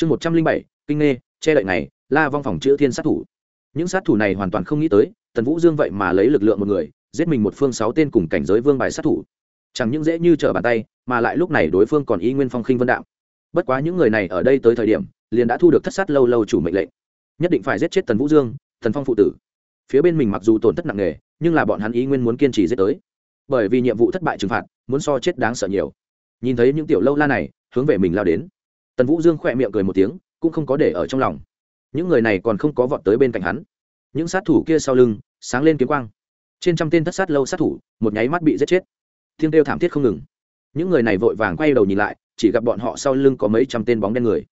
chương một trăm linh bảy, kinh nghê che đậy này, la vong phòng chữ thiên sát thủ. Những sát thủ này hoàn toàn không nghĩ tới, tần vũ dương vậy mà lấy lực lượng một người, giết mình một phương sáu tên cùng cảnh giới vương bài sát thủ. Chẳng những dễ như trở bàn tay, mà lại lúc này đối phương còn y nguyên phong khinh vân đạo. Bất quá những người này ở đây tới thời điểm, liền đã thu được thất sát lâu lâu chủ mệnh lệnh. Nhất định phải giết chết tần vũ dương thần phong phụ tử. Phía bên mình mặc dù tổn thất nặng nề, nhưng là bọn hắn ý nguyên muốn kiên trì giết tới. Bởi vì nhiệm vụ thất bại trừng phạt, muốn so chết đáng sợ nhiều. Nhìn thấy những tiểu lâu la này, hướng về mình lao đến tần vũ dương khỏe miệng cười một tiếng, cũng không có để ở trong lòng. Những người này còn không có vọt tới bên cạnh hắn. Những sát thủ kia sau lưng, sáng lên kiếm quang. Trên trăm tên thất sát lâu sát thủ, một nháy mắt bị giết chết. Thiên kêu thảm thiết không ngừng. Những người này vội vàng quay đầu nhìn lại, chỉ gặp bọn họ sau lưng có mấy trăm tên bóng đen người.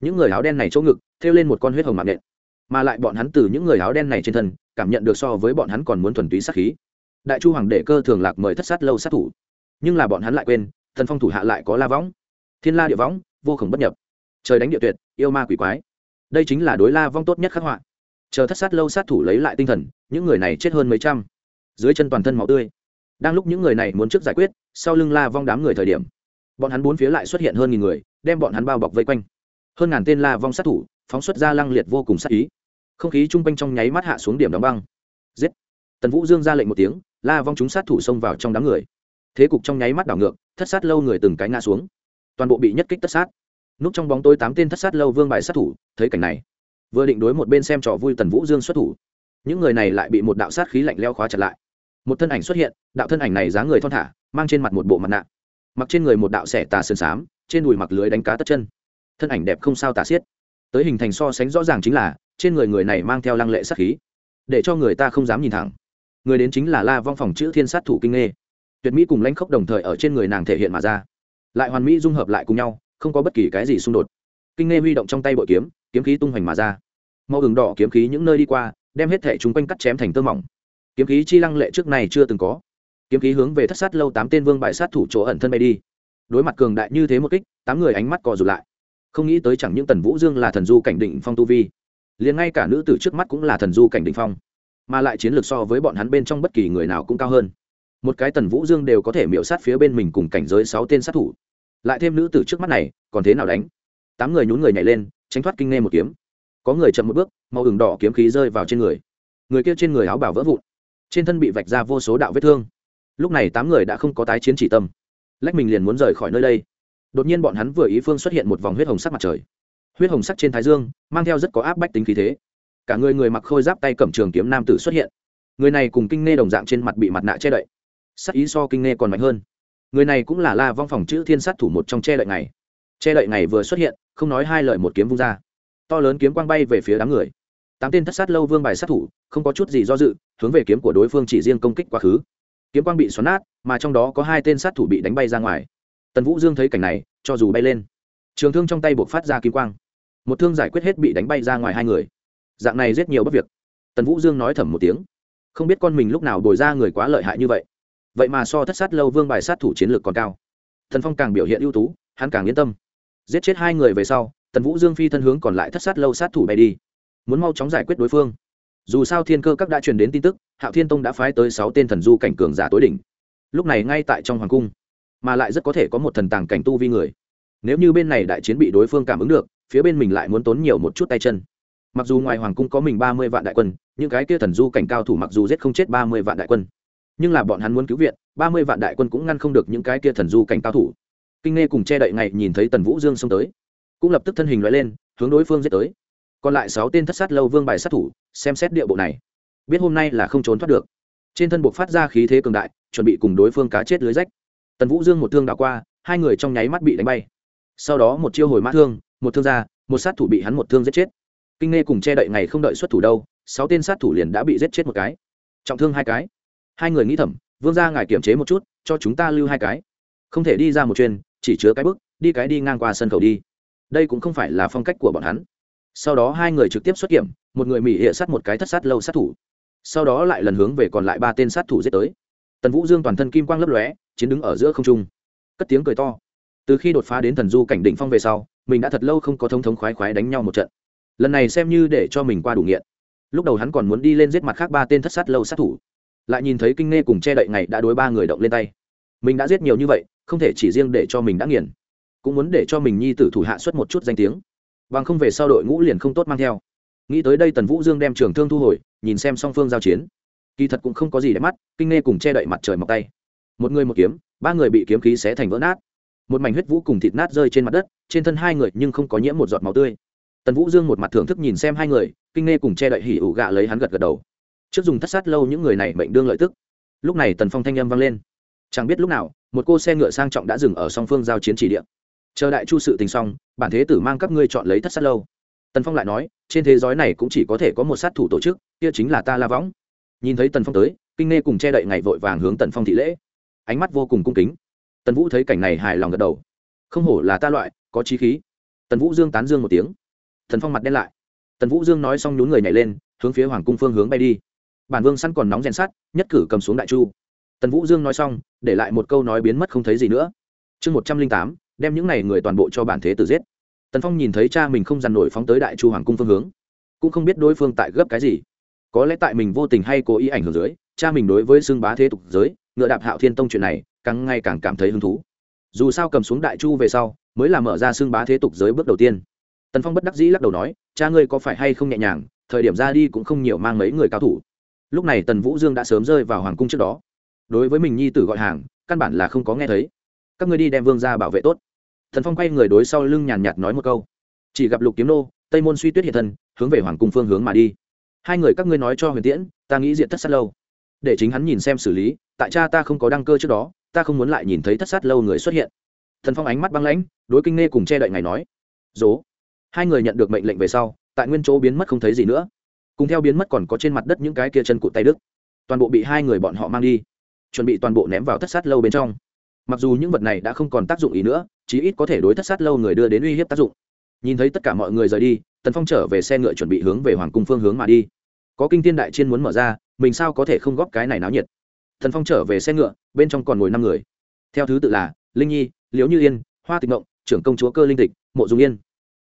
Những người áo đen này chỗ ngực, thêu lên một con huyết hồng mạng nện. Mà lại bọn hắn từ những người áo đen này trên thân, cảm nhận được so với bọn hắn còn muốn thuần túy sát khí. Đại chu hoàng đệ cơ thường lạc mời thất sát lâu sát thủ. Nhưng là bọn hắn lại quên thần phong thủ hạ lại có la võng. Thiên la địa võng vô khổng bất nhập. Trời đánh địa tuyệt, yêu ma quỷ quái. Đây chính là đối la vong tốt nhất khắc họa. Chờ thất sát lâu sát thủ lấy lại tinh thần, những người này chết hơn mấy trăm. Dưới chân toàn thân máu tươi. Đang lúc những người này muốn trước giải quyết, sau lưng la vong đám người thời điểm, bọn hắn bốn phía lại xuất hiện hơn nghìn người, đem bọn hắn bao bọc vây quanh. Hơn ngàn tên la vong sát thủ, phóng xuất ra lăng liệt vô cùng sát ý. Không khí chung quanh trong nháy mắt hạ xuống điểm đóng băng. Giết! Tần vũ dương ra lệnh một tiếng, la vong chúng sát thủ xông vào trong đám người. Thế cục trong nháy mắt đảo ngược, thất sát lâu người từng cái ngã xuống toàn bộ bị nhất kích tất sát. Núp trong bóng tối tám tên thất sát lâu vương bài sát thủ, thấy cảnh này, vừa định đối một bên xem trò vui tần vũ dương xuất thủ. Những người này lại bị một đạo sát khí lạnh leo khóa chặt lại. Một thân ảnh xuất hiện, đạo thân ảnh này dáng người thon thả, mang trên mặt một bộ mặt nạ. Mặc trên người một đạo xẻ tà sơn xám trên đùi mặc lưới đánh cá tất chân. Thân ảnh đẹp không sao tả xiết. Tới hình thành so sánh rõ ràng chính là, trên người người này mang theo lăng lệ sát khí, để cho người ta không dám nhìn thẳng. Người đến chính là la vong phòng chữ thiên sát thủ kinh nghê. Tuyệt mỹ cùng lãnh khốc đồng thời ở trên người nàng thể hiện mà ra lại hoàn mỹ dung hợp lại cùng nhau, không có bất kỳ cái gì xung đột. Kinh nghe huy động trong tay bội kiếm kiếm khí tung hoành mà ra. Màu hừng đỏ kiếm khí những nơi đi qua, đem hết thể chúng quanh cắt chém thành tơ mỏng. Kiếm khí chi lăng lệ trước này chưa từng có. Kiếm khí hướng về thất sát lâu tám tên vương bại sát thủ chỗ ẩn thân bay đi. Đối mặt cường đại như thế một kích, tám người ánh mắt cò rụt lại. Không nghĩ tới chẳng những tần vũ dương là thần du cảnh định phong tu vi, liền ngay cả nữ tử trước mắt cũng là thần du cảnh định phong, mà lại chiến lược so với bọn hắn bên trong bất kỳ người nào cũng cao hơn một cái tần vũ dương đều có thể miễu sát phía bên mình cùng cảnh giới sáu tên sát thủ. Lại thêm nữ tử trước mắt này, còn thế nào đánh? Tám người nhún người nhảy lên, tránh thoát kinh nghe một kiếm. Có người chậm một bước, màu ửng đỏ kiếm khí rơi vào trên người. Người kia trên người áo bảo vỡ vụn, trên thân bị vạch ra vô số đạo vết thương. Lúc này tám người đã không có tái chiến chỉ tâm. Lách mình liền muốn rời khỏi nơi đây. Đột nhiên bọn hắn vừa ý phương xuất hiện một vòng huyết hồng sắc mặt trời. Huyết hồng sắc trên thái dương, mang theo rất có áp bách tính khí thế. Cả người người mặc khôi giáp tay cầm trường kiếm nam tử xuất hiện. Người này cùng kinh nghe đồng dạng trên mặt bị mặt nạ che đậy. Sát ý so kinh nghe còn mạnh hơn. Người này cũng là la vong phòng chữ thiên sát thủ một trong che đậy này che đậy này vừa xuất hiện, không nói hai lời một kiếm vung ra. To lớn kiếm quang bay về phía đám người. Tám tên thất sát lâu vương bài sát thủ, không có chút gì do dự, hướng về kiếm của đối phương chỉ riêng công kích quá khứ. Kiếm quang bị xoắn nát, mà trong đó có hai tên sát thủ bị đánh bay ra ngoài. Tần vũ dương thấy cảnh này, cho dù bay lên, trường thương trong tay buộc phát ra kim quang. Một thương giải quyết hết bị đánh bay ra ngoài hai người. Dạng này rất nhiều bất việc. Tần vũ dương nói thầm một tiếng. Không biết con mình lúc nào đổi ra người quá lợi hại như vậy vậy mà so thất sát lâu vương bài sát thủ chiến lược còn cao. Thần phong càng biểu hiện ưu tú, hắn càng yên tâm. Giết chết hai người về sau, tần vũ dương phi thân hướng còn lại thất sát lâu sát thủ bay đi. Muốn mau chóng giải quyết đối phương. Dù sao thiên cơ các đã truyền đến tin tức, hạo thiên tông đã phái tới sáu tên thần du cảnh cường giả tối đỉnh. Lúc này ngay tại trong hoàng cung, mà lại rất có thể có một thần tàng cảnh tu vi người. Nếu như bên này đại chiến bị đối phương cảm ứng được, phía bên mình lại muốn tốn nhiều một chút tay chân. Mặc dù ngoài hoàng cung có mình ba mươi vạn đại quân những cái kia thần du cảnh cao thủ mặc dù giết không chết ba mươi vạn đại quân nhưng là bọn hắn muốn cứu viện, ba mươi vạn đại quân cũng ngăn không được những cái kia thần du cảnh cao thủ. Kinh nghe cùng che đậy ngày nhìn thấy tần vũ dương xông tới, cũng lập tức thân hình loại lên, hướng đối phương giết tới. Còn lại sáu tên thất sát lâu vương bài sát thủ, xem xét địa bộ này, biết hôm nay là không trốn thoát được. Trên thân buộc phát ra khí thế cường đại, chuẩn bị cùng đối phương cá chết lưới rách. Tần vũ dương một thương đảo qua, hai người trong nháy mắt bị đánh bay. Sau đó một chiêu hồi mã thương, một thương ra, một sát thủ bị hắn một thương giết chết. Kinh nghe cùng che đậy ngày không đợi xuất thủ đâu, sáu tên sát thủ liền đã bị giết chết một cái. Trọng thương hai cái hai người nghĩ thầm vương ra ngài kiểm chế một chút cho chúng ta lưu hai cái. Không thể đi ra một chuyên chỉ chứa cái bước, đi cái đi ngang qua sân khẩu đi. Đây cũng không phải là phong cách của bọn hắn. Sau đó hai người trực tiếp xuất kiểm một người mỹ hệ sát một cái thất sát lâu sát thủ. Sau đó lại lần hướng về còn lại ba tên sát thủ giết tới. Tần vũ dương toàn thân kim quang lấp lóe chiến đứng ở giữa không trung. Cất tiếng cười to. Từ khi đột phá đến thần du cảnh định phong về sau mình đã thật lâu không có thông thống khoái khoái đánh nhau một trận. Lần này xem như để cho mình qua đủ nghiện. Lúc đầu hắn còn muốn đi lên giết mặt khác ba tên thất sát lâu sát thủ lại nhìn thấy kinh nghe cùng che đậy ngày đã đối ba người động lên tay. Mình đã giết nhiều như vậy, không thể chỉ riêng để cho mình đã nghiền. Cũng muốn để cho mình nhi tử thủ hạ xuất một chút danh tiếng. Bằng không về sau đội ngũ liền không tốt mang theo. Nghĩ tới đây tần vũ dương đem trường thương thu hồi, nhìn xem song phương giao chiến. Kỳ thật cũng không có gì để mắt, kinh nghe cùng che đậy mặt trời mọc tay. Một người một kiếm, ba người bị kiếm khí xé thành vỡ nát. Một mảnh huyết vũ cùng thịt nát rơi trên mặt đất, trên thân hai người nhưng không có nhiễm một giọt máu tươi. Tần vũ dương một mặt thưởng thức nhìn xem hai người, kinh nghe cùng che đậy hỉ ủ gạ lấy hắn gật gật đầu trước dùng thất sát lâu những người này mệnh đương lợi tức. Lúc này tần phong thanh â m vang lên. Chẳng biết lúc nào, một cô xe ngựa sang trọng đã dừng ở song phương giao chiến chỉ địa. Chờ đại chu sự tình xong, bản thế tử mang các ngươi chọn lấy thất sát lâu. Tần phong lại nói, trên thế giới này cũng chỉ có thể có một sát thủ tổ chức, kia chính là ta la võng. Nhìn thấy tần phong tới, kinh nghe cùng che đậy ngày vội vàng hướng tần phong thị lễ. Ánh mắt vô cùng cung kính. Tần vũ thấy cảnh này hài lòng gật đầu. Không hổ là ta loại, có trí khí. Tần vũ dương tán dương một tiếng. Tần phong mặt đen lại. Tần vũ dương nói xong nhún người nhảy lên, hướng phía hoàng cung phương hướng bay đi bản vương săn còn nóng rèn sát nhất cử cầm xuống đại chu. Tần vũ dương nói xong, để lại một câu nói biến mất không thấy gì nữa. Chương một trăm linh tám, đem những n à y người toàn bộ cho bản thế tử giết. Tần phong nhìn thấy cha mình không dằn nổi phóng tới đại chu hoàng cung phương hướng, cũng không biết đối phương tại gấp cái gì. Có lẽ tại mình vô tình hay cố ý ảnh hưởng dưới, cha mình đối với xương bá thế tục giới, ngựa đạp hạo thiên tông chuyện này, càng ngày càng cảm thấy hứng thú. Dù sao cầm xuống đại chu về sau, mới là mở ra xương bá thế tục giới bước đầu tiên. Tần phong bất đắc dĩ lắc đầu nói, cha ngươi có phải hay không nhẹ nhàng, thời điểm ra đi cũng không nhiều mang mấy người cao thủ lúc này tần vũ dương đã sớm rơi vào hoàng cung trước đó. Đối với mình nhi tử gọi hàng, căn bản là không có nghe thấy. Các ngươi đi đem vương ra bảo vệ tốt. Thần phong quay người đối sau lưng nhàn nhạt nói một câu. Chỉ gặp lục kiếm nô, tây môn suy tuyết hiện thân, hướng về hoàng cung phương hướng mà đi. Hai người các ngươi nói cho huyền tiễn, ta nghĩ diện thất sát lâu. Để chính hắn nhìn xem xử lý, tại cha ta không có đăng cơ trước đó, ta không muốn lại nhìn thấy thất sát lâu người xuất hiện. Thần phong ánh mắt băng lãnh, đối kinh nghe cùng che đậy ngày nói. Dố hai người nhận được mệnh lệnh về sau, tại nguyên chỗ biến mất không thấy gì nữa cùng theo biến mất còn có trên mặt đất những cái kia chân cụt tay đức toàn bộ bị hai người bọn họ mang đi, chuẩn bị toàn bộ ném vào thất sát lâu bên trong. Mặc dù những vật này đã không còn tác dụng ý nữa, chí ít có thể đối thất sát lâu người đưa đến uy hiếp tác dụng. Nhìn thấy tất cả mọi người rời đi, tần phong trở về xe ngựa chuẩn bị hướng về hoàng cung phương hướng mà đi. Có kinh thiên đại chiên muốn mở ra, mình sao có thể không góp cái này náo nhiệt? Tần phong trở về xe ngựa, bên trong còn ngồi năm người. Theo thứ tự là, linh nhi, liễu như yên, hoa tịch mộng trưởng công chúa cơ linh tịch, mộ dung yên.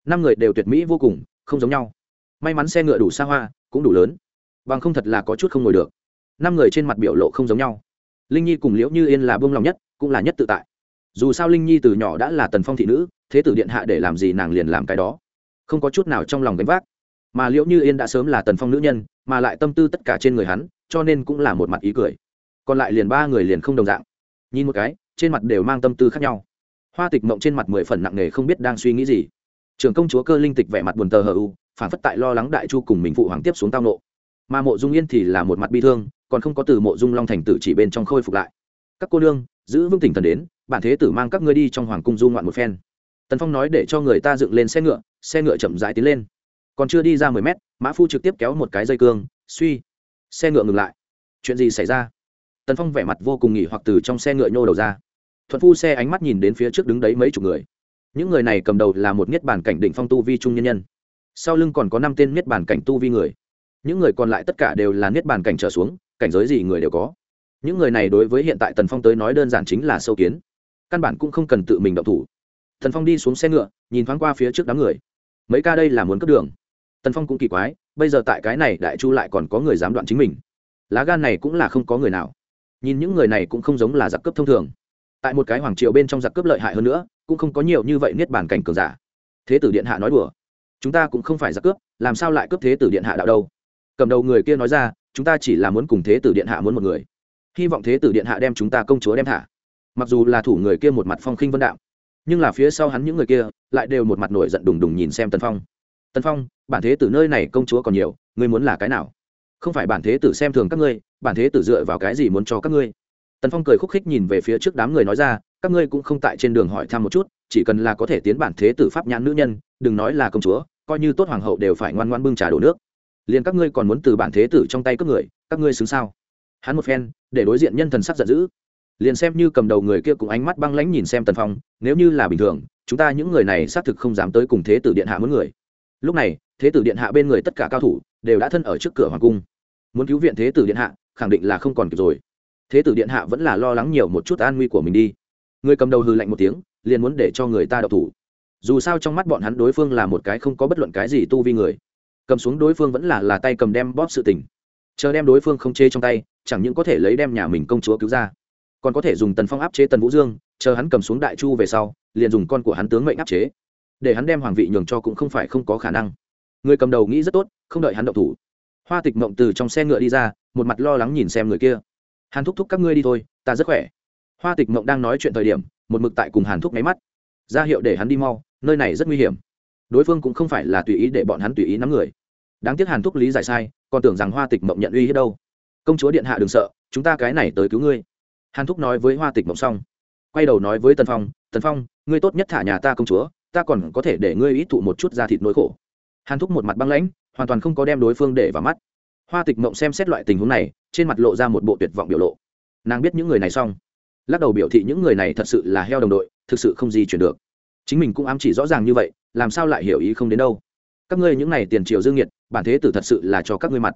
Năm người đều tuyệt mỹ vô cùng, không giống nhau. May mắn xe ngựa đủ xa hoa cũng đủ lớn. Bằng không thật là có chút không ngồi được. Năm người trên mặt biểu lộ không giống nhau. Linh nhi cùng liễu như yên là bông lòng nhất, cũng là nhất tự tại. Dù sao linh nhi từ nhỏ đã là tần phong thị nữ, thế tử điện hạ để làm gì nàng liền làm cái đó. Không có chút nào trong lòng gánh vác. Mà liễu như yên đã sớm là tần phong nữ nhân, mà lại tâm tư tất cả trên người hắn, cho nên cũng là một mặt ý cười. Còn lại liền ba người liền không đồng dạng. Nhìn một cái, trên mặt đều mang tâm tư khác nhau. Hoa tịch mộng trên mặt mười phần nặng nề không biết đang suy nghĩ gì. Trường công chúa cơ linh tịch vẻ mặt buồn tờ hờ u phản phất tại lo lắng đại chu cùng mình phụ hoàng tiếp xuống tao nộ. Mà mộ dung yên thì là một mặt bi thương, còn không có từ mộ dung long thành tử chỉ bên trong khôi phục lại. Các cô nương, giữ vững tỉnh thần đến, bản thế tử mang các ngươi đi trong hoàng cung du ngoạn một phen. Tần phong nói để cho người ta dựng lên xe ngựa xe ngựa chậm rãi tiến lên. Còn chưa đi ra mười mét, mã phu trực tiếp kéo một cái dây cương, suy. Xe ngựa ngừng lại. Chuyện gì xảy ra? Tần phong vẻ mặt vô cùng nghỉ hoặc từ trong xe ngựa nhô đầu ra. Thuận phu xe ánh mắt nhìn đến phía trước đứng đấy mấy chục người. Những người này cầm đầu là một niết bản cảnh định phong tu vi trung nhân nhân sau lưng còn có năm tên niết bản cảnh tu vi người. Những người còn lại tất cả đều là niết bản cảnh trở xuống, cảnh giới gì người đều có. Những người này đối với hiện tại tần phong tới nói đơn giản chính là sâu kiến. Căn bản cũng không cần tự mình động thủ. Tần phong đi xuống xe ngựa, nhìn thoáng qua phía trước đám người. Mấy ca đây là muốn cấp đường. Tần phong cũng kỳ quái, bây giờ tại cái này đại chu lại còn có người dám đoạn chính mình. Lá gan này cũng là không có người nào. Nhìn những người này cũng không giống là giặc cướp thông thường. Tại một cái hoàng triều bên trong giặc cướp lợi hại hơn nữa, cũng không có nhiều như vậy niết bàn cảnh cường giả. Thế tử điện hạ nói đùa chúng ta cũng không phải giặc cướp, làm sao lại cướp thế tử điện hạ đạo đâu? Cầm đầu người kia nói ra, chúng ta chỉ là muốn cùng thế tử điện hạ muốn một người. Hy vọng thế tử điện hạ đem chúng ta công chúa đem thả. Mặc dù là thủ người kia một mặt phong khinh vân đạo nhưng là phía sau hắn những người kia lại đều một mặt nổi giận đùng đùng nhìn xem tần phong. Tần phong, bản thế tử nơi này công chúa còn nhiều, ngươi muốn là cái nào? Không phải bản thế tử xem thường các ngươi, bản thế tử dựa vào cái gì muốn cho các ngươi? Tần phong cười khúc khích nhìn về phía trước đám người nói ra, các ngươi cũng không tại trên đường hỏi thăm một chút, chỉ cần là có thể tiến bản thế tử pháp nhãn nữ nhân, đừng nói là công chúa, coi như tốt hoàng hậu đều phải ngoan ngoan bưng trà đổ nước. Liền các ngươi còn muốn từ bản thế tử trong tay các người, các ngươi xứng sao? Hắn một phen, để đối diện nhân thần sắc giận dữ. Liền xem như cầm đầu người kia cùng ánh mắt băng lãnh nhìn xem tần phong, nếu như là bình thường, chúng ta những người này xác thực không dám tới cùng thế tử điện hạ muốn người. Lúc này, thế tử điện hạ bên người tất cả cao thủ đều đã thân ở trước cửa hoàng cung. Muốn cứu viện thế tử điện hạ, khẳng định là không còn kịp rồi thế tử điện hạ vẫn là lo lắng nhiều một chút an nguy của mình đi. Người cầm đầu hư lạnh một tiếng, liền muốn để cho người ta đậu thủ. Dù sao trong mắt bọn hắn đối phương là một cái không có bất luận cái gì tu vi người. Cầm xuống đối phương vẫn là là tay cầm đem bóp sự tình. Chờ đem đối phương không chê trong tay, chẳng những có thể lấy đem nhà mình công chúa cứu ra, còn có thể dùng tần phong áp chế tần vũ dương, chờ hắn cầm xuống đại chu về sau, liền dùng con của hắn tướng mệnh áp chế. Để hắn đem hoàng vị nhường cho cũng không phải không có khả năng. Người cầm đầu nghĩ rất tốt, không đợi hắn động thủ. Hoa tịch mộng từ trong xe ngựa đi ra, một mặt lo lắng nhìn xem người kia hàn thúc thúc các ngươi đi thôi, ta rất khỏe. Hoa tịch mộng đang nói chuyện thời điểm, một mực tại cùng hàn thúc máy mắt. Ra hiệu để hắn đi mau, nơi này rất nguy hiểm. Đối phương cũng không phải là tùy ý để bọn hắn tùy ý nắm người. Đáng tiếc hàn thúc lý giải sai, còn tưởng rằng hoa tịch mộng nhận uy hết đâu. Công chúa điện hạ đừng sợ, chúng ta cái này tới cứu ngươi. Hàn thúc nói với hoa tịch mộng xong. Quay đầu nói với tần phong tần phong, ngươi tốt nhất thả nhà ta công chúa, ta còn có thể để ngươi ít thụ một chút da thịt nỗi khổ. Hàn thúc một mặt băng lãnh, hoàn toàn không có đem đối phương để vào mắt hoa tịch mộng xem xét loại tình huống này, trên mặt lộ ra một bộ tuyệt vọng biểu lộ. Nàng biết những người này xong. Lắc đầu biểu thị những người này thật sự là heo đồng đội, thực sự không gì chuyển được. Chính mình cũng ám chỉ rõ ràng như vậy, làm sao lại hiểu ý không đến đâu. Các ngươi những n à y tiền triều dương nhiệt bản thế tử thật sự là cho các ngươi mặt.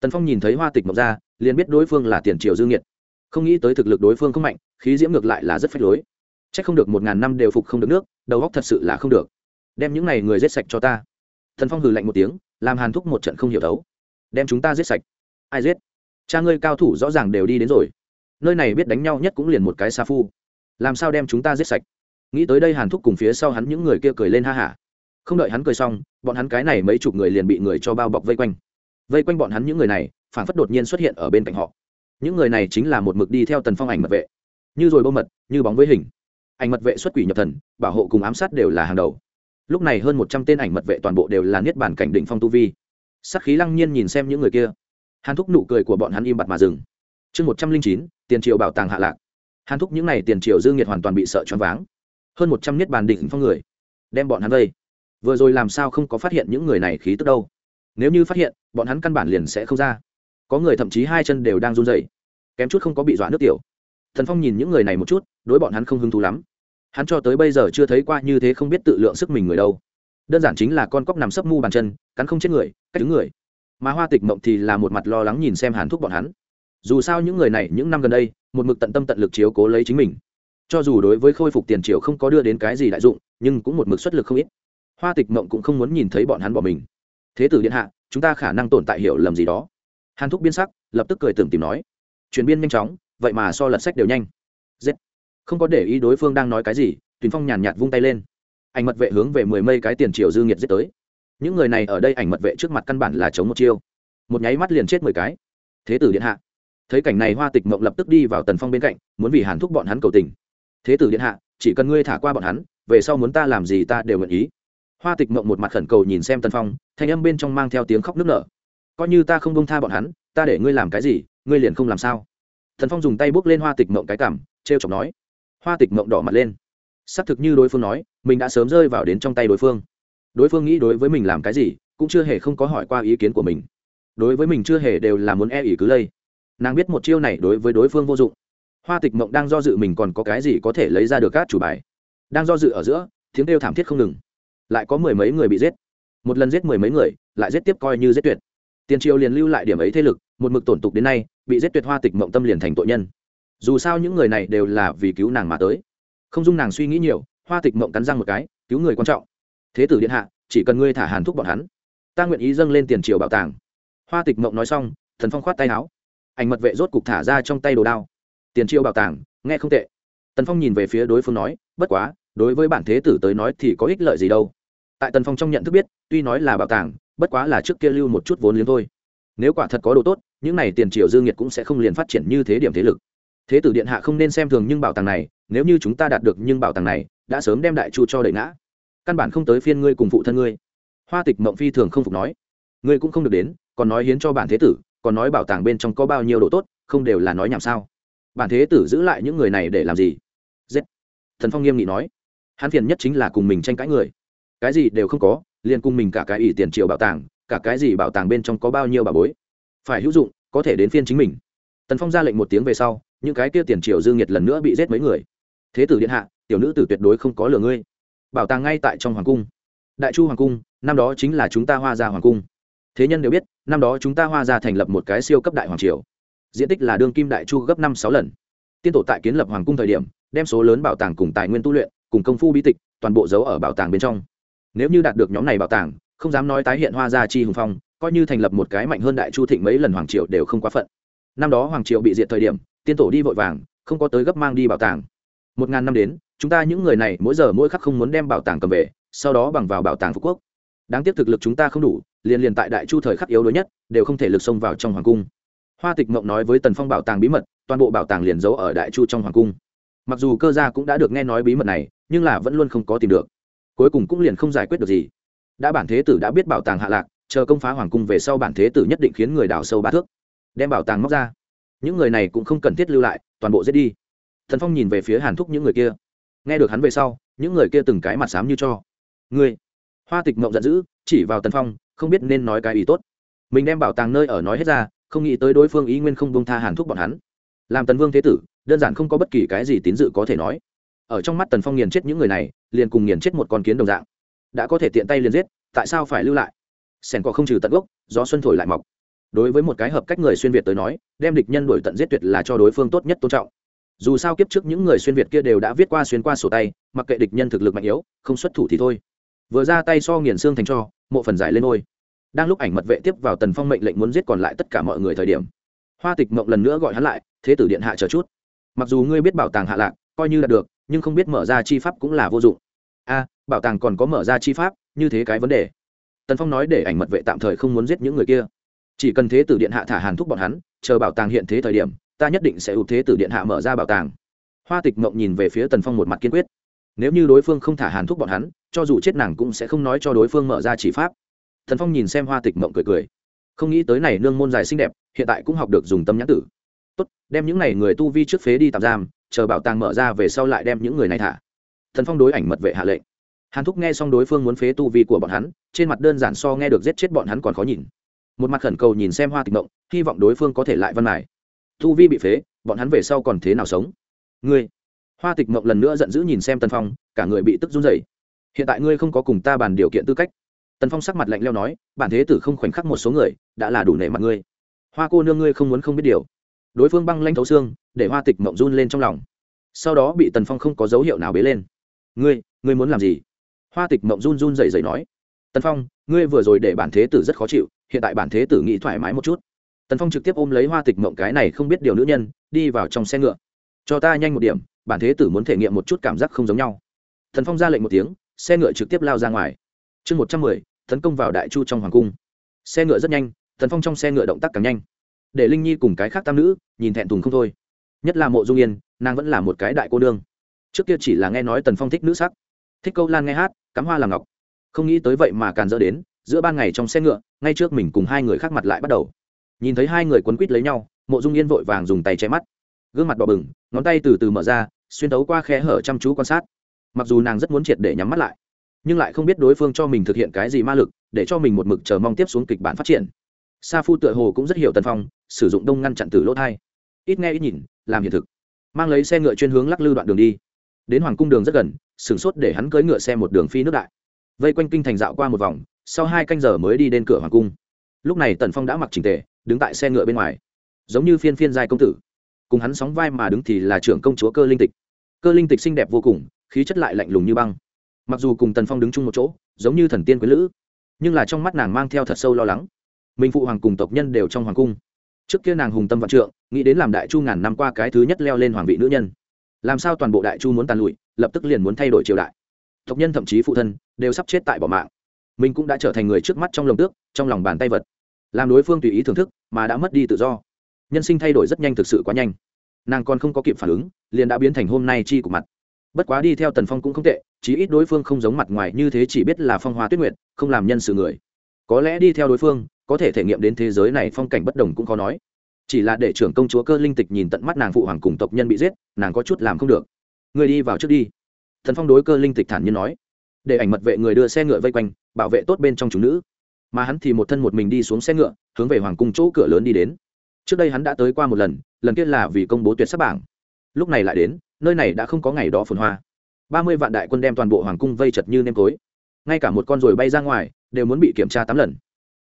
Tần phong nhìn thấy hoa tịch mộng ra, liền biết đối phương là tiền triều dương nhiệt không nghĩ tới thực lực đối phương không mạnh, khí diễm ngược lại là rất phách lối. C h ắ c không được một ngàn năm đều phục không được nước, đầu góc thật sự là không được. Đem những n à y người rết sạch cho ta. Thần phong hừ lạnh một tiếng, làm hàn thúc một trận không hiểu thấu đem chúng ta giết sạch. Ai giết? Cha ngươi cao thủ rõ ràng đều đi đến rồi. Nơi này biết đánh nhau nhất cũng liền một cái sa phu. Làm sao đem chúng ta giết sạch? Nghĩ tới đây hàn thúc cùng phía sau hắn những người kia cười lên ha hả. Không đợi hắn cười xong, bọn hắn cái này mấy chục người liền bị người cho bao bọc vây quanh. Vây quanh bọn hắn những người này, phản phất đột nhiên xuất hiện ở bên cạnh họ. Những người này chính là một mực đi theo tần phong ảnh mật vệ. Như rồi bô mật, như bóng với hình. Ảnh mật vệ xuất quỷ nhập thần, bảo hộ cùng ám sát đều là hàng đầu. Lúc này hơn một trăm tên ảnh mật vệ toàn bộ đều là niết bản cảnh đỉnh phong tu vi sắc khí lăng nhiên nhìn xem những người kia. Hàn thúc nụ cười của bọn hắn im bặt mà dừng. Chương một trăm linh chín, tiền triệu bảo tàng hạ lạc. Hàn thúc những n à y tiền triệu dương nhiệt hoàn toàn bị sợ choáng váng. Hơn một trăm niết bàn định phong người. Đem bọn hắn vây. Vừa rồi làm sao không có phát hiện những người này khí tức đâu? Nếu như phát hiện, bọn hắn căn bản liền sẽ không ra. Có người thậm chí hai chân đều đang run rẩy. Kém chút không có bị dọa nước tiểu. Thần phong nhìn những người này một chút, đối bọn hắn không hứng thú lắm. Hắn cho tới bây giờ chưa thấy qua như thế không biết tự lượng sức mình người đâu đơn giản chính là con cóc nằm sấp mu bàn chân, cắn không chết người, cách đứng người. Mà hoa tịch mộng thì là một mặt lo lắng nhìn xem hàn thúc bọn hắn. Dù sao những người này, những năm gần đây, một mực tận tâm tận lực chiếu cố lấy chính mình. Cho dù đối với khôi phục tiền triều không có đưa đến cái gì đại dụng, nhưng cũng một mực xuất lực không ít. Hoa tịch mộng cũng không muốn nhìn thấy bọn hắn bỏ mình. Thế tử điện hạ, chúng ta khả năng tồn tại hiểu lầm gì đó. Hàn thúc biên sắc, lập tức cười tưởng tìm nói. Chuyển biên nhanh chóng, vậy mà so lật sách đều nhanh. Giết. Không có để ý đối phương đang nói cái gì tùy phong nhàn nhạt vung tay lên ảnh mật vệ hướng về mười mây cái tiền triều dư nghiệt giết tới. Những người này ở đây ảnh mật vệ trước mặt căn bản là chống một chiêu. Một nháy mắt liền chết mười cái. Thế tử điện hạ. Thấy cảnh này hoa tịch mộng lập tức đi vào tần phong bên cạnh, muốn vì hàn thúc bọn hắn cầu tình. Thế tử điện hạ, chỉ cần ngươi thả qua bọn hắn, về sau muốn ta làm gì ta đều nguyện ý. Hoa tịch mộng một mặt khẩn cầu nhìn xem tần phong, thanh âm bên trong mang theo tiếng khóc nức nở. Coi như ta không bông tha bọn hắn, ta để ngươi làm cái gì, ngươi liền không làm sao. Thần phong dùng tay bốc lên hoa tịch mộng cái cảm t r e o chọc nói. Hoa tịch mộng đỏ mặt lên. Xác thực như đối phương nói mình đã sớm rơi vào đến trong tay đối phương. Đối phương nghĩ đối với mình làm cái gì, cũng chưa hề không có hỏi qua ý kiến của mình. Đối với mình chưa hề đều là muốn e ỉ cứ lây. Nàng biết một chiêu này đối với đối phương vô dụng. Hoa tịch mộng đang do dự mình còn có cái gì có thể lấy ra được các chủ bài. Đang do dự ở giữa, tiếng kêu thảm thiết không ngừng. Lại có mười mấy người bị giết. Một lần giết mười mấy người, lại giết tiếp coi như giết tuyệt. Tiền triều liền lưu lại điểm ấy thế lực, một mực tổn tục đến nay, bị giết tuyệt hoa tịch mộng tâm liền thành tội nhân. Dù sao những người này đều là vì cứu nàng mà tới. Không dung nàng suy nghĩ nhiều hoa tịch mộng cắn răng một cái, cứu người quan trọng. Thế tử điện hạ, chỉ cần ngươi thả hàn thúc bọn hắn, ta nguyện ý dâng lên tiền triều bảo tàng. Hoa tịch mộng nói xong, thần phong khoát tay áo. Ảnh mật vệ rốt cục thả ra trong tay đồ đao. Tiền triều bảo tàng, nghe không tệ. Tần phong nhìn về phía đối phương nói, bất quá, đối với bản thế tử tới nói thì có ích lợi gì đâu. Tại tần phong trong nhận thức biết, tuy nói là bảo tàng, bất quá là trước kia lưu một chút vốn liếng thôi. Nếu quả thật có đồ tốt, những này tiền triều dương nhiệt cũng sẽ không liền phát triển như thế điểm thế lực. Thế tử điện hạ không nên xem thường nhưng bảo tàng này, nếu như chúng ta đạt được nhưng bảo tàng này đã sớm đem đại chu cho đẩy ngã. Căn bản không tới phiên ngươi cùng phụ thân ngươi. Hoa tịch mộng phi thường không phục nói, ngươi cũng không được đến, còn nói hiến cho bản thế tử, còn nói bảo tàng bên trong có bao nhiêu đồ tốt, không đều là nói nhảm sao? Bản thế tử giữ lại những người này để làm gì? Giết. Thần phong nghiêm nghị nói, hắn phiền nhất chính là cùng mình tranh cãi người. Cái gì đều không có, liền cùng mình cả cái ỷ tiền triệu bảo tàng, cả cái gì bảo tàng bên trong có bao nhiêu bà bối. Phải hữu dụng, có thể đến phiên chính mình. Tần phong ra lệnh một tiếng về sau, những cái kia tiền triệu dương nhiệt lần nữa bị giết mấy người. Thế tử điện hạ tiểu nữ tử tuyệt đối không có lừa ngươi. Bảo tàng ngay tại trong hoàng cung. Đại chu hoàng cung, năm đó chính là chúng ta hoa gia hoàng cung. Thế nhân đều biết, năm đó chúng ta hoa gia thành lập một cái siêu cấp đại hoàng triều. Diện tích là đương kim đại chu gấp năm sáu lần. Tiên tổ tại kiến lập hoàng cung thời điểm, đem số lớn bảo tàng cùng tài nguyên tu luyện, cùng công phu bí tịch, toàn bộ giấu ở bảo tàng bên trong. Nếu như đạt được nhóm này bảo tàng, không dám nói tái hiện hoa gia chi hùng phong, coi như thành lập một cái mạnh hơn đại chu thịnh mấy lần hoàng triều đều không quá phận. Năm đó hoàng triều bị diệt thời điểm, tiên tổ đi vội vàng, không có tới gấp mang đi bảo tàng. Một ngàn năm đến chúng ta những người này mỗi giờ mỗi khắc không muốn đem bảo tàng cầm về, sau đó bằng vào bảo tàng phú quốc. Đáng tiếc thực lực chúng ta không đủ, liền liền tại đại chu thời khắc yếu đuối nhất, đều không thể lực xông vào trong hoàng cung. Hoa tịch mộng nói với tần phong bảo tàng bí mật, toàn bộ bảo tàng liền giấu ở đại chu trong hoàng cung. Mặc dù cơ gia cũng đã được nghe nói bí mật này, nhưng là vẫn luôn không có tìm được. Cuối cùng cũng liền không giải quyết được gì. Đã bản thế tử đã biết bảo tàng hạ lạc, chờ công phá hoàng cung về sau bản thế tử nhất định khiến người đào sâu ba thước. Đem bảo tàng móc ra. Những người này cũng không cần thiết lưu lại, toàn bộ giết đi. Thần phong nhìn về phía hàn thúc những người kia nghe được hắn về sau, những người kia từng cái mặt xám như cho. Ngươi? Hoa tịch mộng giận dữ, chỉ vào tần phong, không biết nên nói cái ý tốt. Mình đem bảo tàng nơi ở nói hết ra, không nghĩ tới đối phương ý nguyên không bông tha hàn thúc bọn hắn. Làm tần vương thế tử, đơn giản không có bất kỳ cái gì tín dự có thể nói. Ở trong mắt tần phong nghiền chết những người này, liền cùng nghiền chết một con kiến đồng dạng. Đã có thể tiện tay liền giết, tại sao phải lưu lại? Sèn cỏ không trừ tận gốc do xuân thổi lại mọc. Đối với một cái hợp cách người xuyên việt tới nói, đem địch nhân đổi tận giết tuyệt là cho đối phương tốt nhất tôn trọng dù sao kiếp trước những người xuyên việt kia đều đã viết qua xuyên qua sổ tay, mặc kệ địch nhân thực lực mạnh yếu, không xuất thủ thì thôi. Vừa ra tay so nghiền xương thành cho, mộ phần giải lên ngôi. Đang lúc ảnh mật vệ tiếp vào tần phong mệnh lệnh muốn giết còn lại tất cả mọi người thời điểm, hoa tịch mộng lần nữa gọi hắn lại, thế tử điện hạ chờ chút. Mặc dù ngươi biết bảo tàng hạ lạc, coi như là được, nhưng không biết mở ra chi pháp cũng là vô dụng. A, bảo tàng còn có mở ra chi pháp, như thế cái vấn đề. Tần phong nói để ảnh mật vệ tạm thời không muốn giết những người kia. Chỉ cần thế tử điện hạ thả hàn thúc bọn hắn, chờ bảo tàng hiện thế thời điểm ta nhất định sẽ ưu thế từ điện hạ mở ra bảo tàng. Hoa tịch mộng nhìn về phía tần phong một mặt kiên quyết. Nếu như đối phương không thả hàn thúc bọn hắn, cho dù chết nàng cũng sẽ không nói cho đối phương mở ra chỉ pháp. Thần phong nhìn xem hoa tịch mộng cười cười. Không nghĩ tới này nương môn dài xinh đẹp, hiện tại cũng học được dùng tâm nhãn tử. Tốt, đem những n à y người tu vi trước phế đi tạm giam, chờ bảo tàng mở ra về sau lại đem những người này thả. Thần phong đối ảnh mật vệ hạ lệnh. Hàn thúc nghe xong đối phương muốn phế tu vi của bọn hắn, trên mặt đơn giản so nghe được giết chết bọn hắn còn khó nhìn. Một mặt khẩn cầu nhìn xem hoa tịch mộng, hy vọng đối phương có thể lại văn mài. Thu vi bị phế, bọn hắn về sau còn thế nào sống? Ngươi, hoa tịch mộng lần nữa giận dữ nhìn xem tân phong, cả người bị tức run rẩy. Hiện tại ngươi không có cùng ta bàn điều kiện tư cách. Tần phong sắc mặt lạnh leo nói, bản thế tử không khoảnh khắc một số người, đã là đủ nể mặt ngươi. Hoa cô nương ngươi không muốn không biết điều. Đối phương băng lanh thấu xương, để hoa tịch mộng run lên trong lòng. Sau đó bị tần phong không có dấu hiệu nào bế lên. Ngươi ngươi muốn làm gì? Hoa tịch mộng run run dày dày nói, tần phong, ngươi vừa rồi để bản thế tử rất khó chịu, hiện tại bản thế tử nghĩ thoải mái một chút tần phong trực tiếp ôm lấy hoa tịch mộng cái này không biết điều nữ nhân, đi vào trong xe ngựa. Cho ta nhanh một điểm, bản thế tử muốn thể nghiệm một chút cảm giác không giống nhau. Thần phong ra lệnh một tiếng, xe ngựa trực tiếp lao ra ngoài. Chương một trăm mười, tấn công vào đại chu trong hoàng cung. Xe ngựa rất nhanh thần phong trong xe ngựa động tác càng nhanh. Để linh nhi cùng cái khác tam nữ, nhìn thẹn thùng không thôi. Nhất là mộ dung yên, nàng vẫn là một cái đại cô đương trước kia chỉ là nghe nói tần phong thích nữ sắc. Thích câu lan nghe hát, cắm hoa làm ngọc. Không nghĩ tới vậy mà càn dỡ đến, giữa ban ngày trong xe ngựa, ngay trước mình cùng hai người khác mặt lại bắt đầu nhìn thấy hai người quấn quýt lấy nhau, mộ dung yên vội vàng dùng tay che mắt. Gương mặt đỏ bừng, ngón tay từ từ mở ra, xuyên tấu qua khe hở chăm chú quan sát. Mặc dù nàng rất muốn triệt để nhắm mắt lại, nhưng lại không biết đối phương cho mình thực hiện cái gì ma lực, để cho mình một mực chờ mong tiếp xuống kịch bản phát triển. Sa phu tựa hồ cũng rất hiểu tần phong, sử dụng đông ngăn chặn từ lỗ thai. Ít nghe ít nhìn, làm hiện thực. Mang lấy xe ngựa chuyên hướng lắc lư đoạn đường đi. Đến hoàng cung đường rất gần, sửng sốt để hắn cưỡi ngựa xe một đường phi nước đại. Vây quanh kinh thành dạo qua một vòng, sau hai canh giờ mới đi đến cửa hoàng cung. Lúc này tần phong đã mặc trình tề đứng tại xe ngựa bên ngoài, giống như phiên phiên giai công tử. Cùng hắn sóng vai mà đứng thì là trưởng công chúa cơ linh tịch. Cơ linh tịch xinh đẹp vô cùng, khí chất lại lạnh lùng như băng. Mặc dù cùng tần phong đứng chung một chỗ, giống như thần tiên quý lữ, nhưng là trong mắt nàng mang theo thật sâu lo lắng. Minh phụ hoàng cùng tộc nhân đều trong hoàng cung. Trước kia nàng hùng tâm vạn trượng, nghĩ đến làm đại chu ngàn năm qua cái thứ nhất leo lên hoàng vị nữ nhân. Làm sao toàn bộ đại chu muốn tàn lụi, lập tức liền muốn thay đổi triều đại. Tộc nhân thậm chí phụ thân đều sắp chết tại bỏ mạng. Mình cũng đã trở thành người trước mắt trong lồng tước, trong lòng bàn tay vật làm đối phương tùy ý thưởng thức mà đã mất đi tự do. Nhân sinh thay đổi rất nhanh thực sự quá nhanh. Nàng còn không có kịp phản ứng liền đã biến thành hôm nay chi của mặt. Bất quá đi theo tần phong cũng không tệ chí ít đối phương không giống mặt ngoài như thế chỉ biết là phong hoa tuyết nguyện, không làm nhân sự người. Có lẽ đi theo đối phương có thể thể nghiệm đến thế giới này phong cảnh bất đồng cũng khó nói. Chỉ là để trưởng công chúa cơ linh tịch nhìn tận mắt nàng phụ hoàng cùng tộc nhân bị giết nàng có chút làm không được. Người đi vào trước đi. Thần phong đối cơ linh tịch thản nhiên nói. Để ảnh mật vệ người đưa xe ngựa vây quanh bảo vệ tốt bên trong chúng nữ mà hắn thì một thân một mình đi xuống xe ngựa, hướng về hoàng cung chỗ cửa lớn đi đến. Trước đây hắn đã tới qua một lần lần kia là vì công bố tuyệt sắc bảng. Lúc này lại đến, nơi này đã không có ngày đó phồn hoa. Ba mươi vạn đại quân đem toàn bộ hoàng cung vây chật như nêm tối ngay cả một con ruồi bay ra ngoài, đều muốn bị kiểm tra tám lần.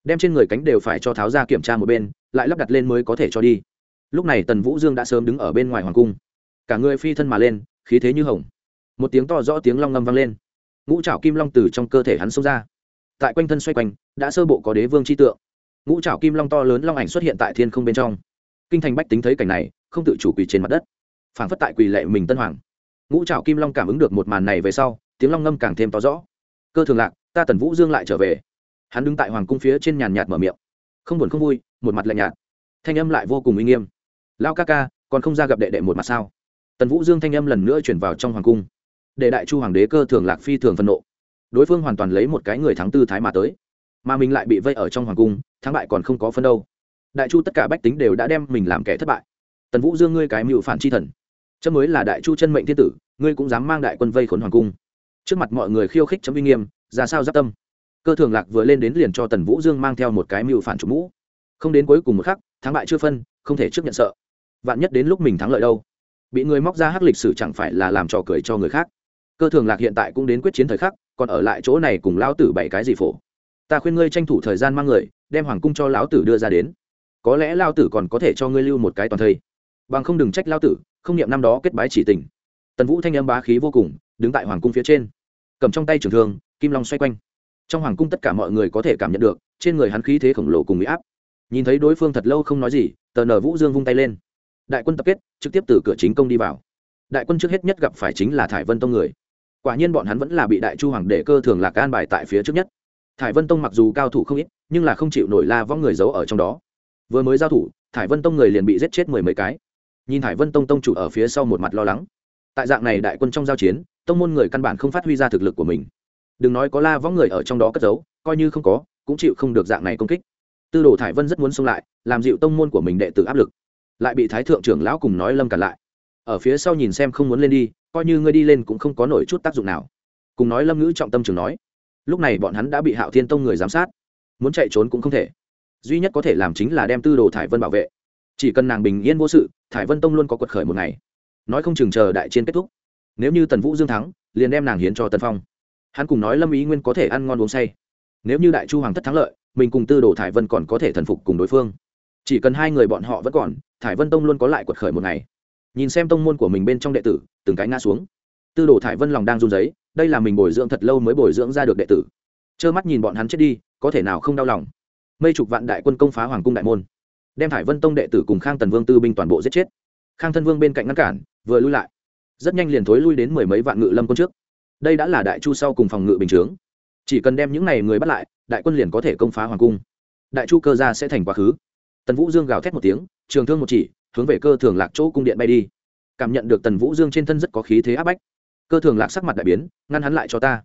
Đem trên người cánh đều phải cho tháo ra kiểm tra một bên, lại lắp đặt lên mới có thể cho đi. Lúc này tần vũ dương đã sớm đứng ở bên ngoài hoàng cung. Cả người phi thân mà lên, khí thế như hồng. Một tiếng to rõ tiếng long ngâm vang lên. Ngũ trảo kim long từ trong cơ thể hắn xông ra tại quanh thân xoay quanh, đã sơ bộ có đế vương chi tượng. Ngũ trảo kim long to lớn long ảnh xuất hiện tại thiên không bên trong. Kinh thành bách tính thấy cảnh này, không tự chủ quỳ trên mặt đất. Phảng phất tại quỳ lệ mình tân hoàng. Ngũ trảo kim long cảm ứng được một màn này về sau, tiếng long ngâm càng thêm to rõ. Cơ thường lạc, ta tần vũ dương lại trở về. Hắn đứng tại hoàng cung phía trên nhàn nhạt mở miệng. Không buồn không vui, một mặt lạnh nhạt. Thanh âm lại vô cùng uy nghiêm. Lao ca ca, còn không ra gặp đệ đệ một mặt sao? Tần vũ dương thanh âm lần nữa chuyển vào trong hoàng cung. Để đại chu hoàng đế cơ thường lạc phi thường phân nộ đối phương hoàn toàn lấy một cái người thắng tư thái mà tới. Mà mình lại bị vây ở trong hoàng cung, thắng bại còn không có phân đâu. Đại chu tất cả bách tính đều đã đem mình làm kẻ thất bại. Tần vũ dương ngươi cái mưu phản chi thần. Chấm mới là đại chu chân mệnh thiên tử, ngươi cũng dám mang đại quân vây khốn hoàng cung. Trước mặt mọi người khiêu khích chấm uy nghiêm, ra sao giáp tâm. Cơ thường lạc vừa lên đến liền cho tần vũ dương mang theo một cái mưu phản chủ mũ. Không đến cuối cùng một khắc, thắng bại chưa phân, không thể trước nhận sợ. Vạn nhất đến lúc mình thắng lợi đâu. Bị người móc ra hắc lịch sử chẳng phải là làm trò cười cho người khác cơ thường lạc hiện tại cũng đến quyết chiến thời khắc, còn ở lại chỗ này cùng lão tử bảy cái gì phổ. Ta khuyên ngươi tranh thủ thời gian mang người, đem hoàng cung cho lão tử đưa ra đến. Có lẽ lao tử còn có thể cho ngươi lưu một cái toàn thây. Bằng không đừng trách lao tử, không niệm năm đó kết bái chỉ tình. Tần vũ thanh âm bá khí vô cùng, đứng tại hoàng cung phía trên. Cầm trong tay trường thương, kim long xoay quanh. Trong hoàng cung tất cả mọi người có thể cảm nhận được, trên người hắn khí thế khổng lồ cùng bị áp. Nhìn thấy đối phương thật lâu không nói gì, tờ nở vũ dương vung tay lên. Đại quân tập kết, trực tiếp từ cửa chính công đi vào. Đại quân trước hết nhất gặp phải chính là thải vân tông người quả nhiên bọn hắn vẫn là bị đại chu hoàng đệ cơ thường lạc an bài tại phía trước nhất. Thải vân tông mặc dù cao thủ không ít, nhưng là không chịu nổi la vong người giấu ở trong đó. Vừa mới giao thủ, thải vân tông người liền bị giết chết mười mấy cái. Nhìn thải vân tông tông chủ ở phía sau một mặt lo lắng. Tại dạng này đại quân trong giao chiến, tông môn người căn bản không phát huy ra thực lực của mình. Đừng nói có la vong người ở trong đó cất giấu, coi như không có, cũng chịu không được dạng này công kích. Tư đồ thải vân rất muốn xông lại, làm dịu tông môn của mình đệ tử áp lực. Lại bị thái thượng trưởng lão cùng nói lâm cản lại. Ở phía sau nhìn xem không muốn lên đi coi như ngươi đi lên cũng không có nổi chút tác dụng nào. Cùng nói lâm ngữ trọng tâm trường nói, lúc này bọn hắn đã bị hạo thiên tông người giám sát, muốn chạy trốn cũng không thể. Duy nhất có thể làm chính là đem tư đồ thải vân bảo vệ. Chỉ cần nàng bình yên vô sự, thải vân tông luôn có quật khởi một ngày. Nói không chừng chờ đại chiến kết thúc, nếu như tần vũ dương thắng, liền đem nàng hiến cho tần phong. Hắn cùng nói lâm ý nguyên có thể ăn ngon uống say. Nếu như đại chu hoàng thất thắng lợi, mình cùng tư đồ thải vân còn có thể thần phục cùng đối phương. Chỉ cần hai người bọn họ vẫn còn, thải vân tông luôn có lại quật khởi một ngày nhìn xem tông môn của mình bên trong đệ tử, từng cái ngã xuống. Tư đồ thải vân lòng đang run giấy, đây là mình bồi dưỡng thật lâu mới bồi dưỡng ra được đệ tử. Trơ mắt nhìn bọn hắn chết đi, có thể nào không đau lòng? Mây chục vạn đại quân công phá hoàng cung đại môn. Đem thải vân tông đệ tử cùng khang tần vương tư binh toàn bộ giết chết. Khang thân vương bên cạnh ngăn cản, vừa lui lại. Rất nhanh liền thối lui đến mười mấy vạn ngự lâm quân trước. Đây đã là đại chu sau cùng phòng ngự bình chướng. Chỉ cần đem những n à y người bắt lại, đại quân liền có thể công phá hoàng cung. Đại chu cơ gia sẽ thành quá khứ. Tần vũ dương gào thét một tiếng, trường thương một chỉ hướng về cơ thường lạc chỗ cung điện bay đi. Cảm nhận được tần vũ dương trên thân rất có khí thế áp bách. Cơ thường lạc sắc mặt đại biến, ngăn hắn lại cho ta.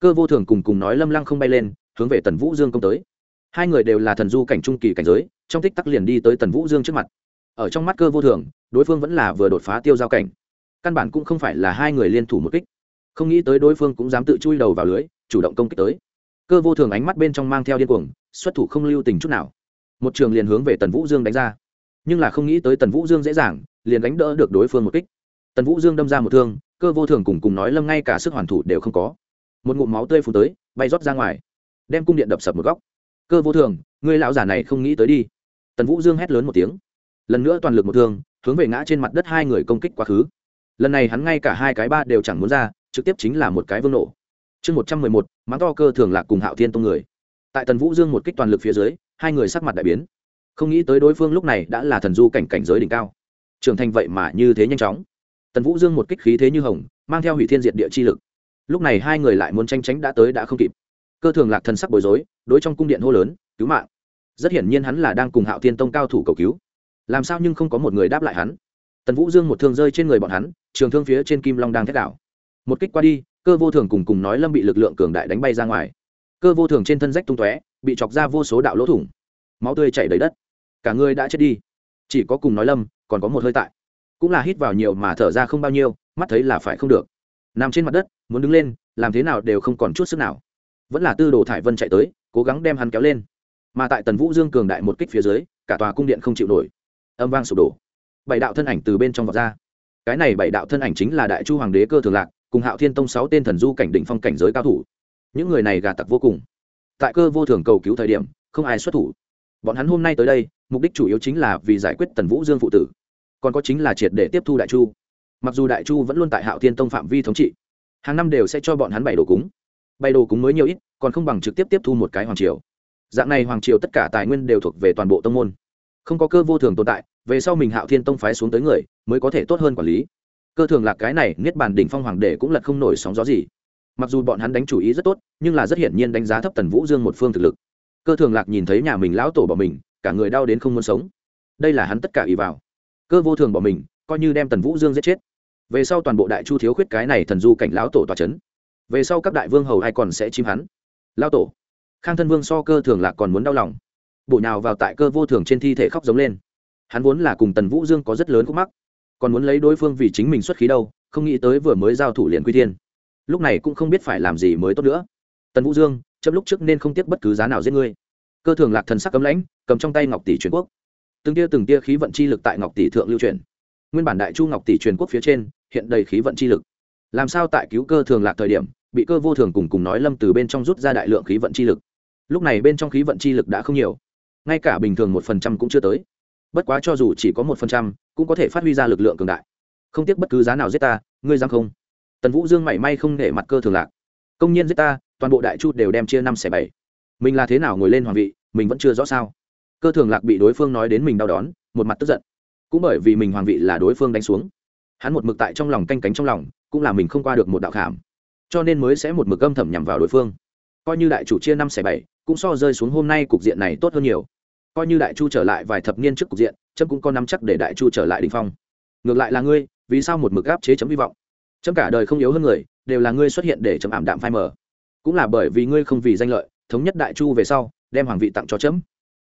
Cơ vô thường cùng cùng nói lâm lăng không bay lên, hướng về tần vũ dương công tới. Hai người đều là thần du cảnh trung kỳ cảnh giới, trong tích tắc liền đi tới tần vũ dương trước mặt. Ở trong mắt cơ vô thường, đối phương vẫn là vừa đột phá tiêu giao cảnh. Căn bản cũng không phải là hai người liên thủ một kích. Không nghĩ tới đối phương cũng dám tự chui đầu vào lưới, chủ động công kích tới. Cơ vô thường ánh mắt bên trong mang theo điên cuồng, xuất thủ không lưu tình chút nào. Một trường liền hướng về tần vũ dương đánh ra nhưng là không nghĩ tới tần vũ dương dễ dàng, liền đánh đỡ được đối phương một kích. Tần vũ dương đâm ra một thương, cơ vô thường cùng cùng nói lâm ngay cả sức hoàn thủ đều không có. Một ngụm máu tươi phù tới, bay rót ra ngoài, đem cung điện đập sập một góc. Cơ vô thường người lão già này không nghĩ tới đi. Tần vũ dương hét lớn một tiếng. Lần nữa toàn lực một thương, hướng về ngã trên mặt đất hai người công kích quá khứ. Lần này hắn ngay cả hai cái ba đều chẳng muốn ra, trực tiếp chính là một cái vương nổ. Chương một trăm mười một, mắng to cơ thường lạc cùng hạo thiên tông người. Tại tần vũ dương một kích toàn lực phía dưới, hai người sắc mặt đại biến không nghĩ tới đối phương lúc này đã là thần du cảnh cảnh giới đỉnh cao. Trưởng thành vậy mà như thế nhanh chóng. Tần vũ dương một kích khí thế như hồng, mang theo hủy thiên diệt địa chi lực. Lúc này hai người lại muốn tranh tránh đã tới đã không kịp. Cơ thường lạc thần sắc bối rối, đối trong cung điện hô lớn, cứu mạng! Rất hiển nhiên hắn là đang cùng hạo thiên tông cao thủ cầu cứu. Làm sao nhưng không có một người đáp lại hắn? Tần vũ dương một thương rơi trên người bọn hắn, trường thương phía trên kim long đang thét đảo. Một kích qua đi, cơ vô thường cùng cùng nói lâm bị lực lượng cường đại đánh bay ra ngoài. Cơ vô thường trên thân rách tung tóe, bị chọc ra vô số đạo lỗ thủng. Máu tươi chảy đầy đất cả người đã chết đi. Chỉ có cùng nói lâm, còn có một hơi tại. Cũng là hít vào nhiều mà thở ra không bao nhiêu, mắt thấy là phải không được. Nằm trên mặt đất, muốn đứng lên, làm thế nào đều không còn chút sức nào. Vẫn là tư đồ thải vân chạy tới, cố gắng đem hắn kéo lên. Mà tại tần vũ dương cường đại một kích phía dưới, cả tòa cung điện không chịu nổi. Âm vang sụp đổ. Bảy đạo thân ảnh từ bên trong vọt ra. Cái này bảy đạo thân ảnh chính là đại chu hoàng đế cơ thường lạc, cùng hạo thiên tông sáu tên thần du cảnh đỉnh phong cảnh giới cao thủ. Những người này gà tặc vô cùng. Tại cơ vô thường cầu cứu thời điểm, không ai xuất thủ. Bọn hắn hôm nay tới đây mục đích chủ yếu chính là vì giải quyết tần vũ dương phụ tử, còn có chính là triệt để tiếp thu đại chu. Mặc dù đại chu vẫn luôn tại hạo thiên tông phạm vi thống trị, hàng năm đều sẽ cho bọn hắn bảy đồ cúng. Bảy đồ cúng mới nhiều ít, còn không bằng trực tiếp tiếp thu một cái hoàng triều. Dạng này hoàng triều tất cả tài nguyên đều thuộc về toàn bộ tông môn. Không có cơ vô thường tồn tại, về sau mình hạo thiên tông phái xuống tới người, mới có thể tốt hơn quản lý. Cơ thường lạc cái này, niết bàn đỉnh phong hoàng đệ cũng lật không nổi sóng gió gì. Mặc dù bọn hắn đánh chủ ý rất tốt, nhưng là rất hiển nhiên đánh giá thấp tần vũ dương một phương thực lực. Cơ thường lạc nhìn thấy nhà mình lão tổ bỏ mình cả người đau đến không muốn sống. Đây là hắn tất cả ý vào. Cơ vô thường bỏ mình, coi như đem tần vũ dương giết chết. Về sau toàn bộ đại chu thiếu khuyết cái này thần du cảnh lão tổ tòa c h ấ n về sau các đại vương hầu ai còn sẽ chim hắn? Lao tổ. Khang thân vương so cơ thường lạc còn muốn đau lòng. Bổ nhào vào tại cơ vô thường trên thi thể khóc giống lên. Hắn vốn là cùng tần vũ dương có rất lớn khúc mắc. Còn muốn lấy đối phương vì chính mình xuất khí đâu, không nghĩ tới vừa mới giao thủ liền quy thiên. Lúc này cũng không biết phải làm gì mới tốt nữa. Tần vũ dương chấm lúc trước nên không tiếc bất cứ giá nào giết ngươi cơ thường lạc thần sắc cấm lãnh, cầm trong tay ngọc tỷ truyền quốc. Từng tia từng tia khí vận chi lực tại ngọc tỷ thượng lưu truyền. Nguyên bản đại chu ngọc tỷ truyền quốc phía trên, hiện đầy khí vận chi lực. Làm sao tại cứu cơ thường lạc thời điểm, bị cơ vô thường cùng cùng nói lâm từ bên trong rút ra đại lượng khí vận chi lực? Lúc này bên trong khí vận chi lực đã không nhiều. Ngay cả bình thường một phần trăm cũng chưa tới. Bất quá cho dù chỉ có một phần trăm, cũng có thể phát huy ra lực lượng cường đại. Không tiếc bất cứ giá nào giết ta, ngươi dám không? Tần vũ dương mảy may không nể mặt cơ thường lạc. Công nhiên giết ta, toàn bộ đại chu đều đem chia năm xẻ bảy. Mình là thế nào ngồi lên hoàng vị? Mình vẫn chưa rõ sao? Cơ thường lạc bị đối phương nói đến mình đau đón, một mặt tức giận. Cũng bởi vì mình hoàng vị là đối phương đánh xuống. Hắn một mực tại trong lòng canh cánh trong lòng, cũng là mình không qua được một đạo khảm. Cho nên mới sẽ một mực âm thầm nhằm vào đối phương. Coi như đại chủ chia năm xẻ bảy, cũng so rơi xuống hôm nay cục diện này tốt hơn nhiều. Coi như đại chu trở lại vài thập niên trước cục diện trâm cũng có nắm chắc để đại chu trở lại đình phong. Ngược lại là ngươi, vì sao một mực áp chế chấm hy vọng? Chấm cả đời không yếu hơn người, đều là ngươi xuất hiện để chấm ảm đạm phai mờ. Cũng là bởi vì ngươi không vì danh lợi, thống nhất đại chu về sau đem hoàng vị tặng cho chấm.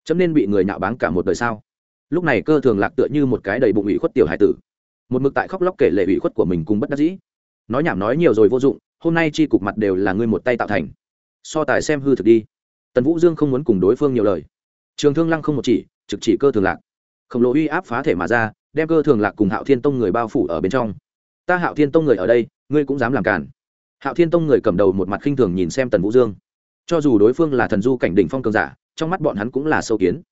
Chấm nên bị người nhạo báng cả một đời sao? Lúc này cơ thường lạc tựa như một cái đầy bụng ủy khuất tiểu hải tử. Một mực tại khóc lóc kể lệ ủy khuất của mình cùng bất đắc dĩ. Nói nhảm nói nhiều rồi vô dụng, hôm nay chi cục mặt đều là ngươi một tay tạo thành. So tài xem hư thực đi. Tần vũ dương không muốn cùng đối phương nhiều lời. Trường thương lăng không một chỉ, trực chỉ cơ thường lạc. Khổng lồ uy áp phá thể mà ra, đem cơ thường lạc cùng hạo thiên tông người bao phủ ở bên trong. Ta hạo thiên tông người ở đây, ngươi cũng dám làm cản hạo thiên tông người cầm đầu một mặt khinh thường nhìn xem tần vũ dương cho dù đối phương là thần du cảnh đỉnh phong cường giả, trong mắt bọn hắn cũng là sâu kiến.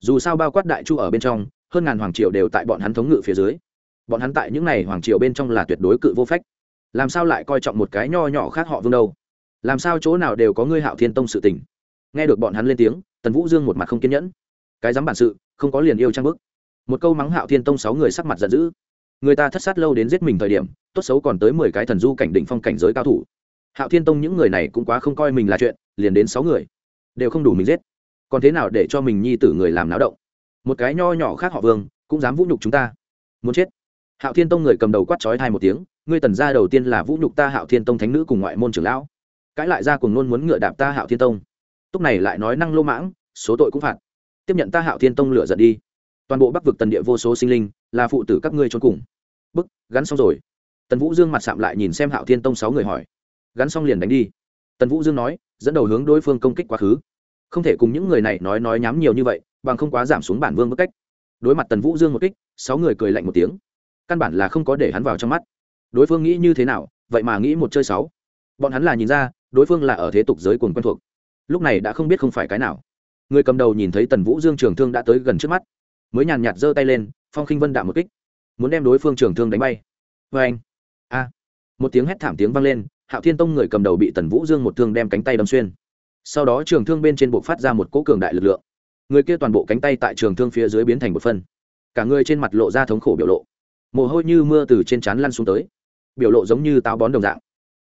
Dù sao bao quát đại chu ở bên trong, hơn ngàn hoàng triều đều tại bọn hắn thống ngự phía dưới. Bọn hắn tại những n à y hoàng triều bên trong là tuyệt đối cự vô phách. Làm sao lại coi trọng một cái nho nhỏ khác họ vương đâu? Làm sao chỗ nào đều có ngươi hạo thiên tông sự tình? Nghe được bọn hắn lên tiếng, tần vũ dương một mặt không kiên nhẫn. Cái dám bản sự, không có liền yêu trang bức. Một câu mắng hạo thiên tông sáu người sắc mặt giận dữ. Người ta thất sát lâu đến giết mình thời điểm, tốt xấu còn tới mười cái thần du cảnh định phong cảnh giới cao thủ. Hạo thiên tông những người này cũng quá không coi mình là chuyện liền đến sáu người, đều không đủ mình giết. Còn thế nào để cho mình nhi tử người làm náo động? Một cái nho nhỏ khác họ vương, cũng dám vũ nhục chúng ta. Muốn chết. Hạo thiên tông người cầm đầu quát trói thai một tiếng, ngươi tần gia đầu tiên là vũ nhục ta hạo thiên tông thánh nữ cùng ngoại môn trưởng lão. Cãi lại ra cùng luôn muốn ngựa đạp ta hạo thiên tông. Túc này lại nói năng lô mãng, số tội cũng phạt. Tiếp nhận ta hạo thiên tông lửa giận đi. Toàn bộ bắc vực tần địa vô số sinh linh, là phụ tử các ngươi trốn cùng. Bức, gắn xong rồi. Tần vũ dương mặt sạm lại nhìn xem hạo thiên tông sáu người hỏi. Gắn xong liền đánh đi tần vũ dương nói, dẫn đầu hướng đối phương công kích quá khứ. Không thể cùng những người này nói nói nhám nhiều như vậy, bằng không quá giảm xuống bản vương bức cách. Đối mặt tần vũ dương một kích, sáu người cười lạnh một tiếng. Căn bản là không có để hắn vào trong mắt. Đối phương nghĩ như thế nào, vậy mà nghĩ một chơi sáu. Bọn hắn là nhìn ra, đối phương là ở thế tục giới cuồng quen thuộc. Lúc này đã không biết không phải cái nào. Người cầm đầu nhìn thấy tần vũ dương trường thương đã tới gần trước mắt. Mới nhàn nhạt giơ tay lên, phong khinh vân đạm một kích. Muốn đem đối phương trường thương đánh bay. Vê anh a. Một tiếng hét thảm tiếng vang lên hạo thiên tông người cầm đầu bị tần vũ dương một thương đem cánh tay đâm xuyên. Sau đó trường thương bên trên bộ phát ra một cỗ cường đại lực lượng. Người kia toàn bộ cánh tay tại trường thương phía dưới biến thành một phân. Cả người trên mặt lộ ra thống khổ biểu lộ. Mồ hôi như mưa từ trên trán lăn xuống tới. Biểu lộ giống như táo bón đồng dạng.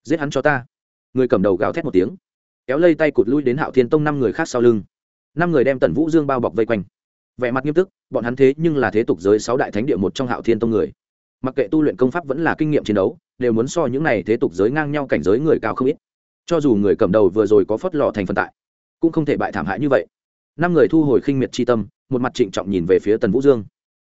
Giết hắn cho ta. Người cầm đầu gào thét một tiếng, kéo lây tay cụt lui đến hạo thiên tông năm người khác sau lưng. Năm người đem tần vũ dương bao bọc vây quanh. Vẻ mặt nghiêm túc, bọn hắn thế nhưng là thế tục giới sáu đại thánh địa một trong hạo thiên tông người. Mặc kệ tu luyện công pháp vẫn là kinh nghiệm chiến đấu đều muốn so những này thế tục giới ngang nhau cảnh giới người cao không ít. Cho dù người cầm đầu vừa rồi có phất lò thành phần tại, cũng không thể bại thảm hại như vậy. Năm người thu hồi khinh miệt c tâm, một mặt trịnh trọng nhìn về phía tần vũ dương.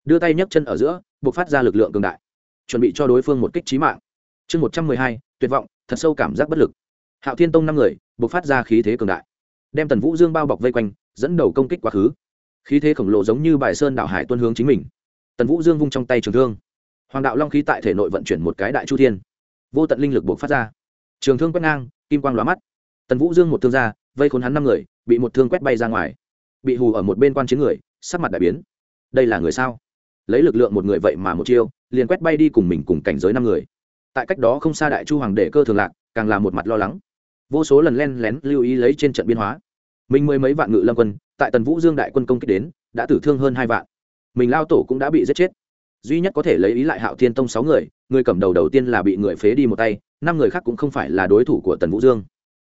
Đưa tay nhấc chân ở giữa buộc phát ra lực lượng cường đại, chuẩn bị cho đối phương một kích trí mạng. Chương một trăm mười hai, tuyệt vọng, thật sâu cảm giác bất lực. Hạo thiên tông năm người buộc phát ra khí thế cường đại, đem tần vũ dương bao bọc vây quanh, dẫn đầu công kích quá khứ. Khí thế khổng lồ giống như bài sơn đảo hải tuân hướng chính mình. Tần vũ dương vung trong tay trường thương hoàng đạo long khí tại thể nội vận chuyển một cái đại chu thiên. Vô tận linh lực buộc phát ra. Trường thương quét ngang, kim quang lóa mắt. Tần vũ dương một thương ra, vây khốn hắn năm người, bị một thương quét bay ra ngoài. Bị hù ở một bên quan chiến người, sắc mặt đại biến. Đây là người sao? Lấy lực lượng một người vậy mà một chiêu, liền quét bay đi cùng mình cùng cảnh giới năm người. Tại cách đó không xa đại chu hoàng đệ cơ thường lạc, càng là một mặt lo lắng. Vô số lần len lén lưu ý lấy trên trận biên hóa. Mình mười mấy vạn ngự lâm quân, tại tần vũ dương đại quân công kích đến, đã tử thương hơn hai vạn. Mình lao tổ cũng đã bị giết chết duy nhất có thể lấy ý lại hạo thiên tông sáu người người cầm đầu đầu tiên là bị người phế đi một tay, năm người khác cũng không phải là đối thủ của tần vũ dương.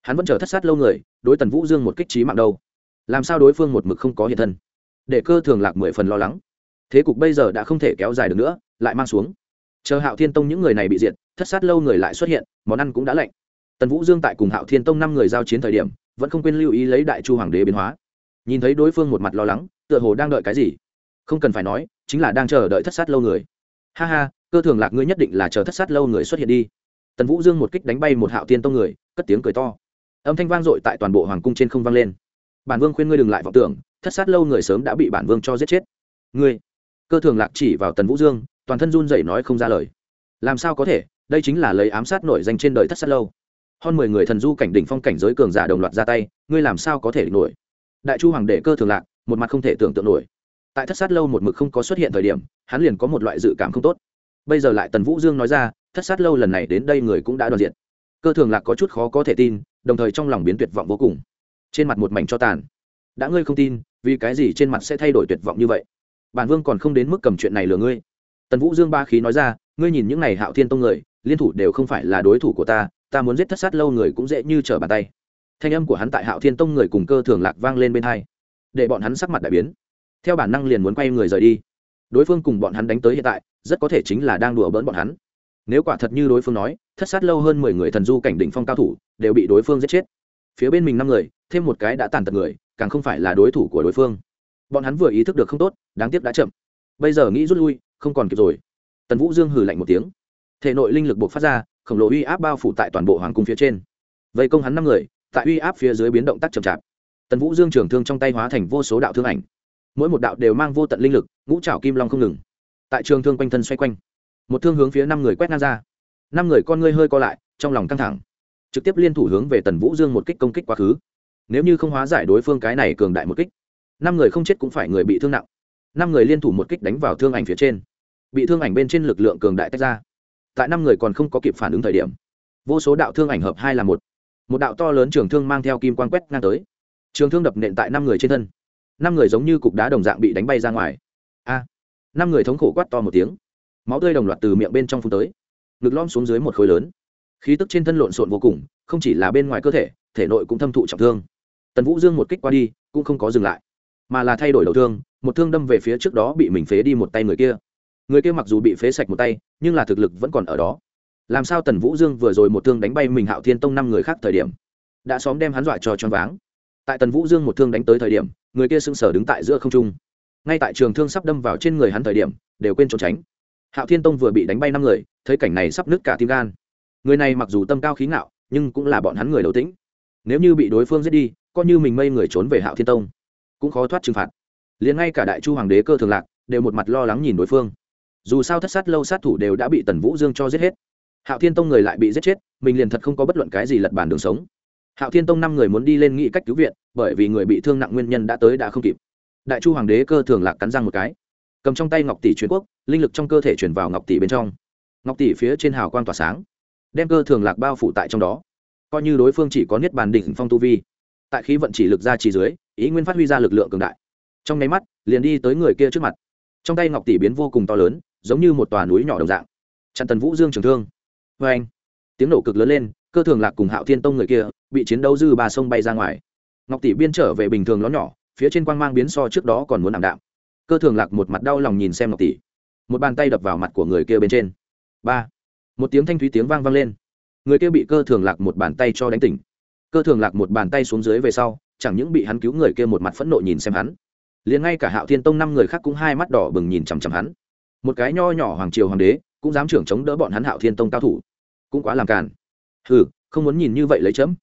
Hắn vẫn chờ thất sát lâu người, đối tần vũ dương một kích trí mạng đâu. Làm sao đối phương một mực không có hiện thân? Để cơ thường lạc mười phần lo lắng. Thế cục bây giờ đã không thể kéo dài được nữa, lại mang xuống. Chờ hạo thiên tông những người này bị diệt, thất sát lâu người lại xuất hiện, món ăn cũng đã lạnh. Tần vũ dương tại cùng hạo thiên tông năm người giao chiến thời điểm, vẫn không quên lưu ý lấy đại chu hoàng đế biến hóa. Nhìn thấy đối phương một mặt lo lắng, tựa hồ đang đợi cái gì? Không cần phải nói chính là đang chờ đợi thất sát lâu người. Ha ha, cơ thường lạc ngươi nhất định là chờ thất sát lâu người xuất hiện đi. Tần vũ dương một kích đánh bay một hạo tiên tông người, cất tiếng cười to. Âm thanh vang dội tại toàn bộ hoàng cung trên không vang lên. Bản vương khuyên ngươi đừng lại vọng tưởng, thất sát lâu người sớm đã bị bản vương cho giết chết. Ngươi, cơ thường lạc chỉ vào tần vũ dương, toàn thân run dậy nói không ra lời. Làm sao có thể, đây chính là lấy ám sát nổi danh trên đời thất sát lâu. Hơn mười người thần du cảnh đỉnh phong cảnh giới cường giả đồng loạt ra tay, ngươi làm sao có thể địch nổi? Đại chu hoàng đệ cơ thường lạc, một mặt không thể tưởng tượng nổi tại thất sát lâu một mực không có xuất hiện thời điểm, hắn liền có một loại dự cảm không tốt. Bây giờ lại tần vũ dương nói ra, thất sát lâu lần này đến đây người cũng đã đoàn diện. Cơ thường lạc có chút khó có thể tin, đồng thời trong lòng biến tuyệt vọng vô cùng. Trên mặt một mảnh cho tàn. Đã ngươi không tin, vì cái gì trên mặt sẽ thay đổi tuyệt vọng như vậy? Bản vương còn không đến mức cầm chuyện này lừa ngươi. Tần vũ dương ba khí nói ra, ngươi nhìn những n à y hạo thiên tông người, liên thủ đều không phải là đối thủ của ta ta muốn giết thất sát lâu người cũng dễ như trở bàn tay. Thanh âm của hắn tại hạo thiên tông người cùng cơ thường lạc vang lên bên hai, để bọn hắn sắc mặt đại biến theo bản năng liền muốn quay người rời đi. Đối phương cùng bọn hắn đánh tới hiện tại, rất có thể chính là đang đùa bỡn bọn hắn. Nếu quả thật như đối phương nói, thất sát lâu hơn mười người thần du cảnh đỉnh phong cao thủ, đều bị đối phương giết chết. Phía bên mình năm người, thêm một cái đã tàn tật người, càng không phải là đối thủ của đối phương. Bọn hắn vừa ý thức được không tốt, đáng tiếc đã chậm. Bây giờ nghĩ rút lui, không còn kịp rồi. Tần vũ dương hừ lạnh một tiếng. Thể nội linh lực buộc phát ra, khổng lồ uy áp bao phủ tại toàn bộ hoàng cung phía trên. Vây công hắn năm người, tại uy áp phía dưới biến động tác chậm chạp. Tần vũ dương trường thương trong tay hóa thành vô số đạo thương ảnh mỗi một đạo đều mang vô tận linh lực, ngũ trảo kim long không ngừng. Tại trường thương quanh thân xoay quanh, một thương hướng phía năm người quét ngang ra. Năm người con ngươi hơi co lại, trong lòng căng thẳng. Trực tiếp liên thủ hướng về tần vũ dương một kích công kích quá khứ. Nếu như không hóa giải đối phương cái này cường đại một kích, năm người không chết cũng phải người bị thương nặng. Năm người liên thủ một kích đánh vào thương ảnh phía trên, bị thương ảnh bên trên lực lượng cường đại tách ra. Tại năm người còn không có kịp phản ứng thời điểm, vô số đạo thương ảnh hợp hai là một. Một đạo to lớn trường thương mang theo kim quan quét ngang tới. Trường thương đập nện tại năm người trên thân năm người giống như cục đá đồng dạng bị đánh bay ra ngoài. A, năm người thống khổ quát to một tiếng. Máu tươi đồng loạt từ miệng bên trong phun tới. Ngực lom xuống dưới một khối lớn. Khí tức trên thân lộn xộn vô cùng, không chỉ là bên ngoài cơ thể thể nội cũng thâm thụ trọng thương. Tần vũ dương một kích qua đi, cũng không có dừng lại, mà là thay đổi đầu thương, một thương đâm về phía trước đó bị mình phế đi một tay người kia. Người kia mặc dù bị phế sạch một tay, nhưng là thực lực vẫn còn ở đó. Làm sao tần vũ dương vừa rồi một thương đánh bay mình hạo thiên tông năm người khác thời điểm, đã xóm đem hắn dọa cho choáng váng. Tại tần vũ dương một thương đánh tới thời điểm người kia sững sờ đứng tại giữa không trung. Ngay tại trường thương sắp đâm vào trên người hắn thời điểm, đều quên trốn tránh. Hạo thiên tông vừa bị đánh bay năm người, thấy cảnh này sắp nứt cả tim gan. Người này mặc dù tâm cao khí ngạo, nhưng cũng là bọn hắn người đầu tĩnh. Nếu như bị đối phương giết đi, coi như mình mây người trốn về hạo thiên tông, cũng khó thoát trừng phạt. Liền ngay cả đại chu hoàng đế cơ thường lạc, đều một mặt lo lắng nhìn đối phương. Dù sao thất sát lâu sát thủ đều đã bị tần vũ dương cho giết hết. Hạo thiên tông người lại bị giết chết, mình liền thật không có bất luận cái gì lật bàn đường sống hạo thiên tông năm người muốn đi lên nghị cách cứu viện, bởi vì người bị thương nặng nguyên nhân đã tới đã không kịp. Đại chu hoàng đế cơ thường lạc cắn răng một cái. Cầm trong tay ngọc tỷ truyền quốc, linh lực trong cơ thể chuyển vào ngọc tỷ bên trong. Ngọc tỷ phía trên hào quang tỏa sáng, đem cơ thường lạc bao phủ tại trong đó. Coi như đối phương chỉ có niết bàn đỉnh phong tu vi, tại khí vận chỉ lực ra chỉ dưới, ý nguyên phát huy ra lực lượng cường đại. Trong nháy mắt, liền đi tới người kia trước mặt. Trong tay ngọc tỷ biến vô cùng to lớn, giống như một tòa núi nhỏ đồng dạng. Chặn tần vũ dương trường thương. Vê anh tiếng nổ cực lớn lên cơ thường lạc cùng hạo thiên tông người kia bị chiến đấu dư ba sông bay ra ngoài. Ngọc tỷ biên trở về bình thường ló nhỏ, phía trên quang mang biến so trước đó còn muốn ảm đạm. Cơ thường lạc một mặt đau lòng nhìn xem ngọc tỷ. Một bàn tay đập vào mặt của người kia bên trên. Ba. Một tiếng thanh thúy tiếng vang vang lên. Người kia bị cơ thường lạc một bàn tay cho đánh tỉnh. Cơ thường lạc một bàn tay xuống dưới về sau, chẳng những bị hắn cứu người kia một mặt phẫn nộ nhìn xem hắn, liền ngay cả hạo thiên tông năm người khác cũng hai mắt đỏ bừng nhìn chằm chằm hắn. Một cái nho nhỏ hoàng triều hoàng đế, cũng dám trưởng chống đỡ bọn hắn hạo thiên tông cao thủ. Cũng quá làm càn hừ, không muốn nhìn như vậy lấy chấm.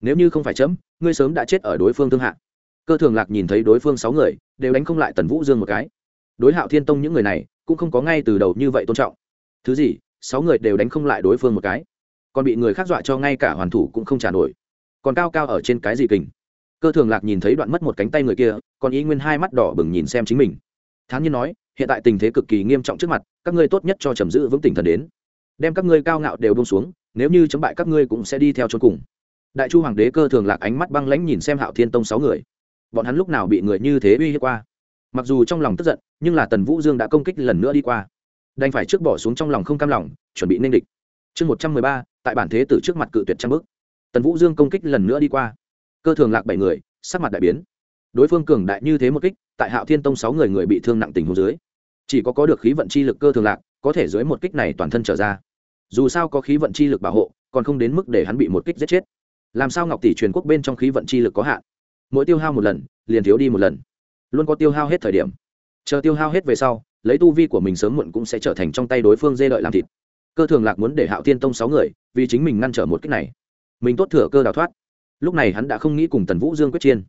Nếu như không phải chấm, ngươi sớm đã chết ở đối phương thương hạ. Cơ thường lạc nhìn thấy đối phương sáu người, đều đánh không lại tần vũ dương một cái. Đối hạo thiên tông những người này, cũng không có ngay từ đầu như vậy tôn trọng. Thứ gì, sáu người đều đánh không lại đối phương một cái. Còn bị người khác dọa cho ngay cả hoàn thủ cũng không trả nổi. Còn cao cao ở trên cái gì kình. Cơ thường lạc nhìn thấy đoạn mất một cánh tay người kia, còn ý nguyên hai mắt đỏ bừng nhìn xem chính mình. Thán nhiên nói, hiện tại tình thế cực kỳ nghiêm trọng trước mặt, các ngươi tốt nhất cho trầm giữ vững tỉnh thần đến. Đem các ngươi cao ngạo đều bông xuống nếu như chấm bại các ngươi cũng sẽ đi theo chôn cùng. Đại chu hoàng đế cơ thường lạc ánh mắt băng lãnh nhìn xem hạo thiên tông sáu người. Bọn hắn lúc nào bị người như thế uy hiếp qua? Mặc dù trong lòng tức giận, nhưng là tần vũ dương đã công kích lần nữa đi qua. Đành phải trước bỏ xuống trong lòng không cam lòng, chuẩn bị nên địch. Chương một trăm mười ba, tại bản thế tử trước mặt cự tuyệt trăm bước. Tần vũ dương công kích lần nữa đi qua. Cơ thường lạc bảy người, sắc mặt đại biến. Đối phương cường đại như thế một kích, tại hạo thiên tông sáu người người bị thương nặng tình hồ dưới, chỉ có có được khí vận chi lực cơ thường lạc, có thể dưới một kích này toàn thân trở ra dù sao có khí vận chi lực bảo hộ, còn không đến mức để hắn bị một kích giết chết. Làm sao ngọc tỷ truyền quốc bên trong khí vận chi lực có hạn? Mỗi tiêu hao một lần, liền thiếu đi một lần. Luôn có tiêu hao hết thời điểm. Chờ tiêu hao hết về sau, lấy tu vi của mình sớm muộn cũng sẽ trở thành trong tay đối phương dê đợi làm thịt. Cơ thường lạc muốn để hạo tiên tông sáu người, vì chính mình ngăn trở một cách này. Mình tốt thừa cơ đào thoát. Lúc này hắn đã không nghĩ cùng tần vũ dương quyết chiến.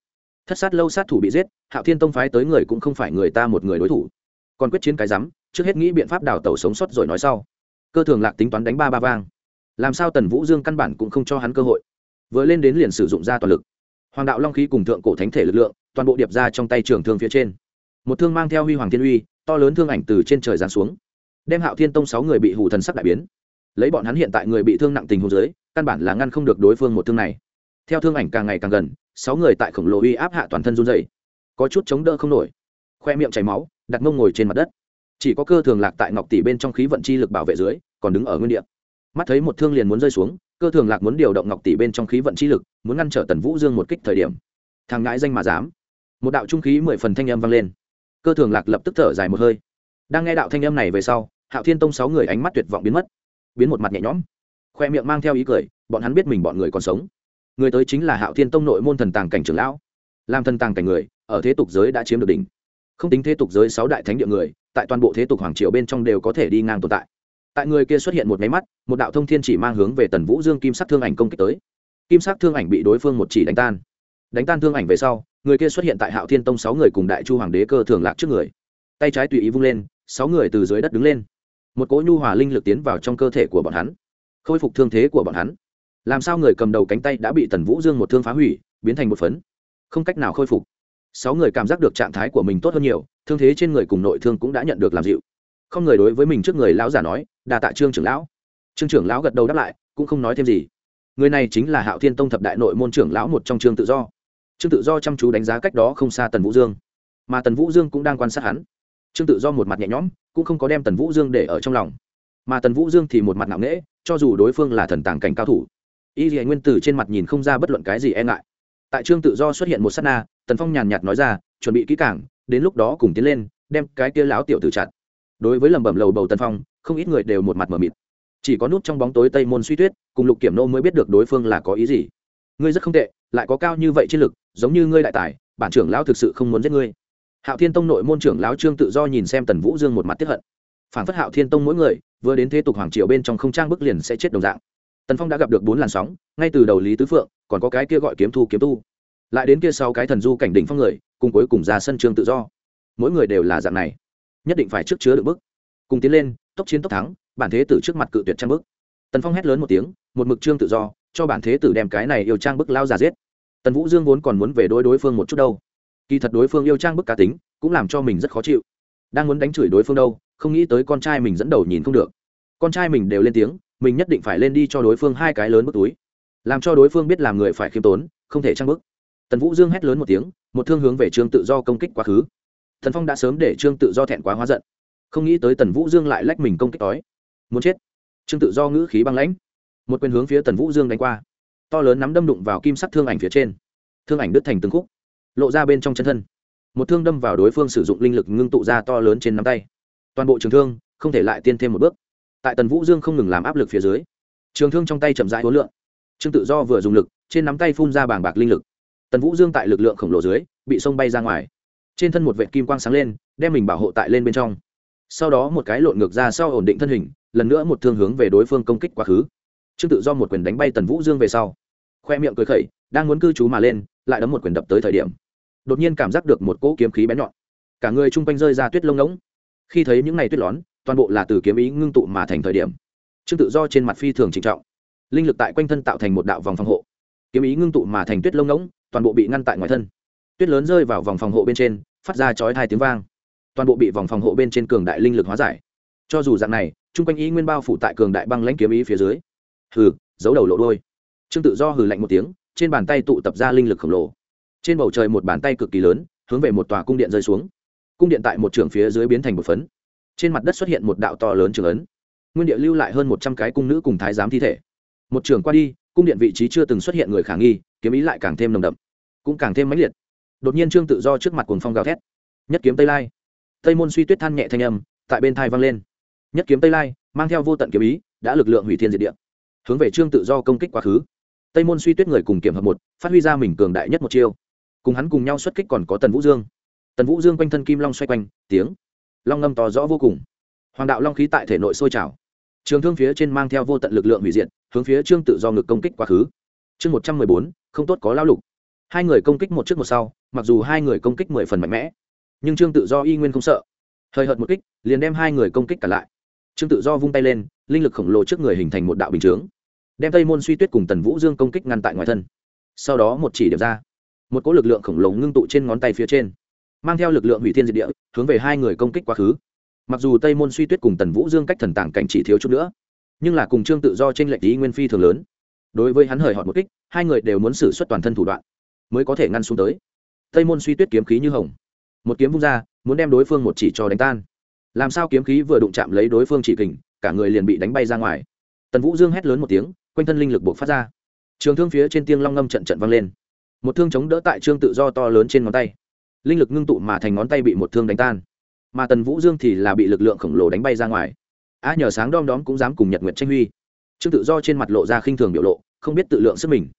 Thất sát lâu sát thủ bị giết, hạo thiên tông phái tới người cũng không phải người ta một người đối thủ. Còn quyết chiến cái rắm, trước hết nghĩ biện pháp đào tẩu sống sót rồi nói sau cơ thường lạc tính toán đánh ba ba vang. Làm sao tần vũ dương căn bản cũng không cho hắn cơ hội. Vừa lên đến liền sử dụng ra toàn lực. Hoàng đạo long khí cùng thượng cổ thánh thể lực lượng, toàn bộ điệp ra trong tay trường thương phía trên. Một thương mang theo huy hoàng thiên uy, to lớn thương ảnh từ trên trời giáng xuống. Đem hạo thiên tông sáu người bị hủ thần sắc đại biến. Lấy bọn hắn hiện tại người bị thương nặng tình hồ dưới, căn bản là ngăn không được đối phương một thương này. Theo thương ảnh càng ngày càng gần, sáu người tại khổng lồ uy áp hạ toàn thân run dày có chút chống đỡ không nổi. Khoe miệng chảy máu, đặt mông ngồi trên mặt đất chỉ có cơ thường lạc tại ngọc tỷ bên trong khí vận chi lực bảo vệ dưới, còn đứng ở nguyên địa. Mắt thấy một thương liền muốn rơi xuống, cơ thường lạc muốn điều động ngọc tỷ bên trong khí vận chi lực, muốn ngăn trở tần vũ dương một kích thời điểm. Thằng ngãi danh mà dám. Một đạo trung khí mười phần thanh âm vang lên. Cơ thường lạc lập tức thở dài một hơi. Đang nghe đạo thanh âm này về sau, hạo thiên tông sáu người ánh mắt tuyệt vọng biến mất. Biến một mặt nhẹ nhõm. Khoe miệng mang theo ý cười, bọn hắn biết mình bọn người còn sống. Người tới chính là hạo thiên tông nội môn thần tàng cảnh trưởng lão. Làm thần tàng cảnh người, ở thế tục giới đã chiếm được đỉnh. Không tính thế tục giới sáu đại thánh địa người tại toàn bộ thế tục hoàng triều bên trong đều có thể đi ngang tồn tại. Tại người kia xuất hiện một máy mắt, một đạo thông thiên chỉ mang hướng về tần vũ dương kim sắc thương ảnh công kích tới. Kim sắc thương ảnh bị đối phương một chỉ đánh tan. Đánh tan thương ảnh về sau, người kia xuất hiện tại hạo thiên tông sáu người cùng đại chu hoàng đế cơ thường lạc trước người. Tay trái tùy ý vung lên, sáu người từ dưới đất đứng lên. Một cỗ nhu hòa linh lực tiến vào trong cơ thể của bọn hắn, khôi phục thương thế của bọn hắn. Làm sao người cầm đầu cánh tay đã bị tần vũ dương một thương phá hủy, biến thành một phấn? Không cách nào khôi phục sáu người cảm giác được trạng thái của mình tốt hơn nhiều, thương thế trên người cùng nội thương cũng đã nhận được làm dịu. Không người đối với mình trước người lão giả nói đà tạ trương trưởng lão. Trương trưởng lão gật đầu đáp lại, cũng không nói thêm gì. Người này chính là hạo thiên tông thập đại nội môn trưởng lão một trong trương tự do. Trương tự do chăm chú đánh giá cách đó không xa tần vũ dương. Mà tần vũ dương cũng đang quan sát hắn. Trương tự do một mặt nhẹ nhõm, cũng không có đem tần vũ dương để ở trong lòng. Mà tần vũ dương thì một mặt nặng nễ cho dù đối phương là thần tàng cảnh cao thủ, y thì nguyên tử trên mặt nhìn không ra bất luận cái gì e ngại tại trương tự do xuất hiện một s á t na, tần phong nhàn nhạt nói ra, chuẩn bị kỹ cảng đến lúc đó cùng tiến lên, đem cái kia láo tiểu tử chặt. Đối với lẩm bẩm lầu bầu tần phong, không ít người đều một mặt m ở mịt. Chỉ có nút trong bóng tối tây môn suy tuyết, cùng lục kiểm nô mới biết được đối phương là có ý gì. Ngươi rất không tệ, lại có cao như vậy chiến lực, giống như ngươi đại tài, bản trưởng lão thực sự không muốn giết ngươi. Hạo thiên tông nội môn trưởng lão trương tự do nhìn xem tần vũ dương một mặt tiếp hận. Phản phất hạo thiên tông mỗi người, vừa đến thế tục hoàng triều bên trong không trang bức liền sẽ chết đồng dạng tần phong đã gặp được bốn làn sóng ngay từ đầu lý tứ phượng còn có cái kia gọi kiếm thu kiếm tu lại đến kia sau cái thần du cảnh đỉnh phong người cùng cuối cùng ra sân trương tự do mỗi người đều là dạng này nhất định phải trước chứa được bức cùng tiến lên tốc chiến tốc thắng bản thế tử trước mặt cự tuyệt trang bức tần phong hét lớn một tiếng một mực trương tự do cho bản thế tử đem cái này yêu trang bức lao giả giết tần vũ dương vốn còn muốn về đối đối phương một chút đâu kỳ thật đối phương yêu trang bức cá tính cũng làm cho mình rất khó chịu đang muốn đánh chửi đối phương đâu không nghĩ tới con trai mình dẫn đầu nhìn không được con trai mình đều lên tiếng mình nhất định phải lên đi cho đối phương hai cái lớn bức túi. Làm cho đối phương biết làm người phải khiêm tốn, không thể trang bức tần vũ dương hét lớn một tiếng, một thương hướng về trương tự do công kích quá khứ. Thần phong đã sớm để trương tự do thẹn quá hóa giận. Không nghĩ tới tần vũ dương lại lách mình công kích đói muốn chết. Trương tự do ngữ khí băng lãnh. Một quyền hướng phía tần vũ dương đánh qua. To lớn nắm đâm đụng vào kim sắc thương ảnh phía trên. Thương ảnh đứt thành từng khúc, lộ ra bên trong chân thân. Một thương đâm vào đối phương sử dụng linh lực ngưng tụ ra to lớn trên nắm tay. Toàn bộ trường thương không thể lại tiên thêm một bước tại tần vũ dương không ngừng làm áp lực phía dưới trường thương trong tay chậm rãi hối lượng trương tự do vừa dùng lực trên nắm tay phun ra bảng bạc linh lực tần vũ dương tại lực lượng khổng lồ dưới bị sông bay ra ngoài trên thân một vệ kim quang sáng lên đem mình bảo hộ tại lên bên trong sau đó một cái lộn ngược ra sau ổn định thân hình lần nữa một thương hướng về đối phương công kích quá khứ trương tự do một quyền đánh bay tần vũ dương về sau khoe miệng cười khẩy đang muốn cư trú mà lên lại đấm một quyền đập tới thời điểm đột nhiên cảm giác được một cỗ kiếm khí bén nhọn cả người chung quanh rơi ra tuyết lông ngỗng khi thấy những ngày tuyết lón toàn bộ là từ kiếm ý ngưng tụ mà thành thời điểm. Trương tự do trên mặt phi thường trịnh trọng. Linh lực tại quanh thân tạo thành một đạo vòng phòng hộ. Kiếm ý ngưng tụ mà thành tuyết lông ngỗng, toàn bộ bị ngăn tại ngoài thân. Tuyết lớn rơi vào vòng phòng hộ bên trên, phát ra chói hai tiếng vang. Toàn bộ bị vòng phòng hộ bên trên cường đại linh lực hóa giải. Cho dù dạng này, chung quanh ý nguyên bao phủ tại cường đại băng lãnh kiếm ý phía dưới. Hừ, giấu đầu lộ đôi trương tự do hừ lạnh một tiếng, trên bàn tay tụ tập ra linh lực khổng lồ. Trên bầu trời một bàn tay cực kỳ lớn, hướng về một tòa cung điện rơi xuống. Cung điện tại một trường phía dưới biến thành một phấn trên mặt đất xuất hiện một đạo to lớn trường ấn. Nguyên địa lưu lại hơn một trăm cái cung nữ cùng thái giám thi thể. Một trường qua đi, cung điện vị trí chưa từng xuất hiện người khả nghi, kiếm ý lại càng thêm nồng đậm, cũng càng thêm mãnh liệt. Đột nhiên trương tự do trước mặt cuồng phong gào thét. Nhất kiếm tây lai. Tây môn suy tuyết than nhẹ thanh âm, tại bên thai vang lên. Nhất kiếm tây lai, mang theo vô tận kiếm ý, đã lực lượng hủy thiên diệt địa. Hướng về trương tự do công kích quá khứ. Tây môn suy tuyết người cùng kiểm hợp một, phát huy ra mình cường đại nhất một chiêu. Cùng hắn cùng nhau xuất kích còn có tần vũ dương. Tần vũ dương quanh thân kim long xoay quanh, tiếng long ngâm to rõ vô cùng. Hoàng đạo long khí tại thể nội sôi trào. Trường thương phía trên mang theo vô tận lực lượng hủy diệt, hướng phía trương tự do ngực công kích quá khứ. Chương một trăm mười bốn, không tốt có lao lục. Hai người công kích một trước một sau, mặc dù hai người công kích mười phần mạnh mẽ, nhưng trương tự do y nguyên không sợ. Hơi hợt một kích, liền đem hai người công kích cả lại. Trương tự do vung tay lên, linh lực khổng lồ trước người hình thành một đạo bình chướng. Đem tây môn suy tuyết cùng tần vũ dương công kích ngăn tại ngoài thân. Sau đó một chỉ điểm ra. Một cỗ lực lượng khổng lồ ngưng tụ trên ngón tay phía trên mang theo lực lượng hủy thiên diệt địa, hướng về hai người công kích quá khứ. Mặc dù tây môn suy tuyết cùng tần vũ dương cách thần tàng cảnh chỉ thiếu chút nữa, nhưng là cùng trương tự do trên lệnh ý nguyên phi thường lớn. Đối với hắn hời hợt một kích, hai người đều muốn xử suất toàn thân thủ đoạn, mới có thể ngăn xuống tới. Tây môn suy tuyết kiếm khí như hồng. Một kiếm vung ra, muốn đem đối phương một chỉ cho đánh tan. Làm sao kiếm khí vừa đụng chạm lấy đối phương chỉ kình, cả người liền bị đánh bay ra ngoài. Tần vũ dương hét lớn một tiếng, quanh thân linh lực buộc phát ra. Trường thương phía trên tiêng long ngâm trận trận vang lên. Một thương chống đỡ tại trương tự do to lớn trên ngón tay linh lực ngưng tụ mà thành ngón tay bị một thương đánh tan. Mà tần vũ dương thì là bị lực lượng khổng lồ đánh bay ra ngoài. A nhờ sáng đom đóm cũng dám cùng nhật nguyệt tranh huy. Trương tự do trên mặt lộ ra khinh thường biểu lộ, không biết tự lượng sức mình.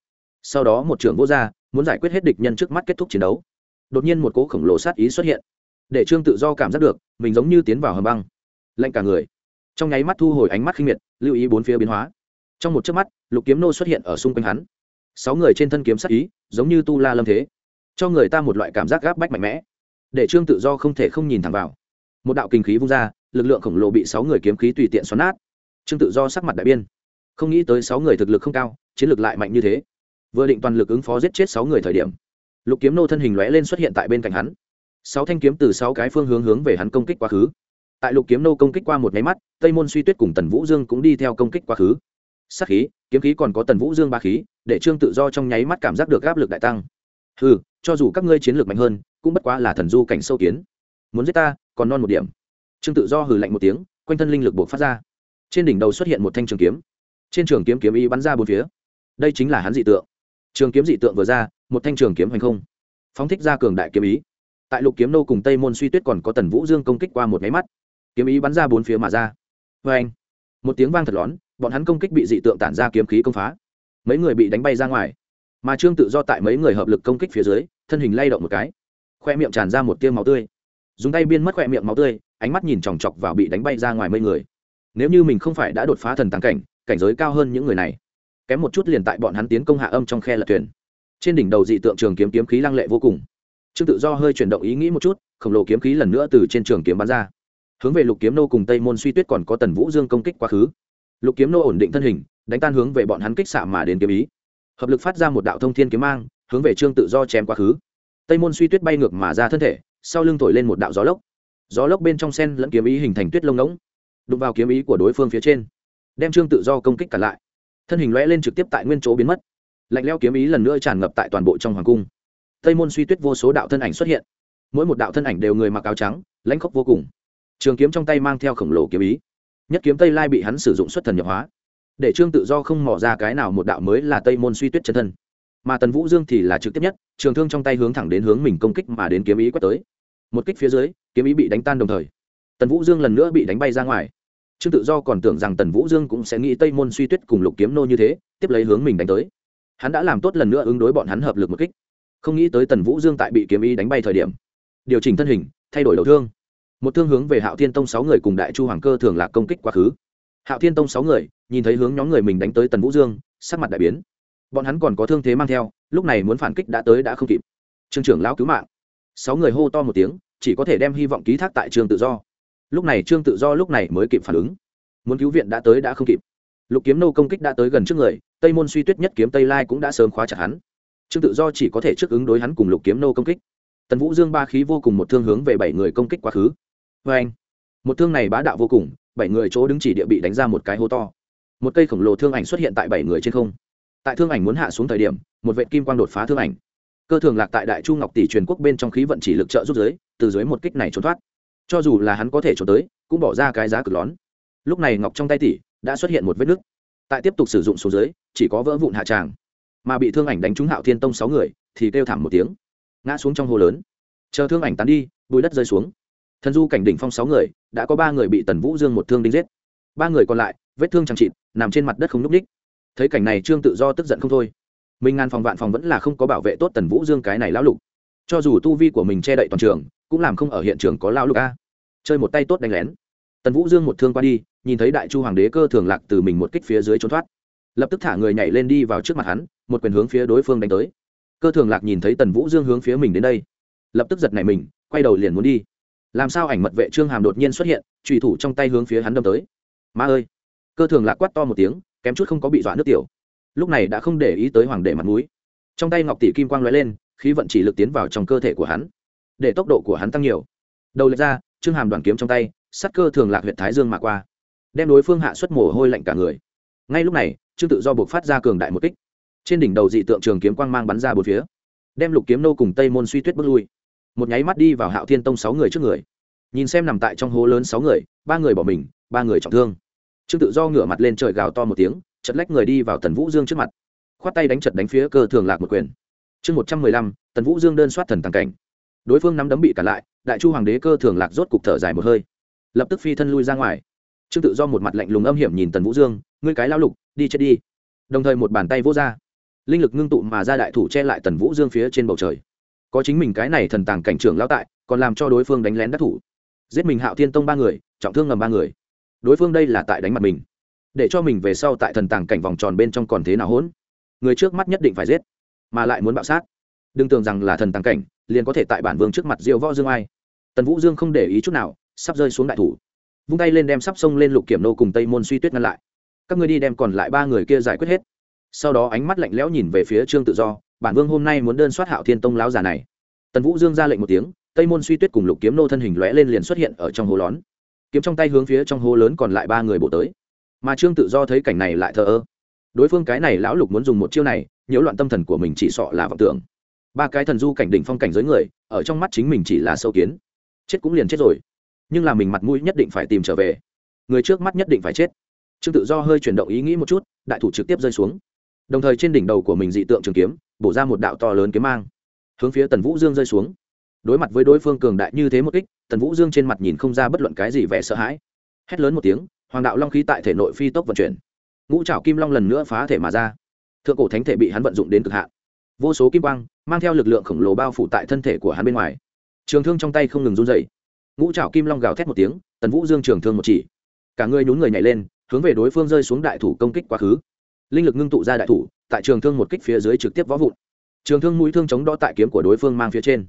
Sau đó một trưởng vô gia, muốn giải quyết hết địch nhân trước mắt kết thúc chiến đấu. Đột nhiên một cỗ khổng lồ sát ý xuất hiện, để trương tự do cảm giác được, mình giống như tiến vào hầm băng. Lạnh cả người. Trong nháy mắt thu hồi ánh mắt khinh miệt, lưu ý bốn phía biến hóa. Trong một chớp mắt, lục kiếm nô xuất hiện ở xung quanh hắn. Sáu người trên thân kiếm sát ý, giống như tu la lâm thế cho người ta một loại cảm giác gáp bách mạnh mẽ, để trương tự do không thể không nhìn thẳng vào. Một đạo kinh khí vung ra, lực lượng khổng lồ bị sáu người kiếm khí tùy tiện xoắn nát. Trương tự do sắc mặt đại biên. Không nghĩ tới sáu người thực lực không cao, chiến lược lại mạnh như thế. Vừa định toàn lực ứng phó giết chết sáu người thời điểm, lục kiếm nô thân hình lóe lên xuất hiện tại bên cạnh hắn. Sáu thanh kiếm từ sáu cái phương hướng hướng về hắn công kích quá khứ. Tại lục kiếm nô công kích qua một máy mắt, tây môn suy tuyết cùng tần vũ dương cũng đi theo công kích quá khứ. Sắc khí, kiếm khí còn có tần vũ dương ba khí, để trương tự do trong nháy mắt cảm giác được áp lực đại tăng. Hừ cho dù các ngươi chiến lược mạnh hơn, cũng bất quá là thần du cảnh sâu kiến. Muốn giết ta, còn non một điểm. Trương tự do hừ lạnh một tiếng, quanh thân linh lực buộc phát ra. Trên đỉnh đầu xuất hiện một thanh trường kiếm. Trên trường kiếm kiếm y bắn ra bốn phía. Đây chính là hắn dị tượng. Trường kiếm dị tượng vừa ra, một thanh trường kiếm hành không. Phóng thích ra cường đại kiếm ý. Tại lục kiếm nô cùng tây môn suy tuyết còn có tần vũ dương công kích qua một máy mắt. Kiếm ý bắn ra bốn phía mà ra. Vê anh một tiếng vang thật lón bọn hắn công kích bị dị tượng tản ra kiếm khí công phá. Mấy người bị đánh bay ra ngoài. Mà trương tự do tại mấy người hợp lực công kích phía dưới thân hình lay động một cái, khoe miệng tràn ra một tiêu máu tươi. Dùng tay biên mất khoe miệng máu tươi, ánh mắt nhìn chòng chọc vào bị đánh bay ra ngoài mấy người. Nếu như mình không phải đã đột phá thần tàng cảnh cảnh giới cao hơn những người này, kém một chút liền tại bọn hắn tiến công hạ âm trong khe lật thuyền. Trên đỉnh đầu dị tượng trường kiếm kiếm khí lăng lệ vô cùng. Trương tự do hơi chuyển động ý nghĩ một chút, khổng lồ kiếm khí lần nữa từ trên trường kiếm bắn ra. Hướng về lục kiếm nô cùng tây môn suy tuyết còn có tần vũ dương công kích quá khứ. Lục kiếm nô ổn định thân hình, đánh tan hướng về bọn hắn kích xạ mà đến kiếm ý. Hợp lực phát ra một đạo thông thiên kiếm mang hướng về trương tự do chém quá khứ. Tây môn suy tuyết bay ngược mà ra thân thể, sau lưng thổi lên một đạo gió lốc. Gió lốc bên trong sen lẫn kiếm ý hình thành tuyết lông ngỗng, đụng vào kiếm ý của đối phương phía trên, đem trương tự do công kích cả lại. Thân hình lõe lên trực tiếp tại nguyên chỗ biến mất. Lạnh leo kiếm ý lần nữa tràn ngập tại toàn bộ trong hoàng cung. Tây môn suy tuyết vô số đạo thân ảnh xuất hiện. Mỗi một đạo thân ảnh đều người mặc áo trắng, lãnh khốc vô cùng. Trường kiếm trong tay mang theo khổng lồ kiếm ý. Nhất kiếm tây lai bị hắn sử dụng xuất thần nhập hóa. Để trương tự do không mỏ ra cái nào một đạo mới là tây môn suy tuyết chân thân mà tần vũ dương thì là trực tiếp nhất, trường thương trong tay hướng thẳng đến hướng mình công kích mà đến kiếm ý quét tới. Một kích phía dưới, kiếm ý bị đánh tan đồng thời, tần vũ dương lần nữa bị đánh bay ra ngoài. Trương tự do còn tưởng rằng tần vũ dương cũng sẽ nghĩ tây môn suy tuyết cùng lục kiếm nô như thế, tiếp lấy hướng mình đánh tới. Hắn đã làm tốt lần nữa ứng đối bọn hắn hợp lực một kích. Không nghĩ tới tần vũ dương tại bị kiếm ý đánh bay thời điểm, điều chỉnh thân hình, thay đổi đầu thương. Một thương hướng về hạo thiên tông sáu người cùng đại chu hoàng cơ thường lạc công kích quá khứ. Hạo thiên tông sáu người, nhìn thấy hướng nhóm người mình đánh tới tần vũ dương, sắc mặt đại biến bọn hắn còn có thương thế mang theo, lúc này muốn phản kích đã tới đã không kịp. Trương trưởng lão cứu mạng. Sáu người hô to một tiếng, chỉ có thể đem hy vọng ký thác tại trương tự do. Lúc này trương tự do lúc này mới kịp phản ứng. Muốn cứu viện đã tới đã không kịp. Lục kiếm nô công kích đã tới gần trước người, tây môn suy tuyết nhất kiếm tây lai cũng đã sớm khóa chặt hắn. Trương tự do chỉ có thể trước ứng đối hắn cùng lục kiếm nô công kích. Tần vũ dương ba khí vô cùng một thương hướng về bảy người công kích quá khứ. Vê anh một thương này bá đạo vô cùng, bảy người chỗ đứng chỉ địa bị đánh ra một cái hố to. Một cây khổng lồ thương ảnh xuất hiện tại bảy người trên không tại thương ảnh muốn hạ xuống thời điểm, một vệ kim quang đột phá thương ảnh. Cơ thường lạc tại đại chu ngọc tỷ truyền quốc bên trong khí vận chỉ lực trợ giúp giới, từ dưới một kích này trốn thoát. Cho dù là hắn có thể trốn tới, cũng bỏ ra cái giá cực lón lúc này ngọc trong tay tỷ đã xuất hiện một vết nứt. Tại tiếp tục sử dụng số dưới chỉ có vỡ vụn hạ tràng. Mà bị thương ảnh đánh trúng hạo thiên tông sáu người, thì kêu thảm một tiếng. Ngã xuống trong hồ lớn. Chờ thương ảnh tán đi, bùi đất rơi xuống. Thần du cảnh đỉnh phong sáu người, đã có ba người bị tần vũ dương một thương đinh giết. Ba người còn lại, vết thương chẳng chịt, nằm trên mặt đất không n ú c ních thấy cảnh này trương tự do tức giận không thôi mình ngàn phòng vạn phòng vẫn là không có bảo vệ tốt tần vũ dương cái này lão lục cho dù tu vi của mình che đậy toàn trường cũng làm không ở hiện trường có lão lục a chơi một tay tốt đánh lén tần vũ dương một thương qua đi nhìn thấy đại chu hoàng đế cơ thường lạc từ mình một kích phía dưới trốn thoát lập tức thả người nhảy lên đi vào trước mặt hắn một quyền hướng phía đối phương đánh tới cơ thường lạc nhìn thấy tần vũ dương hướng phía mình đến đây lập tức giật nảy mình quay đầu liền muốn đi làm sao ảnh mật vệ trương hàm đột nhiên xuất hiện trùy thủ trong tay hướng phía hắn đâm tới ma ơi cơ thường lạc quát to một tiếng kém chút không có bị dọa nước tiểu. Lúc này đã không để ý tới hoàng đệ mặt mũi. Trong tay ngọc tỷ kim quang l ó e lên, khí vận chỉ lực tiến vào trong cơ thể của hắn, để tốc độ của hắn tăng nhiều. Đầu lệch ra, trương hàm đoàn kiếm trong tay sắt cơ thường lạc huyện thái dương mà qua, đem đối phương hạ xuất mồ hôi lạnh cả người. Ngay lúc này, trương tự do buộc phát ra cường đại một kích. Trên đỉnh đầu dị tượng trường kiếm quang mang bắn ra bốn phía, đem lục kiếm nô cùng tây môn suy tuyết bước lui. Một nháy mắt đi vào hạo thiên tông sáu người trước người. Nhìn xem nằm tại trong hố lớn sáu người, ba người bỏ mình, ba người trọng thương trương tự do ngửa mặt lên trời gào to một tiếng chật lách người đi vào tần vũ dương trước mặt. Khoát tay đánh chật đánh phía cơ thường lạc một quyền. Chương một trăm mười lăm, tần vũ dương đơn soát thần tàng cảnh. Đối phương nắm đấm bị cản lại, đại chu hoàng đế cơ thường lạc rốt cục thở dài một hơi. Lập tức phi thân lui ra ngoài. Trương tự do một mặt lạnh lùng âm hiểm nhìn tần vũ dương, ngươi cái lao lục, đi chết đi. Đồng thời một bàn tay vỗ ra. Linh lực ngưng tụ mà ra đại thủ che lại tần vũ dương phía trên bầu trời. Có chính mình cái này thần tàng cảnh trưởng lão tại, còn làm cho đối phương đánh lén đắc thủ. Giết mình hạo thiên tông ba người, trọng thương ngầm ba người đối phương đây là tại đánh mặt mình. Để cho mình về sau tại thần tàng cảnh vòng tròn bên trong còn thế nào hỗn? Người trước mắt nhất định phải giết, mà lại muốn bạo sát. Đừng tưởng rằng là thần tàng cảnh, liền có thể tại bản vương trước mặt diêu võ dương ai. Tần vũ dương không để ý chút nào, sắp rơi xuống đại thủ. Vung tay lên đem sắp xông lên lục kiểm nô cùng tây môn suy tuyết ngăn lại. Các ngươi đi đem còn lại ba người kia giải quyết hết. Sau đó ánh mắt lạnh lẽo nhìn về phía trương tự do, bản vương hôm nay muốn đơn soát hạo thiên tông láo già này. Tần vũ dương ra lệnh một tiếng, tây môn suy tuyết cùng lục kiếm nô thân hình lóe lên liền xuất hiện ở trong hố lón kiếm trong tay hướng phía trong hố lớn còn lại ba người bộ tới. Mà trương tự do thấy cảnh này lại thờ ơ. Đối phương cái này lão lục muốn dùng một chiêu này, nhiễu loạn tâm thần của mình chỉ sọ là vọng tưởng. Ba cái thần du cảnh đỉnh phong cảnh giới người, ở trong mắt chính mình chỉ là sâu kiến. Chết cũng liền chết rồi. Nhưng là mình mặt mũi nhất định phải tìm trở về. Người trước mắt nhất định phải chết. Trương tự do hơi chuyển động ý nghĩ một chút, đại thủ trực tiếp rơi xuống. Đồng thời trên đỉnh đầu của mình dị tượng trường kiếm, bổ ra một đạo to lớn kiếm mang. Hướng phía tần vũ dương rơi xuống đối mặt với đối phương cường đại như thế một kích, tần vũ dương trên mặt nhìn không ra bất luận cái gì vẻ sợ hãi. Hét lớn một tiếng, hoàng đạo long khí tại thể nội phi tốc vận chuyển. Ngũ trảo kim long lần nữa phá thể mà ra. Thượng cổ thánh thể bị hắn vận dụng đến cực hạn. Vô số kim quang, mang theo lực lượng khổng lồ bao phủ tại thân thể của hắn bên ngoài. Trường thương trong tay không ngừng run dày ngũ trảo kim long gào thét một tiếng, tần vũ dương trường thương một chỉ. Cả người nhún người nhảy lên, hướng về đối phương rơi xuống đại thủ công kích quá khứ. Linh lực ngưng tụ ra đại thủ, tại trường thương một kích phía dưới trực tiếp võ vụn. Trường thương mũi thương chống đỡ tại kiếm của đối phương mang phía trên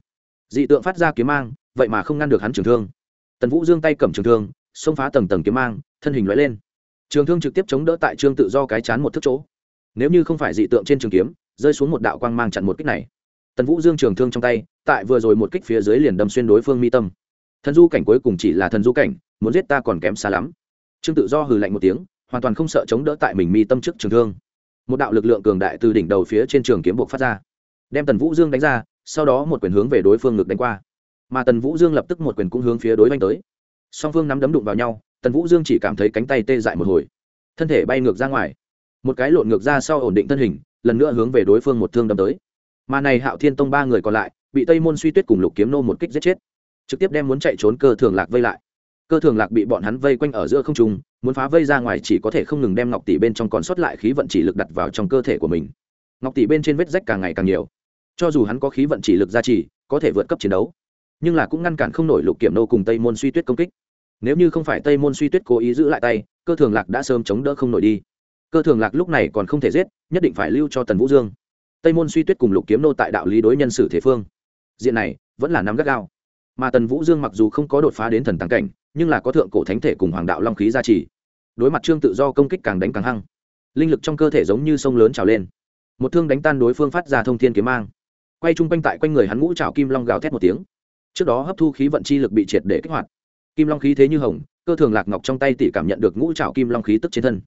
dị tượng phát ra kiếm mang, vậy mà không ngăn được hắn trường thương. Tần vũ giương tay cầm trường thương, xông phá tầng tầng kiếm mang, thân hình loại lên. Trường thương trực tiếp chống đỡ tại trương tự do cái chán một thức chỗ. Nếu như không phải dị tượng trên trường kiếm, rơi xuống một đạo quang mang chặn một kích này. Tần vũ dương trường thương trong tay, tại vừa rồi một kích phía dưới liền đâm xuyên đối phương mi tâm. Thần du cảnh cuối cùng chỉ là thần du cảnh, muốn giết ta còn kém xa lắm. Trương tự do hừ lạnh một tiếng, hoàn toàn không sợ chống đỡ tại mình mi tâm trước trường thương. Một đạo lực lượng cường đại từ đỉnh đầu phía trên trường kiếm buộc phát ra, đem tần vũ dương đánh ra sau đó một quyền hướng về đối phương ngực đánh qua. Mà tần vũ dương lập tức một quyền cũng hướng phía đối oanh tới. Song phương nắm đấm đụng vào nhau, tần vũ dương chỉ cảm thấy cánh tay tê dại một hồi. Thân thể bay ngược ra ngoài. Một cái lộn ngược ra sau ổn định thân hình, lần nữa hướng về đối phương một thương đâm tới. Mà này hạo thiên tông ba người còn lại, bị tây môn suy tuyết cùng lục kiếm nô một kích giết chết. Trực tiếp đem muốn chạy trốn cơ thường lạc vây lại. Cơ thường lạc bị bọn hắn vây quanh ở giữa không trung, muốn phá vây ra ngoài chỉ có thể không ngừng đem ngọc tỷ bên trong còn sót lại khí vận chỉ lực đặt vào trong cơ thể của mình. Ngọc tỷ bên trên vết rách càng ngày càng nhiều cho dù hắn có khí vận chỉ lực gia trì, có thể vượt cấp chiến đấu, nhưng là cũng ngăn cản không nổi lục kiểm nô cùng tây môn suy tuyết công kích. Nếu như không phải tây môn suy tuyết cố ý giữ lại tay, cơ thường lạc đã sớm chống đỡ không nổi đi. Cơ thường lạc lúc này còn không thể giết, nhất định phải lưu cho tần vũ dương. Tây môn suy tuyết cùng lục kiếm nô tại đạo lý đối nhân xử thế phương. Diện này, vẫn là nắm gắt gao. Mà tần vũ dương mặc dù không có đột phá đến thần tăng cảnh, nhưng là có thượng cổ thánh thể cùng hoàng đạo long khí gia trì. Đối mặt trương tự do công kích càng đánh càng hăng. Linh lực trong cơ thể giống như sông lớn trào lên. Một thương đánh tan đối phương phát ra thông thiên kiếm mang quay chung quanh tại quanh người hắn ngũ trào kim long gào thét một tiếng. Trước đó hấp thu khí vận chi lực bị triệt để kích hoạt. Kim long khí thế như hồng, cơ thường lạc ngọc trong tay tỷ cảm nhận được ngũ trào kim long khí tức trên thân.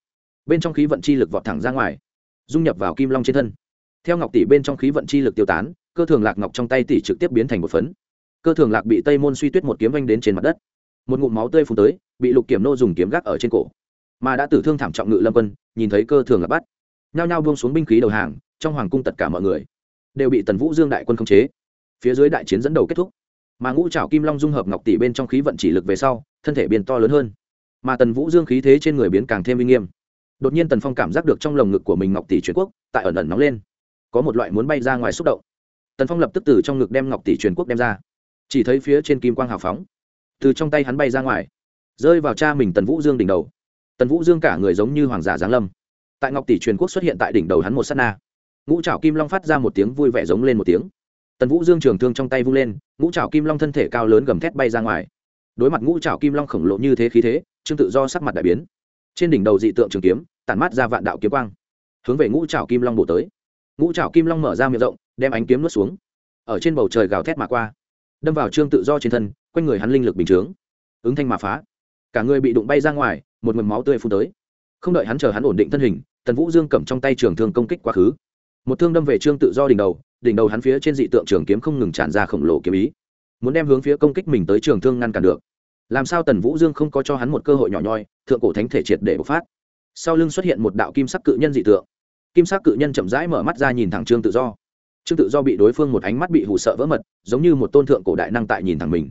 Bên trong khí vận chi lực vọt thẳng ra ngoài, dung nhập vào kim long trên thân. Theo ngọc tỷ bên trong khí vận chi lực tiêu tán, cơ thường lạc ngọc trong tay tỷ trực tiếp biến thành một phấn. Cơ thường lạc bị tây môn suy tuyết một kiếm vanh đến trên mặt đất. Một ngụm máu tươi phun tới, bị lục kiểm nô dùng kiếm gác ở trên cổ. Mà đã tử thương thảm trọng ngự lâm quân, nhìn thấy cơ thường là bắt. Nhao nhao buông xuống binh khí đầu hàng, trong hoàng cung tất cả mọi người đều bị tần vũ dương đại quân khống chế. Phía dưới đại chiến dẫn đầu kết thúc, mà ngũ trảo kim long dung hợp ngọc tỷ bên trong khí vận chỉ lực về sau, thân thể biến to lớn hơn. Mà tần vũ dương khí thế trên người biến càng thêm uy nghiêm. Đột nhiên tần phong cảm giác được trong lồng ngực của mình ngọc tỷ truyền quốc tại ẩn ẩn nóng lên. Có một loại muốn bay ra ngoài xúc động. Tần phong lập tức từ trong ngực đem ngọc tỷ truyền quốc đem ra. Chỉ thấy phía trên kim quang hào phóng. Từ trong tay hắn bay ra ngoài, rơi vào cha mình tần vũ dương đỉnh đầu. Tần vũ dương cả người giống như hoàng giả giáng lâm. Tại ngọc tỷ truyền quốc xuất hiện tại đỉnh đầu hắn một s á t na ngũ trào kim long phát ra một tiếng vui vẻ giống lên một tiếng. Tần vũ dương trường thương trong tay vung lên, ngũ trào kim long thân thể cao lớn gầm thét bay ra ngoài. Đối mặt ngũ trào kim long khổng lộ như thế khí thế, trương tự do sắc mặt đại biến. Trên đỉnh đầu dị tượng trường kiếm, tản mát ra vạn đạo kiếm quang, hướng về ngũ trào kim long bổ tới. Ngũ trào kim long mở ra miệng rộng, đem ánh kiếm nuốt xuống. Ở trên bầu trời gào thét mà qua, đâm vào trương tự do trên thân, quanh người hắn linh lực bình chướng, ứng thanh mà phá. Cả người bị đụng bay ra ngoài, một mầm máu tươi phun tới. Không đợi hắn chờ hắn ổn định thân hình, tần vũ dương cầm trong tay trường thương công kích quá khứ một thương đâm về trương tự do đỉnh đầu đỉnh đầu hắn phía trên dị tượng trường kiếm không ngừng tràn ra khổng lồ kiếm ý. Muốn đem hướng phía công kích mình tới trường thương ngăn cản được. Làm sao tần vũ dương không có cho hắn một cơ hội nhỏ nhoi, thượng cổ thánh thể triệt để bộc phát. Sau lưng xuất hiện một đạo kim sắc cự nhân dị tượng. Kim sắc cự nhân chậm rãi mở mắt ra nhìn thẳng trương tự do. Trương tự do bị đối phương một ánh mắt bị hụ sợ vỡ mật, giống như một tôn thượng cổ đại năng tại nhìn thẳng mình.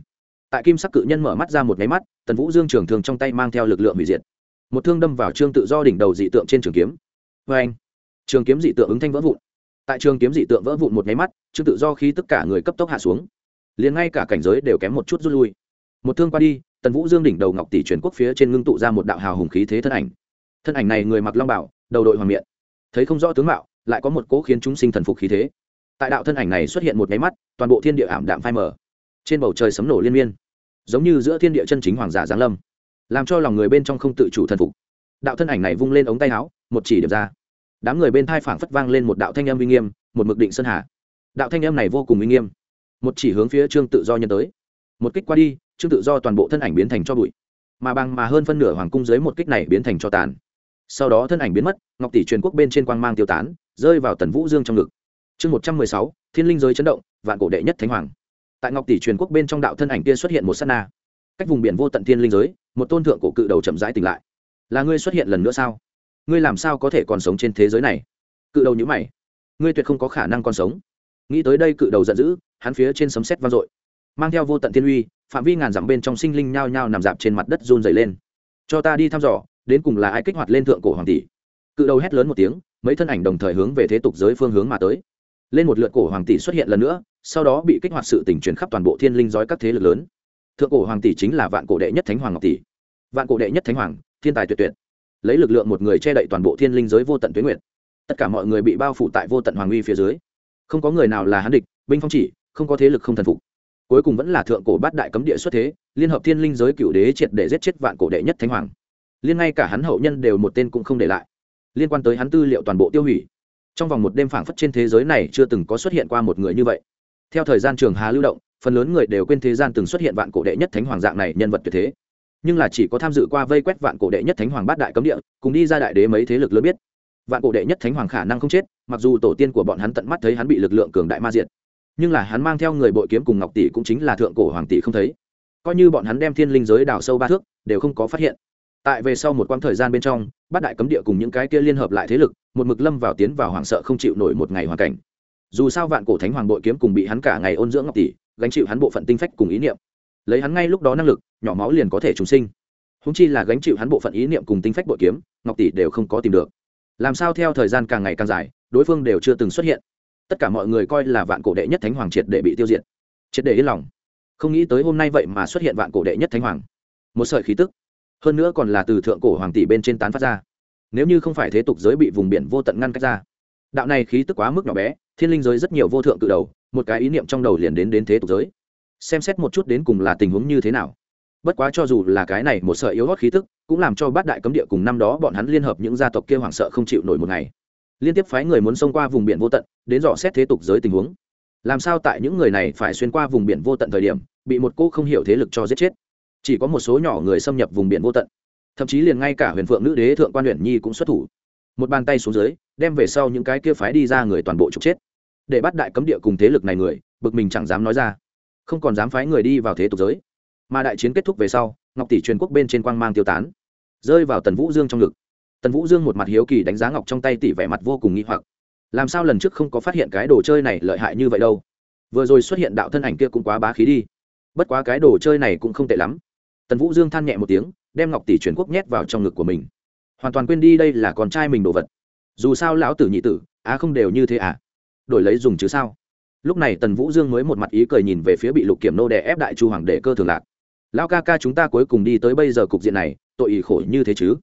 Tại kim sắc cự nhân mở mắt ra một máy mắt, tần vũ dương trường thường trong tay mang theo lực lượng hủy diệt. Một thương đâm vào trương tự do đỉnh đầu dị tượng trên trường kiếm. Vê anh trường kiếm dị tượng ứng thanh vỡ vụn. Tại trường kiếm dị tượng vỡ vụn một nháy mắt, trương tự do khi tất cả người cấp tốc hạ xuống. Liền ngay cả cảnh giới đều kém một chút rút lui. Một thương qua đi, tần vũ dương đỉnh đầu ngọc tỷ truyền quốc phía trên ngưng tụ ra một đạo hào hùng khí thế thân ảnh. Thân ảnh này người mặc long bảo, đầu đội hoàng miện. Thấy không rõ tướng mạo, lại có một cỗ khiến chúng sinh thần phục khí thế. Tại đạo thân ảnh này xuất hiện một nháy mắt, toàn bộ thiên địa ảm đạm phai mờ. Trên bầu trời sấm nổ liên miên, giống như giữa thiên địa chân chính hoàng giả giáng lâm, làm cho lòng người bên trong không tự chủ thần phục. Đạo thân ảnh này vung lên ống tay áo, một chỉ điểm ra đám người bên thai phảng phất vang lên một đạo thanh âm uy nghiêm, một mực định sơn hà. Đạo thanh âm này vô cùng uy nghiêm. Một chỉ hướng phía trương tự do nhân tới. Một kích qua đi, trương tự do toàn bộ thân ảnh biến thành cho bụi. Mà bằng mà hơn phân nửa hoàng cung dưới một kích này biến thành cho tàn. Sau đó thân ảnh biến mất, ngọc tỷ truyền quốc bên trên quang mang tiêu tán, rơi vào tần vũ dương trong ngực. Chương một trăm mười sáu, thiên linh giới chấn động, vạn cổ đệ nhất thánh hoàng. Tại ngọc tỷ truyền quốc bên trong đạo thân ảnh kia xuất hiện một s á t na. Cách vùng biển vô tận thiên linh giới, một tôn thượng cổ cự đầu chậm rãi tỉnh lại. Là ngươi xuất hiện lần nữa sao? Ngươi làm sao có thể còn sống trên thế giới này? Cự đầu nhữ mày. Ngươi tuyệt không có khả năng còn sống. Nghĩ tới đây cự đầu giận dữ, hắn phía trên sấm sét vang dội. Mang theo vô tận thiên uy, phạm vi ngàn dặm bên trong sinh linh nhao nhao nằm dạp trên mặt đất run dày lên. Cho ta đi thăm dò, đến cùng là ai kích hoạt lên thượng cổ hoàng tỷ? Cự đầu hét lớn một tiếng, mấy thân ảnh đồng thời hướng về thế tục giới phương hướng mà tới. Lên một lượt cổ hoàng tỷ xuất hiện lần nữa, sau đó bị kích hoạt sự tỉnh truyền khắp toàn bộ thiên linh dõi các thế lực lớn. Thượng cổ hoàng tỷ chính là vạn cổ đệ nhất thánh hoàng ngọc tỷ. Vạn cổ đệ nhất thánh hoàng, thiên tài tuyệt tuyệt lấy lực lượng một người che đậy toàn bộ thiên linh giới vô tận tuyến nguyện tất cả mọi người bị bao phủ tại vô tận hoàng uy phía dưới. Không có người nào là hắn địch, binh phong chỉ, không có thế lực không thần phục. Cuối cùng vẫn là thượng cổ bát đại cấm địa xuất thế, liên hợp thiên linh giới cựu đế triệt để giết chết vạn cổ đệ nhất thánh hoàng. Liên ngay cả hắn hậu nhân đều một tên cũng không để lại. Liên quan tới hắn tư liệu toàn bộ tiêu hủy. Trong vòng một đêm phảng phất trên thế giới này chưa từng có xuất hiện qua một người như vậy. Theo thời gian trường hà lưu động, phần lớn người đều quên thế gian từng xuất hiện vạn cổ đệ nhất thánh hoàng dạng này nhân vật tuyệt thế nhưng là chỉ có tham dự qua vây quét vạn cổ đệ nhất thánh hoàng bát đại cấm địa, cùng đi ra đại đế mấy thế lực lớn biết. Vạn cổ đệ nhất thánh hoàng khả năng không chết, mặc dù tổ tiên của bọn hắn tận mắt thấy hắn bị lực lượng cường đại ma diệt, nhưng là hắn mang theo người bội kiếm cùng ngọc tỷ cũng chính là thượng cổ hoàng tỷ không thấy. Coi như bọn hắn đem thiên linh giới đào sâu ba thước, đều không có phát hiện. Tại về sau một quãng thời gian bên trong, bát đại cấm địa cùng những cái kia liên hợp lại thế lực, một mực lâm vào tiến vào hoảng sợ không chịu nổi một ngày hoàn cảnh. Dù sao vạn cổ thánh hoàng bội kiếm cùng bị hắn cả ngày ôn dưỡng ngọc tỷ, gánh chịu hắn bộ phận tinh phách cùng ý niệm lấy hắn ngay lúc đó năng lực, nhỏ máu liền có thể trùng sinh. Húng chi là gánh chịu hắn bộ phận ý niệm cùng tinh phách bội kiếm, ngọc tỷ đều không có tìm được. Làm sao theo thời gian càng ngày càng dài, đối phương đều chưa từng xuất hiện. Tất cả mọi người coi là vạn cổ đệ nhất thánh hoàng triệt để bị tiêu diệt. Triệt để yên lòng. Không nghĩ tới hôm nay vậy mà xuất hiện vạn cổ đệ nhất thánh hoàng. Một sợi khí tức. Hơn nữa còn là từ thượng cổ hoàng tỷ bên trên tán phát ra. Nếu như không phải thế tục giới bị vùng biển vô tận ngăn cách ra, đạo này khí tức quá mức nhỏ bé, thiên linh giới rất nhiều vô thượng cự đầu, một cái ý niệm trong đầu liền đến đến thế tục giới xem xét một chút đến cùng là tình huống như thế nào. Bất quá cho dù là cái này một sợi yếu hót khí tức, cũng làm cho bát đại cấm địa cùng năm đó bọn hắn liên hợp những gia tộc kia hoảng sợ không chịu nổi một ngày. Liên tiếp phái người muốn xông qua vùng biển vô tận, đến dò xét thế tục giới tình huống. Làm sao tại những người này phải xuyên qua vùng biển vô tận thời điểm, bị một cô không hiểu thế lực cho giết chết? Chỉ có một số nhỏ người xâm nhập vùng biển vô tận. Thậm chí liền ngay cả huyền phượng nữ đế thượng quan huyền nhi cũng xuất thủ. Một bàn tay xuống dưới, đem về sau những cái kia phái đi ra người toàn bộ trục chết. Để bắt đại cấm địa cùng thế lực này người, bực mình chẳng dám nói ra không còn dám phái người đi vào thế tục giới. Mà đại chiến kết thúc về sau, ngọc tỷ truyền quốc bên trên quang mang tiêu tán, rơi vào tần vũ dương trong ngực. Tần vũ dương một mặt hiếu kỳ đánh giá ngọc trong tay tỷ vẻ mặt vô cùng nghi hoặc. Làm sao lần trước không có phát hiện cái đồ chơi này lợi hại như vậy đâu? Vừa rồi xuất hiện đạo thân ảnh kia cũng quá bá khí đi. Bất quá cái đồ chơi này cũng không tệ lắm. Tần vũ dương than nhẹ một tiếng, đem ngọc tỷ truyền quốc nhét vào trong ngực của mình. Hoàn toàn quên đi đây là con trai mình đồ vật. Dù sao lão tử nhị tử, á không đều như thế à? Đổi lấy dùng chứ sao? Lúc này tần vũ dương mới một mặt ý cười nhìn về phía bị lục kiểm nô đè ép đại chu hoàng đệ cơ thường lạc. Lão ca ca chúng ta cuối cùng đi tới bây giờ cục diện này, tội ý khổ như thế chứ?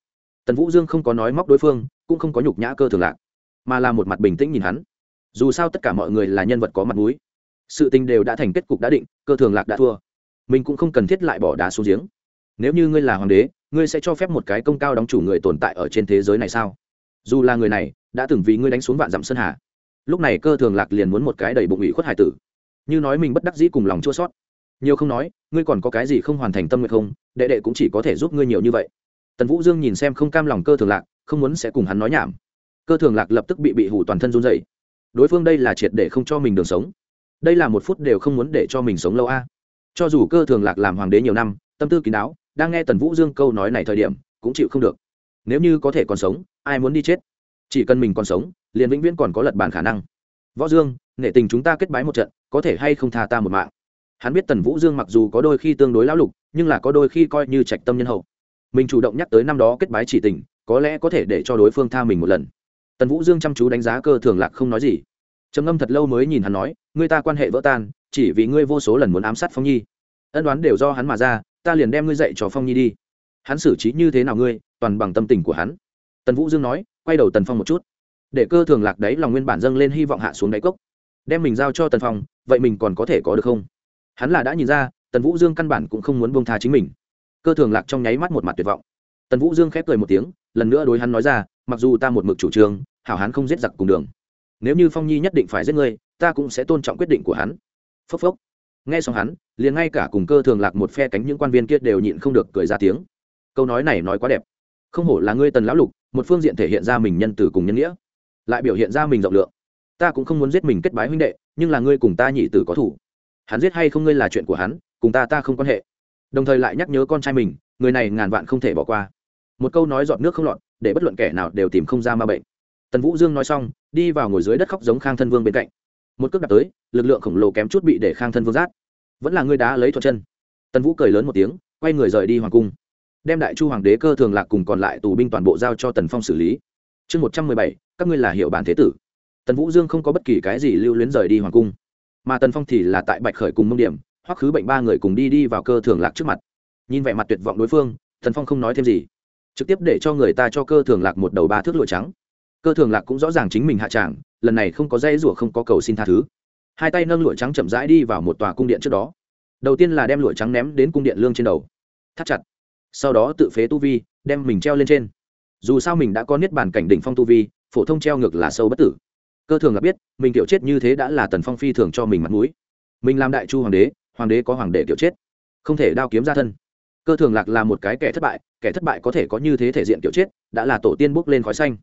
Tần vũ dương không có nói móc đối phương, cũng không có nhục nhã cơ thường lạc, mà là một mặt bình tĩnh nhìn hắn. Dù sao tất cả mọi người là nhân vật có mặt mũi, sự tình đều đã thành kết cục đã định, cơ thường lạc đã thua. Mình cũng không cần thiết lại bỏ đá xuống giếng. Nếu như ngươi là hoàng đế, ngươi sẽ cho phép một cái công cao đóng chủ người tồn tại ở trên thế giới này sao? Dù là người này, đã từng vì ngươi đánh xuống vạn dặm sơn hà lúc này cơ thường lạc liền muốn một cái đầy bụng ủy khuất hải tử. Như nói mình bất đắc dĩ cùng lòng chua sót. Nhiều không nói, ngươi còn có cái gì không hoàn thành tâm nguyện không? Đệ đệ cũng chỉ có thể giúp ngươi nhiều như vậy. Tần vũ dương nhìn xem không cam lòng cơ thường lạc, không muốn sẽ cùng hắn nói nhảm. Cơ thường lạc lập tức bị bị hủ toàn thân run dày đối phương đây là triệt để không cho mình đường sống. Đây là một phút đều không muốn để cho mình sống lâu a. Cho dù cơ thường lạc làm hoàng đế nhiều năm, tâm tư kín đáo, đang nghe tần vũ dương câu nói này thời điểm, cũng chịu không được. Nếu như có thể còn sống, ai muốn đi chết? Chỉ cần mình còn sống liền vĩnh viễn còn có lật bàn khả năng. Võ dương, nể tình chúng ta kết bái một trận, có thể hay không tha ta một mạng? Hắn biết tần vũ dương mặc dù có đôi khi tương đối lão lục, nhưng là có đôi khi coi như trạch tâm nhân hậu. Mình chủ động nhắc tới năm đó kết bái chỉ tình, có lẽ có thể để cho đối phương tha mình một lần. Tần vũ dương chăm chú đánh giá cơ thường lạc không nói gì. Trầm ngâm thật lâu mới nhìn hắn nói, ngươi ta quan hệ vỡ tan, chỉ vì ngươi vô số lần muốn ám sát phong nhi. Ân đoán đều do hắn mà ra, ta liền đem ngươi dạy cho phong nhi đi. Hắn xử trí như thế nào ngươi, toàn bằng tâm tình của hắn. Tần vũ dương nói, quay đầu tần phong một chút để cơ thường lạc đấy lòng nguyên bản dâng lên hy vọng hạ xuống đáy cốc. Đem mình giao cho tần phong, vậy mình còn có thể có được không? Hắn là đã nhìn ra, tần vũ dương căn bản cũng không muốn buông tha chính mình. Cơ thường lạc trong nháy mắt một mặt tuyệt vọng. Tần vũ dương khép cười một tiếng, lần nữa đối hắn nói ra, mặc dù ta một mực chủ trương, hảo hắn không giết giặc cùng đường. Nếu như phong nhi nhất định phải giết ngươi, ta cũng sẽ tôn trọng quyết định của hắn. Phốc phốc. Nghe xong hắn, liền ngay cả cùng cơ thường lạc một phe cánh những quan viên kia đều nhịn không được cười ra tiếng. Câu nói này nói quá đẹp. Không hổ là ngươi tần lão lục, một phương diện thể hiện ra mình nhân từ cùng nhân nghĩa lại biểu hiện ra mình rộng lượng. Ta cũng không muốn giết mình kết bái huynh đệ, nhưng là ngươi cùng ta nhị tử có thủ. Hắn giết hay không ngươi là chuyện của hắn, cùng ta ta không quan hệ. Đồng thời lại nhắc nhớ con trai mình, người này ngàn vạn không thể bỏ qua. Một câu nói giọt nước không lọt, để bất luận kẻ nào đều tìm không ra ma bệnh. Tần vũ dương nói xong, đi vào ngồi dưới đất khóc giống khang thân vương bên cạnh. Một cước đạp tới, lực lượng khổng lồ kém chút bị để khang thân vương rát vẫn là ngươi đá lấy thuật chân. Tần vũ cười lớn một tiếng, quay người rời đi hoàng cung. Đem đại chu hoàng đế cơ thường lạc cùng còn lại tù binh toàn bộ giao cho tần phong xử lý. Chương một trăm mười bảy các ngươi là hiệu bản thế tử. Tần vũ dương không có bất kỳ cái gì lưu luyến rời đi hoàng cung. Mà tần phong thì là tại bạch khởi cùng mông điểm hoặc khứ bệnh ba người cùng đi đi vào cơ thường lạc trước mặt. Nhìn vẻ mặt tuyệt vọng đối phương, tần phong không nói thêm gì. Trực tiếp để cho người ta cho cơ thường lạc một đầu ba thước lụa trắng. Cơ thường lạc cũng rõ ràng chính mình hạ tràng lần này không có dây rủa không có cầu xin tha thứ. Hai tay nâng lụa trắng chậm rãi đi vào một tòa cung điện trước đó. Đầu tiên là đem lụa trắng ném đến cung điện lương trên đầu. Thắt chặt. Sau đó tự phế tu vi, đem mình treo lên trên. Dù sao mình đã có niết bàn cảnh đỉnh phong tu vi phổ thông treo ngược là sâu bất tử. Cơ thường là biết, mình kiểu chết như thế đã là tần phong phi thường cho mình mặt mũi. Mình làm đại chu hoàng đế hoàng đế có hoàng đệ kiểu chết, không thể đao kiếm ra thân. Cơ thường lạc là một cái kẻ thất bại, kẻ thất bại có thể có như thế thể diện kiểu chết, đã là tổ tiên bốc lên khói xanh,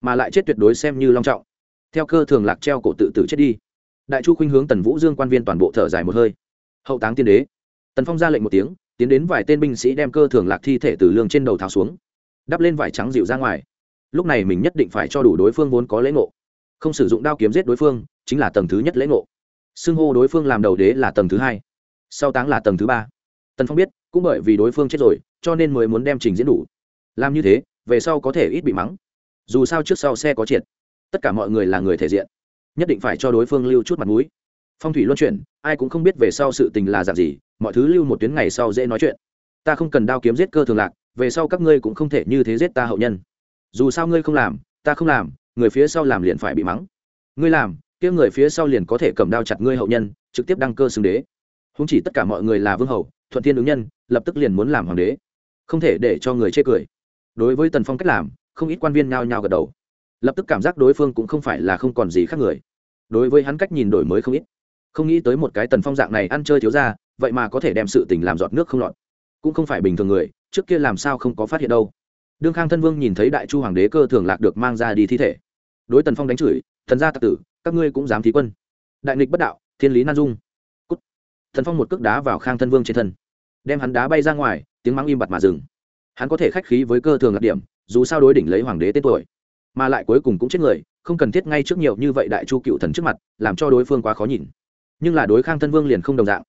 mà lại chết tuyệt đối xem như long trọng. Theo cơ thường lạc treo cổ tự tử chết đi, đại chu khuynh hướng tần vũ dương quan viên toàn bộ thở dài một hơi. Hậu táng tiên đế, tần phong ra lệnh một tiếng, tiến đến vài tên binh sĩ đem cơ thường lạc thi thể từ lương trên đầu tháo xuống, đắp lên vải trắng dịu ra ngoài lúc này mình nhất định phải cho đủ đối phương vốn có lễ ngộ. Không sử dụng đao kiếm giết đối phương, chính là tầng thứ nhất lễ ngộ. Xưng hô đối phương làm đầu đế là tầng thứ hai, sau táng là tầng thứ ba. Tần phong biết, cũng bởi vì đối phương chết rồi, cho nên mới muốn đem trình diễn đủ. Làm như thế, về sau có thể ít bị mắng. Dù sao trước sau xe có triệt. Tất cả mọi người là người thể diện. Nhất định phải cho đối phương lưu chút mặt mũi. Phong thủy luân chuyển, ai cũng không biết về sau sự tình là dạng gì, mọi thứ lưu một tuyến ngày sau dễ nói chuyện. Ta không cần đao kiếm giết cơ thường lạc, về sau các ngươi cũng không thể như thế giết ta hậu nhân dù sao ngươi không làm ta không làm người phía sau làm liền phải bị mắng. Ngươi làm kia người phía sau liền có thể cầm đao chặt ngươi hậu nhân trực tiếp đăng cơ xưng đế. Không chỉ tất cả mọi người là vương hầu, thuận thiên ứng nhân lập tức liền muốn làm hoàng đế. Không thể để cho người chê cười. Đối với tần phong cách làm không ít quan viên nhao nhao gật đầu. Lập tức cảm giác đối phương cũng không phải là không còn gì khác người. Đối với hắn cách nhìn đổi mới không ít. Không nghĩ tới một cái tần phong dạng này ăn chơi thiếu ra vậy mà có thể đem sự tình làm giọt nước không lọt. Cũng không phải bình thường người trước kia làm sao không có phát hiện đâu đương khang thân vương nhìn thấy đại chu hoàng đế cơ thường lạc được mang ra đi thi thể đối tần phong đánh chửi thần gia tặc tử các ngươi cũng dám thí quân đại nghịch bất đạo thiên lý nan dung Cút. thần phong một cước đá vào khang thân vương trên thân đem hắn đá bay ra ngoài tiếng mắng im bặt mà dừng hắn có thể khách khí với cơ thường lạc điểm dù sao đối đỉnh lấy hoàng đế tên tuổi mà lại cuối cùng cũng chết người không cần thiết ngay trước nhiều như vậy đại chu cựu thần trước mặt làm cho đối phương quá khó nhìn nhưng là đối khang thân vương liền không đồng dạng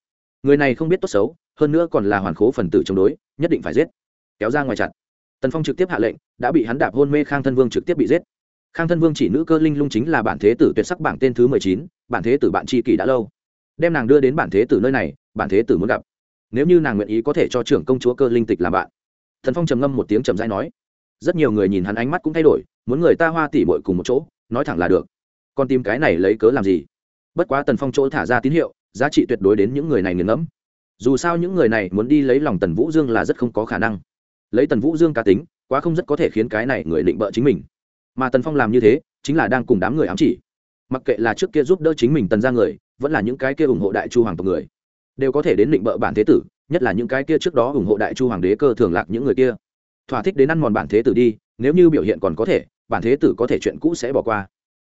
người này không biết tốt xấu hơn nữa còn là hoàn khố phần tử chống đối nhất định phải giết kéo ra ngoài chặt tần phong trực tiếp hạ lệnh, đã bị hắn đạp hôn mê khang thân vương trực tiếp bị giết. Khang thân vương chỉ nữ cơ linh lung chính là bản thế tử tuyệt sắc bảng tên thứ mười chín, bản thế tử bạn tri kỷ đã lâu. Đem nàng đưa đến bản thế tử nơi này, bản thế tử muốn gặp. Nếu như nàng nguyện ý có thể cho trưởng công chúa cơ linh tịch làm bạn. Thần phong trầm ngâm một tiếng trầm dai nói. Rất nhiều người nhìn hắn ánh mắt cũng thay đổi, muốn người ta hoa tỉ bội cùng một chỗ, nói thẳng là được. Còn tìm cái này lấy cớ làm gì? Bất quá tần phong chỗ thả ra tín hiệu, giá trị tuyệt đối đến những người này nghiền ngẫm. Dù sao những người này muốn đi lấy lòng tần vũ dương là rất không có khả năng lấy tần vũ dương cá tính, quá không rất có thể khiến cái này người định bợ chính mình. Mà tần phong làm như thế, chính là đang cùng đám người ám chỉ. Mặc kệ là trước kia giúp đỡ chính mình tần ra người, vẫn là những cái kia ủng hộ đại chu hoàng tộc người, đều có thể đến định bợ bản thế tử, nhất là những cái kia trước đó ủng hộ đại chu hoàng đế cơ thường lạc những người kia. Thỏa thích đến ăn mòn bản thế tử đi, nếu như biểu hiện còn có thể, bản thế tử có thể chuyện cũ sẽ bỏ qua.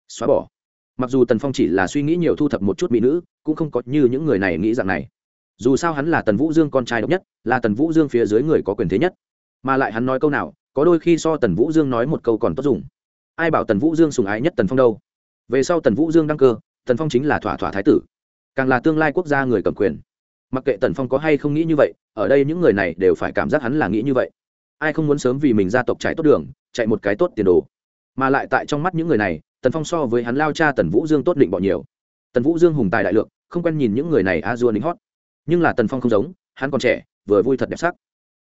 Xóa bỏ. Mặc dù tần phong chỉ là suy nghĩ nhiều thu thập một chút mỹ nữ, cũng không có như những người này nghĩ rằng này. Dù sao hắn là tần vũ dương con trai độc nhất, là tần vũ dương phía dưới người có quyền thế nhất mà lại hắn nói câu nào, có đôi khi so tần vũ dương nói một câu còn tốt dùng. Ai bảo tần vũ dương sùng ái nhất tần phong đâu? Về sau tần vũ dương đăng cơ, tần phong chính là thỏa thỏa thái tử, càng là tương lai quốc gia người cầm quyền. Mặc kệ tần phong có hay không nghĩ như vậy, ở đây những người này đều phải cảm giác hắn là nghĩ như vậy. Ai không muốn sớm vì mình gia tộc chạy tốt đường, chạy một cái tốt tiền đồ. Mà lại tại trong mắt những người này, tần phong so với hắn lao cha tần vũ dương tốt định bọn nhiều. Tần vũ dương hùng tài đại lượng, không quen nhìn những người này a dua lính hót. Nhưng là tần phong không giống, hắn còn trẻ, vừa vui thật đẹp sắc.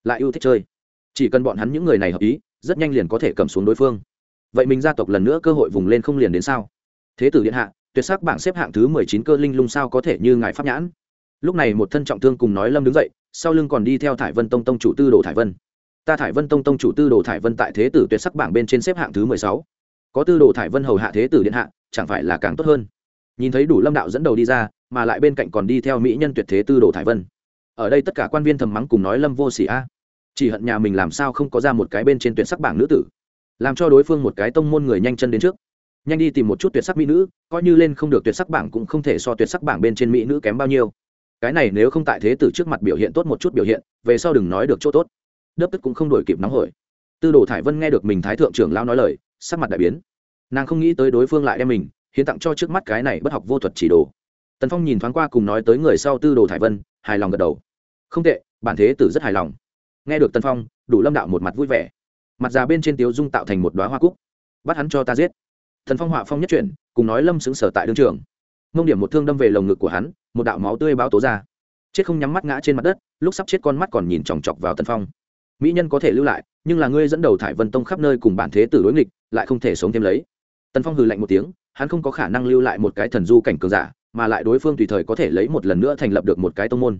Lại yêu thích chơi chỉ cần bọn hắn những người này hợp ý, rất nhanh liền có thể cầm xuống đối phương. Vậy mình gia tộc lần nữa cơ hội vùng lên không liền đến sao? Thế tử điện hạ, tuyệt sắc bảng xếp hạng thứ mười chín cơ linh lung sao có thể như ngài pháp nhãn? Lúc này một thân trọng thương cùng nói lâm đứng dậy, sau lưng còn đi theo thải vân tông tông chủ tư đồ thải vân. Ta thải vân tông tông chủ tư đồ thải vân tại thế tử tuyệt sắc bảng bên trên xếp hạng thứ mười sáu. Có tư đồ thải vân hầu hạ thế tử điện hạ, chẳng phải là càng tốt hơn? Nhìn thấy đủ lâm đạo dẫn đầu đi ra, mà lại bên cạnh còn đi theo mỹ nhân tuyệt thế tư đồ thải vân. Ở đây tất cả quan viên thầm mắng cùng nói lâm vô xỉ a chỉ hận nhà mình làm sao không có ra một cái bên trên tuyệt sắc bảng nữ tử. Làm cho đối phương một cái tông môn người nhanh chân đến trước. Nhanh đi tìm một chút tuyệt sắc mỹ nữ, coi như lên không được tuyệt sắc bảng cũng không thể so tuyệt sắc bảng bên trên mỹ nữ kém bao nhiêu. Cái này nếu không tại thế tử trước mặt biểu hiện tốt một chút biểu hiện, về sau đừng nói được chỗ tốt. Đớp tức cũng không đổi kịp nóng hổi. Tư đồ thải vân nghe được mình thái thượng trưởng lao nói lời, sắc mặt đại biến. Nàng không nghĩ tới đối phương lại đem mình, hiến tặng cho trước mắt cái này bất học vô thuật chỉ đồ. Tần phong nhìn thoáng qua cùng nói tới người sau tư đồ thải vân, hài lòng gật đầu. Không tệ, bản thế tử rất hài lòng nghe được tân phong, đủ lâm đạo một mặt vui vẻ. Mặt già bên trên tiếu dung tạo thành một đoá hoa cúc. Bắt hắn cho ta giết. Thần phong họa phong nhất chuyển cùng nói lâm xứng sở tại đương trường. Mông điểm một thương đâm về lồng ngực của hắn, một đạo máu tươi bao tố ra. Chết không nhắm mắt ngã trên mặt đất, lúc sắp chết con mắt còn nhìn chòng chọc vào tần phong. Mỹ nhân có thể lưu lại, nhưng là ngươi dẫn đầu thải vân tông khắp nơi cùng bản thế tử đối nghịch, lại không thể sống thêm lấy. Tần phong hừ lạnh một tiếng, hắn không có khả năng lưu lại một cái thần du cảnh cường giả, mà lại đối phương tùy thời có thể lấy một lần nữa thành lập được một cái tông môn.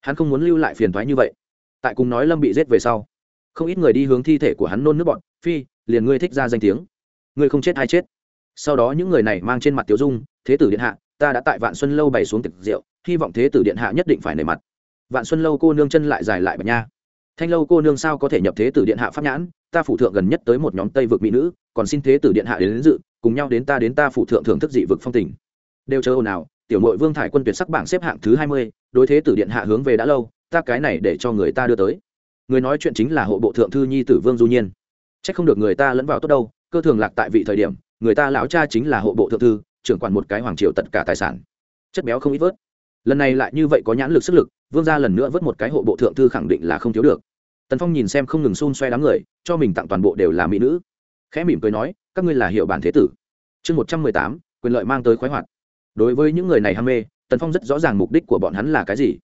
Hắn không muốn lưu lại phiền thoái như vậy tại cùng nói lâm bị giết về sau không ít người đi hướng thi thể của hắn nôn nước bọn phi liền ngươi thích ra danh tiếng. Ngươi không chết hay chết. Sau đó những người này mang trên mặt tiểu dung thế tử điện hạ ta đã tại vạn xuân lâu bày xuống tiệc rượu hy vọng thế tử điện hạ nhất định phải nề mặt. Vạn xuân lâu cô nương chân lại dài lại bạch nha. Thanh lâu cô nương sao có thể nhập thế tử điện hạ pháp nhãn? Ta phụ thượng gần nhất tới một nhóm tây vực mỹ nữ còn xin thế tử điện hạ đến, đến dự cùng nhau đến ta đến ta phụ thượng thưởng thức dị vực phong tình. Đều chờ ồn ào tiểu mội vương thải quân tuyệt sắc bảng xếp hạng thứ hai mươi đối thế tử điện hạ hướng về đã lâu ta cái này để cho người ta đưa tới. Người nói chuyện chính là hộ bộ thượng thư nhi tử vương du nhiên. C h ắ c không được người ta lẫn vào tốt đâu, cơ thường lạc tại vị thời điểm, người ta lão cha chính là hộ bộ thượng thư, trưởng quản một cái hoàng triều tất cả tài sản. Chất béo không ít vớt. Lần này lại như vậy có nhãn lực sức lực, vương gia lần nữa vớt một cái hộ bộ thượng thư khẳng định là không thiếu được. Tần phong nhìn xem không ngừng xun xoe đám người, cho mình tặng toàn bộ đều là mỹ nữ. Khẽ mỉm cười nói, các ngươi là hiệu bản thế tử. Chương một trăm mười tám, quyền lợi mang tới khoái hoạt. Đối với những người này ham mê, tần phong rất rõ ràng mục đích của bọn hắn là cái gì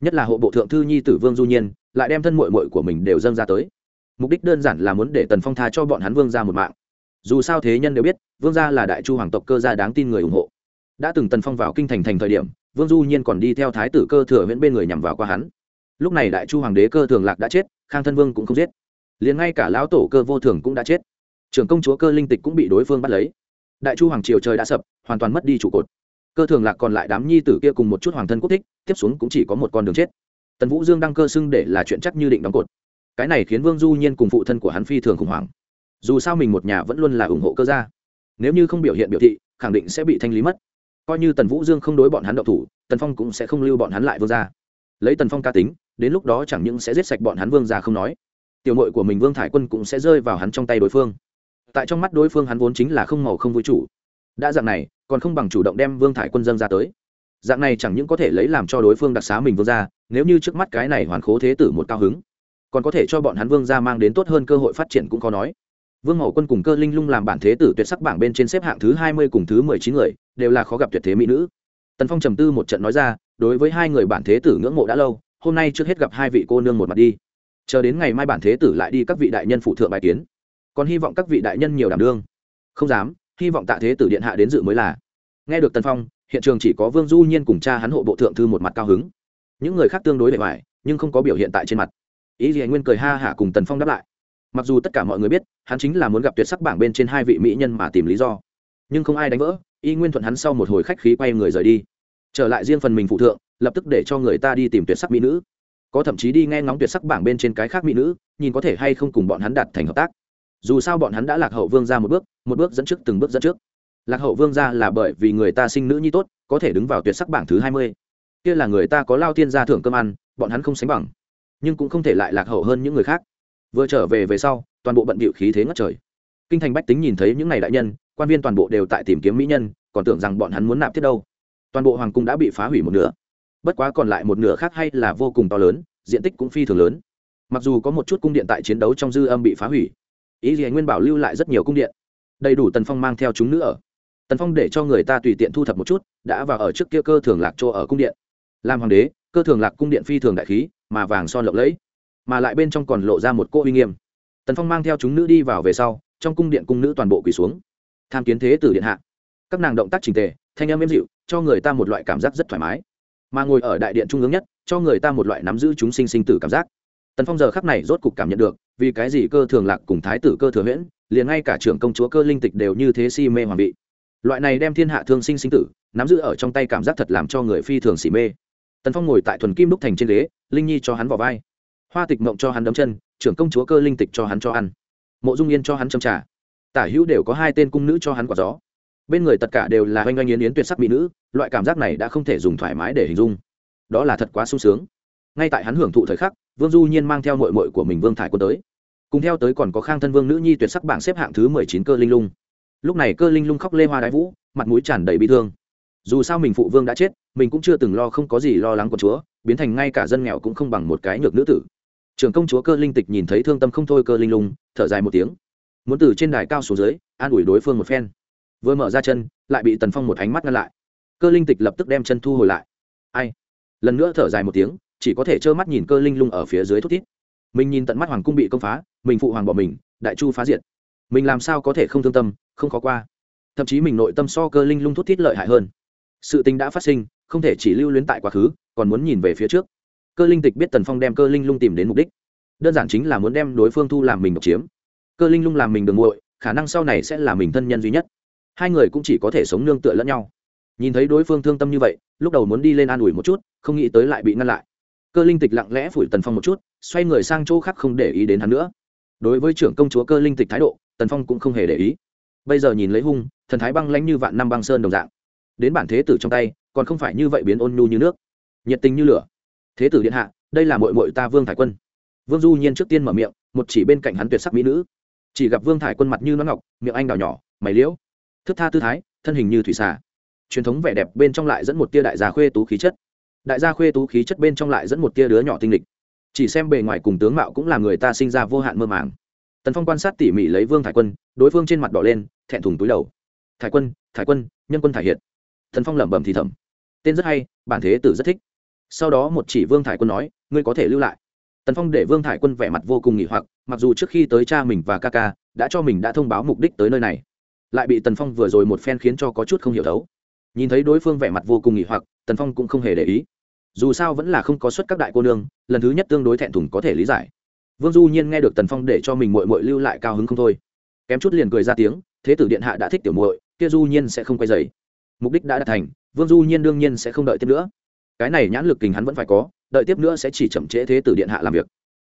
nhất là hộ bộ thượng thư nhi tử vương du nhiên, lại đem thân mội mội của mình đều dâng ra tới. Mục đích đơn giản là muốn để tần phong tha cho bọn hắn vương ra một mạng. Dù sao thế nhân đều biết, vương gia là đại chu hoàng tộc cơ gia đáng tin người ủng hộ. Đã từng tần phong vào kinh thành thành thời điểm, vương du nhiên còn đi theo thái tử cơ thừa viễn bên người nhằm vào qua hắn. Lúc này đại chu hoàng đế cơ thường lạc đã chết, khang thân vương cũng không giết. Liền ngay cả lão tổ cơ vô thường cũng đã chết. Trưởng công chúa cơ linh tịch cũng bị đối phương bắt lấy. Đại chu hoàng triều trời đã sập, hoàn toàn mất đi trụ cột cơ thường lạc còn lại đám nhi tử kia cùng một chút hoàng thân quốc thích, tiếp xuống cũng chỉ có một con đường chết. Tần vũ dương đăng cơ xưng để là chuyện chắc như định đóng cột. Cái này khiến vương du nhiên cùng phụ thân của hắn phi thường khủng hoảng. Dù sao mình một nhà vẫn luôn là ủng hộ cơ gia. Nếu như không biểu hiện biểu thị, khẳng định sẽ bị thanh lý mất. Coi như tần vũ dương không đối bọn hắn đậu thủ, tần phong cũng sẽ không lưu bọn hắn lại vương gia. lấy tần phong ca tính, đến lúc đó chẳng những sẽ giết sạch bọn hắn vương gia không nói, tiểu mội của mình vương thải quân cũng sẽ rơi vào hắn trong tay đối phương. Tại trong mắt đối phương hắn vốn chính là không màu không vui chủ. Đã dạng này còn không bằng chủ động đem vương thải quân dân ra tới. Dạng này chẳng những có thể lấy làm cho đối phương đặc xá mình vương ra nếu như trước mắt cái này hoàn khố thế tử một cao hứng, còn có thể cho bọn hắn vương ra mang đến tốt hơn cơ hội phát triển cũng có nói. Vương hậu quân cùng cơ linh lung làm bản thế tử tuyệt sắc bảng bên trên xếp hạng thứ hai mươi cùng thứ mười chín người, đều là khó gặp tuyệt thế mỹ nữ. Tần phong trầm tư một trận nói ra, đối với hai người bản thế tử ngưỡng mộ đã lâu, hôm nay trước hết gặp hai vị cô nương một mặt đi. Chờ đến ngày mai bản thế tử lại đi các vị đại nhân phụ thượng bài kiến. Còn hy vọng các vị đại nhân nhiều đảm đương. Không dám hy vọng tạ thế tử điện hạ đến dự mới là. Nghe được tần phong, hiện trường chỉ có vương du nhiên cùng cha hắn hộ bộ thượng thư một mặt cao hứng. Những người khác tương đối bề ngoài, nhưng không có biểu hiện tại trên mặt. Ý gì anh nguyên cười ha hả cùng tần phong đáp lại. Mặc dù tất cả mọi người biết, hắn chính là muốn gặp tuyệt sắc bảng bên trên hai vị mỹ nhân mà tìm lý do. Nhưng không ai đánh vỡ, y nguyên thuận hắn sau một hồi khách khí quay người rời đi. Trở lại riêng phần mình phụ thượng, lập tức để cho người ta đi tìm tuyệt sắc mỹ nữ. Có thậm chí đi nghe ngóng tuyệt sắc bảng bên trên cái khác mỹ nữ, nhìn có thể hay không cùng bọn hắn đạt thành hợp tác dù sao bọn hắn đã lạc hậu vương ra một bước một bước dẫn trước, từng bước dẫn trước. Lạc hậu vương ra là bởi vì người ta sinh nữ nhi tốt, có thể đứng vào tuyệt sắc bảng thứ hai mươi. Kia là người ta có lao thiên gia thưởng cơm ăn, bọn hắn không sánh bằng. Nhưng cũng không thể lại lạc hậu hơn những người khác. Vừa trở về về sau, toàn bộ bận bịu khí thế ngất trời. Kinh thành bách tính nhìn thấy những n à y đại nhân, quan viên toàn bộ đều tại tìm kiếm mỹ nhân, còn tưởng rằng bọn hắn muốn nạp thiết đâu. Toàn bộ hoàng cung đã bị phá hủy một nửa. Bất quá còn lại một nửa khác hay là vô cùng to lớn, diện tích cũng phi thường lớn. Mặc dù có một chút cung điện tại chiến đấu trong dư âm bị phá hủy ý gì nguyên bảo lưu lại rất nhiều cung điện. Đầy đủ tần phong mang theo chúng nữ ở. Tần phong để cho người ta tùy tiện thu thập một chút, đã vào ở trước kia cơ thường lạc chỗ ở cung điện. Làm hoàng đế, cơ thường lạc cung điện phi thường đại khí, mà vàng son lộng lẫy, mà lại bên trong còn lộ ra một cô uy nghiêm. Tần phong mang theo chúng nữ đi vào về sau, trong cung điện cung nữ toàn bộ quỳ xuống. Tham kiến thế tử điện hạ. Các nàng động tác trình tề, thanh âm êm dịu, cho người ta một loại cảm giác rất thoải mái. Mà ngồi ở đại điện trung ương nhất, cho người ta một loại nắm giữ chúng sinh sinh tử cảm giác. Tần phong giờ khắc này rốt cục cảm nhận được vì cái gì cơ thường lạc cùng thái tử cơ thừa huyễn, liền ngay cả trưởng công chúa cơ linh tịch đều như thế si mê hoàng vị. Loại này đem thiên hạ thương sinh sinh tử, nắm giữ ở trong tay cảm giác thật làm cho người phi thường xỉ mê. Tần phong ngồi tại thuần kim đúc thành trên ghế, linh nhi cho hắn vào vai. Hoa tịch mộng cho hắn đấm chân, trưởng công chúa cơ linh tịch cho hắn cho ăn. Mộ dung yên cho hắn châm trả tả hữu đều có hai tên cung nữ cho hắn quả gió. Bên người tất cả đều là oanh oanh yến yến tuyệt sắc mỹ nữ, loại cảm giác này đã không thể dùng thoải mái để hình dung. Đó là thật quá sung sướng. Ngay tại hắn hưởng thụ thời khắc, vương du nhiên mang theo mội mội của mình vương thải quân tới cùng theo tới còn có khang thân vương nữ nhi tuyệt sắc bảng xếp hạng thứ mười chín cơ linh lung. Lúc này cơ linh lung khóc lê hoa đái vũ, mặt mũi tràn đầy bi thương. Dù sao mình phụ vương đã chết, mình cũng chưa từng lo không có gì lo lắng của chúa, biến thành ngay cả dân nghèo cũng không bằng một cái nhược nữ tử. Trưởng công chúa cơ linh tịch nhìn thấy thương tâm không thôi cơ linh lung, thở dài một tiếng. Muốn từ trên đài cao xuống dưới, an ủi đối phương một phen. Vừa mở ra chân, lại bị tần phong một ánh mắt ngăn lại. Cơ linh tịch lập tức đem chân thu hồi lại. Ai? Lần nữa thở dài một tiếng, chỉ có thể trơ mắt nhìn cơ linh lung ở phía dưới thút thít mình nhìn tận mắt hoàng cung bị công phá, mình phụ hoàng bỏ mình, đại chu phá diệt. Mình làm sao có thể không thương tâm, không khó qua. Thậm chí mình nội tâm so cơ linh lung thút thít lợi hại hơn. Sự tình đã phát sinh, không thể chỉ lưu luyến tại quá khứ, còn muốn nhìn về phía trước. Cơ linh tịch biết tần phong đem cơ linh lung tìm đến mục đích. Đơn giản chính là muốn đem đối phương thu làm mình độc chiếm. Cơ linh lung làm mình đường muội, khả năng sau này sẽ là mình thân nhân duy nhất. Hai người cũng chỉ có thể sống nương tựa lẫn nhau. Nhìn thấy đối phương thương tâm như vậy, lúc đầu muốn đi lên an ủi một chút, không nghĩ tới lại bị ngăn lại cơ linh tịch lặng lẽ phủi tần phong một chút, xoay người sang chỗ khác không để ý đến hắn nữa. Đối với trưởng công chúa cơ linh tịch thái độ, tần phong cũng không hề để ý. Bây giờ nhìn lấy hung, thần thái băng lãnh như vạn năm băng sơn đồng dạng. Đến bản thế tử trong tay, còn không phải như vậy biến ôn nhu như nước. Nhiệt tình như lửa. Thế tử điện hạ, đây là mội mội ta vương thải quân. Vương du nhiên trước tiên mở miệng, một chỉ bên cạnh hắn tuyệt sắc mỹ nữ. Chỉ gặp vương thải quân mặt như nó ngọc, miệng anh đào nhỏ, mày liễu. Thức tha tư thái, thân hình như thủy xà. Truyền thống vẻ đẹp bên trong lại dẫn một tia đại gia khuê tú khí chất đại gia khuê tú khí chất bên trong lại dẫn một tia đứa nhỏ tinh lịch. Chỉ xem bề ngoài cùng tướng mạo cũng là người ta sinh ra vô hạn mơ màng. Tần phong quan sát tỉ mỉ lấy vương thải quân, đối phương trên mặt đỏ lên, thẹn thùng túi đầu. Thải quân thải quân, nhân quân thải hiện thần phong lẩm bẩm thì thầm. Tên rất hay, bản thế tử rất thích. Sau đó một chỉ vương thải quân nói, ngươi có thể lưu lại. Tần phong để vương thải quân vẻ mặt vô cùng nghỉ hoặc, mặc dù trước khi tới cha mình và ca ca, đã cho mình đã thông báo mục đích tới nơi này. Lại bị tần phong vừa rồi một phen khiến cho có chút không hiểu thấu. Nhìn thấy đối phương vẻ mặt vô cùng nghỉ hoặc, tần phong cũng không hề để ý dù sao vẫn là không có suất các đại cô nương, lần thứ nhất tương đối thẹn thùng có thể lý giải. Vương du nhiên nghe được tần phong để cho mình mội mội lưu lại cao hứng không thôi. Kém chút liền cười ra tiếng, thế tử điện hạ đã thích tiểu muội, kia du nhiên sẽ không quay dày mục đích đã đạt thành, vương du nhiên đương nhiên sẽ không đợi tiếp nữa. Cái này nhãn lực kình hắn vẫn phải có, đợi tiếp nữa sẽ chỉ chậm trễ thế tử điện hạ làm việc,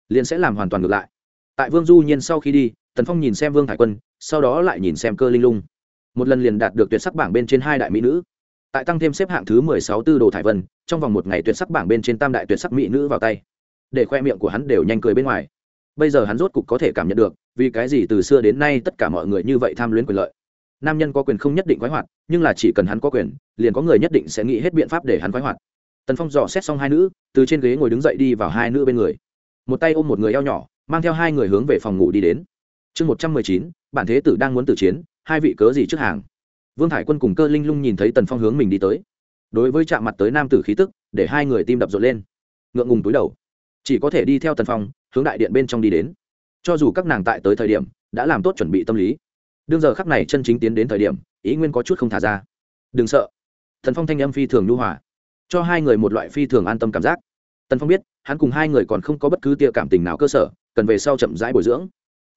liền sẽ làm hoàn toàn ngược lại. Tại vương du nhiên sau khi đi, tần phong nhìn xem vương thải quân, sau đó lại nhìn xem cơ linh lung. Một lần liền đạt được tuyệt sắc bảng bên trên hai đại mỹ nữ tại tăng thêm xếp hạng thứ mười sáu tư đồ thải vân, trong vòng một ngày tuyệt sắc bảng bên trên tam đại tuyệt sắc mỹ nữ vào tay. Để khoe miệng của hắn đều nhanh cười bên ngoài. Bây giờ hắn rốt cục có thể cảm nhận được, vì cái gì từ xưa đến nay tất cả mọi người như vậy tham luyến quyền lợi. Nam nhân có quyền không nhất định khoái hoạt, nhưng là chỉ cần hắn có quyền, liền có người nhất định sẽ nghĩ hết biện pháp để hắn khoái hoạt. Tần phong dò xét xong hai nữ, từ trên ghế ngồi đứng dậy đi vào hai nữ bên người. Một tay ôm một người eo nhỏ, mang theo hai người hướng về phòng ngủ đi đến. Chương một trăm mười chín, bản thế tử đang muốn tử chiến, hai vị cớ gì trước hàng? Vương thải quân cùng cơ linh lung nhìn thấy tần phong hướng mình đi tới. Đối với chạm mặt tới nam tử khí tức, để hai người tim đập rộn lên. Ngượng ngùng túi đầu. Chỉ có thể đi theo tần phong, hướng đại điện bên trong đi đến. Cho dù các nàng tại tới thời điểm, đã làm tốt chuẩn bị tâm lý. Đương giờ khắc này chân chính tiến đến thời điểm, ý nguyên có chút không thả ra. Đừng sợ. Thần phong thanh âm phi thường nhu hòa, cho hai người một loại phi thường an tâm cảm giác. Tần phong biết, hắn cùng hai người còn không có bất cứ tia cảm tình nào cơ sở, cần về sau chậm rãi bồi dưỡng.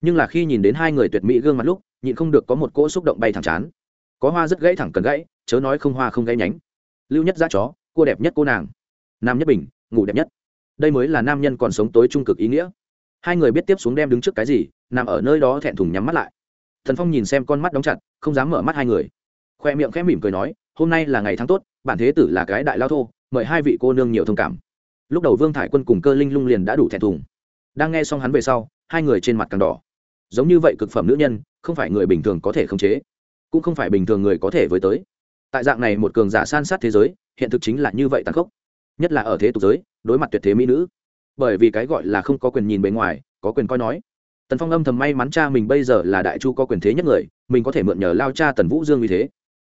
Nhưng là khi nhìn đến hai người tuyệt mỹ gương mặt lúc, nhịn không được có một cỗ xúc động bay thẳng chán có hoa rất gãy thẳng cần gãy, chớ nói không hoa không gãy nhánh. Lưu nhất giá chó cô đẹp nhất cô nàng. Nam nhất bình, ngủ đẹp nhất. Đây mới là nam nhân còn sống tối trung cực ý nghĩa. Hai người biết tiếp xuống đem đứng trước cái gì, nằm ở nơi đó thẹn thùng nhắm mắt lại. Thần phong nhìn xem con mắt đóng chặt, không dám mở mắt hai người. Khoe miệng khẽ mỉm cười nói, hôm nay là ngày tháng tốt, bản thế tử là cái đại lao thô, mời hai vị cô nương nhiều thông cảm. Lúc đầu vương thải quân cùng cơ linh lung liền đã đủ thẹn thùng. Đang nghe xong hắn về sau, hai người trên mặt càng đỏ. Giống như vậy cực phẩm nữ nhân, không phải người bình thường có thể khống chế cũng không phải bình thường người có thể với tới. Tại dạng này một cường giả san sát thế giới, hiện thực chính là như vậy tàn khốc. Nhất là ở thế tục giới, đối mặt tuyệt thế mỹ nữ. Bởi vì cái gọi là không có quyền nhìn bề ngoài, có quyền coi nói. Tần phong âm thầm may mắn cha mình bây giờ là đại chu có quyền thế nhất người, mình có thể mượn nhờ lao cha tần vũ dương như thế.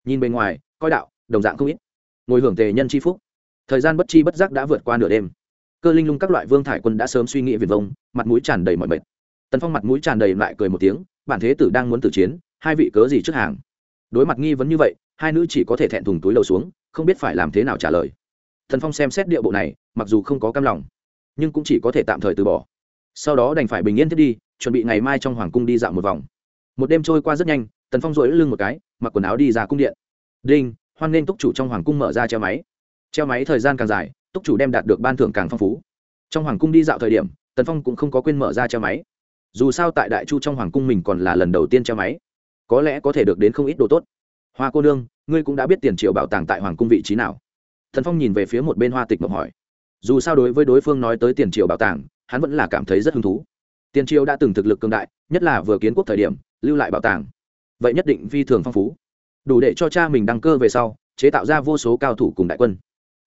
Nhìn bề ngoài, coi đạo, đồng dạng không ít. Ngồi hưởng tề nhân c h i phúc. Thời gian bất chi bất giác đã vượt qua nửa đêm. Cơ linh lung các loại vương thải quân đã sớm suy nghĩ viền vông, mặt mũi tràn đầy mọi mệt. Tần phong mặt mũi tràn đầy lại cười một tiếng, bản thế tử đang muốn tử chiến hai vị cớ gì trước hàng? Đối mặt nghi vấn như vậy, hai nữ chỉ có thể thẹn thùng túi đầu xuống, không biết phải làm thế nào trả lời. Thần phong xem xét địa bộ này, mặc dù không có cam lòng, nhưng cũng chỉ có thể tạm thời từ bỏ. Sau đó đành phải bình yên thiết đi, chuẩn bị ngày mai trong hoàng cung đi dạo một vòng. Một đêm trôi qua rất nhanh, tần phong rỗi lưng một cái, mặc quần áo đi ra cung điện. Đinh, hoan nghênh túc chủ trong hoàng cung mở ra treo máy. Treo máy thời gian càng dài, túc chủ đem đạt được ban thưởng càng phong phú. Trong hoàng cung đi dạo thời điểm, tần phong cũng không có quên mở ra treo máy. Dù sao tại đại chu trong hoàng cung mình còn là lần đầu tiên treo máy có lẽ có thể được đến không ít đồ tốt. Hoa cô nương, ngươi cũng đã biết tiền triệu bảo tàng tại hoàng cung vị trí nào. Thần phong nhìn về phía một bên hoa tịch mộng hỏi. Dù sao đối với đối phương nói tới tiền triệu bảo tàng, hắn vẫn là cảm thấy rất hứng thú. Tiền triệu đã từng thực lực cường đại, nhất là vừa kiến quốc thời điểm, lưu lại bảo tàng. Vậy nhất định phi thường phong phú. Đủ để cho cha mình đăng cơ về sau, chế tạo ra vô số cao thủ cùng đại quân.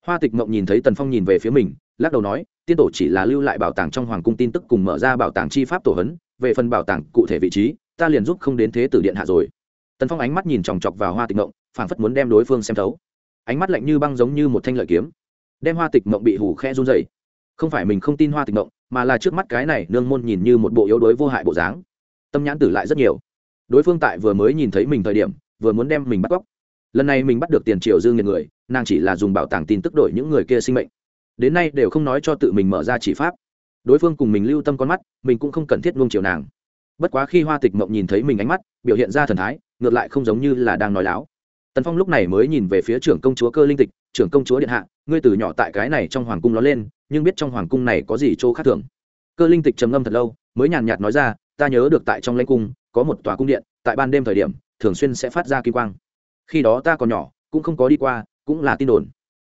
Hoa tịch mộng nhìn thấy tần phong nhìn về phía mình, lắc đầu nói, tiên tổ chỉ là lưu lại bảo tàng trong hoàng cung tin tức cùng mở ra bảo tàng chi pháp tổ hấn về phần bảo tàng cụ thể vị trí ta liền giúp không đến thế tử điện hạ rồi. Tần phong ánh mắt nhìn chòng chọc vào hoa tịch mộng, phảng phất muốn đem đối phương xem thấu. Ánh mắt lạnh như băng giống như một thanh lợi kiếm. Đem hoa tịch mộng bị hủ khe run dày không phải mình không tin hoa tịch mộng, mà là trước mắt cái này nương môn nhìn như một bộ yếu đuối vô hại bộ dáng. Tâm nhãn tử lại rất nhiều. Đối phương tại vừa mới nhìn thấy mình thời điểm, vừa muốn đem mình bắt cóc. Lần này mình bắt được tiền triệu dương nghiệt người, nàng chỉ là dùng bảo tàng tin tức đổi những người kia sinh mệnh. Đến nay đều không nói cho tự mình mở ra chỉ pháp. Đối phương cùng mình lưu tâm con mắt, mình cũng không cần thiết nuông chiều nàng bất quá khi hoa tịch mộng nhìn thấy mình ánh mắt, biểu hiện ra thần thái, ngược lại không giống như là đang nói láo. Tần phong lúc này mới nhìn về phía trưởng công chúa cơ linh tịch, trưởng công chúa điện hạ, ngươi từ nhỏ tại cái này trong hoàng cung nó lên, nhưng biết trong hoàng cung này có gì chỗ khác thường? Cơ linh tịch trầm ngâm thật lâu, mới nhàn nhạt nói ra, ta nhớ được tại trong lãnh cung, có một tòa cung điện, tại ban đêm thời điểm, thường xuyên sẽ phát ra kỳ quang. Khi đó ta còn nhỏ, cũng không có đi qua, cũng là tin đồn.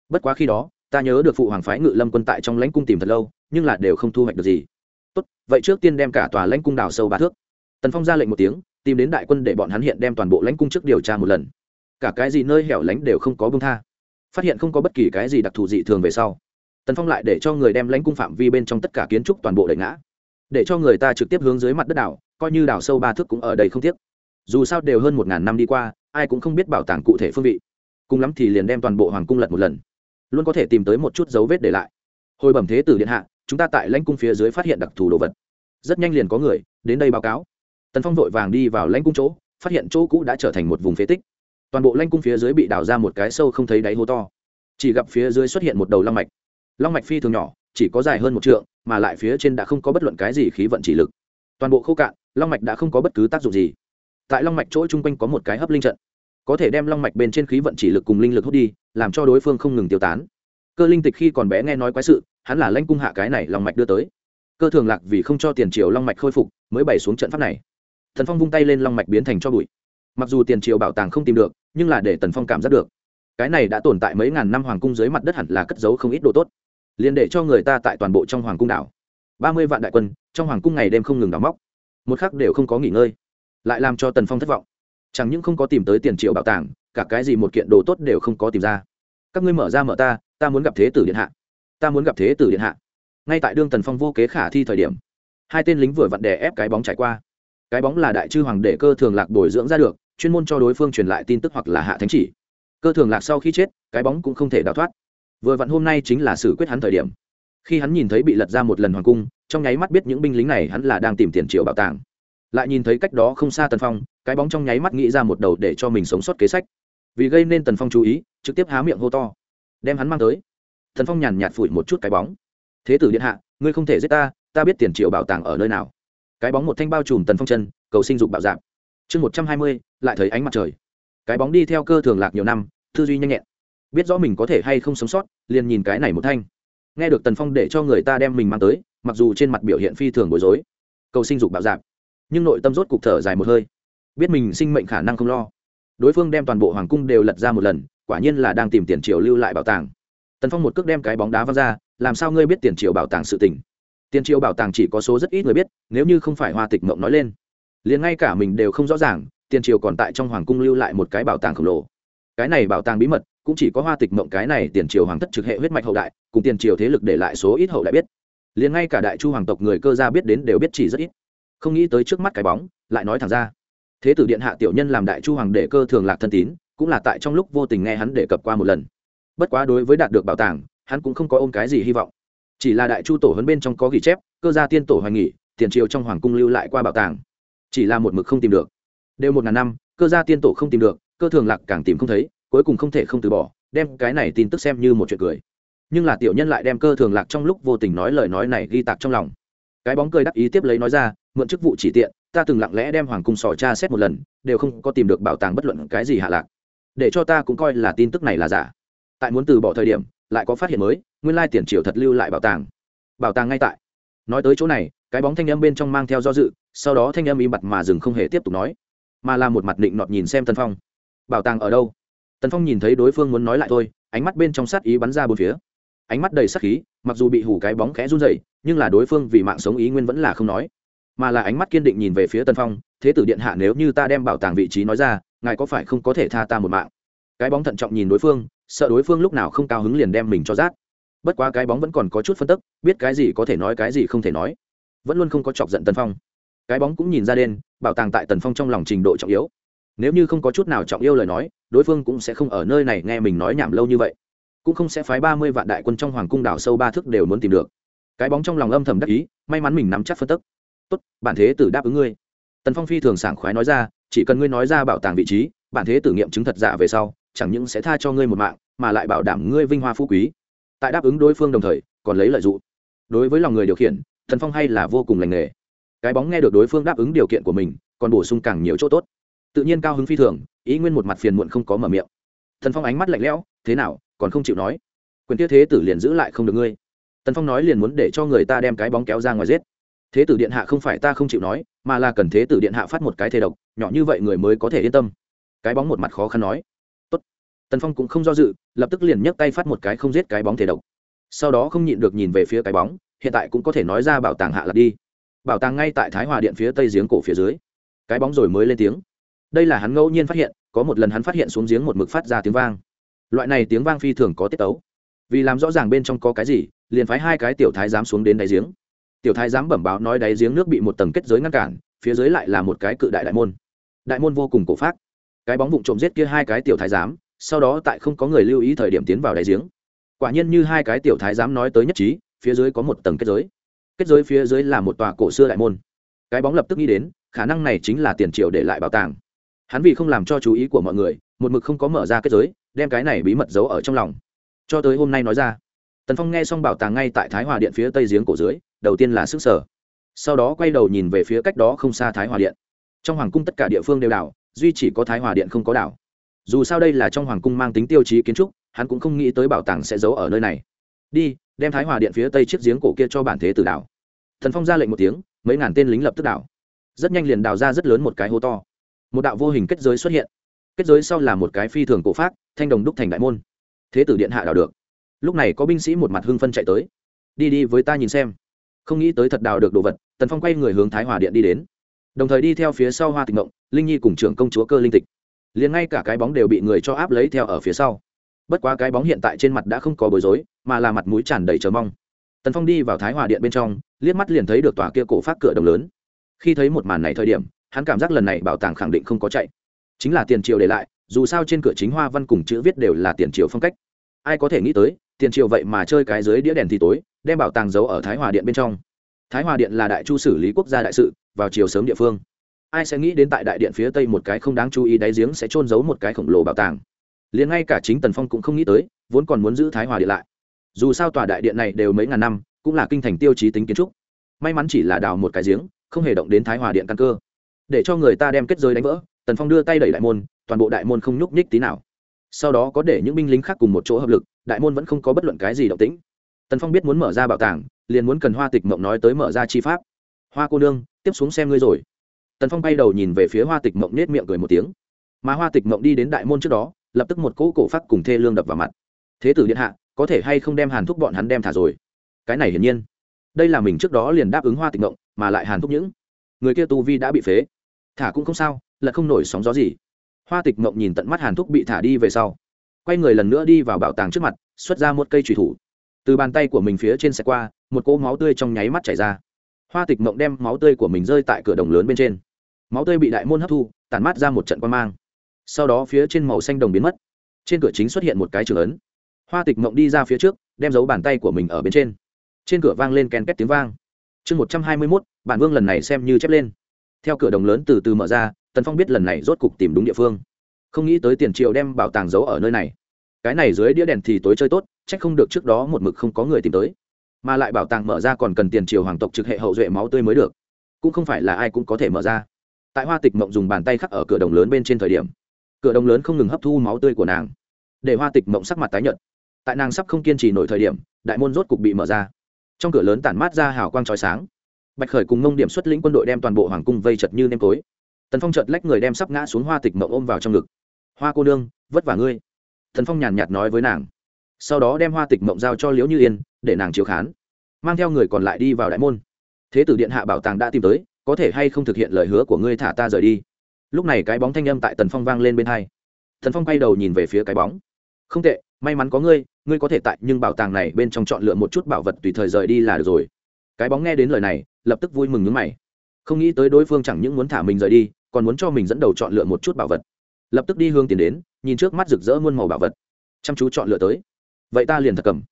Bất quá khi đó, ta nhớ được phụ hoàng phái ngự lâm quân tại trong lãnh cung tìm thật lâu, nhưng là đều không thu hoạch được gì tốt, vậy trước tiên đem cả tòa lãnh cung đào sâu ba thước. Tần phong ra lệnh một tiếng, tìm đến đại quân để bọn hắn hiện đem toàn bộ lãnh cung trước điều tra một lần. Cả cái gì nơi hẻo lánh đều không có bông tha. Phát hiện không có bất kỳ cái gì đặc thù dị thường về sau, tần phong lại để cho người đem lãnh cung phạm vi bên trong tất cả kiến trúc toàn bộ đẩy ngã. Để cho người ta trực tiếp hướng dưới mặt đất đảo coi như đảo sâu ba thước cũng ở đây không tiếc. Dù sao đều hơn một ngàn năm đi qua, ai cũng không biết bảo tàng cụ thể phương vị. Cùng lắm thì liền đem toàn bộ hoàng cung lật một lần, luôn có thể tìm tới một chút dấu vết để lại. Hồi bẩm thế tử điện hạ chúng ta tại lãnh cung phía dưới phát hiện đặc thù đồ vật. Rất nhanh liền có người đến đây báo cáo. Tần phong vội vàng đi vào lãnh cung chỗ, phát hiện chỗ cũ đã trở thành một vùng phế tích. Toàn bộ lãnh cung phía dưới bị đào ra một cái sâu không thấy đáy hố to. Chỉ gặp phía dưới xuất hiện một đầu long mạch. Long mạch phi thường nhỏ, chỉ có dài hơn một trượng, mà lại phía trên đã không có bất luận cái gì khí vận chỉ lực. Toàn bộ khô cạn, long mạch đã không có bất cứ tác dụng gì. Tại long mạch chỗ chung quanh có một cái hấp linh trận. Có thể đem long mạch bên trên khí vận chỉ lực cùng linh lực hút đi, làm cho đối phương không ngừng tiêu tán cơ linh tịch khi còn bé nghe nói quái sự, hắn là lãnh cung hạ cái này long mạch đưa tới. Cơ thường lạc vì không cho tiền triều long mạch khôi phục, mới bày xuống trận pháp này. Thần phong vung tay lên long mạch biến thành cho bụi. Mặc dù tiền triều bảo tàng không tìm được, nhưng là để tần phong cảm giác được. Cái này đã tồn tại mấy ngàn năm hoàng cung dưới mặt đất hẳn là cất giấu không ít đồ tốt. Liền để cho người ta tại toàn bộ trong hoàng cung đảo. Ba mươi vạn đại quân, trong hoàng cung ngày đêm không ngừng đào móc. Một khắc đều không có nghỉ ngơi. Lại làm cho tần phong thất vọng. Chẳng những không có tìm tới tiền triệu bảo tàng, cả cái gì một kiện đồ tốt đều không có tìm ra. Các ngươi mở ra mở ta ta muốn gặp thế tử điện hạ. Ta muốn gặp thế tử điện hạ. Ngay tại đương tần phong vô kế khả thi thời điểm, hai tên lính vừa vặn đè ép cái bóng trải qua. Cái bóng là đại chư hoàng đệ cơ thường lạc bồi dưỡng ra được, chuyên môn cho đối phương truyền lại tin tức hoặc là hạ thánh chỉ. Cơ thường lạc sau khi chết, cái bóng cũng không thể đào thoát. Vừa vặn hôm nay chính là xử quyết hắn thời điểm. Khi hắn nhìn thấy bị lật ra một lần hoàng cung, trong nháy mắt biết những binh lính này hắn là đang tìm tiền triệu bảo tàng. Lại nhìn thấy cách đó không xa tần phong, cái bóng trong nháy mắt nghĩ ra một đầu để cho mình sống sót kế sách. Vì gây nên tần phong chú ý, trực tiếp há miệng hô to đem hắn mang tới. Tần phong nhàn nhạt phủi một chút cái bóng. Thế tử điện hạ, ngươi không thể giết ta ta biết tiền triệu bảo tàng ở nơi nào. Cái bóng một thanh bao trùm tần phong chân, cầu sinh dục bạo dạp chương một trăm hai mươi, lại thấy ánh mặt trời. Cái bóng đi theo cơ thường lạc nhiều năm, tư duy nhanh nhẹn. Biết rõ mình có thể hay không sống sót, liền nhìn cái này một thanh. Nghe được tần phong để cho người ta đem mình mang tới, mặc dù trên mặt biểu hiện phi thường bối rối, cầu sinh dục bạo dạp nhưng nội tâm rốt cục thở dài một hơi. Biết mình sinh mệnh khả năng không lo. Đối phương đem toàn bộ hoàng cung đều lật ra một lần quả nhiên là đang tìm tiền triều lưu lại bảo tàng. Tần phong một cước đem cái bóng đá văng ra, làm sao ngươi biết tiền triều bảo tàng sự tình? Tiền triều bảo tàng chỉ có số rất ít người biết, nếu như không phải hoa tịch mộng nói lên, liền ngay cả mình đều không rõ ràng, tiền triều còn tại trong hoàng cung lưu lại một cái bảo tàng khổng lồ. Cái này bảo tàng bí mật, cũng chỉ có hoa tịch mộng cái này tiền triều hoàng thất trực hệ huyết mạch hậu đại, cùng tiền triều thế lực để lại số ít hậu đại biết. Liền ngay cả đại chu hoàng tộc người cơ gia biết đến đều biết chỉ rất ít. Không nghĩ tới trước mắt cái bóng, lại nói thẳng ra. Thế tử điện hạ tiểu nhân làm đại chu hoàng đệ cơ thường lạc thân tín cũng là tại trong lúc vô tình nghe hắn đề cập qua một lần. Bất quá đối với đạt được bảo tàng, hắn cũng không có ôm cái gì hy vọng. Chỉ là đại chu tổ huấn bên trong có ghi chép, cơ gia tiên tổ hoài nghỉ, tiền triều trong hoàng cung lưu lại qua bảo tàng. Chỉ là một mực không tìm được. Đều một ngàn năm, cơ gia tiên tổ không tìm được, cơ thường lạc càng tìm không thấy, cuối cùng không thể không từ bỏ, đem cái này tin tức xem như một chuyện cười. Nhưng là tiểu nhân lại đem cơ thường lạc trong lúc vô tình nói lời nói này ghi tạc trong lòng. Cái bóng cười đắc ý tiếp lấy nói ra, mượn chức vụ chỉ tiện, ta từng lặng lẽ đem hoàng cung sò tra xét một lần, đều không có tìm được bảo tàng bất luận cái gì hạ lạc để cho ta cũng coi là tin tức này là giả. Tại muốn từ bỏ thời điểm, lại có phát hiện mới, nguyên lai tiền triều thật lưu lại bảo tàng. Bảo tàng ngay tại. Nói tới chỗ này, cái bóng thanh âm bên trong mang theo do dự, sau đó thanh âm im bặt mà dừng không hề tiếp tục nói, mà là một mặt định nọt nhìn xem tân phong. Bảo tàng ở đâu? Tần phong nhìn thấy đối phương muốn nói lại thôi, ánh mắt bên trong sát ý bắn ra bốn phía. Ánh mắt đầy sắc khí, mặc dù bị hủ cái bóng khẽ run dậy nhưng là đối phương vì mạng sống ý nguyên vẫn là không nói. Mà là ánh mắt kiên định nhìn về phía tân phong, thế tử điện hạ nếu như ta đem bảo tàng vị trí nói ra ngài có phải không có thể tha ta một mạng? Cái bóng thận trọng nhìn đối phương, sợ đối phương lúc nào không cao hứng liền đem mình cho rát. Bất quá cái bóng vẫn còn có chút phân tức, biết cái gì có thể nói, cái gì không thể nói. Vẫn luôn không có chọc giận Tần phong. Cái bóng cũng nhìn ra đen, bảo tàng tại tần phong trong lòng trình độ trọng yếu. Nếu như không có chút nào trọng yêu lời nói, đối phương cũng sẽ không ở nơi này nghe mình nói nhảm lâu như vậy. Cũng không sẽ phái ba mươi vạn đại quân trong hoàng cung đảo sâu ba thước đều muốn tìm được. Cái bóng trong lòng âm thầm đắc ý, may mắn mình nắm chắc phân tức. Tốt, bản thế tử đáp ứng ngươi. Tần phong phi thường sảng khoái nói ra chỉ cần ngươi nói ra bảo tàng vị trí, bản thế tử nghiệm chứng thật giả về sau, chẳng những sẽ tha cho ngươi một mạng, mà lại bảo đảm ngươi vinh hoa phú quý. Tại đáp ứng đối phương đồng thời, còn lấy lợi dụng. Đối với lòng người điều khiển thần phong hay là vô cùng lành nghề. Cái bóng nghe được đối phương đáp ứng điều kiện của mình, còn bổ sung càng nhiều chỗ tốt. Tự nhiên cao hứng phi thường, ý nguyên một mặt phiền muộn không có mở miệng. Thần phong ánh mắt lạnh lẽo, thế nào, còn không chịu nói? Quyền tiết thế tử liền giữ lại không được ngươi. Tần phong nói liền muốn để cho người ta đem cái bóng kéo ra ngoài giết. Thế tử điện hạ không phải ta không chịu nói, mà là cần thế tử điện hạ phát một cái thế độc nhỏ như vậy người mới có thể yên tâm. Cái bóng một mặt khó khăn nói. Tốt. tần phong cũng không do dự, lập tức liền nhấc tay phát một cái không giết cái bóng thể độc. Sau đó không nhịn được nhìn về phía cái bóng, hiện tại cũng có thể nói ra bảo tàng hạ lật đi. Bảo tàng ngay tại thái hòa điện phía tây giếng cổ phía dưới. Cái bóng rồi mới lên tiếng. Đây là hắn ngẫu nhiên phát hiện, có một lần hắn phát hiện xuống giếng một mực phát ra tiếng vang. Loại này tiếng vang phi thường có tiết tấu. Vì làm rõ ràng bên trong có cái gì, liền phái hai cái tiểu thái giám xuống đến đáy giếng. Tiểu thái giám bẩm báo nói đáy giếng nước bị một tầng kết giới ngăn cản, phía dưới lại là một cái cự đại đại môn đại môn vô cùng cổ phát cái bóng vụn trộm giết kia hai cái tiểu thái giám, sau đó tại không có người lưu ý thời điểm tiến vào đáy giếng. Quả nhiên như hai cái tiểu thái giám nói tới nhất trí, phía dưới có một tầng kết giới. Kết giới phía dưới là một tòa cổ xưa đại môn. Cái bóng lập tức nghĩ đến, khả năng này chính là tiền triệu để lại bảo tàng. Hắn vì không làm cho chú ý của mọi người, một mực không có mở ra kết giới, đem cái này bí mật giấu ở trong lòng. Cho tới hôm nay nói ra, tần phong nghe xong bảo tàng ngay tại thái hòa điện phía tây giếng cổ dưới, đầu tiên là sức sở. Sau đó quay đầu nhìn về phía cách đó không xa thái hòa điện trong hoàng cung tất cả địa phương đều đảo, duy chỉ có thái hòa điện không có đảo. Dù sao đây là trong hoàng cung mang tính tiêu chí kiến trúc, hắn cũng không nghĩ tới bảo tàng sẽ giấu ở nơi này. Đi, đem thái hòa điện phía tây chiếc giếng cổ kia cho bản thế tử đảo. Thần phong ra lệnh một tiếng, mấy ngàn tên lính lập tức đảo. Rất nhanh liền đào ra rất lớn một cái hố to. Một đạo vô hình kết giới xuất hiện. Kết giới sau là một cái phi thường cổ pháp thanh đồng đúc thành đại môn. Thế tử điện hạ đào được. Lúc này có binh sĩ một mặt hưng phân chạy tới. Đi đi, với ta nhìn xem. Không nghĩ tới thật đào được đồ vật, tần phong quay người hướng thái hòa điện đi đến đồng thời đi theo phía sau hoa tịch mộng, linh nhi cùng trưởng công chúa cơ linh tịch. Liền ngay cả cái bóng đều bị người cho áp lấy theo ở phía sau. Bất quá cái bóng hiện tại trên mặt đã không có bối rối, mà là mặt mũi tràn đầy chờ mong. Tần phong đi vào thái hòa điện bên trong, liếc mắt liền thấy được tòa kia cổ phát cửa đồng lớn. Khi thấy một màn này thời điểm, hắn cảm giác lần này bảo tàng khẳng định không có chạy. Chính là tiền triều để lại, dù sao trên cửa chính hoa văn cùng chữ viết đều là tiền triều phong cách. Ai có thể nghĩ tới, tiền triều vậy mà chơi cái dưới đĩa đèn thì tối, đem bảo tàng giấu ở thái hòa điện bên trong thái hòa điện là đại chu xử lý quốc gia đại sự, vào chiều sớm địa phương. Ai sẽ nghĩ đến tại đại điện phía tây một cái không đáng chú ý đáy giếng sẽ trôn giấu một cái khổng lồ bảo tàng. Liền ngay cả chính tần phong cũng không nghĩ tới, vốn còn muốn giữ thái hòa điện lại. Dù sao tòa đại điện này đều mấy ngàn năm, cũng là kinh thành tiêu chí tính kiến trúc. May mắn chỉ là đào một cái giếng, không hề động đến thái hòa điện căn cơ. Để cho người ta đem kết giới đánh vỡ, tần phong đưa tay đẩy đại môn, toàn bộ đại môn không nhúc nhích tí nào. Sau đó có để những binh lính khác cùng một chỗ hợp lực, đại môn vẫn không có bất luận cái gì động tĩnh. Tần phong biết muốn mở ra bảo tàng liền muốn cần hoa tịch mộng nói tới mở ra chi pháp. Hoa cô nương, tiếp xuống xem ngươi rồi. Tần phong bay đầu nhìn về phía hoa tịch mộng nết miệng cười một tiếng. Mà hoa tịch mộng đi đến đại môn trước đó, lập tức một cỗ cổ phát cùng thê lương đập vào mặt. Thế tử điện hạ, có thể hay không đem hàn thúc bọn hắn đem thả rồi? Cái này hiển nhiên. Đây là mình trước đó liền đáp ứng hoa tịch mộng, mà lại hàn thúc những người kia tu vi đã bị phế. Thả cũng không sao, là không nổi sóng gió gì. Hoa tịch mộng nhìn tận mắt hàn thúc bị thả đi về sau, quay người lần nữa đi vào bảo tàng trước mặt, xuất ra một cây trùy thủ từ bàn tay của mình phía trên xe qua, một cỗ máu tươi trong nháy mắt chảy ra. Hoa tịch mộng đem máu tươi của mình rơi tại cửa đồng lớn bên trên. Máu tươi bị đại môn hấp thu, tản mát ra một trận quan mang. Sau đó phía trên màu xanh đồng biến mất. Trên cửa chính xuất hiện một cái trường ấn. Hoa tịch mộng đi ra phía trước, đem dấu bàn tay của mình ở bên trên. Trên cửa vang lên ken két tiếng vang. Chương một trăm hai mươi mốt, bản vương lần này xem như chép lên. Theo cửa đồng lớn từ từ mở ra, tần phong biết lần này rốt cục tìm đúng địa phương. Không nghĩ tới tiền triệu đem bảo tàng giấu ở nơi này cái này dưới đĩa đèn thì tối chơi tốt c h ắ c không được trước đó một mực không có người tìm tới. Mà lại bảo tàng mở ra còn cần tiền triều hoàng tộc trực hệ hậu duệ máu tươi mới được. Cũng không phải là ai cũng có thể mở ra. Tại hoa tịch mộng dùng bàn tay khắc ở cửa đồng lớn bên trên thời điểm, cửa đồng lớn không ngừng hấp thu máu tươi của nàng. Để hoa tịch mộng sắc mặt tái nhợt. Tại nàng sắp không kiên trì nổi thời điểm, đại môn rốt cục bị mở ra. Trong cửa lớn tản mát ra hào quang trói sáng. Bạch khởi cùng mông điểm xuất lĩnh quân đội đem toàn bộ hoàng cung vây chật như nêm tối. Tần phong chợt lách người đem sắp ngã xuống hoa tịch mộng ôm vào trong ngực. Hoa cô nương, vất vả ngươi thần phong nhàn nhạt nói với nàng. Sau đó đem hoa tịch mộng giao cho liễu như yên, để nàng chiếu khán, mang theo người còn lại đi vào đại môn. Thế tử điện hạ bảo tàng đã tìm tới, có thể hay không thực hiện lời hứa của ngươi thả ta rời đi? Lúc này cái bóng thanh âm tại tần phong vang lên bên hai. Thần phong quay đầu nhìn về phía cái bóng. Không tệ, may mắn có ngươi ngươi có thể tại, nhưng bảo tàng này bên trong chọn lựa một chút bảo vật tùy thời rời đi là được rồi. Cái bóng nghe đến lời này, lập tức vui mừng nhướng mày. Không nghĩ tới đối phương chẳng những muốn thả mình rời đi, còn muốn cho mình dẫn đầu chọn lựa một chút bảo vật. Lập tức đi hương tiền đến nhìn trước mắt rực rỡ muôn màu bảo vật. Chăm chú chọn lựa tới. Vậy ta liền thật cầm.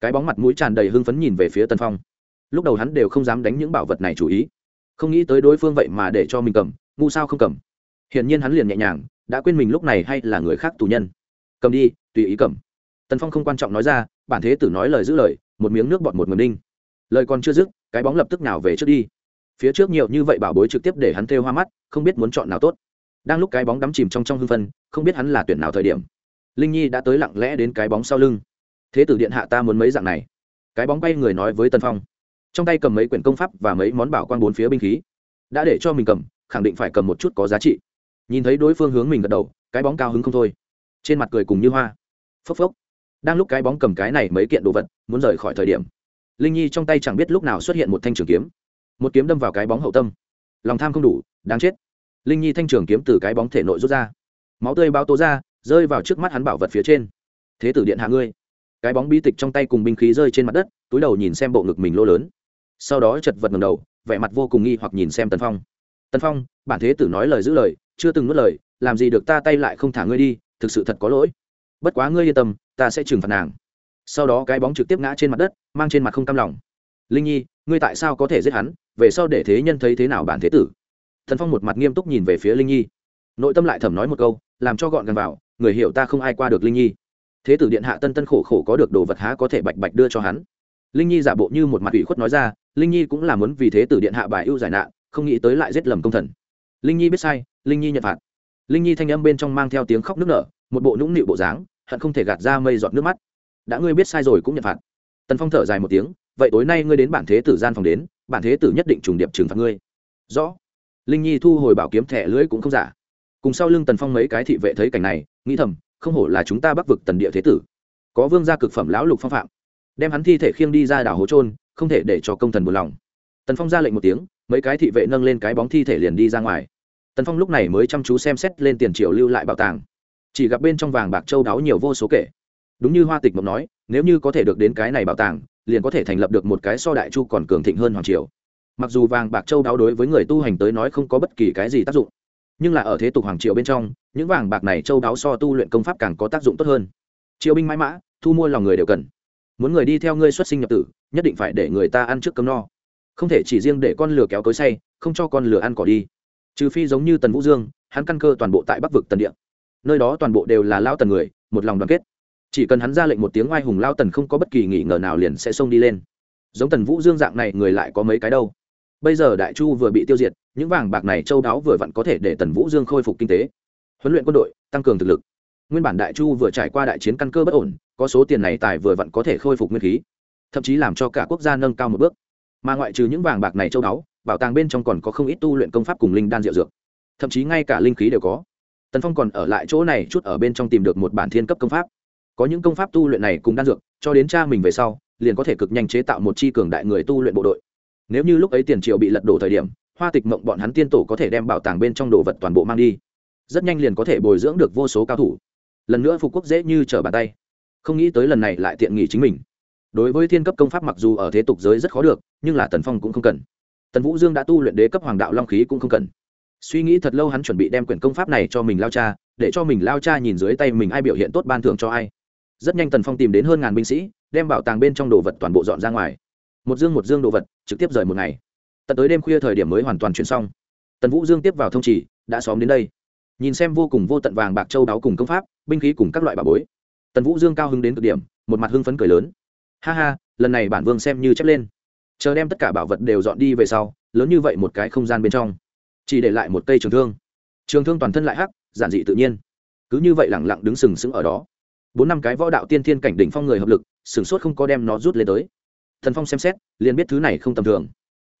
Cái bóng mặt mũi tràn đầy hưng phấn nhìn về phía tân phong. Lúc đầu hắn đều không dám đánh những bảo vật này chủ ý. Không nghĩ tới đối phương vậy mà để cho mình cầm, ngu sao không cầm. Hiển nhiên hắn liền nhẹ nhàng, đã quên mình lúc này hay là người khác tù nhân. Cầm đi, tùy ý cầm. Tần phong không quan trọng nói ra, bản thế tử nói lời giữ lời, một miếng nước bọt một ngầm đinh. Lời còn chưa dứt, cái bóng lập tức nào về trước đi. Phía trước nhiều như vậy bảo bối trực tiếp để hắn thêu hoa mắt, không biết muốn chọn nào tốt đang lúc cái bóng đắm chìm trong trong hưng phân, không biết hắn là tuyển nào thời điểm. Linh nhi đã tới lặng lẽ đến cái bóng sau lưng. Thế tử điện hạ ta muốn mấy dạng này. Cái bóng bay người nói với tân phong. Trong tay cầm mấy quyển công pháp và mấy món bảo quan bốn phía binh khí. Đã để cho mình cầm, khẳng định phải cầm một chút có giá trị. Nhìn thấy đối phương hướng mình gật đầu, cái bóng cao hứng không thôi. Trên mặt cười cùng như hoa. Phốc phốc. Đang lúc cái bóng cầm cái này mấy kiện đồ vật, muốn rời khỏi thời điểm, linh nhi trong tay chẳng biết lúc nào xuất hiện một thanh trường kiếm. Một kiếm đâm vào cái bóng hậu tâm. Lòng tham không đủ, đáng chết linh nhi thanh trường kiếm từ cái bóng thể nội rút ra. Máu tươi bao tố ra, rơi vào trước mắt hắn bảo vật phía trên. Thế tử điện hạ ngươi. Cái bóng bi tịch trong tay cùng binh khí rơi trên mặt đất, túi đầu nhìn xem bộ ngực mình lô lớn. Sau đó chật vật ngầm đầu, vẻ mặt vô cùng nghi hoặc nhìn xem tần phong. Tần phong, bản thế tử nói lời giữ lời, chưa từng nuốt lời, làm gì được ta tay lại không thả ngươi đi, thực sự thật có lỗi. Bất quá ngươi yên tâm, ta sẽ trừng phạt nàng. Sau đó cái bóng trực tiếp ngã trên mặt đất, mang trên mặt không cam lòng. Linh nhi, ngươi tại sao có thể giết hắn? Về sau để thế nhân thấy thế nào bản thế tử? Thần phong một mặt nghiêm túc nhìn về phía linh nhi. Nội tâm lại thầm nói một câu, làm cho gọn gần vào, người hiểu ta không ai qua được linh nhi. Thế tử điện hạ tân tân khổ khổ có được đồ vật há có thể bạch bạch đưa cho hắn. Linh nhi giả bộ như một mặt ủy khuất nói ra, linh nhi cũng là muốn vì thế tử điện hạ bài ưu giải nạn, không nghĩ tới lại giết lầm công thần. Linh nhi biết sai, linh nhi nhận phạt. Linh nhi thanh âm bên trong mang theo tiếng khóc nức nở, một bộ nũng nịu bộ dáng, hận không thể gạt ra mây giọt nước mắt. Đã ngươi biết sai rồi cũng nhận phạt. Tần phong thở dài một tiếng, vậy tối nay ngươi đến bản thế tử gian phòng đến, bản thế tử nhất định trùng điệp trừng phạt ngươi. Rõ linh nhi thu hồi bảo kiếm thẻ lưỡi cũng không giả. Cùng sau lưng tần phong mấy cái thị vệ thấy cảnh này, nghĩ thầm, không hổ là chúng ta bắc vực tần địa thế tử. Có vương gia cực phẩm lão lục phong phạm. Đem hắn thi thể khiêng đi ra đảo hố trôn không thể để cho công thần buồn lòng. Tần phong ra lệnh một tiếng, mấy cái thị vệ nâng lên cái bóng thi thể liền đi ra ngoài. Tần phong lúc này mới chăm chú xem xét lên tiền triệu lưu lại bảo tàng. Chỉ gặp bên trong vàng bạc châu đáo nhiều vô số kể. Đúng như hoa tịch mộng nói, nếu như có thể được đến cái này bảo tàng, liền có thể thành lập được một cái so đại chu còn cường thịnh hơn hoàng triều mặc dù vàng bạc châu đáo đối với người tu hành tới nói không có bất kỳ cái gì tác dụng, nhưng là ở thế tục hoàng triều bên trong, những vàng bạc này châu đáo so tu luyện công pháp càng có tác dụng tốt hơn. Triều binh mãi mã, thu mua lòng người đều cần. Muốn người đi theo ngươi xuất sinh nhập tử, nhất định phải để người ta ăn trước cơm no. Không thể chỉ riêng để con lừa kéo cối say, không cho con lừa ăn cỏ đi. Trừ phi giống như tần vũ dương, hắn căn cơ toàn bộ tại bắc vực tần địa. Nơi đó toàn bộ đều là lao tần người, một lòng đoàn kết. Chỉ cần hắn ra lệnh một tiếng oai hùng lao tần không có bất kỳ nghỉ ngờ nào liền sẽ xông đi lên. Giống tần vũ dương dạng này, người lại có mấy cái đâu? Bây giờ đại chu vừa bị tiêu diệt, những vàng bạc này châu đáo vừa vặn có thể để tần vũ dương khôi phục kinh tế. Huấn luyện quân đội, tăng cường thực lực. Nguyên bản đại chu vừa trải qua đại chiến căn cơ bất ổn, có số tiền này tài vừa vặn có thể khôi phục nguyên khí, thậm chí làm cho cả quốc gia nâng cao một bước. Mà ngoại trừ những vàng bạc này châu đáo, bảo tàng bên trong còn có không ít tu luyện công pháp cùng linh đan diệu dược. Thậm chí ngay cả linh khí đều có. Tần phong còn ở lại chỗ này chút ở bên trong tìm được một bản thiên cấp công pháp. Có những công pháp tu luyện này cùng đan dược, cho đến cha mình về sau, liền có thể cực nhanh chế tạo một chi cường đại người tu luyện bộ đội nếu như lúc ấy tiền triệu bị lật đổ thời điểm, hoa tịch mộng bọn hắn tiên tổ có thể đem bảo tàng bên trong đồ vật toàn bộ mang đi. Rất nhanh liền có thể bồi dưỡng được vô số cao thủ. Lần nữa phục quốc dễ như trở bàn tay. Không nghĩ tới lần này lại tiện nghỉ chính mình. Đối với thiên cấp công pháp mặc dù ở thế tục giới rất khó được, nhưng là tần phong cũng không cần. Tần vũ dương đã tu luyện đế cấp hoàng đạo long khí cũng không cần. Suy nghĩ thật lâu hắn chuẩn bị đem quyển công pháp này cho mình lao cha, để cho mình lao cha nhìn dưới tay mình ai biểu hiện tốt ban thưởng cho ai. Rất nhanh tần phong tìm đến hơn ngàn binh sĩ, đem bảo tàng bên trong đồ vật toàn bộ dọn ra ngoài một dương một dương đồ vật, trực tiếp rời một ngày. Tận tới đêm khuya thời điểm mới hoàn toàn chuyển xong. Tần vũ dương tiếp vào thông trì, đã xóm đến đây. Nhìn xem vô cùng vô tận vàng bạc châu đáo cùng công pháp, binh khí cùng các loại bà bối. Tần vũ dương cao hứng đến cực điểm, một mặt hưng phấn cười lớn. Ha ha, lần này bản vương xem như chép lên. Chờ đem tất cả bảo vật đều dọn đi về sau, lớn như vậy một cái không gian bên trong, chỉ để lại một cây trường thương. Trường thương toàn thân lại hắc, giản dị tự nhiên. Cứ như vậy lẳng lặng đứng sừng sững ở đó. Bốn năm cái võ đạo tiên thiên cảnh đỉnh phong người hợp lực sửng sốt không có đem nó rút lên tới thần phong xem xét, liền biết thứ này không tầm thường.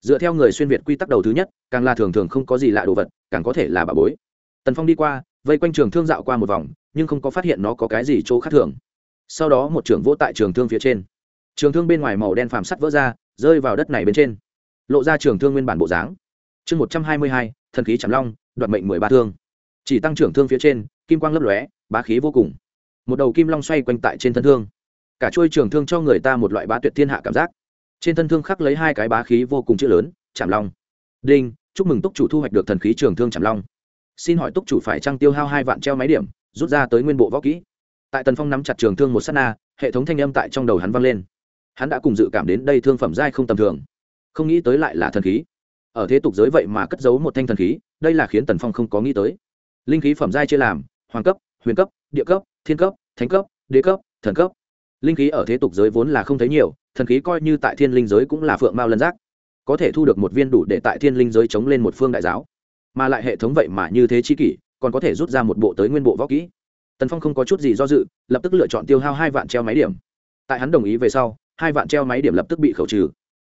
Dựa theo người xuyên việt quy tắc đầu thứ nhất, càng là thường thường không có gì lạ đồ vật, càng có thể là bà bối. Tần phong đi qua, vây quanh trường thương dạo qua một vòng, nhưng không có phát hiện nó có cái gì chỗ khác thường. Sau đó một trưởng vỗ tại trường thương phía trên. Trường thương bên ngoài màu đen phàm sắt vỡ ra, rơi vào đất này bên trên. Lộ ra trường thương nguyên bản bộ dáng. Chương một trăm hai mươi hai, thần khí chạm long, đoạt mệnh mười ba thương. Chỉ tăng trưởng thương phía trên, kim quang lấp lóe, bá khí vô cùng. Một đầu kim long xoay quanh tại trên thân thương cả chuôi trường thương cho người ta một loại bá tuyệt thiên hạ cảm giác. Trên thân thương khắc lấy hai cái bá khí vô cùng chữ lớn chạm long. Đinh, chúc mừng túc chủ thu hoạch được thần khí trường thương chạm long. Xin hỏi túc chủ phải trăng tiêu hao hai vạn treo máy điểm, rút ra tới nguyên bộ võ kỹ? Tại tần phong nắm chặt trường thương một s á t na, hệ thống thanh âm tại trong đầu hắn vang lên. Hắn đã cùng dự cảm đến đây thương phẩm giai không tầm thường. Không nghĩ tới lại là thần khí. Ở thế tục giới vậy mà cất giấu một thanh thần khí, đây là khiến tần phong không có nghĩ tới. Linh khí phẩm giai chia làm, hoàng cấp, huyền cấp, địa cấp, thiên cấp, thánh cấp, đế cấp, thần cấp linh khí ở thế tục giới vốn là không thấy nhiều, thần khí coi như tại thiên linh giới cũng là phượng mao lân giác. Có thể thu được một viên đủ để tại thiên linh giới chống lên một phương đại giáo. Mà lại hệ thống vậy mà như thế chi kỷ, còn có thể rút ra một bộ tới nguyên bộ võ kỹ. Tần phong không có chút gì do dự, lập tức lựa chọn tiêu hao hai vạn treo máy điểm. Tại hắn đồng ý về sau, hai vạn treo máy điểm lập tức bị khẩu trừ.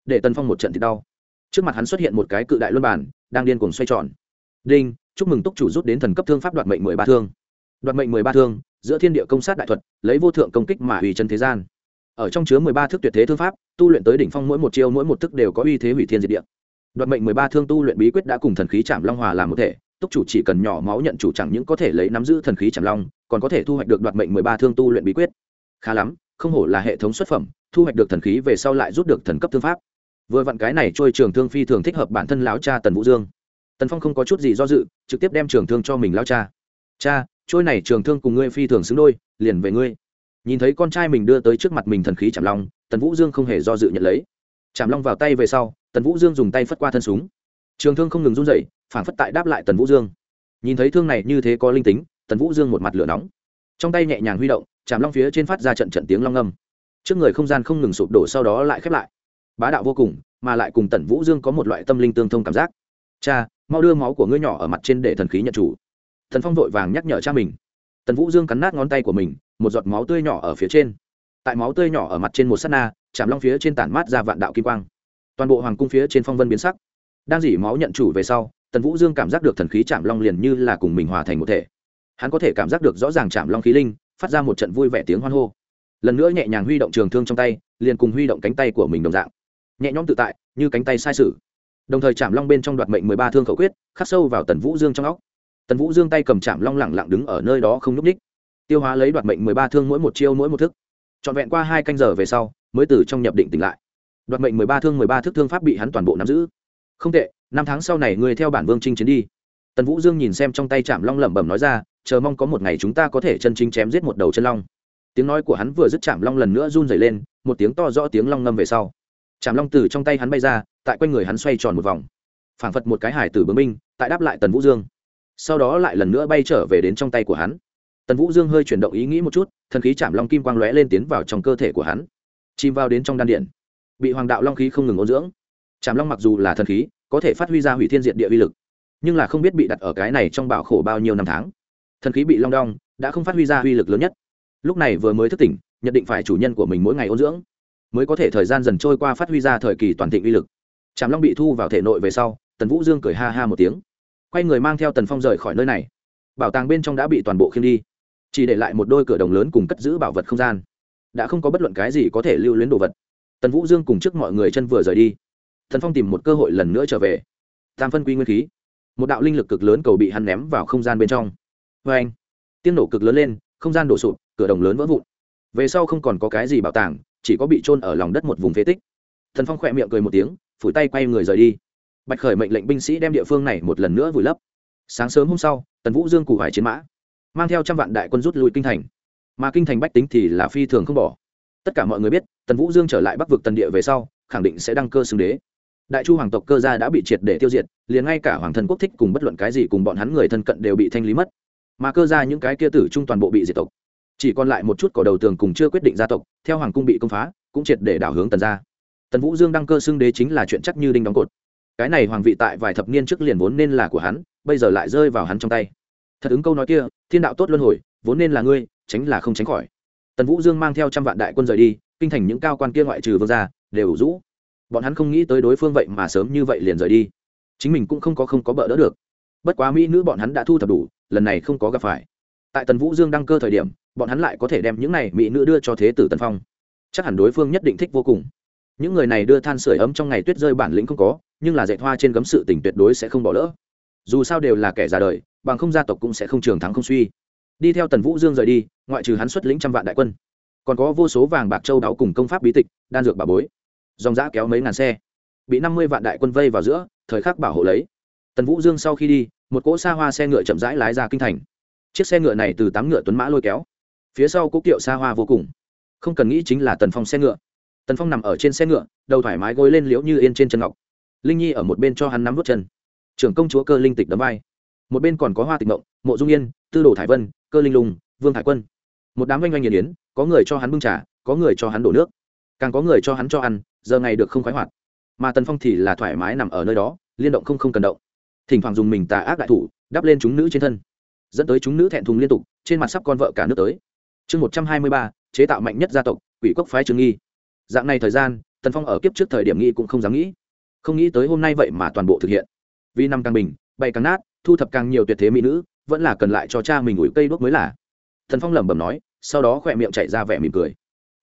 Để tần phong một trận thì đau. Trước mặt hắn xuất hiện một cái cự đại luân bản đang điên cuồng xoay tròn. Đinh, chúc mừng túc chủ rút đến thần cấp thương pháp đoạt mệnh mười ba thương đoạt mệnh mười ba thương, giữa thiên địa công sát đại thuật, lấy vô thượng công kích mà hủy chân thế gian. Ở trong chứa mười ba thước tuyệt thế thương pháp, tu luyện tới đỉnh phong mỗi một chiêu, mỗi một thức đều có uy thế hủy thiên diệt địa. Đoạt mệnh mười ba thương tu luyện bí quyết đã cùng thần khí chạm long hòa làm một thể, túc chủ chỉ cần nhỏ máu nhận chủ chẳng những có thể lấy nắm giữ thần khí chạm long, còn có thể thu hoạch được đoạt mệnh mười ba thương tu luyện bí quyết. Khá lắm, không hổ là hệ thống xuất phẩm, thu hoạch được thần khí về sau lại rút được thần cấp thương pháp. Vừa vặn cái này trôi trường thương phi thường thích hợp bản thân lão cha tần vũ dương. Tần phong không có chút gì do dự, trực tiếp đem trường thương cho mình lão cha. Cha trôi này trường thương cùng ngươi phi thường xứng đôi, liền về ngươi. Nhìn thấy con trai mình đưa tới trước mặt mình thần khí chạm long, tần vũ dương không hề do dự nhận lấy. Chạm long vào tay về sau, tần vũ dương dùng tay phất qua thân súng. Trường thương không ngừng run dậy phản phất tại đáp lại tần vũ dương. Nhìn thấy thương này như thế có linh tính, tần vũ dương một mặt lửa nóng. Trong tay nhẹ nhàng huy động chạm long phía trên phát ra trận trận tiếng long âm trước người không gian không ngừng sụp đổ sau đó lại khép lại. Bá đạo vô cùng, mà lại cùng tần vũ dương có một loại tâm linh tương thông cảm giác. Cha, mau đưa máu của ngươi nhỏ ở mặt trên để thần khí nhận chủ thần phong vội vàng nhắc nhở cha mình. Tần vũ dương cắn nát ngón tay của mình, một giọt máu tươi nhỏ ở phía trên. Tại máu tươi nhỏ ở mặt trên một s á t na, chạm long phía trên tản mát ra vạn đạo kim quang. Toàn bộ hoàng cung phía trên phong vân biến sắc. Đang dỉ máu nhận chủ về sau, tần vũ dương cảm giác được thần khí chạm long liền như là cùng mình hòa thành một thể. Hắn có thể cảm giác được rõ ràng chạm long khí linh, phát ra một trận vui vẻ tiếng hoan hô. Lần nữa nhẹ nhàng huy động trường thương trong tay, liền cùng huy động cánh tay của mình đồng dạng. Nhẹ nhõm tự tại, như cánh tay sai sự đồng thời chạm long bên trong đoạt mệnh mười ba thương khẩu quyết, khắc sâu vào tần vũ dương trong óc tần vũ dương tay cầm chạm long lẳng lặng đứng ở nơi đó không nhúc ních tiêu hóa lấy đoạt mệnh mười ba thương mỗi một chiêu mỗi một thức. Trọn vẹn qua hai canh giờ về sau, mới từ trong nhập định tỉnh lại. Đoạt mệnh mười ba thương mười ba thức thương pháp bị hắn toàn bộ nắm giữ. Không tệ, năm tháng sau này ngươi theo bản vương chinh chiến đi. Tần vũ dương nhìn xem trong tay chạm long lẩm bẩm nói ra, chờ mong có một ngày chúng ta có thể chân chính chém giết một đầu chân long. Tiếng nói của hắn vừa dứt chạm long lần nữa run dày lên, một tiếng to rõ tiếng long ngâm về sau. Chạm long từ trong tay hắn bay ra, tại quanh người hắn xoay tròn một vòng. Phảng phật một cái hải tử bướng binh, tại đáp lại tần vũ dương sau đó lại lần nữa bay trở về đến trong tay của hắn. Tần vũ dương hơi chuyển động ý nghĩ một chút, thần khí chạm long kim quang lóe lên tiến vào trong cơ thể của hắn. Chìm vào đến trong đan điện, bị hoàng đạo long khí không ngừng ôn dưỡng. Chạm long mặc dù là thần khí, có thể phát huy ra hủy thiên diện địa uy lực, nhưng là không biết bị đặt ở cái này trong bảo khổ bao nhiêu năm tháng. Thần khí bị long đong, đã không phát huy ra uy lực lớn nhất. Lúc này vừa mới thức tỉnh nhận định phải chủ nhân của mình mỗi ngày ôn dưỡng, mới có thể thời gian dần trôi qua phát huy ra thời kỳ toàn thịnh uy lực. Chạm long bị thu vào thể nội về sau, tần vũ dương cười ha ha một tiếng quay người mang theo tần phong rời khỏi nơi này bảo tàng bên trong đã bị toàn bộ khiêng đi chỉ để lại một đôi cửa đồng lớn cùng cất giữ bảo vật không gian đã không có bất luận cái gì có thể lưu luyến đồ vật tần vũ dương cùng trước mọi người chân vừa rời đi thần phong tìm một cơ hội lần nữa trở về tam phân quy nguyên khí một đạo linh lực cực lớn cầu bị hắn ném vào không gian bên trong vê anh tiếng nổ cực lớn lên không gian đổ sụp cửa đồng lớn vỡ vụn về sau không còn có cái gì bảo tàng chỉ có bị trôn ở lòng đất một vùng phế tích thần phong khỏe miệng cười một tiếng phủi tay quay người rời đi bạch khởi mệnh lệnh binh sĩ đem địa phương này một lần nữa vùi lấp. Sáng sớm hôm sau, tần vũ dương cụ hải chiến mã, mang theo trăm vạn đại quân rút lui kinh thành. Mà kinh thành bách tính thì là phi thường không bỏ. Tất cả mọi người biết, tần vũ dương trở lại bắc vực tần địa về sau, khẳng định sẽ đăng cơ xưng đế. Đại chu hoàng tộc cơ gia đã bị triệt để tiêu diệt, liền ngay cả hoàng thân quốc thích cùng bất luận cái gì cùng bọn hắn người thân cận đều bị thanh lý mất. Mà cơ gia những cái kia tử trung toàn bộ bị diệt tộc. Chỉ còn lại một chút cỏ đầu tường cùng chưa quyết định gia tộc, theo hoàng cung bị công phá, cũng triệt để đảo hướng tần gia. Tần vũ dương đăng cơ xưng đế chính là chuyện chắc như đinh đóng cột cái này hoàng vị tại vài thập niên trước liền vốn nên là của hắn, bây giờ lại rơi vào hắn trong tay. Thật ứng câu nói kia, thiên đạo tốt luân hồi, vốn nên là ngươi, tránh là không tránh khỏi. Tần vũ dương mang theo trăm vạn đại quân rời đi, kinh thành những cao quan kia ngoại trừ vương gia, đều rũ. Bọn hắn không nghĩ tới đối phương vậy mà sớm như vậy liền rời đi. Chính mình cũng không có không có bỡ đỡ được. Bất quá mỹ nữ bọn hắn đã thu thập đủ, lần này không có gặp phải. Tại tần vũ dương đăng cơ thời điểm, bọn hắn lại có thể đem những này mỹ nữ đưa cho thế tử tần phong. Chắc hẳn đối phương nhất định thích vô cùng. Những người này đưa than sửa ấm trong ngày tuyết rơi bản lĩnh không có nhưng là dạy hoa trên gấm sự tình tuyệt đối sẽ không bỏ lỡ. Dù sao đều là kẻ già đời, bằng không gia tộc cũng sẽ không trường thắng không suy. Đi theo tần vũ dương rời đi, ngoại trừ hắn xuất lĩnh trăm vạn đại quân. Còn có vô số vàng bạc châu đáo cùng công pháp bí tịch, đan dược bà bối. Dòng giã kéo mấy ngàn xe. Bị năm mươi vạn đại quân vây vào giữa, thời khắc bảo hộ lấy. Tần vũ dương sau khi đi, một cỗ xa hoa xe ngựa chậm rãi lái ra kinh thành. Chiếc xe ngựa này từ tám ngựa tuấn mã lôi kéo. Phía sau cỗ kiệu xa hoa vô cùng. Không cần nghĩ chính là tần phong xe ngựa. Tần phong nằm ở trên xe ngựa, đầu thoải mái gối lên liễu như yên trên chân ngọc linh nhi ở một bên cho hắn nắm vút chân. Trưởng công chúa cơ linh tịch đấm vai. Một bên còn có hoa tịch mộng, mộ dung yên, tư đồ thải vân, cơ linh lùng, vương hải quân. Một đám oanh oanh nghiền yến có người cho hắn bưng trà, có người cho hắn đổ nước. Càng có người cho hắn cho ăn, giờ ngày được không khoái hoạt. Mà tần phong thì là thoải mái nằm ở nơi đó, liên động không không cần động. Thỉnh thoảng dùng mình tà ác đại thủ, đắp lên chúng nữ trên thân. Dẫn tới chúng nữ thẹn thùng liên tục, trên mặt sắp con vợ cả nước tới. Chương một trăm hai mươi ba, chế tạo mạnh nhất gia tộc, quỷ quốc phái trường nghi. Dạng này thời gian, tần phong ở kiếp trước thời điểm nghi cũng không dám nghĩ không nghĩ tới hôm nay vậy mà toàn bộ thực hiện. Vì năm càng bình bay càng nát, thu thập càng nhiều tuyệt thế mỹ nữ, vẫn là cần lại cho cha mình ủi cây đuốc mới là. Thần phong lẩm bẩm nói, sau đó khỏe miệng chạy ra vẻ mỉm cười.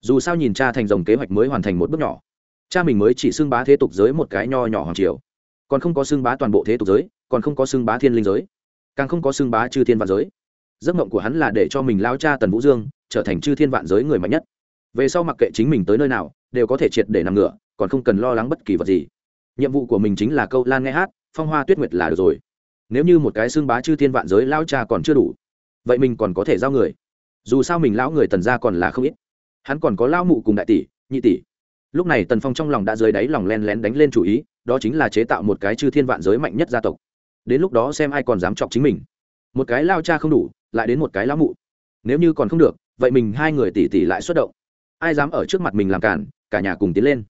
Dù sao nhìn cha thành dòng kế hoạch mới hoàn thành một bước nhỏ, cha mình mới chỉ xưng bá thế tục giới một cái nho nhỏ hoàng triều. Còn không có xưng bá toàn bộ thế tục giới, còn không có xưng bá thiên linh giới, càng không có xưng bá chư thiên vạn giới. Giấc mộng của hắn là để cho mình lao cha tần vũ dương trở thành chư thiên vạn giới người mạnh nhất. Về sau mặc kệ chính mình tới nơi nào, đều có thể triệt để nằm ngửa, còn không cần lo lắng bất kỳ vật gì nhiệm vụ của mình chính là câu lan nghe hát, phong hoa tuyết nguyệt là được rồi. Nếu như một cái xương bá chư thiên vạn giới lao cha còn chưa đủ, vậy mình còn có thể giao người. Dù sao mình lão người tần ra còn là không ít. Hắn còn có lao mụ cùng đại tỷ, nhị tỷ. Lúc này tần phong trong lòng đã dưới đáy lòng len lén đánh lên chủ ý, đó chính là chế tạo một cái chư thiên vạn giới mạnh nhất gia tộc. Đến lúc đó xem ai còn dám chọc chính mình. Một cái lao cha không đủ, lại đến một cái lão mụ. Nếu như còn không được, vậy mình hai người tỷ tỷ lại xuất động. Ai dám ở trước mặt mình làm cản cả nhà cùng tiến lên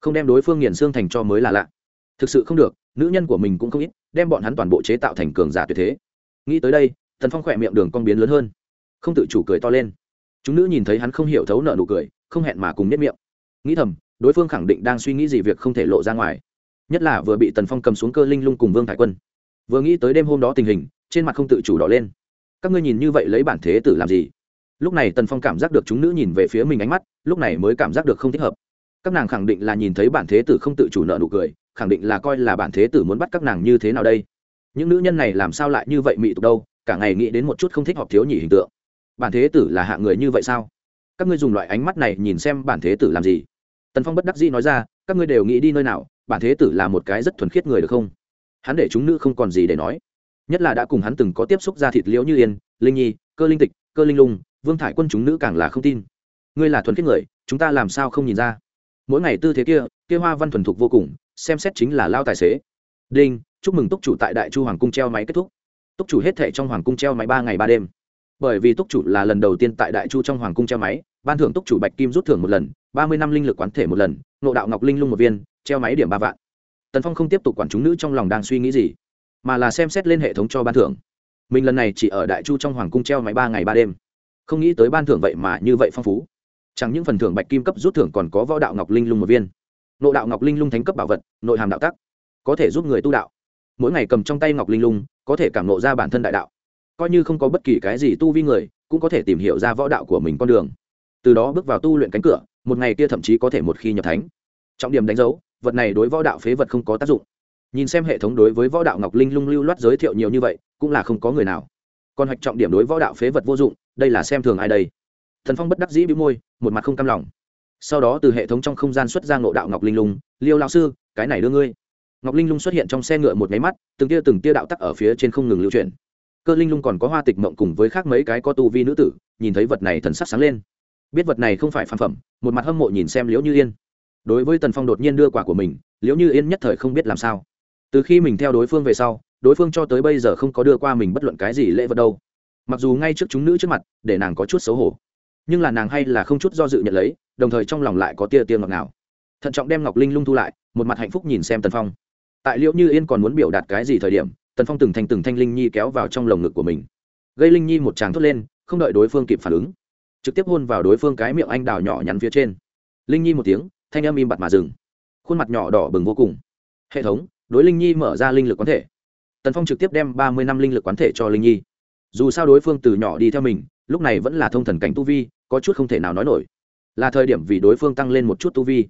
không đem đối phương nghiền xương thành cho mới là lạ. Thực sự không được, nữ nhân của mình cũng không ít, đem bọn hắn toàn bộ chế tạo thành cường giả tuyệt thế. Nghĩ tới đây thần phong khỏe miệng đường con biến lớn hơn. Không tự chủ cười to lên. Chúng nữ nhìn thấy hắn không hiểu thấu nợ nụ cười, không hẹn mà cùng nếp miệng. Nghĩ thầm, đối phương khẳng định đang suy nghĩ gì việc không thể lộ ra ngoài. Nhất là vừa bị tần phong cầm xuống cơ linh lung cùng vương thái quân. Vừa nghĩ tới đêm hôm đó tình hình, trên mặt không tự chủ đỏ lên. Các ngươi nhìn như vậy lấy bản thế tử làm gì? Lúc này tần phong cảm giác được chúng nữ nhìn về phía mình ánh mắt, lúc này mới cảm giác được không thích hợp các nàng khẳng định là nhìn thấy bản thế tử không tự chủ nợ nụ cười, khẳng định là coi là bản thế tử muốn bắt các nàng như thế nào đây? Những nữ nhân này làm sao lại như vậy mị tục đâu, cả ngày nghĩ đến một chút không thích họp thiếu nhỉ hình tượng. Bản thế tử là hạ người như vậy sao? Các ngươi dùng loại ánh mắt này nhìn xem bản thế tử làm gì? Tần phong bất đắc dĩ nói ra, các ngươi đều nghĩ đi nơi nào, bản thế tử là một cái rất thuần khiết người được không? Hắn để chúng nữ không còn gì để nói. Nhất là đã cùng hắn từng có tiếp xúc ra thịt liễu như yên, linh nhi, cơ linh tịch, cơ linh lung, vương thải quân chúng nữ càng là không tin. Ngươi là thuần khiết người, chúng ta làm sao không nhìn ra? Mỗi ngày tư thế kia kia hoa văn thuần thục vô cùng, xem xét chính là lao tài xế. Đinh, chúc mừng túc chủ tại đại chu hoàng cung treo máy kết thúc. Túc chủ hết thể trong hoàng cung treo máy ba ngày ba đêm. Bởi vì túc chủ là lần đầu tiên tại đại chu trong hoàng cung treo máy, ban thưởng túc chủ bạch kim rút thưởng một lần, ba mươi năm linh lực quán thể một lần nộ đạo ngọc linh lung một viên, treo máy điểm ba vạn. Tần phong không tiếp tục quản chúng nữ trong lòng đang suy nghĩ gì, mà là xem xét lên hệ thống cho ban thưởng. Mình lần này chỉ ở đại chu trong hoàng cung treo máy ba ngày ba đêm. Không nghĩ tới ban thưởng vậy mà như vậy phong phú chẳng những phần thưởng bạch kim cấp rút thưởng còn có võ đạo ngọc linh lung một viên. Nội đạo ngọc linh lung thánh cấp bảo vật, nội hàm đạo tắc. Có thể giúp người tu đạo. Mỗi ngày cầm trong tay ngọc linh lung, có thể cảm nộ ra bản thân đại đạo. Coi như không có bất kỳ cái gì tu vi người, cũng có thể tìm hiểu ra võ đạo của mình con đường. Từ đó bước vào tu luyện cánh cửa, một ngày kia thậm chí có thể một khi nhập thánh. Trọng điểm đánh dấu, vật này đối võ đạo phế vật không có tác dụng. Nhìn xem hệ thống đối với võ đạo ngọc linh lung lưu loát giới thiệu nhiều như vậy, cũng là không có người nào. Còn hoạch trọng điểm đối võ đạo phế vật vô dụng, đây là xem thường ai đây? Thần phong bất đắc dĩ bị môi, một mặt không cam lòng. Sau đó từ hệ thống trong không gian xuất ra ngộ đạo ngọc linh lung, liêu lao sư, cái này đưa ngươi. Ngọc linh lung xuất hiện trong xe ngựa một máy mắt, từng tia từng tia đạo tắc ở phía trên không ngừng lưu chuyển. Cơ linh lung còn có hoa tịch mộng cùng với khác mấy cái có tu vi nữ tử, nhìn thấy vật này thần sắc sáng lên. Biết vật này không phải phản phẩm, một mặt hâm mộ nhìn xem liễu như yên. Đối với tần phong đột nhiên đưa quả của mình, liễu như yên nhất thời không biết làm sao. Từ khi mình theo đối phương về sau, đối phương cho tới bây giờ không có đưa qua mình bất luận cái gì lễ vật đâu. Mặc dù ngay trước chúng nữ trước mặt, để nàng có chút xấu hổ nhưng là nàng hay là không chút do dự nhận lấy, đồng thời trong lòng lại có tia tia ngọt ngào. Thận trọng đem ngọc linh lung thu lại, một mặt hạnh phúc nhìn xem tần phong. Tại liệu như yên còn muốn biểu đạt cái gì thời điểm, tần phong từng thành từng thanh linh nhi kéo vào trong lồng ngực của mình. Gây linh nhi một tràng thốt lên, không đợi đối phương kịp phản ứng, trực tiếp hôn vào đối phương cái miệng anh đào nhỏ nhắn phía trên. Linh nhi một tiếng, thanh âm im bặt mà dừng. Khuôn mặt nhỏ đỏ bừng vô cùng. Hệ thống, đối linh nhi mở ra linh lực quán thể. Tần phong trực tiếp đem ba mươi năm linh lực quán thể cho linh nhi. Dù sao đối phương từ nhỏ đi theo mình, lúc này vẫn là thông thần cảnh tu vi có chút không thể nào nói nổi. Là thời điểm vì đối phương tăng lên một chút tu vi.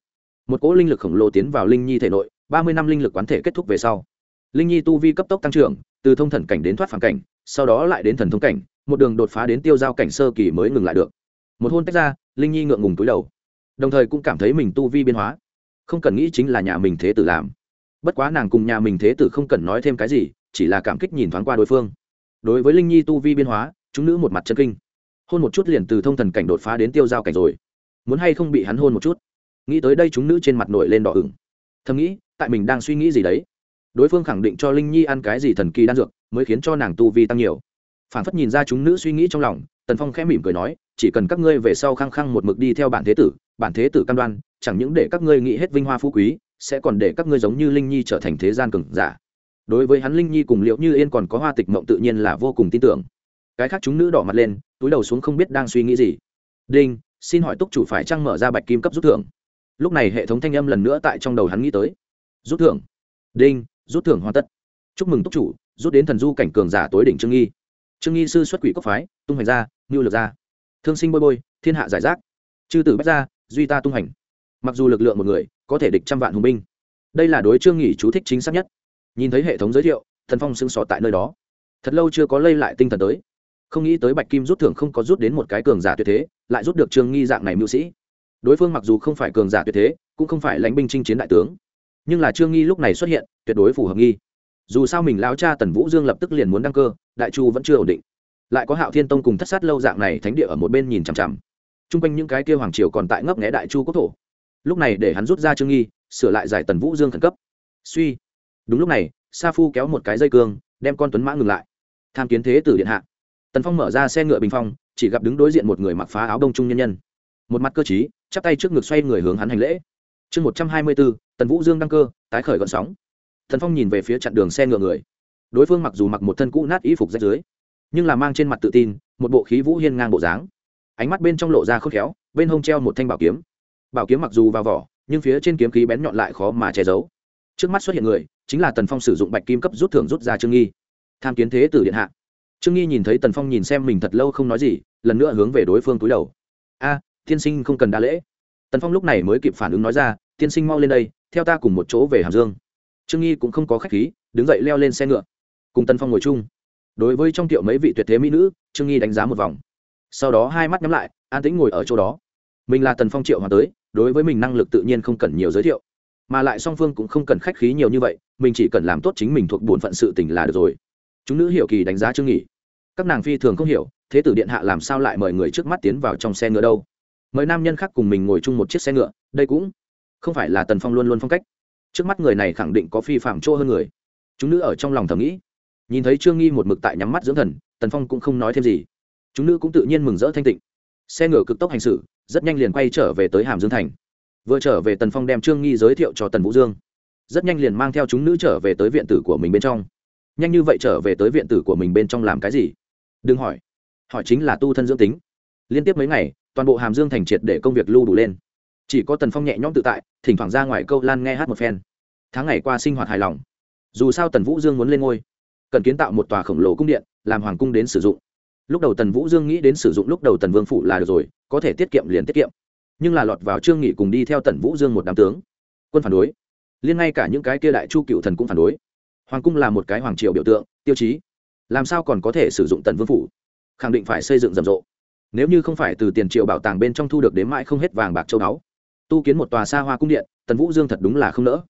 Một cỗ linh lực khổng lồ tiến vào linh nhi thể nội, ba mươi năm linh lực quán thể kết thúc về sau. Linh nhi tu vi cấp tốc tăng trưởng, từ thông thần cảnh đến thoát phản cảnh, sau đó lại đến thần thông cảnh, một đường đột phá đến tiêu giao cảnh sơ kỳ mới ngừng lại được. Một hôn tách ra, linh nhi ngượng ngùng túi đầu. Đồng thời cũng cảm thấy mình tu vi biến hóa. Không cần nghĩ chính là nhà mình thế tử làm. Bất quá nàng cùng nhà mình thế tử không cần nói thêm cái gì, chỉ là cảm kích nhìn thoáng qua đối phương. Đối với linh nhi tu vi biến hóa, chúng nữ một mặt chân kinh hôn một chút liền từ thông thần cảnh đột phá đến tiêu giao cảnh rồi. Muốn hay không bị hắn hôn một chút? Nghĩ tới đây chúng nữ trên mặt nổi lên đỏ ửng. Thầm nghĩ, tại mình đang suy nghĩ gì đấy? Đối phương khẳng định cho linh nhi ăn cái gì thần kỳ đan dược, mới khiến cho nàng tu vi tăng nhiều. Phản phất nhìn ra chúng nữ suy nghĩ trong lòng, tần phong khẽ mỉm cười nói, chỉ cần các ngươi về sau khăng khăng một mực đi theo bản thế tử, bản thế tử cam đoan, chẳng những để các ngươi nghĩ hết vinh hoa phú quý, sẽ còn để các ngươi giống như linh nhi trở thành thế gian cường giả. Đối với hắn linh nhi cùng liệu như yên còn có hoa tịch mộng tự nhiên là vô cùng tin tưởng. Cái khác chúng nữ đỏ mặt lên túi đầu xuống không biết đang suy nghĩ gì. Đinh, xin hỏi túc chủ phải trăng mở ra bạch kim cấp rút thưởng? Lúc này hệ thống thanh âm lần nữa tại trong đầu hắn nghĩ tới. Rút thưởng. Đinh, rút thưởng hoàn tất. Chúc mừng túc chủ, rút đến thần du cảnh cường giả tối đỉnh trương nghi. Trương nghi sư xuất quỷ cốc phái, tung hành ra, ngưu lược ra. Thương sinh bôi bôi, thiên hạ giải rác. Chư tử bách gia, duy ta tung hành mặc dù lực lượng một người, có thể địch trăm vạn hùng binh. Đây là đối trương nghỉ chú thích chính xác nhất. Nhìn thấy hệ thống giới thiệu, thần phong xưng sọ tại nơi đó. Thật lâu chưa có lây lại tinh thần tới không nghĩ tới bạch kim rút thưởng không có rút đến một cái cường giả tuyệt thế, lại rút được trương nghi dạng này mưu sĩ. Đối phương mặc dù không phải cường giả tuyệt thế, cũng không phải lãnh binh chinh chiến đại tướng. Nhưng là trương nghi lúc này xuất hiện, tuyệt đối phù hợp nghi. Dù sao mình lao cha tần vũ dương lập tức liền muốn đăng cơ, đại chu vẫn chưa ổn định. Lại có hạo thiên tông cùng thất sát lâu dạng này thánh địa ở một bên nhìn chằm chằm. T r u n g quanh những cái kia hoàng triều còn tại ngấp nghé đại chu quốc thổ. Lúc này để hắn rút ra trương nghi, sửa lại giải tần vũ dương khẩn cấp. Suy. Đúng lúc này, sa phu kéo một cái dây cương, đem con tuấn mã ngừng lại. Tham kiến thế tử điện hạ tần phong mở ra xe ngựa bình phong, chỉ gặp đứng đối diện một người mặc phá áo đông trung nhân nhân. Một mặt cơ t chắp tay trước ngực xoay người hướng hắn hành lễ. Chương một trăm hai mươi bốn, tần vũ dương đăng cơ, tái khởi gọn sóng. Tần phong nhìn về phía chặn đường xe ngựa người. Đối phương mặc dù mặc một thân cũ nát y phục rách dưới, nhưng là mang trên mặt tự tin, một bộ khí vũ hiên ngang bộ dáng. Ánh mắt bên trong lộ ra khớp khéo, bên hông treo một thanh bảo kiếm. Bảo kiếm mặc dù vào vỏ, nhưng phía trên kiếm khí bén nhọn lại khó mà che giấu. Trước mắt xuất hiện người, chính là tần phong sử dụng bạch kim cấp rút thưởng rút ra trương nghi. Tham kiến thế tử điện hạ trương nghi nhìn thấy tần phong nhìn xem mình thật lâu không nói gì, lần nữa hướng về đối phương túi đầu. A, tiên sinh không cần đa lễ. Tần phong lúc này mới kịp phản ứng nói ra, tiên sinh mau lên đây, theo ta cùng một chỗ về hàm dương. Trương nghi cũng không có khách khí, đứng dậy leo lên xe ngựa. Cùng tần phong ngồi chung. Đối với trong tiệu mấy vị tuyệt thế mỹ nữ, trương nghi đánh giá một vòng. Sau đó hai mắt nhắm lại, an tĩnh ngồi ở chỗ đó. Mình là tần phong triệu hòa tới, đối với mình năng lực tự nhiên không cần nhiều giới thiệu. Mà lại song phương cũng không cần khách khí nhiều như vậy, mình chỉ cần làm tốt chính mình thuộc bổn phận sự tình là được rồi chúng nữ hiểu kỳ đánh giá trương nghị các nàng phi thường không hiểu, thế tử điện hạ làm sao lại mời người trước mắt tiến vào trong xe ngựa đâu? Mời nam nhân khác cùng mình ngồi chung một chiếc xe ngựa, đây cũng không phải là tần phong luôn luôn phong cách. Trước mắt người này khẳng định có phi phạm chỗ hơn người. Chúng nữ ở trong lòng thầm nghĩ. Nhìn thấy trương nghi một mực tại nhắm mắt dưỡng thần, tần phong cũng không nói thêm gì. Chúng nữ cũng tự nhiên mừng rỡ thanh tịnh. Xe ngựa cực tốc hành xử, rất nhanh liền quay trở về tới hàm dương thành. Vừa trở về, tần phong đem trương nghi giới thiệu cho tần vũ dương. Rất nhanh liền mang theo chúng nữ trở về tới viện tử của mình bên trong nhanh như vậy trở về tới viện tử của mình bên trong làm cái gì? Đừng hỏi. Hỏi chính là tu thân dưỡng tính. Liên tiếp mấy ngày, toàn bộ hàm dương thành triệt để công việc lưu đủ lên. Chỉ có tần phong nhẹ nhõm tự tại, thỉnh thoảng ra ngoài câu lan nghe hát một phen. Tháng ngày qua sinh hoạt hài lòng. Dù sao tần vũ dương muốn lên ngôi, cần kiến tạo một tòa khổng lồ cung điện, làm hoàng cung đến sử dụng. Lúc đầu tần vũ dương nghĩ đến sử dụng lúc đầu tần vương phủ là được rồi, có thể tiết kiệm liền tiết kiệm. Nhưng là lọt vào trương nghị cùng đi theo tần vũ dương một đám tướng. Quân phản đối. Liên ngay cả những cái kia đại chu cựu thần cũng phản đối hoàng cung là một cái hoàng triều biểu tượng, tiêu chí. Làm sao còn có thể sử dụng tần vương phủ? Khẳng định phải xây dựng rầm rộ. Nếu như không phải từ tiền triệu bảo tàng bên trong thu được đến mãi không hết vàng bạc châu báu, tu kiến một tòa xa hoa cung điện, tần vũ dương thật đúng là không nỡ.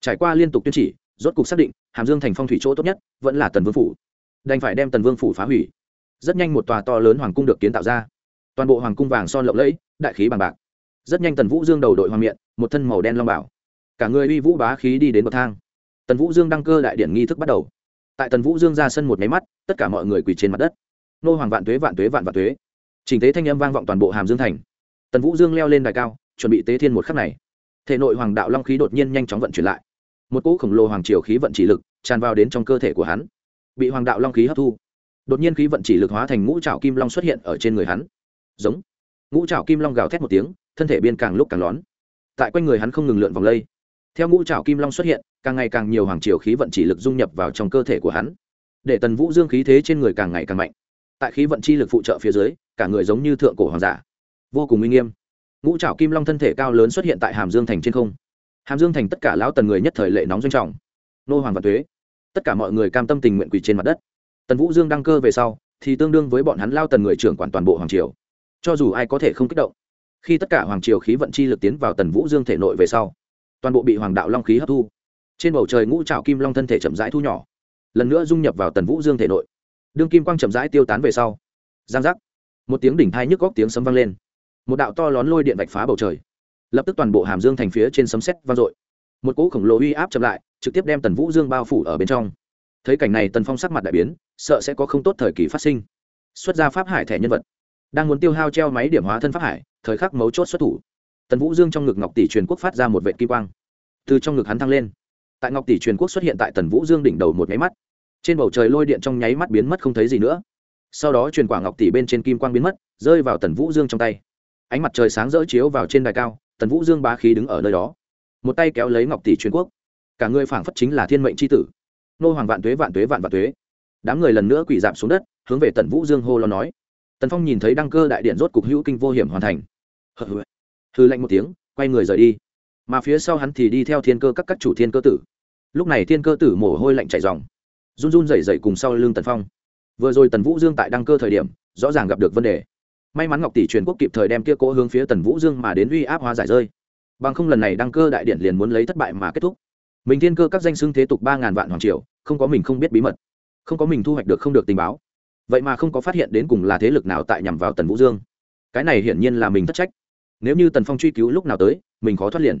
Trải qua liên tục tuyên chỉ, rốt cục xác định, hàm dương thành phong thủy chỗ tốt nhất vẫn là tần vương phủ. Đành phải đem tần vương phủ phá hủy. Rất nhanh một tòa to lớn hoàng cung được kiến tạo ra. Toàn bộ hoàng cung vàng son lộng lẫy, đại khí bằng bạc. Rất nhanh tần vũ dương đầu đội hoàng miệng một thân màu đen long bảo. Cả người uy vũ bá khí đi đến bậc thang tần vũ dương đăng cơ đại điển nghi thức bắt đầu. Tại tần vũ dương ra sân một máy mắt, tất cả mọi người quỳ trên mặt đất. Nô hoàng vạn tuế vạn tuế, vạn vạn tuế. Trình tế thanh âm vang vọng toàn bộ hàm dương thành. Tần vũ dương leo lên đài cao, chuẩn bị tế thiên một khắc này. Thể nội hoàng đạo long khí đột nhiên nhanh chóng vận chuyển lại. Một cỗ khổng lồ hoàng triều khí vận chỉ lực tràn vào đến trong cơ thể của hắn, bị hoàng đạo long khí hấp thu. Đột nhiên khí vận chỉ lực hóa thành ngũ trào kim long xuất hiện ở trên người hắn. Giống. Ngũ trào kim long gào thét một tiếng, thân thể biên càng lúc càng lón. Tại quanh người hắn không ngừng lượn vòng lây theo ngũ trào kim long xuất hiện, càng ngày càng nhiều hoàng triều khí vận chỉ lực dung nhập vào trong cơ thể của hắn. Để tần vũ dương khí thế trên người càng ngày càng mạnh. Tại khí vận chi lực phụ trợ phía dưới, cả người giống như thượng cổ hoàng giả. Vô cùng uy nghiêm. Ngũ trào kim long thân thể cao lớn xuất hiện tại hàm dương thành trên không. Hàm dương thành tất cả lão tần người nhất thời lệ nóng doanh trọng. Nô hoàng và thuế tất cả mọi người cam tâm tình nguyện quỳ trên mặt đất. Tần vũ dương đăng cơ về sau, thì tương đương với bọn hắn lao tần người trưởng quản toàn bộ hoàng triều. Cho dù ai có thể không kích động, khi tất cả hoàng triều khí vận chi lực tiến vào tần vũ dương thể nội về sau toàn bộ bị hoàng đạo long khí hấp thu. Trên bầu trời ngũ trạo kim long thân thể chậm rãi thu nhỏ, lần nữa dung nhập vào tần vũ dương thể nội. Đương kim quang chậm rãi tiêu tán về sau, giang giác, một tiếng đỉnh thai nhức góc tiếng sấm vang lên, một đạo to lón lôi điện vạch phá bầu trời, lập tức toàn bộ hàm dương thành phía trên sấm sét vang dội. Một cỗ khổng lồ uy áp chậm lại, trực tiếp đem tần vũ dương bao phủ ở bên trong. Thấy cảnh này, tần phong sắc mặt đại biến, sợ sẽ có không tốt thời kỳ phát sinh. Xuất ra pháp hải thẻ nhân vật, đang muốn tiêu hao treo máy điểm hóa thân pháp hải, thời khắc mấu chốt xuất thủ tần vũ dương trong ngực ngọc tỷ truyền quốc phát ra một vệ kim quang. Từ trong ngực hắn thăng lên. Tại ngọc tỷ truyền quốc xuất hiện tại tần vũ dương đỉnh đầu một nháy mắt. Trên bầu trời lôi điện trong nháy mắt biến mất không thấy gì nữa. Sau đó truyền quả ngọc tỷ bên trên kim quang biến mất, rơi vào tần vũ dương trong tay. Ánh mặt trời sáng rỡ chiếu vào trên đài cao, tần vũ dương bá khí đứng ở nơi đó. Một tay kéo lấy ngọc tỷ truyền quốc. Cả người phảng phất chính là thiên mệnh c h i tử. Nô hoàng vạn tuế vạn tuế, vạn vạn tuế. Đám người lần nữa quỷ giảm xuống đất, hướng về tần vũ dương hô lo nói. Tần phong nhìn thấy đăng cơ đại điện rốt cục hữu kinh vô hiểm hoàn thành hư lạnh một tiếng, quay người rời đi. Mà phía sau hắn thì đi theo thiên cơ các các chủ thiên cơ tử. Lúc này thiên cơ tử mồ hôi lạnh chạy dòng run run rẩy rẩy cùng sau lưng tần phong. Vừa rồi tần vũ dương tại đăng cơ thời điểm, rõ ràng gặp được vấn đề. May mắn ngọc tỷ truyền quốc kịp thời đem kia cỗ hướng phía tần vũ dương mà đến uy áp hóa giải rơi. Bằng không lần này đăng cơ đại điện liền muốn lấy thất bại mà kết thúc. Mình thiên cơ các danh xưng thế tục ba ngàn vạn hoàng triều, không có mình không biết bí mật. Không có mình thu hoạch được không được tình báo. Vậy mà không có phát hiện đến cùng là thế lực nào tại nhằm vào tần vũ dương. Cái này hiển nhiên là mình thất trách nếu như tần phong truy cứu lúc nào tới, mình khó thoát liền.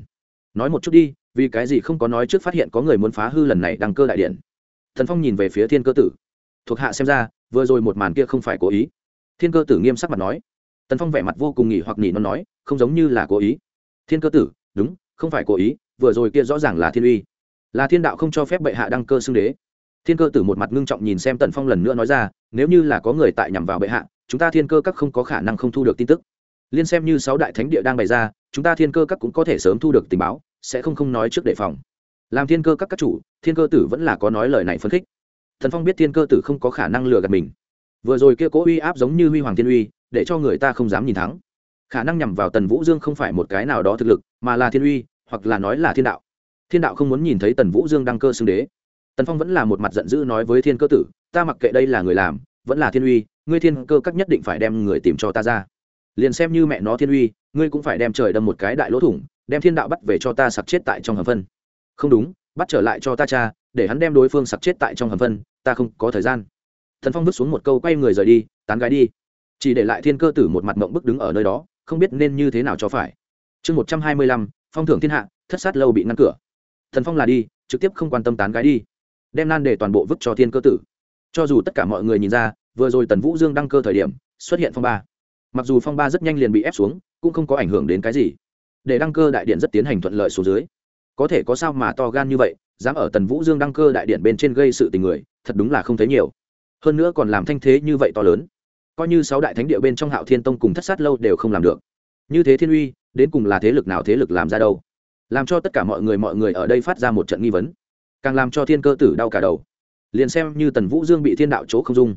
Nói một chút đi, vì cái gì không có nói trước phát hiện có người muốn phá hư lần này đăng cơ đại điện? Thần phong nhìn về phía thiên cơ tử. Thuộc hạ xem ra, vừa rồi một màn kia không phải cố ý. Thiên cơ tử nghiêm sắc mặt nói. Tần phong vẻ mặt vô cùng nghỉ hoặc nghỉ nó nói, không giống như là cố ý. Thiên cơ tử, đúng, không phải cố ý, vừa rồi kia rõ ràng là thiên uy. Là thiên đạo không cho phép bệ hạ đăng cơ xưng đế. Thiên cơ tử một mặt ngưng trọng nhìn xem tần phong lần nữa nói ra, nếu như là có người tại nhằm vào bệ hạ, chúng ta thiên cơ các không có khả năng không thu được tin tức liên xem như sáu đại thánh địa đang bày ra, chúng ta thiên cơ các cũng có thể sớm thu được tình báo, sẽ không không nói trước đề phòng. Làm thiên cơ các các chủ, thiên cơ tử vẫn là có nói lời này phân khích. Thần phong biết thiên cơ tử không có khả năng lừa gạt mình. Vừa rồi kia cố uy áp giống như huy hoàng thiên uy, để cho người ta không dám nhìn thắng khả năng nhằm vào tần vũ dương không phải một cái nào đó thực lực, mà là thiên uy, hoặc là nói là thiên đạo. Thiên đạo không muốn nhìn thấy tần vũ dương đăng cơ xưng đế. Tần phong vẫn là một mặt giận dữ nói với thiên cơ tử, ta mặc kệ đây là người làm, vẫn là thiên uy, ngươi thiên cơ các nhất định phải đem người tìm cho ta ra liền xem như mẹ nó thiên uy, ngươi cũng phải đem trời đâm một cái đại lỗ thủng, đem thiên đạo bắt về cho ta sặc chết tại trong hầm phân. Không đúng, bắt trở lại cho ta cha, để hắn đem đối phương sặc chết tại trong hầm phân, ta không có thời gian. Thần phong vứt xuống một câu quay người rời đi, tán gái đi. Chỉ để lại thiên cơ tử một mặt mộng bức đứng ở nơi đó, không biết nên như thế nào cho phải. Chương một trăm hai mươi lăm, phong thưởng thiên hạ, thất sát lâu bị ngăn cửa. Thần phong là đi, trực tiếp không quan tâm tán gái đi. Đem nan để toàn bộ vứt cho thiên cơ tử. Cho dù tất cả mọi người nhìn ra, vừa rồi tần vũ dương đăng cơ thời điểm, xuất hiện phong ba mặc dù phong ba rất nhanh liền bị ép xuống, cũng không có ảnh hưởng đến cái gì. Để đăng cơ đại điện rất tiến hành thuận lợi xuống dưới. Có thể có sao mà to gan như vậy, dám ở tần vũ dương đăng cơ đại điện bên trên gây sự tình người, thật đúng là không thấy nhiều. Hơn nữa còn làm thanh thế như vậy to lớn. Coi như sáu đại thánh địa bên trong hạo thiên tông cùng thất sát lâu đều không làm được. Như thế thiên uy, đến cùng là thế lực nào thế lực làm ra đâu? Làm cho tất cả mọi người mọi người ở đây phát ra một trận nghi vấn. Càng làm cho thiên cơ tử đau cả đầu. Liền xem như tần vũ dương bị thiên đạo chỗ không dung.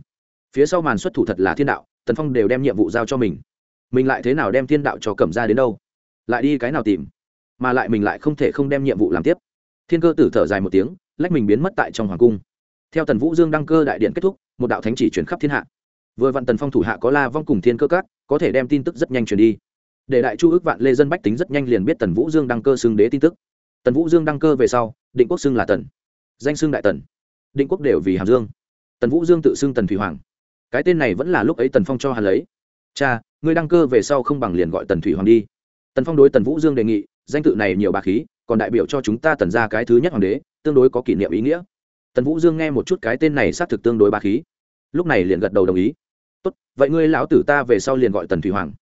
Phía sau màn xuất thủ thật là thiên đạo tần phong đều đem nhiệm vụ giao cho mình mình lại thế nào đem thiên đạo cho cẩm ra đến đâu lại đi cái nào tìm mà lại mình lại không thể không đem nhiệm vụ làm tiếp thiên cơ tử thở dài một tiếng lách mình biến mất tại trong hoàng cung theo tần vũ dương đăng cơ đại điện kết thúc một đạo thánh chỉ chuyển khắp thiên hạ vừa vặn tần phong thủ hạ có la vong cùng thiên cơ cát có thể đem tin tức rất nhanh truyền đi để đại chu ước vạn lê dân bách tính rất nhanh liền biết tần vũ dương đăng cơ xưng đế tin tức tần vũ dương đăng cơ về sau định quốc xưng là tần danh xưng đại tần định quốc đều vì hàm dương tần vũ dương tự xưng tần thủy hoàng cái tên này vẫn là lúc ấy tần phong cho hắn lấy. Cha, ngươi đăng cơ về sau không bằng liền gọi tần thủy hoàng đi. Tần phong đối tần vũ dương đề nghị, danh tự này nhiều bà khí, còn đại biểu cho chúng ta tần ra cái thứ nhất hoàng đế, tương đối có kỷ niệm ý nghĩa. Tần vũ dương nghe một chút cái tên này xác thực tương đối bà khí. Lúc này liền gật đầu đồng ý. Tốt, vậy ngươi lão tử ta về sau liền gọi tần thủy hoàng.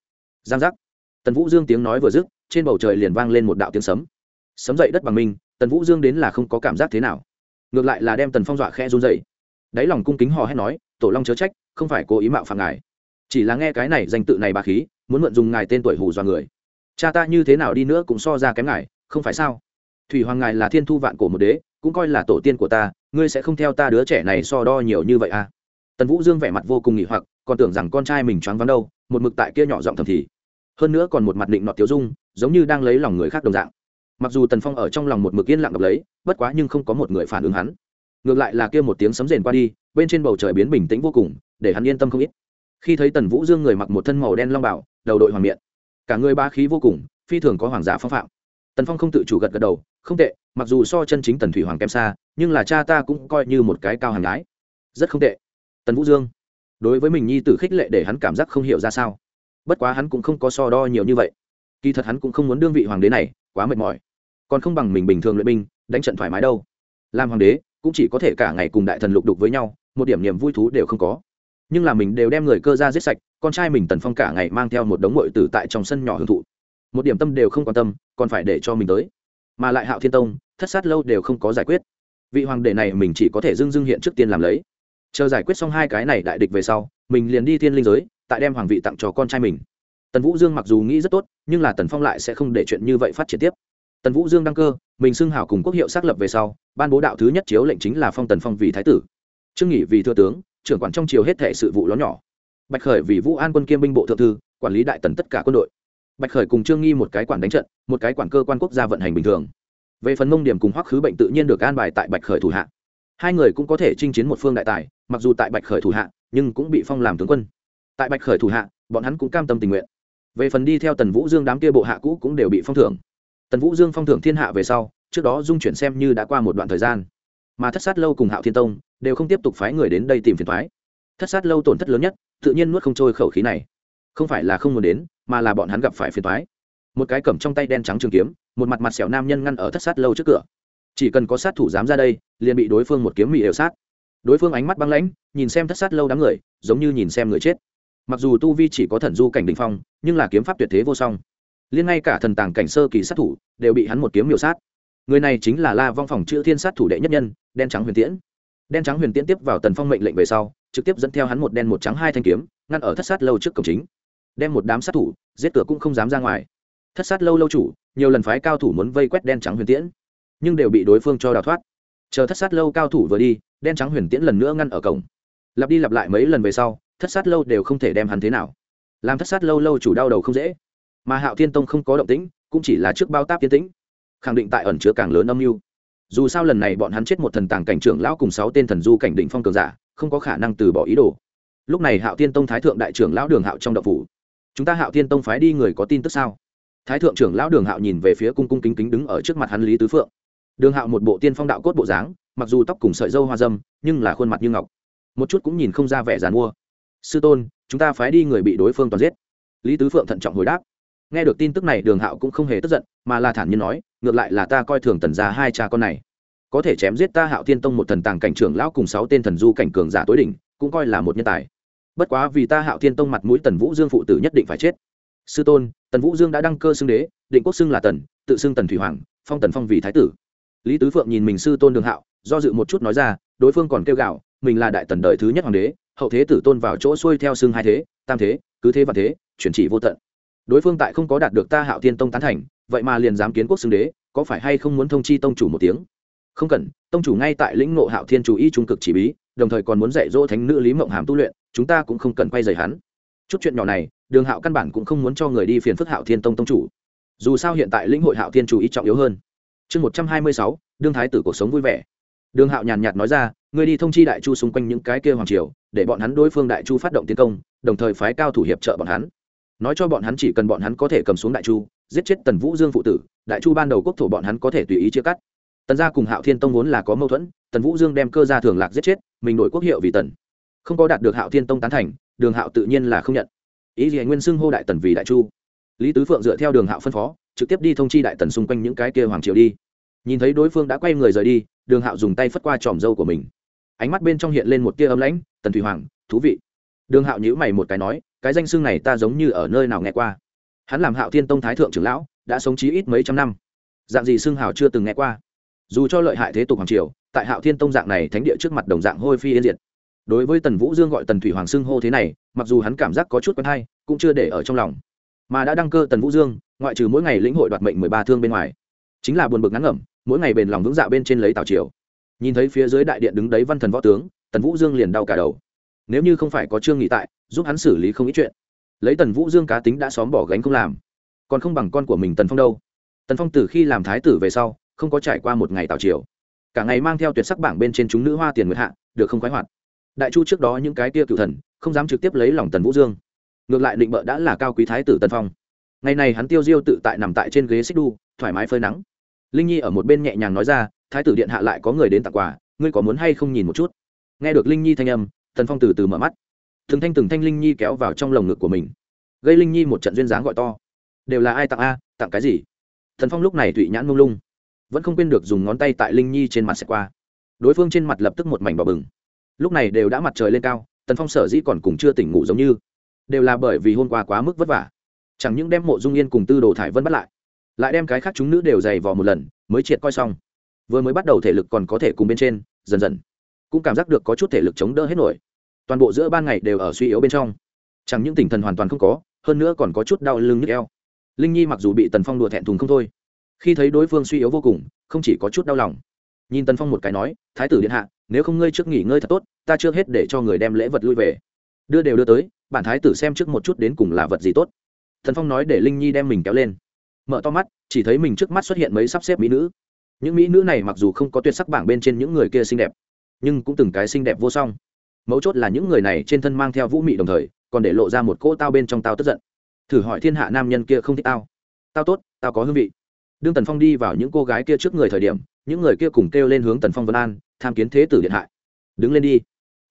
Giang giác. Tần vũ dương tiếng nói vừa dứt, trên bầu trời liền vang lên một đạo tiếng sấm. Sấm dậy đất bằng minh tần vũ dương đến là không có cảm giác thế nào. Ngược lại là đem tần phong dọa khe run dậy đáy lòng cung kính hò hét nói, tổ long chớ trách không phải cố ý mạo phạm ngài. Chỉ là nghe cái này danh tự này bà khí, muốn mượn dùng ngài tên tuổi hù dọa người. Cha ta như thế nào đi nữa cũng so ra kém ngài, không phải sao? Thủy hoàng ngài là thiên thu vạn cổ một đế, cũng coi là tổ tiên của ta, ngươi sẽ không theo ta đứa trẻ này so đo nhiều như vậy à? Tần vũ dương vẻ mặt vô cùng nghỉ hoặc, còn tưởng rằng con trai mình choáng vắng đâu, một mực tại kia nhỏ giọng thầm thì. Hơn nữa còn một mặt định nọ tiêu dung, giống như đang lấy lòng người khác đồng dạng. Mặc dù tần phong ở trong lòng một mực yên lặng đọc lấy, bất quá nhưng không có một người phản ứng hắn ngược lại là kia một tiếng sấm rền qua đi, bên trên bầu trời biến bình tĩnh vô cùng, để hắn yên tâm không ít. Khi thấy tần vũ dương người mặc một thân màu đen long bảo, đầu đội hoàng miệng cả người ba khí vô cùng, phi thường có hoàng giả phong phạm. Tần phong không tự chủ gật gật đầu, không tệ, mặc dù so chân chính tần thủy hoàng kém xa, nhưng là cha ta cũng coi như một cái cao hàng gái. Rất không tệ. Tần vũ dương, đối với mình nhi tử khích lệ để hắn cảm giác không hiểu ra sao. Bất quá hắn cũng không có so đo nhiều như vậy. Kỳ thật hắn cũng không muốn đương vị hoàng đế này, quá mệt mỏi. Còn không bằng mình bình thường luyện binh, đánh trận thoải mái đâu. Làm hoàng đế cũng chỉ có thể cả ngày cùng đại thần lục đục với nhau, một điểm niềm vui thú đều không có. Nhưng là mình đều đem người cơ ra giết sạch, con trai mình tần phong cả ngày mang theo một đống mội tử tại trong sân nhỏ hưởng thụ. Một điểm tâm đều không quan tâm, còn phải để cho mình tới. Mà lại hạo thiên tông, thất sát lâu đều không có giải quyết. Vị hoàng đệ này mình chỉ có thể dưng dưng hiện trước tiên làm lấy. Chờ giải quyết xong hai cái này đại địch về sau, mình liền đi thiên linh giới, tại đem hoàng vị tặng cho con trai mình. Tần vũ dương mặc dù nghĩ rất tốt, nhưng là tần phong lại sẽ không để chuyện như vậy phát triển tiếp tần vũ dương đăng cơ, mình xưng hảo cùng quốc hiệu xác lập về sau, ban bố đạo thứ nhất chiếu lệnh chính là phong tần phong vì thái tử. Trương Nghị vì thừa tướng, trưởng quản trong triều hết thể sự vụ ló nhỏ. Bạch khởi vì vũ an quân kiêm binh bộ thượng thư, quản lý đại tần tất cả quân đội. Bạch khởi cùng trương nghi một cái quản đánh trận, một cái quản cơ quan quốc gia vận hành bình thường. Về phần mông điểm cùng hoắc khứ bệnh tự nhiên được an bài tại bạch khởi thủ hạ. Hai người cũng có thể chinh chiến một phương đại tài, mặc dù tại bạch khởi thủ hạ, nhưng cũng bị phong làm tướng quân. Tại bạch khởi thủ hạ, bọn hắn cũng cam tâm tình nguyện. Về phần đi theo tần vũ dương đám kia bộ hạ cũ cũng đều bị phong thưởng tần vũ dương phong thưởng thiên hạ về sau, trước đó dung chuyển xem như đã qua một đoạn thời gian. Mà thất sát lâu cùng hạo thiên tông đều không tiếp tục phái người đến đây tìm phiền thoái thất sát lâu tổn thất lớn nhất, tự nhiên nuốt không trôi khẩu khí này. Không phải là không muốn đến, mà là bọn hắn gặp phải phiền thoái một cái cầm trong tay đen trắng trường kiếm, một mặt mặt sẹo nam nhân ngăn ở thất sát lâu trước cửa. Chỉ cần có sát thủ dám ra đây, liền bị đối phương một kiếm mị đều sát. Đối phương ánh mắt băng lãnh, nhìn xem thất sát lâu đám người, giống như nhìn xem người chết. Mặc dù tu vi chỉ có thần du cảnh đình phong, nhưng là kiếm pháp tuyệt thế vô song liên ngay cả thần tàng cảnh sơ kỳ sát thủ đều bị hắn một kiếm miểu sát. Người này chính là la vong phòng chữ thiên sát thủ đệ nhất nhân, đen trắng huyền tiễn. Đen trắng huyền tiễn tiếp vào tần phong mệnh lệnh về sau, trực tiếp dẫn theo hắn một đen một trắng hai thanh kiếm, ngăn ở thất sát lâu trước cổng chính. Đem một đám sát thủ, giết cửa cũng không dám ra ngoài. Thất sát lâu lâu chủ, nhiều lần phái cao thủ muốn vây quét đen trắng huyền tiễn, nhưng đều bị đối phương cho đào thoát. Chờ thất sát lâu cao thủ vừa đi, đen trắng huyền tiễn lần nữa ngăn ở cổng. Lặp đi lặp lại mấy lần về sau, thất sát lâu đều không thể đem hắn thế nào. Làm thất sát lâu lâu chủ đau đầu không dễ mà hạo thiên tông không có động tĩnh, cũng chỉ là trước bao táp tiến tĩnh. Khẳng định tại ẩn chứa càng lớn âm mưu. Dù sao lần này bọn hắn chết một thần tàng cảnh trưởng lão cùng sáu tên thần du cảnh định phong cường giả, không có khả năng từ bỏ ý đồ. Lúc này hạo thiên tông thái thượng đại trưởng lão đường hạo trong đậu phủ. Chúng ta hạo thiên tông phái đi người có tin tức sao? Thái thượng trưởng lão đường hạo nhìn về phía cung cung kính kính đứng ở trước mặt hắn lý tứ phượng. Đường hạo một bộ tiên phong đạo cốt bộ dáng, mặc dù tóc cùng sợi dâu hoa dâm, nhưng là khuôn mặt như ngọc. Một chút cũng nhìn không ra vẻ dàn mua. Sư tôn, chúng ta phái đi người bị đối phương toàn giết. Lý tứ phượng thận trọng hồi đáp nghe được tin tức này, đường hạo cũng không hề tức giận, mà là thản nhiên nói, ngược lại là ta coi thường tần ra hai cha con này. Có thể chém giết ta hạo tiên tông một thần tàng cảnh trưởng lão cùng sáu tên thần du cảnh cường giả tối đỉnh, cũng coi là một nhân tài. Bất quá vì ta hạo tiên tông mặt mũi tần vũ dương phụ tử nhất định phải chết. Sư tôn, tần vũ dương đã đăng cơ xưng đế, định quốc xưng là tần, tự xưng tần thủy hoàng, phong tần phong vì thái tử. Lý tứ phượng nhìn mình sư tôn đường hạo, do dự một chút nói ra, đối phương còn kêu gạo, mình là đại tần đời thứ nhất hoàng đế, hậu thế tử tôn vào chỗ xuôi theo xưng hai thế, tam thế, cứ thế và thế, chuyển chỉ vô tận đối phương tại không có đạt được ta hạo tiên tông tán thành, vậy mà liền dám kiến quốc xưng đế, có phải hay không muốn thông chi tông chủ một tiếng? Không cần, tông chủ ngay tại lĩnh ngộ hạo thiên chủ y trung cực chỉ bí, đồng thời còn muốn dạy dỗ thánh nữ lý mộng hàm tu luyện, chúng ta cũng không cần quay dày hắn. Chút chuyện nhỏ này, đường hạo căn bản cũng không muốn cho người đi phiền phức hạo thiên tông tông chủ. Dù sao hiện tại lĩnh hội hạo thiên chủ ý trọng yếu hơn. Chương một trăm hai mươi sáu, đương thái tử cuộc sống vui vẻ. Đường hạo nhàn nhạt nói ra người đi thông chi đại chu xung quanh những cái kia hoàng triều, để bọn hắn đối phương đại chu phát động tiến công, đồng thời phái cao thủ hiệp trợ bọn hắn nói cho bọn hắn chỉ cần bọn hắn có thể cầm xuống đại chu, giết chết tần vũ dương phụ tử, đại chu ban đầu quốc thổ bọn hắn có thể tùy ý chia cắt. Tần gia cùng hạo thiên tông vốn là có mâu thuẫn, tần vũ dương đem cơ gia thường lạc giết chết, mình đổi quốc hiệu vì tần. Không có đạt được hạo thiên tông tán thành, đường hạo tự nhiên là không nhận. Ý gì nguyên xưng hô đại tần vì đại chu. Lý tứ phượng dựa theo đường hạo phân phó, trực tiếp đi thông chi đại tần xung quanh những cái kia hoàng triều đi. Nhìn thấy đối phương đã quay người rời đi, đường hạo dùng tay phất qua tròm dâu của mình. Ánh mắt bên trong hiện lên một tia ấm lãnh, tần thủy hoàng, thú vị. Đường hạo nhữ mày một cái nói cái danh xưng này ta giống như ở nơi nào nghe qua. Hắn làm hạo thiên tông thái thượng trưởng lão, đã sống chí ít mấy trăm năm. Dạng gì xưng hào chưa từng nghe qua. Dù cho lợi hại thế tục hoàng triều, tại hạo thiên tông dạng này thánh địa trước mặt đồng dạng hôi phi yên diệt. Đối với tần vũ dương gọi tần thủy hoàng xưng hô thế này, mặc dù hắn cảm giác có chút quen hay, cũng chưa để ở trong lòng. Mà đã đăng cơ tần vũ dương, ngoại trừ mỗi ngày lĩnh hội đoạt mệnh mười ba thương bên ngoài, chính là buồn bực ngắn ngẩm, mỗi ngày bền lòng vững dạ bên trên lấy tào triều. Nhìn thấy phía dưới đại điện đứng đấy văn thần võ tướng, tần vũ dương liền đau cả đầu nếu như không phải có trương nghị tại, giúp hắn xử lý không ít chuyện. Lấy tần vũ dương cá tính đã xóm bỏ gánh không làm. Còn không bằng con của mình tần phong đâu. Tần phong từ khi làm thái tử về sau, không có trải qua một ngày tào triều. Cả ngày mang theo tuyệt sắc bảng bên trên chúng nữ hoa tiền nguyệt hạ, được không khoái hoạt. Đại chu trước đó những cái kia cựu thần, không dám trực tiếp lấy lòng tần vũ dương. Ngược lại định bợ đã là cao quý thái tử tần phong. Ngày này hắn tiêu diêu tự tại nằm tại trên ghế xích đu, thoải mái phơi nắng. Linh nhi ở một bên nhẹ nhàng nói ra, thái tử điện hạ lại có người đến tặng quà, ngươi có muốn hay không nhìn một chút? Nghe được linh nhi thanh âm tần phong từ từ mở mắt. Từng thanh từng thanh linh nhi kéo vào trong lồng ngực của mình. Gây linh nhi một trận duyên dáng gọi to. Đều là ai tặng a, tặng cái gì? Thần phong lúc này thụy nhãn mông lung. Vẫn không quên được dùng ngón tay tại linh nhi trên mặt xẹt qua. Đối phương trên mặt lập tức một mảnh bỏ bừng. Lúc này đều đã mặt trời lên cao, tần phong sở dĩ còn cùng chưa tỉnh ngủ giống như. Đều là bởi vì hôm qua quá mức vất vả. Chẳng những đem mộ dung yên cùng tư đồ thải vân bắt lại lại đem cái khác chúng nữ đều dày vò một lần, mới triệt coi xong. Vừa mới bắt đầu thể lực còn có thể cùng bên trên, dần dần cũng cảm giác được có chút thể lực chống đỡ hết nổi. Toàn bộ giữa ban ngày đều ở suy yếu bên trong. Chẳng những tinh thần hoàn toàn không có, hơn nữa còn có chút đau lưng nhức eo. Linh nhi mặc dù bị tần phong đùa thẹn thùng không thôi, khi thấy đối phương suy yếu vô cùng, không chỉ có chút đau lòng. Nhìn tần phong một cái nói, thái tử điện hạ, nếu không ngươi trước nghỉ ngơi thật tốt, ta chưa hết để cho người đem lễ vật lui về. Đưa đều đưa tới, bản thái tử xem trước một chút đến cùng là vật gì tốt. Thần phong nói để linh nhi đem mình kéo lên. Mở to mắt, chỉ thấy mình trước mắt xuất hiện mấy sắp xếp mỹ nữ. Những mỹ nữ này mặc dù không có tuyệt sắc bảng bên trên những người kia xinh đẹp nhưng cũng từng cái xinh đẹp vô song. Mấu chốt là những người này trên thân mang theo vũ mị đồng thời, còn để lộ ra một cỗ tao bên trong tao tức giận. Thử hỏi thiên hạ nam nhân kia không thích tao. Tao tốt, tao có hương vị. Đương tần phong đi vào những cô gái kia trước người thời điểm, những người kia cùng kêu lên hướng tần phong vân an, tham kiến thế tử điện hại đứng lên đi.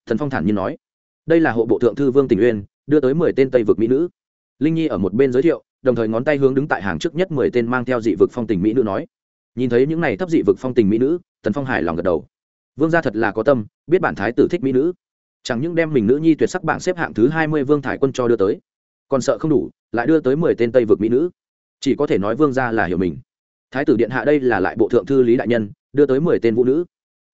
Thần phong thản nhiên nói. Đây là hộ bộ thượng thư vương tình uyên, đưa tới mười tên tây vực mỹ nữ. Linh nhi ở một bên giới thiệu, đồng thời ngón tay hướng đứng tại hàng trước nhất mười tên mang theo dị vực phong tình mỹ nữ nói. Nhìn thấy những này thấp dị vực phong tình mỹ nữ, tần phong hài lòng gật đầu vương gia thật là có tâm, biết bản thái tử thích mỹ nữ. Chẳng những đem mình nữ nhi tuyệt sắc bảng xếp hạng thứ hai mươi vương thải quân cho đưa tới, còn sợ không đủ, lại đưa tới mười tên tây vực mỹ nữ. Chỉ có thể nói vương gia là hiểu mình. Thái tử điện hạ đây là lại bộ thượng thư lý đại nhân, đưa tới mười tên vũ nữ.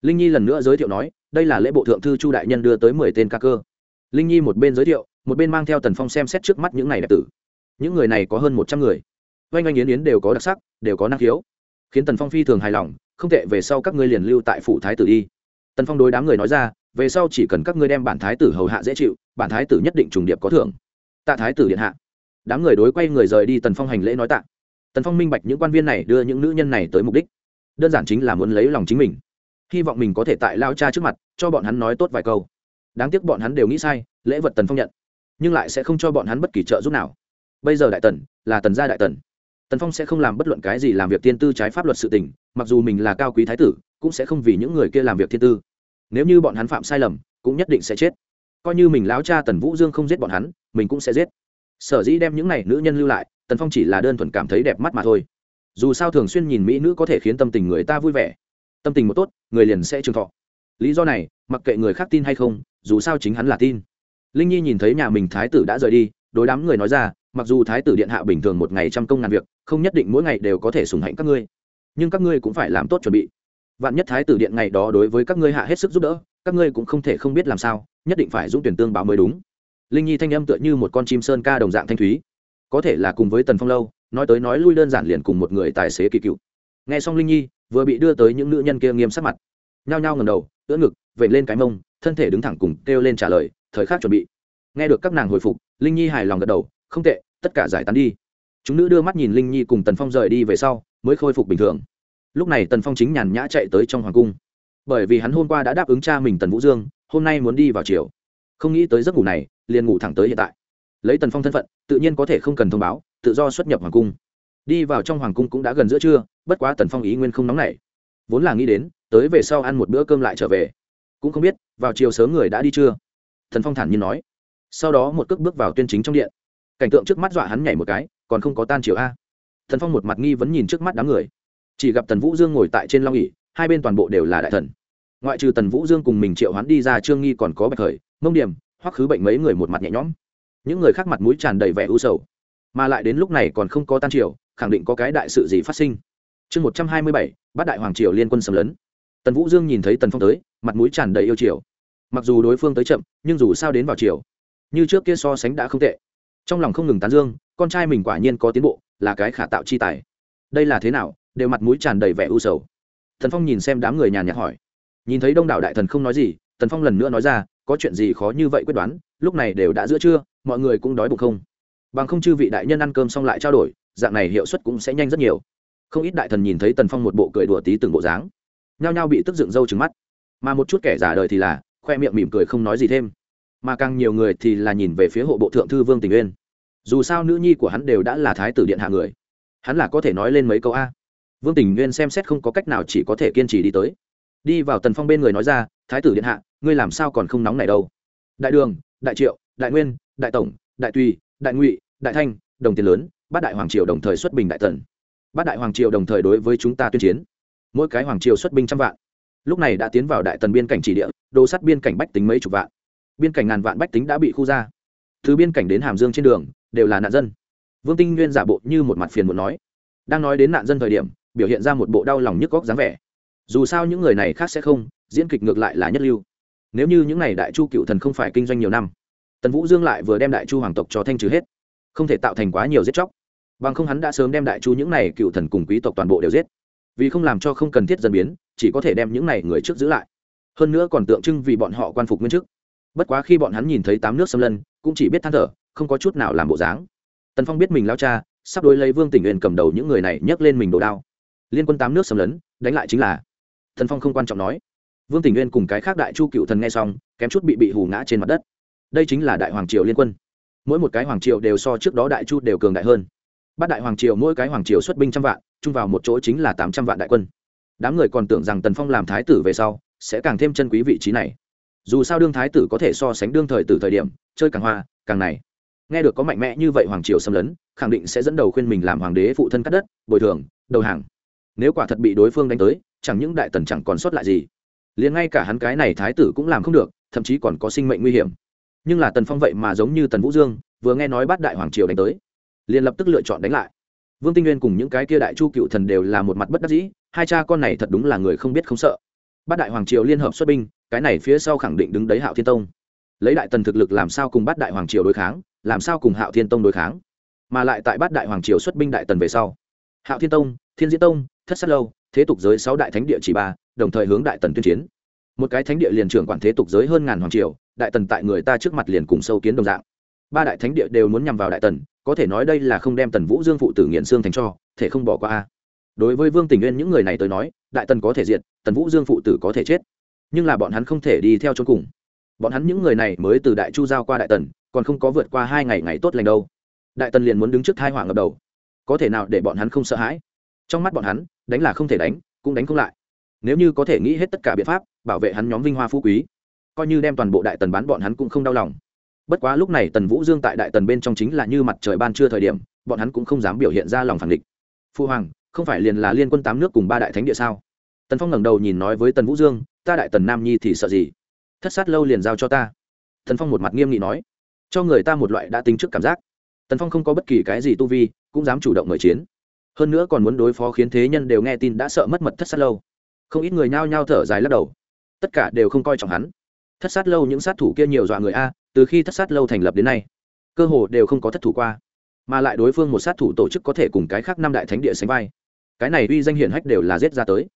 Linh nhi lần nữa giới thiệu nói, đây là lễ bộ thượng thư chu đại nhân đưa tới mười tên ca cơ. Linh nhi một bên giới thiệu, một bên mang theo tần phong xem xét trước mắt những này đẹp tử. Những người này có hơn một trăm người. Oanh oanh yến yến đều có đặc sắc, đều có năng khiếu. Khiến tần phong phi thường hài lòng không tệ, về sau các ngươi liền lưu tại phủ thái tử đi. Tần phong đối đám người nói ra, về sau chỉ cần các ngươi đem bản thái tử hầu hạ dễ chịu, bản thái tử nhất định trùng điệp có thưởng. Tạ thái tử điện hạ. Đám người đối quay người rời đi, tần phong hành lễ nói tạ. Tần phong minh bạch những quan viên này đưa những nữ nhân này tới mục đích. Đơn giản chính là muốn lấy lòng chính mình. Hy vọng mình có thể tại lao cha trước mặt, cho bọn hắn nói tốt vài câu. Đáng tiếc bọn hắn đều nghĩ sai, lễ vật tần phong nhận. Nhưng lại sẽ không cho bọn hắn bất kỳ trợ giúp nào. Bây giờ đại tần là tần gia đại tần. Tần phong sẽ không làm bất luận cái gì làm việc tiên tư trái pháp luật sự tình mặc dù mình là cao quý thái tử, cũng sẽ không vì những người kia làm việc thiên tư. Nếu như bọn hắn phạm sai lầm, cũng nhất định sẽ chết. Coi như mình láo cha tần vũ dương không giết bọn hắn, mình cũng sẽ giết. Sở dĩ đem những này nữ nhân lưu lại, tần phong chỉ là đơn thuần cảm thấy đẹp mắt mà thôi. Dù sao thường xuyên nhìn mỹ nữ có thể khiến tâm tình người ta vui vẻ. Tâm tình một tốt, người liền sẽ trường thọ. Lý do này, mặc kệ người khác tin hay không, dù sao chính hắn là tin. Linh nhi nhìn thấy nhà mình thái tử đã rời đi, đối đám người nói ra, mặc dù thái tử điện hạ bình thường một ngày trăm công ngàn việc, không nhất định mỗi ngày đều có thể sùng hạnh các ngươi nhưng các ngươi cũng phải làm tốt chuẩn bị. Vạn nhất thái tử điện ngày đó đối với các ngươi hạ hết sức giúp đỡ, các ngươi cũng không thể không biết làm sao, nhất định phải dũng tuyển tương báo mới đúng. Linh nhi thanh âm tựa như một con chim sơn ca đồng dạng thanh thúy. Có thể là cùng với tần phong lâu, nói tới nói lui đơn giản liền cùng một người tài xế kỳ cựu. Nghe xong linh nhi, vừa bị đưa tới những nữ nhân kia nghiêm sắc mặt. Nhao nhao ngầm đầu, ưỡn ngực vẩy lên cái mông, thân thể đứng thẳng cùng kêu lên trả lời, thời khắc chuẩn bị. Nghe được các nàng hồi phục, linh nhi hài lòng gật đầu, không tệ, tất cả giải tán đi. Chúng nữ đưa mắt nhìn linh nhi cùng tần phong rời đi về sau mới khôi phục bình thường. Lúc này tần phong chính nhàn nhã chạy tới trong hoàng cung. Bởi vì hắn hôm qua đã đáp ứng cha mình tần vũ dương, hôm nay muốn đi vào chiều không nghĩ tới giấc ngủ này, liền ngủ thẳng tới hiện tại. Lấy tần phong thân phận, tự nhiên có thể không cần thông báo, tự do xuất nhập hoàng cung. Đi vào trong hoàng cung cũng đã gần giữa trưa, bất quá tần phong ý nguyên không nóng nảy. Vốn là nghĩ đến, tới về sau ăn một bữa cơm lại trở về. Cũng không biết, vào chiều sớm người đã đi chưa? Thần phong thản nhiên nói. Sau đó một cước bước vào tuyên chính trong điện. Cảnh tượng trước mắt dọa hắn nhảy một cái, còn không có tan chiều a thần phong một mặt nghi vẫn nhìn trước mắt đám người. Chỉ gặp tần vũ dương ngồi tại trên long ỉ hai bên toàn bộ đều là đại thần. Ngoại trừ tần vũ dương cùng mình triệu hắn đi ra trương nghi còn có bạch khởi, mông điểm hoặc khứ bệnh mấy người một mặt nhẹ nhõm. Những người khác mặt mũi tràn đầy vẻ u sầu. Mà lại đến lúc này còn không có tan triều, khẳng định có cái đại sự gì phát sinh. Chương một trăm hai mươi bảy, bát đại hoàng triều liên quân xâm lấn. Tần vũ dương nhìn thấy tần phong tới, mặt mũi tràn đầy yêu triều mặc dù đối phương tới chậm, nhưng dù sao đến vào triều, như trước kia so sánh đã không tệ. Trong lòng không ngừng tán dương, con trai mình quả nhiên có tiến bộ là cái khả tạo chi tài. Đây là thế nào? Đều mặt mũi tràn đầy vẻ u sầu. Thần phong nhìn xem đám người nhàn nhạt hỏi. Nhìn thấy đông đảo đại thần không nói gì, thần phong lần nữa nói ra, có chuyện gì khó như vậy quyết đoán, lúc này đều đã giữa trưa, mọi người cũng đói bụng không? Bằng không chư vị đại nhân ăn cơm xong lại trao đổi, dạng này hiệu suất cũng sẽ nhanh rất nhiều. Không ít đại thần nhìn thấy tần phong một bộ cười đùa tí từng bộ dáng, nhao nhao bị tức dựng râu trứng mắt. Mà một chút kẻ giả đời thì là, khoe miệng mỉm cười không nói gì thêm. Mà càng nhiều người thì là nhìn về phía hộ bộ thượng thư vương tình uyên dù sao nữ nhi của hắn đều đã là thái tử điện hạ người, hắn là có thể nói lên mấy câu a. Vương tình Nguyên xem xét không có cách nào chỉ có thể kiên trì đi tới. Đi vào tần phong bên người nói ra, thái tử điện hạ, ngươi làm sao còn không nóng này đâu? Đại đường, đại triệu, đại nguyên, đại tổng, đại tùy, đại ngụy, đại thanh, đồng tiền lớn, bát đại hoàng triều đồng thời xuất bình đại tần. Bát đại hoàng triều đồng thời đối với chúng ta tuyên chiến. Mỗi cái hoàng triều xuất binh trăm vạn. Lúc này đã tiến vào đại tần biên cảnh chỉ địa, đồ sắt biên cảnh bách tính mấy chục vạn. Biên cảnh ngàn vạn bách tính đã bị khu ra. Từ biên cảnh đến hàm dương trên đường đều là nạn dân. Vương tinh nguyên giả bộ như một mặt phiền muốn nói. Đang nói đến nạn dân thời điểm, biểu hiện ra một bộ đau lòng nhức góc dáng vẻ. Dù sao những người này khác sẽ không, diễn kịch ngược lại là nhất lưu. Nếu như những n à y đại chu cựu thần không phải kinh doanh nhiều năm, tần vũ dương lại vừa đem đại chu hoàng tộc cho thanh trừ hết. Không thể tạo thành quá nhiều giết chóc. Bằng không hắn đã sớm đem đại chu những n à y cựu thần cùng quý tộc toàn bộ đều giết. Vì không làm cho không cần thiết dần biến, chỉ có thể đem những n à y người trước giữ lại. Hơn nữa còn tượng trưng vì bọn họ quan phục nguyên chức. Bất quá khi bọn hắn nhìn thấy tám nước xâm lân cũng chỉ biết than thở không có chút nào làm bộ dáng. Tần phong biết mình lao cha, sắp đối lấy vương tỉnh nguyện cầm đầu những người này nhấc lên mình đồ đao. Liên quân tám nước xâm lấn, đánh lại chính là. Tần phong không quan trọng nói. Vương tỉnh nguyện cùng cái khác đại chu cựu thần nghe xong, kém chút bị bị hù ngã trên mặt đất. Đây chính là đại hoàng triều liên quân. Mỗi một cái hoàng triều đều so trước đó đại chu đều cường đại hơn. Bát đại hoàng triều mỗi cái hoàng triều xuất binh trăm vạn, chung vào một chỗ chính là tám trăm vạn đại quân. Đám người còn tưởng rằng tần phong làm thái tử về sau, sẽ càng thêm chân quý vị trí này. Dù sao đương thái tử có thể so sánh đương thời tử thời điểm, chơi càng hoa, càng này nghe được có mạnh mẽ như vậy hoàng triều xâm lấn, khẳng định sẽ dẫn đầu khuyên mình làm hoàng đế phụ thân cắt đất, bồi thường, đầu hàng. Nếu quả thật bị đối phương đánh tới, chẳng những đại tần chẳng còn sót lại gì. Liền ngay cả hắn cái này thái tử cũng làm không được, thậm chí còn có sinh mệnh nguy hiểm. Nhưng là tần phong vậy mà giống như tần vũ dương, vừa nghe nói bắt đại hoàng triều đánh tới, liền lập tức lựa chọn đánh lại. Vương tinh nguyên cùng những cái kia đại chu cựu thần đều là một mặt bất đắc dĩ, hai cha con này thật đúng là người không biết không sợ. Bát đại hoàng triều liên hợp xuất binh, cái này phía sau khẳng định đứng đấy hạo thiên tông. Lấy đại tần thực lực làm sao cùng bát đại hoàng triều đối kháng? Làm sao cùng hạo thiên tông đối kháng? Mà lại tại bát đại hoàng triều xuất binh đại tần về sau, hạo thiên tông, thiên diễn tông, thất sát lâu, thế tục giới sáu đại thánh địa chỉ ba, đồng thời hướng đại tần tuyên chiến. Một cái thánh địa liền trưởng quản thế tục giới hơn ngàn hoàng triều, đại tần tại người ta trước mặt liền cùng sâu kiến đồng dạng. Ba đại thánh địa đều muốn nhằm vào đại tần, có thể nói đây là không đem tần vũ dương phụ tử nghiện xương thành cho, thể không bỏ qua a. Đối với vương tình nguyên những người này tới nói, đại tần có thể diệt, tần vũ dương phụ tử có thể chết. Nhưng là bọn hắn không thể đi theo cho cùng. Bọn hắn những người này mới từ đại chu giao qua đại tần còn không có vượt qua hai ngày ngày tốt lành đâu. Đại tần liền muốn đứng trước thai hỏa ngập đầu. Có thể nào để bọn hắn không sợ hãi? Trong mắt bọn hắn, đánh là không thể đánh, cũng đánh không lại. Nếu như có thể nghĩ hết tất cả biện pháp, bảo vệ hắn nhóm vinh hoa phú quý, coi như đem toàn bộ đại tần bán bọn hắn cũng không đau lòng. Bất quá lúc này tần vũ dương tại đại tần bên trong chính là như mặt trời ban trưa thời điểm, bọn hắn cũng không dám biểu hiện ra lòng phản địch. Phu hoàng, không phải liền là liên quân tám nước cùng ba đại thánh địa sao? Tần phong ngẩng đầu nhìn nói với tần vũ dương, ta đại tần nam nhi thì sợ gì? Thất sát lâu liền giao cho ta. Tần phong một mặt nghiêm nghị nói cho người ta một loại đã tính trước cảm giác. Tần phong không có bất kỳ cái gì tu vi, cũng dám chủ động mời chiến. Hơn nữa còn muốn đối phó khiến thế nhân đều nghe tin đã sợ mất mật thất sát lâu. Không ít người nhao nhao thở dài lắc đầu. Tất cả đều không coi trọng hắn. Thất sát lâu những sát thủ kia nhiều dọa người a, từ khi thất sát lâu thành lập đến nay, cơ hồ đều không có thất thủ qua. Mà lại đối phương một sát thủ tổ chức có thể cùng cái khác năm đại thánh địa sánh vai. Cái này uy danh hiển hách đều là giết ra tới.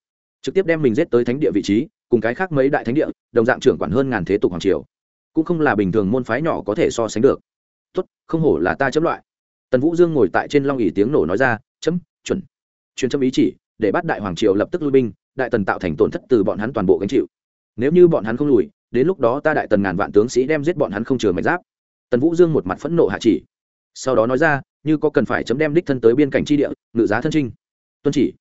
Trực tiếp đem mình giết tới thánh địa vị trí, cùng cái khác mấy đại thánh địa, đồng dạng trưởng quản hơn ngàn thế tục hoàng triều cũng không là bình thường môn phái nhỏ có thể so sánh được. Tốt, không hổ là ta chấm loại. Tần vũ dương ngồi tại trên long ỉ tiếng nổ nói ra, chấm, chuẩn. Truyền chấm ý chỉ, để bắt đại hoàng triều lập tức lui binh, đại tần tạo thành tổn thất từ bọn hắn toàn bộ gánh chịu. Nếu như bọn hắn không lùi, đến lúc đó ta đại tần ngàn vạn tướng sĩ đem giết bọn hắn không chừa mạch giáp. Tần vũ dương một mặt phẫn nộ hạ chỉ. Sau đó nói ra, như có cần phải chấm đem đích thân tới biên cảnh tri địa, ngự giá thân trinh. Tuân chỉ.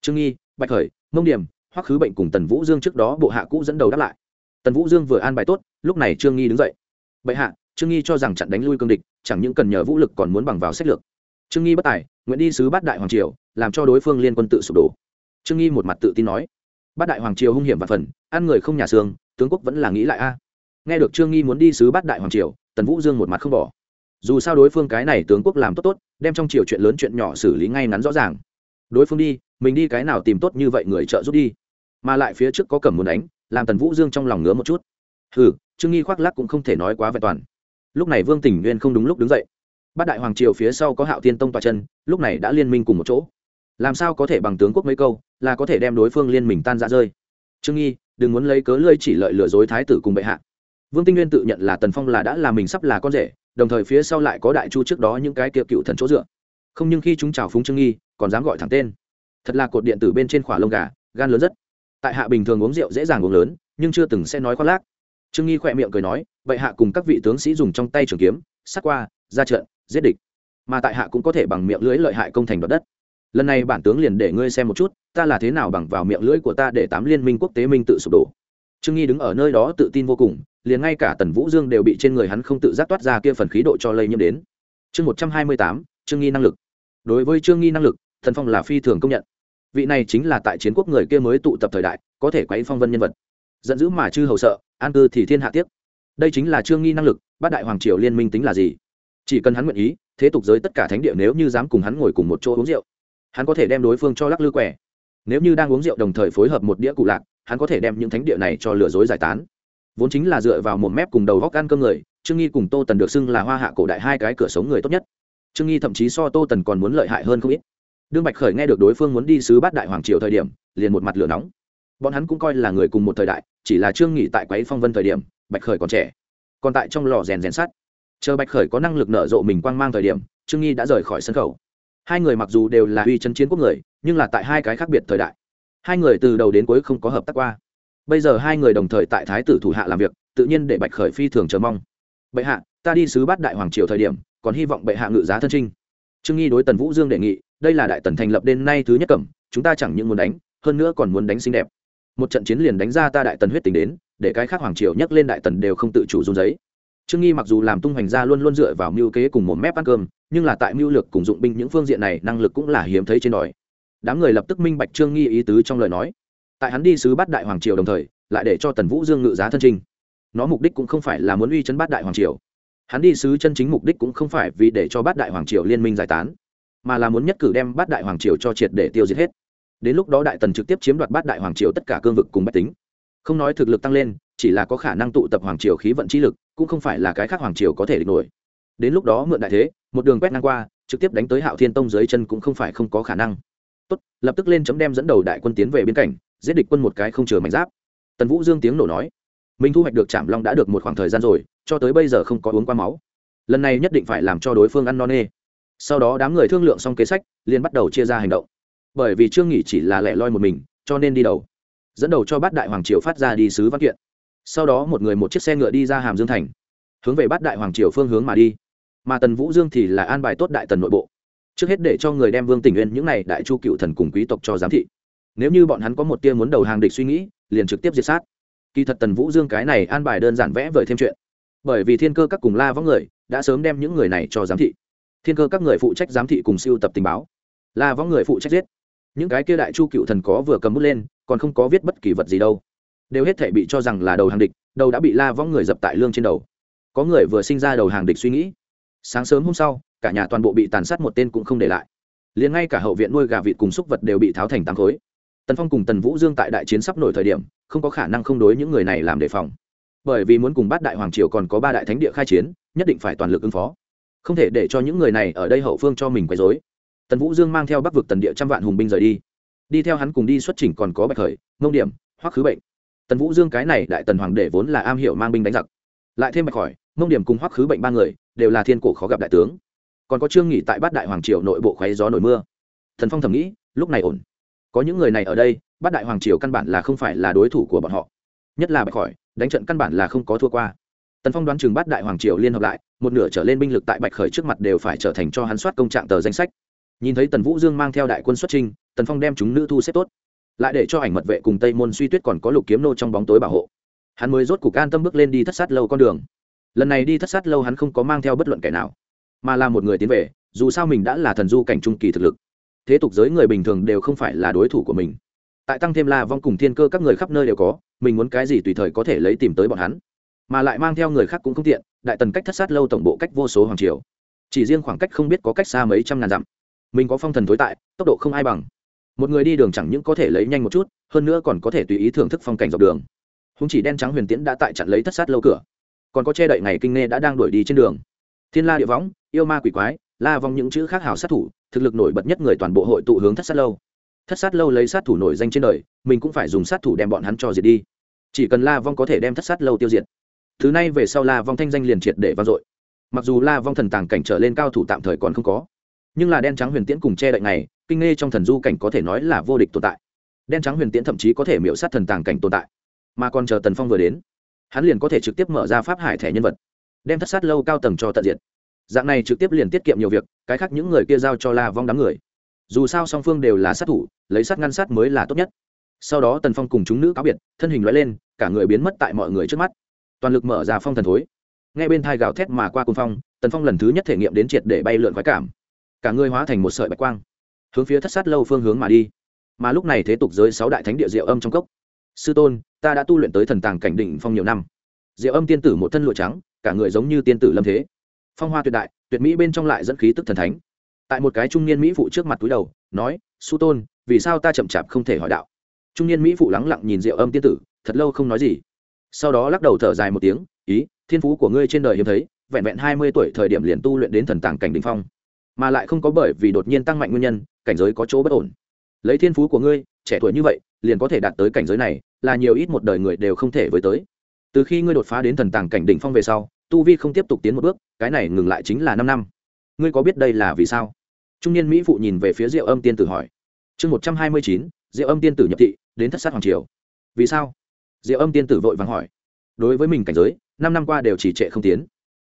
Trương nghi, bạch khởi, mông điểm, hoắc khứ bệnh cùng tần vũ dương trước đó bộ hạ cũ dẫn đầu đáp lại. Tần vũ dương vừa an bài tốt lúc này trương nghi đứng dậy. Bệ hạ, trương nghi cho rằng chặn đánh lui cương địch, chẳng những cần nhờ vũ lực còn muốn bằng vào sách lược. Trương nghi bất tài, nguyện đi sứ bát đại hoàng triều, làm cho đối phương liên quân tự sụp đổ. Trương nghi một mặt tự tin nói. Bát đại hoàng triều hung hiểm và phần, ăn người không nhà xương, tướng quốc vẫn là nghĩ lại a. Nghe được trương nghi muốn đi sứ bát đại hoàng triều, tần vũ dương một mặt không bỏ. Dù sao đối phương cái này tướng quốc làm tốt tốt, đem trong triều chuyện lớn chuyện nhỏ xử lý ngay ngắn rõ ràng. Đối phương đi, mình đi cái nào tìm tốt như vậy người trợ giúp đi. Mà lại phía trước có cầm muốn đánh, làm tần vũ dương trong lòng ngứa một chút. Hừ trương nghi khoác lắc cũng không thể nói quá vẹn toàn. Lúc này vương tỉnh nguyên không đúng lúc đứng dậy. Bát đại hoàng triều phía sau có hạo tiên tông tòa chân, lúc này đã liên minh cùng một chỗ. Làm sao có thể bằng tướng quốc mấy câu, là có thể đem đối phương liên mình tan ra rơi. Trương nghi, đừng muốn lấy cớ lơi chỉ lợi lừa dối thái tử cùng bệ hạ. Vương tinh nguyên tự nhận là tần phong là đã là mình sắp là con rể, đồng thời phía sau lại có đại chu trước đó những cái kiệu cựu thần chỗ dựa. Không nhưng khi chúng chào phúng trương nghi, còn dám gọi thẳng tên. Thật là cột điện tử bên trên khỏa lông gà, gan lớn rất. Tại hạ bình thường uống rượu dễ dàng uống lớn, nhưng chưa từng sẽ nói khoác lác trương nghi khỏe miệng cười nói, vậy hạ cùng các vị tướng sĩ dùng trong tay trường kiếm sắt qua, ra trận, giết địch. Mà tại hạ cũng có thể bằng miệng lưỡi lợi hại công thành đoạt đất. Lần này bản tướng liền để ngươi xem một chút, ta là thế nào bằng vào miệng lưỡi của ta để tám liên minh quốc tế minh tự sụp đổ. Trương nghi đứng ở nơi đó tự tin vô cùng, liền ngay cả tần vũ dương đều bị trên người hắn không tự giác toát ra kia phần khí độ cho lây nhiễm đến. Chương một trăm hai mươi tám, trương nghi năng lực. Đối với trương nghi năng lực, thần phong là phi thường công nhận. Vị này chính là tại chiến quốc người kia mới tụ tập thời đại, có thể quấy phong vân nhân vật giận dữ mà chư hầu sợ, an cư thì thiên hạ tiếc. Đây chính là trương nghi năng lực, bát đại hoàng triều liên minh tính là gì? Chỉ cần hắn nguyện ý, thế tục giới tất cả thánh địa nếu như dám cùng hắn ngồi cùng một chỗ uống rượu, hắn có thể đem đối phương cho lắc lư quẻ. Nếu như đang uống rượu đồng thời phối hợp một đĩa cụ lạc, hắn có thể đem những thánh địa này cho lừa dối giải tán. Vốn chính là dựa vào một mép cùng đầu góc ăn cơm người, trương nghi cùng tô tần được xưng là hoa hạ cổ đại hai cái cửa sống người tốt nhất. Trương nghi thậm chí so tô tần còn muốn lợi hại hơn không ít. Đương bạch khởi nghe được đối phương muốn đi sứ bát đại hoàng triều thời điểm, liền một mặt lửa nóng. Bọn hắn cũng coi là người cùng một thời đại chỉ là trương nghị tại quấy phong vân thời điểm, bạch khởi còn trẻ. Còn tại trong lò rèn rèn sắt. Chờ bạch khởi có năng lực nở rộ mình quang mang thời điểm, trương nghi đã rời khỏi sân khấu. Hai người mặc dù đều là uy chân chiến quốc người, nhưng là tại hai cái khác biệt thời đại. Hai người từ đầu đến cuối không có hợp tác qua. Bây giờ hai người đồng thời tại thái tử thủ hạ làm việc, tự nhiên để bạch khởi phi thường chờ mong. Bệ hạ, ta đi sứ bát đại hoàng triều thời điểm, còn hy vọng bệ hạ ngự giá thân trinh. Trương nghi đối tần vũ dương đề nghị, đây là đại tần thành lập đến nay thứ nhất cẩm, chúng ta chẳng những muốn đánh, hơn nữa còn muốn đánh xinh đẹp một trận chiến liền đánh ra ta đại tần huyết tính đến, để cái khác hoàng triều nhắc lên đại tần đều không tự chủ run giấy. Trương nghi mặc dù làm tung hoành ra luôn luôn dựa vào mưu kế cùng một mép ăn cơm, nhưng là tại mưu lược cùng dụng binh những phương diện này năng lực cũng là hiếm thấy trên đòi. Đám người lập tức minh bạch trương nghi ý tứ trong lời nói. Tại hắn đi sứ bát đại hoàng triều đồng thời, lại để cho tần vũ dương ngự giá thân trinh nó mục đích cũng không phải là muốn uy chấn bát đại hoàng triều. Hắn đi sứ chân chính mục đích cũng không phải vì để cho bát đại hoàng triều liên minh giải tán, mà là muốn nhất cử đem bát đại hoàng triều cho triệt để tiêu diệt hết đến lúc đó đại tần trực tiếp chiếm đoạt bát đại hoàng triều tất cả cương vực cùng bách tính. Không nói thực lực tăng lên, chỉ là có khả năng tụ tập hoàng triều khí vận trí lực, cũng không phải là cái khác hoàng triều có thể địch nổi. Đến lúc đó mượn đại thế, một đường quét ngang qua, trực tiếp đánh tới hạo thiên tông dưới chân cũng không phải không có khả năng. Tốt, lập tức lên chấm đem dẫn đầu đại quân tiến về biên cảnh giết địch quân một cái không chừa mảnh giáp. Tần vũ dương tiếng nổ nói mình thu hoạch được trảm long đã được một khoảng thời gian rồi, cho tới bây giờ không có uống qua máu. Lần này nhất định phải làm cho đối phương ăn no nê. Sau đó đám người thương lượng xong kế sách, liền bắt đầu chia ra hành động bởi vì trương nghị chỉ là lẻ loi một mình, cho nên đi đầu. Dẫn đầu cho bát đại hoàng triều phát ra đi sứ văn kiện. Sau đó một người một chiếc xe ngựa đi ra hàm dương thành, hướng về bát đại hoàng triều phương hướng mà đi. Mà tần vũ dương thì là an bài tốt đại tần nội bộ. Trước hết để cho người đem vương tình nguyên những này đại chu cựu thần cùng quý tộc cho giám thị. Nếu như bọn hắn có một tia muốn đầu hàng địch suy nghĩ, liền trực tiếp diệt sát. Kỳ thật tần vũ dương cái này an bài đơn giản vẽ vời thêm chuyện. Bởi vì thiên cơ các cùng la võ người đã sớm đem những người này cho giám thị. Thiên cơ các người phụ trách giám thị cùng siêu tập tình báo. La võ người phụ trách giết những cái kia đại chu cựu thần có vừa cầm bút lên, còn không có viết bất kỳ vật gì đâu. Đều hết thể bị cho rằng là đầu hàng địch, đầu đã bị la võng người dập tại lương trên đầu. Có người vừa sinh ra đầu hàng địch suy nghĩ. Sáng sớm hôm sau, cả nhà toàn bộ bị tàn sát một tên cũng không để lại. Liền ngay cả hậu viện nuôi gà vịt cùng súc vật đều bị tháo thành tám khối. Tần phong cùng tần vũ dương tại đại chiến sắp nổi thời điểm, không có khả năng không đối những người này làm đề phòng. Bởi vì muốn cùng bắt đại hoàng triều còn có ba đại thánh địa khai chiến, nhất định phải toàn lực ứng phó. Không thể để cho những người này ở đây hậu phương cho mình quấy dối tần vũ dương mang theo bắc vực tần địa trăm vạn hùng binh rời đi. Đi theo hắn cùng đi xuất trình còn có bạch khởi Mông điểm, hoắc khứ bệnh. Tần vũ dương cái này đại tần hoàng đệ vốn là am hiểu mang binh đánh giặc. Lại thêm bạch khỏi Mông điểm cùng hoắc khứ bệnh ba người đều là thiên cổ khó gặp đại tướng. Còn có trương nghỉ tại bát đại hoàng triều nội bộ khoáy gió nổi mưa. Thần phong thầm nghĩ, lúc này ổn. Có những người này ở đây, bát đại hoàng triều căn bản là không phải là đối thủ của bọn họ. Nhất là bạch khỏi đánh trận căn bản là không có thua qua. Tần phong đoán chừng bát đại hoàng triều liên hợp lại, một nửa trở lên binh lực tại bạch khởi trước mặt đều phải trở thành cho hắn soát công trạng tờ danh sách nhìn thấy tần vũ dương mang theo đại quân xuất trinh tần phong đem chúng nữ thu xếp tốt. Lại để cho ảnh mật vệ cùng tây môn suy tuyết còn có lục kiếm nô trong bóng tối bảo hộ. Hắn mới rốt cục an tâm bước lên đi thất sát lâu con đường. Lần này đi thất sát lâu hắn không có mang theo bất luận kẻ nào, mà là một người tiến về, dù sao mình đã là thần du cảnh trung kỳ thực lực. Thế tục giới người bình thường đều không phải là đối thủ của mình. Tại tăng thêm la vong cùng thiên cơ các người khắp nơi đều có, mình muốn cái gì tùy thời có thể lấy tìm tới bọn hắn. Mà lại mang theo người khác cũng không tiện, đại tần cách thất sát lâu tổng bộ cách vô số hoàng triều. Chỉ riêng khoảng cách không biết có cách xa mấy trăm ngàn dặm mình có phong thần tối tại, tốc độ không ai bằng. Một người đi đường chẳng những có thể lấy nhanh một chút, hơn nữa còn có thể tùy ý thưởng thức phong cảnh dọc đường. Húng chỉ đen trắng huyền tiễn đã tại chặn lấy thất sát lâu cửa. Còn có che đậy ngày kinh nghe đã đang đuổi đi trên đường. Thiên la địa võng, yêu ma quỷ quái, la vong những chữ khác hào sát thủ, thực lực nổi bật nhất người toàn bộ hội tụ hướng thất sát lâu. Thất sát lâu lấy sát thủ nổi danh trên đời, mình cũng phải dùng sát thủ đem bọn hắn cho diệt đi. Chỉ cần la vong có thể đem thất sát lâu tiêu diệt. Thứ này về sau la vong thanh danh liền triệt để vang dội. Mặc dù la vong thần tàng cảnh trở lên cao thủ tạm thời còn không có nhưng là đen trắng huyền tiễn cùng che đậy này, kinh nghe trong thần du cảnh có thể nói là vô địch tồn tại. Đen trắng huyền tiễn thậm chí có thể miễu sát thần tàng cảnh tồn tại. Mà còn chờ tần phong vừa đến, hắn liền có thể trực tiếp mở ra pháp hải thẻ nhân vật, đem thất sát lâu cao tầng cho tận diện dạng này trực tiếp liền tiết kiệm nhiều việc, cái khác những người kia giao cho la vong đám người. Dù sao song phương đều là sát thủ, lấy sát ngăn sát mới là tốt nhất. Sau đó tần phong cùng chúng nữ cáo biệt, thân hình loại lên, cả người biến mất tại mọi người trước mắt. Toàn lực mở ra phong thần thối. Ngay bên thai gào thét mà qua cung phong, tần phong lần thứ nhất thể nghiệm đến triệt để bay lượn khoái cảm cả người hóa thành một sợi bạch quang, hướng phía thất sát lâu phương hướng mà đi. Mà lúc này thế tục giới sáu đại thánh địa diệu âm trong cốc. Sư tôn, ta đã tu luyện tới thần tàng cảnh định phong nhiều năm. Diệu âm tiên tử một thân lụa trắng, cả người giống như tiên tử lâm thế. Phong hoa tuyệt đại, tuyệt mỹ bên trong lại dẫn khí tức thần thánh. Tại một cái trung niên mỹ phụ trước mặt túi đầu, nói su tôn, vì sao ta chậm chạp không thể hỏi đạo? Trung niên mỹ phụ lắng lặng nhìn diệu âm tiên tử, thật lâu không nói gì. Sau đó lắc đầu thở dài một tiếng, ý, thiên phú của ngươi trên đời hiếm thấy, vẹn vẹn hai mươi tuổi thời điểm liền tu luyện đến thần tàng cảnh đình phong mà lại không có bởi vì đột nhiên tăng mạnh nguyên nhân, cảnh giới có chỗ bất ổn. Lấy thiên phú của ngươi, trẻ tuổi như vậy, liền có thể đạt tới cảnh giới này, là nhiều ít một đời người đều không thể với tới. Từ khi ngươi đột phá đến thần tàng cảnh đỉnh phong về sau, tu vi không tiếp tục tiến một bước, cái này ngừng lại chính là năm năm. Ngươi có biết đây là vì sao? Trung niên mỹ phụ nhìn về phía diệu âm tiên tử hỏi. Chương một trăm hai mươi chín, diệu âm tiên tử nhập thị, đến thất sát hoàng triều. Vì sao? Diệu âm tiên tử vội vàng hỏi. Đối với mình cảnh giới, năm năm qua đều chỉ trệ không tiến.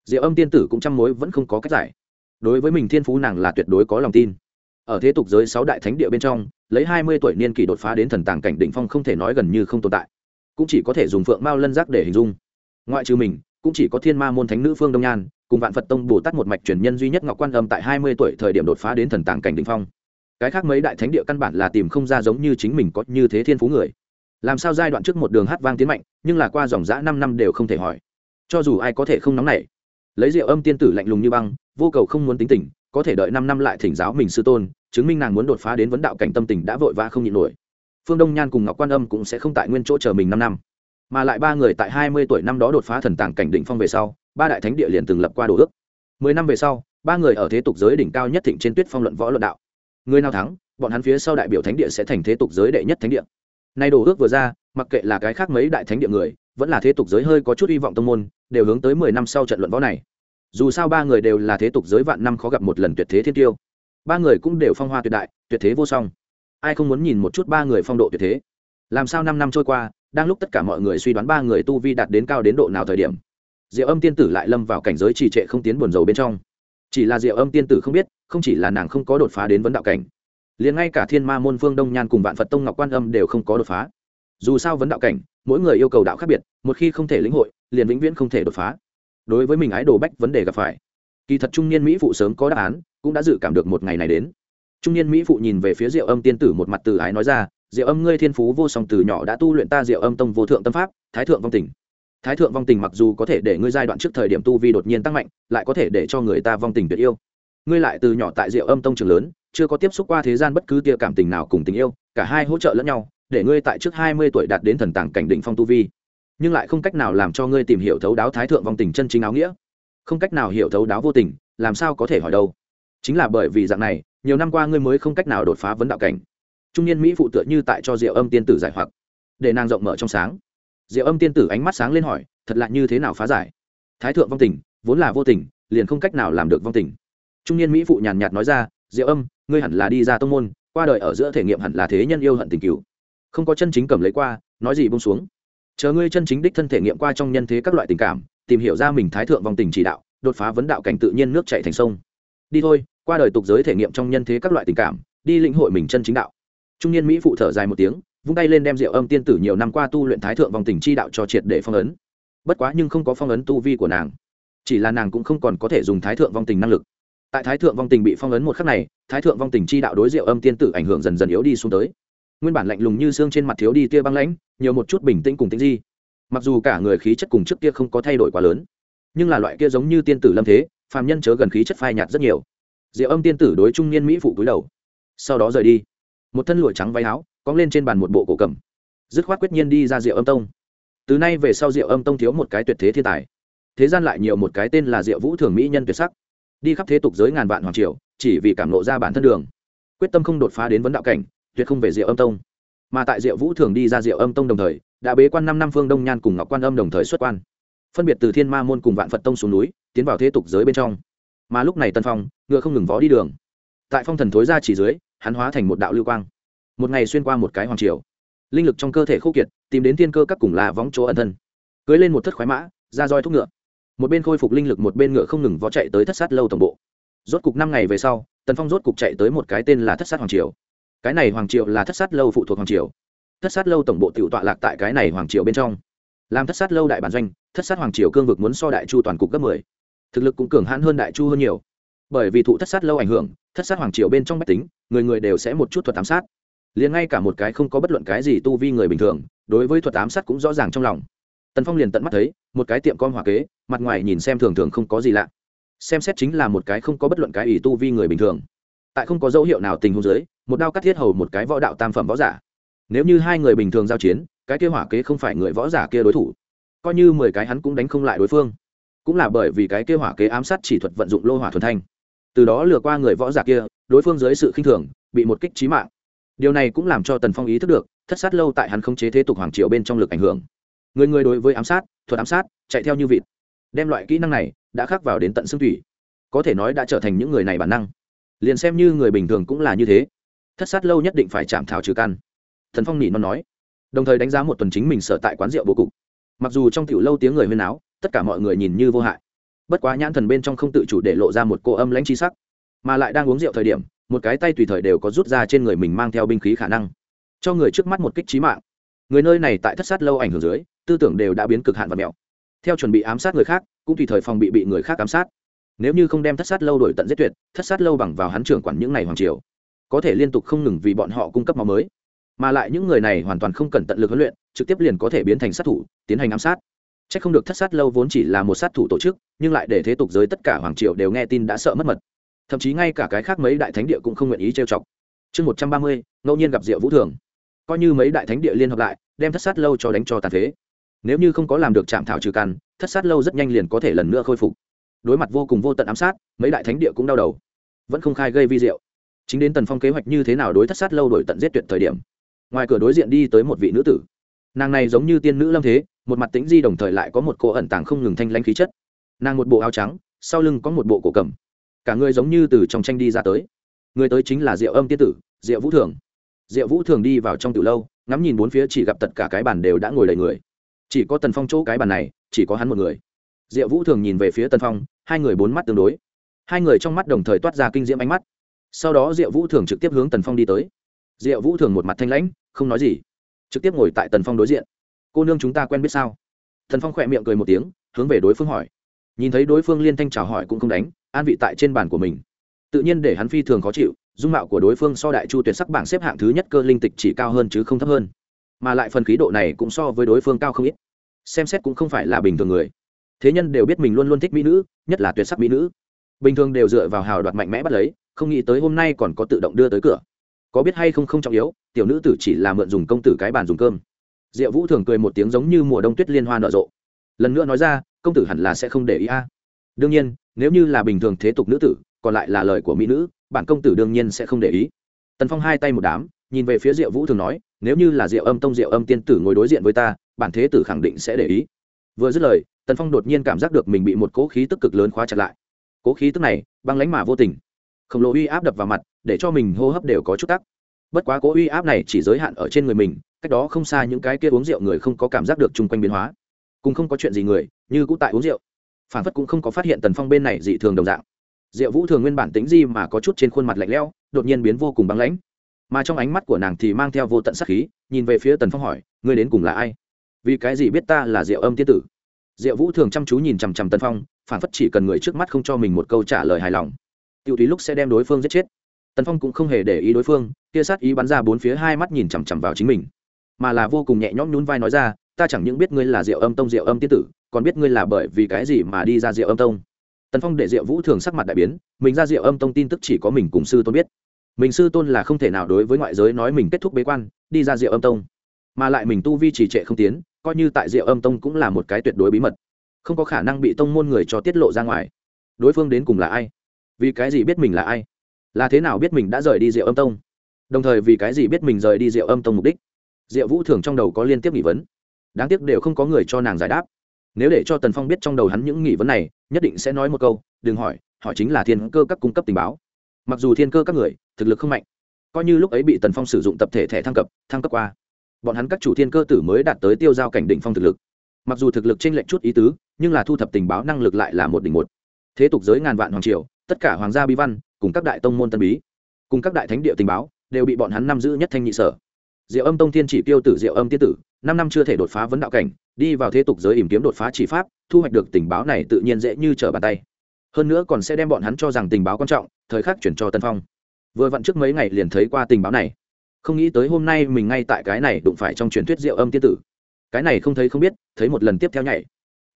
Diệu âm tiên tử cũng chăm mối vẫn không có cách giải đối với mình thiên phú nàng là tuyệt đối có lòng tin. Ở thế tục giới sáu đại thánh địa bên trong, lấy hai mươi tuổi niên kỷ đột phá đến thần tàng cảnh đỉnh phong không thể nói gần như không tồn tại. Cũng chỉ có thể dùng phượng mao lân giác để hình dung. Ngoại trừ mình, cũng chỉ có thiên ma môn thánh nữ phương đông nhan, cùng vạn phật tông bồ tát một mạch truyền nhân duy nhất ngọc quan âm tại hai mươi tuổi thời điểm đột phá đến thần tàng cảnh đỉnh phong. Cái khác mấy đại thánh địa căn bản là tìm không ra giống như chính mình có như thế thiên phú người. Làm sao giai đoạn trước một đường hát vang tiến mạnh, nhưng là qua dòng dã năm năm đều không thể hỏi. Cho dù ai có thể không nóng nảy lấy rượu âm tiên tử lạnh lùng như băng, vô cầu không muốn tính tình, có thể đợi năm năm lại thỉnh giáo mình sư tôn, chứng minh nàng muốn đột phá đến vấn đạo cảnh tâm tình đã vội vã không nhịn nổi. Phương đông nhan cùng ngọc quan âm cũng sẽ không tại nguyên chỗ chờ mình năm năm. Mà lại ba người tại hai mươi tuổi năm đó đột phá thần tàng cảnh định phong về sau, ba đại thánh địa liền từng lập qua đồ ước. Mười năm về sau, ba người ở thế tục giới đỉnh cao nhất thịnh trên tuyết phong luận võ luận đạo. Người nào thắng, bọn hắn phía sau đại biểu thánh địa sẽ thành thế tục giới đệ nhất thánh địa. Nay đồ ước vừa ra, mặc kệ là cái khác mấy đại thánh địa người, vẫn là thế tục giới hơi có chút hy vọng tông môn, đều hướng tới mười năm sau trận luận võ này dù sao ba người đều là thế tục giới vạn năm khó gặp một lần tuyệt thế thiên tiêu. Ba người cũng đều phong hoa tuyệt đại, tuyệt thế vô song. Ai không muốn nhìn một chút ba người phong độ tuyệt thế? Làm sao năm năm trôi qua, đang lúc tất cả mọi người suy đoán ba người tu vi đạt đến cao đến độ nào thời điểm, diệu âm tiên tử lại lâm vào cảnh giới trì trệ không tiến buồn rầu bên trong. Chỉ là diệu âm tiên tử không biết, không chỉ là nàng không có đột phá đến vấn đạo cảnh, liền ngay cả thiên ma môn phương đông nhan cùng vạn phật tông ngọc quan âm đều không có đột phá. Dù sao vấn đạo cảnh, mỗi người yêu cầu đạo khác biệt, một khi không thể lĩnh hội, liền vĩnh viễn không thể đột phá đối với mình ái đồ bách vấn đề gặp phải. Kỳ thật trung niên mỹ phụ sớm có đáp án, cũng đã dự cảm được một ngày này đến. Trung niên mỹ phụ nhìn về phía diệu âm tiên tử một mặt từ ái nói ra, diệu âm, ngươi thiên phú vô song từ nhỏ đã tu luyện ta diệu âm tông vô thượng tâm pháp, thái thượng vong tình. Thái thượng vong tình mặc dù có thể để ngươi giai đoạn trước thời điểm tu vi đột nhiên tăng mạnh, lại có thể để cho người ta vong tình tuyệt yêu. Ngươi lại từ nhỏ tại diệu âm tông trường lớn, chưa có tiếp xúc qua thế gian bất cứ tia cảm tình nào cùng tình yêu, cả hai hỗ trợ lẫn nhau, để ngươi tại trước hai mươi tuổi đạt đến thần tàng cảnh định phong tu vi nhưng lại không cách nào làm cho ngươi tìm hiểu thấu đáo thái thượng vong tình chân chính áo nghĩa. Không cách nào hiểu thấu đáo vô tình, làm sao có thể hỏi đâu? Chính là bởi vì dạng này, nhiều năm qua ngươi mới không cách nào đột phá vấn đạo cảnh. Trung niên mỹ phụ tựa như tại cho diệu âm tiên tử giải hoặc, để nàng rộng mở trong sáng. Diệu âm tiên tử ánh mắt sáng lên hỏi, thật lạ như thế nào phá giải? Thái thượng vong tình, vốn là vô tình, liền không cách nào làm được vong tình. Trung niên mỹ phụ nhàn nhạt nói ra, diệu âm, ngươi hẳn là đi ra tông môn, qua đời ở giữa thể nghiệm hẳn là thế nhân yêu hận tình cứu không có chân chính cầm lấy qua, nói gì bông xuống chờ ngươi chân chính đích thân thể nghiệm qua trong nhân thế các loại tình cảm, tìm hiểu ra mình thái thượng vong tình chỉ đạo, đột phá vấn đạo cảnh tự nhiên nước chạy thành sông. Đi thôi, qua đời tục giới thể nghiệm trong nhân thế các loại tình cảm, đi lĩnh hội mình chân chính đạo. Trung niên mỹ phụ thở dài một tiếng, vung tay lên đem rượu âm tiên tử nhiều năm qua tu luyện thái thượng vòng tình chi đạo cho triệt để phong ấn. Bất quá nhưng không có phong ấn tu vi của nàng, chỉ là nàng cũng không còn có thể dùng thái thượng vong tình năng lực. Tại thái thượng vong tình bị phong ấn một khắc này, thái thượng vong tình chi đạo đối rượu âm tiên tử ảnh hưởng dần dần yếu đi xuống tới nguyên bản lạnh lùng như xương trên mặt thiếu đi tia băng lãnh, nhiều một chút bình tĩnh cùng tĩnh di. Mặc dù cả người khí chất cùng trước kia không có thay đổi quá lớn, nhưng là loại kia giống như tiên tử lâm thế, phàm nhân chớ gần khí chất phai nhạt rất nhiều. Diệu âm tiên tử đối trung niên mỹ phụ cúi đầu, sau đó rời đi. Một thân lụa trắng váy áo cóng lên trên bàn một bộ cổ cầm, dứt khoát quyết nhiên đi ra diệu âm tông. Từ nay về sau diệu âm tông thiếu một cái tuyệt thế thiên tài, thế gian lại nhiều một cái tên là diệu vũ thường mỹ nhân tuyệt sắc. Đi khắp thế tục giới ngàn vạn hoàng triều, chỉ vì cảm lộ ra bản thân đường, quyết tâm không đột phá đến vấn đạo cảnh tuyệt không về diệu âm tông. Mà tại diệu vũ thường đi ra diệu âm tông đồng thời, đã bế quan năm năm phương đông nhan cùng ngọc quan âm đồng thời xuất quan. Phân biệt từ thiên ma môn cùng vạn phật tông xuống núi, tiến vào thế tục giới bên trong. Mà lúc này tân phong, ngựa không ngừng vó đi đường. Tại phong thần thối ra chỉ dưới, hắn hóa thành một đạo lưu quang. Một ngày xuyên qua một cái hoàng triều. Linh lực trong cơ thể khô kiệt, tìm đến thiên cơ các cùng là vóng chỗ ẩn thân. Cưới lên một thất khoái mã, ra roi thúc ngựa. Một bên khôi phục linh lực, một bên ngựa không ngừng vó chạy tới thất sát lâu tổng bộ. Rốt cục năm ngày về sau, tần phong rốt cục chạy tới một cái tên là thất sát hoàng triều cái này hoàng triều là thất sát lâu phụ thuộc hoàng triều. Thất sát lâu tổng bộ tự tọa lạc tại cái này hoàng triều bên trong. Làm thất sát lâu đại bản doanh, thất sát hoàng triều cương vực muốn so đại chu toàn cục gấp mười. Thực lực cũng cường hãn hơn đại chu hơn nhiều. Bởi vì thụ thất sát lâu ảnh hưởng, thất sát hoàng triều bên trong bách tính, người người đều sẽ một chút thuật ám sát. Liền ngay cả một cái không có bất luận cái gì tu vi người bình thường, đối với thuật ám sát cũng rõ ràng trong lòng. Tần phong liền tận mắt thấy, một cái tiệm con hỏa kế, mặt ngoài nhìn xem thường thường không có gì lạ. Xem xét chính là một cái không có bất luận cái ý tu vi người bình thường. Tại không có dấu hiệu nào tình huống dưới một đao cắt thiết hầu một cái võ đạo tam phẩm võ giả. Nếu như hai người bình thường giao chiến, cái kia hỏa kế không phải người võ giả kia đối thủ. Coi như mười cái hắn cũng đánh không lại đối phương. Cũng là bởi vì cái kia hỏa kế ám sát chỉ thuật vận dụng lô hỏa thuần thanh. Từ đó lừa qua người võ giả kia, đối phương dưới sự khinh thường, bị một kích trí mạng. Điều này cũng làm cho tần phong ý thức được, thất sát lâu tại hắn không chế thế tục hoàng triều bên trong lực ảnh hưởng. Người người đối với ám sát, thuật ám sát, chạy theo như vịt. Đem loại kỹ năng này, đã khắc vào đến tận xương thủy. Có thể nói đã trở thành những người này bản năng. Liền xem như người bình thường cũng là như thế thất sát lâu nhất định phải chạm thảo trừ căn. Thần phong nỉ non nói, đồng thời đánh giá một tuần chính mình sở tại quán rượu bố cục. Mặc dù trong tiểu lâu tiếng người huyên áo tất cả mọi người nhìn như vô hại. Bất quá nhãn thần bên trong không tự chủ để lộ ra một cô âm lãnh chi sắc, mà lại đang uống rượu thời điểm, một cái tay tùy thời đều có rút ra trên người mình mang theo binh khí khả năng, cho người trước mắt một kích trí mạng. Người nơi này tại thất sát lâu ảnh hưởng dưới, tư tưởng đều đã biến cực hạn và mẹo. Theo chuẩn bị ám sát người khác, cũng tùy thời phòng bị bị người khác ám sát. Nếu như không đem thất sát lâu đổi tận giết tuyệt, thất sát lâu bằng vào hắn trưởng quản những ngày hoàng triều có thể liên tục không ngừng vì bọn họ cung cấp máu mới. Mà lại những người này hoàn toàn không cần tận lực huấn luyện, trực tiếp liền có thể biến thành sát thủ, tiến hành ám sát. C h ắ c không được thất sát lâu vốn chỉ là một sát thủ tổ chức, nhưng lại để thế tục giới tất cả hoàng triều đều nghe tin đã sợ mất mật. Thậm chí ngay cả cái khác mấy đại thánh địa cũng không nguyện ý trêu chọc. Chương một trăm ba mươi, ngẫu nhiên gặp diệu vũ thường. Coi như mấy đại thánh địa liên hợp lại, đem thất sát lâu cho đánh cho tàn phế. Nếu như không có làm được chạm thảo trừ căn, thất sát lâu rất nhanh liền có thể lần nữa khôi phục. Đối mặt vô cùng vô tận ám sát, mấy đại thánh địa cũng đau đầu. Vẫn không khai gây vi diệu chính đến tần phong kế hoạch như thế nào đối thất sát lâu đổi tận giết tuyệt thời điểm, ngoài cửa đối diện đi tới một vị nữ tử. Nàng này giống như tiên nữ lâm thế, một mặt tĩnh di đồng thời lại có một cô ẩn tàng không ngừng thanh lãnh khí chất. Nàng một bộ áo trắng, sau lưng có một bộ cổ cầm. Cả người giống như từ trong tranh đi ra tới. Người tới chính là diệu âm tiên tử, diệu vũ thường. Diệu vũ thường đi vào trong từ lâu, ngắm nhìn bốn phía chỉ gặp tất cả cái bàn đều đã ngồi đầy người. Chỉ có tần phong chỗ cái bàn này, chỉ có hắn một người. Diệu vũ thường nhìn về phía tần phong, hai người bốn mắt tương đối. Hai người trong mắt đồng thời toát ra kinh diễm ánh mắt sau đó diệu vũ thường trực tiếp hướng tần phong đi tới. Diệu vũ thường một mặt thanh lãnh, không nói gì. Trực tiếp ngồi tại tần phong đối diện. Cô nương chúng ta quen biết sao? Tần phong khỏe miệng cười một tiếng, hướng về đối phương hỏi. Nhìn thấy đối phương liên thanh chào hỏi cũng không đánh, an vị tại trên bàn của mình. Tự nhiên để hắn phi thường khó chịu, dung mạo của đối phương so đại chu tuyệt sắc bảng xếp hạng thứ nhất cơ linh tịch chỉ cao hơn chứ không thấp hơn. Mà lại phần khí độ này cũng so với đối phương cao không ít. Xem xét cũng không phải là bình thường người. Thế nhân đều biết mình luôn luôn thích mỹ nữ, nhất là tuyệt sắc mỹ nữ. Bình thường đều dựa vào hào đoạt mạnh mẽ bắt lấy không nghĩ tới hôm nay còn có tự động đưa tới cửa. Có biết hay không không trọng yếu, tiểu nữ tử chỉ là mượn dùng công tử cái bàn dùng cơm. Diệu vũ thường cười một tiếng giống như mùa đông tuyết liên hoa nở rộ. Lần nữa nói ra, công tử hẳn là sẽ không để ý a. Đương nhiên, nếu như là bình thường thế tục nữ tử, còn lại là lời của mỹ nữ, bản công tử đương nhiên sẽ không để ý. Tần phong hai tay một đám, nhìn về phía diệu vũ thường nói, nếu như là diệu âm tông, diệu âm tiên tử ngồi đối diện với ta, bản thế tử khẳng định sẽ để ý. Vừa dứt lời, tần phong đột nhiên cảm giác được mình bị một cố khí tức cực lớn khóa chặt lại. Cố khí tức này, băng lánh mà vô tình khổng lồ uy áp đập vào mặt, để cho mình hô hấp đều có chút tắc. Bất quá cố uy áp này chỉ giới hạn ở trên người mình, cách đó không xa những cái kia uống rượu người không có cảm giác được chung quanh biến hóa. Cùng không có chuyện gì người, như cũng tại uống rượu. Phản phất cũng không có phát hiện tần phong bên này dị thường đồng dạng. Diệu vũ thường nguyên bản tính gì mà có chút trên khuôn mặt lạnh lẽo, đột nhiên biến vô cùng băng lãnh. Mà trong ánh mắt của nàng thì mang theo vô tận sắc khí, nhìn về phía tần phong hỏi, ngươi đến cùng là ai? Vì cái gì biết ta là diệu âm tiên tử? Diệu vũ thường chăm chú nhìn chằm chằm tần phong, phản phất chỉ cần người trước mắt không cho mình một câu trả lời hài lòng tiêu túy lúc sẽ đem đối phương giết chết. Tần phong cũng không hề để ý đối phương, kia sát ý bắn ra bốn phía hai mắt nhìn chằm chằm vào chính mình. Mà là vô cùng nhẹ nhõm nhún vai nói ra, ta chẳng những biết ngươi là diệu âm tông diệu âm tiên tử, còn biết ngươi là bởi vì cái gì mà đi ra diệu âm tông. Tần phong để diệu vũ thường sắc mặt đại biến, mình ra diệu âm tông tin tức chỉ có mình cùng sư tôn biết. Mình sư tôn là không thể nào đối với ngoại giới nói mình kết thúc bế quan, đi ra diệu âm tông. Mà lại mình tu vi trì trệ không tiến, coi như tại diệu âm tông cũng là một cái tuyệt đối bí mật. Không có khả năng bị tông môn người cho tiết lộ ra ngoài. Đối phương đến cùng là ai? Vì cái gì biết mình là ai? Là thế nào biết mình đã rời đi diệu âm tông? Đồng thời vì cái gì biết mình rời đi diệu âm tông mục đích? Diệu vũ thường trong đầu có liên tiếp nghỉ vấn. Đáng tiếc đều không có người cho nàng giải đáp. Nếu để cho tần phong biết trong đầu hắn những nghỉ vấn này, nhất định sẽ nói một câu, đừng hỏi hỏi chính là thiên cơ các cung cấp tình báo. Mặc dù thiên cơ các người, thực lực không mạnh, coi như lúc ấy bị tần phong sử dụng tập thể thẻ thăng cấp thăng cấp qua, bọn hắn các chủ thiên cơ tử mới đạt tới tiêu giao cảnh đỉnh phong thực lực. Mặc dù thực lực t r ê n lệch chút ý tứ, nhưng là thu thập tình báo năng lực lại là một đỉnh một. Thế tục giới ngàn vạn hoàng triều tất cả hoàng gia bí văn, cùng các đại tông môn tân bí, cùng các đại thánh địa tình báo, đều bị bọn hắn nắm giữ nhất thanh nhị sở. Diệu âm tông thiên chỉ tiêu tử diệu âm tiên tử, năm năm chưa thể đột phá vấn đạo cảnh, đi vào thế tục giới ìm kiếm đột phá chỉ pháp, thu hoạch được tình báo này tự nhiên dễ như trở bàn tay. Hơn nữa còn sẽ đem bọn hắn cho rằng tình báo quan trọng, thời khắc chuyển cho tân phong. Vừa vặn trước mấy ngày liền thấy qua tình báo này. Không nghĩ tới hôm nay mình ngay tại cái này đụng phải trong truyền thuyết diệu âm tiên tử. Cái này không thấy không biết, thấy một lần tiếp theo nhảy.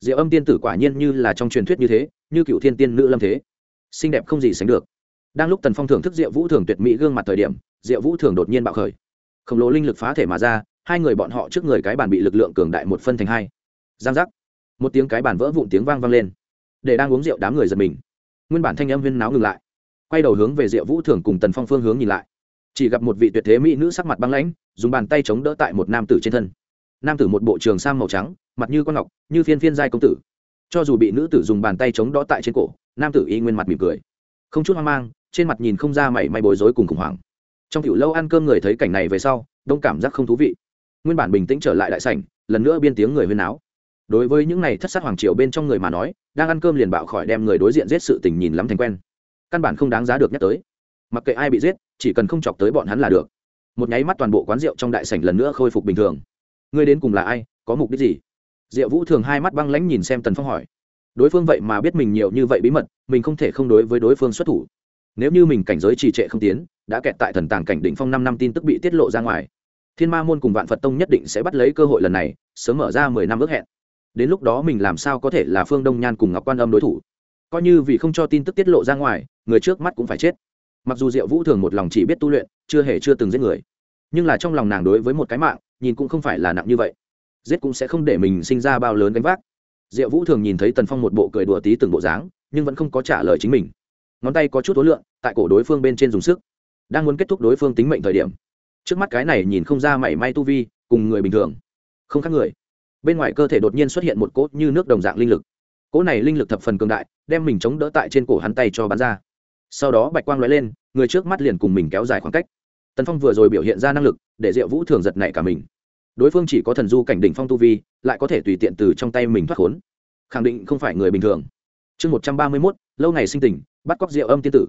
Diệu âm tiên tử quả nhiên như là trong truyền thuyết như thế, như cựu thiên tiên nữ lâm thế xinh đẹp không gì sánh được. Đang lúc tần phong thưởng thức diệu vũ thường tuyệt mỹ gương mặt thời điểm, diệu vũ thường đột nhiên bạo khởi. Khổng lồ linh lực phá thể mà ra, hai người bọn họ trước người cái bàn bị lực lượng cường đại một phân thành hai. Giang giác. Một tiếng cái bàn vỡ vụn tiếng vang vang lên. Để đang uống rượu đám người giật mình. Nguyên bản thanh âm huyên náo ngừng lại. Quay đầu hướng về Diệu vũ thường cùng tần phong phương hướng nhìn lại. Chỉ gặp một vị tuyệt thế mỹ nữ sắc mặt băng lãnh, dùng bàn tay chống đỡ tại một nam tử trên thân. Nam tử một bộ trường sam màu trắng, mặt như con ngọc, như phiên phiên giai công tử. Cho dù bị nữ tử dùng bàn tay chống đỡ tại trên cổ nam tử y nguyên mặt mỉm cười. Không chút hoang mang, trên mặt nhìn không ra mảy may bối rối cùng khủng hoảng. Trong tiểu lâu ăn cơm người thấy cảnh này về sau, đông cảm giác không thú vị. Nguyên bản bình tĩnh trở lại đại sảnh, lần nữa biên tiếng người huyên áo. đối với những này thất sát hoàng triều bên trong người mà nói, đang ăn cơm liền bạo khỏi đem người đối diện giết sự tình nhìn lắm thành quen. Căn bản không đáng giá được nhắc tới. Mặc kệ ai bị giết, chỉ cần không chọc tới bọn hắn là được. Một nháy mắt toàn bộ quán rượu trong đại sảnh lần nữa khôi phục bình thường. Ngươi đến cùng là ai, có mục đích gì? Diệu vũ thường hai mắt băng lãnh nhìn xem tần phong hỏi đối phương vậy mà biết mình nhiều như vậy bí mật, mình không thể không đối với đối phương xuất thủ. Nếu như mình cảnh giới trì trệ không tiến, đã kẹt tại thần tàng cảnh đỉnh phong năm năm tin tức bị tiết lộ ra ngoài, thiên ma môn cùng vạn phật tông nhất định sẽ bắt lấy cơ hội lần này, sớm mở ra mười năm ước hẹn. Đến lúc đó mình làm sao có thể là phương đông nhan cùng ngọc quan âm đối thủ? Coi như vì không cho tin tức tiết lộ ra ngoài, người trước mắt cũng phải chết. Mặc dù diệu vũ thường một lòng chỉ biết tu luyện, chưa hề chưa từng giết người, nhưng là trong lòng nàng đối với một cái mạng, nhìn cũng không phải là nặng như vậy. Giết cũng sẽ không để mình sinh ra bao lớn gánh vác diệu vũ thường nhìn thấy tần phong một bộ cười đùa tí từng bộ dáng, nhưng vẫn không có trả lời chính mình. Ngón tay có chút ối lượng tại cổ đối phương bên trên dùng sức. Đang muốn kết thúc đối phương tính mệnh thời điểm, trước mắt cái này nhìn không ra mảy may tu vi, cùng người bình thường, không khác người. Bên ngoài cơ thể đột nhiên xuất hiện một cốt như nước đồng dạng linh lực. Cỗ này linh lực thập phần cường đại, đem mình chống đỡ tại trên cổ hắn tay cho bắn ra. Sau đó bạch quang l lên, người trước mắt liền cùng mình kéo dài khoảng cách. Tần phong vừa rồi biểu hiện ra năng lực, để diệu vũ thường giật nảy cả mình đối phương chỉ có thần du cảnh đỉnh phong tu vi, lại có thể tùy tiện từ trong tay mình thoát khốn. Khẳng định không phải người bình thường. Chương một trăm ba mươi mốt, lâu ngày sinh tình, bắt cóc rượu âm tiên tử.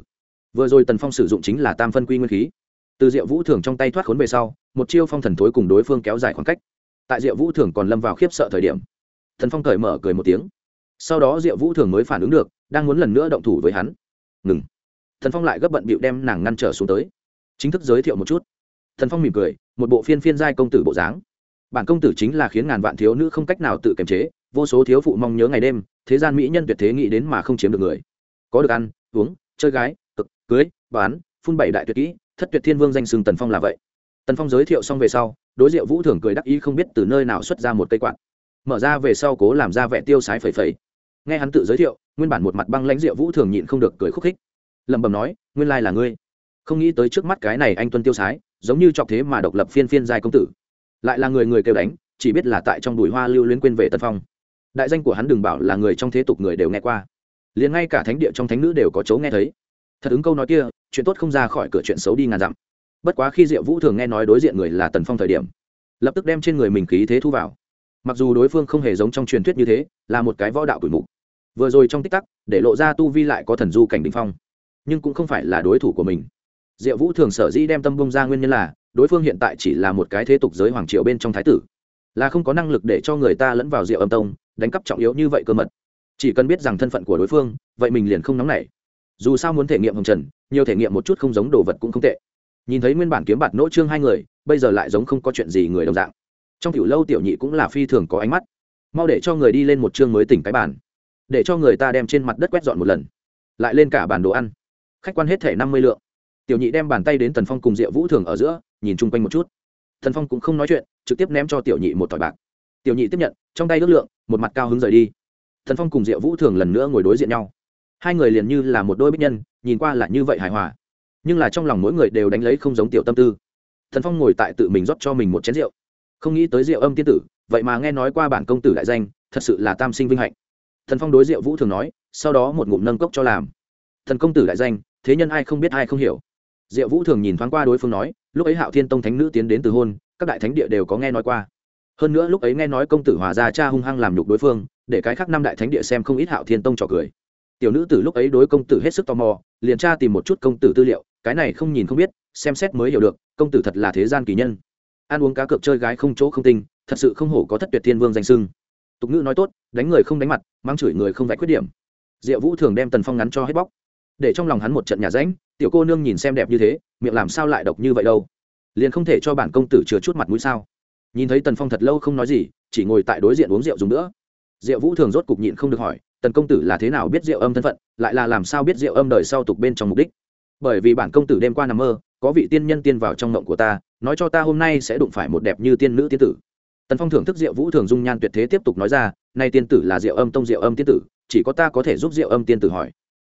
Vừa rồi tần phong sử dụng chính là tam phân quy nguyên khí. Từ diệu vũ thường trong tay thoát khốn về sau, một chiêu phong thần thối cùng đối phương kéo dài khoảng cách. Tại diệu vũ thường còn lâm vào khiếp sợ thời điểm thần phong cởi mở cười một tiếng. Sau đó diệu vũ thường mới phản ứng được, đang muốn lần nữa động thủ với hắn. Ngừng. Thần phong lại gấp bận bịu đem nàng ngăn trở xuống tới. Chính thức giới thiệu một chút. Thần phong mỉm cười, một bộ phiên phiên giai công tử bộ dáng bản công tử chính là khiến ngàn vạn thiếu nữ không cách nào tự kiềm chế, vô số thiếu phụ mong nhớ ngày đêm, thế gian mỹ nhân tuyệt thế nghĩ đến mà không chiếm được người. Có được ăn, uống, chơi gái cực cưới, bán, phun bảy đại tuyệt kỹ, thất tuyệt thiên vương danh sừng tần phong là vậy. Tần phong giới thiệu xong về sau, đối diệu vũ thường cười đắc ý không biết từ nơi nào xuất ra một cây quạt. Mở ra về sau cố làm ra vẻ tiêu sái phẩy phẩy. Nghe hắn tự giới thiệu, nguyên bản một mặt băng lãnh diệu vũ thường nhịn không được cười khúc khích. Lẩm bẩm nói, nguyên lai là ngươi. Không nghĩ tới trước mắt cái này anh tuân tiêu sái, giống như chọc thế mà độc lập phiên phiên giai công tử lại là người người kêu đánh, chỉ biết là tại trong đùi hoa lưu luyến quên về tần phong. Đại danh của hắn đừng bảo là người trong thế tục người đều nghe qua. Liền ngay cả thánh địa trong thánh nữ đều có chỗ nghe thấy. Thật ứng câu nói kia, chuyện tốt không ra khỏi cửa chuyện xấu đi ngàn dặm. Bất quá khi diệu vũ thường nghe nói đối diện người là tần phong thời điểm, lập tức đem trên người mình khí thế thu vào. Mặc dù đối phương không hề giống trong truyền thuyết như thế, là một cái võ đạo tuổi mục. Vừa rồi trong tích tắc, để lộ ra tu vi lại có thần du cảnh đình phong, nhưng cũng không phải là đối thủ của mình. Diệu vũ thường sở dĩ đem tâm bông ra nguyên nhân là đối phương hiện tại chỉ là một cái thế tục giới hoàng triều bên trong thái tử, là không có năng lực để cho người ta lẫn vào rượu âm tông, đánh cắp trọng yếu như vậy cơ mật. Chỉ cần biết rằng thân phận của đối phương, vậy mình liền không nóng nảy. Dù sao muốn thể nghiệm hồng trần, nhiều thể nghiệm một chút không giống đồ vật cũng không tệ. Nhìn thấy nguyên bản kiếm bạt nỗ trương hai người, bây giờ lại giống không có chuyện gì người đồng dạng. Trong tiểu lâu tiểu nhị cũng là phi thường có ánh mắt. Mau để cho người đi lên một chương mới tỉnh cái bàn. Để cho người ta đem trên mặt đất quét dọn một lần. Lại lên cả bản đồ ăn. Khách quan hết thể năm mươi lượng. Tiểu nhị đem bàn tay đến tần phong cùng diệu vũ thường ở giữa nhìn chung quanh một chút. Thần phong cũng không nói chuyện, trực tiếp ném cho tiểu nhị một thỏi bạc. Tiểu nhị tiếp nhận, trong tay ước lượng, một mặt cao hứng rời đi. Thần phong cùng diệu vũ thường lần nữa ngồi đối diện nhau. Hai người liền như là một đôi bích nhân, nhìn qua là như vậy hài hòa. Nhưng là trong lòng mỗi người đều đánh lấy không giống tiểu tâm tư. Thần phong ngồi tại tự mình rót cho mình một chén rượu. Không nghĩ tới rượu âm tiên tử, vậy mà nghe nói qua bản công tử đại danh, thật sự là tam sinh vinh hạnh. Thần phong đối diệu vũ thường nói, sau đó một ngụm nâng cốc cho làm. Thần công tử đại danh, thế nhân ai không biết ai không hiểu diệu vũ thường nhìn thoáng qua đối phương nói, lúc ấy hạo thiên tông thánh nữ tiến đến từ hôn, các đại thánh địa đều có nghe nói qua. Hơn nữa lúc ấy nghe nói công tử hòa gia cha hung hăng làm nhục đối phương, để cái khác năm đại thánh địa xem không ít hạo thiên tông trò cười. Tiểu nữ từ lúc ấy đối công tử hết sức tò mò, liền tra tìm một chút công tử tư liệu, cái này không nhìn không biết, xem xét mới hiểu được, công tử thật là thế gian kỳ nhân. Ăn uống cá cược chơi gái không chỗ không tinh, thật sự không hổ có thất tuyệt thiên vương danh sưng tục ngữ nói tốt, đánh người không đánh mặt, mang chửi người không vạch khuyết điểm. Diệu vũ thường đem tần phong ngắn cho hết bóc. Để trong lòng hắn một trận nhà ránh tiểu cô nương nhìn xem đẹp như thế, miệng làm sao lại độc như vậy đâu? Liền không thể cho bản công tử chừa chút mặt mũi sao? Nhìn thấy tần phong thật lâu không nói gì, chỉ ngồi tại đối diện uống rượu dùng nữa. Rượu vũ thường rốt cục nhịn không được hỏi, tần công tử là thế nào biết rượu âm thân phận, lại là làm sao biết rượu âm đời sau tục bên trong mục đích? Bởi vì bản công tử đêm qua nằm mơ, có vị tiên nhân tiên vào trong mộng của ta, nói cho ta hôm nay sẽ đụng phải một đẹp như tiên nữ tiên tử. Tần phong thưởng thức rượu vũ thường dung nhan tuyệt thế tiếp tục nói ra, nay tiên tử là rượu âm tông rượu âm tiên tử, chỉ có ta có thể giúp rượu âm tiên tử hỏi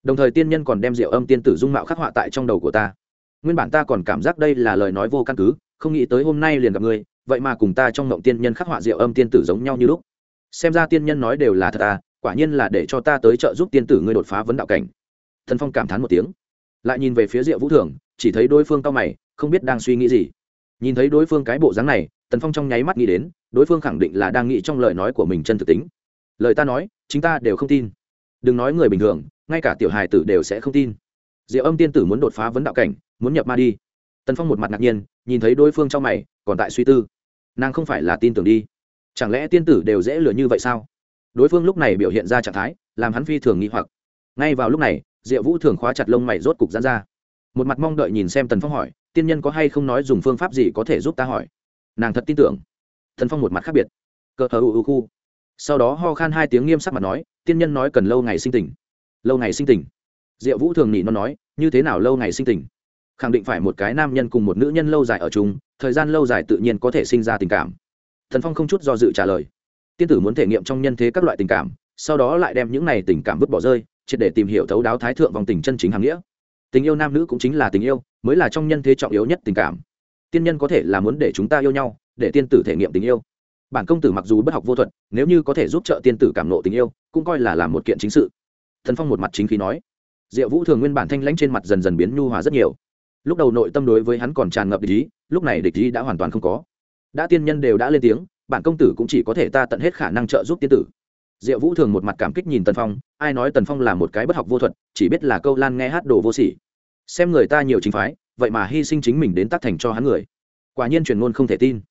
đồng thời tiên nhân còn đem rượu âm tiên tử dung mạo khắc họa tại trong đầu của ta. Nguyên bản ta còn cảm giác đây là lời nói vô căn cứ, không nghĩ tới hôm nay liền gặp ngươi, vậy mà cùng ta trong mộng tiên nhân khắc họa rượu âm tiên tử giống nhau như lúc. Xem ra tiên nhân nói đều là thật à quả nhiên là để cho ta tới trợ giúp tiên tử ngươi đột phá vấn đạo cảnh. Thần phong cảm thán một tiếng, lại nhìn về phía diệu vũ thường, chỉ thấy đối phương cao mày, không biết đang suy nghĩ gì. Nhìn thấy đối phương cái bộ dáng này, tần phong trong nháy mắt nghĩ đến, đối phương khẳng định là đang nghĩ trong lời nói của mình chân thực tính. Lời ta nói, chính ta đều không tin. Đừng nói người bình thường ngay cả tiểu hài tử đều sẽ không tin. Diệu âm tiên tử muốn đột phá vấn đạo cảnh, muốn nhập ma đi. Tần phong một mặt ngạc nhiên, nhìn thấy đối phương trong mày, còn tại suy tư. Nàng không phải là tin tưởng đi. Chẳng lẽ tiên tử đều dễ lừa như vậy sao? Đối phương lúc này biểu hiện ra trạng thái, làm hắn phi thường nghi hoặc. Ngay vào lúc này, diệu vũ thường khóa chặt lông mày rốt cục dán ra. Một mặt mong đợi nhìn xem tần phong hỏi, tiên nhân có hay không nói dùng phương pháp gì có thể giúp ta hỏi? Nàng thật tin tưởng. Tần phong một mặt khác biệt. Cờ hờ u khu. Sau đó ho khan hai tiếng nghiêm sắc mặt nói, tiên nhân nói cần lâu ngày sinh tình lâu ngày sinh tình. Diệu vũ thường nhị nó nói, như thế nào lâu ngày sinh tình? Khẳng định phải một cái nam nhân cùng một nữ nhân lâu dài ở chung, thời gian lâu dài tự nhiên có thể sinh ra tình cảm. Thần phong không chút do dự trả lời. Tiên tử muốn thể nghiệm trong nhân thế các loại tình cảm, sau đó lại đem những này tình cảm vứt bỏ rơi, triệt để tìm hiểu thấu đáo thái thượng vòng tình chân chính hàng nghĩa. Tình yêu nam nữ cũng chính là tình yêu, mới là trong nhân thế trọng yếu nhất tình cảm. Tiên nhân có thể là muốn để chúng ta yêu nhau, để tiên tử thể nghiệm tình yêu. Bản công tử mặc dù bất học vô thuật, nếu như có thể giúp trợ tiên tử cảm nộ tình yêu, cũng coi là làm một kiện chính sự thần phong một mặt chính khí nói, diệu vũ thường nguyên bản thanh lãnh trên mặt dần dần biến nhu hòa rất nhiều. Lúc đầu nội tâm đối với hắn còn tràn ngập địch ý, lúc này địch ý đã hoàn toàn không có. Đã tiên nhân đều đã lên tiếng, bản công tử cũng chỉ có thể ta tận hết khả năng trợ giúp tiên tử. Diệu vũ thường một mặt cảm kích nhìn tần phong, ai nói tần phong là một cái bất học vô thuật, chỉ biết là câu lan nghe hát đồ vô sỉ. Xem người ta nhiều chính phái, vậy mà hy sinh chính mình đến tác thành cho hắn người. Quả nhiên truyền ngôn không thể tin.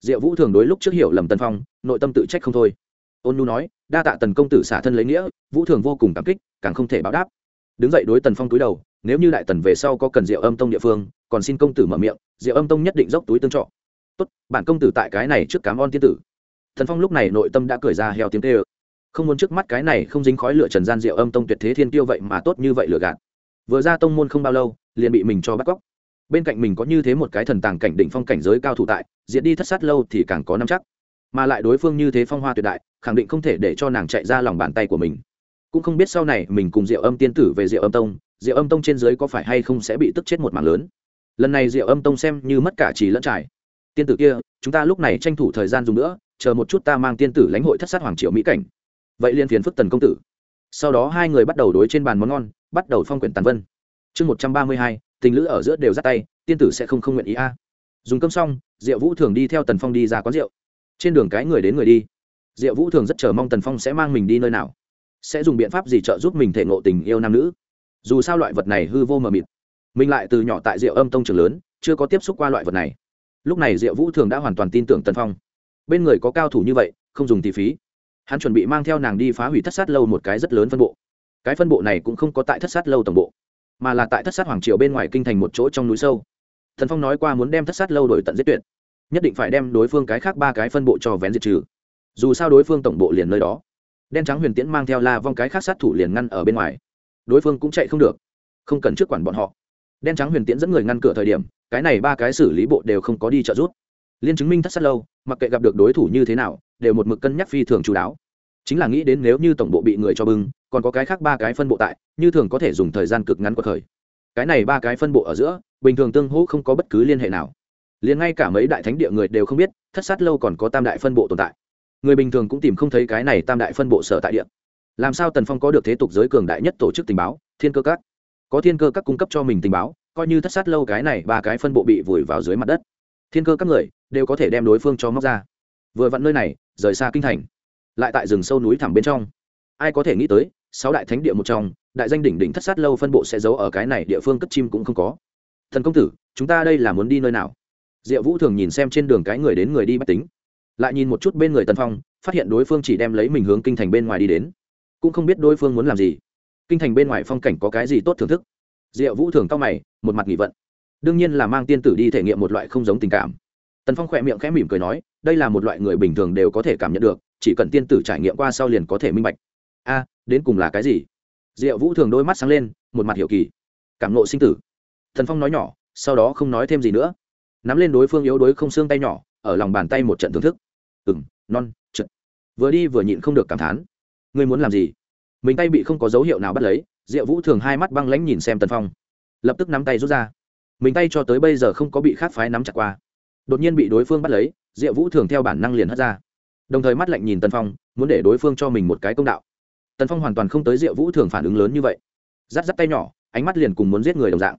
Diệu vũ thường đối lúc trước hiểu lầm tần phong, nội tâm tự trách không thôi ôn nu nói, đa tạ tần công tử xả thân lấy nghĩa, vũ thường vô cùng cảm kích, càng không thể báo đáp. Đứng dậy đối tần phong túi đầu, nếu như đại tần về sau có cần diệu âm tông địa phương, còn xin công tử mở miệng, diệu âm tông nhất định dốc túi tương trọ tốt, bản công tử tại cái này trước cám on tiên tử. Thần phong lúc này nội tâm đã cười ra heo tiếng tê ơ không muốn trước mắt cái này không dính khói lửa trần gian diệu âm tông tuyệt thế thiên tiêu vậy mà tốt như vậy lừa gạt. Vừa ra tông môn không bao lâu, liền bị mình cho bắt cóc. Bên cạnh mình có như thế một cái thần tàng cảnh đỉnh phong cảnh giới cao thủ tại diễn đi thất sát lâu thì càng có năm chắc. Mà lại đối phương như thế phong hoa tuyệt đại khẳng định không thể để cho nàng chạy ra lòng bàn tay của mình. Cũng không biết sau này mình cùng diệu âm tiên tử về diệu âm tông, diệu âm tông trên dưới có phải hay không sẽ bị tức chết một mảng lớn. Lần này diệu âm tông xem như mất cả chỉ lẫn trải. Tiên tử kia, chúng ta lúc này tranh thủ thời gian dùng nữa, chờ một chút ta mang tiên tử lãnh hội thất sát hoàng triệu mỹ cảnh. Vậy liên phiền phức tần công tử. Sau đó hai người bắt đầu đối trên bàn món ngon, bắt đầu phong quyển tàn vân. Chương một trăm ba mươi hai, tình lữ ở giữa đều dắt tay, tiên tử sẽ không không nguyện ý a. Dùng cơm xong, diệu vũ thường đi theo tần phong đi ra quán rượu. Trên đường cái người đến người đi diệu vũ thường rất chờ mong tần phong sẽ mang mình đi nơi nào, sẽ dùng biện pháp gì trợ giúp mình thể ngộ tình yêu nam nữ. Dù sao loại vật này hư vô mờ mịt, mình lại từ nhỏ tại diệu âm tông trường lớn, chưa có tiếp xúc qua loại vật này. Lúc này diệu vũ thường đã hoàn toàn tin tưởng tần phong. Bên người có cao thủ như vậy, không dùng tỷ phí. Hắn chuẩn bị mang theo nàng đi phá hủy thất sát lâu một cái rất lớn phân bộ. Cái phân bộ này cũng không có tại thất sát lâu tổng bộ, mà là tại thất sát hoàng triều bên ngoài kinh thành một chỗ trong núi sâu. Thần phong nói qua muốn đem thất sát lâu đổi tận giết tuyệt, nhất định phải đem đối phương cái khác ba cái phân bộ cho vén diệt trừ dù sao đối phương tổng bộ liền nơi đó. Đen trắng huyền tiễn mang theo la vong cái khác sát thủ liền ngăn ở bên ngoài. Đối phương cũng chạy không được, không cần trước quản bọn họ. Đen trắng huyền tiễn dẫn người ngăn cửa thời điểm, cái này ba cái xử lý bộ đều không có đi trợ giúp. Liên chứng minh thất sát lâu, mặc kệ gặp được đối thủ như thế nào, đều một mực cân nhắc phi thường chú đáo. Chính là nghĩ đến nếu như tổng bộ bị người cho bưng, còn có cái khác ba cái phân bộ tại, như thường có thể dùng thời gian cực ngắn của khởi cái này ba cái phân bộ ở giữa, bình thường tương hỗ không có bất cứ liên hệ nào. Liền ngay cả mấy đại thánh địa người đều không biết, thất sát lâu còn có tam đại phân bộ tồn tại người bình thường cũng tìm không thấy cái này tam đại phân bộ sở tại địa. Làm sao tần phong có được thế tục giới cường đại nhất tổ chức tình báo, thiên cơ các? Có thiên cơ các cung cấp cho mình tình báo, coi như thất sát lâu cái này, ba cái phân bộ bị vùi vào dưới mặt đất. Thiên cơ các người đều có thể đem đối phương cho móc ra. Vừa vặn nơi này, rời xa kinh thành, lại tại rừng sâu núi thẳm bên trong. Ai có thể nghĩ tới, sáu đại thánh địa một trong, đại danh đỉnh đỉnh thất sát lâu phân bộ sẽ giấu ở cái này địa phương cất chim cũng không có. Thần công tử, chúng ta đây là muốn đi nơi nào? Diệu vũ thường nhìn xem trên đường cái người đến người đi bách tính lại nhìn một chút bên người tần phong, phát hiện đối phương chỉ đem lấy mình hướng kinh thành bên ngoài đi đến. Cũng không biết đối phương muốn làm gì. Kinh thành bên ngoài phong cảnh có cái gì tốt thưởng thức? Diệu vũ thường cao mày, một mặt nghỉ vận đương nhiên là mang tiên tử đi thể nghiệm một loại không giống tình cảm. Tần phong khỏe miệng khẽ mỉm cười nói, đây là một loại người bình thường đều có thể cảm nhận được, chỉ cần tiên tử trải nghiệm qua sau liền có thể minh bạch. A, đến cùng là cái gì? Diệu vũ thường đôi mắt sáng lên, một mặt hiểu kỳ. Cảm nộ sinh tử. Thần phong nói nhỏ, sau đó không nói thêm gì nữa. Nắm lên đối phương yếu đuối không xương tay nhỏ, ở lòng bàn tay một trận thưởng thức ừ m non trượt vừa đi vừa nhịn không được cảm thán. Ngươi muốn làm gì? Mình tay bị không có dấu hiệu nào bắt lấy, diệu vũ thường hai mắt băng lãnh nhìn xem tần phong. Lập tức nắm tay rút ra. Mình tay cho tới bây giờ không có bị khát phái nắm chặt qua. Đột nhiên bị đối phương bắt lấy, diệu vũ thường theo bản năng liền hất ra. Đồng thời mắt lạnh nhìn tần phong, muốn để đối phương cho mình một cái công đạo. Tần phong hoàn toàn không tới diệu vũ thường phản ứng lớn như vậy. Rắt rắt tay nhỏ, ánh mắt liền cùng muốn giết người đồng dạng.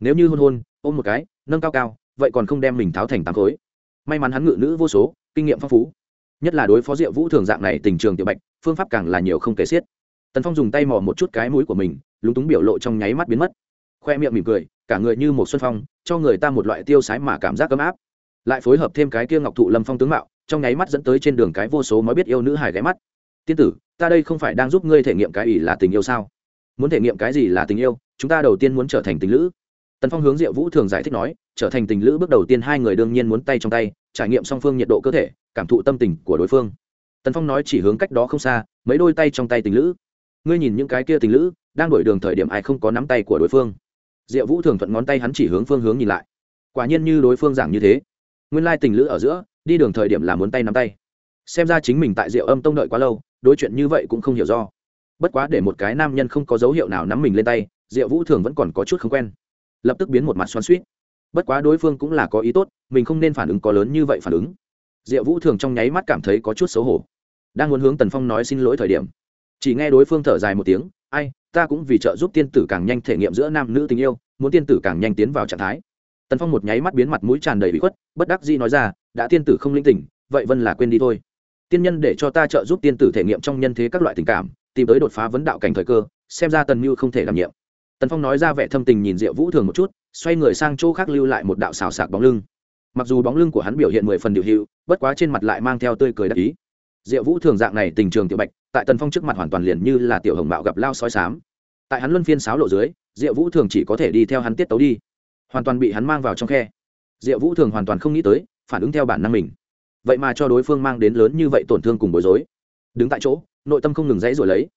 Nếu như hôn hôn, ôm một cái, nâng cao cao, vậy còn không đem mình tháo thành tám khối. May mắn hắn ngự nữ vô số kinh nghiệm phong phú. Nhất là đối phó diệu vũ thường dạng này tình trường tiểu bạch, phương pháp càng là nhiều không kể xiết. Tần phong dùng tay mò một chút cái mũi của mình, lúng túng biểu lộ trong nháy mắt biến mất. Khoe miệng mỉm cười, cả người như một xuân phong, cho người ta một loại tiêu sái mà cảm giác ấm áp. Lại phối hợp thêm cái kia ngọc thụ lâm phong tướng mạo, trong nháy mắt dẫn tới trên đường cái vô số mới biết yêu nữ hài ghé mắt. Tiên tử, ta đây không phải đang giúp ngươi thể nghiệm cái ỷ là tình yêu sao? Muốn thể nghiệm cái gì là tình yêu, chúng ta đầu tiên muốn trở thành tình lữ. Tần phong hướng diệu vũ thường giải thích nói, trở thành tình lữ bước đầu tiên hai người đương nhiên muốn tay trong tay trải nghiệm song phương nhiệt độ cơ thể, cảm thụ tâm tình của đối phương. Tần phong nói chỉ hướng cách đó không xa, mấy đôi tay trong tay tình lữ. Ngươi nhìn những cái kia tình lữ, đang đổi đường thời điểm ai không có nắm tay của đối phương. Diệu vũ thường thuận ngón tay hắn chỉ hướng phương hướng nhìn lại. Quả nhiên như đối phương giảng như thế. Nguyên lai tình lữ ở giữa, đi đường thời điểm là muốn tay nắm tay. Xem ra chính mình tại diệu âm tông đợi quá lâu, đối chuyện như vậy cũng không hiểu do. Bất quá để một cái nam nhân không có dấu hiệu nào nắm mình lên tay, diệu vũ thường vẫn còn có chút không quen. Lập tức biến một mặt xoắn suýt bất quá đối phương cũng là có ý tốt, mình không nên phản ứng có lớn như vậy phản ứng. Diệu vũ thường trong nháy mắt cảm thấy có chút xấu hổ. Đang muốn hướng tần phong nói xin lỗi thời điểm, chỉ nghe đối phương thở dài một tiếng, ai, ta cũng vì trợ giúp tiên tử càng nhanh thể nghiệm giữa nam nữ tình yêu, muốn tiên tử càng nhanh tiến vào trạng thái. Tần phong một nháy mắt biến mặt mũi tràn đầy bị khuất, bất đắc dĩ nói ra, đã tiên tử không linh tỉnh, vậy vân là quên đi thôi. Tiên nhân để cho ta trợ giúp tiên tử thể nghiệm trong nhân thế các loại tình cảm, tìm tới đột phá vấn đạo cảnh thời cơ, xem ra tần mưu không thể đảm nhiệm. Tần phong nói ra vẻ thâm tình nhìn diệu vũ thường một chút xoay người sang chỗ khác lưu lại một đạo xào sạc bóng lưng. Mặc dù bóng lưng của hắn biểu hiện mười phần điệu hữu bất quá trên mặt lại mang theo tươi cười đắc ý. Diệu vũ thường dạng này tình trường tiểu bạch, tại tần phong trước mặt hoàn toàn liền như là tiểu hồng bạo gặp lao soi sám tại hắn luân phiên sáo lộ dưới, diệu vũ thường chỉ có thể đi theo hắn tiết tấu đi. Hoàn toàn bị hắn mang vào trong khe. Diệu vũ thường hoàn toàn không nghĩ tới, phản ứng theo bản năng mình. Vậy mà cho đối phương mang đến lớn như vậy tổn thương cùng bối rối. Đứng tại chỗ, nội tâm không ngừng dãy rồi lấy.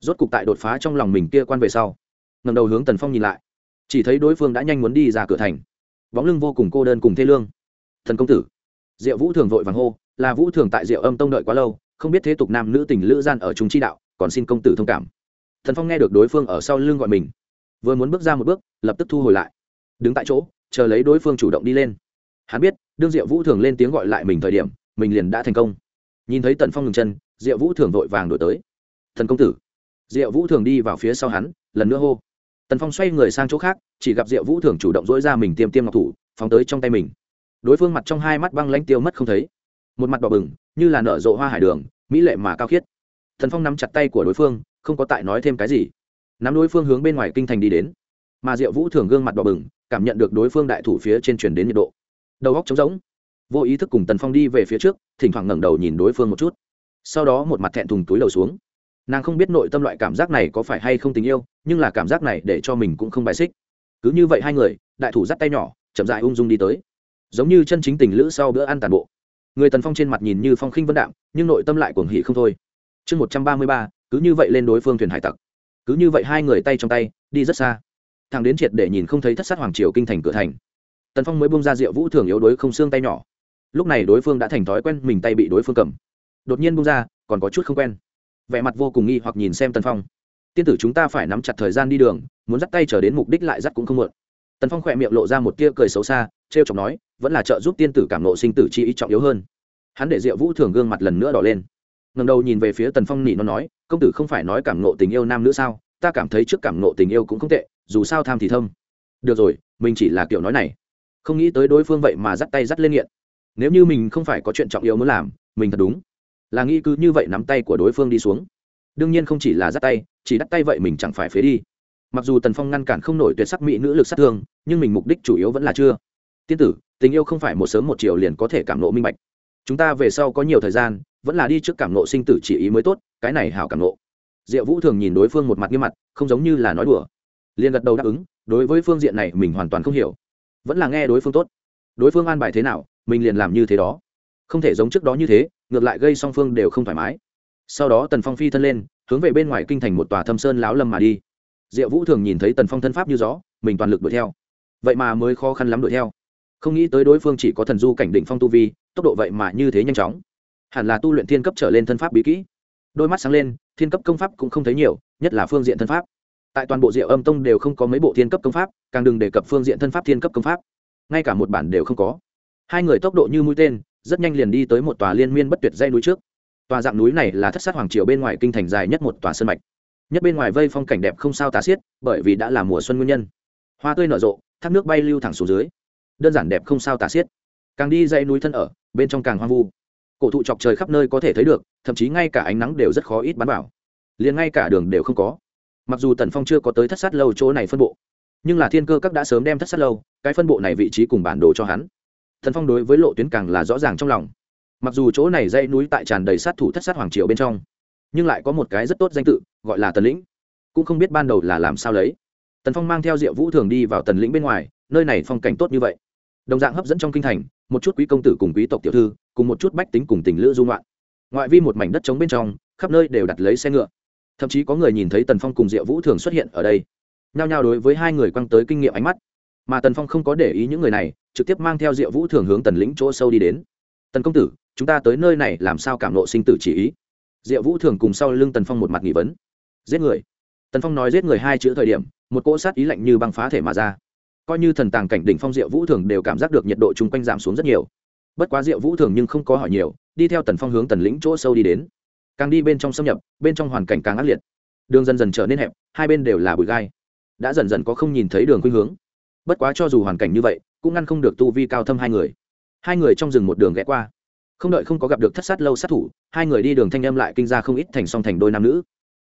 Rốt cục tại đột phá trong lòng mình kia quan về sau ngầm đầu hướng tần phong nhìn lại chỉ thấy đối phương đã nhanh muốn đi ra cửa thành. Bóng lưng vô cùng cô đơn cùng thê lương. Thần công tử. Diệu vũ thường vội vàng hô, là vũ thường tại diệu âm tông đợi quá lâu, không biết thế tục nam nữ tình lữ gian ở chúng chi đạo, còn xin công tử thông cảm. Thần phong nghe được đối phương ở sau lưng gọi mình, vừa muốn bước ra một bước, lập tức thu hồi lại. Đứng tại chỗ, chờ lấy đối phương chủ động đi lên. Hắn biết, đương diệu vũ thường lên tiếng gọi lại mình thời điểm, mình liền đã thành công. Nhìn thấy tần phong ngừng chân, diệu vũ thường vội vàng đổi tới. Thần công tử. Diệu vũ thường đi vào phía sau hắn, lần nữa hô tần phong xoay người sang chỗ khác, chỉ gặp diệu vũ thường chủ động dỗi ra mình tiêm tiêm ngọc thủ, phóng tới trong tay mình. Đối phương mặt trong hai mắt băng lãnh tiêu mất không thấy. Một mặt đỏ bừng, như là nở rộ hoa hải đường, mỹ lệ mà cao khiết. Thần phong nắm chặt tay của đối phương, không có tại nói thêm cái gì. Nắm đối phương hướng bên ngoài kinh thành đi đến. Mà diệu vũ thường gương mặt đỏ bừng, cảm nhận được đối phương đại thủ phía trên truyền đến nhiệt độ. Đầu góc trống rỗng. Vô ý thức cùng tần phong đi về phía trước, thỉnh thoảng ngẩng đầu nhìn đối phương một chút. Sau đó một mặt thẹn thùng túi đầu xuống. Nàng không biết nội tâm loại cảm giác này có phải hay không tình yêu nhưng là cảm giác này để cho mình cũng không bài xích. Cứ như vậy hai người, đại thủ dắt tay nhỏ, chậm dại ung dung đi tới. Giống như chân chính tình lữ sau bữa ăn tàn bộ. Người tần phong trên mặt nhìn như phong khinh vân đạm, nhưng nội tâm lại cuồng hỉ không thôi. Chương một trăm ba mươi ba, cứ như vậy lên đối phương thuyền hải tặc. Cứ như vậy hai người tay trong tay, đi rất xa. Thằng đến triệt để nhìn không thấy thất sát hoàng triều kinh thành cửa thành. Tần phong mới bung ra rượu vũ thường yếu đối không xương tay nhỏ. Lúc này đối phương đã thành thói quen, mình tay bị đối phương cầm. Đột nhiên bung ra, còn có chút không quen. Vẻ mặt vô cùng nghi hoặc nhìn xem tần phong tiên tử chúng ta phải nắm chặt thời gian đi đường, muốn dắt tay trở đến mục đích lại dắt cũng không muộn. Tần phong khỏe miệng lộ ra một tia cười xấu xa t r e o chọc nói, vẫn là trợ giúp tiên tử cảm nộ sinh tử chi ý trọng yếu hơn. Hắn để diệu vũ thường gương mặt lần nữa đỏ lên. Ngần đầu nhìn về phía tần phong nỉ nó nói, công tử không phải nói cảm nộ tình yêu nam nữ sao? Ta cảm thấy trước cảm nộ tình yêu cũng không tệ, dù sao tham thì thâm. Được rồi, mình chỉ là kiểu nói này. Không nghĩ tới đối phương vậy mà dắt tay dắt lên nghiện. Nếu như mình không phải có chuyện trọng yếu muốn làm, mình thật đúng. Là nghĩ cứ như vậy nắm tay của đối phương đi xuống đương nhiên không chỉ là dắt tay, chỉ đắt tay vậy mình chẳng phải phế đi. Mặc dù tần phong ngăn cản không nổi tuyệt sắc mỹ nữ lực sát thương, nhưng mình mục đích chủ yếu vẫn là chưa. Tiên tử, tình yêu không phải một sớm một chiều liền có thể cảm nộ minh bạch. Chúng ta về sau có nhiều thời gian, vẫn là đi trước cảm nộ sinh tử chỉ ý mới tốt, cái này hảo cảm nộ. Diệu vũ thường nhìn đối phương một mặt nghiêm mặt, không giống như là nói đùa. Liền gật đầu đáp ứng, đối với phương diện này mình hoàn toàn không hiểu. Vẫn là nghe đối phương tốt. Đối phương an bài thế nào, mình liền làm như thế đó. Không thể giống trước đó như thế, ngược lại gây song phương đều không thoải mái sau đó tần phong phi thân lên, hướng về bên ngoài kinh thành một tòa thâm sơn láo lâm mà đi. Diệu vũ thường nhìn thấy tần phong thân pháp như gió, mình toàn lực đuổi theo. Vậy mà mới khó khăn lắm đuổi theo. Không nghĩ tới đối phương chỉ có thần du cảnh định phong tu vi, tốc độ vậy mà như thế nhanh chóng. Hẳn là tu luyện thiên cấp trở lên thân pháp bí kỹ. Đôi mắt sáng lên, thiên cấp công pháp cũng không thấy nhiều, nhất là phương diện thân pháp. Tại toàn bộ diệu âm tông đều không có mấy bộ thiên cấp công pháp, càng đừng đề cập phương diện thân pháp thiên cấp công pháp. Ngay cả một bản đều không có. Hai người tốc độ như mũi tên, rất nhanh liền đi tới một tòa liên miên bất tuyệt dây núi trước tòa dạng núi này là thất sát hoàng triều bên ngoài kinh thành dài nhất một tòa sân mạch. Nhất bên ngoài vây phong cảnh đẹp không sao tá xiết, bởi vì đã là mùa xuân nguyên nhân. Hoa tươi nở rộ, thác nước bay lưu thẳng xuống dưới. Đơn giản đẹp không sao tả xiết. Càng đi dãy núi thân ở, bên trong càng hoang vu. Cổ thụ chọc trời khắp nơi có thể thấy được, thậm chí ngay cả ánh nắng đều rất khó ít bắn vào. Liền ngay cả đường đều không có. Mặc dù tần phong chưa có tới thất sát lâu chỗ này phân bộ, nhưng là thiên cơ các đã sớm đem thất sát lâu, cái phân bộ này vị trí cùng bản đồ cho hắn. Thần phong đối với lộ tuyến càng là rõ ràng trong lòng mặc dù chỗ này dãy núi tại tràn đầy sát thủ thất sát hoàng triều bên trong, nhưng lại có một cái rất tốt danh tự, gọi là tần lĩnh. Cũng không biết ban đầu là làm sao lấy. Tần phong mang theo diệu vũ thường đi vào tần lĩnh bên ngoài, nơi này phong cảnh tốt như vậy. Đồng dạng hấp dẫn trong kinh thành, một chút quý công tử cùng quý tộc tiểu thư, cùng một chút bách tính cùng tình lữ dung loạn ngoại vi một mảnh đất trống bên trong, khắp nơi đều đặt lấy xe ngựa. Thậm chí có người nhìn thấy tần phong cùng diệu vũ thường xuất hiện ở đây. Nhao nhao đối với hai người quăng tới kinh nghiệm ánh mắt. Mà tần phong không có để ý những người này, trực tiếp mang theo diệu vũ thường hướng tần lĩnh chỗ sâu đi đến tần công tử, chúng ta tới nơi này làm sao cảm nộ sinh tử chỉ ý? Diệu vũ thường cùng sau lưng tần phong một mặt nghỉ vấn. Giết người. Tần phong nói giết người hai chữ thời điểm, một cỗ sát ý lạnh như băng phá thể mà ra. Coi như thần tàng cảnh đỉnh phong diệu vũ thường đều cảm giác được nhiệt độ chung quanh giảm xuống rất nhiều. Bất quá diệu vũ thường nhưng không có hỏi nhiều, đi theo tần phong hướng tần lĩnh chỗ sâu đi đến. Càng đi bên trong xâm nhập, bên trong hoàn cảnh càng ác liệt. Đường dần dần trở nên hẹp, hai bên đều là bụi gai. Đã dần dần có không nhìn thấy đường khuynh hướng. Bất quá cho dù hoàn cảnh như vậy, cũng ngăn không được tu vi cao thâm hai người hai người trong rừng một đường ghé qua. Không đợi không có gặp được thất sát lâu sát thủ, hai người đi đường thanh âm lại kinh ra không ít thành song thành đôi nam nữ.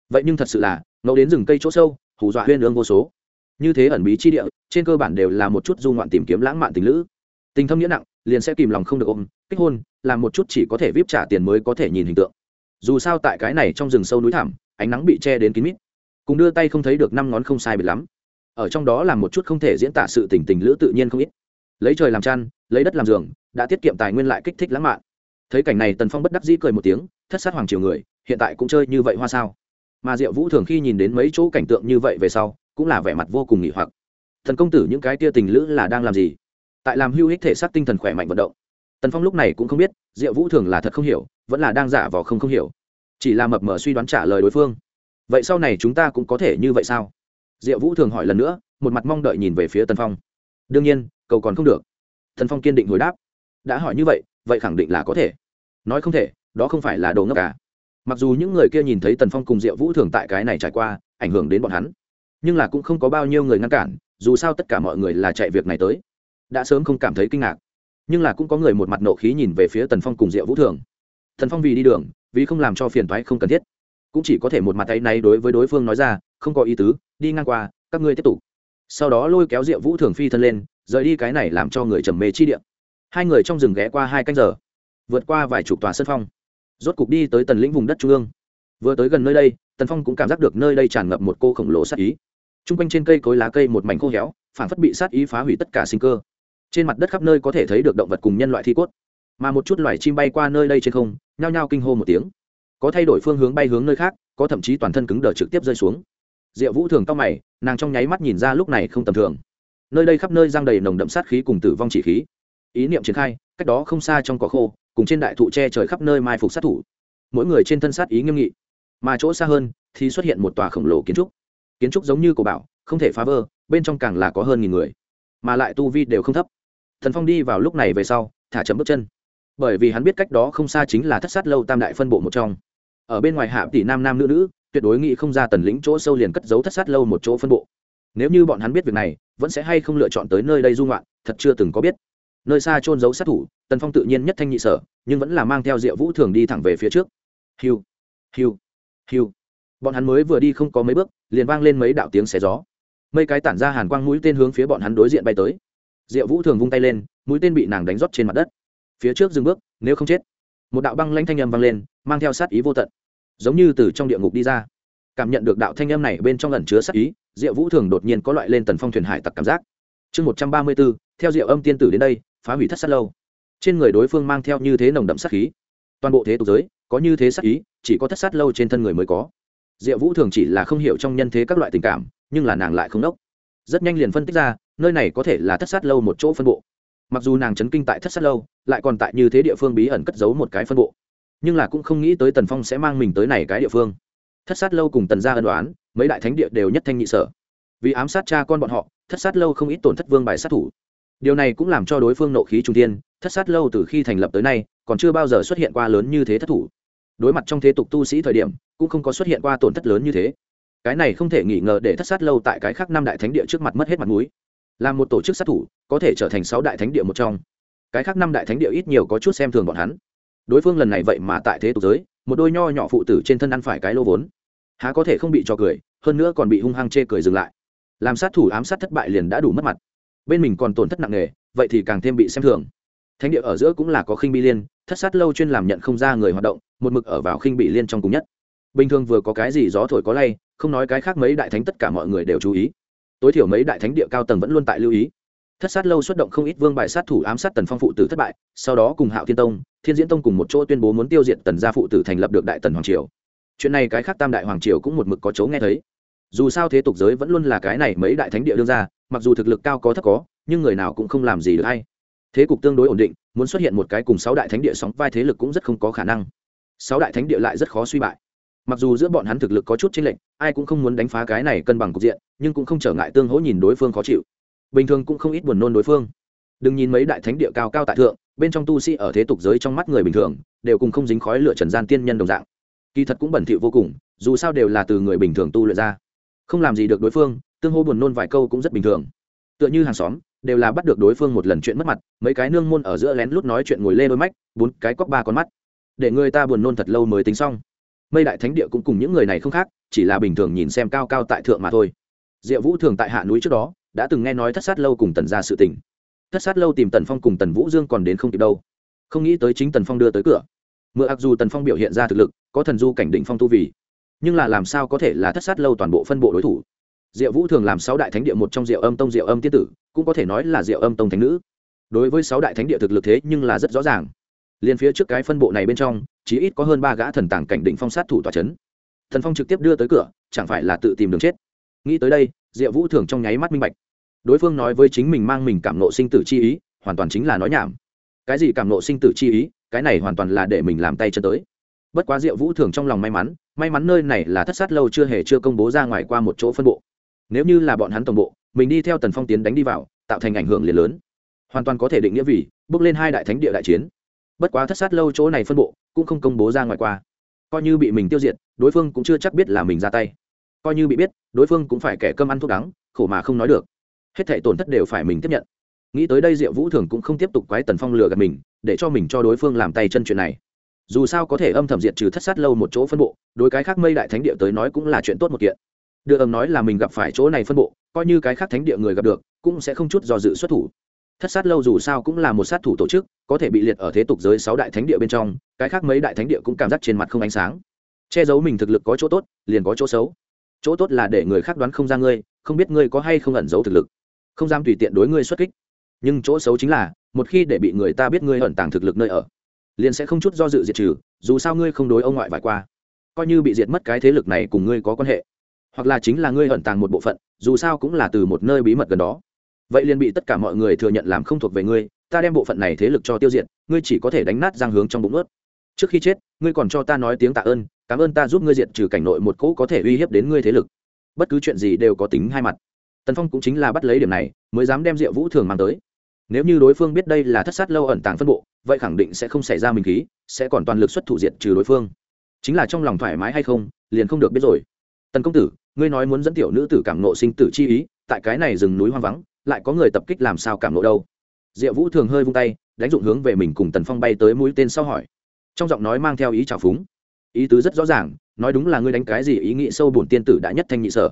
Vậy nhưng thật sự là, ngẫu đến rừng cây chỗ sâu, hù dọa huyên ương vô số. Như thế ẩn bí chi địa, trên cơ bản đều là một chút du ngoạn tìm kiếm lãng mạn tình lữ. Tình thâm nghĩa nặng, liền sẽ kìm lòng không được ôm, kết hôn, làm một chút chỉ có thể vip trả tiền mới có thể nhìn hình tượng. Dù sao tại cái này trong rừng sâu núi thảm ánh nắng bị che đến kín mít. Cùng đưa tay không thấy được năm ngón không sai biệt lắm. Ở trong đó là một chút không thể diễn tả sự tình tình lữ tự nhiên không ít lấy trời làm chăn, lấy đất làm giường, đã tiết kiệm tài nguyên lại kích thích lãng mạn. Thấy cảnh này, tần phong bất đắc dĩ cười một tiếng, thất sát hoàng triều người, hiện tại cũng chơi như vậy hoa sao? Mà diệu vũ thường khi nhìn đến mấy chỗ cảnh tượng như vậy về sau, cũng là vẻ mặt vô cùng nghỉ hoặc. Thần công tử những cái tia tình lữ là đang làm gì? Tại làm hưu hích thể xác tinh thần khỏe mạnh vận động. Tần phong lúc này cũng không biết, diệu vũ thường là thật không hiểu, vẫn là đang giả vò không không hiểu. Chỉ là mập mờ suy đoán trả lời đối phương. Vậy sau này chúng ta cũng có thể như vậy sao? Diệu vũ thường hỏi lần nữa, một mặt mong đợi nhìn về phía tần phong. Đương nhiên cầu còn không được. Thần phong kiên định hồi đáp. Đã hỏi như vậy vậy khẳng định là có thể. Nói không thể, đó không phải là đồ ngốc cả mặc dù những người kia nhìn thấy tần phong cùng diệu vũ thường tại cái này trải qua, ảnh hưởng đến bọn hắn, nhưng là cũng không có bao nhiêu người ngăn cản, dù sao tất cả mọi người là chạy việc này tới. Đã sớm không cảm thấy kinh ngạc, nhưng là cũng có người một mặt nộ khí nhìn về phía tần phong cùng diệu vũ thường. Thần phong vì đi đường, vì không làm cho phiền thoái không cần thiết, cũng chỉ có thể một mặt tay này đối với đối phương nói ra, không có ý tứ, đi ngang qua, các ngươi tiếp tục. Sau đó lôi kéo diệu vũ thường phi thân lên rời đi cái này làm cho người trầm mê chi điện hai người trong rừng ghé qua hai canh giờ, vượt qua vài chục tòa sân phong, rốt cục đi tới tần lĩnh vùng đất trung ương. Vừa tới gần nơi đây, tần phong cũng cảm giác được nơi đây tràn ngập một cô khổng lồ sát ý. T r u n g quanh trên cây cối lá cây một mảnh khô héo phản phất bị sát ý phá hủy tất cả sinh cơ. Trên mặt đất khắp nơi có thể thấy được động vật cùng nhân loại thi cốt. Mà một chút loài chim bay qua nơi đây trên không, nhao nhao kinh hô một tiếng. Có thay đổi phương hướng bay hướng nơi khác, có thậm chí toàn thân cứng đờ trực tiếp rơi xuống. Diệu vũ thường cao mày, nàng trong nháy mắt nhìn ra lúc này không tầm thường nơi đây khắp nơi giang đầy nồng đậm sát khí cùng tử vong chỉ khí. Ý niệm triển khai, cách đó không xa trong cỏ khô, cùng trên đại thụ tre trời khắp nơi mai phục sát thủ. Mỗi người trên thân sát ý nghiêm nghị. Mà chỗ xa hơn, thì xuất hiện một tòa khổng lồ kiến trúc. Kiến trúc giống như cổ bảo, không thể phá vỡ, bên trong càng là có hơn nghìn người. Mà lại tu vi đều không thấp. Thần phong đi vào lúc này về sau, thả chậm bước chân. Bởi vì hắn biết cách đó không xa chính là thất sát lâu tam đại phân bộ một trong. Ở bên ngoài hạ tỷ nam nam nữ nữ, tuyệt đối nghĩ không ra tần lĩnh chỗ sâu liền cất giấu thất sát lâu một chỗ phân bộ nếu như bọn hắn biết việc này, vẫn sẽ hay không lựa chọn tới nơi đây dung loạn thật chưa từng có biết. Nơi xa trôn giấu sát thủ, tần phong tự nhiên nhất thanh nhị sở, nhưng vẫn là mang theo diệu vũ thường đi thẳng về phía trước. Hiu hiu hiu. Bọn hắn mới vừa đi không có mấy bước, liền vang lên mấy đạo tiếng xé gió. Mây cái tản ra hàn quang mũi tên hướng phía bọn hắn đối diện bay tới. Diệu vũ thường vung tay lên, mũi tên bị nàng đánh rót trên mặt đất. Phía trước dừng bước, nếu không chết. Một đạo băng lanh thanh âm vang lên, mang theo sát ý vô tận. Giống như từ trong địa ngục đi ra. Cảm nhận được đạo thanh âm này bên trong lần chứa sát ý diệu vũ thường đột nhiên có loại lên tần phong thuyền hải tặc cảm giác. Chương một trăm ba mươi b ố theo diệu âm tiên tử đến đây, phá hủy thất sát lâu. Trên người đối phương mang theo như thế nồng đậm sát khí. Toàn bộ thế tục giới, có như thế sát ý, chỉ có thất sát lâu trên thân người mới có. Diệu vũ thường chỉ là không hiểu trong nhân thế các loại tình cảm, nhưng là nàng lại không đốc. Rất nhanh liền phân tích ra, nơi này có thể là thất sát lâu một chỗ phân bộ. Mặc dù nàng chấn kinh tại thất sát lâu, lại còn tại như thế địa phương bí ẩn cất giấu một cái phân bộ. Nhưng là cũng không nghĩ tới tần phong sẽ mang mình tới này cái địa phương thất sát lâu cùng tần gia ân đoán mấy đại thánh địa đều nhất thanh nhị sở. Vì ám sát cha con bọn họ, thất sát lâu không ít tổn thất vương bài sát thủ. Điều này cũng làm cho đối phương nộ khí trung tiên thất sát lâu từ khi thành lập tới nay, còn chưa bao giờ xuất hiện qua lớn như thế thất thủ. Đối mặt trong thế tục tu sĩ thời điểm, cũng không có xuất hiện qua tổn thất lớn như thế. Cái này không thể nghi ngờ để thất sát lâu tại cái khác năm đại thánh địa trước mặt mất hết mặt mũi. Là một tổ chức sát thủ, có thể trở thành sáu đại thánh địa một trong. Cái khác năm đại thánh địa ít nhiều có chút xem thường bọn hắn. Đối phương lần này vậy mà tại thế tục giới một đôi nho nhỏ phụ tử trên thân ăn phải cái lô vốn. Há có thể không bị cho cười, hơn nữa còn bị hung hăng chê cười dừng lại. Làm sát thủ ám sát thất bại liền đã đủ mất mặt. Bên mình còn tổn thất nặng nề, vậy thì càng thêm bị xem thường. Thánh địa ở giữa cũng là có khinh bị liên, thất sát lâu chuyên làm nhận không ra người hoạt động, một mực ở vào khinh bị liên trong cùng nhất. Bình thường vừa có cái gì gió thổi có lay, không nói cái khác mấy đại thánh tất cả mọi người đều chú ý. Tối thiểu mấy đại thánh địa cao tầng vẫn luôn tại lưu ý thất sát lâu xuất động không ít vương bài sát thủ ám sát tần phong phụ tử thất bại, sau đó cùng hạo thiên tông, thiên diễn tông cùng một chỗ tuyên bố muốn tiêu diệt tần gia phụ tử thành lập được đại tần hoàng triều. Chuyện này cái khác tam đại hoàng triều cũng một mực có chấu nghe thấy. Dù sao thế tục giới vẫn luôn là cái này mấy đại thánh địa đương ra, mặc dù thực lực cao có thấp có, nhưng người nào cũng không làm gì được hay. Thế cục tương đối ổn định, muốn xuất hiện một cái cùng sáu đại thánh địa sóng vai thế lực cũng rất không có khả năng. Sáu đại thánh địa lại rất khó suy bại. Mặc dù giữa bọn hắn thực lực có chút chênh lệch, ai cũng không muốn đánh phá cái này cân bằng cục diện, nhưng cũng không trở ngại tương hỗ nhìn đối phương khó chịu bình thường cũng không ít buồn nôn đối phương. Đừng nhìn mấy đại thánh địa cao cao tại thượng, bên trong tu sĩ ở thế tục giới trong mắt người bình thường, đều cùng không dính khói lửa trần gian tiên nhân đồng dạng. Kỳ thật cũng bẩn thỉu vô cùng, dù sao đều là từ người bình thường tu luyện ra. Không làm gì được đối phương, tương hô buồn nôn vài câu cũng rất bình thường. Tựa như hàng xóm, đều là bắt được đối phương một lần chuyện mất mặt, mấy cái nương môn ở giữa lén lút nói chuyện ngồi lê đôi mách, bốn cái cóc ba con mắt. Để người ta buồn nôn thật lâu mới tính xong. Mây đại thánh địa cũng cùng những người này không khác, chỉ là bình thường nhìn xem cao cao tại thượng mà thôi. Diệu vũ thường tại hạ núi trước đó đã từng nghe nói thất sát lâu cùng tần ra sự tình. Thất sát lâu tìm tần phong cùng tần vũ dương còn đến không kịp đâu. Không nghĩ tới chính tần phong đưa tới cửa. Mượn ặc dù tần phong biểu hiện ra thực lực, có thần du cảnh định phong tu vì nhưng là làm sao có thể là thất sát lâu toàn bộ phân bộ đối thủ? Diệu vũ thường làm sáu đại thánh địa một trong diệu âm tông diệu âm tiên tử, cũng có thể nói là diệu âm tông thánh nữ. Đối với sáu đại thánh địa thực lực thế nhưng là rất rõ ràng. Liền phía trước cái phân bộ này bên trong chỉ ít có hơn ba gã thần tàng cảnh định phong sát thủ tòa c h ấ n thần phong trực tiếp đưa tới cửa, chẳng phải là tự tìm đường chết. Nghĩ tới đây, diệu vũ thường trong nháy mắt minh bạch đối phương nói với chính mình mang mình cảm nộ sinh tử chi ý, hoàn toàn chính là nói nhảm. Cái gì cảm nộ sinh tử chi ý, cái này hoàn toàn là để mình làm tay chân tới. Bất quá diệu vũ thường trong lòng may mắn may mắn nơi này là thất sát lâu chưa hề chưa công bố ra ngoài qua một chỗ phân bộ. Nếu như là bọn hắn tổng bộ, mình đi theo tần phong tiến đánh đi vào, tạo thành ảnh hưởng liền lớn. Hoàn toàn có thể định nghĩa vì, bước lên hai đại thánh địa đại chiến. Bất quá thất sát lâu chỗ này phân bộ, cũng không công bố ra ngoài qua. Coi như bị mình tiêu diệt, đối phương cũng chưa chắc biết là mình ra tay. Coi như bị biết, đối phương cũng phải kẻ cơm ăn thuốc đắng, khổ mà không nói được hết thảy tổn thất đều phải mình tiếp nhận. Nghĩ tới đây diệu vũ thường cũng không tiếp tục quái tần phong lừa gạt mình, để cho mình cho đối phương làm tay chân chuyện này. Dù sao có thể âm thầm diệt trừ thất sát lâu một chỗ phân bộ, đối cái khác mây đại thánh địa tới nói cũng là chuyện tốt một kiện. Đưa âm nói là mình gặp phải chỗ này phân bộ, coi như cái khác thánh địa người gặp được, cũng sẽ không chút do dự xuất thủ. Thất sát lâu dù sao cũng là một sát thủ tổ chức, có thể bị liệt ở thế tục giới sáu đại thánh địa bên trong, cái khác mấy đại thánh địa cũng cảm giác trên mặt không ánh sáng. Che giấu mình thực lực có chỗ tốt, liền có chỗ xấu. Chỗ tốt là để người khác đoán không ra ngươi, không biết ngươi có hay không ẩn giấu thực lực không dám tùy tiện đối ngươi xuất kích. Nhưng chỗ xấu chính là, một khi để bị người ta biết ngươi ẩn tàng thực lực nơi ở, liền sẽ không chút do dự diệt trừ, dù sao ngươi không đối ông ngoại vải qua. Coi như bị diệt mất cái thế lực này cùng ngươi có quan hệ, hoặc là chính là ngươi ẩn tàng một bộ phận, dù sao cũng là từ một nơi bí mật gần đó. Vậy liền bị tất cả mọi người thừa nhận làm không thuộc về ngươi, ta đem bộ phận này thế lực cho tiêu diệt, ngươi chỉ có thể đánh nát giang hướng trong bụng ướt. Trước khi chết, ngươi còn cho ta nói tiếng tạ ơn, cảm ơn ta giúp ngươi diệt trừ cảnh nội một cỗ có thể uy hiếp đến ngươi thế lực. Bất cứ chuyện gì đều có tính hai mặt tần phong cũng chính là bắt lấy điểm này, mới dám đem diệu vũ thường mang tới. Nếu như đối phương biết đây là thất sát lâu ẩn tàng phân bộ, vậy khẳng định sẽ không xảy ra mình khí, sẽ còn toàn lực xuất thủ diệt trừ đối phương. Chính là trong lòng thoải mái hay không, liền không được biết rồi. Tần công tử, ngươi nói muốn dẫn tiểu nữ tử cảm nộ sinh tử chi ý, tại cái này rừng núi hoang vắng, lại có người tập kích làm sao cảm nộ đâu? Diệu vũ thường hơi vung tay, đánh dụng hướng về mình cùng tần phong bay tới mũi tên sau hỏi. Trong giọng nói mang theo ý trào phúng. Ý tứ rất rõ ràng, nói đúng là ngươi đánh cái gì ý nghĩ sâu bổn tiên tử đã nhất thanh nhị sở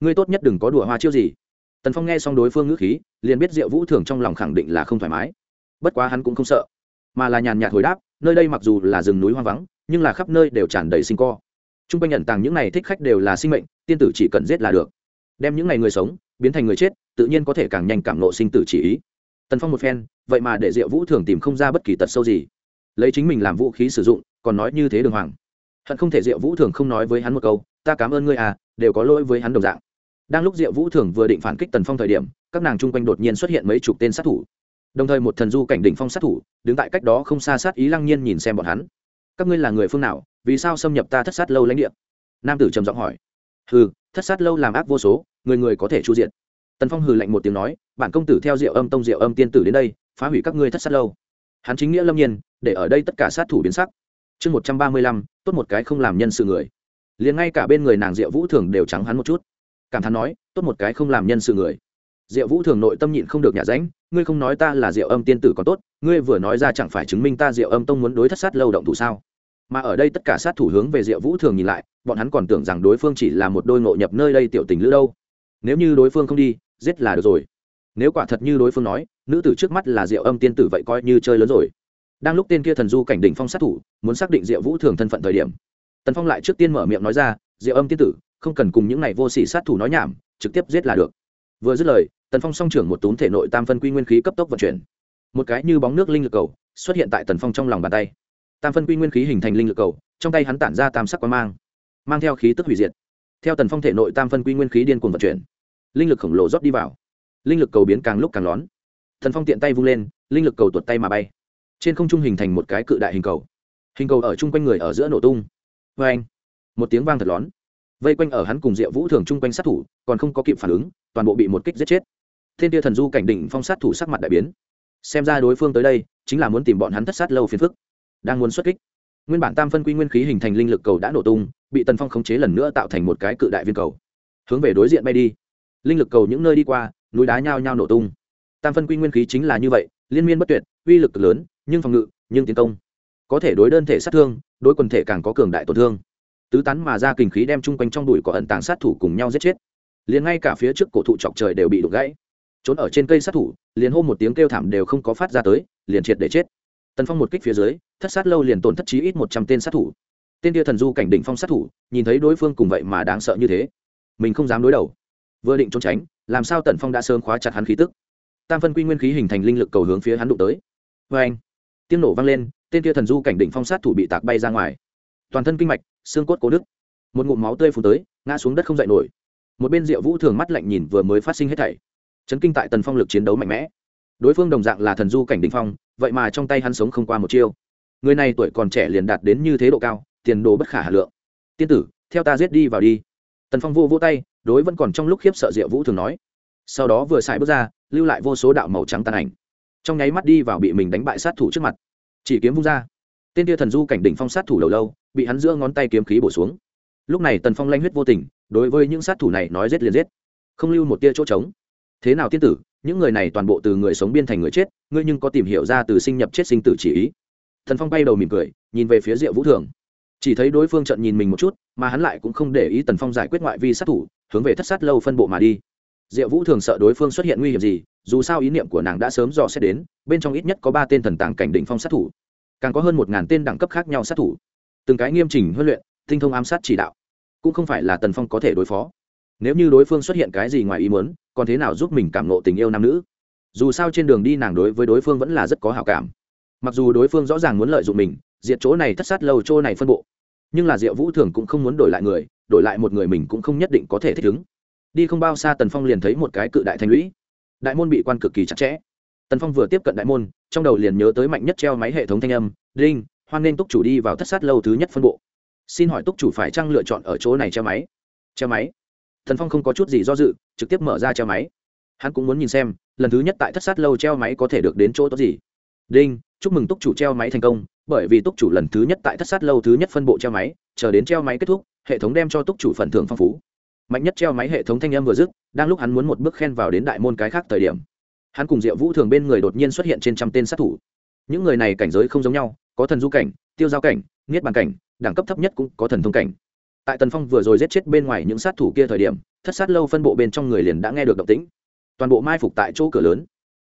ngươi tốt nhất đừng có đùa hoa chiêu gì. Tần phong nghe xong đối phương ngữ khí, liền biết diệu vũ thường trong lòng khẳng định là không thoải mái. Bất quá hắn cũng không sợ, mà là nhàn nhạt hồi đáp, nơi đây mặc dù là rừng núi hoang vắng, nhưng là khắp nơi đều tràn đầy sinh co. T r u n g quanh nhận tàng những này thích khách đều là sinh mệnh, tiên tử chỉ cần giết là được. Đem những ngày người sống, biến thành người chết, tự nhiên có thể càng nhanh cảm nộ sinh tử chỉ ý. Tần phong một phen, vậy mà để diệu vũ thường tìm không ra bất kỳ tật sâu gì. Lấy chính mình làm vũ khí sử dụng, còn nói như thế đường hoàng. Hận không thể diệu vũ thường không nói với hắn một câu, ta cảm ơn ngươi à đều có lỗi với hắn đồng dạng đang lúc diệu vũ thường vừa định phản kích tần phong thời điểm, các nàng chung quanh đột nhiên xuất hiện mấy chục tên sát thủ. Đồng thời một thần du cảnh đỉnh phong sát thủ, đứng tại cách đó không xa sát ý lăng nhiên nhìn xem bọn hắn. Các ngươi là người phương nào, vì sao xâm nhập ta thất sát lâu lãnh địa? Nam tử trầm giọng hỏi. Hừ, thất sát lâu làm ác vô số, người người có thể chu diện. Tần phong hừ lạnh một tiếng nói, bản công tử theo diệu âm tông diệu âm tiên tử đến đây, phá hủy các ngươi thất sát lâu. Hắn chính nghĩa lâm nhiên, để ở đây tất cả sát thủ biến sắc. Chương một trăm ba mươi lăm, tốt một cái không làm nhân sự người. Liền ngay cả bên người nàng diệu vũ thường đều trắng hắn một chút cảm thán nói, tốt một cái không làm nhân sự người. Diệu vũ thường nội tâm nhịn không được nhả ránh, ngươi không nói ta là diệu âm tiên tử còn tốt, ngươi vừa nói ra chẳng phải chứng minh ta diệu âm tông muốn đối thất sát lâu động thủ sao? Mà ở đây tất cả sát thủ hướng về diệu vũ thường nhìn lại, bọn hắn còn tưởng rằng đối phương chỉ là một đôi ngộ nhập nơi đây tiểu tình lữ đâu. Nếu như đối phương không đi, giết là được rồi. Nếu quả thật như đối phương nói, nữ tử trước mắt là diệu âm tiên tử vậy coi như chơi lớn rồi. Đang lúc tên kia thần du cảnh đỉnh phong sát thủ, muốn xác định diệu vũ thường thân phận thời điểm, tần phong lại trước tiên mở miệng nói ra, diệu âm tiên tử không cần cùng những này vô sỉ sát thủ nói nhảm, trực tiếp giết là được. Vừa dứt lời, tần phong song trưởng một túm thể nội tam phân quy nguyên khí cấp tốc vận chuyển. Một cái như bóng nước linh lực cầu xuất hiện tại tần phong trong lòng bàn tay. Tam phân quy nguyên khí hình thành linh lực cầu, trong tay hắn tản ra tam sắc quang mang mang theo khí tức hủy diệt. Theo tần phong thể nội tam phân quy nguyên khí điên cuồng vận chuyển, linh lực khổng lồ rót đi vào. Linh lực cầu biến càng lúc càng lón. Thần phong tiện tay vung lên, linh lực cầu tuột tay mà bay. Trên không trung hình thành một cái cự đại hình cầu. Hình cầu ở chung quanh người ở giữa nổ tung. Vê anh một tiếng vang thật lón vây quanh ở hắn cùng diệu vũ thường chung quanh sát thủ, còn không có kịp phản ứng, toàn bộ bị một kích giết chết. Thiên tia thần du cảnh định phong sát thủ sắc mặt đại biến. Xem ra đối phương tới đây, chính là muốn tìm bọn hắn thất sát lâu phiền phức. Đang muốn xuất kích, nguyên bản tam phân quy nguyên khí hình thành linh lực cầu đã nổ tung, bị tần phong khống chế lần nữa tạo thành một cái cự đại viên cầu. Hướng về đối diện bay đi. Linh lực cầu những nơi đi qua, núi đá nhao nhao nổ tung. Tam phân quy nguyên khí chính là như vậy, liên miên bất tuyệt, uy lực lớn, nhưng phòng ngự, nhưng tiến công. Có thể đối đơn thể sát thương, đối quần thể càng có cường đại tổn thương tứ tán mà ra kinh khí đem chung quanh trong đùi có ẩn tàng sát thủ cùng nhau giết chết. Liền ngay cả phía trước cổ thụ chọc trời đều bị đục gãy. Trốn ở trên cây sát thủ, liền hô một tiếng kêu thảm đều không có phát ra tới, liền triệt để chết. Tần phong một kích phía dưới, thất sát lâu liền tổn thất chí ít một trăm tên sát thủ. Tên tia thần du cảnh đỉnh phong sát thủ, nhìn thấy đối phương cùng vậy mà đáng sợ như thế, mình không dám đối đầu. Vừa định trốn tránh, làm sao tần phong đã sớm khóa chặt hắn khí tức? Tam phân quy nguyên khí hình thành linh lực cầu hướng phía hắn đụng tới. Vê anh tiếng nổ vang lên, tên tia thần du cảnh đỉnh phong sát thủ bị tạc bay ra ngoài toàn thân kinh mạch, xương cốt cố đức một ngụm máu tươi phun tới, ngã xuống đất không dậy nổi. Một bên rượu vũ thường mắt lạnh nhìn vừa mới phát sinh hết thảy. Chấn kinh tại tần phong lực chiến đấu mạnh mẽ. Đối phương đồng dạng là thần du cảnh đình phong, vậy mà trong tay hắn sống không qua một chiêu. Người này tuổi còn trẻ liền đạt đến như thế độ cao, tiền đồ bất khả hà lượng. Tiên tử, theo ta giết đi vào đi. Tần phong vô vô tay, đối vẫn còn trong lúc khiếp sợ diệu vũ thường nói. Sau đó vừa xài bước ra, lưu lại vô số đạo màu trắng tàn ảnh. Trong nháy mắt đi vào bị mình đánh bại sát thủ trước mặt. Chỉ kiếm vung ra tên tia thần du cảnh đỉnh phong sát thủ đầu lâu, bị hắn giữa ngón tay kiếm khí bổ xuống. Lúc này tần phong lanh huyết vô tình, đối với những sát thủ này nói giết liền giết. Không lưu một tia chỗ trống. Thế nào tiên tử, những người này toàn bộ từ người sống biên thành người chết, ngươi nhưng có tìm hiểu ra từ sinh nhập chết sinh tử chỉ ý. Thần phong bay đầu mỉm cười, nhìn về phía diệu vũ thường. Chỉ thấy đối phương trận nhìn mình một chút, mà hắn lại cũng không để ý tần phong giải quyết ngoại vi sát thủ, hướng về thất sát lâu phân bộ mà đi. Diệu vũ thường sợ đối phương xuất hiện nguy hiểm gì, dù sao ý niệm của nàng đã sớm dò xét đến, bên trong ít nhất có ba tên thần tàng cảnh đỉnh phong sát thủ càng có hơn một ngàn tên đẳng cấp khác nhau sát thủ. Từng cái nghiêm chỉnh huấn luyện, tinh thông ám sát chỉ đạo. Cũng không phải là tần phong có thể đối phó. Nếu như đối phương xuất hiện cái gì ngoài ý muốn, còn thế nào giúp mình cảm nộ tình yêu nam nữ? Dù sao trên đường đi nàng đối với đối phương vẫn là rất có hào cảm. Mặc dù đối phương rõ ràng muốn lợi dụng mình, diệt chỗ này thất sát lâu chỗ này phân bộ. Nhưng là diệu vũ thường cũng không muốn đổi lại người, đổi lại một người mình cũng không nhất định có thể thích ứng. Đi không bao xa tần phong liền thấy một cái cự đại thanh lũy. Đại môn bị quan cực kỳ chặt chẽ. Tần phong vừa tiếp cận đại môn trong đầu liền nhớ tới mạnh nhất treo máy hệ thống thanh âm đinh hoan nên túc chủ đi vào thất sát lâu thứ nhất phân bộ. Xin hỏi túc chủ phải chăng lựa chọn ở chỗ này treo máy? Treo máy? Thần phong không có chút gì do dự, trực tiếp mở ra treo máy. Hắn cũng muốn nhìn xem, lần thứ nhất tại thất sát lâu treo máy có thể được đến chỗ tốt gì. Đinh chúc mừng túc chủ treo máy thành công, bởi vì túc chủ lần thứ nhất tại thất sát lâu thứ nhất phân bộ treo máy, chờ đến treo máy kết thúc, hệ thống đem cho túc chủ phần thưởng phong phú. Mạnh nhất treo máy hệ thống thanh âm vừa dứt, đang lúc hắn muốn một bước khen vào đến đại môn cái khác thời điểm hắn cùng diệu vũ thường bên người đột nhiên xuất hiện trên trăm tên sát thủ. Những người này cảnh giới không giống nhau, có thần du cảnh, tiêu giao cảnh, niết bàn cảnh, đẳng cấp thấp nhất cũng có thần thông cảnh. Tại tần phong vừa rồi giết chết bên ngoài những sát thủ kia thời điểm, thất sát lâu phân bộ bên trong người liền đã nghe được động tĩnh. Toàn bộ mai phục tại chỗ cửa lớn.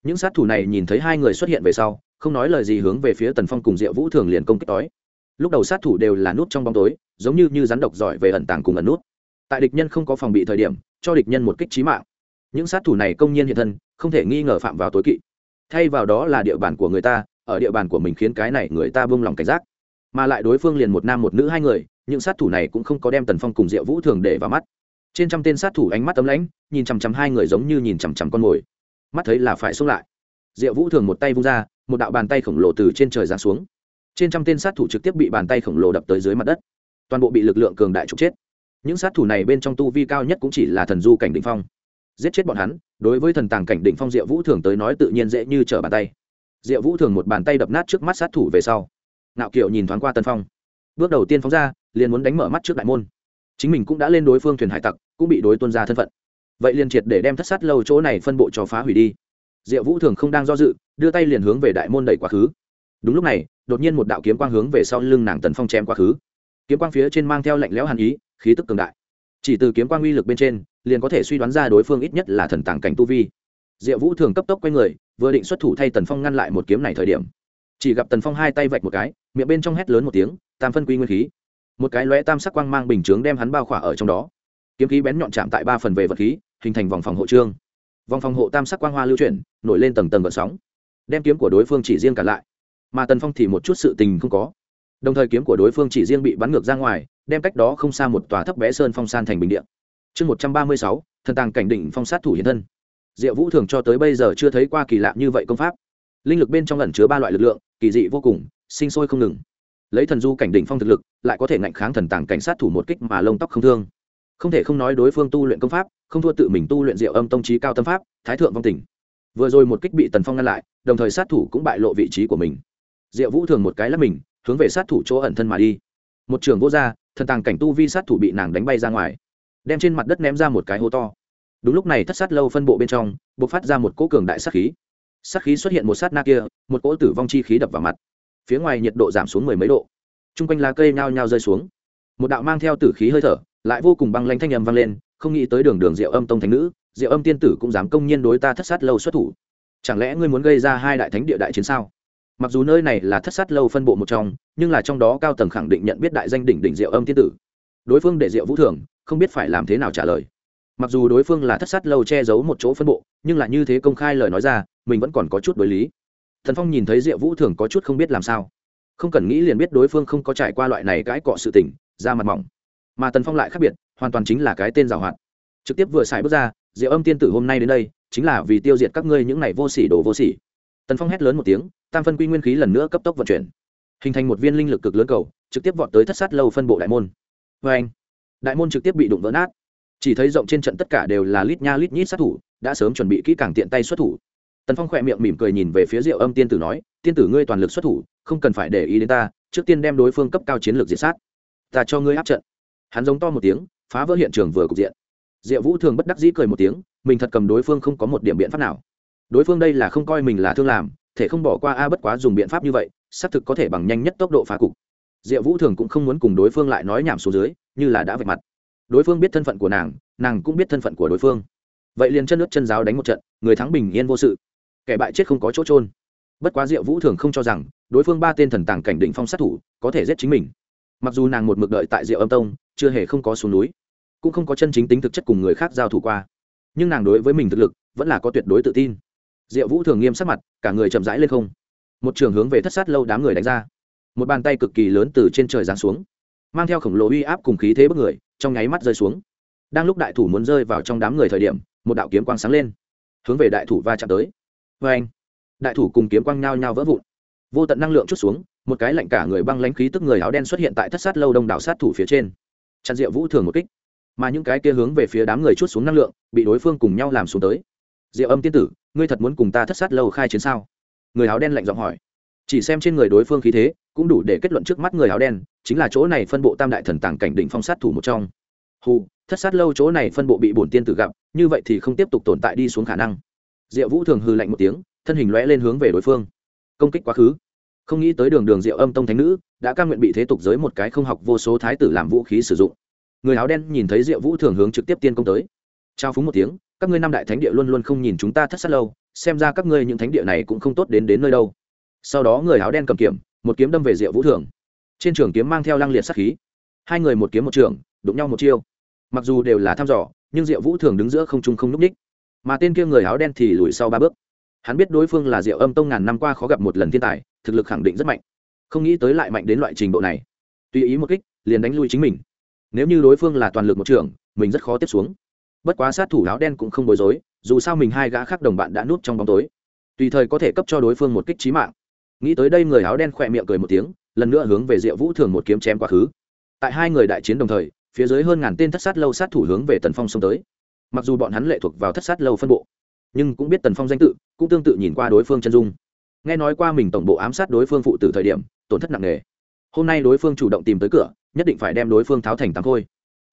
Những sát thủ này nhìn thấy hai người xuất hiện về sau, không nói lời gì hướng về phía tần phong cùng diệu vũ thường liền công kích đói lúc đầu sát thủ đều là nút trong bóng tối, giống như như rắn độc giỏi về ẩn tàng cùng ẩn nút. Tại địch nhân không có phòng bị thời điểm, cho địch nhân một kích trí mạng. Những sát thủ này công nhiên hiện thân không thể nghi ngờ phạm vào tối kỵ. Thay vào đó là địa bàn của người ta, ở địa bàn của mình khiến cái này người ta buông lòng cảnh giác. Mà lại đối phương liền một nam một nữ hai người, những sát thủ này cũng không có đem tần phong cùng diệu vũ thường để vào mắt. Trên trăm tên sát thủ ánh mắt tấm lãnh, nhìn chằm chằm hai người giống như nhìn chằm chằm con mồi. Mắt thấy là phải xông lại. Diệu vũ thường một tay vung ra, một đạo bàn tay khổng lồ từ trên trời giáng xuống. Trên trăm tên sát thủ trực tiếp bị bàn tay khổng lồ đập tới dưới mặt đất. Toàn bộ bị lực lượng cường đại trục chết. Những sát thủ này bên trong tu vi cao nhất cũng chỉ là thần du cảnh định phong giết chết bọn hắn, đối với thần tàng cảnh định phong diệu vũ thường tới nói tự nhiên dễ như trở bàn tay. Diệu vũ thường một bàn tay đập nát trước mắt sát thủ về sau nạo kiệu nhìn thoáng qua tân phong. Bước đầu tiên phóng ra, liền muốn đánh mở mắt trước đại môn. Chính mình cũng đã lên đối phương thuyền hải tặc, cũng bị đối tuân ra thân phận. Vậy liền triệt để đem thất sát lâu chỗ này phân bộ cho phá hủy đi. Diệu vũ thường không đang do dự, đưa tay liền hướng về đại môn đẩy quá khứ. Đúng lúc này, đột nhiên một đạo kiếm quang hướng về sau lưng nàng tần phong chém quá khứ. Kiếm quang phía trên mang theo lạnh lẽo hàn ý, khí tức cường đại. Chỉ từ kiếm quang uy lực bên trên liền có thể suy đoán ra đối phương ít nhất là thần tàng cảnh tu vi. Diệu vũ thường cấp tốc quay người, vừa định xuất thủ thay tần phong ngăn lại một kiếm này thời điểm, chỉ gặp tần phong hai tay vạch một cái, miệng bên trong hét lớn một tiếng, tam phân quy nguyên khí. Một cái lóe tam sắc quang mang bình chướng đem hắn bao khỏa ở trong đó. Kiếm khí bén nhọn chạm tại ba phần về vật khí, hình thành vòng phòng hộ trương. Vòng phòng hộ tam sắc quang hoa lưu chuyển, nổi lên tầng tầng vận sóng. Đem kiếm của đối phương chỉ riêng cả lại, mà tần phong thì một chút sự tình không có. Đồng thời kiếm của đối phương chỉ riêng bị bắn ngược ra ngoài, đem cách đó không xa một tòa thấp bé sơn phong san thành bình điện chương một trăm ba mươi sáu thần tàng cảnh định phong sát thủ hiện thân. Diệu vũ thường cho tới bây giờ chưa thấy qua kỳ lạ như vậy công pháp. Linh lực bên trong ẩn chứa ba loại lực lượng kỳ dị vô cùng sinh sôi không ngừng. Lấy thần du cảnh đỉnh phong thực lực lại có thể ngạnh kháng thần tàng cảnh sát thủ một kích mà lông tóc không thương. Không thể không nói đối phương tu luyện công pháp không thua tự mình tu luyện diệu âm tông trí cao tâm pháp thái thượng vong tình. Vừa rồi một kích bị tần phong ngăn lại đồng thời sát thủ cũng bại lộ vị trí của mình. Diệu vũ thường một cái lắp mình hướng về sát thủ chỗ ẩn thân mà đi. Một trường vô ra, thần tàng cảnh tu vi sát thủ bị nàng đánh bay ra ngoài đem trên mặt đất ném ra một cái hố to. Đúng lúc này thất sát lâu phân bộ bên trong b ộ c phát ra một cỗ cường đại sát khí. Sát khí xuất hiện một sát na kia, một cỗ tử vong chi khí đập vào mặt. Phía ngoài nhiệt độ giảm xuống mười mấy độ. T r u n g quanh lá cây nhao nhao rơi xuống. Một đạo mang theo tử khí hơi thở, lại vô cùng băng lanh thanh â m vang lên, không nghĩ tới đường đường diệu âm tông thánh nữ, diệu âm tiên tử cũng dám công nhiên đối ta thất sát lâu xuất thủ. Chẳng lẽ ngươi muốn gây ra hai đại thánh địa đại chiến sao? Mặc dù nơi này là thất sát lâu phân bộ một trong, nhưng là trong đó cao tầng khẳng định nhận biết đại danh đỉnh đỉnh diệu âm tiên tử. Đối phương để diệu vũ thường không biết phải làm thế nào trả lời. Mặc dù đối phương là thất sát lâu che giấu một chỗ phân bộ, nhưng là như thế công khai lời nói ra, mình vẫn còn có chút đối lý. Thần phong nhìn thấy diệu vũ thường có chút không biết làm sao. Không cần nghĩ liền biết đối phương không có trải qua loại này cãi cọ sự tình ra mặt mỏng. Mà tần phong lại khác biệt, hoàn toàn chính là cái tên giảo hoạt. Trực tiếp vừa xài bước ra, diệu âm tiên tử hôm nay đến đây, chính là vì tiêu diệt các ngươi những này vô sỉ đồ vô sỉ. Tần phong hét lớn một tiếng, tam phân quy nguyên khí lần nữa cấp tốc vận chuyển. Hình thành một viên linh lực cực lớn cầu, trực tiếp vọt tới thất sát lâu phân bộ đại môn. Vê anh đại môn trực tiếp bị đụng vỡ nát. Chỉ thấy rộng trên trận tất cả đều là lít nha lít nhít sát thủ, đã sớm chuẩn bị kỹ càng tiện tay xuất thủ. Tần phong khỏe miệng mỉm cười nhìn về phía diệu âm tiên tử nói, tiên tử ngươi toàn lực xuất thủ, không cần phải để ý đến ta, trước tiên đem đối phương cấp cao chiến lược diệt sát. Ta cho ngươi áp trận. Hắn giống to một tiếng, phá vỡ hiện trường vừa cục diện. Diệu vũ thường bất đắc dĩ cười một tiếng, mình thật cầm đối phương không có một điểm biện pháp nào. Đối phương đây là không coi mình là thương làm, thể không bỏ qua a, bất quá dùng biện pháp như vậy, xác thực có thể bằng nhanh nhất tốc độ phá cục diệu vũ thường cũng không muốn cùng đối phương lại nói nhảm xuống dưới, như là đã vạch mặt. Đối phương biết thân phận của nàng nàng cũng biết thân phận của đối phương. Vậy liền chân nước chân giáo đánh một trận, người thắng bình yên vô sự. Kẻ bại chết không có chỗ trôn bất quá diệu vũ thường không cho rằng, đối phương ba tên thần tàng cảnh định phong sát thủ, có thể giết chính mình. Mặc dù nàng một mực đợi tại diệu âm tông, chưa hề không có xuống núi, cũng không có chân chính tính thực chất cùng người khác giao thủ qua. Nhưng nàng đối với mình thực lực, vẫn là có tuyệt đối tự tin. Diệu vũ thường nghiêm sắc mặt, cả người chậm rãi lên không. Một trường hướng về thất sát lâu đám người đánh ra một bàn tay cực kỳ lớn từ trên trời giáng xuống, mang theo khổng lồ uy áp cùng khí thế bất người, trong nháy mắt rơi xuống. Đang lúc đại thủ muốn rơi vào trong đám người thời điểm, một đạo kiếm quang sáng lên, hướng về đại thủ va chạm tới. Vê anh, đại thủ cùng kiếm quang nhao nhao vỡ vụn, vô tận năng lượng chút xuống, một cái lạnh cả người băng lãnh khí tức người áo đen xuất hiện tại thất sát lâu đông đảo sát thủ phía trên. Chặn diệu vũ thường một kích, mà những cái kia hướng về phía đám người chút xuống năng lượng, bị đối phương cùng nhau làm xuống tới. Diệu âm tiên tử, ngươi thật muốn cùng ta thất sát lâu khai chiến sao? Người áo đen lạnh giọng hỏi chỉ xem trên người đối phương khí thế, cũng đủ để kết luận trước mắt người áo đen, chính là chỗ này phân bộ tam đại thần tàng cảnh đỉnh phong sát thủ một trong. Hù, thất sát lâu chỗ này phân bộ bị bổn tiên tử gặp, như vậy thì không tiếp tục tồn tại đi xuống khả năng. Diệu vũ thường hư lạnh một tiếng, thân hình lõe lên hướng về đối phương. Công kích quá khứ. Không nghĩ tới đường đường diệu âm tông thánh nữ, đã ca nguyện bị thế tục giới một cái không học vô số thái tử làm vũ khí sử dụng. Người áo đen nhìn thấy diệu vũ thường hướng trực tiếp tiên công tới. Trao phúng một tiếng, các ngươi năm đại thánh địa luôn luôn không nhìn chúng ta thất sát lâu, xem ra các ngươi những thánh địa này cũng không tốt đến đến nơi đâu sau đó người áo đen cầm kiếm, một kiếm đâm về diệu vũ thường. Trên trường kiếm mang theo lăng liệt sắc khí. Hai người một kiếm một trường, đụng nhau một chiêu. Mặc dù đều là thăm dò, nhưng diệu vũ thường đứng giữa không trung không n ú c ních. Mà tên kia người áo đen thì lùi sau ba bước. Hắn biết đối phương là diệu âm tông ngàn năm qua khó gặp một lần thiên tài, thực lực khẳng định rất mạnh. Không nghĩ tới lại mạnh đến loại trình độ này. Tùy ý một kích, liền đánh lui chính mình. Nếu như đối phương là toàn lực một trường, mình rất khó tiếp xuống. Bất quá sát thủ áo đen cũng không bối rối, dù sao mình hai gã khác đồng bạn đã núp trong bóng tối. Tùy thời có thể cấp cho đối phương một kích trí mạng nghĩ tới đây người áo đen khỏe miệng cười một tiếng, lần nữa hướng về diệu vũ thường một kiếm chém quá khứ. Tại hai người đại chiến đồng thời, phía dưới hơn ngàn tên thất sát lâu sát thủ hướng về tần phong xông tới. Mặc dù bọn hắn lệ thuộc vào thất sát lâu phân bộ, nhưng cũng biết tần phong danh tự, cũng tương tự nhìn qua đối phương chân dung. Nghe nói qua mình tổng bộ ám sát đối phương phụ từ thời điểm, tổn thất nặng nề. Hôm nay đối phương chủ động tìm tới cửa, nhất định phải đem đối phương tháo thành tám khôi.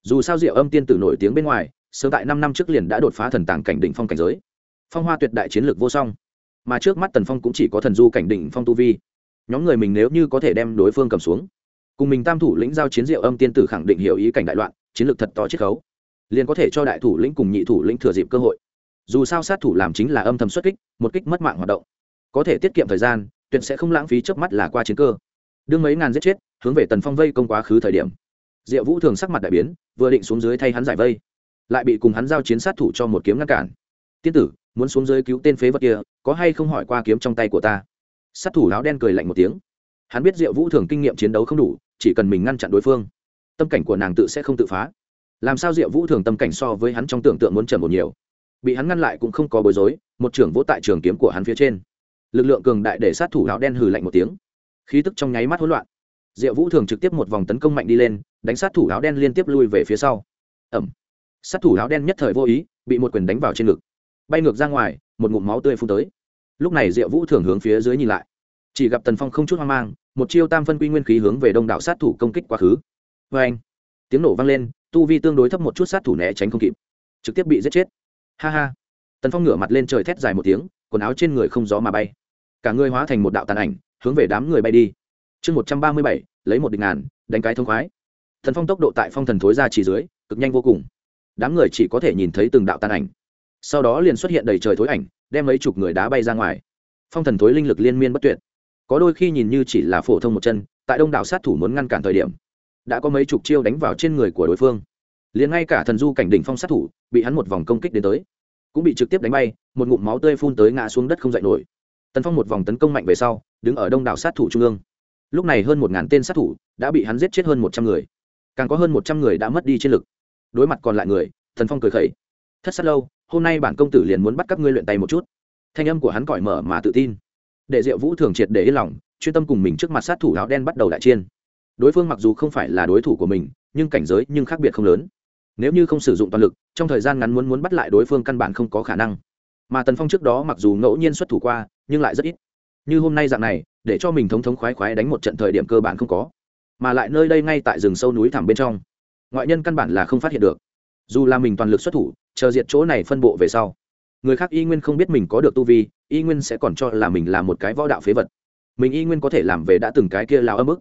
Dù sao diệu âm tiên tử nổi tiếng bên ngoài, sớm tại năm năm trước liền đã đột phá thần tàng cảnh định phong cảnh giới. Phong hoa tuyệt đại chiến lược vô song mà trước mắt tần phong cũng chỉ có thần du cảnh định phong tu vi. Nhóm người mình nếu như có thể đem đối phương cầm xuống, cùng mình tam thủ lĩnh giao chiến diệu âm tiên tử khẳng định hiểu ý cảnh đại loạn, chiến lược thật to chiết khấu, liền có thể cho đại thủ lĩnh cùng nhị thủ lĩnh thừa dịp cơ hội. Dù sao sát thủ làm chính là âm thầm xuất kích, một kích mất mạng hoạt động. Có thể tiết kiệm thời gian, tuyệt sẽ không lãng phí trước mắt là qua chiến cơ. Đương mấy ngàn giết chết, hướng về tần phong vây công quá khứ thời điểm. Diệu vũ thường sắc mặt đại biến, vừa định xuống dưới thay hắn giải vây, lại bị cùng hắn giao chiến sát thủ cho một kiếm ngăn cản tiên tử, muốn xuống dưới cứu tên phế vật kia, có hay không hỏi qua kiếm trong tay của ta? Sát thủ áo đen cười lạnh một tiếng. Hắn biết diệu vũ thường kinh nghiệm chiến đấu không đủ, chỉ cần mình ngăn chặn đối phương, tâm cảnh của nàng tự sẽ không tự phá. Làm sao diệu vũ thường tâm cảnh so với hắn trong tưởng tượng muốn trầm một nhiều? Bị hắn ngăn lại cũng không có bối rối, một trưởng vỗ tại trường kiếm của hắn phía trên. Lực lượng cường đại để sát thủ áo đen hừ lạnh một tiếng. Khí tức trong nháy mắt hỗn loạn. Diệu vũ thường trực tiếp một vòng tấn công mạnh đi lên, đánh sát thủ áo đen liên tiếp lui về phía sau. Ẩm. Sát thủ áo đen nhất thời vô ý, bị một quyền đánh vào trên ngực bay ngược ra ngoài, một ngụm máu tươi phun tới. Lúc này diệu vũ thường hướng phía dưới nhìn lại. Chỉ gặp tần phong không chút hoang mang, một chiêu tam phân quy nguyên khí hướng về đông đảo sát thủ công kích quá khứ. Vê anh, tiếng nổ vang lên, tu vi tương đối thấp một chút sát thủ né tránh không kịp. Trực tiếp bị giết chết. Ha ha. Tần phong ngửa mặt lên trời thét dài một tiếng, quần áo trên người không gió mà bay. Cả người hóa thành một đạo tàn ảnh, hướng về đám người bay đi. Chương một trăm ba mươi bảy, lấy một địch ngàn, đánh cái thông khoái. Thần phong tốc độ tại phong thần thối ra chỉ dưới, cực nhanh vô cùng. Đám người chỉ có thể nhìn thấy từng đạo tàn ảnh sau đó liền xuất hiện đầy trời thối ảnh, đem mấy chục người đá bay ra ngoài. Phong thần thối linh lực liên miên bất tuyệt. Có đôi khi nhìn như chỉ là phổ thông một chân, tại đông đảo sát thủ muốn ngăn cản thời điểm, đã có mấy chục chiêu đánh vào trên người của đối phương. Liền ngay cả thần du cảnh đỉnh phong sát thủ, bị hắn một vòng công kích đến tới, cũng bị trực tiếp đánh bay, một ngụm máu tươi phun tới ngã xuống đất không dậy nổi. Tần phong một vòng tấn công mạnh về sau, đứng ở đông đảo sát thủ trung ương. Lúc này hơn một ngàn tên sát thủ đã bị hắn giết chết hơn một trăm người. Càng có hơn một trăm người đã mất đi chiến lực. Đối mặt còn lại người thần phong cười khẩy. Thất sát lâu hôm nay bản công tử liền muốn bắt các ngươi luyện tay một chút. Thanh âm của hắn cỏi mở mà tự tin. Để diệu vũ thường triệt để yên lòng, chuyên tâm cùng mình trước mặt sát thủ áo đen bắt đầu đại chiên đối phương mặc dù không phải là đối thủ của mình, nhưng cảnh giới nhưng khác biệt không lớn. Nếu như không sử dụng toàn lực, trong thời gian ngắn muốn muốn bắt lại đối phương căn bản không có khả năng. Mà tần phong trước đó mặc dù ngẫu nhiên xuất thủ qua, nhưng lại rất ít. Như hôm nay dạng này, để cho mình thống thống khoái khoái đánh một trận thời điểm cơ bản không có. Mà lại nơi đây ngay tại rừng sâu núi thẳm bên trong. Ngoại nhân căn bản là không phát hiện được dù là mình toàn lực xuất thủ, chờ diệt chỗ này phân bộ về sau, người khác y nguyên không biết mình có được tu vi, y nguyên sẽ còn cho là mình là một cái võ đạo phế vật. Mình y nguyên có thể làm về đã từng cái kia lao âm ức.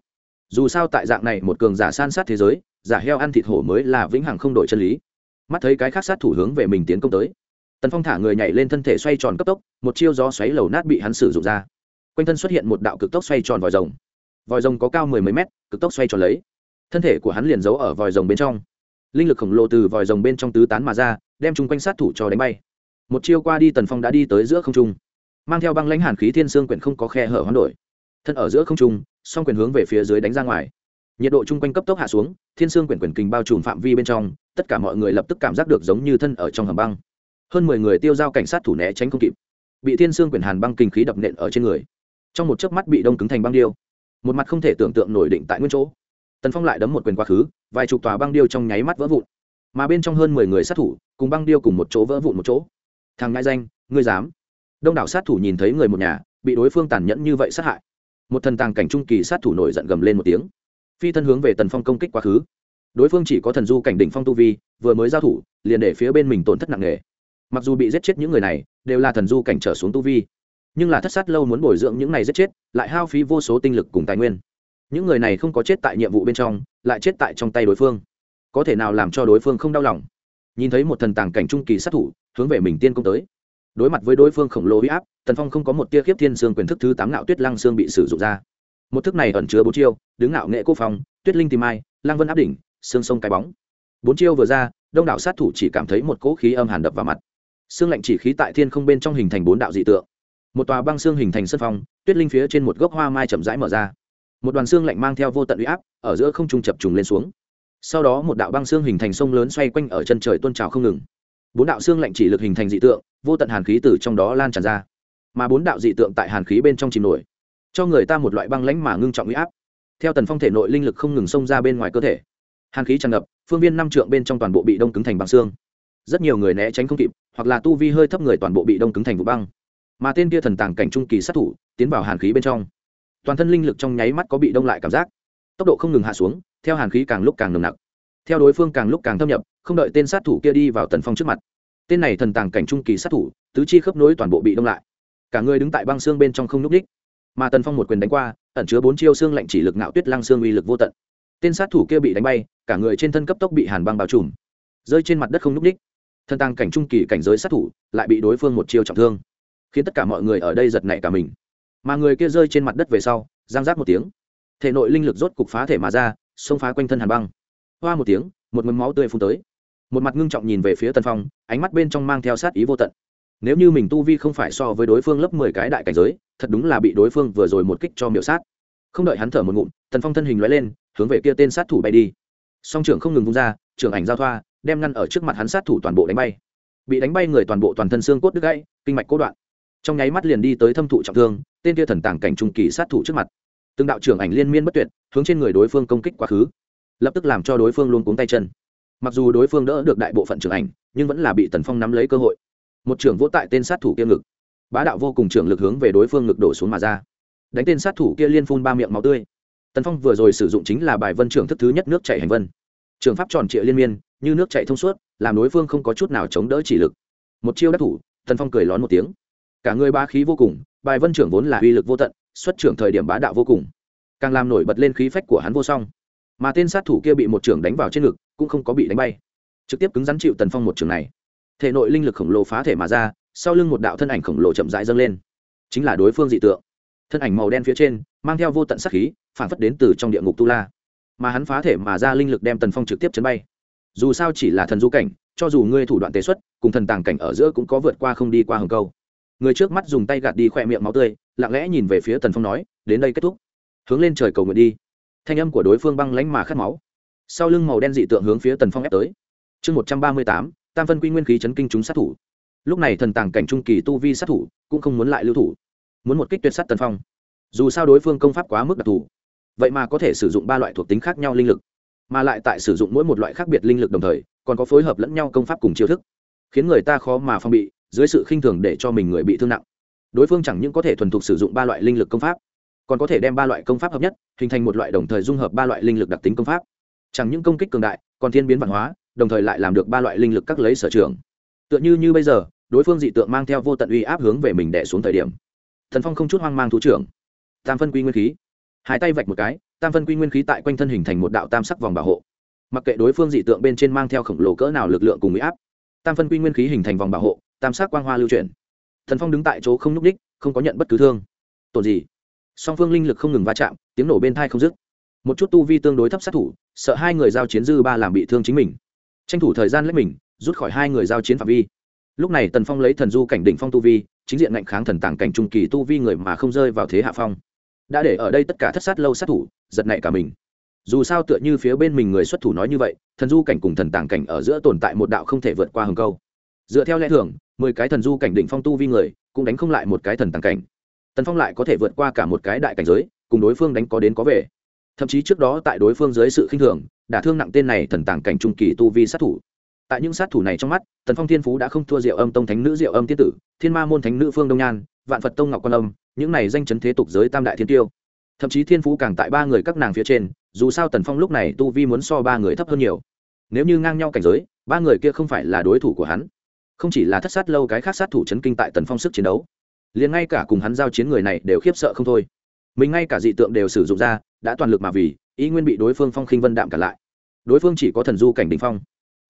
Dù sao tại dạng này một cường giả san sát thế giới, giả heo ăn thịt hổ mới là vĩnh hằng không đổi chân lý. Mắt thấy cái khác sát thủ hướng về mình tiến công tới. Tần phong thả người nhảy lên thân thể xoay tròn cấp tốc, một chiêu gió xoáy lầu nát bị hắn sử dụng ra. Quanh thân xuất hiện một đạo cực tốc xoay tròn vòi rồng. Vòi rồng có cao mười mấy mét, cực tốc xoay tròn lấy. Thân thể của hắn liền giấu ở vòi rồng bên trong linh lực khổng lồ từ vòi rồng bên trong tứ tán mà ra, đem chung quanh sát thủ cho đánh bay. Một chiêu qua đi tần phong đã đi tới giữa không trung. Mang theo băng lãnh hàn khí thiên sương quyển không có khe hở hoán đổi. Thân ở giữa không trung, song quyền hướng về phía dưới đánh ra ngoài. Nhiệt độ chung quanh cấp tốc hạ xuống, thiên sương quyển quyển kình bao trùm phạm vi bên trong, tất cả mọi người lập tức cảm giác được giống như thân ở trong hầm băng. Hơn mười người tiêu giao cảnh sát thủ né tránh không kịp. Bị thiên sương quyển hàn băng kinh khí đập nện ở trên người. Trong một chớp mắt bị đông cứng thành băng điêu. Một mặt không thể tưởng tượng nổi định tại nguyên chỗ tần phong lại đấm một quyền quá khứ vài chục tòa băng điêu trong nháy mắt vỡ vụn mà bên trong hơn mười người sát thủ cùng băng điêu cùng một chỗ vỡ vụn một chỗ thằng ngại danh ngươi dám đông đảo sát thủ nhìn thấy người một nhà bị đối phương tàn nhẫn như vậy sát hại một thần tàng cảnh trung kỳ sát thủ nổi giận gầm lên một tiếng phi thân hướng về tần phong công kích quá khứ đối phương chỉ có thần du cảnh đỉnh phong tu vi vừa mới giao thủ liền để phía bên mình tổn thất nặng nề mặc dù bị giết chết những người này đều là thần du cảnh trở xuống tu vi nhưng là thất sát lâu muốn bồi dưỡng những này giết chết lại hao phí vô số tinh lực cùng tài nguyên những người này không có chết tại nhiệm vụ bên trong, lại chết tại trong tay đối phương. Có thể nào làm cho đối phương không đau lòng? Nhìn thấy một thần tàng cảnh trung kỳ sát thủ, hướng về mình tiên công tới. Đối mặt với đối phương khổng lồ huy áp, tần phong không có một tia khiếp thiên sương quyền thức thứ tám ngạo tuyết lăng sương bị sử dụng ra. Một thức này ẩn chứa bốn chiêu, đứng ngạo nghệ cô phong, tuyết linh tìm mai lăng vân áp đỉnh, xương sông cái bóng. Bốn chiêu vừa ra, đông đảo sát thủ chỉ cảm thấy một cỗ khí âm hàn đập vào mặt. Xương lạnh chỉ khí tại thiên không bên trong hình thành bốn đạo dị tượng. Một tòa băng xương hình thành sân phong, tuyết linh phía trên một gốc hoa mai chậm rãi mở ra một đoàn xương lạnh mang theo vô tận uy áp, ở giữa không trung chập trùng lên xuống. Sau đó một đạo băng xương hình thành sông lớn xoay quanh ở chân trời tôn trào không ngừng. Bốn đạo xương lạnh chỉ lực hình thành dị tượng, vô tận hàn khí từ trong đó lan tràn ra. Mà bốn đạo dị tượng tại hàn khí bên trong chìm nổi, cho người ta một loại băng lãnh mà ngưng trọng uy áp. Theo tần phong thể nội linh lực không ngừng xông ra bên ngoài cơ thể, hàn khí tràn ngập, phương viên năm trượng bên trong toàn bộ bị đông cứng thành băng xương. Rất nhiều người né tránh không kịp, hoặc là tu vi hơi thấp người toàn bộ bị đông cứng thành vụ băng. Mà tên kia thần tàng cảnh trung kỳ sát thủ, tiến vào hàn khí bên trong toàn thân linh lực trong nháy mắt có bị đông lại cảm giác. Tốc độ không ngừng hạ xuống, theo hàn khí càng lúc càng nồng nặc. Theo đối phương càng lúc càng thâm nhập, không đợi tên sát thủ kia đi vào tần phong trước mặt. Tên này thần tàng cảnh trung kỳ sát thủ, tứ chi khớp nối toàn bộ bị đông lại. Cả người đứng tại băng xương bên trong không n ú c ních mà tần phong một quyền đánh qua, ẩn chứa bốn chiêu xương lạnh chỉ lực ngạo tuyết lang xương uy lực vô tận. Tên sát thủ kia bị đánh bay, cả người trên thân cấp tốc bị hàn băng bao trùm. Rơi trên mặt đất không n ú c ních thần tàng cảnh trung kỳ cảnh giới sát thủ, lại bị đối phương một chiêu trọng thương. Khiến tất cả mọi người ở đây giật nảy cả mình mà người kia rơi trên mặt đất về sau, giang giác một tiếng. Thể nội linh lực rốt cục phá thể mà ra, xông phá quanh thân hàn băng. Hoa một tiếng, một mầm máu tươi phun tới. Một mặt ngưng trọng nhìn về phía tần phong, ánh mắt bên trong mang theo sát ý vô tận. Nếu như mình tu vi không phải so với đối phương lớp mười cái đại cảnh giới, thật đúng là bị đối phương vừa rồi một kích cho miểu sát. Không đợi hắn thở một ngụm, tần phong thân hình loại lên, hướng về kia tên sát thủ bay đi. Song trưởng không ngừng vung ra, trưởng ảnh giao thoa, đem ngăn ở trước mặt hắn sát thủ toàn bộ đánh bay. Bị đánh bay người toàn bộ toàn thân xương cốt đứt gãy, kinh mạch cốt đoạn trong nháy mắt liền đi tới thâm thụ trọng thương, tên kia thần tàng cảnh trung kỳ sát thủ trước mặt. Từng đạo trưởng ảnh liên miên bất tuyệt, hướng trên người đối phương công kích quá khứ, lập tức làm cho đối phương luôn cuống tay chân. Mặc dù đối phương đỡ được đại bộ phận trưởng ảnh, nhưng vẫn là bị tần phong nắm lấy cơ hội. Một trưởng vỗ tại tên sát thủ kia ngực. Bá đạo vô cùng trưởng lực hướng về đối phương ngực đổ xuống mà ra. Đánh tên sát thủ kia liên phun ba miệng máu tươi. Tần phong vừa rồi sử dụng chính là bài vân trưởng thức thứ nhất nước chạy hành vân. Trường pháp tròn trịa liên miên, như nước chạy thông suốt, làm đối phương không có chút nào chống đỡ chỉ lực. Một chiêu đắc thủ, tần phong cười lón một tiếng cả người bá khí vô cùng, bài vân trưởng vốn là uy lực vô tận, xuất trưởng thời điểm bá đạo vô cùng. Càng làm nổi bật lên khí phách của hắn vô song. Mà tên sát thủ kia bị một trưởng đánh vào trên ngực, cũng không có bị đánh bay. Trực tiếp cứng rắn chịu tần phong một trường này. Thể nội linh lực khổng lồ phá thể mà ra, sau lưng một đạo thân ảnh khổng lồ chậm rãi dâng lên. Chính là đối phương dị tượng. Thân ảnh màu đen phía trên, mang theo vô tận sát khí, phản phất đến từ trong địa ngục tu la. Mà hắn phá thể mà ra linh lực đem tần phong trực tiếp chấn bay. Dù sao chỉ là thần du cảnh, cho dù ngươi thủ đoạn tế xuất, cùng thần tàng cảnh ở giữa cũng có vượt qua không đi qua hầm câu người trước mắt dùng tay gạt đi khỏe miệng máu tươi, lặng lẽ nhìn về phía tần phong nói, đến đây kết thúc. Hướng lên trời cầu nguyện đi. Thanh âm của đối phương băng lánh mà khát máu. Sau lưng màu đen dị tượng hướng phía tần phong ép tới. Chương một trăm ba mươi tám, tam phân quy nguyên khí chấn kinh chúng sát thủ. Lúc này thần tàng cảnh trung kỳ tu vi sát thủ cũng không muốn lại lưu thủ, muốn một kích tuyệt sát tần phong. Dù sao đối phương công pháp quá mức đặc thù, vậy mà có thể sử dụng ba loại thuộc tính khác nhau linh lực, mà lại tại sử dụng mỗi một loại khác biệt linh lực đồng thời, còn có phối hợp lẫn nhau công pháp cùng chiêu thức, khiến người ta khó mà phong bị dưới sự khinh thường để cho mình người bị thương nặng. Đối phương chẳng những có thể thuần thục sử dụng ba loại linh lực công pháp, còn có thể đem ba loại công pháp hợp nhất, hình thành một loại đồng thời dung hợp ba loại linh lực đặc tính công pháp. Chẳng những công kích cường đại, còn thiên biến văn hóa, đồng thời lại làm được ba loại linh lực các lấy sở trường. Tựa như như bây giờ, đối phương dị tượng mang theo vô tận uy áp hướng về mình đẻ xuống thời điểm. Thần phong không chút hoang mang thú trưởng. Tam phân quy nguyên khí. Hai tay vạch một cái, tam phân quy nguyên khí tại quanh thân hình thành một đạo tam sắc vòng bảo hộ. Mặc kệ đối phương dị tượng bên trên mang theo khổng lồ cỡ nào lực lượng cùng uy áp, tam phân quy nguyên khí hình thành vòng bảo hộ tam sắc quang hoa lưu chuyển. Thần phong đứng tại chỗ không nhúc đích ních không có nhận bất cứ thương. Tổn gì? Song phương linh lực không ngừng va chạm, tiếng nổ bên thai không dứt. Một chút tu vi tương đối thấp sát thủ, sợ hai người giao chiến dư ba làm bị thương chính mình. Tranh thủ thời gian lấy mình, rút khỏi hai người giao chiến phạm vi. Lúc này tần phong lấy thần du cảnh đỉnh phong tu vi, chính diện ngạnh kháng thần tàng cảnh trung kỳ tu vi người mà không rơi vào thế hạ phong. Đã để ở đây tất cả thất sát lâu sát thủ, giật nảy cả mình. Dù sao tựa như phía bên mình người xuất thủ nói như vậy, thần du cảnh cùng thần tàng cảnh ở giữa tồn tại một đạo không thể vượt qua hừng câu dựa theo lẽ thường, mười cái thần du cảnh đỉnh phong tu vi người cũng đánh không lại một cái thần tàng cảnh. Tần phong lại có thể vượt qua cả một cái đại cảnh giới, cùng đối phương đánh có đến có về. Thậm chí trước đó tại đối phương dưới sự khinh thường, đả thương nặng tên này thần tàng cảnh trung kỳ tu vi sát thủ. Tại những sát thủ này trong mắt, tần phong thiên phú đã không thua diệu âm tông thánh nữ, diệu âm tiên tử, thiên ma môn thánh nữ phương đông nhan, vạn phật tông ngọc quan âm, những này danh chấn thế tục giới tam đại thiên tiêu. Thậm chí thiên phú càng tại ba người các nàng phía trên, dù sao tần phong lúc này tu vi muốn so ba người thấp hơn nhiều. Nếu như ngang nhau cảnh giới, ba người kia không phải là đối thủ của hắn không chỉ là thất sát lâu cái khác sát thủ chấn kinh tại tần phong sức chiến đấu, liền ngay cả cùng hắn giao chiến người này đều khiếp sợ không thôi. Mình ngay cả dị tượng đều sử dụng ra, đã toàn lực mà vì, ý nguyên bị đối phương phong khinh vân đạm cả lại. Đối phương chỉ có thần du cảnh đình phong.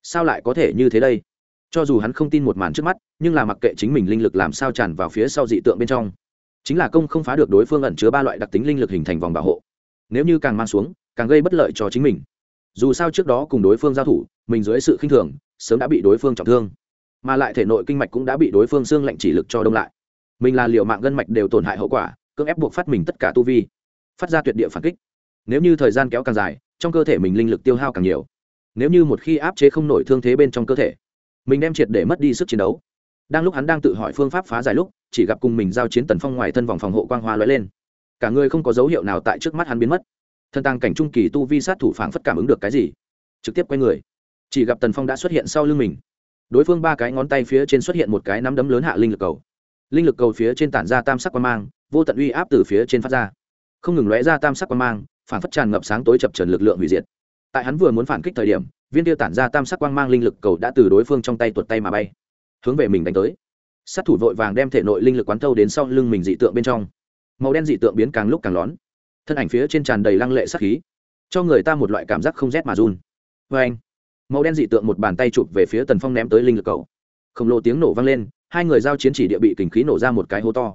Sao lại có thể như thế đây? Cho dù hắn không tin một màn trước mắt, nhưng là mặc kệ chính mình linh lực làm sao tràn vào phía sau dị tượng bên trong. Chính là công không phá được đối phương ẩn chứa ba loại đặc tính linh lực hình thành vòng bảo hộ. Nếu như càng mang xuống, càng gây bất lợi cho chính mình. Dù sao trước đó cùng đối phương giao thủ, mình dưới sự khinh thường, sớm đã bị đối phương trọng thương mà lại thể nội kinh mạch cũng đã bị đối phương xương lệnh chỉ lực cho đông lại. Mình là liệu mạng gân mạch đều tổn hại hậu quả, cưỡng ép buộc phát mình tất cả tu vi, phát ra tuyệt địa phản kích. Nếu như thời gian kéo càng dài, trong cơ thể mình linh lực tiêu hao càng nhiều. Nếu như một khi áp chế không nổi thương thế bên trong cơ thể, mình đem triệt để mất đi sức chiến đấu. Đang lúc hắn đang tự hỏi phương pháp phá giải lúc, chỉ gặp cùng mình giao chiến tần phong ngoài thân vòng phòng hộ quang hoa lóe lên. Cả người không có dấu hiệu nào tại trước mắt hắn biến mất. Thân tăng cảnh trung kỳ tu vi sát thủ phản phất cảm ứng được cái gì, trực tiếp quay người. Chỉ gặp tần phong đã xuất hiện sau lưng mình đối phương ba cái ngón tay phía trên xuất hiện một cái nắm đấm lớn hạ linh lực cầu. Linh lực cầu phía trên tản ra tam sắc quang mang, vô tận uy áp từ phía trên phát ra. Không ngừng lóe ra tam sắc quang mang, phản phất tràn ngập sáng tối chập trần lực lượng hủy diệt. Tại hắn vừa muốn phản kích thời điểm, viên tiêu tản ra tam sắc quang mang linh lực cầu đã từ đối phương trong tay tuột tay mà bay, hướng về mình đánh tới. Sát thủ vội vàng đem thể nội linh lực quán thâu đến sau lưng mình dị tượng bên trong. Màu đen dị tượng biến càng lúc càng lón. Thân ảnh phía trên tràn đầy lăng lệ sắc khí, cho người ta một loại cảm giác không rét mà run. Vê anh màu đen dị tượng một bàn tay chụp về phía tần phong ném tới linh lực cầu. Khổng lồ tiếng nổ vang lên, hai người giao chiến chỉ địa bị kình khí nổ ra một cái hố to.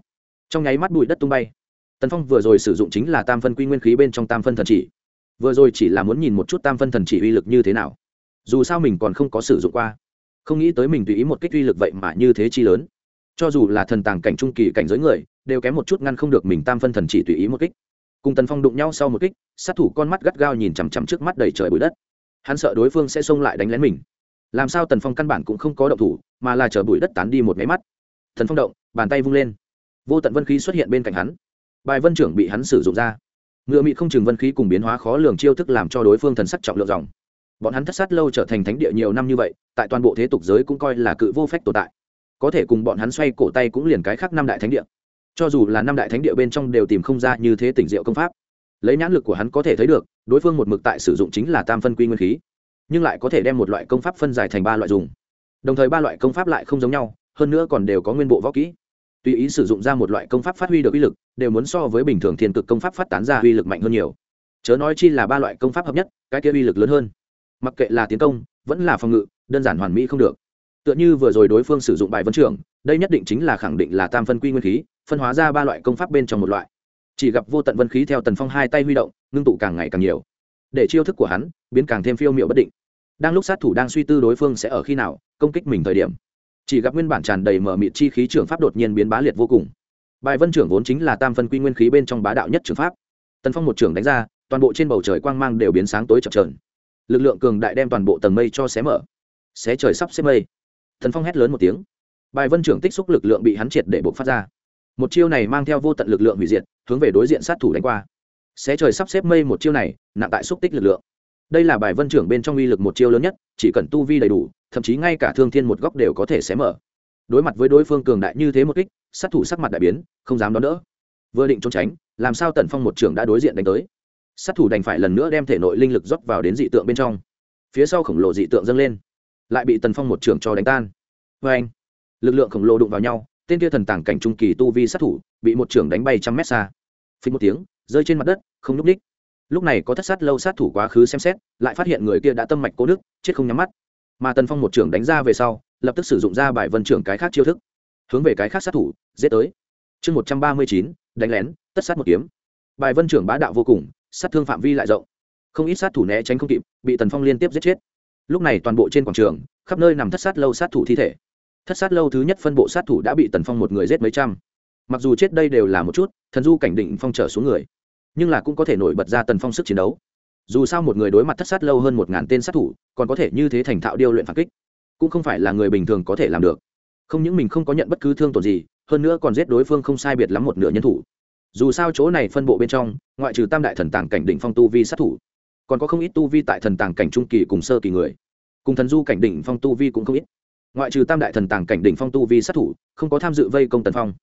Trong nháy mắt bụi đất tung bay. Tần phong vừa rồi sử dụng chính là tam phân quy nguyên khí bên trong tam phân thần chỉ. Vừa rồi chỉ là muốn nhìn một chút tam phân thần chỉ uy lực như thế nào. Dù sao mình còn không có sử dụng qua. Không nghĩ tới mình tùy ý một kích uy lực vậy mà như thế chi lớn. Cho dù là thần tàng cảnh trung kỳ cảnh giới người, đều kém một chút ngăn không được mình tam phân thần chỉ tùy ý một kích. Cùng tần phong đụng nhau sau một kích, sát thủ con mắt gắt gao nhìn chằm chằm trước mắt đầy trời bụi đất hắn sợ đối phương sẽ xông lại đánh lén mình. Làm sao tần phong căn bản cũng không có động thủ, mà là chở bụi đất tán đi một máy mắt. Thần phong động, bàn tay vung lên. Vô tận vân khí xuất hiện bên cạnh hắn. Bài vân trưởng bị hắn sử dụng ra. Ngựa mị không chừng vân khí cùng biến hóa khó lường chiêu thức làm cho đối phương thần sắc trọng lượng dòng. Bọn hắn thất sát lâu trở thành thánh địa nhiều năm như vậy, tại toàn bộ thế tục giới cũng coi là cự vô phép tồn tại. Có thể cùng bọn hắn xoay cổ tay cũng liền cái khác năm đại thánh địa. Cho dù là năm đại thánh địa bên trong đều tìm không ra như thế tỉnh diệu công pháp lấy nhãn lực của hắn có thể thấy được, đối phương một mực tại sử dụng chính là tam phân quy nguyên khí, nhưng lại có thể đem một loại công pháp phân giải thành ba loại dùng. Đồng thời ba loại công pháp lại không giống nhau, hơn nữa còn đều có nguyên bộ võ kỹ. Tùy ý sử dụng ra một loại công pháp phát huy được uy lực, đều muốn so với bình thường thiên cực công pháp phát tán ra uy lực mạnh hơn nhiều. Chớ nói chi là ba loại công pháp hợp nhất, cái kia uy lực lớn hơn. Mặc kệ là tiến công, vẫn là phòng ngự, đơn giản hoàn mỹ không được. Tựa như vừa rồi đối phương sử dụng bài vấn trưởng đây nhất định chính là khẳng định là tam phân quy nguyên khí, phân hóa ra ba loại công pháp bên trong một loại chỉ gặp vô tận vân khí theo tần phong hai tay huy động, ngưng tụ càng ngày càng nhiều. Để chiêu thức của hắn, biến càng thêm phiêu m i ệ u bất định. Đang lúc sát thủ đang suy tư đối phương sẽ ở khi nào, công kích mình thời điểm. Chỉ gặp nguyên bản tràn đầy mở mịt chi khí trưởng pháp đột nhiên biến bá liệt vô cùng. Bài vân trưởng vốn chính là tam phân quy nguyên khí bên trong bá đạo nhất trường pháp. Tần phong một trưởng đánh ra, toàn bộ trên bầu trời quang mang đều biến sáng tối chập trờn lực lượng cường đại đem toàn bộ tầng mây cho xé mở. Xé trời sắp xếp mây. Tần phong hét lớn một tiếng. Bài vân trưởng tích xúc lực lượng bị hắn triệt để buộc phát ra. Một chiêu này mang theo vô tận lực lượng hủy diệt hướng về đối diện sát thủ đánh qua. Xé trời sắp xếp mây một chiêu này, nặng tại xúc tích lực lượng. Đây là bài vân trưởng bên trong uy lực một chiêu lớn nhất, chỉ cần tu vi đầy đủ, thậm chí ngay cả thương thiên một góc đều có thể xé mở. Đối mặt với đối phương cường đại như thế một kích, sát thủ sắc mặt đại biến, không dám đón đỡ. Vừa định trốn tránh, làm sao tần phong một trưởng đã đối diện đánh tới. Sát thủ đành phải lần nữa đem thể nội linh lực rót vào đến dị tượng bên trong. Phía sau khổng lồ dị tượng dâng lên, lại bị tần phong một trưởng cho đánh tan. Vê anh, lực lượng khổng lồ đụng vào nhau, tên kia thần tàng cảnh trung kỳ tu vi sát thủ, bị một trưởng đánh bay trăm mét xa phí một tiếng, rơi trên mặt đất, không nhúc ních lúc này có thất sát lâu sát thủ quá khứ xem xét, lại phát hiện người kia đã tâm mạch cố nước chết không nhắm mắt. Mà tần phong một trưởng đánh ra về sau, lập tức sử dụng ra bài vân trưởng cái khác chiêu thức. Hướng về cái khác sát thủ, giết tới. Chương một trăm ba mươi chín, đánh lén, tất sát một kiếm. Bài vân trưởng bá đạo vô cùng, sát thương phạm vi lại rộng. Không ít sát thủ né tránh không kịp, bị tần phong liên tiếp giết chết. Lúc này toàn bộ trên quảng trường, khắp nơi nằm thất sát lâu sát thủ thi thể. Thất sát lâu thứ nhất phân bộ sát thủ đã bị tần phong một người giết mấy trăm mặc dù chết đây đều là một chút, thần du cảnh định phong trở xuống người, nhưng là cũng có thể nổi bật ra tần phong sức chiến đấu. Dù sao một người đối mặt thất sát lâu hơn một ngàn tên sát thủ, còn có thể như thế thành thạo điêu luyện phản kích, cũng không phải là người bình thường có thể làm được. Không những mình không có nhận bất cứ thương tổn gì, hơn nữa còn giết đối phương không sai biệt lắm một nửa nhân thủ. Dù sao chỗ này phân bộ bên trong, ngoại trừ tam đại thần tàng cảnh đỉnh phong tu vi sát thủ, còn có không ít tu vi tại thần tàng cảnh trung kỳ cùng sơ kỳ người. Cùng thần du cảnh đỉnh phong tu vi cũng không ít. Ngoại trừ tam đại thần tàng cảnh đỉnh phong tu vi sát thủ, không có tham dự vây công tần phong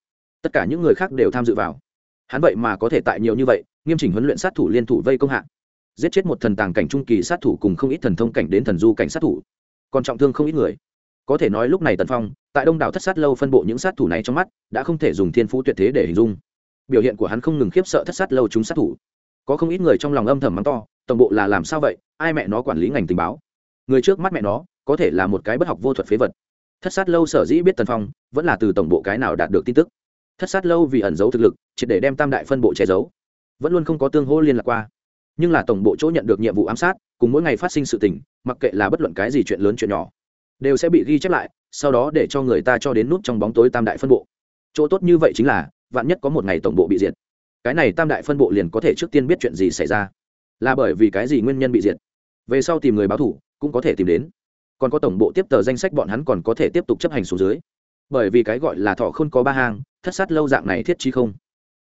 tất cả những người khác đều tham dự vào. Hắn vậy mà có thể tại nhiều như vậy, nghiêm chỉnh huấn luyện sát thủ liên thủ vây công hạ. Giết chết một thần tàng cảnh trung kỳ sát thủ cùng không ít thần thông cảnh đến thần du cảnh sát thủ. Còn trọng thương không ít người. Có thể nói lúc này tần phong, tại đông đảo thất sát lâu phân bộ những sát thủ này trong mắt, đã không thể dùng thiên phú tuyệt thế để hình dung. Biểu hiện của hắn không ngừng khiếp sợ thất sát lâu chúng sát thủ. Có không ít người trong lòng âm thầm mắng to, tổng bộ là làm sao vậy? Ai mẹ nó quản lý ngành tình báo? Người trước mắt mẹ nó, có thể là một cái bất học vô thuật phế vật. Thất sát lâu sở dĩ biết tần phong, vẫn là từ tổng bộ cái nào đạt được tin tức thất sát lâu vì ẩn giấu thực lực, triệt để đem tam đại phân bộ che giấu. Vẫn luôn không có tương hô liên lạc qua. Nhưng là tổng bộ chỗ nhận được nhiệm vụ ám sát, cùng mỗi ngày phát sinh sự tình, mặc kệ là bất luận cái gì chuyện lớn chuyện nhỏ, đều sẽ bị ghi chép lại, sau đó để cho người ta cho đến nút trong bóng tối tam đại phân bộ. Chỗ tốt như vậy chính là, vạn nhất có một ngày tổng bộ bị diệt. Cái này tam đại phân bộ liền có thể trước tiên biết chuyện gì xảy ra. Là bởi vì cái gì nguyên nhân bị diệt? Về sau tìm người báo thủ, cũng có thể tìm đến. Còn có tổng bộ tiếp tờ danh sách bọn hắn còn có thể tiếp tục chấp hành xuống dưới bởi vì cái gọi là thọ không có ba hang, thất sát lâu dạng này thiết chi không?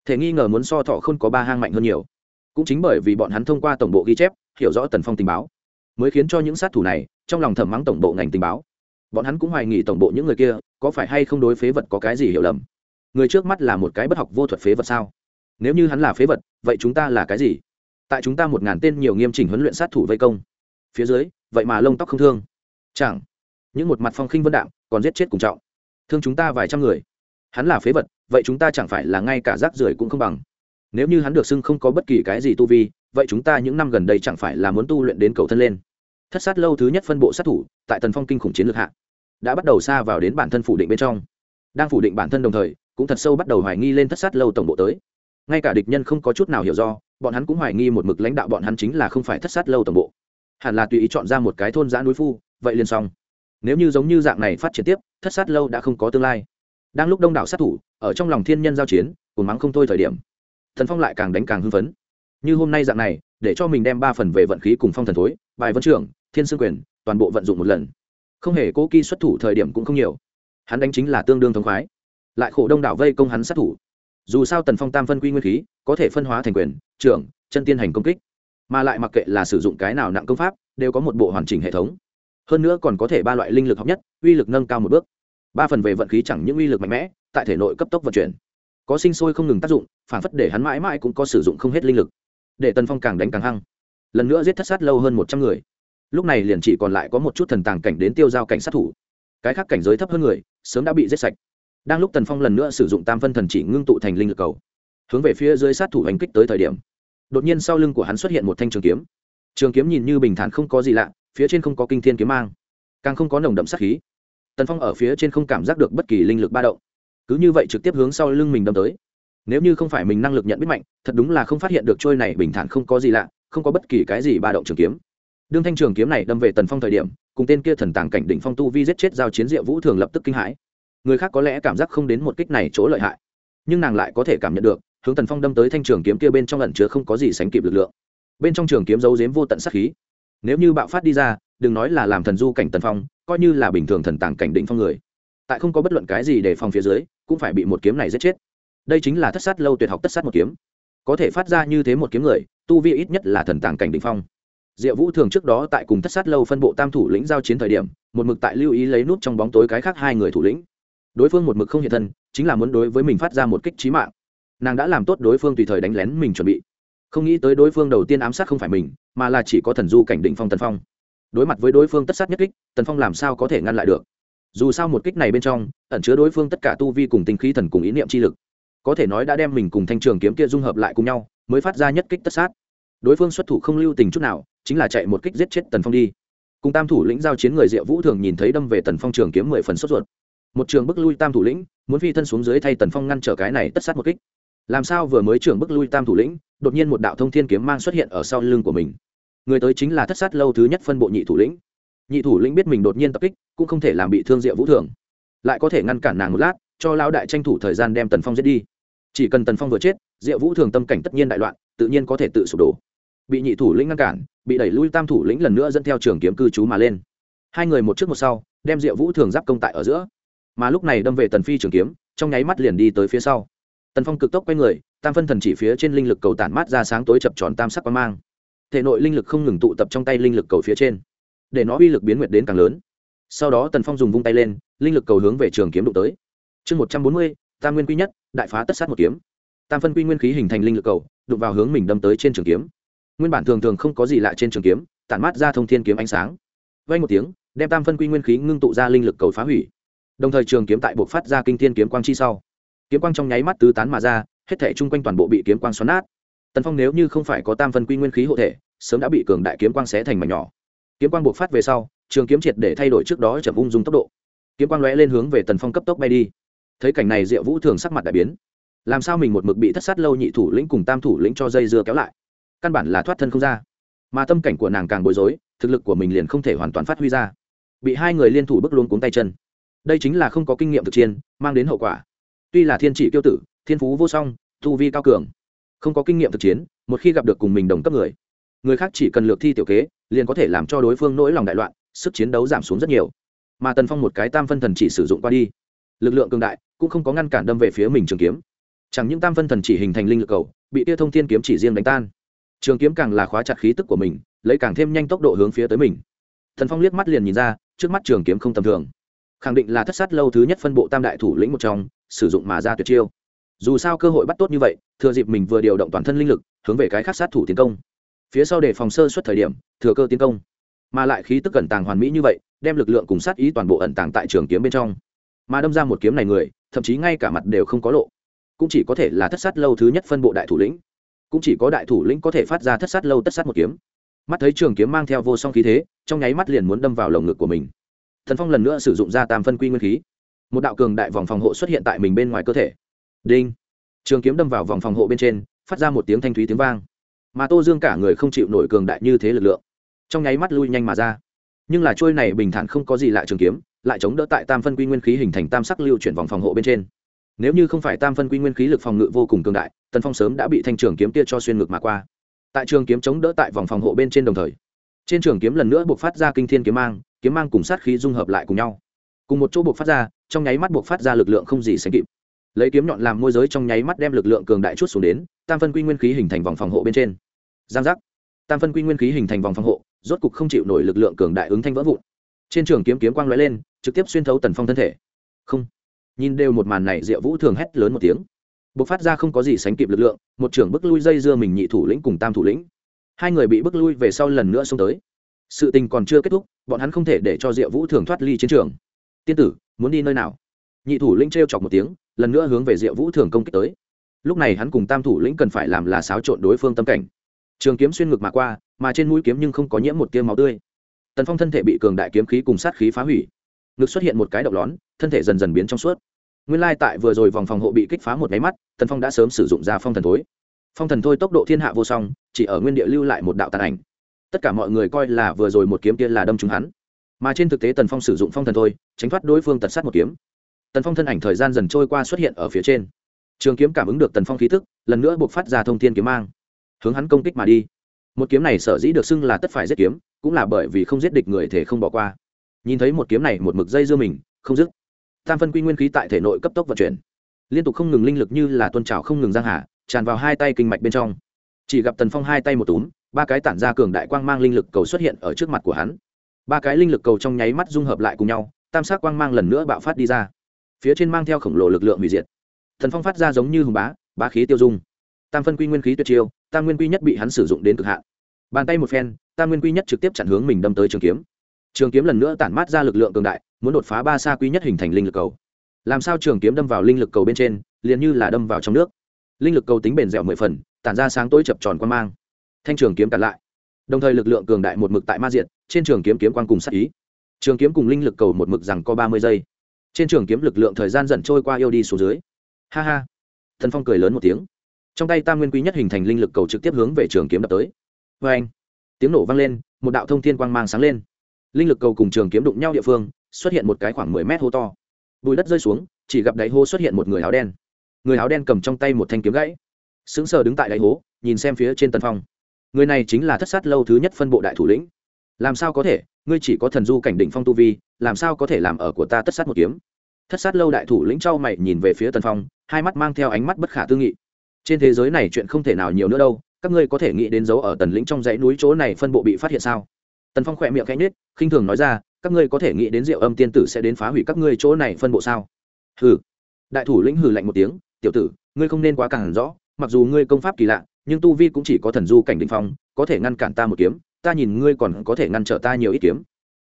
Thể nghi ngờ muốn so thọ không có ba hang mạnh hơn nhiều. Cũng chính bởi vì bọn hắn thông qua tổng bộ ghi chép, hiểu rõ tần phong tình báo, mới khiến cho những sát thủ này trong lòng thầm mắng tổng bộ ngành tình báo. Bọn hắn cũng hoài nghi tổng bộ những người kia có phải hay không đối phế vật có cái gì hiểu lầm. Người trước mắt là một cái bất học vô thuật phế vật sao? Nếu như hắn là phế vật, vậy chúng ta là cái gì? Tại chúng ta một ngàn tên nhiều nghiêm chỉnh huấn luyện sát thủ vây công. Phía dưới, vậy mà lông tóc không thương. Chẳng, những một mặt phong khinh vân đạm, còn giết chết cùng trọng thương chúng ta vài trăm người. Hắn là phế vật, vậy chúng ta chẳng phải là ngay cả rác rưởi cũng không bằng. Nếu như hắn được xưng không có bất kỳ cái gì tu vi, vậy chúng ta những năm gần đây chẳng phải là muốn tu luyện đến cầu thân lên. Thất sát lâu thứ nhất phân bộ sát thủ, tại tần phong kinh khủng chiến lược hạ, đã bắt đầu xa vào đến bản thân phủ định bên trong. Đang phủ định bản thân đồng thời, cũng thật sâu bắt đầu hoài nghi lên thất sát lâu tổng bộ tới. Ngay cả địch nhân không có chút nào hiểu do, bọn hắn cũng hoài nghi một mực lãnh đạo bọn hắn chính là không phải thất sát lâu tổng bộ. Hẳn là tùy ý chọn ra một cái thôn giã núi phu, vậy liền xong nếu như giống như dạng này phát triển tiếp, thất sát lâu đã không có tương lai. Đang lúc đông đảo sát thủ, ở trong lòng thiên nhân giao chiến cuốn mắng không thôi thời điểm, thần phong lại càng đánh càng hưng phấn. Như hôm nay dạng này, để cho mình đem ba phần về vận khí cùng phong thần thối, bài vân trưởng, thiên sương quyền, toàn bộ vận dụng một lần. Không hề cố kỳ xuất thủ thời điểm cũng không nhiều. Hắn đánh chính là tương đương thống khoái. Lại khổ đông đảo vây công hắn sát thủ. Dù sao tần phong tam phân quy nguyên khí, có thể phân hóa thành quyền, trưởng, chân tiên hành công kích. Mà lại mặc kệ là sử dụng cái nào nặng công pháp, đều có một bộ hoàn chỉnh hệ thống hơn nữa còn có thể ba loại linh lực hợp nhất, uy lực nâng cao một bước. Ba phần về vận khí chẳng những uy lực mạnh mẽ, tại thể nội cấp tốc vận chuyển. Có sinh sôi không ngừng tác dụng, phản phất để hắn mãi mãi cũng có sử dụng không hết linh lực. Để tần phong càng đánh càng hăng. Lần nữa giết thất sát lâu hơn một trăm người. Lúc này liền chỉ còn lại có một chút thần tàng cảnh đến tiêu giao cảnh sát thủ. Cái khác cảnh giới thấp hơn người, sớm đã bị giết sạch. Đang lúc tần phong lần nữa sử dụng tam phân thần chỉ ngưng tụ thành linh lực cầu. Hướng về phía dưới sát thủ hành kích tới thời điểm. Đột nhiên sau lưng của hắn xuất hiện một thanh trường kiếm. Trường kiếm nhìn như bình thản không có gì lạ phía trên không có kinh thiên kiếm mang, càng không có nồng đậm sát khí. Tần phong ở phía trên không cảm giác được bất kỳ linh lực ba động, cứ như vậy trực tiếp hướng sau lưng mình đâm tới. Nếu như không phải mình năng lực nhận biết mạnh, thật đúng là không phát hiện được trôi này bình thản không có gì lạ, không có bất kỳ cái gì ba động trường kiếm. Đương thanh trường kiếm này đâm về tần phong thời điểm, cùng tên kia thần tàng cảnh đỉnh phong tu vi giết chết giao chiến diệu vũ thường lập tức kinh hãi. Người khác có lẽ cảm giác không đến một kích này chỗ lợi hại, nhưng nàng lại có thể cảm nhận được, hướng tần phong đâm tới thanh trường kiếm kia bên trong ẩn chứa không có gì sánh kịp lực lượng. Bên trong trường kiếm giấu giếm vô tận sát khí nếu như bạo phát đi ra, đừng nói là làm thần du cảnh tần phong, coi như là bình thường thần tàng cảnh định phong người. Tại không có bất luận cái gì để phòng phía dưới, cũng phải bị một kiếm này giết chết. Đây chính là thất sát lâu tuyệt học tất sát một kiếm. Có thể phát ra như thế một kiếm người, tu vi ít nhất là thần tàng cảnh định phong. Diệu vũ thường trước đó tại cùng thất sát lâu phân bộ tam thủ lĩnh giao chiến thời điểm, một mực tại lưu ý lấy nút trong bóng tối cái khác hai người thủ lĩnh. Đối phương một mực không hiện thân, chính là muốn đối với mình phát ra một kích trí mạng. Nàng đã làm tốt đối phương tùy thời đánh lén mình chuẩn bị. Không nghĩ tới đối phương đầu tiên ám sát không phải mình mà là chỉ có thần du cảnh định phong tần phong. Đối mặt với đối phương tất sát nhất kích, tần phong làm sao có thể ngăn lại được? Dù sao một kích này bên trong, ẩn chứa đối phương tất cả tu vi cùng tinh khí thần cùng ý niệm chi lực. Có thể nói đã đem mình cùng thanh trường kiếm kia dung hợp lại cùng nhau, mới phát ra nhất kích tất sát. Đối phương xuất thủ không lưu tình chút nào, chính là chạy một kích giết chết tần phong đi. Cùng tam thủ lĩnh giao chiến người diệu vũ thường nhìn thấy đâm về tần phong trường kiếm mười phần sốt ruột. Một trường bức lui tam thủ lĩnh, muốn phi thân xuống dưới thay tần phong ngăn trở cái này tất sát một kích. Làm sao vừa mới trưởng bức lui tam thủ lĩnh, đột nhiên một đạo thông thiên kiếm mang xuất hiện ở sau lưng của mình người tới chính là thất sát lâu thứ nhất phân bộ nhị thủ lĩnh. Nhị thủ lĩnh biết mình đột nhiên tập kích, cũng không thể làm bị thương diệu vũ thường. Lại có thể ngăn cản nàng một lát, cho lão đại tranh thủ thời gian đem tần phong giết đi. Chỉ cần tần phong vừa chết, diệu vũ thường tâm cảnh tất nhiên đại loạn, tự nhiên có thể tự sụp đổ. Bị nhị thủ lĩnh ngăn cản, bị đẩy lui tam thủ lĩnh lần nữa dẫn theo trường kiếm cư trú mà lên. Hai người một trước một sau, đem diệu vũ thường giáp công tại ở giữa. Mà lúc này đâm về tần phi trường kiếm, trong nháy mắt liền đi tới phía sau. Tần phong cực tốc quay người, tam phân thần chỉ phía trên linh lực cầu tản mát ra sáng tối chập tròn tam sắc quang mang thể nội linh lực không ngừng tụ tập trong tay linh lực cầu phía trên, để nó uy lực biến nguyệt đến càng lớn. Sau đó tần phong dùng vung tay lên, linh lực cầu hướng về trường kiếm đụng tới. Chương một trăm bốn mươi, tam nguyên quy nhất, đại phá tất sát một kiếm. Tam phân quy nguyên khí hình thành linh lực cầu, đụng vào hướng mình đâm tới trên trường kiếm. Nguyên bản thường thường không có gì lạ trên trường kiếm, tản mát ra thông thiên kiếm ánh sáng. Vay một tiếng, đem tam phân quy nguyên khí ngưng tụ ra linh lực cầu phá hủy. Đồng thời trường kiếm tại buộc phát ra kinh thiên kiếm quang chi sau. Kiếm quang trong nháy mắt tứ tán mà ra, hết thể chung quanh toàn bộ bị kiếm quang xoắn nát tần phong nếu như không phải có tam phân quy nguyên khí hộ thể, sớm đã bị cường đại kiếm quang xé thành mảnh nhỏ. Kiếm quang buộc phát về sau, trường kiếm triệt để thay đổi trước đó chậm ung dung tốc độ. Kiếm quang lóe lên hướng về tần phong cấp tốc bay đi. Thấy cảnh này, diệu vũ thường sắc mặt đại biến. Làm sao mình một mực bị thất sát lâu nhị thủ lĩnh cùng tam thủ lĩnh cho dây dưa kéo lại? Căn bản là thoát thân không ra. Mà tâm cảnh của nàng càng bối rối, thực lực của mình liền không thể hoàn toàn phát huy ra. Bị hai người liên thủ bức luôn cuống tay chân. Đây chính là không có kinh nghiệm thực chiến, mang đến hậu quả. Tuy là thiên Chỉ Tiêu tử, thiên phú vô song, tu vi cao cường không có kinh nghiệm thực chiến, một khi gặp được cùng mình đồng cấp người người khác chỉ cần lược thi tiểu kế, liền có thể làm cho đối phương nỗi lòng đại loạn, sức chiến đấu giảm xuống rất nhiều. Mà tần phong một cái tam phân thần chỉ sử dụng qua đi, lực lượng cường đại, cũng không có ngăn cản đâm về phía mình trường kiếm. Chẳng những tam phân thần chỉ hình thành linh lực cầu, bị tia thông thiên kiếm chỉ riêng đánh tan. Trường kiếm càng là khóa chặt khí tức của mình, lấy càng thêm nhanh tốc độ hướng phía tới mình. Thần phong liếc mắt liền nhìn ra, trước mắt trường kiếm không tầm thường. Khẳng định là thất sát lâu thứ nhất phân bộ tam đại thủ lĩnh một trong, sử dụng mà ra tuyệt chiêu dù sao cơ hội bắt tốt như vậy, thừa dịp mình vừa điều động toàn thân linh lực, hướng về cái khác sát thủ tiến công. Phía sau để phòng sơ suất thời điểm, thừa cơ tiến công. Mà lại khí tức cẩn tàng hoàn mỹ như vậy, đem lực lượng cùng sát ý toàn bộ ẩn tàng tại trường kiếm bên trong. Mà đâm ra một kiếm này người, thậm chí ngay cả mặt đều không có lộ. Cũng chỉ có thể là thất sát lâu thứ nhất phân bộ đại thủ lĩnh. Cũng chỉ có đại thủ lĩnh có thể phát ra thất sát lâu tất sát một kiếm. Mắt thấy trường kiếm mang theo vô song khí thế, trong nháy mắt liền muốn đâm vào lồng ngực của mình. Thần phong lần nữa sử dụng ra tam phân quy nguyên khí. Một đạo cường đại vòng phòng hộ xuất hiện tại mình bên ngoài cơ thể đinh. Trường kiếm đâm vào vòng phòng hộ bên trên, phát ra một tiếng thanh thúy tiếng vang. Mà tô dương cả người không chịu nổi cường đại như thế lực lượng. Trong nháy mắt lui nhanh mà ra. Nhưng là trôi này bình thản không có gì lạ trường kiếm, lại chống đỡ tại tam phân quy nguyên khí hình thành tam sắc lưu chuyển vòng phòng hộ bên trên. Nếu như không phải tam phân quy nguyên khí lực phòng ngự vô cùng cường đại, tần phong sớm đã bị thanh trường kiếm kia cho xuyên ngực mà qua. Tại trường kiếm chống đỡ tại vòng phòng hộ bên trên đồng thời, trên trường kiếm lần nữa buộc phát ra kinh thiên kiếm mang kiếm mang cùng sát khí dung hợp lại cùng nhau. Cùng một chỗ buộc phát ra, trong nháy mắt buộc phát ra lực lượng không gì sánh kịp lấy kiếm nhọn làm môi giới trong nháy mắt đem lực lượng cường đại chút xuống đến, tam phân quy nguyên khí hình thành vòng phòng hộ bên trên. Giang giác. Tam phân quy nguyên khí hình thành vòng phòng hộ, rốt cục không chịu nổi lực lượng cường đại ứng thanh vỡ vụn. Trên trường kiếm kiếm quang lóe lên, trực tiếp xuyên thấu tần phong thân thể. Không. Nhìn đều một màn này, diệu vũ thường hét lớn một tiếng. B ộ c phát ra không có gì sánh kịp lực lượng, một trưởng bức lui dây dưa mình nhị thủ lĩnh cùng tam thủ lĩnh. Hai người bị bức lui về sau lần nữa xông tới. Sự tình còn chưa kết thúc, bọn hắn không thể để cho diệu vũ thường thoát ly chiến trường. Tiên tử, muốn đi nơi nào? Nhị thủ lĩnh t r e o chọc một tiếng lần nữa hướng về diệu vũ thường công kích tới. Lúc này hắn cùng tam thủ lĩnh cần phải làm là xáo trộn đối phương tâm cảnh. Trường kiếm xuyên ngực mà qua, mà trên mũi kiếm nhưng không có nhiễm một tiêu máu tươi. Tần phong thân thể bị cường đại kiếm khí cùng sát khí phá hủy. Ngực xuất hiện một cái độc lón, thân thể dần dần biến trong suốt. Nguyên lai tại vừa rồi vòng phòng hộ bị kích phá một máy mắt, tần phong đã sớm sử dụng ra phong thần thối. Phong thần thôi tốc độ thiên hạ vô song, chỉ ở nguyên địa lưu lại một đạo tàn ảnh. Tất cả mọi người coi là vừa rồi một kiếm kia là đâm trúng hắn. Mà trên thực tế tần phong sử dụng phong thần thôi tránh thoát đối phương tật sát một kiếm tần phong thân ảnh thời gian dần trôi qua xuất hiện ở phía trên. Trường kiếm cảm ứng được tần phong khí thức lần nữa buộc phát ra thông thiên kiếm mang, hướng hắn công kích mà đi. Một kiếm này sở dĩ được xưng là tất phải giết kiếm, cũng là bởi vì không giết địch người thể không bỏ qua. Nhìn thấy một kiếm này một mực dây dưa mình, không dứt. Tam phân quy nguyên khí tại thể nội cấp tốc vận chuyển. Liên tục không ngừng linh lực như là tuôn trào không ngừng giang hà tràn vào hai tay kinh mạch bên trong. Chỉ gặp tần phong hai tay một túm, ba cái tản ra cường đại quang mang linh lực cầu xuất hiện ở trước mặt của hắn. Ba cái linh lực cầu trong nháy mắt dung hợp lại cùng nhau, tam sắc quang mang lần nữa bạo phát đi ra phía trên mang theo khổng lồ lực lượng hủy diệt. Thần phong phát ra giống như hùng bá bá khí tiêu dung. Tam phân quy nguyên khí tuyệt chiêu, tam nguyên quy nhất bị hắn sử dụng đến cực hạn. Bàn tay một phen, tam nguyên quy nhất trực tiếp chặn hướng mình đâm tới trường kiếm. Trường kiếm lần nữa tản mát ra lực lượng cường đại, muốn đột phá ba xa quy nhất hình thành linh lực cầu. Làm sao trường kiếm đâm vào linh lực cầu bên trên, liền như là đâm vào trong nước. Linh lực cầu tính bền dẻo mười phần, tản ra sáng tối chập tròn quan mang. Thanh trường kiếm cản lại. Đồng thời lực lượng cường đại một mực tại ma diện, trên trường kiếm kiếm quan cùng sát ý. Trường kiếm cùng linh lực cầu một mực rằng có ba mươi giây trên trường kiếm lực lượng thời gian dần trôi qua yêu đi xuống dưới. Ha ha. Thần phong cười lớn một tiếng. Trong tay tam nguyên quý nhất hình thành linh lực cầu trực tiếp hướng về trường kiếm đập tới. Vê anh, tiếng nổ vang lên, một đạo thông thiên quang mang sáng lên. Linh lực cầu cùng trường kiếm đụng nhau địa phương, xuất hiện một cái khoảng mười mét hô to. Bùi đất rơi xuống, chỉ gặp đáy hố xuất hiện một người áo đen. Người áo đen cầm trong tay một thanh kiếm gãy. Sững sờ đứng tại đáy hố, nhìn xem phía trên tân phong. Người này chính là thất sát lâu thứ nhất phân bộ đại thủ lĩnh. Làm sao có thể? Ngươi chỉ có thần du cảnh đỉnh phong tu vi, làm sao có thể làm ở của ta tất sát một kiếm? Thất sát lâu đại thủ lĩnh trao mày nhìn về phía tần phong, hai mắt mang theo ánh mắt bất khả tư nghị. Trên thế giới này chuyện không thể nào nhiều nữa đâu, các ngươi có thể nghĩ đến dấu ở tần lĩnh trong dãy núi chỗ này phân bộ bị phát hiện sao? Tần phong khỏe miệng khẽ nết khinh thường nói ra, các ngươi có thể nghĩ đến diệu âm tiên tử sẽ đến phá hủy các ngươi chỗ này phân bộ sao? Hừ. Đại thủ lĩnh hừ lạnh một tiếng, tiểu tử, ngươi không nên quá càng rõ, mặc dù ngươi công pháp kỳ lạ, nhưng tu vi cũng chỉ có thần du cảnh đình phong, có thể ngăn cản ta một kiếm ta nhìn ngươi còn có thể ngăn trở ta nhiều ít kiếm.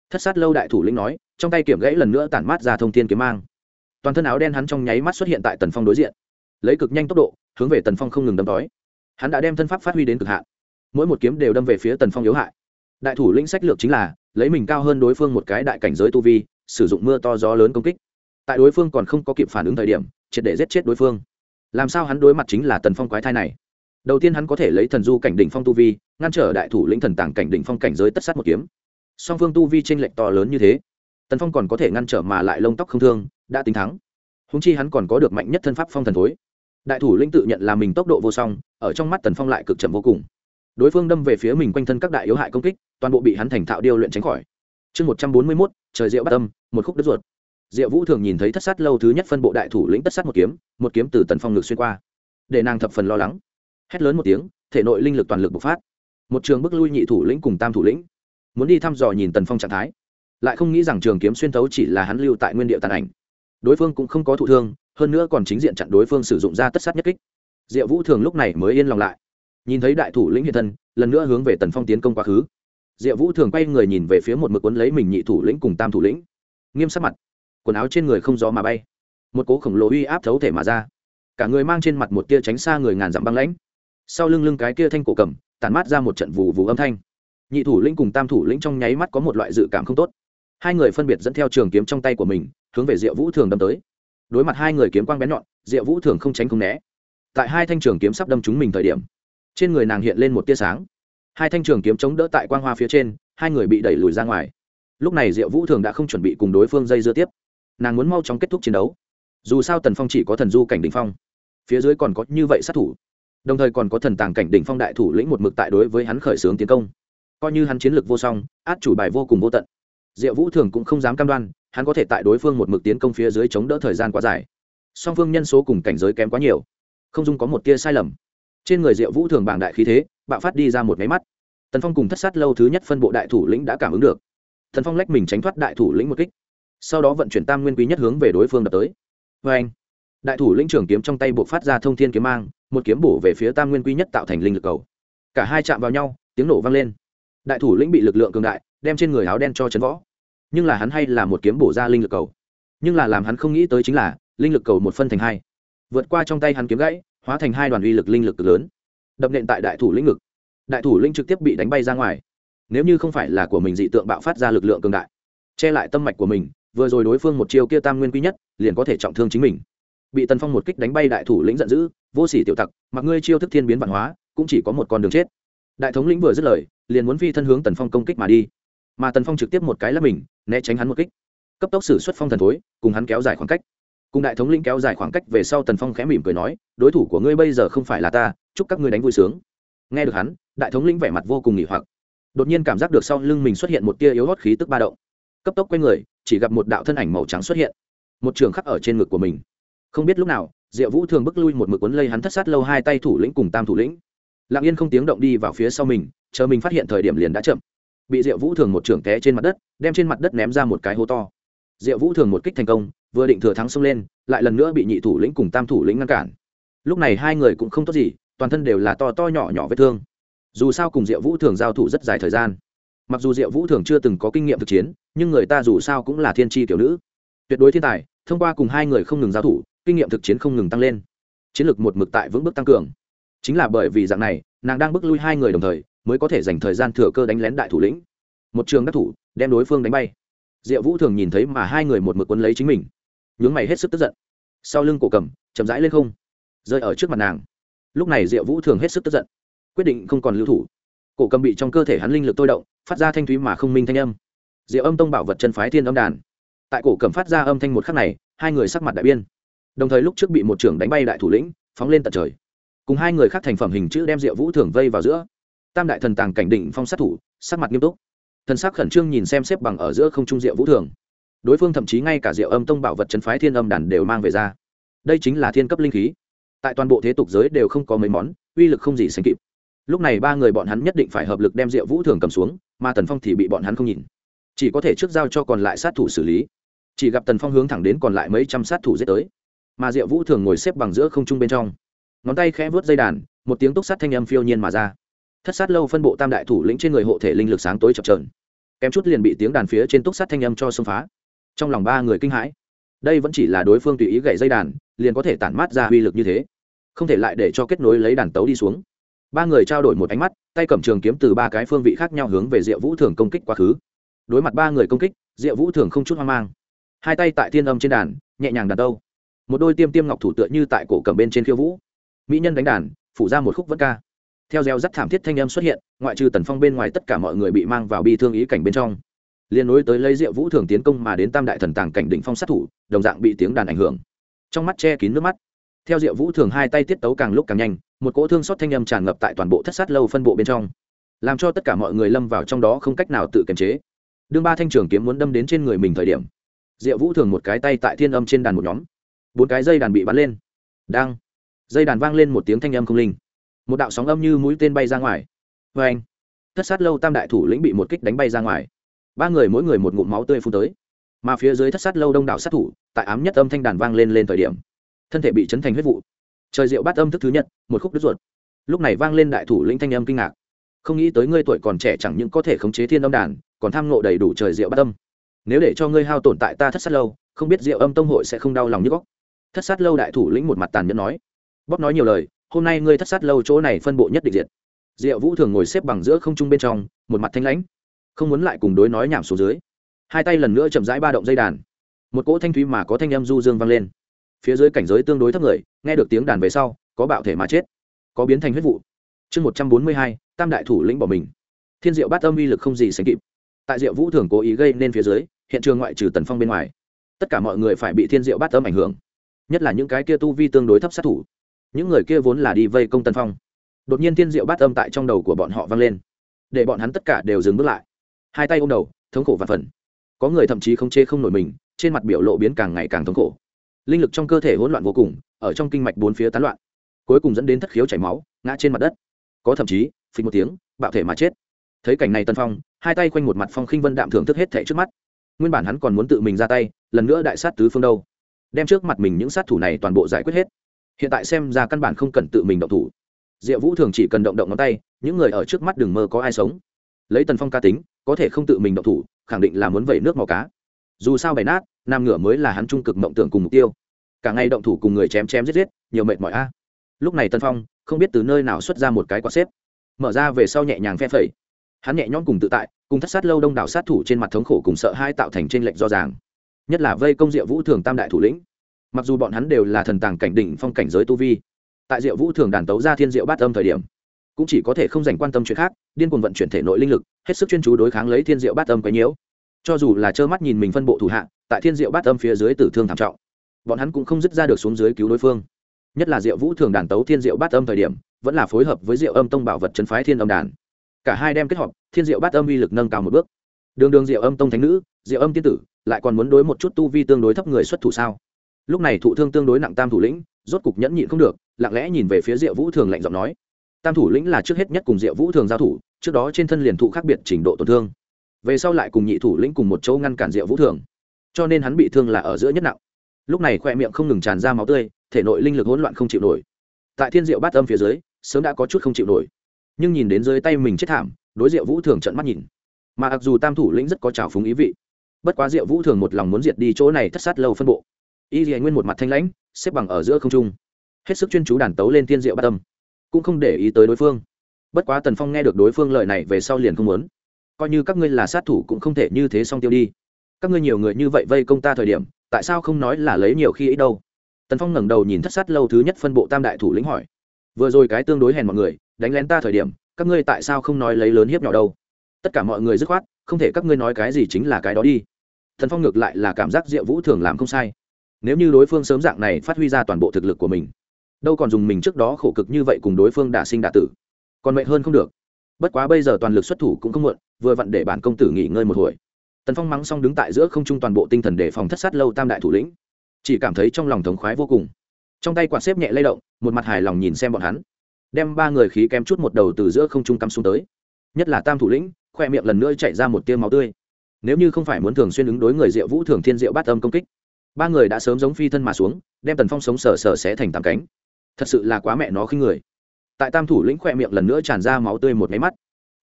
Thất sát lâu đại thủ lĩnh nói, trong tay kiểm gãy lần nữa tản mát ra thông thiên kiếm mang. Toàn thân áo đen hắn trong nháy mắt xuất hiện tại tần phong đối diện. Lấy cực nhanh tốc độ, hướng về tần phong không ngừng đâm đói hắn đã đem thân pháp phát huy đến cực hạn. Mỗi một kiếm đều đâm về phía tần phong yếu hại. Đại thủ lĩnh sách lược chính là, lấy mình cao hơn đối phương một cái đại cảnh giới tu vi, sử dụng mưa to gió lớn công kích. Tại đối phương còn không có kịp phản ứng thời điểm, triệt để giết chết đối phương. Làm sao hắn đối mặt chính là tần phong quái thai này? Đầu tiên hắn có thể lấy thần du cảnh đỉnh phong tu vi, ngăn trở đại thủ lĩnh thần tàng cảnh đỉnh phong cảnh giới tất sát một kiếm. Song phương tu vi t r ê n lệch to lớn như thế, tần phong còn có thể ngăn trở mà lại lông tóc không thương, đã tính thắng. Húng chi hắn còn có được mạnh nhất thân pháp phong thần thối. Đại thủ lĩnh tự nhận là mình tốc độ vô song, ở trong mắt tần phong lại cực chậm vô cùng. Đối phương đâm về phía mình quanh thân các đại yếu hại công kích, toàn bộ bị hắn thành thạo điêu luyện tránh khỏi. Chương một trăm bốn mươi mốt, trời rượu bắt tâm một khúc đất ruột. Diệu vũ thường nhìn thấy thất sát lâu thứ nhất phân bộ đại thủ lĩnh tất sát một kiếm một kiếm từ tần phong ngực xuyên qua. Để nàng thập phần lo lắng hét lớn một tiếng, thể nội linh lực toàn lực bộc phát. Một trường bức lui nhị thủ lĩnh cùng tam thủ lĩnh. Muốn đi thăm dò nhìn tần phong trạng thái. Lại không nghĩ rằng trường kiếm xuyên thấu chỉ là hắn lưu tại nguyên địa tàn ảnh. Đối phương cũng không có thụ thương, hơn nữa còn chính diện chặn đối phương sử dụng ra tất sát nhất kích. Diệu vũ thường lúc này mới yên lòng lại. Nhìn thấy đại thủ lĩnh hiện thân, lần nữa hướng về tần phong tiến công quá khứ. Diệu vũ thường quay người nhìn về phía một mực quấn lấy mình nhị thủ lĩnh cùng tam thủ lĩnh. Nghiêm sắc mặt. Quần áo trên người không gió mà bay. Một cố khổng lồ uy áp thấu thể mà ra. Cả người mang trên mặt một tia tránh xa người ngàn dặm băng lãnh sau lưng lưng cái kia thanh cổ cầm, tản mát ra một trận vù vù âm thanh. Nhị thủ lĩnh cùng tam thủ lĩnh trong nháy mắt có một loại dự cảm không tốt. Hai người phân biệt dẫn theo trường kiếm trong tay của mình, hướng về diệu vũ thường đâm tới. Đối mặt hai người kiếm quang bén nhọn, diệu vũ thường không tránh không né. Tại hai thanh trường kiếm sắp đâm chúng mình thời điểm, trên người nàng hiện lên một tia sáng. Hai thanh trường kiếm chống đỡ tại quang hoa phía trên, hai người bị đẩy lùi ra ngoài. Lúc này diệu vũ thường đã không chuẩn bị cùng đối phương dây dưa tiếp. Nàng muốn mau chóng kết thúc chiến đấu. Dù sao tần phong chỉ có thần du cảnh đình phong, phía dưới còn có như vậy sát thủ đồng thời còn có thần tàng cảnh đỉnh phong đại thủ lĩnh một mực tại đối với hắn khởi xướng tiến công. Coi như hắn chiến lược vô song, át chủ bài vô cùng vô tận. Diệu vũ thường cũng không dám cam đoan, hắn có thể tại đối phương một mực tiến công phía dưới chống đỡ thời gian quá dài. Song phương nhân số cùng cảnh giới kém quá nhiều. Không dung có một tia sai lầm. Trên người diệu vũ thường bảng đại khí thế, bạo phát đi ra một máy mắt. Tần phong cùng thất sát lâu thứ nhất phân bộ đại thủ lĩnh đã cảm ứng được. Tần phong lách mình tránh thoát đại thủ lĩnh một kích. Sau đó vận chuyển tam nguyên quý nhất hướng về đối phương đập tới. Vê anh đại thủ lĩnh trưởng kiếm trong tay buộc phát ra thông thiên kiếm mang một kiếm bổ về phía tam nguyên quy nhất tạo thành linh lực cầu. Cả hai chạm vào nhau, tiếng nổ vang lên. Đại thủ lĩnh bị lực lượng cường đại, đem trên người áo đen cho chấn võ. Nhưng là hắn hay là một kiếm bổ ra linh lực cầu. Nhưng là làm hắn không nghĩ tới chính là, linh lực cầu một phân thành hai. Vượt qua trong tay hắn kiếm gãy, hóa thành hai đoàn uy lực linh lực cực lớn. Đập nện tại đại thủ lĩnh ngực. Đại thủ lĩnh trực tiếp bị đánh bay ra ngoài. Nếu như không phải là của mình dị tượng bạo phát ra lực lượng cường đại, che lại tâm mạch của mình, vừa rồi đối phương một chiêu kia tam nguyên quý nhất, liền có thể trọng thương chính mình bị tần phong một kích đánh bay đại thủ lĩnh giận dữ, vô sỉ tiểu tặc, mặc ngươi chiêu thức thiên biến văn hóa, cũng chỉ có một con đường chết. Đại thống lĩnh vừa dứt lời, liền muốn phi thân hướng tần phong công kích mà đi. Mà tần phong trực tiếp một cái lắp mình, né tránh hắn một kích. Cấp tốc xử xuất phong thần thối, cùng hắn kéo dài khoảng cách. Cùng đại thống lĩnh kéo dài khoảng cách về sau tần phong khẽ mỉm cười nói, đối thủ của ngươi bây giờ không phải là ta, chúc các ngươi đánh vui sướng. Nghe được hắn, đại thống lĩnh vẻ mặt vô cùng nghỉ hoặc. Đột nhiên cảm giác được sau lưng mình xuất hiện một tia yếu hót khí tức ba động. Cấp tốc q u a y người, chỉ gặp một đạo thân ảnh màu trắng xuất hiện. Một trường khắc ở trên ngực của mình không biết lúc nào, diệu vũ thường bước lui một mực quấn lây hắn thất sát lâu hai tay thủ lĩnh cùng tam thủ lĩnh. Lặng yên không tiếng động đi vào phía sau mình, chờ mình phát hiện thời điểm liền đã chậm. Bị diệu vũ thường một trưởng té trên mặt đất, đem trên mặt đất ném ra một cái hố to. Diệu vũ thường một kích thành công, vừa định thừa thắng xông lên, lại lần nữa bị nhị thủ lĩnh cùng tam thủ lĩnh ngăn cản. Lúc này hai người cũng không tốt gì, toàn thân đều là to to nhỏ nhỏ vết thương. Dù sao cùng diệu vũ thường giao thủ rất dài thời gian. Mặc dù diệu vũ thường chưa từng có kinh nghiệm thực chiến, nhưng người ta dù sao cũng là thiên tri tiểu nữ. Tuyệt đối thiên tài, thông qua cùng hai người không ngừng giao thủ kinh nghiệm thực chiến không ngừng tăng lên. Chiến lược một mực tại vững bước tăng cường. Chính là bởi vì dạng này, nàng đang bước lui hai người đồng thời, mới có thể dành thời gian thừa cơ đánh lén đại thủ lĩnh. Một trường đắc thủ, đem đối phương đánh bay. Diệu vũ thường nhìn thấy mà hai người một mực quấn lấy chính mình. Nhướng mày hết sức tức giận. Sau lưng cổ cầm, chậm rãi lên không. Rơi ở trước mặt nàng. Lúc này diệu vũ thường hết sức tức giận. Quyết định không còn lưu thủ. Cổ cầm bị trong cơ thể hắn linh lực tôi động, phát ra thanh thúy mà không minh thanh âm. Diệu âm tông bảo vật chân phái thiên âm đàn. Tại cổ cầm phát ra âm thanh một khắc này, hai người sắc mặt đại biên đồng thời lúc trước bị một trưởng đánh bay đại thủ lĩnh, phóng lên tận trời. Cùng hai người khác thành phẩm hình chữ đem diệu vũ thường vây vào giữa. Tam đại thần tàng cảnh định phong sát thủ, sắc mặt nghiêm túc. Thần sắc khẩn trương nhìn xem xếp bằng ở giữa không trung diệu vũ thường. Đối phương thậm chí ngay cả diệu âm tông bảo vật chân phái thiên âm đàn đều mang về ra. Đây chính là thiên cấp linh khí. Tại toàn bộ thế tục giới đều không có mấy món, uy lực không gì sánh kịp. Lúc này ba người bọn hắn nhất định phải hợp lực đem diệu vũ thường cầm xuống, mà tần phong thì bị bọn hắn không nhìn. Chỉ có thể trước giao cho còn lại sát thủ xử lý. Chỉ gặp tần phong hướng thẳng đến còn lại mấy trăm sát thủ giết tới mà diệu vũ thường ngồi xếp bằng giữa không trung bên trong. Ngón tay khẽ vớt dây đàn, một tiếng túc sát thanh âm phiêu nhiên mà ra. Thất sát lâu phân bộ tam đại thủ lĩnh trên người hộ thể linh lực sáng tối chập trờn kém chút liền bị tiếng đàn phía trên túc sát thanh âm cho xông phá. Trong lòng ba người kinh hãi. Đây vẫn chỉ là đối phương tùy ý gậy dây đàn, liền có thể tản mát ra uy lực như thế. Không thể lại để cho kết nối lấy đàn tấu đi xuống. Ba người trao đổi một ánh mắt, tay cầm trường kiếm từ ba cái phương vị khác nhau hướng về diệu vũ thường công kích quá khứ. Đối mặt ba người công kích, diệu vũ thường không chút hoang mang. Hai tay tại thiên âm trên đàn, nhẹ nhàng đàn tâu một đôi tiêm tiêm ngọc thủ tựa như tại cổ cầm bên trên khiêu vũ. Mỹ nhân đánh đàn, phủ ra một khúc vất ca. Theo reo rắt thảm thiết thanh âm xuất hiện, ngoại trừ tần phong bên ngoài tất cả mọi người bị mang vào bi thương ý cảnh bên trong. Liên nối tới lấy rượu vũ thường tiến công mà đến tam đại thần tàng cảnh đỉnh phong sát thủ, đồng dạng bị tiếng đàn ảnh hưởng. Trong mắt che kín nước mắt. Theo diệu vũ thường hai tay tiết tấu càng lúc càng nhanh, một cỗ thương xót thanh âm tràn ngập tại toàn bộ thất sát lâu phân bộ bên trong. Làm cho tất cả mọi người lâm vào trong đó không cách nào tự kiềm chế. Đương ba thanh trường kiếm muốn đâm đến trên người mình thời điểm diệu vũ thường một cái tay tại thiên âm trên đàn một nhóm bốn cái dây đàn bị bắn lên. Đang. Dây đàn vang lên một tiếng thanh âm không linh. Một đạo sóng âm như mũi tên bay ra ngoài. Vê anh. Thất sát lâu tam đại thủ lĩnh bị một kích đánh bay ra ngoài. Ba người mỗi người một ngụm máu tươi phun tới. Mà phía dưới thất sát lâu đông đảo sát thủ, tại ám nhất âm thanh đàn vang lên lên thời điểm, thân thể bị chấn thành huyết vụ. Trời rượu bắt âm thức thứ nhất, một khúc đứt ruột. Lúc này vang lên đại thủ lĩnh thanh âm kinh ngạc. Không nghĩ tới ngươi tuổi còn trẻ chẳng những có thể khống chế thiên âm đàn, còn tham ngộ đầy đủ trời rượu bắt âm. Nếu để cho ngươi hao tổn tại ta thất sát lâu, không biết rượu âm tông hội sẽ không đau lòng như góc thất sát lâu đại thủ lĩnh một mặt tàn nhẫn nói, bóp nói nhiều lời, hôm nay ngươi thất sát lâu chỗ này phân bộ nhất định diệt. Diệu vũ thường ngồi xếp bằng giữa không trung bên trong, một mặt thanh lãnh, không muốn lại cùng đối nói nhảm xuống dưới. Hai tay lần nữa chậm rãi ba động dây đàn. Một cỗ thanh thúy mà có thanh âm du dương vang lên. Phía dưới cảnh giới tương đối thấp người, nghe được tiếng đàn về sau, có bạo thể mà chết, có biến thành huyết vụ. Chương một trăm bốn mươi hai, tam đại thủ lĩnh bỏ mình. Thiên diệu bát âm uy lực không gì sánh kịp. Tại diệu vũ thường cố ý gây nên phía dưới, hiện trường ngoại trừ tần phong bên ngoài, tất cả mọi người phải bị thiên diệu bát âm ảnh hưởng nhất là những cái kia tu vi tương đối thấp sát thủ. Những người kia vốn là đi vây công tân phong. Đột nhiên thiên diệu bát âm tại trong đầu của bọn họ vang lên. Để bọn hắn tất cả đều dừng bước lại. Hai tay ôm đầu, thống khổ và phần. Có người thậm chí không chê không nổi mình, trên mặt biểu lộ biến càng ngày càng thống khổ. Linh lực trong cơ thể hỗn loạn vô cùng, ở trong kinh mạch bốn phía tán loạn. Cuối cùng dẫn đến thất khiếu chảy máu, ngã trên mặt đất. Có thậm chí, phình một tiếng, bạo thể mà chết. Thấy cảnh này tân phong, hai tay quanh một mặt phong khinh vân đạm thưởng thức hết thẻ trước mắt. Nguyên bản hắn còn muốn tự mình ra tay, lần nữa đại sát tứ phương đâu đem trước mặt mình những sát thủ này toàn bộ giải quyết hết. Hiện tại xem ra căn bản không cần tự mình động thủ. Diệu vũ thường chỉ cần động động ngón tay, những người ở trước mắt đừng mơ có ai sống. Lấy tần phong ca tính, có thể không tự mình động thủ, khẳng định là muốn vẩy nước màu cá. Dù sao bày nát, nam ngửa mới là hắn trung cực mộng tưởng cùng mục tiêu. Cả ngày động thủ cùng người chém chém giết giết, nhiều mệt mỏi a. Lúc này tân phong, không biết từ nơi nào xuất ra một cái quạt xếp. Mở ra về sau nhẹ nhàng phe phẩy. Hắn nhẹ nhõm cùng tự tại, cùng thất sát lâu đông đảo sát thủ trên mặt thống khổ cùng sợ hai tạo thành trên lệnh do ràng nhất là vây công diệu vũ thường tam đại thủ lĩnh. Mặc dù bọn hắn đều là thần tàng cảnh đỉnh phong cảnh giới tu vi, tại diệu vũ thường đàn tấu ra thiên diệu bát âm thời điểm, cũng chỉ có thể không dành quan tâm chuyện khác, điên cuồng vận chuyển thể nội linh lực, hết sức chuyên chú đối kháng lấy thiên diệu bát âm quấy nhiễu. Cho dù là trơ mắt nhìn mình phân bộ thủ hạ, tại thiên diệu bát âm phía dưới tử thương thảm trọng, bọn hắn cũng không dứt ra được xuống dưới cứu đối phương. Nhất là diệu vũ thường đàn tấu thiên diệu bát âm thời điểm, vẫn là phối hợp với diệu âm tông bảo vật chân phái thiên âm đàn. Cả hai đem kết hợp, thiên diệu bát âm uy lực nâng cao một bước đường đường diệu âm tông thánh nữ, diệu âm tiên tử, lại còn muốn đối một chút tu vi tương đối thấp người xuất thủ sao? Lúc này thụ thương tương đối nặng tam thủ lĩnh, rốt cục nhẫn nhịn không được, lặng lẽ nhìn về phía diệu vũ thường lạnh giọng nói. Tam thủ lĩnh là trước hết nhất cùng diệu vũ thường giao thủ, trước đó trên thân liền thụ khác biệt trình độ tổn thương. Về sau lại cùng nhị thủ lĩnh cùng một chỗ ngăn cản diệu vũ thường. Cho nên hắn bị thương là ở giữa nhất nặng. Lúc này khoe miệng không ngừng tràn ra máu tươi, thể nội linh lực hỗn loạn không chịu nổi. Tại thiên diệu bát âm phía dưới, sớm đã có chút không chịu nổi. Nhưng nhìn đến dưới tay mình chết thảm, đối diệu vũ thường trận mắt nhìn mà mặc dù tam thủ lĩnh rất có trào phúng ý vị. Bất quá diệu vũ thường một lòng muốn diệt đi chỗ này thất sát lâu phân bộ. Y dì nguyên một mặt thanh lãnh xếp bằng ở giữa không trung. Hết sức chuyên chú đàn tấu lên thiên diệu bát tâm, cũng không để ý tới đối phương. Bất quá tần phong nghe được đối phương lời này về sau liền không muốn. Coi như các ngươi là sát thủ cũng không thể như thế xong tiêu đi. Các ngươi nhiều người như vậy vây công ta thời điểm tại sao không nói là lấy nhiều khi ấy đâu? Tần phong ngẩng đầu nhìn thất sát lâu thứ nhất phân bộ tam đại thủ lĩnh hỏi. Vừa rồi cái tương đối hèn mọi người đánh lén ta thời điểm các ngươi tại sao không nói lấy lớn hiếp nhỏ đâu? Tất cả mọi người dứt khoát, không thể các ngươi nói cái gì chính là cái đó đi. Thần phong ngược lại là cảm giác diệu vũ thường làm không sai. Nếu như đối phương sớm dạng này phát huy ra toàn bộ thực lực của mình, đâu còn dùng mình trước đó khổ cực như vậy cùng đối phương đả sinh đả tử. Còn mệnh hơn không được. Bất quá bây giờ toàn lực xuất thủ cũng không muộn, vừa vặn để bản công tử nghỉ ngơi một hồi. Tần phong mắng xong đứng tại giữa không trung toàn bộ tinh thần để phòng thất sát lâu tam đại thủ lĩnh. Chỉ cảm thấy trong lòng thống khoái vô cùng. Trong tay quạt xếp nhẹ lay động, một mặt hài lòng nhìn xem bọn hắn. Đem ba người khí kém chút một đầu từ giữa không trung cắm xuống tới. Nhất là tam thủ lĩnh khoe miệng lần nữa chạy ra một tiêu máu tươi. Nếu như không phải muốn thường xuyên ứng đối người diệu vũ thường thiên diệu bát âm công kích, ba người đã sớm giống phi thân mà xuống, đem tần phong sống sờ sờ xé thành tàm cánh. Thật sự là quá mẹ nó khinh người. Tại tam thủ lĩnh khoe miệng lần nữa tràn ra máu tươi một máy mắt,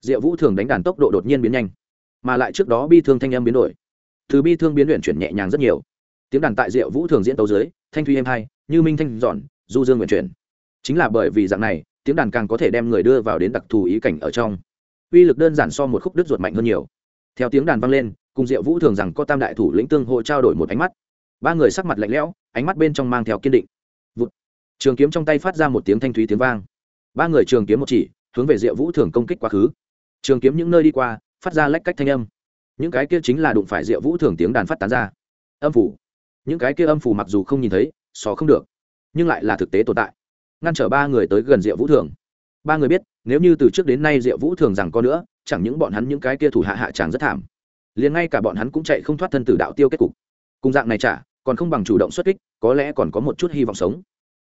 diệu vũ thường đánh đàn tốc độ đột nhiên biến nhanh, mà lại trước đó bi thương thanh âm biến đổi. Từ bi thương biến luyện chuyển nhẹ nhàng rất nhiều. Tiếng đàn tại diệu vũ thường diễn tấu dưới, thanh thuy êm hai, như minh thanh dọn, du dương nguyện chuyển. Chính là bởi vì dạng này, tiếng đàn càng có thể đem người đưa vào đến đặc thù ý cảnh ở trong uy lực đơn giản so một khúc đứt ruột mạnh hơn nhiều. Theo tiếng đàn vang lên, cùng diệu vũ thường rằng có tam đại thủ lĩnh tương hộ trao đổi một ánh mắt. Ba người sắc mặt lạnh lẽo, ánh mắt bên trong mang theo kiên định. Vụt. trường kiếm trong tay phát ra một tiếng thanh thúy tiếng vang. Ba người trường kiếm một chỉ, hướng về diệu vũ thường công kích quá khứ. Trường kiếm những nơi đi qua, phát ra lách cách thanh âm. Những cái kia chính là đụng phải diệu vũ thường tiếng đàn phát tán ra. Âm phủ. Những cái kia âm phủ mặc dù không nhìn thấy xó không được, nhưng lại là thực tế tồn tại. Ngăn trở ba người tới gần diệu vũ thường ba người biết, nếu như từ trước đến nay diệu vũ thường rằng có nữa, chẳng những bọn hắn những cái kia thủ hạ hạ tràng rất thảm. Liền ngay cả bọn hắn cũng chạy không thoát thân từ đạo tiêu kết cục. Cùng dạng này trả còn không bằng chủ động xuất kích, có lẽ còn có một chút hy vọng sống.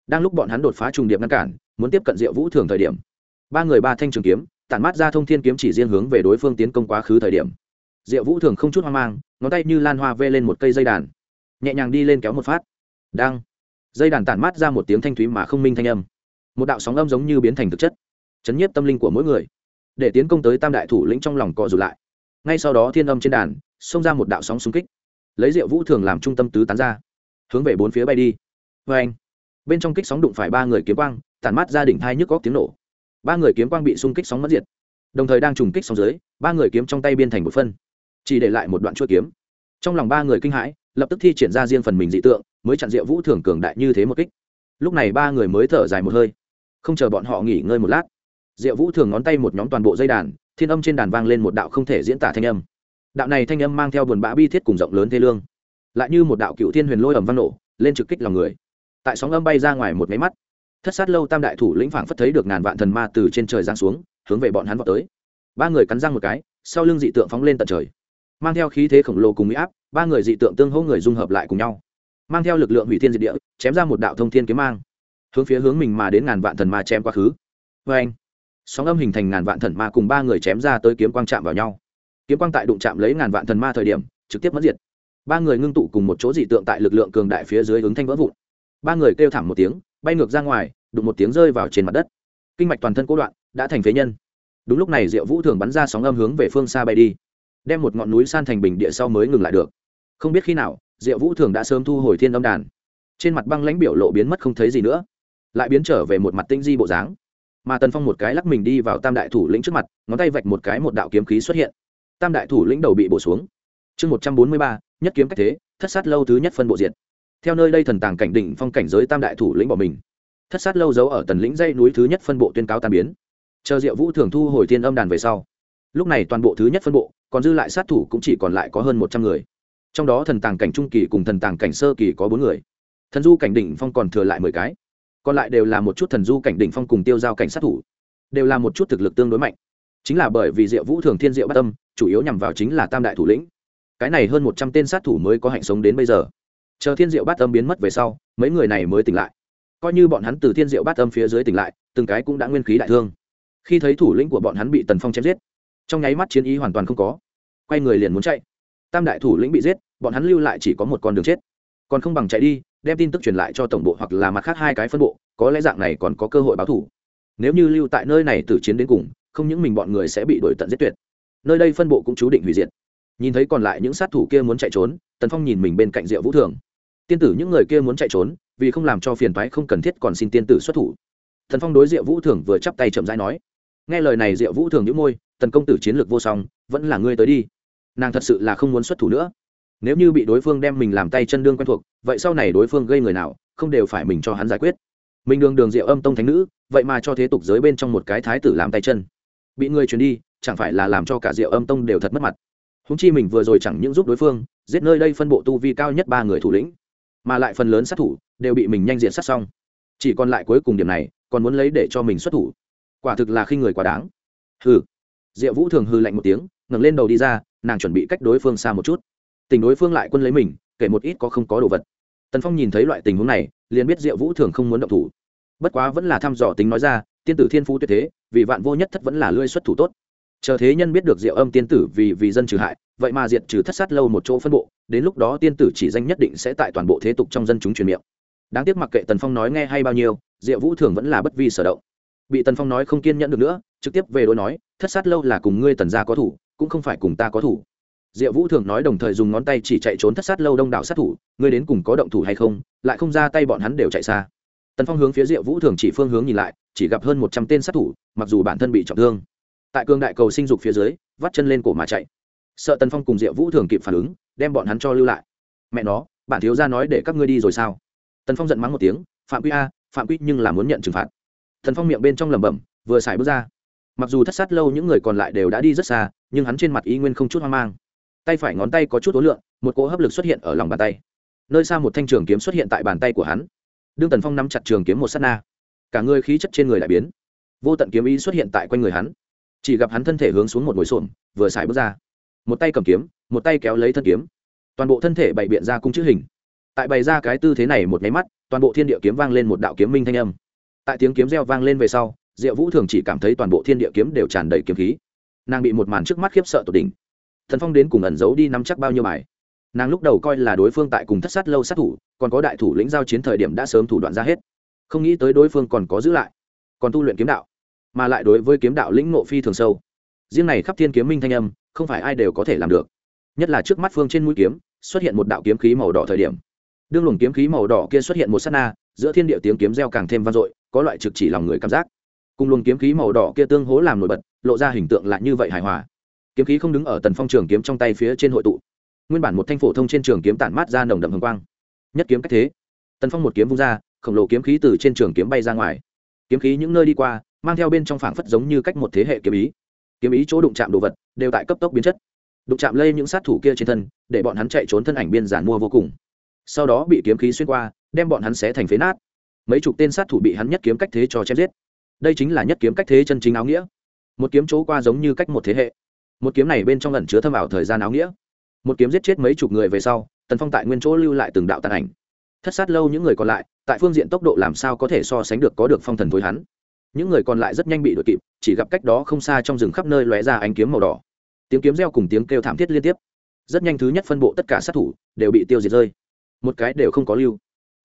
Đang lúc bọn hắn đột phá trùng điệp ngăn cản, muốn tiếp cận diệu vũ thường thời điểm, ba người ba thanh trường kiếm, tản mát ra thông thiên kiếm chỉ riêng hướng về đối phương tiến công quá khứ thời điểm. Diệu vũ thường không chút hoang mang, ngón tay như lan hoa vê lên một cây dây đàn, nhẹ nhàng đi lên kéo một phát. Đang dây đàn tản mát ra một tiếng thanh thúy mà không minh thanh âm. Một đạo sóng âm giống như biến thành thực chất chấn nhiếp tâm linh của mỗi người, để tiến công tới tam đại thủ lĩnh trong lòng cọ rụt lại. Ngay sau đó thiên âm trên đàn, xông ra một đạo sóng xung kích, lấy rượu vũ thường làm trung tâm tứ tán ra, hướng về bốn phía bay đi. Vê anh, bên trong kích sóng đụng phải ba người kiếm quang, tản mát ra đỉnh thai nhức góc tiếng nổ. Ba người kiếm quang bị xung kích sóng mất diệt, đồng thời đang trùng kích sóng dưới, ba người kiếm trong tay biên thành một phân, chỉ để lại một đoạn chuỗi kiếm. Trong lòng ba người kinh hãi, lập tức thi triển ra riêng phần mình dị tượng, mới chặn rượu vũ thường cường đại như thế một kích. Lúc này ba người mới thở dài một hơi, không chờ bọn họ nghỉ ngơi một lát diệu vũ thường ngón tay một nhóm toàn bộ dây đàn, thiên âm trên đàn vang lên một đạo không thể diễn tả thanh âm. Đạo này thanh âm mang theo buồn bã bi thiết cùng rộng lớn thế lương. Lại như một đạo cựu thiên huyền lôi ẩm vang nổ, lên trực kích lòng người. Tại sóng âm bay ra ngoài một máy mắt, thất sát lâu tam đại thủ lĩnh phảng phất thấy được ngàn vạn thần ma từ trên trời giáng xuống, hướng về bọn hắn vào tới. Ba người cắn răng một cái, sau lưng dị tượng phóng lên tận trời. Mang theo khí thế khổng lồ cùng mỹ áp, ba người dị tượng tương hỗ người dung hợp lại cùng nhau. Mang theo lực lượng hủy thiên diệt địa, chém ra một đạo thông thiên kiếm mang, hướng phía hướng mình mà đến ngàn vạn thần ma chém quá khứ. Vê anh sóng âm hình thành ngàn vạn thần ma cùng ba người chém ra tới kiếm quang chạm vào nhau. Kiếm quang tại đụng chạm lấy ngàn vạn thần ma thời điểm, trực tiếp mất diệt. Ba người ngưng tụ cùng một chỗ dị tượng tại lực lượng cường đại phía dưới ứng thanh vỡ vụn. Ba người kêu thảm một tiếng, bay ngược ra ngoài, đụng một tiếng rơi vào trên mặt đất. Kinh mạch toàn thân cố đoạn, đã thành phế nhân. Đúng lúc này diệu vũ thường bắn ra sóng âm hướng về phương xa bay đi, đem một ngọn núi san thành bình địa sau mới ngừng lại được. Không biết khi nào, diệu vũ thường đã sớm thu hồi thiên âm đàn. Trên mặt băng lãnh biểu lộ biến mất không thấy gì nữa, lại biến trở về một mặt tinh di bộ dáng mà tần phong một cái lắc mình đi vào tam đại thủ lĩnh trước mặt, ngón tay vạch một cái một đạo kiếm khí xuất hiện. Tam đại thủ lĩnh đầu bị bổ xuống. Chương một trăm bốn mươi ba, nhất kiếm cách thế, thất sát lâu thứ nhất phân bộ diện theo nơi đây thần tàng cảnh đỉnh phong cảnh giới tam đại thủ lĩnh bỏ mình. Thất sát lâu giấu ở tần lĩnh dây núi thứ nhất phân bộ tuyên cáo tan biến. Chờ diệu vũ thường thu hồi thiên âm đàn về sau. Lúc này toàn bộ thứ nhất phân bộ, còn dư lại sát thủ cũng chỉ còn lại có hơn một trăm người. Trong đó thần tàng cảnh trung kỳ cùng thần tàng cảnh sơ kỳ có bốn người. Thần du cảnh đỉnh phong còn thừa lại mười cái còn lại đều là một chút thần du cảnh đỉnh phong cùng tiêu giao cảnh sát thủ, đều là một chút thực lực tương đối mạnh. Chính là bởi vì diệu vũ thường thiên diệu bát tâm chủ yếu nhằm vào chính là tam đại thủ lĩnh. Cái này hơn một trăm tên sát thủ mới có hạnh sống đến bây giờ. Chờ thiên diệu bát tâm biến mất về sau, mấy người này mới tỉnh lại. Coi như bọn hắn từ thiên diệu bát tâm phía dưới tỉnh lại, từng cái cũng đã nguyên khí đại thương. Khi thấy thủ lĩnh của bọn hắn bị tần phong chém giết, trong nháy mắt chiến ý hoàn toàn không có. Quay người liền muốn chạy. Tam đại thủ lĩnh bị giết, bọn hắn lưu lại chỉ có một con đường chết. Còn không bằng chạy đi đem tin tức truyền lại cho tổng bộ hoặc là mặt khác hai cái phân bộ, có lẽ dạng này còn có cơ hội báo thủ. Nếu như lưu tại nơi này từ chiến đến cùng, không những mình bọn người sẽ bị đổi tận giết tuyệt, nơi đây phân bộ cũng chú định hủy diệt. Nhìn thấy còn lại những sát thủ kia muốn chạy trốn, tần phong nhìn mình bên cạnh diệu vũ thường. Tiên tử những người kia muốn chạy trốn, vì không làm cho phiền thoái không cần thiết còn xin tiên tử xuất thủ. Thần phong đối diệu vũ thường vừa chắp tay chậm rãi nói, nghe lời này diệu vũ thường nhíu môi, tần công tử chiến lược vô song, vẫn là ngươi tới đi. Nàng thật sự là không muốn xuất thủ nữa nếu như bị đối phương đem mình làm tay chân đương quen thuộc, vậy sau này đối phương gây người nào, không đều phải mình cho hắn giải quyết. Mình đường đường diệu âm tông thánh nữ, vậy mà cho thế tục giới bên trong một cái thái tử làm tay chân. Bị người truyền đi, chẳng phải là làm cho cả diệu âm tông đều thật mất mặt. Húng chi mình vừa rồi chẳng những giúp đối phương, giết nơi đây phân bộ tu vi cao nhất ba người thủ lĩnh, mà lại phần lớn sát thủ đều bị mình nhanh diện sát xong. Chỉ còn lại cuối cùng điểm này, còn muốn lấy để cho mình xuất thủ. Quả thực là khi người quá đáng. Hừ. Diệu vũ thường hư lạnh một tiếng, ngẩng lên đầu đi ra, nàng chuẩn bị cách đối phương xa một chút tình đối phương lại quân lấy mình, kể một ít có không có đồ vật. Tần phong nhìn thấy loại tình huống này, liền biết diệu vũ thường không muốn động thủ. Bất quá vẫn là thăm dò tính nói ra, tiên tử thiên phú tuyệt thế, vì vạn vô nhất thất vẫn là lươi xuất thủ tốt. Chờ thế nhân biết được diệu âm tiên tử vì vì dân trừ hại, vậy mà diệt trừ thất sát lâu một chỗ phân bộ, đến lúc đó tiên tử chỉ danh nhất định sẽ tại toàn bộ thế tục trong dân chúng truyền miệng. Đáng tiếc mặc kệ tần phong nói nghe hay bao nhiêu, diệu vũ thường vẫn là bất vi sở động. Bị tần phong nói không kiên nhẫn được nữa, trực tiếp về đối nói, thất sát lâu là cùng ngươi tần gia có thủ, cũng không phải cùng ta có thủ diệu vũ thường nói đồng thời dùng ngón tay chỉ chạy trốn thất sát lâu đông đảo sát thủ, ngươi đến cùng có động thủ hay không, lại không ra tay bọn hắn đều chạy xa. Tần phong hướng phía diệu vũ thường chỉ phương hướng nhìn lại, chỉ gặp hơn một trăm tên sát thủ, mặc dù bản thân bị trọng thương. Tại cương đại cầu sinh dục phía dưới, vắt chân lên cổ mà chạy. Sợ tần phong cùng diệu vũ thường kịp phản ứng, đem bọn hắn cho lưu lại. Mẹ nó, bản thiếu ra nói để các ngươi đi rồi sao? Tần phong giận mắng một tiếng, phạm quy a, phạm quy nhưng là muốn nhận trừng phạt. Tần phong miệng bên trong lẩm bẩm, vừa xài bước ra. Mặc dù thất sát lâu những người còn lại đều đã đi rất xa, nhưng hắn trên mặt y nguyên không chút hoang mang tay phải ngón tay có chút ối lượng, một cỗ hấp lực xuất hiện ở lòng bàn tay. Nơi xa một thanh trường kiếm xuất hiện tại bàn tay của hắn. Đương tần phong nắm chặt trường kiếm một s á t na, cả người khí chất trên người đại biến. Vô tận kiếm ý xuất hiện tại quanh người hắn. Chỉ gặp hắn thân thể hướng xuống một ngồi xổm, vừa xài bước ra. Một tay cầm kiếm, một tay kéo lấy thân kiếm. Toàn bộ thân thể bày biện ra cung chữ hình. Tại bày ra cái tư thế này một nháy mắt, toàn bộ thiên địa kiếm vang lên một đạo kiếm minh thanh âm. Tại tiếng kiếm reo vang lên về sau, diệu vũ thường chỉ cảm thấy toàn bộ thiên địa kiếm đều tràn đầy kiếm khí. Nàng bị một màn trước mắt khiếp sợ tột đỉnh thần phong đến cùng ẩn giấu đi nắm chắc bao nhiêu bài. Nàng lúc đầu coi là đối phương tại cùng thất sát lâu sát thủ, còn có đại thủ lĩnh giao chiến thời điểm đã sớm thủ đoạn ra hết. Không nghĩ tới đối phương còn có giữ lại, còn tu luyện kiếm đạo, mà lại đối với kiếm đạo lĩnh ngộ phi thường sâu. Riêng này khắp thiên kiếm minh thanh âm, không phải ai đều có thể làm được. Nhất là trước mắt phương trên mũi kiếm, xuất hiện một đạo kiếm khí màu đỏ thời điểm. Đương luồng kiếm khí màu đỏ kia xuất hiện một s á t na, giữa thiên địa tiếng kiếm reo càng thêm vang dội, có loại trực chỉ lòng người cảm giác. Cùng luồng kiếm khí màu đỏ kia tương hố làm nổi bật, lộ ra hình tượng lại như vậy hài hòa kiếm khí không đứng ở tần phong trường kiếm trong tay phía trên hội tụ. Nguyên bản một thanh phổ thông trên trường kiếm tản mát ra nồng đậm hồng quang. Nhất kiếm cách thế. Tần phong một kiếm vung ra, khổng lồ kiếm khí từ trên trường kiếm bay ra ngoài. Kiếm khí những nơi đi qua, mang theo bên trong phảng phất giống như cách một thế hệ kiếm ý. Kiếm ý chỗ đụng chạm đồ vật, đều tại cấp tốc biến chất. Đụng chạm lây những sát thủ kia trên thân, để bọn hắn chạy trốn thân ảnh biên giản mua vô cùng. Sau đó bị kiếm khí xuyên qua, đem bọn hắn xé thành phế nát. Mấy chục tên sát thủ bị hắn nhất kiếm cách thế cho chém giết. Đây chính là nhất kiếm cách thế chân chính áo nghĩa. Một kiếm chỗ qua giống như cách một thế hệ một kiếm này bên trong lần chứa thâm ảo thời gian áo nghĩa. Một kiếm giết chết mấy chục người về sau, tần phong tại nguyên chỗ lưu lại từng đạo tàn ảnh. Thất sát lâu những người còn lại, tại phương diện tốc độ làm sao có thể so sánh được có được phong thần thối hắn. Những người còn lại rất nhanh bị đuổi kịp, chỉ gặp cách đó không xa trong rừng khắp nơi lóe ra ánh kiếm màu đỏ. Tiếng kiếm reo cùng tiếng kêu thảm thiết liên tiếp. Rất nhanh thứ nhất phân bộ tất cả sát thủ đều bị tiêu diệt rơi. Một cái đều không có lưu.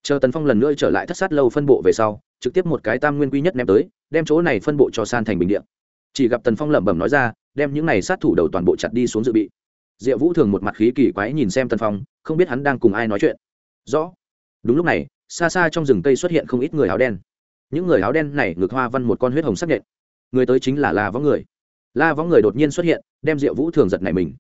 Chờ tần phong lần nữa trở lại thất sát lâu phân bộ về sau, trực tiếp một cái tam nguyên quy nhất ném tới, đem chỗ này phân bộ cho san thành bình điện chỉ gặp tần phong lẩm bẩm nói ra đem những này sát thủ đầu toàn bộ chặt đi xuống dự bị. Diệu vũ thường một mặt khí kỳ quái nhìn xem tần phong, không biết hắn đang cùng ai nói chuyện. Rõ. Đúng lúc này, xa xa trong rừng cây xuất hiện không ít người áo đen. Những người áo đen này ngược hoa văn một con huyết hồng sắc nhện. Người tới chính là la võng người. La võng người đột nhiên xuất hiện, đem diệu vũ thường giật này mình.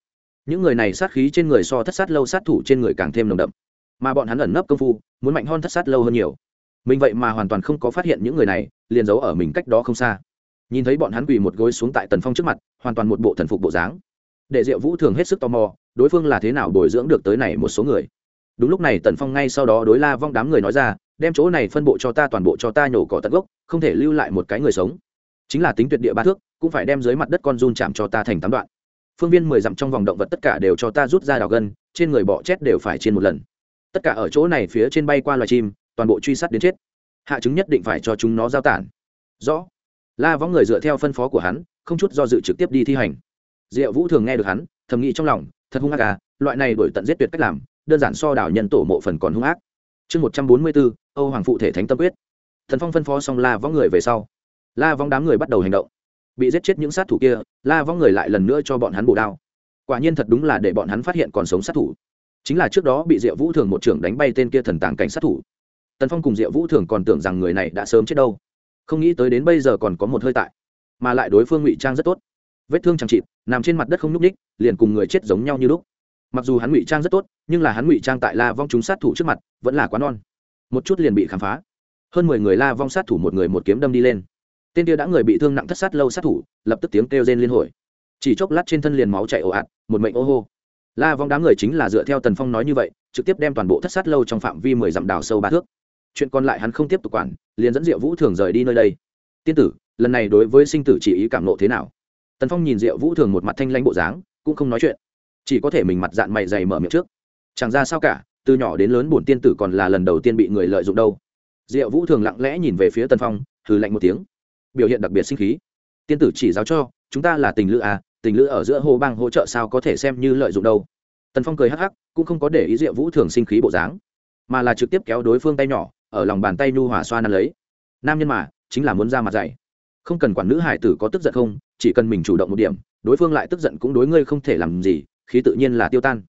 Những người này sát khí trên người so thất sát lâu sát thủ trên người càng thêm nồng đậm. Mà bọn hắn ẩn nấp công phu, muốn mạnh hơn thất sát lâu hơn nhiều. Mình vậy mà hoàn toàn không có phát hiện những người này, liền giấu ở mình cách đó không xa nhìn thấy bọn hắn quỳ một gối xuống tại tần phong trước mặt, hoàn toàn một bộ thần phục bộ dáng. Để diệu vũ thường hết sức tò mò, đối phương là thế nào bồi dưỡng được tới này một số người. Đúng lúc này tần phong ngay sau đó đối la vong đám người nói ra, đem chỗ này phân bộ cho ta, toàn bộ cho ta nhổ cỏ tận gốc, không thể lưu lại một cái người sống. Chính là tính tuyệt địa ba thước, cũng phải đem dưới mặt đất con run chạm cho ta thành tám đoạn. Phương viên mười dặm trong vòng động vật tất cả đều cho ta rút ra đào gân, trên người bọ chết đều phải trên một lần. Tất cả ở chỗ này phía trên bay qua loài chim, toàn bộ truy sát đến chết. Hạ chứng nhất định phải cho chúng nó giao tản. Rõ la võng người dựa theo phân phó của hắn, không chút do dự trực tiếp đi thi hành. Diệu vũ thường nghe được hắn, thầm nghĩ trong lòng, thật hung ác à loại này đổi tận giết tuyệt cách làm, đơn giản so đảo nhân tổ mộ phần còn hung ác. Chương một trăm bốn mươi bốn âu hoàng phụ thể thánh tâm quyết. Thần phong phân phó xong la võng người về sau. La võng đám người bắt đầu hành động. Bị giết chết những sát thủ kia, la võng người lại lần nữa cho bọn hắn bổ đao. Quả nhiên thật đúng là để bọn hắn phát hiện còn sống sát thủ. Chính là trước đó bị diệu vũ thường một trưởng đánh bay tên kia thần tàng cảnh sát thủ. Tần phong cùng diệu vũ thường còn tưởng rằng người này đã sớm chết đâu không nghĩ tới đến bây giờ còn có một hơi tại, mà lại đối phương ngụy trang rất tốt. Vết thương chẳng chịt, nằm trên mặt đất không nhúc ních liền cùng người chết giống nhau như lúc. Mặc dù hắn ngụy trang rất tốt, nhưng là hắn ngụy trang tại la vong chúng sát thủ trước mặt, vẫn là quá non. Một chút liền bị khám phá. Hơn mười người la vong sát thủ một người một kiếm đâm đi lên. Tên kia đã người bị thương nặng thất sát lâu sát thủ, lập tức tiếng kêu rên liên hồi. Chỉ chốc lát trên thân liền máu chạy ồ ạt, một mệnh ô hô. La vong đám người chính là dựa theo tần phong nói như vậy, trực tiếp đem toàn bộ thất sát lâu trong phạm vi mười dặm đào sâu ba thước chuyện còn lại hắn không tiếp tục quản, liền dẫn diệu vũ thường rời đi nơi đây. Tiên tử, lần này đối với sinh tử chỉ ý cảm nộ thế nào? Tần phong nhìn diệu vũ thường một mặt thanh lãnh bộ dáng, cũng không nói chuyện. Chỉ có thể mình mặt dạng mày dày mở miệng trước. Chẳng ra sao cả, từ nhỏ đến lớn bổn tiên tử còn là lần đầu tiên bị người lợi dụng đâu. Diệu vũ thường lặng lẽ nhìn về phía tần phong, hừ lạnh một tiếng. Biểu hiện đặc biệt sinh khí. Tiên tử chỉ giáo cho, chúng ta là tình lữ à tình lữ ở giữa Hồ bang hỗ trợ sao có thể xem như lợi dụng đâu. Tần phong cười hắc hắc, cũng không có để ý diệu vũ thường sinh khí bộ dáng, mà là trực tiếp kéo đối phương tay nhỏ ở lòng bàn tay nhu hòa xoa nắn lấy. Nam nhân mà, chính là muốn ra mặt dạy. Không cần quản nữ hải tử có tức giận không, chỉ cần mình chủ động một điểm, đối phương lại tức giận cũng đối ngươi không thể làm gì, khí tự nhiên là tiêu tan.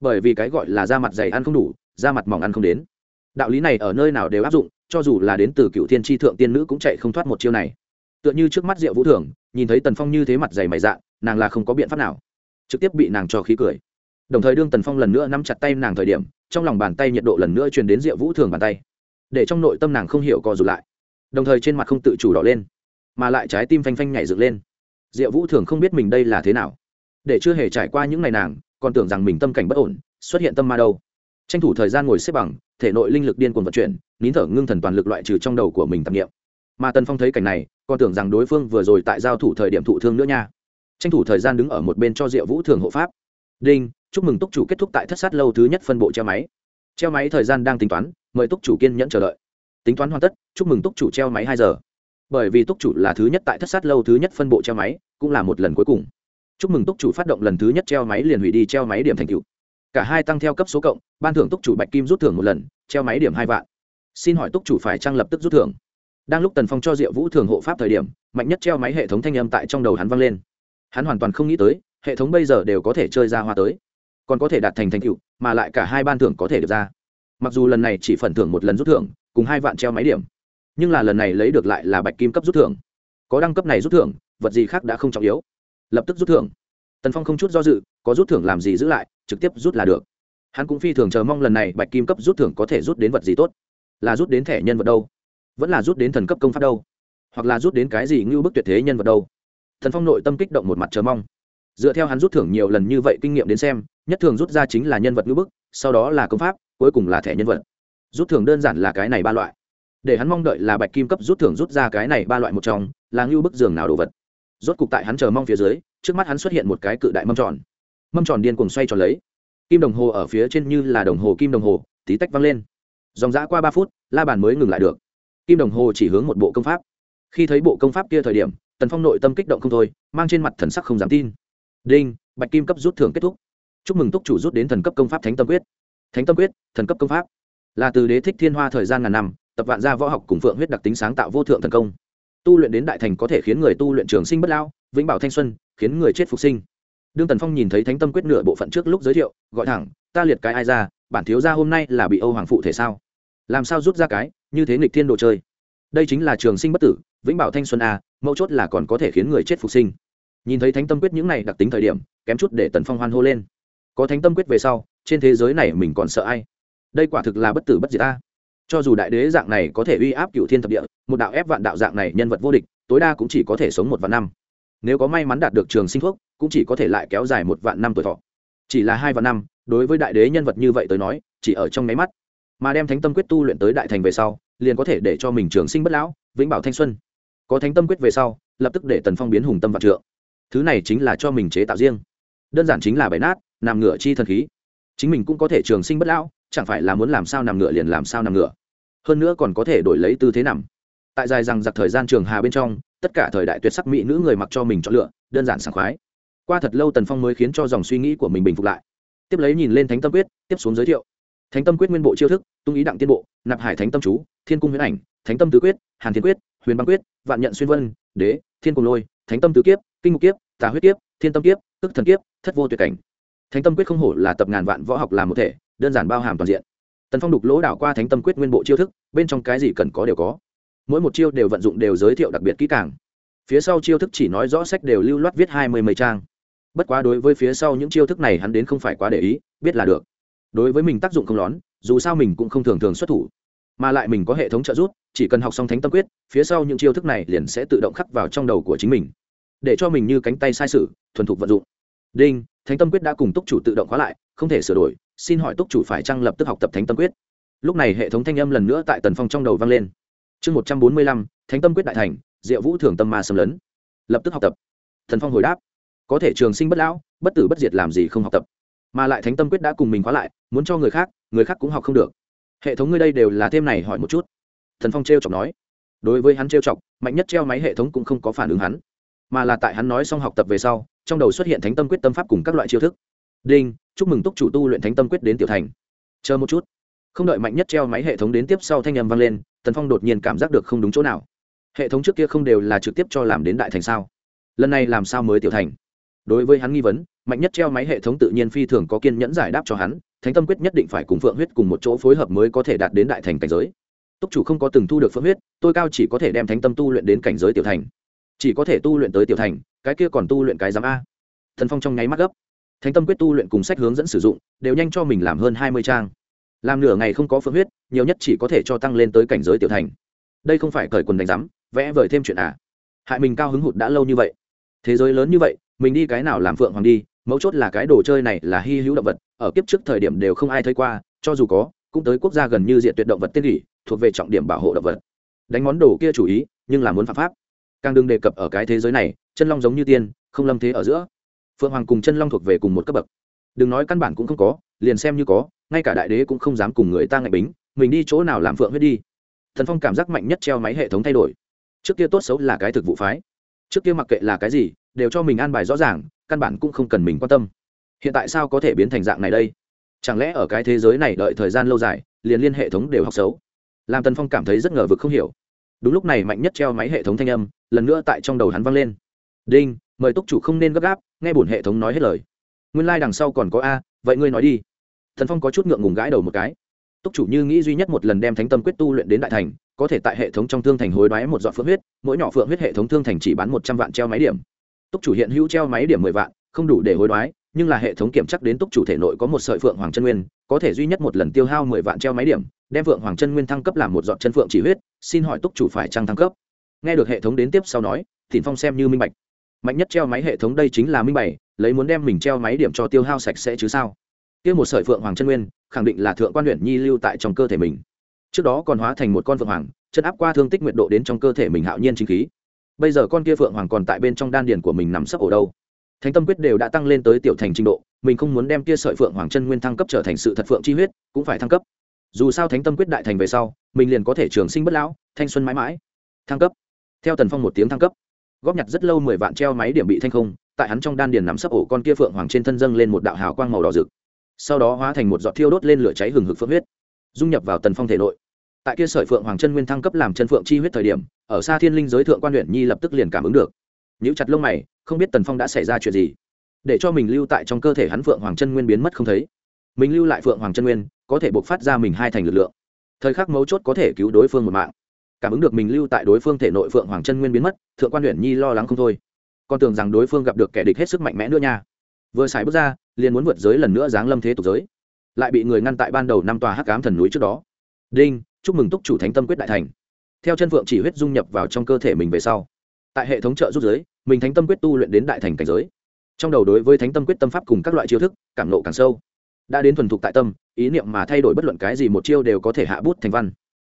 Bởi vì cái gọi là da mặt dày ăn không đủ da mặt mỏng ăn không đến. Đạo lý này ở nơi nào đều áp dụng, cho dù là đến từ cựu thiên tri thượng tiên nữ cũng chạy không thoát một chiêu này. Tựa như trước mắt diệu vũ thường, nhìn thấy tần phong như thế mặt dày mày dạ nàng là không có biện pháp nào. Trực tiếp bị nàng cho khí cười. Đồng thời đương tần phong lần nữa nắm chặt tay nàng thời điểm, trong lòng bàn tay nhiệt độ lần nữa truyền đến diệu vũ thường bàn tay để trong nội tâm nàng không hiểu co rụt lại. Đồng thời trên mặt không tự chủ đỏ lên, mà lại trái tim phanh phanh nhảy dựng lên. Diệu vũ thường không biết mình đây là thế nào. Để chưa hề trải qua những ngày nàng, còn tưởng rằng mình tâm cảnh bất ổn, xuất hiện tâm ma đâu. Tranh thủ thời gian ngồi xếp bằng, thể nội linh lực điên cuồng vận chuyển, nín thở ngưng thần toàn lực loại trừ trong đầu của mình tạp nghiệm mà tần phong thấy cảnh này, còn tưởng rằng đối phương vừa rồi tại giao thủ thời điểm thụ thương nữa nha. Tranh thủ thời gian đứng ở một bên cho diệu vũ thường hộ pháp. Đinh, chúc mừng túc chủ kết thúc tại thất sát lâu thứ nhất phân bộ che máy treo máy thời gian đang tính toán, mời túc chủ kiên nhẫn chờ đợi. Tính toán hoàn tất, chúc mừng túc chủ treo máy hai giờ. Bởi vì túc chủ là thứ nhất tại thất sát lâu thứ nhất phân bộ treo máy, cũng là một lần cuối cùng. Chúc mừng túc chủ phát động lần thứ nhất treo máy liền hủy đi treo máy điểm thành cựu cả hai tăng theo cấp số cộng, ban thưởng túc chủ bạch kim rút thưởng một lần, treo máy điểm hai vạn. Xin hỏi túc chủ phải trang lập tức rút thưởng? Đang lúc tần phong cho diệu vũ thường hộ pháp thời điểm, mạnh nhất treo máy hệ thống thanh âm tại trong đầu hắn vang lên. Hắn hoàn toàn không nghĩ tới, hệ thống bây giờ đều có thể chơi ra hoa tới. Còn có thể đạt thành thành cựu mà lại cả hai ban thưởng có thể được ra. Mặc dù lần này chỉ phần thưởng một lần rút thưởng, cùng hai vạn treo máy điểm, nhưng là lần này lấy được lại là bạch kim cấp rút thưởng. Có đăng cấp này rút thưởng, vật gì khác đã không trọng yếu. Lập tức rút thưởng. Tần phong không chút do dự, có rút thưởng làm gì giữ lại, trực tiếp rút là được. Hắn cũng phi thường chờ mong lần này bạch kim cấp rút thưởng có thể rút đến vật gì tốt. Là rút đến thẻ nhân vật đâu? Vẫn là rút đến thần cấp công pháp đâu? Hoặc là rút đến cái gì ngưu bức tuyệt thế nhân vật đâu? Thần phong nội tâm kích động một mặt chờ mong. Dựa theo hắn rút thưởng nhiều lần như vậy kinh nghiệm đến xem nhất thường rút ra chính là nhân vật ngữ bức, sau đó là công pháp, cuối cùng là thẻ nhân vật. Rút thưởng đơn giản là cái này ba loại. Để hắn mong đợi là bạch kim cấp rút thưởng rút ra cái này ba loại một trong, là ngưu bức giường nào đồ vật. Rốt cục tại hắn chờ mong phía dưới, trước mắt hắn xuất hiện một cái cự đại mâm tròn. Mâm tròn điên cuồng xoay tròn lấy. Kim đồng hồ ở phía trên như là đồng hồ kim đồng hồ, tí tách văng lên. Dòng dã qua ba phút, la bàn mới ngừng lại được. Kim đồng hồ chỉ hướng một bộ công pháp. Khi thấy bộ công pháp kia thời điểm, tần phong nội tâm kích động không thôi, mang trên mặt thần sắc không dám tin. Đinh, bạch kim cấp rút thưởng kết thúc chúc mừng túc chủ rút đến thần cấp công pháp thánh tâm quyết. Thánh tâm quyết, thần cấp công pháp. Là từ đế thích thiên hoa thời gian ngàn năm, tập vạn gia võ học cùng phượng huyết đặc tính sáng tạo vô thượng thần công. Tu luyện đến đại thành có thể khiến người tu luyện trường sinh bất lao vĩnh bảo thanh xuân, khiến người chết phục sinh. Đương tần phong nhìn thấy thánh tâm quyết nửa bộ phận trước lúc giới thiệu, gọi thẳng, ta liệt cái ai ra, bản thiếu gia hôm nay là bị âu hoàng phụ thể sao? Làm sao rút ra cái, như thế nghịch thiên đồ chơi? Đây chính là trường sinh bất tử, vĩnh bảo thanh xuân a mấu chốt là còn có thể khiến người chết phục sinh. Nhìn thấy thánh tâm quyết những này đặc tính thời điểm, kém chút để tần phong hoan hô lên có thánh tâm quyết về sau, trên thế giới này mình còn sợ ai? Đây quả thực là bất tử bất diệt ta. Cho dù đại đế dạng này có thể uy áp cựu thiên thập địa, một đạo ép vạn đạo dạng này nhân vật vô địch, tối đa cũng chỉ có thể sống một vạn năm. Nếu có may mắn đạt được trường sinh thuốc, cũng chỉ có thể lại kéo dài một vạn năm tuổi thọ. Chỉ là hai vạn năm, đối với đại đế nhân vật như vậy tới nói, chỉ ở trong máy mắt. Mà đem thánh tâm quyết tu luyện tới đại thành về sau, liền có thể để cho mình trường sinh bất lão, vĩnh bảo thanh xuân. Có thánh tâm quyết về sau, lập tức để tần phong biến hùng tâm vạn trượng. Thứ này chính là cho mình chế tạo riêng. Đơn giản chính là bày nát nằm ngửa chi thần khí. Chính mình cũng có thể trường sinh bất lão, chẳng phải là muốn làm sao nằm ngửa liền làm sao nằm ngửa. Hơn nữa còn có thể đổi lấy tư thế nằm. Tại dài rằng giặc thời gian trường hà bên trong, tất cả thời đại tuyệt sắc mỹ nữ người mặc cho mình chọn lựa, đơn giản sảng khoái. Qua thật lâu tần phong mới khiến cho dòng suy nghĩ của mình bình phục lại. Tiếp lấy nhìn lên thánh tâm quyết, tiếp xuống giới thiệu. Thánh tâm quyết nguyên bộ chiêu thức, tung ý đặng tiên bộ, nạp hải thánh tâm chú, thiên cung huyễn ảnh, thánh tâm tứ quyết, hàn thiên quyết, huyền băng quyết, vạn nhận xuyên vân, đế, thiên cung lôi, thánh tâm tứ kiếp, kinh mục kiếp, tà huyết kiếp, thiên tâm kiếp, tức thần kiếp, thất vô tuyệt cảnh thánh tâm quyết không hổ là tập ngàn vạn võ học làm một thể, đơn giản bao hàm toàn diện. Tần phong đục lỗ đảo qua thánh tâm quyết nguyên bộ chiêu thức, bên trong cái gì cần có đều có. Mỗi một chiêu đều vận dụng đều giới thiệu đặc biệt kỹ càng. Phía sau chiêu thức chỉ nói rõ sách đều lưu loát viết hai mươi mấy trang. Bất quá đối với phía sau những chiêu thức này hắn đến không phải quá để ý, biết là được. Đối với mình tác dụng không lón, dù sao mình cũng không thường thường xuất thủ. Mà lại mình có hệ thống trợ giúp, chỉ cần học xong thánh tâm quyết, phía sau những chiêu thức này liền sẽ tự động khắc vào trong đầu của chính mình. Để cho mình như cánh tay sai sự, thuần thục vận dụng. Đinh thánh tâm quyết đã cùng túc chủ tự động khóa lại, không thể sửa đổi, xin hỏi túc chủ phải trang lập tức học tập thánh tâm quyết? Lúc này hệ thống thanh âm lần nữa tại tần phong trong đầu vang lên. Chương một trăm bốn mươi lăm, thánh tâm quyết đại thành, diệu vũ thường tâm ma xâm lấn. Lập tức học tập. Thần phong hồi đáp. Có thể trường sinh bất lão, bất tử bất diệt làm gì không học tập? Mà lại thánh tâm quyết đã cùng mình khóa lại, muốn cho người khác người khác cũng học không được. Hệ thống ngươi đây đều là thêm này hỏi một chút. Thần phong t r e o chọc nói. Đối với hắn t r e o chọc, mạnh nhất treo máy hệ thống cũng không có phản ứng hắn. Mà là tại hắn nói xong học tập về sau trong đầu xuất hiện thánh tâm quyết tâm pháp cùng các loại chiêu thức. Đinh, chúc mừng túc chủ tu luyện thánh tâm quyết đến tiểu thành. Chờ một chút. Không đợi mạnh nhất treo máy hệ thống đến tiếp sau thanh â m vang lên, tần phong đột nhiên cảm giác được không đúng chỗ nào. Hệ thống trước kia không đều là trực tiếp cho làm đến đại thành sao? Lần này làm sao mới tiểu thành? Đối với hắn nghi vấn, mạnh nhất treo máy hệ thống tự nhiên phi thường có kiên nhẫn giải đáp cho hắn, thánh tâm quyết nhất định phải cùng phượng huyết cùng một chỗ phối hợp mới có thể đạt đến đại thành cảnh giới. Túc chủ không có từng thu được phượng huyết, tôi cao chỉ có thể đem thánh tâm tu luyện đến cảnh giới tiểu thành chỉ có thể tu luyện tới tiểu thành, cái kia còn tu luyện cái giám a. Thần phong trong nháy mắt gấp. Thánh tâm quyết tu luyện cùng sách hướng dẫn sử dụng, đều nhanh cho mình làm hơn hai mươi trang. Làm nửa ngày không có phương huyết, nhiều nhất chỉ có thể cho tăng lên tới cảnh giới tiểu thành. Đây không phải cởi quần đánh giám, vẽ vời thêm chuyện à. Hại mình cao hứng hụt đã lâu như vậy. Thế giới lớn như vậy, mình đi cái nào làm phượng hoàng đi, mấu chốt là cái đồ chơi này là hy hữu động vật, ở kiếp trước thời điểm đều không ai thấy qua, cho dù có, cũng tới quốc gia gần như diện tuyệt động vật tiết kỷ, thuộc về trọng điểm bảo hộ động vật. Đánh món đồ kia chủ ý, nhưng là muốn phạm pháp càng đừng đề cập ở cái thế giới này, chân long giống như tiên, không lâm thế ở giữa. Phượng hoàng cùng chân long thuộc về cùng một cấp bậc. Đừng nói căn bản cũng không có, liền xem như có, ngay cả đại đế cũng không dám cùng người ta ngại bính, mình đi chỗ nào làm phượng huyết đi. Thần phong cảm giác mạnh nhất treo máy hệ thống thay đổi. Trước kia tốt xấu là cái thực vụ phái. Trước kia mặc kệ là cái gì, đều cho mình an bài rõ ràng, căn bản cũng không cần mình quan tâm. Hiện tại sao có thể biến thành dạng này đây? Chẳng lẽ ở cái thế giới này đợi thời gian lâu dài, liền liên hệ thống đều học xấu? Làm tần phong cảm thấy rất ngờ vực không hiểu đúng lúc này mạnh nhất treo máy hệ thống thanh âm, lần nữa tại trong đầu hắn vang lên. Đinh, mời túc chủ không nên gấp gáp, nghe bổn hệ thống nói hết lời. Nguyên lai、like、đằng sau còn có a, vậy ngươi nói đi. Thần phong có chút ngượng ngùng gãi đầu một cái. Túc chủ như nghĩ duy nhất một lần đem thánh tâm quyết tu luyện đến đại thành, có thể tại hệ thống trong thương thành hối đoái một dọn phượng huyết, mỗi nhỏ phượng huyết hệ thống thương thành chỉ bán một trăm vạn treo máy điểm. Túc chủ hiện hữu treo máy điểm mười vạn, không đủ để hối đoái nhưng là hệ thống kiểm chắc đến túc chủ thể nội có một sợi phượng hoàng chân nguyên, có thể duy nhất một lần tiêu hao mười vạn treo máy điểm, đem phượng hoàng chân nguyên thăng cấp làm một dọn chân phượng chỉ huyết, xin hỏi túc chủ phải trăng thăng cấp? Nghe được hệ thống đến tiếp sau nói thìn phong xem như minh bạch. Mạnh nhất treo máy hệ thống đây chính là minh bày, lấy muốn đem mình treo máy điểm cho tiêu hao sạch sẽ chứ sao? Kia một sợi phượng hoàng chân nguyên, khẳng định là thượng quan huyện nhi lưu tại trong cơ thể mình. Trước đó còn hóa thành một con phượng hoàng, chân áp qua thương tích nguyệt độ đến trong cơ thể mình hạo nhiên chính khí. Bây giờ con kia phượng hoàng còn tại bên trong đan điền của mình nằm sấp ổ đâu? Thánh tâm quyết đều đã tăng lên tới tiểu thành trình độ, mình không muốn đem kia sợi phượng hoàng chân nguyên thăng cấp trở thành sự thật phượng chi huyết, cũng phải thăng cấp. Dù sao thánh tâm quyết đại thành về sau, mình liền có thể trường sinh bất lão, thanh xuân mãi mãi. Thăng cấp. Theo tần phong một tiếng thăng cấp, góp nhặt rất lâu mười vạn treo máy điểm bị thanh không, tại hắn trong đan điền nằm sấp ổ con kia phượng hoàng trên thân dâng lên một đạo hào quang màu đỏ rực. Sau đó hóa thành một giọt thiêu đốt lên lửa cháy hừng hực phượng huyết, dung nhập vào tần phong thể nội. Tại kia sợi phượng hoàng chân nguyên thăng cấp làm chân phượng chi huyết thời điểm, ở xa thiên linh giới thượng quan huyện nhi lập tức liền cảm ứng được nhíu chặt lông mày, không biết tần phong đã xảy ra chuyện gì. Để cho mình lưu tại trong cơ thể hắn phượng hoàng chân nguyên biến mất không thấy. Mình lưu lại phượng hoàng chân nguyên, có thể buộc phát ra mình hai thành lực lượng. Thời khắc mấu chốt có thể cứu đối phương một mạng. Cảm ứng được mình lưu tại đối phương thể nội phượng hoàng chân nguyên biến mất, thượng quan huyện nhi lo lắng không thôi. Con tưởng rằng đối phương gặp được kẻ địch hết sức mạnh mẽ nữa nha. Vừa xài bước ra, liền muốn vượt giới lần nữa giáng lâm thế tục giới. Lại bị người ngăn tại ban đầu năm tòa hắc cám thần núi trước đó. Đinh, chúc mừng túc chủ thánh tâm quyết đại thành. Theo chân phượng chỉ huyết dung nhập vào trong cơ thể mình về sau. Tại hệ thống trợ giúp giới mình thánh tâm quyết tu luyện đến đại thành cảnh giới. Trong đầu đối với thánh tâm quyết tâm pháp cùng các loại chiêu thức, cảm nộ càng sâu. Đã đến thuần thục tại tâm, ý niệm mà thay đổi bất luận cái gì một chiêu đều có thể hạ bút thành văn.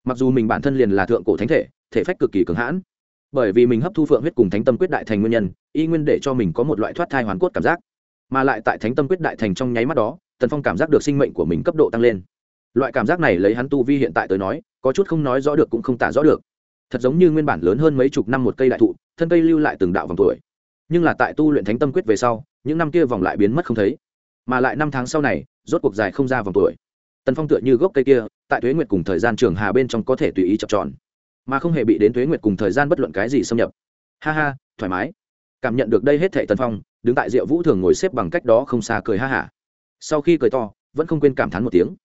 Mặc dù mình bản thân liền là thượng cổ thánh thể thể phách cực kỳ cường hãn, bởi vì mình hấp thu phượng huyết cùng thánh tâm quyết đại thành nguyên nhân, y nguyên để cho mình có một loại thoát thai hoàn cốt cảm giác. Mà lại tại thánh tâm quyết đại thành trong nháy mắt đó, tần phong cảm giác được sinh mệnh của mình cấp độ tăng lên. Loại cảm giác này lấy hắn tu vi hiện tại tới nói, có chút không nói rõ được cũng không tả rõ được. Thật giống như nguyên bản lớn hơn mấy chục năm một cây đại thụ thân cây lưu lại từng đạo vòng tuổi. Nhưng là tại tu luyện thánh tâm quyết về sau, những năm kia vòng lại biến mất không thấy. Mà lại năm tháng sau này, rốt cuộc dài không ra vòng tuổi. Tần phong tựa như gốc cây kia, tại thuế nguyệt cùng thời gian trường hà bên trong có thể tùy ý chập tròn. Mà không hề bị đến thuế nguyệt cùng thời gian bất luận cái gì xâm nhập. Ha ha, thoải mái. Cảm nhận được đây hết thệ tần phong, đứng tại rượu vũ thường ngồi xếp bằng cách đó không xa cười ha hả. Sau khi cười to, vẫn không quên cảm thán một tiếng.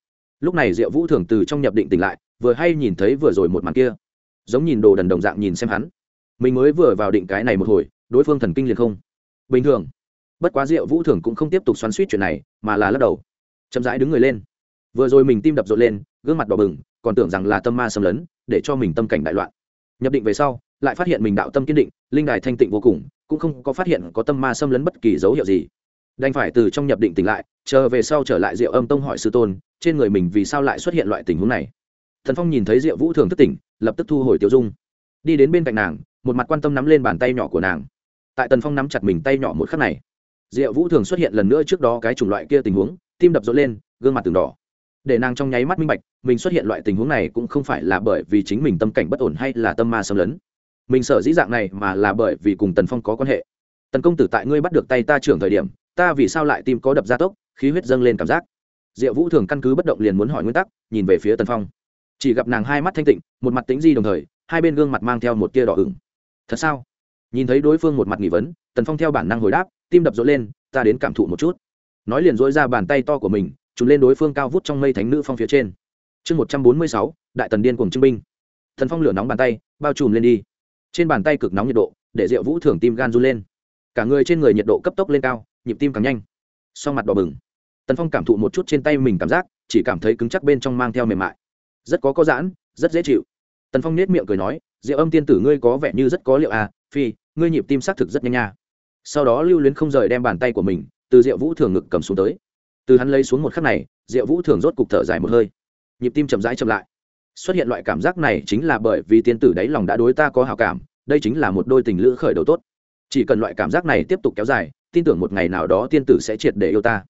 Lúc này diệu vũ thường từ trong nhập định tỉnh lại, vừa hay nhìn thấy vừa rồi một màn kia. Giống nhìn đồ đần đồng dạng nhìn xem hắn mình mới vừa vào định cái này một hồi, đối phương thần kinh liền không. Bình thường, bất quá diệu vũ thường cũng không tiếp tục xoắn suýt chuyện này, mà là lắc đầu. Chậm rãi đứng người lên. Vừa rồi mình tim đập rộn lên, gương mặt đỏ bừng, còn tưởng rằng là tâm ma xâm lấn, để cho mình tâm cảnh đại loạn. Nhập định về sau, lại phát hiện mình đạo tâm kiên định, linh đài thanh tịnh vô cùng, cũng không có phát hiện có tâm ma xâm lấn bất kỳ dấu hiệu gì. Đành phải từ trong nhập định tỉnh lại, chờ về sau trở lại diệu âm tông hỏi sư tôn, trên người mình vì sao lại xuất hiện loại tình huống này. Thần phong nhìn thấy diệu vũ thường thức tỉnh, lập tức thu hồi tiêu dung. Đi đến bên cạnh nàng một mặt quan tâm nắm lên bàn tay nhỏ của nàng. Tại tần phong nắm chặt mình tay nhỏ một khắc này, diệu vũ thường xuất hiện lần nữa trước đó cái chủng loại kia tình huống, tim đập rộn lên, gương mặt từng đỏ. Để nàng trong nháy mắt minh bạch, mình xuất hiện loại tình huống này cũng không phải là bởi vì chính mình tâm cảnh bất ổn hay là tâm ma xâm lấn. Mình sợ dĩ dạng này mà là bởi vì cùng tần phong có quan hệ. Tần công tử tại ngươi bắt được tay ta trưởng thời điểm, ta vì sao lại tim có đập gia tốc, khí huyết dâng lên cảm giác. Diệu vũ thường căn cứ bất động liền muốn hỏi nguyên tắc, nhìn về phía tần phong. Chỉ gặp nàng hai mắt thanh tịnh, một mặt tính di đồng thời, hai bên gương mặt mang theo một tia đỏ ửng thật sao? Nhìn thấy đối phương một mặt nghi vấn, tần phong theo bản năng hồi đáp, tim đập rỗ lên, ta đến cảm thụ một chút. Nói liền dỗi ra bàn tay to của mình, trùm lên đối phương cao vút trong mây thánh nữ phong phía trên. Chương một trăm bốn mươi sáu, đại tần điên cùng trưng binh. Thần phong lửa nóng bàn tay, bao trùm lên đi. Trên bàn tay cực nóng nhiệt độ, để rượu vũ thường tim gan run lên. Cả người trên người nhiệt độ cấp tốc lên cao, nhịp tim càng nhanh. Sau mặt đỏ bừng. Tần phong cảm thụ một chút trên tay mình cảm giác, chỉ cảm thấy cứng chắc bên trong mang theo mềm mại. Rất có có giãn, rất dễ chịu tần phong nết miệng cười nói rượu âm tiên tử ngươi có vẻ như rất có liệu à phi, ngươi nhịp tim xác thực rất nhanh nha. Sau đó lưu luyến không rời đem bàn tay của mình từ rượu vũ thường ngực cầm xuống tới. Từ hắn lấy xuống một khắc này rượu vũ thường rốt cục thở dài một hơi. Nhịp tim chậm rãi chậm lại. Xuất hiện loại cảm giác này chính là bởi vì tiên tử đáy lòng đã đối ta có hào cảm, đây chính là một đôi tình lữ khởi đầu tốt. Chỉ cần loại cảm giác này tiếp tục kéo dài, tin tưởng một ngày nào đó tiên tử sẽ triệt để yêu ta.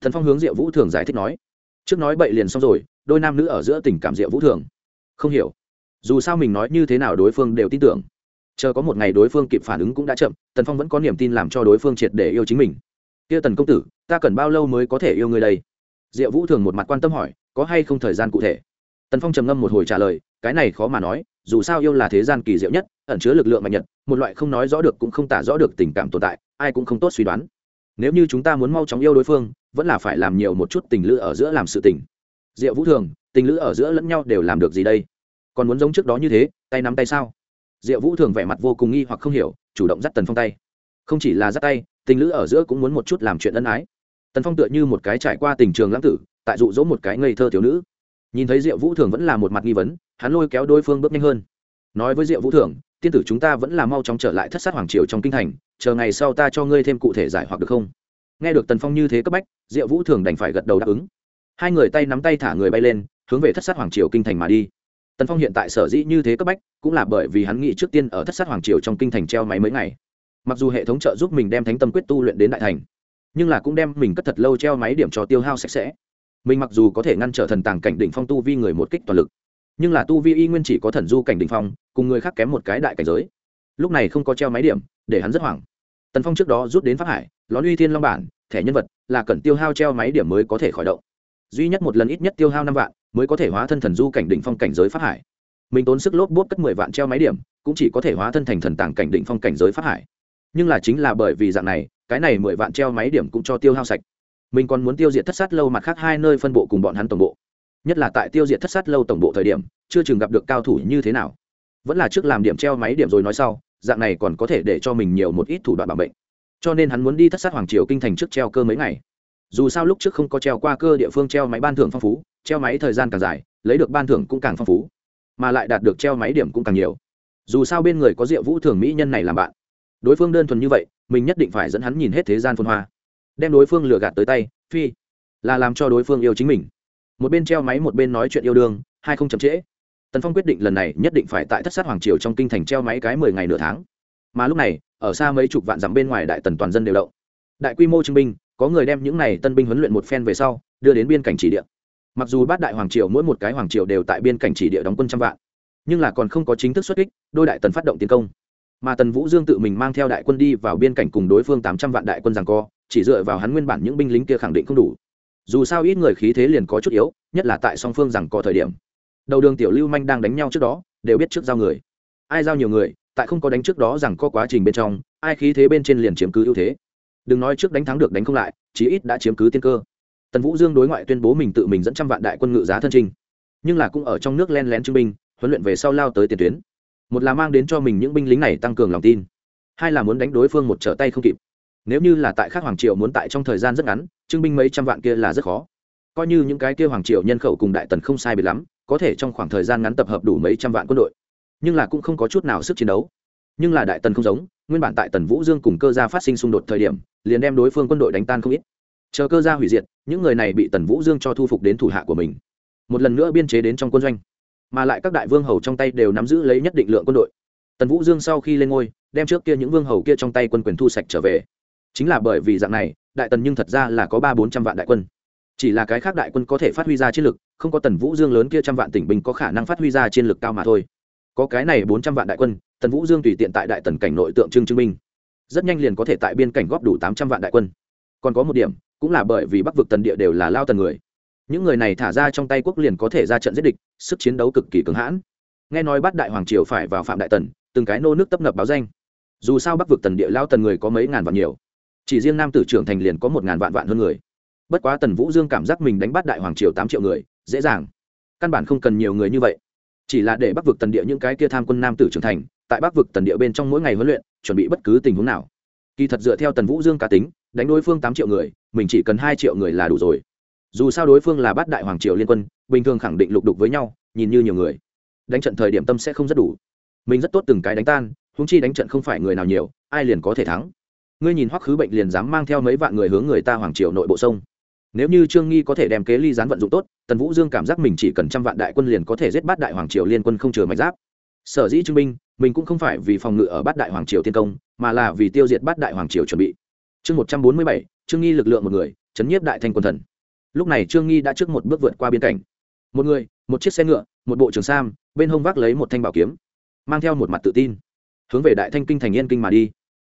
Thần phong hướng diệu vũ thường giải thích nói. Trước nói bậy liền xong rồi, đôi nam nữ ở giữa tình cảm diệu vũ thường. Không hiểu dù sao mình nói như thế nào đối phương đều tin tưởng. Chờ có một ngày đối phương kịp phản ứng cũng đã chậm, tần phong vẫn có niềm tin làm cho đối phương triệt để yêu chính mình. Kia tần công tử, ta cần bao lâu mới có thể yêu người đây? Diệu vũ thường một mặt quan tâm hỏi, có hay không thời gian cụ thể? Tần phong trầm ngâm một hồi trả lời, cái này khó mà nói, dù sao yêu là thế gian kỳ diệu nhất, ẩn chứa lực lượng mạnh nhất, một loại không nói rõ được cũng không tả rõ được tình cảm tồn tại, ai cũng không tốt suy đoán. Nếu như chúng ta muốn mau chóng yêu đối phương, vẫn là phải làm nhiều một chút tình lữ ở giữa làm sự tình. Diệu vũ thường, tình lữ ở giữa lẫn nhau đều làm được gì đây? Còn muốn giống trước đó như thế, tay nắm tay sao? Diệu vũ thường vẻ mặt vô cùng nghi hoặc không hiểu, chủ động dắt tần phong tay. Không chỉ là dắt tay, tình lữ ở giữa cũng muốn một chút làm chuyện ân ái. Tần phong tựa như một cái trải qua tình trường lãng tử, tại dụ dỗ một cái ngây thơ thiếu nữ. Nhìn thấy diệu vũ thường vẫn là một mặt nghi vấn, hắn lôi kéo đối phương bước nhanh hơn. Nói với diệu vũ thường, tiên tử chúng ta vẫn là mau chóng trở lại thất sát hoàng triều trong kinh thành, chờ ngày sau ta cho ngươi thêm cụ thể giải hoặc được không? Nghe được tần phong như thế cấp bách, diệu vũ thường đành phải gật đầu đáp ứng. Hai người tay nắm tay thả người bay lên, hướng về thất sát hoàng triều kinh thành mà đi tần phong hiện tại sở dĩ như thế cấp bách, cũng là bởi vì hắn nghĩ trước tiên ở thất sát hoàng triều trong kinh thành treo máy mấy ngày. Mặc dù hệ thống trợ giúp mình đem thánh tâm quyết tu luyện đến đại thành, nhưng là cũng đem mình cất thật lâu treo máy điểm cho tiêu hao sạch sẽ. Mình mặc dù có thể ngăn trở thần tàng cảnh đỉnh phong tu vi người một kích toàn lực, nhưng là tu vi y nguyên chỉ có thần du cảnh đỉnh phong, cùng người khác kém một cái đại cảnh giới. Lúc này không có treo máy điểm, để hắn rất hoảng. Tần phong trước đó rút đến pháp hải, lón uy thiên long bản, thẻ nhân vật, là cần tiêu hao treo máy điểm mới có thể khởi động. Duy nhất một lần ít nhất tiêu hao năm vạn mới có thể hóa thân thần du cảnh đỉnh phong cảnh giới pháp hải. Mình tốn sức lốp bốt cất mười vạn treo máy điểm cũng chỉ có thể hóa thân thành thần tàng cảnh đỉnh phong cảnh giới pháp hải. Nhưng là chính là bởi vì dạng này cái này mười vạn treo máy điểm cũng cho tiêu hao sạch. Mình còn muốn tiêu diệt thất sát lâu mặt khác hai nơi phân bộ cùng bọn hắn tổng bộ. Nhất là tại tiêu diệt thất sát lâu tổng bộ thời điểm chưa chừng gặp được cao thủ như thế nào. Vẫn là trước làm điểm treo máy điểm rồi nói sau dạng này còn có thể để cho mình nhiều một ít thủ đoạn bảo mệnh, cho nên hắn muốn đi thất sát hoàng triều kinh thành trước treo cơ mấy ngày. Dù sao lúc trước không có treo qua cơ địa phương treo máy ban thưởng phong phú treo máy thời gian càng dài, lấy được ban thưởng cũng càng phong phú, mà lại đạt được treo máy điểm cũng càng nhiều. Dù sao bên người có diệu vũ thường mỹ nhân này làm bạn. Đối phương đơn thuần như vậy, mình nhất định phải dẫn hắn nhìn hết thế gian phân hoa. Đem đối phương lừa gạt tới tay, phi, là làm cho đối phương yêu chính mình. Một bên treo máy một bên nói chuyện yêu đương, hai không chậm trễ. Tần phong quyết định lần này nhất định phải tại thất sát hoàng triều trong kinh thành treo máy cái mười ngày nửa tháng. Mà lúc này, ở xa mấy chục vạn dặm bên ngoài đại tần toàn dân đều động. Đại quy mô chứng binh, có người đem những này tân binh huấn luyện một phen về sau, đưa đến biên cảnh chỉ địa mặc dù bát đại hoàng triều mỗi một cái hoàng triều đều tại biên cảnh chỉ địa đóng quân trăm vạn, nhưng là còn không có chính thức xuất kích, đôi đại tần phát động tiến công. Mà tần vũ dương tự mình mang theo đại quân đi vào biên cảnh cùng đối phương tám trăm vạn đại quân rằng co, chỉ dựa vào hắn nguyên bản những binh lính kia khẳng định không đủ. Dù sao ít người khí thế liền có chút yếu, nhất là tại song phương rằng có thời điểm. Đầu đường tiểu lưu manh đang đánh nhau trước đó, đều biết trước giao người. Ai giao nhiều người, tại không có đánh trước đó rằng có quá trình bên trong, ai khí thế bên trên liền chiếm cứ ưu thế. Đừng nói trước đánh thắng được đánh không lại, chí ít đã chiếm cứ tiên cơ tần vũ dương đối ngoại tuyên bố mình tự mình dẫn trăm vạn đại quân ngự giá thân trinh nhưng là cũng ở trong nước len lén chứng binh, huấn luyện về sau lao tới tiền tuyến. Một là mang đến cho mình những binh lính này tăng cường lòng tin, hai là muốn đánh đối phương một trở tay không kịp. Nếu như là tại khác hoàng triều muốn tại trong thời gian rất ngắn trưng binh mấy trăm vạn kia là rất khó. Coi như những cái kia hoàng triều nhân khẩu cùng đại tần không sai biệt lắm, có thể trong khoảng thời gian ngắn tập hợp đủ mấy trăm vạn quân đội, nhưng là cũng không có chút nào sức chiến đấu. Nhưng là đại tần không giống, nguyên bản tại tần vũ dương cùng cơ gia phát sinh xung đột thời điểm, liền đem đối phương quân đội đánh tan không ít chờ cơ gia hủy diệt, những người này bị tần vũ dương cho thu phục đến thủ hạ của mình. Một lần nữa biên chế đến trong quân doanh. Mà lại các đại vương hầu trong tay đều nắm giữ lấy nhất định lượng quân đội. Tần vũ dương sau khi lên ngôi, đem trước kia những vương hầu kia trong tay quân quyền thu sạch trở về. Chính là bởi vì dạng này, đại tần nhưng thật ra là có ba bốn trăm vạn đại quân. Chỉ là cái khác đại quân có thể phát huy ra chiến lực, không có tần vũ dương lớn kia trăm vạn tỉnh binh có khả năng phát huy ra chiến lực cao mà thôi. Có cái này bốn trăm vạn đại quân, tần vũ dương tùy tiện tại đại tần cảnh nội tượng trưng chứng minh. Rất nhanh liền có thể tại biên cảnh góp đủ tám trăm vạn đại quân còn có một điểm, cũng là bởi vì bắc vực tần địa đều là lao tần người. Những người này thả ra trong tay quốc liền có thể ra trận giết địch, sức chiến đấu cực kỳ cứng hãn. Nghe nói bắt đại hoàng triều phải vào phạm đại tần, từng cái nô nước tấp nập báo danh. Dù sao bắc vực tần địa lao tần người có mấy ngàn vạn nhiều, chỉ riêng nam tử trưởng thành liền có một ngàn vạn vạn hơn người. Bất quá tần vũ dương cảm giác mình đánh bắt đại hoàng triều tám triệu người, dễ dàng. Căn bản không cần nhiều người như vậy. Chỉ là để bắc vực tần địa những cái kia tham quân nam tử trưởng thành, tại bắc vực tần địa bên trong mỗi ngày huấn luyện, chuẩn bị bất cứ tình huống nào. Kỳ thật dựa theo tần vũ dương cá tính đánh đối phương tám triệu người, mình chỉ cần hai triệu người là đủ rồi. Dù sao đối phương là bát đại hoàng triều liên quân, bình thường khẳng định lục đục với nhau, nhìn như nhiều người. Đánh trận thời điểm tâm sẽ không rất đủ. Mình rất tốt từng cái đánh tan húng chi đánh trận không phải người nào nhiều, ai liền có thể thắng. Ngươi nhìn hoắc khứ bệnh liền dám mang theo mấy vạn người hướng người ta hoàng triều nội bộ sông. Nếu như trương nghi có thể đem kế ly gián vận dụng tốt, tần vũ dương cảm giác mình chỉ cần trăm vạn đại quân liền có thể giết bát đại hoàng triều liên quân không chừa mạch giáp. Sở dĩ chứng minh, mình cũng không phải vì phòng ngự ở bát đại hoàng triều tiên công, mà là vì tiêu diệt bát đại hoàng triều chuẩn bị chương một trăm bốn mươi bảy, trương nghi lực lượng một người, chấn nhiếp đại thanh quân thần. Lúc này trương nghi đã trước một bước vượt qua biên cảnh. Một người, một chiếc xe ngựa, một bộ trường sam, bên hông vác lấy một thanh bảo kiếm, mang theo một mặt tự tin, hướng về đại thanh kinh thành yên kinh mà đi.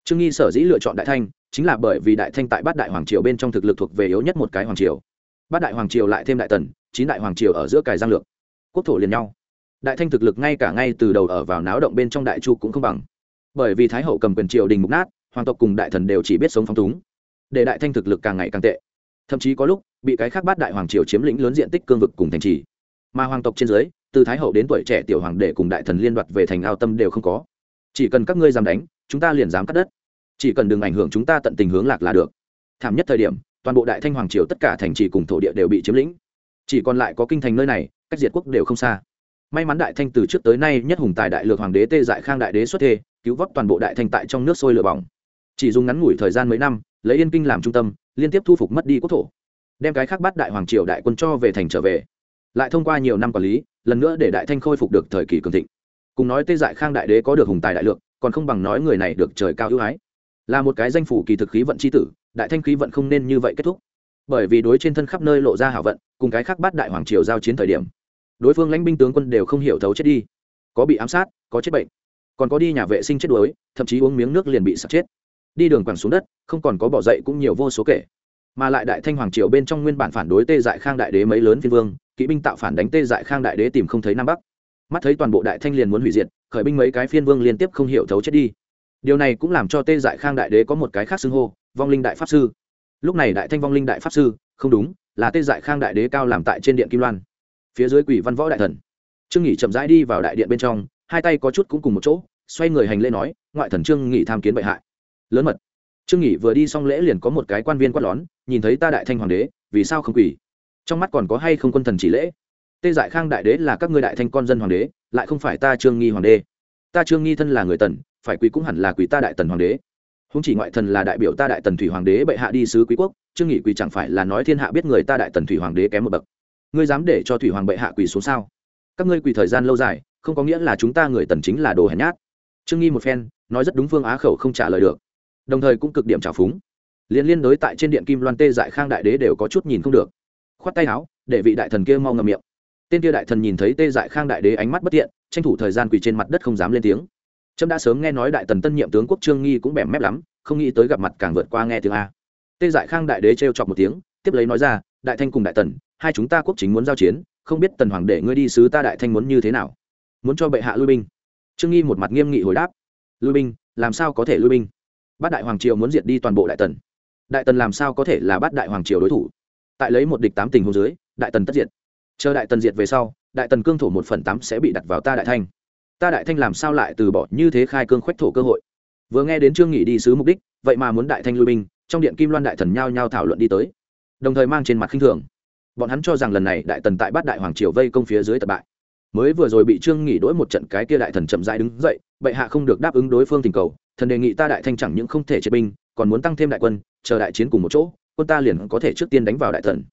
Trương nghi sở dĩ lựa chọn đại thanh, chính là bởi vì đại thanh tại bát đại hoàng triều bên trong thực lực thuộc về yếu nhất một cái hoàng triều. Bát đại hoàng triều lại thêm đại tần, chín đại hoàng triều ở giữa cài giang lược, quốc thổ liền nhau. Đại thanh thực lực ngay cả ngay từ đầu ở vào náo động bên trong đại chu cũng không bằng. Bởi vì thái hậu cầm quyền triều đình mục nát hoàng tộc cùng đại thần đều chỉ biết sống phong túng, để đại thanh thực lực càng ngày càng tệ. Thậm chí có lúc, bị cái khác bát đại hoàng triều chiếm lĩnh lớn diện tích cương vực cùng thành trì. Mà hoàng tộc trên dưới, từ thái hậu đến tuổi trẻ tiểu hoàng đệ cùng đại thần liên đoạt về thành ao tâm đều không có. Chỉ cần các ngươi dám đánh, chúng ta liền dám cắt đất. Chỉ cần đừng ảnh hưởng chúng ta tận tình hướng lạc là được. Thảm nhất thời điểm, toàn bộ đại thanh hoàng triều tất cả thành trì cùng thổ địa đều bị chiếm lĩnh. Chỉ còn lại có kinh thành nơi này, cách diệt quốc đều không xa. May mắn đại thanh từ trước tới nay nhất hùng tài đại lược hoàng đế tê dại khang đại đế xuất thê, cứu vớt toàn bộ đại thanh tại trong nước sôi lửa bỏng chỉ dùng ngắn ngủi thời gian mấy năm, lấy yên kinh làm trung tâm, liên tiếp thu phục mất đi quốc thổ. Đem cái khác bắt đại hoàng triều đại quân cho về thành trở về. Lại thông qua nhiều năm quản lý, lần nữa để đại thanh khôi phục được thời kỳ cường thịnh. Cùng nói tê dại khang đại đế có được hùng tài đại lược còn không bằng nói người này được trời cao ưu ái. Là một cái danh phủ kỳ thực khí vận c h i tử, đại thanh khí vận không nên như vậy kết thúc. Bởi vì đối trên thân khắp nơi lộ ra hảo vận, cùng cái khác bắt đại hoàng triều giao chiến thời điểm, đối phương lãnh binh tướng quân đều không hiểu thấu chết đi. Có bị ám sát, có chết bệnh. Còn có đi nhà vệ sinh chết đuối, thậm chí uống miếng nước liền bị sặc chết đi đường quẳng xuống đất, không còn có bỏ dậy cũng nhiều vô số kể. Mà lại đại thanh hoàng triều bên trong nguyên bản phản đối tê dại khang đại đế mấy lớn phiên vương, kỵ binh tạo phản đánh tê dại khang đại đế tìm không thấy nam bắc. Mắt thấy toàn bộ đại thanh liền muốn hủy diệt, khởi binh mấy cái phiên vương liên tiếp không hiểu thấu chết đi. Điều này cũng làm cho tê dại khang đại đế có một cái khác xưng hô, vong linh đại pháp sư. Lúc này đại thanh vong linh đại pháp sư, không đúng, là tê dại khang đại đế cao làm tại trên điện kim loan. Phía dưới quỷ văn võ đại thần. Trương nghỉ chậm rãi đi vào đại điện bên trong, hai tay có chút cũng cùng một chỗ, xoay người hành lễ nói, ngoại thần trương nghỉ tham kiến bệ hại lớn mật. Trương nghị vừa đi xong lễ liền có một cái quan viên quát lón, nhìn thấy ta đại thanh hoàng đế, vì sao không quỳ? Trong mắt còn có hay không quân thần chỉ lễ? Tê dại khang đại đế là các ngươi đại thanh con dân hoàng đế, lại không phải ta trương nghi hoàng đế. Ta trương nghi thân là người tần, phải quỳ cũng hẳn là quỳ ta đại tần hoàng đế. Không chỉ ngoại thần là đại biểu ta đại tần thủy hoàng đế bệ hạ đi sứ quý quốc, trương nghị quỳ chẳng phải là nói thiên hạ biết người ta đại tần thủy hoàng đế kém một bậc. Ngươi dám để cho thủy hoàng bệ hạ quỳ xuống sao? Các ngươi quỳ thời gian lâu dài, không có nghĩa là chúng ta người tần chính là đồ hèn nhát. Trương nghi một phen, nói rất đúng phương á khẩu không trả lời được đồng thời cũng cực điểm trào phúng. Liên liên đối tại trên điện kim loan tê dại khang đại đế đều có chút nhìn không được. Khoát tay áo, để vị đại thần kia mau ngậm miệng. Tên kia đại thần nhìn thấy tê dại khang đại đế ánh mắt bất tiện, tranh thủ thời gian quỳ trên mặt đất không dám lên tiếng. Trâm đã sớm nghe nói đại tần tân nhiệm tướng quốc trương nghi cũng bẻm mép lắm, không nghĩ tới gặp mặt càng vượt qua nghe tiếng a. Tê dại khang đại đế trêu chọc một tiếng, tiếp lấy nói ra, đại thanh cùng đại tần, hai chúng ta quốc chính muốn giao chiến, không biết tần hoàng để ngươi đi sứ ta đại thanh muốn như thế nào? Muốn cho bệ hạ lui binh. Trương nghi một mặt nghiêm nghị hồi đáp, lui binh, làm sao có thể lui binh? Bát đại hoàng triều muốn diệt đi toàn bộ đại tần. Đại tần làm sao có thể là bát đại hoàng triều đối thủ? Tại lấy một địch tám tình hồ dưới, đại tần tất diệt. Chờ đại tần diệt về sau, đại tần cương thổ một phần tám sẽ bị đặt vào ta đại thanh. Ta đại thanh làm sao lại từ bỏ như thế khai cương khoách thổ cơ hội? Vừa nghe đến trương nghị đi sứ mục đích, vậy mà muốn đại thanh lui binh, trong điện kim loan đại thần nhao nhao thảo luận đi tới. Đồng thời mang trên mặt khinh thường. Bọn hắn cho rằng lần này đại tần tại bát đại hoàng triều vây công phía dưới thất bại mới vừa rồi bị trương nghỉ đỗi một trận cái kia đại thần chậm rãi đứng dậy, bệ hạ không được đáp ứng đối phương tình cầu, thần đề nghị ta đại thanh chẳng những không thể chế binh, còn muốn tăng thêm đại quân, chờ đại chiến cùng một chỗ, quân ta liền có thể trước tiên đánh vào đại thần.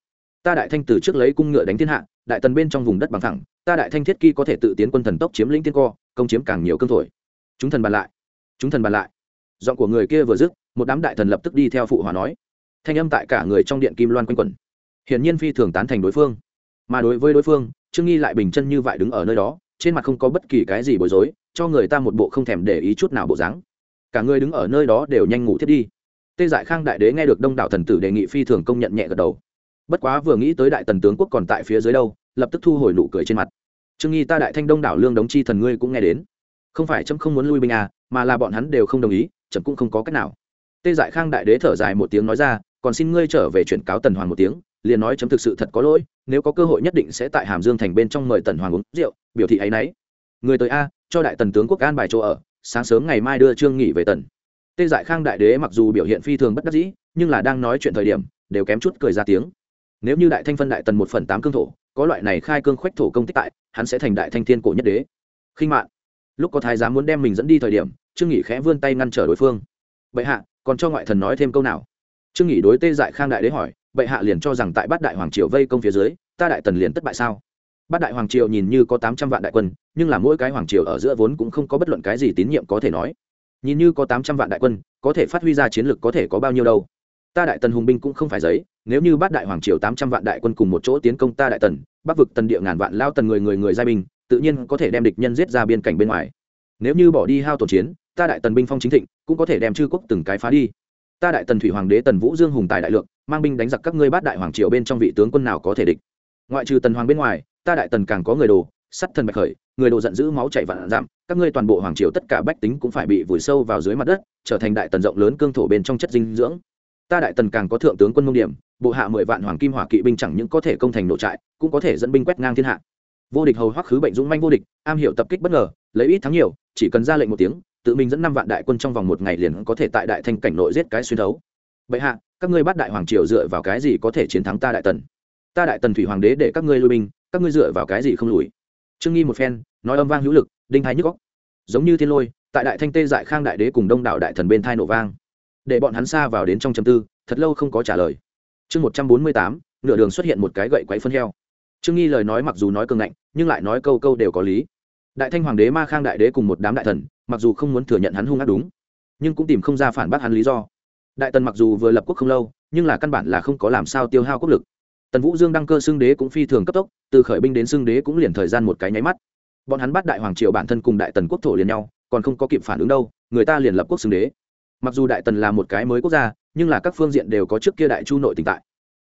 ta đại thanh từ trước lấy cung ngựa đánh thiên hạ, đại tần bên trong vùng đất bằng thẳng, ta đại thanh thiết kỳ có thể tự tiến quân thần tốc chiếm lĩnh tiên co, công chiếm càng nhiều cương thổi. Chúng thần bàn lại, chúng thần bàn lại. Giọng của người kia vừa dứt, một đám đại thần lập tức đi theo phụ hòa nói. Thanh âm tại cả người trong điện kim loan quanh quẩn. Hiển nhiên phi thường tán thành đối phương. Mà đối với đối phương trương nghi lại bình chân như vậy đứng ở nơi đó, trên mặt không có bất kỳ cái gì bối rối, cho người ta một bộ không thèm để ý chút nào bộ dáng. Cả người đứng ở nơi đó đều nhanh ngủ thiết đi. Tê dại khang đại đế nghe được đông đảo thần tử đề nghị phi thường công nhận nhẹ gật đầu. Bất quá vừa nghĩ tới đại tần tướng quốc còn tại phía dưới đâu, lập tức thu hồi nụ cười trên mặt. Trương nghi ta đại thanh đông đảo lương đống chi thần ngươi cũng nghe đến. Không phải trâm không muốn lui binh à mà là bọn hắn đều không đồng ý trâm cũng không có cách nào. Tê dại khang đại đế thở dài một tiếng nói ra, còn xin ngươi trở về chuyển cáo tần hoàng một tiếng liền nói chấm thực sự thật có lỗi, nếu có cơ hội nhất định sẽ tại hàm dương thành bên trong mời tần hoàng uống rượu, biểu thị ấ y n ấ y người tới a, cho đại tần tướng quốc an bài chỗ ở, sáng sớm ngày mai đưa trương nghỉ về tần. Tê dại khang đại đế mặc dù biểu hiện phi thường bất đắc dĩ, nhưng là đang nói chuyện thời điểm, đều kém chút cười ra tiếng. Nếu như đại thanh phân đại tần một phần tám cương thổ, có loại này khai cương khoách thổ công tích tại, hắn sẽ thành đại thanh thiên cổ nhất đế. Khinh mạng. Lúc có thái giám muốn đem mình dẫn đi thời điểm, trương nghỉ khẽ vươn tay ngăn trở đối phương. Bệ hạ, còn cho ngoại thần nói thêm câu nào? Trương nghỉ đối tê dại khang đại đế hỏi bệ hạ liền cho rằng tại bát đại hoàng triều vây công phía dưới, ta đại tần liền thất bại sao? Bát đại hoàng triều nhìn như có tám trăm vạn đại quân, nhưng là mỗi cái hoàng triều ở giữa vốn cũng không có bất luận cái gì tín nhiệm có thể nói. Nhìn như có tám trăm vạn đại quân, có thể phát huy ra chiến lược có thể có bao nhiêu đâu? Ta đại tần hùng binh cũng không phải giấy, nếu như bát đại hoàng triều tám trăm vạn đại quân cùng một chỗ tiến công ta đại tần, bắc vực tần địa ngàn vạn lao tần người người người giai binh, tự nhiên có thể đem địch nhân giết ra biên cảnh bên ngoài. Nếu như bỏ đi hao tổn chiến, ta đại tần binh phong chính thịnh, cũng có thể đem chư quốc từng cái phá đi. Ta đại tần thủy hoàng đế tần vũ dương hùng tài đại lượng mang binh đánh giặc các ngươi bát đại hoàng triều bên trong vị tướng quân nào có thể địch? Ngoại trừ tần hoàng bên ngoài, ta đại tần càng có người đồ, sắt thần bạch khởi, người đồ giận dữ máu chảy vạn giảm, các ngươi toàn bộ hoàng triều tất cả bách tính cũng phải bị vùi sâu vào dưới mặt đất, trở thành đại tần rộng lớn cương thổ bên trong chất dinh dưỡng. Ta đại tần càng có thượng tướng quân mông điểm, bộ hạ mười vạn hoàng kim hỏa kỵ binh chẳng những có thể công thành nội trại, cũng có thể dẫn binh quét ngang thiên hạ. Vô địch hầu hoắc khứ bệnh dũng manh vô địch, am hiểu tập kích bất ngờ, lấy ít thắng nhiều, chỉ cần ra lệnh một tiếng, tự mình dẫn năm vạn đại quân trong vòng một ngày liền có thể tại đại thanh cảnh nội giết cái xuyên đấu vậy hạ, các ngươi bắt đại hoàng triều dựa vào cái gì có thể chiến thắng ta đại tần? Ta đại tần thủy hoàng đế để các ngươi lui binh, các ngươi dựa vào cái gì không lùi? Trương nghi một phen, nói âm vang hữu lực, đinh hai nhức góc giống như thiên lôi, tại đại thanh tê dại khang đại đế cùng đông đảo đại thần bên thai nổ vang. Để bọn hắn xa vào đến trong châm tư, thật lâu không có trả lời. Chương một trăm bốn mươi tám, nửa đường xuất hiện một cái gậy quáy phân heo. Trương nghi lời nói mặc dù nói cường ngạnh, nhưng lại nói câu câu đều có lý. Đại thanh hoàng đế ma khang đại đế cùng một đám đại thần, mặc dù không muốn thừa nhận hắn hung ác đúng, nhưng cũng tìm không ra phản bác hắn lý do đại tần mặc dù vừa lập quốc không lâu, nhưng là căn bản là không có làm sao tiêu hao quốc lực. Tần vũ dương đăng cơ xưng đế cũng phi thường cấp tốc, từ khởi binh đến xưng đế cũng liền thời gian một cái nháy mắt. Bọn hắn bắt đại hoàng triều bản thân cùng đại tần quốc thổ liền nhau, còn không có kịp phản ứng đâu, người ta liền lập quốc xưng đế. Mặc dù đại tần là một cái mới quốc gia, nhưng là các phương diện đều có trước kia đại chu nội tỉnh tại.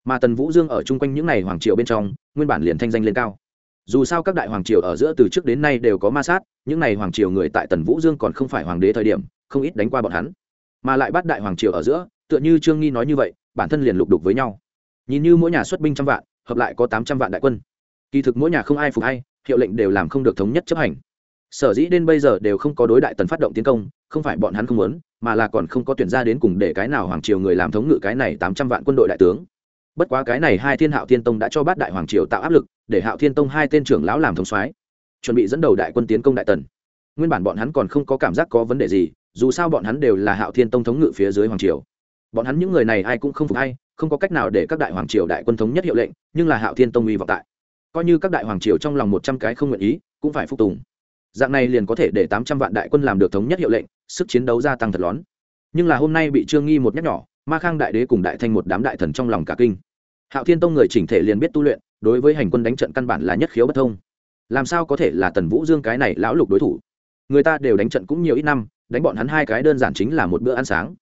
Mà tần vũ dương ở chung quanh những n à y hoàng triều bên trong, nguyên bản liền thanh danh lên cao. Dù sao các đại hoàng triều ở giữa từ trước đến nay đều có ma sát, những n à y hoàng triều người tại tần vũ dương còn không phải hoàng đế thời điểm, không ít đánh qua bọn hắn mà lại bắt đại hoàng triều ở giữa, tựa như trương nghi nói như vậy, bản thân liền lục đục với nhau. Nhìn như mỗi nhà xuất binh trăm vạn, hợp lại có tám trăm vạn đại quân. Kỳ thực mỗi nhà không ai phục hay, hiệu lệnh đều làm không được thống nhất chấp hành. Sở dĩ đến bây giờ đều không có đối đại tần phát động tiến công, không phải bọn hắn không muốn, mà là còn không có tuyển ra đến cùng để cái nào hoàng triều người làm thống ngự cái này tám trăm vạn quân đội đại tướng. Bất quá cái này hai thiên hạo thiên tông đã cho bát đại hoàng triều tạo áp lực, để hạo thiên tông hai tên trưởng lão làm thống soái, chuẩn bị dẫn đầu đại quân tiến công đại tần. Nguyên bản bọn hắn còn không có cảm giác có vấn đề gì dù sao bọn hắn đều là hạo thiên tông thống ngự phía dưới hoàng triều. Bọn hắn những người này ai cũng không phục hay không có cách nào để các đại hoàng triều đại quân thống nhất hiệu lệnh, nhưng là hạo thiên tông uy vọng tại. Coi như các đại hoàng triều trong lòng một trăm cái không nguyện ý, cũng phải phục tùng. Dạng này liền có thể để tám trăm vạn đại quân làm được thống nhất hiệu lệnh, sức chiến đấu gia tăng thật lón nhưng là hôm nay bị trương nghi một nhắc nhỏ, ma khang đại đế cùng đại thanh một đám đại thần trong lòng cả kinh. Hạo thiên tông người chỉnh thể liền biết tu luyện, đối với hành quân đánh trận căn bản là nhất khiếu bất thông. Làm sao có thể là tần vũ dương cái này lão lục đối thủ? Người ta đều đánh trận cũng nhiều ít năm đánh bọn hắn hai cái đơn giản chính là một bữa ăn sáng.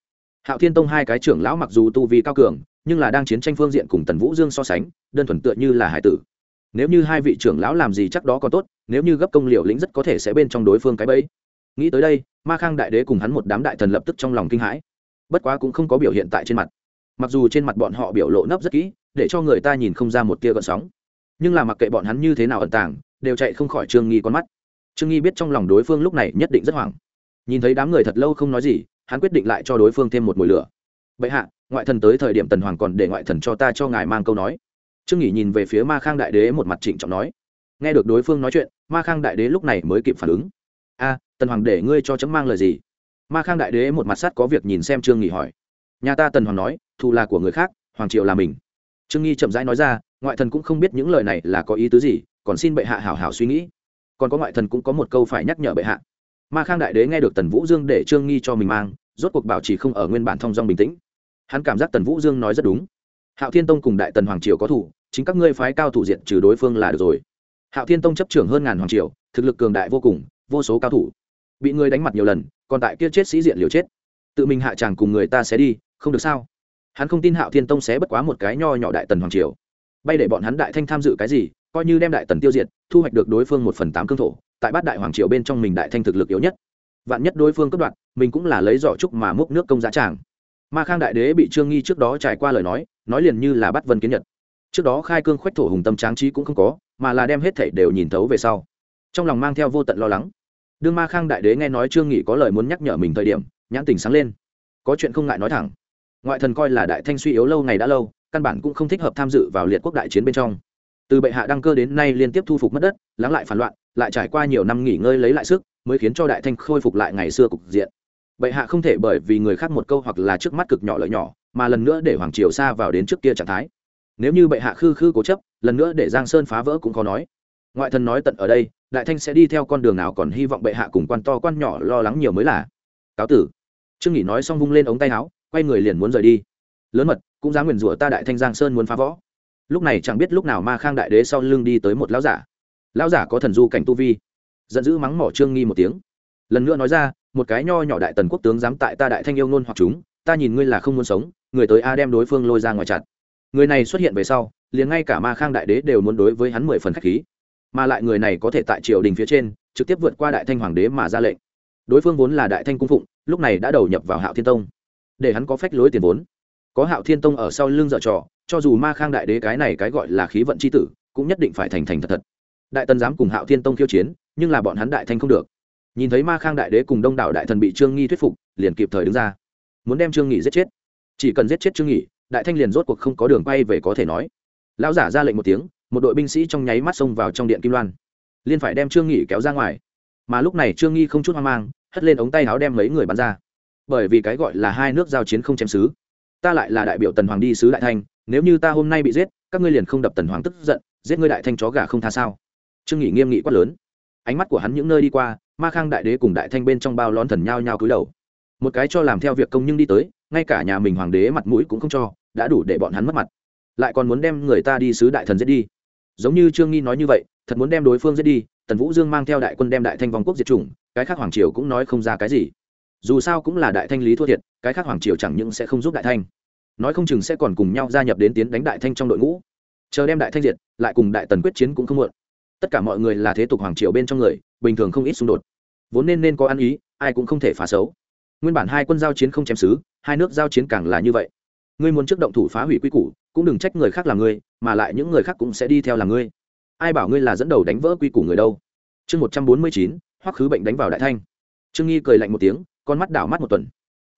Hạo thiên tông hai cái trưởng lão mặc dù tu vi cao cường, nhưng là đang chiến tranh phương diện cùng tần vũ dương so sánh, đơn thuần tựa như là hải tử. Nếu như hai vị trưởng lão làm gì chắc đó có tốt, nếu như gấp công liệu lĩnh rất có thể sẽ bên trong đối phương cái bẫy. Nghĩ tới đây, ma khang đại đế cùng hắn một đám đại thần lập tức trong lòng kinh hãi. Bất quá cũng không có biểu hiện tại trên mặt. Mặc dù trên mặt bọn họ biểu lộ nấp rất kỹ, để cho người ta nhìn không ra một tia gợn sóng. Nhưng là mặc kệ bọn hắn như thế nào ẩn tàng, đều chạy không khỏi trương nghi con mắt. Trương nghi biết trong lòng đối phương lúc này nhất định rất hoảng nhìn thấy đám người thật lâu không nói gì, hắn quyết định lại cho đối phương thêm một mùi lửa. Vậy hạ, ngoại thần tới thời điểm tần hoàng còn để ngoại thần cho ta cho ngài mang câu nói. Trương nghỉ nhìn về phía ma khang đại đế một mặt trịnh trọng nói. Nghe được đối phương nói chuyện, ma khang đại đế lúc này mới kịp phản ứng. A, tần hoàng để ngươi cho chấm mang lời gì? Ma khang đại đế một mặt sắt có việc nhìn xem trương nghỉ hỏi. Nhà ta tần hoàng nói, thù là của người khác, hoàng triệu là mình. Trương nghi chậm rãi nói ra, ngoại thần cũng không biết những lời này là có ý tứ gì, còn xin bệ hạ hảo hảo suy nghĩ. Còn có ngoại thần cũng có một câu phải nhắc nhở bệ hạ ma khang đại đế nghe được tần vũ dương để trương nghi cho mình mang, rốt cuộc bảo trì không ở nguyên bản thong dong bình tĩnh. Hắn cảm giác tần vũ dương nói rất đúng. Hạo thiên tông cùng đại tần hoàng triều có thủ, chính các ngươi phái cao thủ diện trừ đối phương là được rồi. Hạo thiên tông chấp trưởng hơn ngàn hoàng triều, thực lực cường đại vô cùng, vô số cao thủ. Bị người đánh mặt nhiều lần, còn tại kia chết sĩ diện liều chết. Tự mình hạ tràng cùng người ta sẽ đi, không được sao? Hắn không tin hạo thiên tông sẽ bất quá một cái nho nhỏ đại tần hoàng triều. Bay để bọn hắn đại thanh tham dự cái gì, coi như đem đại tần tiêu diệt, thu hoạch được đối phương một phần tám cương thổ tại bát đại hoàng triều bên trong mình đại thanh thực lực yếu nhất. Vạn nhất đối phương cấp đoạn mình cũng là lấy giỏ trúc mà múc nước công giá tràng. Ma khang đại đế bị trương nghi trước đó trải qua lời nói nói liền như là bắt vân kiến nhật. Trước đó khai cương khoách thổ hùng tâm tráng trí cũng không có, mà là đem hết thảy đều nhìn thấu về sau. Trong lòng mang theo vô tận lo lắng. Đương ma khang đại đế nghe nói trương nghị có lời muốn nhắc nhở mình thời điểm, nhãn tình sáng lên. Có chuyện không ngại nói thẳng. Ngoại thần coi là đại thanh suy yếu lâu ngày đã lâu, căn bản cũng không thích hợp tham dự vào liệt quốc đại chiến bên trong. Từ bệ hạ đăng cơ đến nay liên tiếp thu phục mất đất, lắng lại phản loạn lại trải qua nhiều năm nghỉ ngơi lấy lại sức, mới khiến cho đại thanh khôi phục lại ngày xưa cục diện. Bệ hạ không thể bởi vì người khác một câu hoặc là trước mắt cực nhỏ lợi nhỏ, mà lần nữa để hoàng triều xa vào đến trước kia trạng thái. Nếu như bệ hạ khư khư cố chấp, lần nữa để giang sơn phá vỡ cũng khó nói. Ngoại thần nói tận ở đây, đại thanh sẽ đi theo con đường nào còn hy vọng bệ hạ cùng quan to quan nhỏ lo lắng nhiều mới là. Cáo tử. Trương nghỉ nói xong vung lên ống tay áo, quay người liền muốn rời đi. Lớn mật, cũng dám nguyền rủa ta đại thanh giang sơn muốn phá võ lúc này chẳng biết lúc nào ma khang đại đế sau lưng đi tới một lão giả lão giả có thần du cảnh tu vi. Giận dữ mắng mỏ trương nghi một tiếng. Lần nữa nói ra, một cái nho nhỏ đại tần quốc tướng dám tại ta đại thanh yêu nôn hoặc chúng, ta nhìn ngươi là không muốn sống, người tới a đem đối phương lôi ra ngoài chặt. Người này xuất hiện về sau, liền ngay cả ma khang đại đế đều muốn đối với hắn mười phần k h á c h khí. Mà lại người này có thể tại triều đình phía trên, trực tiếp vượt qua đại thanh hoàng đế mà ra lệnh. Đối phương vốn là đại thanh cung phụng, lúc này đã đầu nhập vào hạo thiên tông. Để hắn có phách lối tiền vốn. Có hạo thiên tông ở sau lưng dợ trò, cho dù ma khang đại đế cái này cái gọi là khí vận c h i tử, cũng nhất định phải thành thành thật thật đại tần dám cùng hạo thiên tông khiêu chiến nhưng là bọn hắn đại thanh không được. Nhìn thấy ma khang đại đế cùng đông đảo đại thần bị trương nghi thuyết phục liền kịp thời đứng ra. Muốn đem trương Nghị giết chết. Chỉ cần giết chết trương Nghị, đại thanh liền rốt cuộc không có đường quay về có thể nói. Lão giả ra lệnh một tiếng một đội binh sĩ trong nháy mắt xông vào trong điện kim loan. Liên phải đem trương Nghị kéo ra ngoài. Mà lúc này trương nghi không chút hoang mang hất lên ống tay áo đem mấy người bắn ra. Bởi vì cái gọi là hai nước giao chiến không chém xứ. Ta lại là đại biểu tần hoàng đi sứ đại thanh nếu như ta hôm nay bị giết các ngươi liền không đập tần hoàng tức giận giết ngươi đại thanh chó gà không tha sao? Trương Nghị nghiêm nghị quát lớn. Ánh mắt của hắn những nơi đi qua, ma khang đại đế cùng đại thanh bên trong bao lón thần nhao nhao cúi đầu. Một cái cho làm theo việc công nhưng đi tới, ngay cả nhà mình hoàng đế mặt mũi cũng không cho, đã đủ để bọn hắn mất mặt. Lại còn muốn đem người ta đi sứ đại thần giết đi. Giống như trương nghi nói như vậy, thật muốn đem đối phương giết đi, tần vũ dương mang theo đại quân đem đại thanh vòng quốc diệt chủng, cái khác hoàng triều cũng nói không ra cái gì. Dù sao cũng là đại thanh lý thua thiệt, cái khác hoàng triều chẳng những sẽ không giúp đại thanh. Nói không chừng sẽ còn cùng nhau gia nhập đến tiến đánh đại thanh trong đội ngũ. Chờ đem đại thanh diệt, lại cùng đại tần quyết chiến cũng không muộn tất cả mọi người là thế tục hoàng triều bên trong người, bình thường không ít xung đột. Vốn nên nên có ăn ý, ai cũng không thể phá xấu. Nguyên bản hai quân giao chiến không chém xứ, hai nước giao chiến càng là như vậy. Ngươi muốn trước động thủ phá hủy quy củ, cũng đừng trách người khác là ngươi, mà lại những người khác cũng sẽ đi theo là ngươi. Ai bảo ngươi là dẫn đầu đánh vỡ quy củ người đâu? Chương một trăm bốn mươi chín, hoắc khứ bệnh đánh vào đại thanh. Trương nghi cười lạnh một tiếng, con mắt đảo mắt một tuần.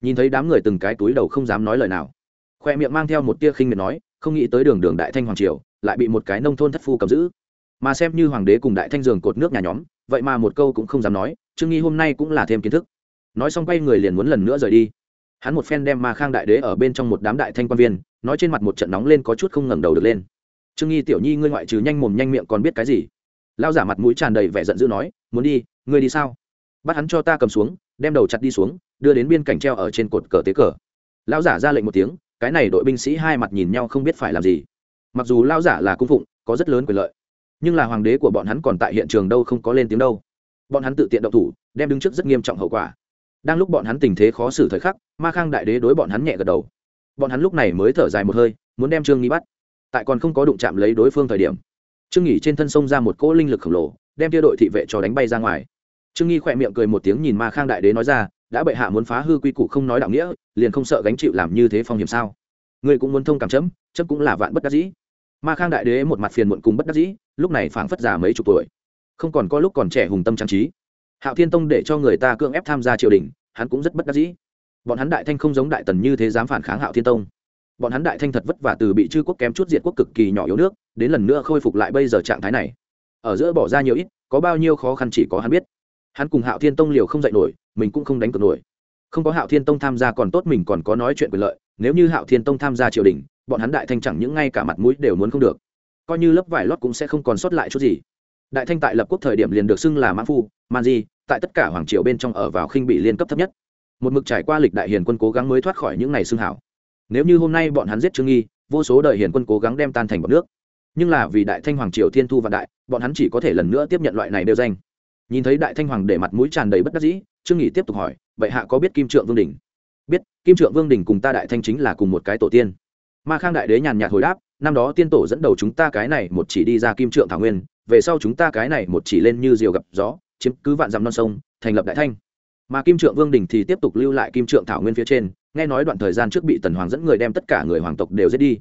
Nhìn thấy đám người từng cái túi đầu không dám nói lời nào. Khoe miệng mang theo một tia khinh miệt nói, không nghĩ tới đường đường đại thanh hoàng triều, lại bị một cái nông thôn thất phu cầm giữ mà xem như hoàng đế cùng đại thanh giường cột nước nhà nhóm, vậy mà một câu cũng không dám nói, trương nghi hôm nay cũng là thêm kiến thức. Nói xong quay người liền muốn lần nữa rời đi. Hắn một phen đem ma khang đại đế ở bên trong một đám đại thanh quan viên, nói trên mặt một trận nóng lên có chút không ngẩng đầu được lên. Trương nghi tiểu nhi ngươi ngoại trừ nhanh mồm nhanh miệng còn biết cái gì? Lao giả mặt mũi tràn đầy vẻ giận dữ nói, muốn đi, ngươi đi sao? Bắt hắn cho ta cầm xuống, đem đầu chặt đi xuống, đưa đến biên cảnh treo ở trên cột cờ tế cờ. Lao giả ra lệnh một tiếng, cái này đội binh sĩ hai mặt nhìn nhau không biết phải làm gì. Mặc dù lao giả là cung phụng, có rất lớn quyền lợi nhưng là hoàng đế của bọn hắn còn tại hiện trường đâu không có lên tiếng đâu. Bọn hắn tự tiện động thủ, đem đứng trước rất nghiêm trọng hậu quả. Đang lúc bọn hắn tình thế khó xử thời khắc, ma khang đại đế đối bọn hắn nhẹ gật đầu. Bọn hắn lúc này mới thở dài một hơi, muốn đem trương nghi bắt. Tại còn không có đụng chạm lấy đối phương thời điểm, trương nghỉ trên thân sông ra một cỗ linh lực khổng lồ, đem tia đội thị vệ cho đánh bay ra ngoài. Trương nghi khỏe miệng cười một tiếng nhìn ma khang đại đế nói ra, đã bệ hạ muốn phá hư quy củ không nói đạo nghĩa, liền không sợ gánh chịu làm như thế phong hiểm sao? Ngươi cũng muốn thông cảm chấm chấm cũng là vạn bất đắc dĩ ma khang đại đế một mặt phiền muộn cùng bất đắc dĩ, lúc này phảng phất già mấy chục tuổi. Không còn có lúc còn trẻ hùng tâm trang trí. Hạo thiên tông để cho người ta cưỡng ép tham gia triều đình, hắn cũng rất bất đắc dĩ. Bọn hắn đại thanh không giống đại tần như thế dám phản kháng hạo thiên tông. Bọn hắn đại thanh thật vất vả từ bị chư quốc kém chút diệt quốc cực kỳ nhỏ yếu nước, đến lần nữa khôi phục lại bây giờ trạng thái này. Ở giữa bỏ ra nhiều ít, có bao nhiêu khó khăn chỉ có hắn biết. Hắn cùng hạo thiên tông liều không dạy nổi, mình cũng không đánh cược nổi. Không có hạo thiên tông tham gia còn tốt, mình còn có nói chuyện quyền lợi. Nếu như hạo thiên tông tham gia triều đình bọn hắn đại thanh chẳng những ngay cả mặt mũi đều muốn không được. Coi như lớp vải lót cũng sẽ không còn sót lại chút gì. Đại thanh tại lập quốc thời điểm liền được xưng là mã phu, man di, tại tất cả hoàng triều bên trong ở vào khinh bị liên cấp thấp nhất. Một mực trải qua lịch đại hiền quân cố gắng mới thoát khỏi những ngày xưng hảo. Nếu như hôm nay bọn hắn giết trương nghi, vô số đời hiền quân cố gắng đem tan thành bọn nước. Nhưng là vì đại thanh hoàng triều thiên thu vạn đại, bọn hắn chỉ có thể lần nữa tiếp nhận loại này đều danh. Nhìn thấy đại thanh hoàng để mặt mũi tràn đầy bất đắc dĩ, trương nghị tiếp tục hỏi, vậy hạ có biết kim trượng vương đình biết, kim trượng vương đình cùng ta đại thanh chính là cùng một cái tổ tiên ma khang đại đế nhàn nhạt hồi đáp, năm đó tiên tổ dẫn đầu chúng ta cái này một chỉ đi ra kim trượng thảo nguyên, về sau chúng ta cái này một chỉ lên như diều gặp gió, chiếm cứ vạn dặm non sông, thành lập đại thanh. Mà kim trượng vương đình thì tiếp tục lưu lại kim trượng thảo nguyên phía trên, nghe nói đoạn thời gian trước bị tần hoàng dẫn người đem tất cả người hoàng tộc đều giết đi.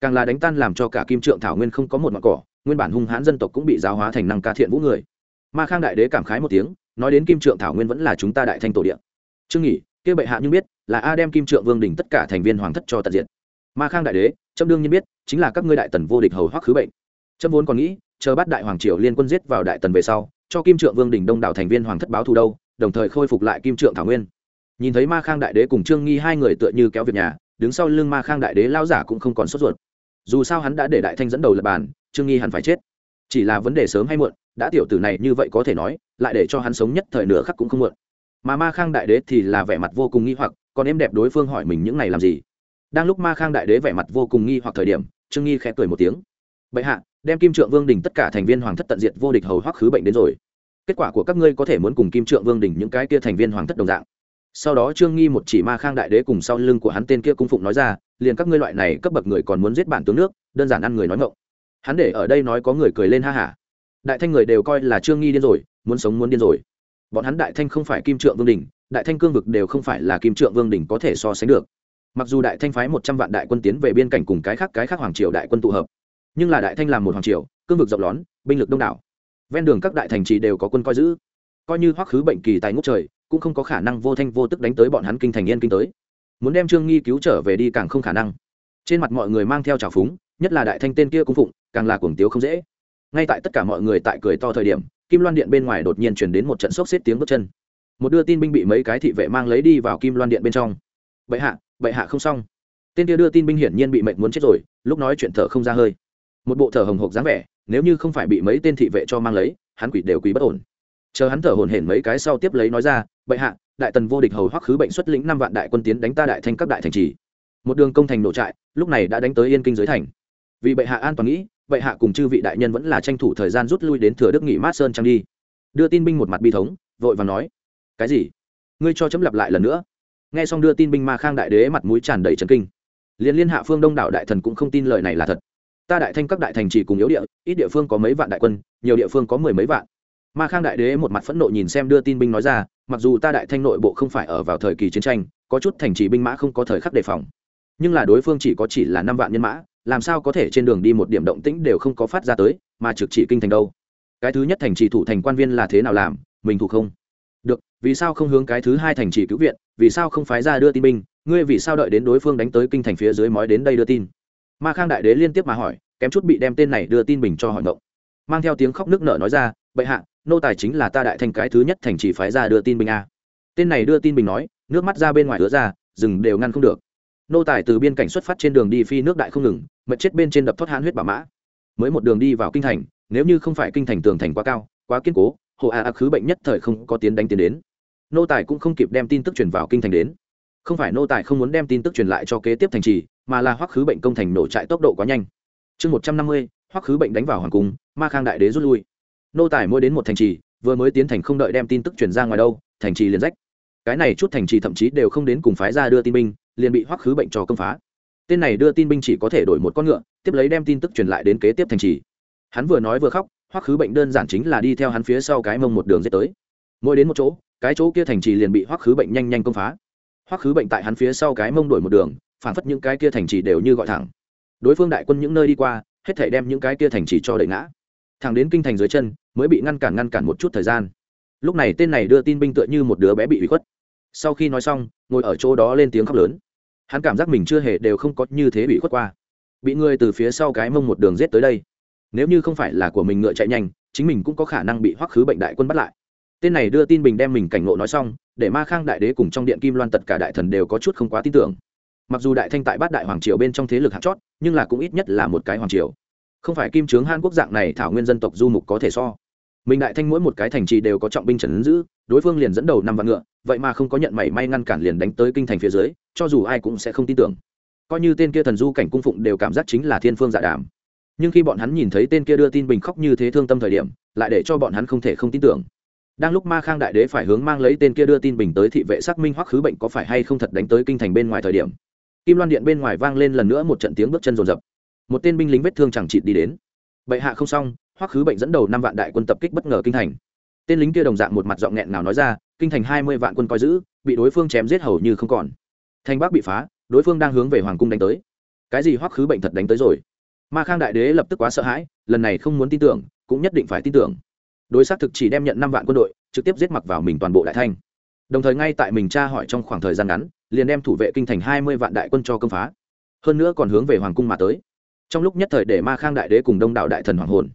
Càng là đánh tan làm cho cả kim trượng thảo nguyên không có một mặt cỏ, nguyên bản hung hãn dân tộc cũng bị giáo hóa thành năng ca thiện vũ người. Ma khang đại đế cảm khái một tiếng, nói đến kim trượng thảo nguyên vẫn là chúng ta đại thanh tổ điện trương nghỉ kia bệ hạ nhưng biết là a đem kim trượng vương đình tất cả thành viên hoàng thất cho tận diện ma khang đại đế, trâm đương nhiên biết, chính là các ngươi đại tần vô địch hầu hoắc khứ bệnh. Trâm vốn còn nghĩ, chờ bắt đại hoàng triều liên quân giết vào đại tần về sau, cho kim trượng vương đình đông đảo thành viên hoàng thất báo thù đâu, đồng thời khôi phục lại kim trượng thảo nguyên. Nhìn thấy ma khang đại đế cùng trương nghi hai người tựa như kéo việc nhà, đứng sau lưng ma khang đại đế lao giả cũng không còn sốt ruột. Dù sao hắn đã để đại thanh dẫn đầu lập bàn, trương nghi hẳn phải chết. Chỉ là vấn đề sớm hay muộn, đã tiểu tử này như vậy có thể nói, lại để cho hắn sống nhất thời nửa khắc cũng không muộn. Mà ma khang đại đế thì là vẻ mặt vô cùng nghi hoặc, còn em đẹp đối phương hỏi mình những này làm gì? Đang lúc ma khang đại đế vẻ mặt vô cùng nghi hoặc thời điểm, trương nghi khẽ cười một tiếng. Bệ hạ, đem kim trượng vương đình tất cả thành viên hoàng thất tận diệt vô địch hầu hoắc khứ bệnh đến rồi. Kết quả của các ngươi có thể muốn cùng kim trượng vương đình những cái kia thành viên hoàng thất đồng dạng. Sau đó trương nghi một chỉ ma khang đại đế cùng sau lưng của hắn tên kia cung phụng nói ra, liền các ngươi loại này cấp bậc người còn muốn giết bản tướng nước, đơn giản ăn người nói ngộng hắn để ở đây nói có người cười lên ha hả. Đại thanh người đều coi là trương nghi điên rồi, muốn sống muốn điên rồi. Bọn hắn đại thanh không phải kim trượng vương đình, đại thanh cương vực đều không phải là kim trượng vương đình có thể so sánh được mặc dù đại thanh phái một trăm vạn đại quân tiến về biên cảnh cùng cái khác cái khác hoàng triều đại quân tụ hợp, nhưng là đại thanh làm một hoàng triều, cương vực rộng lón binh lực đông đảo. Ven đường các đại thành trì đều có quân coi giữ. Coi như hoắc khứ bệnh kỳ tại ngốc trời, cũng không có khả năng vô thanh vô tức đánh tới bọn hắn kinh thành yên kinh tới. Muốn đem trương nghi cứu trở về đi càng không khả năng. Trên mặt mọi người mang theo trào phúng, nhất là đại thanh tên kia cung phụng, càng là cuồng tiếu không dễ. Ngay tại tất cả mọi người tại cười to thời điểm, kim loan điện bên ngoài đột nhiên chuyển đến một trận sốc xếp tiếng bước chân. Một đưa tin binh bị mấy cái thị vệ mang lấy đi vào kim loan điện bên trong. Bệ hạ bệ hạ không xong. Tên kia đưa tin binh hiển nhiên bị mệnh muốn chết rồi, lúc nói chuyện thở không ra hơi. Một bộ thở hồng hộc dáng vẻ, nếu như không phải bị mấy tên thị vệ cho mang lấy, hắn quỷ đều quý bất ổn. Chờ hắn thở hồn hển mấy cái sau tiếp lấy nói ra, bệ hạ, đại tần vô địch hầu hoắc khứ bệnh xuất lĩnh năm vạn đại quân tiến đánh ta đại thanh các đại thành trì. Một đường công thành nổ trại, lúc này đã đánh tới yên kinh giới thành. Vì bệ hạ an toàn nghĩ, bệ hạ cùng chư vị đại nhân vẫn là tranh thủ thời gian rút lui đến thừa đức nghỉ mát sơn trang đi. Đưa tin binh một mặt bi thống, vội và nói, cái gì? Ngươi cho chấm lặp lại lần nữa nghe xong đưa tin binh ma khang đại đế mặt mũi tràn đầy trần kinh. Liên liên hạ phương đông đảo đại thần cũng không tin lời này là thật. Ta đại thanh các đại thành chỉ cùng yếu địa, ít địa phương có mấy vạn đại quân, nhiều địa phương có mười mấy vạn. Ma khang đại đế một mặt phẫn nộ nhìn xem đưa tin binh nói ra, mặc dù ta đại thanh nội bộ không phải ở vào thời kỳ chiến tranh, có chút thành trì binh mã không có thời khắc đề phòng. Nhưng là đối phương chỉ có chỉ là năm vạn nhân mã, làm sao có thể trên đường đi một điểm động tĩnh đều không có phát ra tới, mà trực chỉ kinh thành đâu? Cái thứ nhất thành trì thủ thành quan viên là thế nào làm, mình thủ không? Được, vì sao không hướng cái thứ hai thành trì cứu viện? Vì sao không phái ra đưa tin binh? Ngươi vì sao đợi đến đối phương đánh tới kinh thành phía dưới mói đến đây đưa tin? Ma khang đại đế liên tiếp mà hỏi, kém chút bị đem tên này đưa tin bình cho hỏi ngộng. Mang theo tiếng khóc nước nở nói ra, bệ hạ, nô tài chính là ta đại thành cái thứ nhất thành trì phái ra đưa tin binh a. Tên này đưa tin bình nói, nước mắt ra bên ngoài hứa ra, rừng đều ngăn không được. Nô tài từ biên cảnh xuất phát trên đường đi phi nước đại không ngừng, mật chết bên trên đập thoát hãn huyết bà mã. Mới một đường đi vào kinh thành, nếu như không phải kinh thành tường thành quá cao, quá kiên cố hồ a à khứ bệnh nhất thời không có tiến đánh tiến đến. Nô tài cũng không kịp đem tin tức truyền vào kinh thành đến. Không phải nô tài không muốn đem tin tức truyền lại cho kế tiếp thành trì, mà là hoắc khứ bệnh công thành nổ trại tốc độ quá nhanh. Chương một trăm năm mươi, hoắc khứ bệnh đánh vào hoàng cung, ma khang đại đế rút lui. Nô tài mua đến một thành trì, vừa mới tiến thành không đợi đem tin tức truyền ra ngoài đâu, thành trì liền rách. Cái này chút thành trì thậm chí đều không đến cùng phái ra đưa tin binh, liền bị hoắc khứ bệnh cho công phá. Tên này đưa tin binh chỉ có thể đổi một con ngựa, tiếp lấy đem tin tức truyền lại đến kế tiếp thành trì. Hắn vừa nói vừa khóc hoắc khứ bệnh đơn giản chính là đi theo hắn phía sau cái mông một đường dết tới. Mỗi đến một chỗ, cái chỗ kia thành trì liền bị hoắc khứ bệnh nhanh nhanh công phá. Hoắc khứ bệnh tại hắn phía sau cái mông đổi một đường, phản phất những cái kia thành trì đều như gọi thẳng. Đối phương đại quân những nơi đi qua, hết thể đem những cái kia thành trì cho đẩy ngã. Thẳng đến kinh thành dưới chân, mới bị ngăn cản ngăn cản một chút thời gian. Lúc này tên này đưa tin binh tựa như một đứa bé bị hủy khuất. Sau khi nói xong, ngồi ở chỗ đó lên tiếng khóc lớn. Hắn cảm giác mình chưa hề đều không có như thế bị khuất qua. Bị người từ phía sau cái mông một đường rết tới đây nếu như không phải là của mình ngựa chạy nhanh, chính mình cũng có khả năng bị hoắc khứ bệnh đại quân bắt lại. Tên này đưa tin bình đem mình cảnh ngộ nói xong, để ma khang đại đế cùng trong điện kim loan tất cả đại thần đều có chút không quá tin tưởng. Mặc dù đại thanh tại bát đại hoàng triều bên trong thế lực hạt chót, nhưng là cũng ít nhất là một cái hoàng triều. Không phải kim trướng han quốc dạng này thảo nguyên dân tộc du mục có thể so. Mình đại thanh mỗi một cái thành trì đều có trọng binh trần ứng giữ, đối phương liền dẫn đầu năm vạn ngựa, vậy mà không có nhận mảy may ngăn cản liền đánh tới kinh thành phía dưới, cho dù ai cũng sẽ không tin tưởng. Coi như tên kia thần du cảnh cung phụng đều cảm giác chính là thiên phương dạ đàm nhưng khi bọn hắn nhìn thấy tên kia đưa tin bình khóc như thế thương tâm thời điểm, lại để cho bọn hắn không thể không tin tưởng. Đang lúc ma khang đại đế phải hướng mang lấy tên kia đưa tin bình tới thị vệ xác minh hoắc khứ bệnh có phải hay không thật đánh tới kinh thành bên ngoài thời điểm, kim loan điện bên ngoài vang lên lần nữa một trận tiếng bước chân rồn rập. Một tên binh lính vết thương chẳng chịt đi đến. Bệ hạ không xong, hoắc khứ bệnh dẫn đầu năm vạn đại quân tập kích bất ngờ kinh thành. Tên lính kia đồng dạng một mặt giọng nghẹn nào nói ra, kinh thành hai mươi vạn quân coi giữ, bị đối phương chém giết hầu như không còn. Thành bắc bị phá, đối phương đang hướng về hoàng cung đánh tới. Cái gì hoắc khứ bệnh thật đánh tới rồi? Ma khang đại đế lập tức quá sợ hãi, lần này không muốn tin tưởng, cũng nhất định phải tin tưởng. Đối xác thực chỉ đem nhận năm vạn quân đội, trực tiếp giết mặc vào mình toàn bộ đại thanh đồng thời ngay tại mình tra hỏi trong khoảng thời gian ngắn, liền đem thủ vệ kinh thành hai mươi vạn đại quân cho công phá. Hơn nữa còn hướng về hoàng cung mà tới. Trong lúc nhất thời để ma khang đại đế cùng đông đảo đại thần hoàng hồn.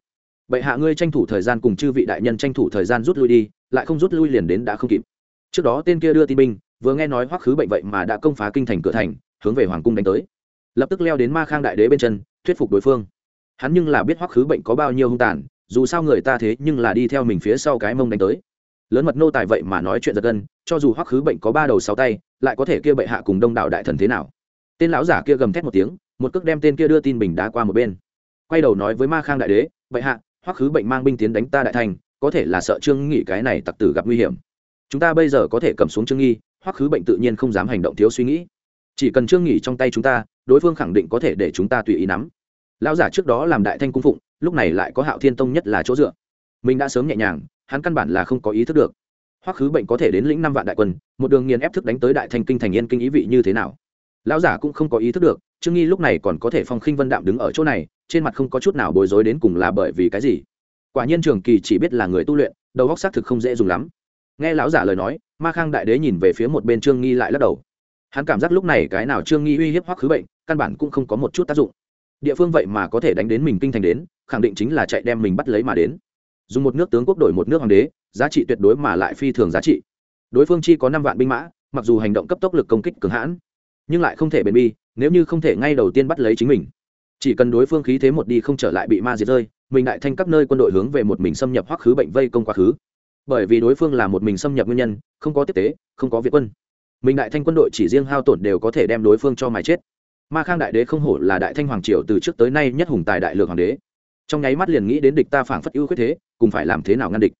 Bệ hạ ngươi tranh thủ thời gian cùng chư vị đại nhân tranh thủ thời gian rút lui đi, lại không rút lui liền đến đã không kịp. Trước đó tên kia đưa tin binh, vừa nghe nói hoắc khứ bệnh vậy mà đã công phá kinh thành cửa thành, hướng về hoàng cung đánh tới. Lập tức leo đến ma khang đại đế bên chân thuyết phục đối phương. Hắn nhưng là biết hoắc khứ bệnh có bao nhiêu hung tàn, dù sao người ta thế nhưng là đi theo mình phía sau cái mông đánh tới. Lớn mật nô tài vậy mà nói chuyện giật gân, cho dù hoắc khứ bệnh có ba đầu sáu tay, lại có thể kia bệ hạ cùng đông đảo đại thần thế nào? Tên lão giả kia gầm thét một tiếng, một cước đem tên kia đưa tin bình đá qua một bên. Quay đầu nói với ma khang đại đế, bệ hạ, hoắc khứ bệnh mang binh tiến đánh ta đại thành, có thể là sợ trương nghị cái này tặc tử gặp nguy hiểm. Chúng ta bây giờ có thể cầm xuống trương nghi, hoắc khứ bệnh tự nhiên không dám hành động thiếu suy nghĩ chỉ cần trương nghỉ trong tay chúng ta, đối phương khẳng định có thể để chúng ta tùy ý nắm. Lão giả trước đó làm đại thanh cung phụng, lúc này lại có hạo thiên tông nhất là chỗ dựa. Mình đã sớm nhẹ nhàng, hắn căn bản là không có ý thức được. Hoắc khứ bệnh có thể đến lĩnh năm vạn đại quân, một đường nghiền ép thức đánh tới đại thanh kinh thành yên kinh ý vị như thế nào? Lão giả cũng không có ý thức được, trương nghi lúc này còn có thể phong khinh vân đạm đứng ở chỗ này, trên mặt không có chút nào bối rối đến cùng là bởi vì cái gì? Quả nhiên trường kỳ chỉ biết là người tu luyện, đầu góc xác thực không dễ dùng lắm. Nghe lão giả lời nói, ma khang đại đế nhìn về phía một bên trương nghi lại lắc đầu hắn cảm giác lúc này cái nào trương nghi uy hiếp hoắc khứ bệnh, căn bản cũng không có một chút tác dụng. Địa phương vậy mà có thể đánh đến mình kinh thành đến, khẳng định chính là chạy đem mình bắt lấy mà đến. Dùng một nước tướng quốc đổi một nước hoàng đế, giá trị tuyệt đối mà lại phi thường giá trị. Đối phương chi có năm vạn binh mã, mặc dù hành động cấp tốc lực công kích cường hãn, nhưng lại không thể bền bi, nếu như không thể ngay đầu tiên bắt lấy chính mình. Chỉ cần đối phương khí thế một đi không trở lại bị ma diệt rơi, mình đại thanh các nơi quân đội hướng về một mình xâm nhập hoắc khứ bệnh vây công quá khứ. Bởi vì đối phương là một mình xâm nhập nguyên nhân, không có tiếp tế, không có việt quân mình đại thanh quân đội chỉ riêng hao tổn đều có thể đem đối phương cho mài chết. Ma khang đại đế không hổ là đại thanh hoàng triều từ trước tới nay nhất hùng tài đại lược hoàng đế. Trong nháy mắt liền nghĩ đến địch ta phảng phất ưu khuyết thế, cùng phải làm thế nào ngăn địch.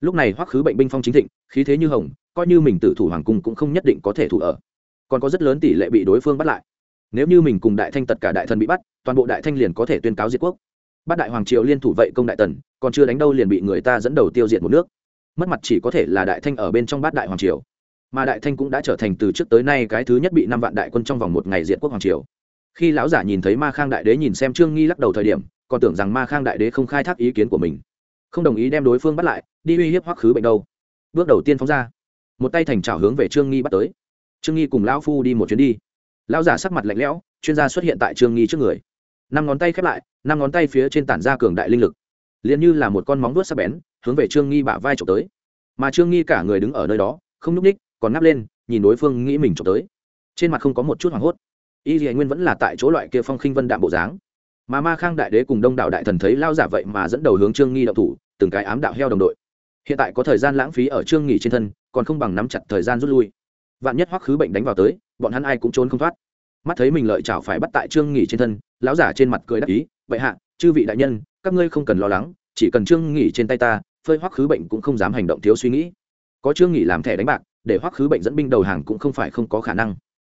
Lúc này hoắc khứ bệnh binh phong chính thịnh, khí thế như hồng, coi như mình tử thủ hoàng cung cũng không nhất định có thể thủ ở. Còn có rất lớn tỷ lệ bị đối phương bắt lại. Nếu như mình cùng đại thanh tất cả đại thần bị bắt, toàn bộ đại thanh liền có thể tuyên cáo diệt quốc. Bắt đại hoàng triều liên thủ vậy công đại tần, còn chưa đánh đâu liền bị người ta dẫn đầu tiêu diệt một nước. Mất mặt chỉ có thể là đại thanh ở bên trong bát đại hoàng triều mà đại thanh cũng đã trở thành từ trước tới nay cái thứ nhất bị năm vạn đại quân trong vòng một ngày diện quốc hoàng triều. Khi lão giả nhìn thấy ma khang đại đế nhìn xem trương nghi lắc đầu thời điểm, còn tưởng rằng ma khang đại đế không khai thác ý kiến của mình. Không đồng ý đem đối phương bắt lại, đi uy hiếp hoắc khứ bệnh đâu. Bước đầu tiên phóng ra, một tay thành trào hướng về trương nghi bắt tới. Trương nghi cùng lão phu đi một chuyến đi. Lão giả sắc mặt lạnh lẽo, chuyên gia xuất hiện tại trương nghi trước người. Năm ngón tay khép lại, năm ngón tay phía trên tản ra cường đại linh lực. Liền như là một con móng vuốt sắc bén, hướng về trương nghi bả vai trộm tới. Mà trương nghi cả người đứng ở nơi đó, không nhúc ních còn ngáp lên, nhìn đối phương nghĩ mình trộm tới. Trên mặt không có một chút hoảng hốt. Y dì nguyên vẫn là tại chỗ loại kia phong khinh vân đạm bộ dáng. Mà ma khang đại đế cùng đông đảo đại thần thấy lao giả vậy mà dẫn đầu hướng trương nghi đạo thủ, từng cái ám đạo heo đồng đội. Hiện tại có thời gian lãng phí ở trương nghỉ trên thân, còn không bằng nắm chặt thời gian rút lui. Vạn nhất hoắc khứ bệnh đánh vào tới, bọn hắn ai cũng trốn không thoát. Mắt thấy mình lợi chảo phải bắt tại trương nghỉ trên thân, lão giả trên mặt cười đắc ý vậy hạ, chư vị đại nhân, các ngươi không cần lo lắng, chỉ cần trương nghỉ trên tay ta, phơi hoắc khứ bệnh cũng không dám hành động thiếu suy nghĩ. Có trương nghỉ làm thẻ đánh bạc để hoắc khứ bệnh dẫn binh đầu hàng cũng không phải không có khả năng.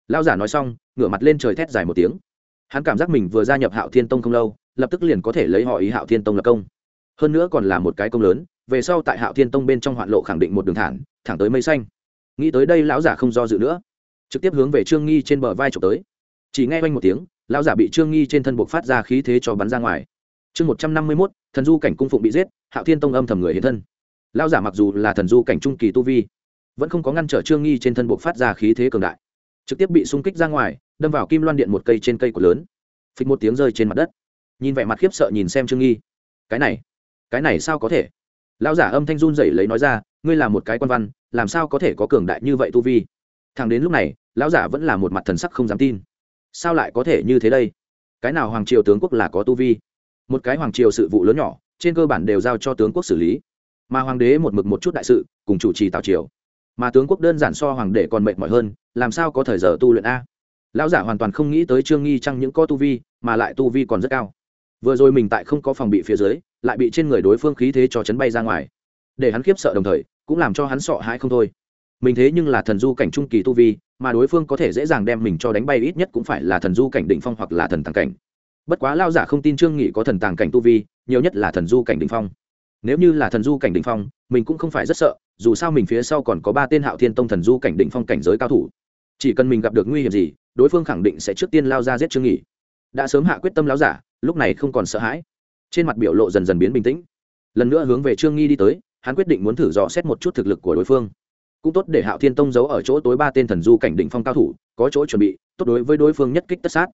Lão giả nói xong, ngửa mặt lên trời thét dài một tiếng. Hắn cảm giác mình vừa gia nhập hạo thiên tông không lâu, lập tức liền có thể lấy họ ý hạo thiên tông lập công. Hơn nữa còn là một cái công lớn, về sau tại hạo thiên tông bên trong hoạn lộ khẳng định một đường thản, thẳng tới mây xanh. Nghĩ tới đây lão giả không do dự nữa, trực tiếp hướng về trương nghi trên bờ vai trộm tới. Chỉ nghe quanh một tiếng, lão giả bị trương nghi trên thân buộc phát ra khí thế cho bắn ra ngoài. Chương một trăm năm mươi mốt, thần du cảnh cung phụng bị giết, hạo thiên tông âm thầm người hiện thân. Lão giả mặc dù là thần du cảnh trung kỳ tu vi vẫn không có ngăn trở trương nghi trên thân buộc phát ra khí thế cường đại. Trực tiếp bị xung kích ra ngoài, đâm vào kim loan điện một cây trên cây của lớn. Phịch một tiếng rơi trên mặt đất. Nhìn vẻ mặt khiếp sợ nhìn xem trương nghi. Cái này cái này sao có thể? Lão giả âm thanh run rẩy lấy nói ra, ngươi là một cái quan văn, làm sao có thể có cường đại như vậy tu vi? Thằng đến lúc này, lão giả vẫn là một mặt thần sắc không dám tin. Sao lại có thể như thế đây? Cái nào hoàng triều tướng quốc là có tu vi? Một cái hoàng triều sự vụ lớn nhỏ, trên cơ bản đều giao cho tướng quốc xử lý. Mà hoàng đế một mực một chút đại sự, cùng chủ trì tạo triều mà tướng quốc đơn giản so hoàng đế còn mệt mỏi hơn, làm sao có thời giờ tu luyện a? Lão giả hoàn toàn không nghĩ tới trương nghi trăng những có tu vi, mà lại tu vi còn rất cao. Vừa rồi mình tại không có phòng bị phía dưới, lại bị trên người đối phương khí thế cho chấn bay ra ngoài. Để hắn khiếp sợ đồng thời, cũng làm cho hắn sợ hãi không thôi. Mình thế nhưng là thần du cảnh trung kỳ tu vi, mà đối phương có thể dễ dàng đem mình cho đánh bay ít nhất cũng phải là thần du cảnh đỉnh phong hoặc là thần tàng cảnh. Bất quá lao giả không tin trương nghị có thần tàng cảnh tu vi, nhiều nhất là thần du cảnh đỉnh phong nếu như là thần du cảnh đỉnh phong, mình cũng không phải rất sợ, dù sao mình phía sau còn có ba tên hạo thiên tông thần du cảnh đỉnh phong cảnh giới cao thủ. Chỉ cần mình gặp được nguy hiểm gì, đối phương khẳng định sẽ trước tiên lao ra giết trương nghị. Đã sớm hạ quyết tâm láo giả, lúc này không còn sợ hãi. Trên mặt biểu lộ dần dần biến bình tĩnh. Lần nữa hướng về trương nghi đi tới, hắn quyết định muốn thử dò xét một chút thực lực của đối phương. Cũng tốt để hạo thiên tông giấu ở chỗ tối ba tên thần du cảnh đỉnh phong cao thủ, có chỗ chuẩn bị, tốt đối với đối phương nhất kích tất sát.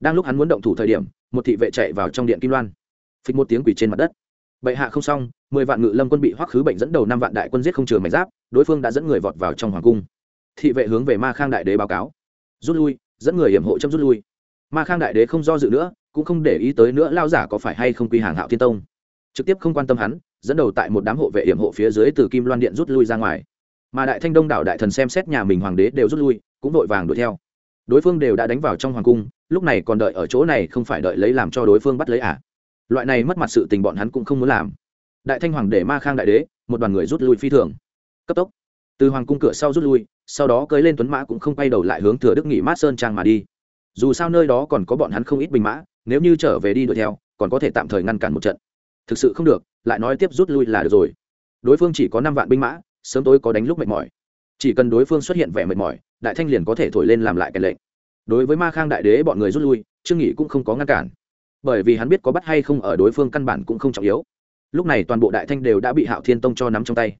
Đang lúc hắn muốn động thủ thời điểm, một thị vệ chạy vào trong điện kim loan. Phịch một tiếng quỷ trên mặt đất bệ hạ không xong, mười vạn ngự lâm quân bị hoắc khứ bệnh dẫn đầu năm vạn đại quân giết không chừa mảnh giáp, đối phương đã dẫn người vọt vào trong hoàng cung. Thị vệ hướng về ma khang đại đế báo cáo. Rút lui, dẫn người hiểm hộ chấm rút lui. Ma khang đại đế không do dự nữa, cũng không để ý tới nữa lao giả có phải hay không quy hàng hạo thiên tông. Trực tiếp không quan tâm hắn, dẫn đầu tại một đám hộ vệ hiểm hộ phía dưới từ kim loan điện rút lui ra ngoài. Mà đại thanh đông đảo đại thần xem xét nhà mình hoàng đế đều rút lui, cũng vội vàng đuổi theo. Đối phương đều đã đánh vào trong hoàng cung, lúc này còn đợi ở chỗ này không phải đợi lấy làm cho đối phương bắt lấy à? Loại này mất mặt sự tình bọn hắn cũng không muốn làm. Đại thanh hoàng để ma khang đại đế, một đoàn người rút lui phi thường. Cấp tốc. Từ hoàng cung cửa sau rút lui, sau đó cưới lên tuấn mã cũng không quay đầu lại hướng thừa đức nghị mát sơn trang mà đi. Dù sao nơi đó còn có bọn hắn không ít binh mã, nếu như trở về đi đuổi theo, còn có thể tạm thời ngăn cản một trận. Thực sự không được, lại nói tiếp rút lui là được rồi. Đối phương chỉ có năm vạn binh mã, sớm tối có đánh lúc mệt mỏi. Chỉ cần đối phương xuất hiện vẻ mệt mỏi, đại thanh liền có thể thổi lên làm lại cái lệnh. Đối với ma khang đại đế bọn người rút lui, trương nghị cũng không có ngăn cản bởi vì hắn biết có bắt hay không ở đối phương căn bản cũng không trọng yếu. Lúc này toàn bộ đại thanh đều đã bị hạo thiên tông cho nắm trong tay.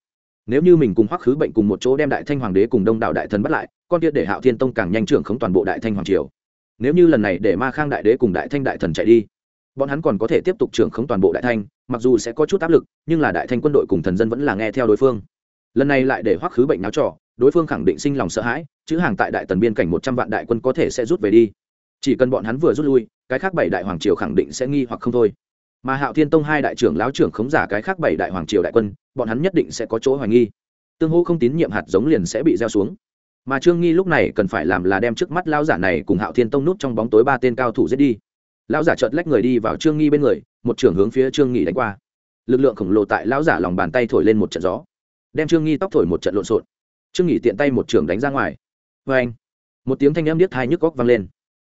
Nếu như mình cùng hoắc khứ bệnh cùng một chỗ đem đại thanh hoàng đế cùng đông đảo đại thần bắt lại, con kia để hạo thiên tông càng nhanh trưởng khống toàn bộ đại thanh hoàng triều. Nếu như lần này để ma khang đại đế cùng đại thanh đại thần chạy đi, bọn hắn còn có thể tiếp tục trưởng khống toàn bộ đại thanh, mặc dù sẽ có chút áp lực, nhưng là đại thanh quân đội cùng thần dân vẫn là nghe theo đối phương. Lần này lại để hoắc khứ bệnh náo trò, đối phương khẳng định sinh lòng sợ hãi, chữ hàng tại đại tần biên cảnh một trăm vạn đại quân có thể sẽ rút về đi chỉ cần bọn hắn vừa rút lui, cái khác bảy đại hoàng triều khẳng định sẽ nghi hoặc không thôi. Mà hạo thiên tông hai đại trưởng lão trưởng khống giả cái khác bảy đại hoàng triều đại quân, bọn hắn nhất định sẽ có chỗ hoài nghi. Tương hô không tín nhiệm hạt giống liền sẽ bị gieo xuống. Mà trương nghi lúc này cần phải làm là đem trước mắt lão giả này cùng hạo thiên tông nút trong bóng tối ba tên cao thủ giết đi. Lão giả chợt lách người đi vào trương nghi bên người, một trưởng hướng phía trương nghị đánh qua. Lực lượng khổng lồ tại lão giả lòng bàn tay thổi lên một trận gió, đem trương nghi tóc thổi một trận lộn xộn. Trương nghi tiện tay một trưởng đánh ra ngoài. Vê anh một tiếng thanh âm điếc thai nhức góc vang lên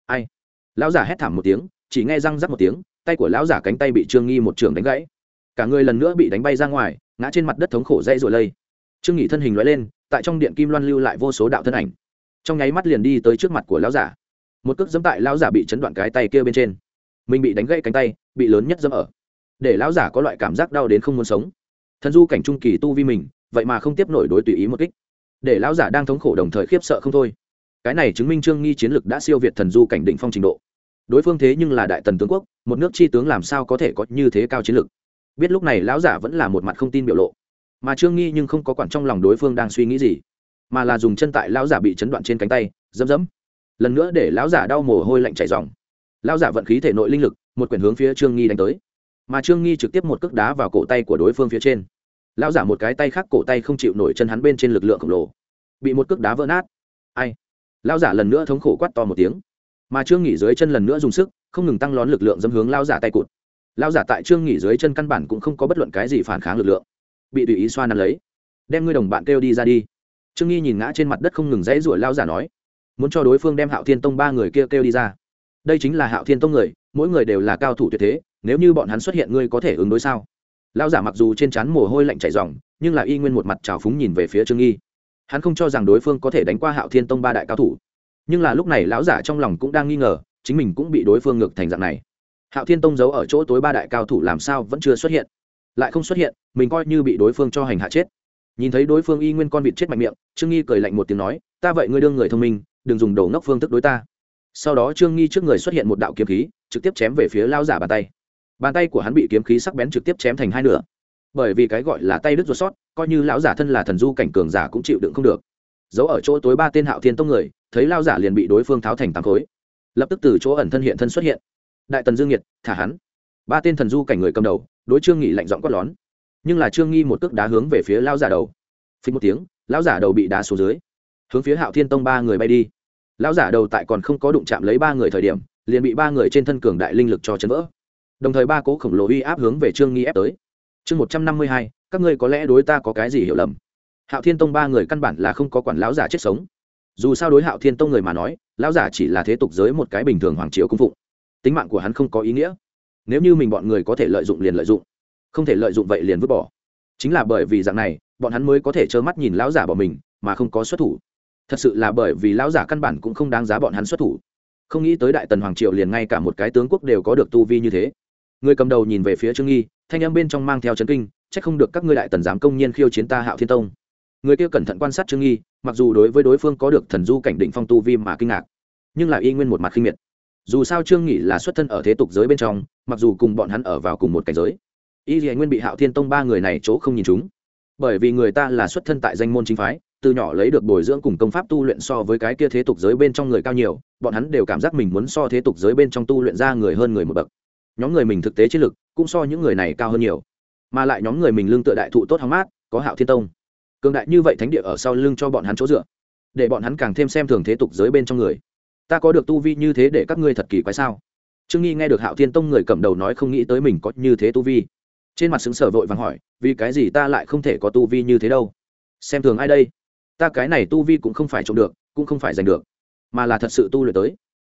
ai? Lão giả hét thảm một tiếng, chỉ nghe răng rắc một tiếng, tay của lão giả cánh tay bị trương nghi một trường đánh gãy. Cả người lần nữa bị đánh bay ra ngoài, ngã trên mặt đất thống khổ dây rồi lây. Trương nghỉ thân hình loại lên, tại trong điện kim loan lưu lại vô số đạo thân ảnh. Trong nháy mắt liền đi tới trước mặt của lão giả. Một cước dẫm tại lão giả bị chấn đoạn cái tay kia bên trên. Mình bị đánh gãy cánh tay, bị lớn nhất dẫm ở. Để lão giả có loại cảm giác đau đến không muốn sống. Thần du cảnh trung kỳ tu vi mình, vậy mà không tiếp nổi đối tùy ý một kích. Để lão giả đang thống khổ đồng thời khiếp sợ không thôi cái này chứng minh trương nghi chiến lực đã siêu việt thần du cảnh định phong trình độ. Đối phương thế nhưng là đại tần tướng quốc, một nước chi tướng làm sao có thể có như thế cao chiến lực biết lúc này lão giả vẫn là một mặt không tin biểu lộ. Mà trương nghi nhưng không có quản trong lòng đối phương đang suy nghĩ gì, mà là dùng chân tại lão giả bị chấn đoạn trên cánh tay dấm dấm lần nữa để lão giả đau mồ hôi lạnh chảy dòng lão giả vận khí thể nội linh lực, một quyển hướng phía trương nghi đánh tới. Mà trương nghi trực tiếp một cước đá vào cổ tay của đối phương phía trên. Lão giả một cái tay khác cổ tay không chịu nổi chân hắn bên trên lực lượng khổng lồ. Bị một cước đá vỡ nát. Ai? Lão giả lần nữa thống khổ quát to một tiếng. Mà trương nghỉ dưới chân lần nữa dùng sức, không ngừng tăng lón lực lượng dâm hướng lao giả tay cụt. Lao giả tại trương nghỉ dưới chân căn bản cũng không có bất luận cái gì phản kháng lực lượng. Bị tùy ý xoa nắn lấy. Đem ngươi đồng bạn kêu đi ra đi. Trương nghi nhìn ngã trên mặt đất không ngừng dãy ruổi lao giả nói, muốn cho đối phương đem hạo thiên tông ba người kia kêu đi ra. Đây chính là hạo thiên tông người, mỗi người đều là cao thủ tuyệt thế, nếu như bọn hắn xuất hiện ngươi có thể ứng đối sao? Lão giả mặc dù trên trán mồ hôi lạnh chảy ròng, nhưng là y nguyên một mặt trào phúng nhìn về phía trương nghi hắn không cho rằng đối phương có thể đánh qua hạo thiên tông ba đại cao thủ. Nhưng là lúc này lão giả trong lòng cũng đang nghi ngờ, chính mình cũng bị đối phương ngược thành dạng này. Hạo thiên tông giấu ở chỗ tối ba đại cao thủ làm sao vẫn chưa xuất hiện. Lại không xuất hiện, mình coi như bị đối phương cho hành hạ chết. Nhìn thấy đối phương y nguyên con vịt chết mạnh miệng, trương nghi cười lạnh một tiếng nói, ta vậy ngươi đương người thông minh, đừng dùng đầu ngốc phương thức đối ta. Sau đó trương nghi trước người xuất hiện một đạo kiếm khí, trực tiếp chém về phía lao giả bàn tay. Bàn tay của hắn bị kiếm khí sắc bén trực tiếp chém thành hai nửa bởi vì cái gọi là tay đứt ruột sót, coi như lão giả thân là thần du cảnh cường giả cũng chịu đựng không được. Giấu ở chỗ tối ba tên hạo thiên tông người, thấy lao giả liền bị đối phương tháo thành tám khối. Lập tức từ chỗ ẩn thân hiện thân xuất hiện. Đại tần dương nhiệt, thả hắn. Ba tên thần du cảnh người cầm đầu, đối trương nghị lạnh giọng quát lón. Nhưng là trương nghi một cước đá hướng về phía lao giả đầu. Phình một tiếng, lão giả đầu bị đá xuống dưới. Hướng phía hạo thiên tông ba người bay đi. Lão giả đầu tại còn không có đụng chạm lấy ba người thời điểm, liền bị ba người trên thân cường đại linh lực cho chấn vỡ. Đồng thời ba cố khổng lồ uy áp hướng về trương nghi ép tới chương một trăm năm mươi hai, các ngươi có lẽ đối ta có cái gì hiểu lầm. Hạo thiên tông ba người căn bản là không có quản lão giả chết sống. Dù sao đối hạo thiên tông người mà nói, lão giả chỉ là thế tục giới một cái bình thường hoàng triều cung phụng. Tính mạng của hắn không có ý nghĩa. Nếu như mình bọn người có thể lợi dụng liền lợi dụng. Không thể lợi dụng vậy liền vứt bỏ. Chính là bởi vì dạng này, bọn hắn mới có thể trơ mắt nhìn lão giả bỏ mình, mà không có xuất thủ. Thật sự là bởi vì lão giả căn bản cũng không đáng giá bọn hắn xuất thủ. Không nghĩ tới đại tần hoàng triều liền ngay cả một cái tướng quốc đều có được tu vi như thế người cầm đầu nhìn về phía trương nghi, thanh em bên trong mang theo chấn kinh c h ắ c không được các ngươi đại tần dám công nhiên khiêu chiến ta hạo thiên tông. Người kia cẩn thận quan sát trương nghi, mặc dù đối với đối phương có được thần du cảnh định phong tu vi mà kinh ngạc, nhưng lại y nguyên một mặt khinh miệt. Dù sao trương nghị là xuất thân ở thế tục giới bên trong, mặc dù cùng bọn hắn ở vào cùng một cảnh giới, y dì nguyên bị hạo thiên tông ba người này chỗ không nhìn chúng. Bởi vì người ta là xuất thân tại danh môn chính phái, từ nhỏ lấy được bồi dưỡng cùng công pháp tu luyện so với cái kia thế tục giới bên trong người cao nhiều, bọn hắn đều cảm giác mình muốn so thế tục giới bên trong tu luyện ra người hơn người một bậc nhóm người mình thực tế chiến lực cũng so những người này cao hơn nhiều. Mà lại nhóm người mình lương tựa đại thụ tốt hóng mát, có hạo thiên tông. Cường đại như vậy thánh địa ở sau lưng cho bọn hắn chỗ dựa, để bọn hắn càng thêm xem thường thế tục giới bên trong người. Ta có được tu vi như thế để các ngươi thật kỳ quái sao? Trương nghi nghe được hạo thiên tông người cầm đầu nói không nghĩ tới mình có như thế tu vi. Trên mặt xứng sở vội vàng hỏi, vì cái gì ta lại không thể có tu vi như thế đâu? Xem thường ai đây? Ta cái này tu vi cũng không phải trộm được, cũng không phải giành được, mà là thật sự tu luyện tới.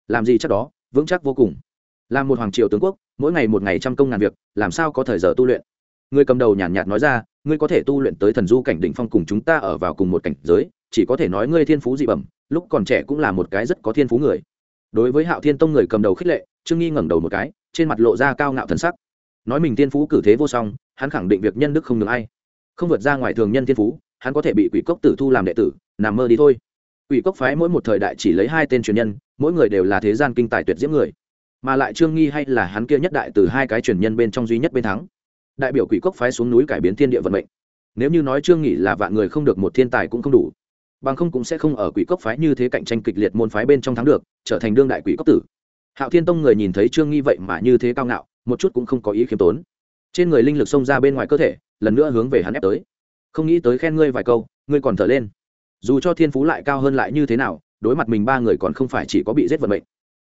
Làm gì chắc đó, vững chắc vô cùng là một hoàng triều tướng quốc, mỗi ngày một ngày trăm công ngàn việc, làm sao có thời giờ tu luyện? Người cầm đầu nhàn nhạt nói ra, ngươi có thể tu luyện tới thần du cảnh đỉnh phong cùng chúng ta ở vào cùng một cảnh giới, chỉ có thể nói ngươi thiên phú dị bẩm, lúc còn trẻ cũng là một cái rất có thiên phú người. Đối với hạo thiên tông người cầm đầu khích lệ, trương nghi ngẩng đầu một cái, trên mặt lộ ra cao ngạo thần sắc. Nói mình thiên phú cử thế vô song, hắn khẳng định việc nhân đức không được ai. Không vượt ra ngoài thường nhân thiên phú, hắn có thể bị quỷ cốc tử thu làm đệ tử, nằm mơ đi thôi. Quỷ cốc phái mỗi một thời đại chỉ lấy hai tên truyền nhân, mỗi người đều là thế gian kinh tài tuyệt diễm người mà lại trương nghi hay là hắn kia nhất đại từ hai cái truyền nhân bên trong duy nhất bên thắng. Đại biểu quỷ cốc phái xuống núi cải biến thiên địa vận mệnh. Nếu như nói trương nghị là vạn người không được một thiên tài cũng không đủ. Bằng không cũng sẽ không ở quỷ cốc phái như thế cạnh tranh kịch liệt môn phái bên trong thắng được, trở thành đương đại quỷ cốc tử. Hạo thiên tông người nhìn thấy trương nghi vậy mà như thế cao ngạo, một chút cũng không có ý khiêm tốn. Trên người linh lực xông ra bên ngoài cơ thể, lần nữa hướng về hắn ép tới. Không nghĩ tới khen ngươi vài câu, ngươi còn thở lên. Dù cho thiên phú lại cao hơn lại như thế nào, đối mặt mình ba người còn không phải chỉ có bị giết vận mệnh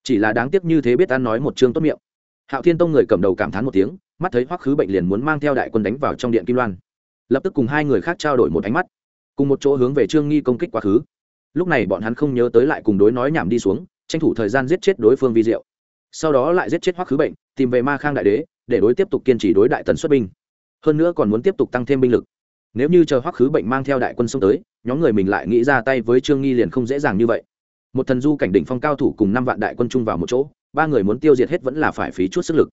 chỉ là đáng tiếc như thế biết ăn nói một chương tốt miệng. Hạo thiên tông người cầm đầu cảm thán một tiếng, mắt thấy hoắc khứ bệnh liền muốn mang theo đại quân đánh vào trong điện kim loan. Lập tức cùng hai người khác trao đổi một ánh mắt. Cùng một chỗ hướng về trương nghi công kích quá khứ. Lúc này bọn hắn không nhớ tới lại cùng đối nói nhảm đi xuống, tranh thủ thời gian giết chết đối phương vi diệu. Sau đó lại giết chết hoắc khứ bệnh, tìm về ma khang đại đế, để đối tiếp tục kiên trì đối đại tần xuất binh. Hơn nữa còn muốn tiếp tục tăng thêm binh lực. Nếu như chờ hoắc khứ bệnh mang theo đại quân xông tới, nhóm người mình lại nghĩ ra tay với trương nghi liền không dễ dàng như vậy một thần du cảnh đỉnh phong cao thủ cùng năm vạn đại quân chung vào một chỗ, ba người muốn tiêu diệt hết vẫn là phải phí chút sức lực.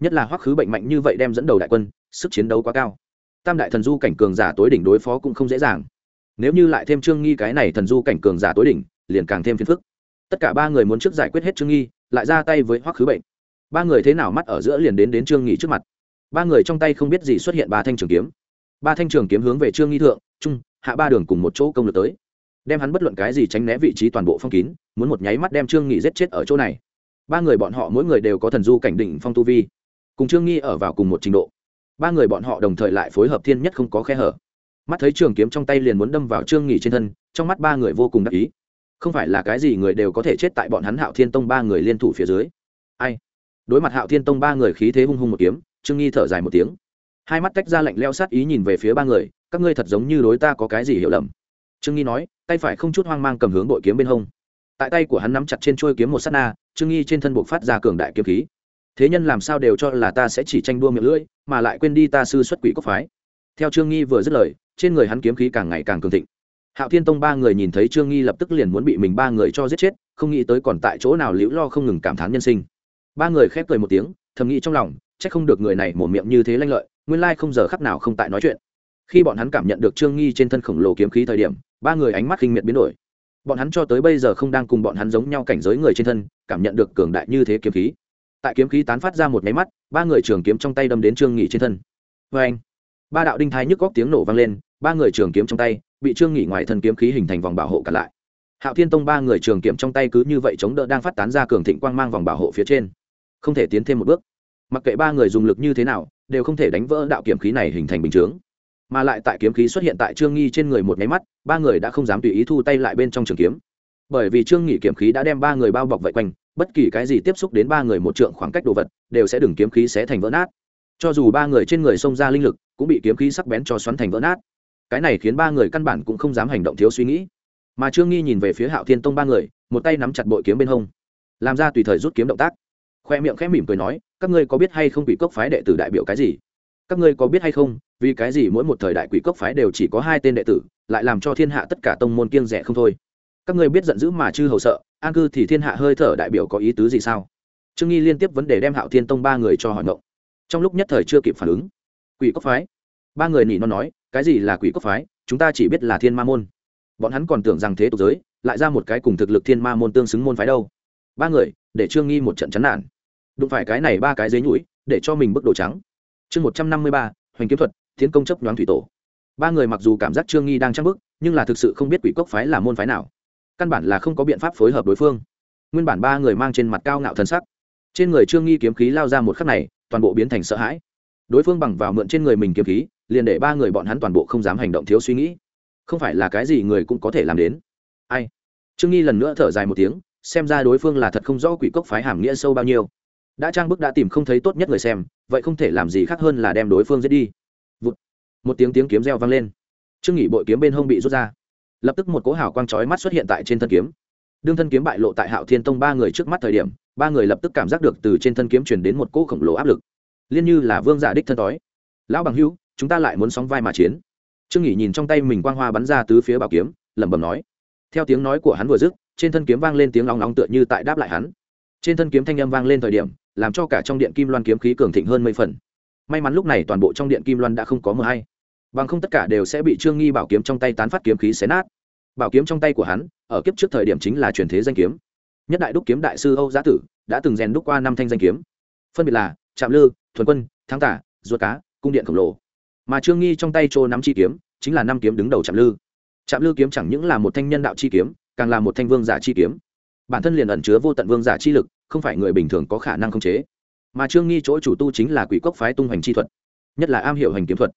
Nhất là hoắc khứ bệnh mạnh như vậy đem dẫn đầu đại quân, sức chiến đấu quá cao. Tam đại thần du cảnh cường giả tối đỉnh đối phó cũng không dễ dàng. Nếu như lại thêm trương nghi cái này thần du cảnh cường giả tối đỉnh, liền càng thêm phiền phức. Tất cả ba người muốn trước giải quyết hết trương nghi, lại ra tay với hoắc khứ bệnh. Ba người thế nào mắt ở giữa liền đến đến trương nghi trước mặt. Ba người trong tay không biết gì xuất hiện ba thanh trường kiếm. Ba thanh trường kiếm hướng về trương nghi thượng trung hạ ba đường cùng một chỗ công lược tới đem hắn bất luận cái gì tránh né vị trí toàn bộ phong kín, muốn một nháy mắt đem trương nghị giết chết ở chỗ này. Ba người bọn họ mỗi người đều có thần du cảnh đỉnh phong tu vi, cùng trương nghi ở vào cùng một trình độ. Ba người bọn họ đồng thời lại phối hợp thiên nhất không có khe hở. Mắt thấy trường kiếm trong tay liền muốn đâm vào trương nghị trên thân, trong mắt ba người vô cùng đắc ý. Không phải là cái gì người đều có thể chết tại bọn hắn hạo thiên tông ba người liên thủ phía dưới. Ai? Đối mặt hạo thiên tông ba người khí thế hung hung một kiếm, trương nghi thở dài một tiếng. Hai mắt tách ra lạnh leo sát ý nhìn về phía ba người, các ngươi thật giống như đối ta có cái gì hiểu lầm trương nghi nói, tay phải không chút hoang mang cầm hướng bội kiếm bên hông. Tại tay của hắn nắm chặt trên trôi kiếm một s á t na, trương nghi trên thân buộc phát ra cường đại kiếm khí. Thế nhân làm sao đều cho là ta sẽ chỉ tranh đua miệng lưỡi, mà lại quên đi ta sư xuất quỷ cốc phái. Theo trương nghi vừa dứt lời, trên người hắn kiếm khí càng ngày càng cường thịnh. Hạo thiên tông ba người nhìn thấy trương nghi lập tức liền muốn bị mình ba người cho giết chết, không nghĩ tới còn tại chỗ nào liễu lo không ngừng cảm thán nhân sinh. Ba người khép cười một tiếng, thầm nghĩ trong lòng c h ắ c không được người này mổ miệng như thế lanh lợi, nguyên lai không giờ khắc nào không tại nói chuyện. Khi bọn hắn cảm nhận được trương nghi trên thân khổng lồ kiếm khí thời điểm ba người ánh mắt khinh miệt biến đổi. Bọn hắn cho tới bây giờ không đang cùng bọn hắn giống nhau cảnh giới người trên thân, cảm nhận được cường đại như thế kiếm khí. Tại kiếm khí tán phát ra một máy mắt, ba người trường kiếm trong tay đâm đến trương nghị trên thân. Vê anh, ba đạo đinh thái nhức góc tiếng nổ vang lên, ba người trường kiếm trong tay bị trương nghị ngoài thân kiếm khí hình thành vòng bảo hộ cả lại. Hạo thiên tông ba người trường kiếm trong tay cứ như vậy chống đỡ đang phát tán ra cường thịnh quang mang vòng bảo hộ phía trên. Không thể tiến thêm một bước. Mặc kệ ba người dùng lực như thế nào, đều không thể đánh vỡ đạo kiếm khí này hình thành bình chướng mà lại tại kiếm khí xuất hiện tại trương nghi trên người một máy mắt, ba người đã không dám tùy ý thu tay lại bên trong trường kiếm. Bởi vì trương nghị kiếm khí đã đem ba người bao bọc vậy quanh, bất kỳ cái gì tiếp xúc đến ba người một trượng khoảng cách đồ vật, đều sẽ đừng kiếm khí xé thành vỡ nát. Cho dù ba người trên người xông ra linh lực, cũng bị kiếm khí sắc bén cho xoắn thành vỡ nát. Cái này khiến ba người căn bản cũng không dám hành động thiếu suy nghĩ. Mà trương nghi nhìn về phía hạo thiên tông ba người, một tay nắm chặt bội kiếm bên hông, làm ra tùy thời rút kiếm động tác. Khoe miệng khẽ mỉm cười nói, các ngươi có biết hay không bị cốc phái đệ tử đại biểu cái gì? Các ngươi có biết hay không vì cái gì mỗi một thời đại quỷ cốc phái đều chỉ có hai tên đệ tử, lại làm cho thiên hạ tất cả tông môn kiêng rẻ không thôi. Các ngươi biết giận dữ mà chư hầu sợ, an cư thì thiên hạ hơi thở đại biểu có ý tứ gì sao? Trương nghi liên tiếp vấn đề đem hạo thiên tông ba người cho hỏi ngộng trong lúc nhất thời chưa kịp phản ứng, quỷ cốc phái. Ba người nỉ non nói, cái gì là quỷ cốc phái? Chúng ta chỉ biết là thiên ma môn. Bọn hắn còn tưởng rằng thế tục giới, lại ra một cái cùng thực lực thiên ma môn tương xứng môn phái đâu. Ba người, để trương nghi một trận chán nản. Đụng phải cái này ba cái dế nhũi, để cho mình bức đồ trắng. Chương một trăm năm mươi ba, hoành kiếm thuật tiến công chấp nhoáng thủy tổ. Ba người mặc dù cảm giác trương nghi đang trang bức nhưng là thực sự không biết quỷ cốc phái là môn phái nào. Căn bản là không có biện pháp phối hợp đối phương. Nguyên bản ba người mang trên mặt cao ngạo thân sắc. Trên người trương nghi kiếm khí lao ra một khắc này, toàn bộ biến thành sợ hãi. Đối phương bằng vào mượn trên người mình kiếm khí, liền để ba người bọn hắn toàn bộ không dám hành động thiếu suy nghĩ. Không phải là cái gì người cũng có thể làm đến. Ai? Trương nghi lần nữa thở dài một tiếng, xem ra đối phương là thật không rõ quỷ cốc phái hàm nghĩa sâu bao nhiêu. Đã trang bức đã tìm không thấy tốt nhất người xem, vậy không thể làm gì khác hơn là đem đối phương giết đi một tiếng tiếng kiếm reo vang lên. Trương nghị bội kiếm bên hông bị rút ra. Lập tức một cỗ hào quang chói mắt xuất hiện tại trên thân kiếm. Đương thân kiếm bại lộ tại hạo thiên tông ba người trước mắt thời điểm, ba người lập tức cảm giác được từ trên thân kiếm truyền đến một cỗ khổng lồ áp lực. Liên như là vương giả đích thân đói lão bằng hữu, chúng ta lại muốn sóng vai mà chiến. Trương nghị nhìn trong tay mình quang hoa bắn ra tứ phía bảo kiếm, lẩm bẩm nói. Theo tiếng nói của hắn vừa dứt, trên thân kiếm vang lên tiếng long long tựa như tại đáp lại hắn. Trên thân kiếm thanh âm vang lên thời điểm, làm cho cả trong điện kim loan kiếm khí cường thịnh hơn mấy phần. May mắn lúc này toàn bộ trong điện kim loan đã không có mưa hay bằng không tất cả đều sẽ bị trương nghi bảo kiếm trong tay tán phát kiếm khí xé nát. Bảo kiếm trong tay của hắn, ở kiếp trước thời điểm chính là truyền thế danh kiếm. Nhất đại đúc kiếm đại sư âu giá tử đã từng rèn đúc qua năm thanh danh kiếm. Phân biệt là trạm lư, thuần quân, thắng tả, ruột cá, cung điện khổng lồ. Mà trương nghi trong tay trô nắm chi kiếm chính là năm kiếm đứng đầu trạm lư. Trạm lư kiếm chẳng những là một thanh nhân đạo chi kiếm, càng là một thanh vương giả chi kiếm. Bản thân liền ẩn chứa vô tận vương giả chi lực, không phải người bình thường có khả năng khống chế. Mà trương nghi chỗ chủ tu chính là quỷ cốc phái tung hoành chi thuật, nhất là am hiểu hành kiếm thuật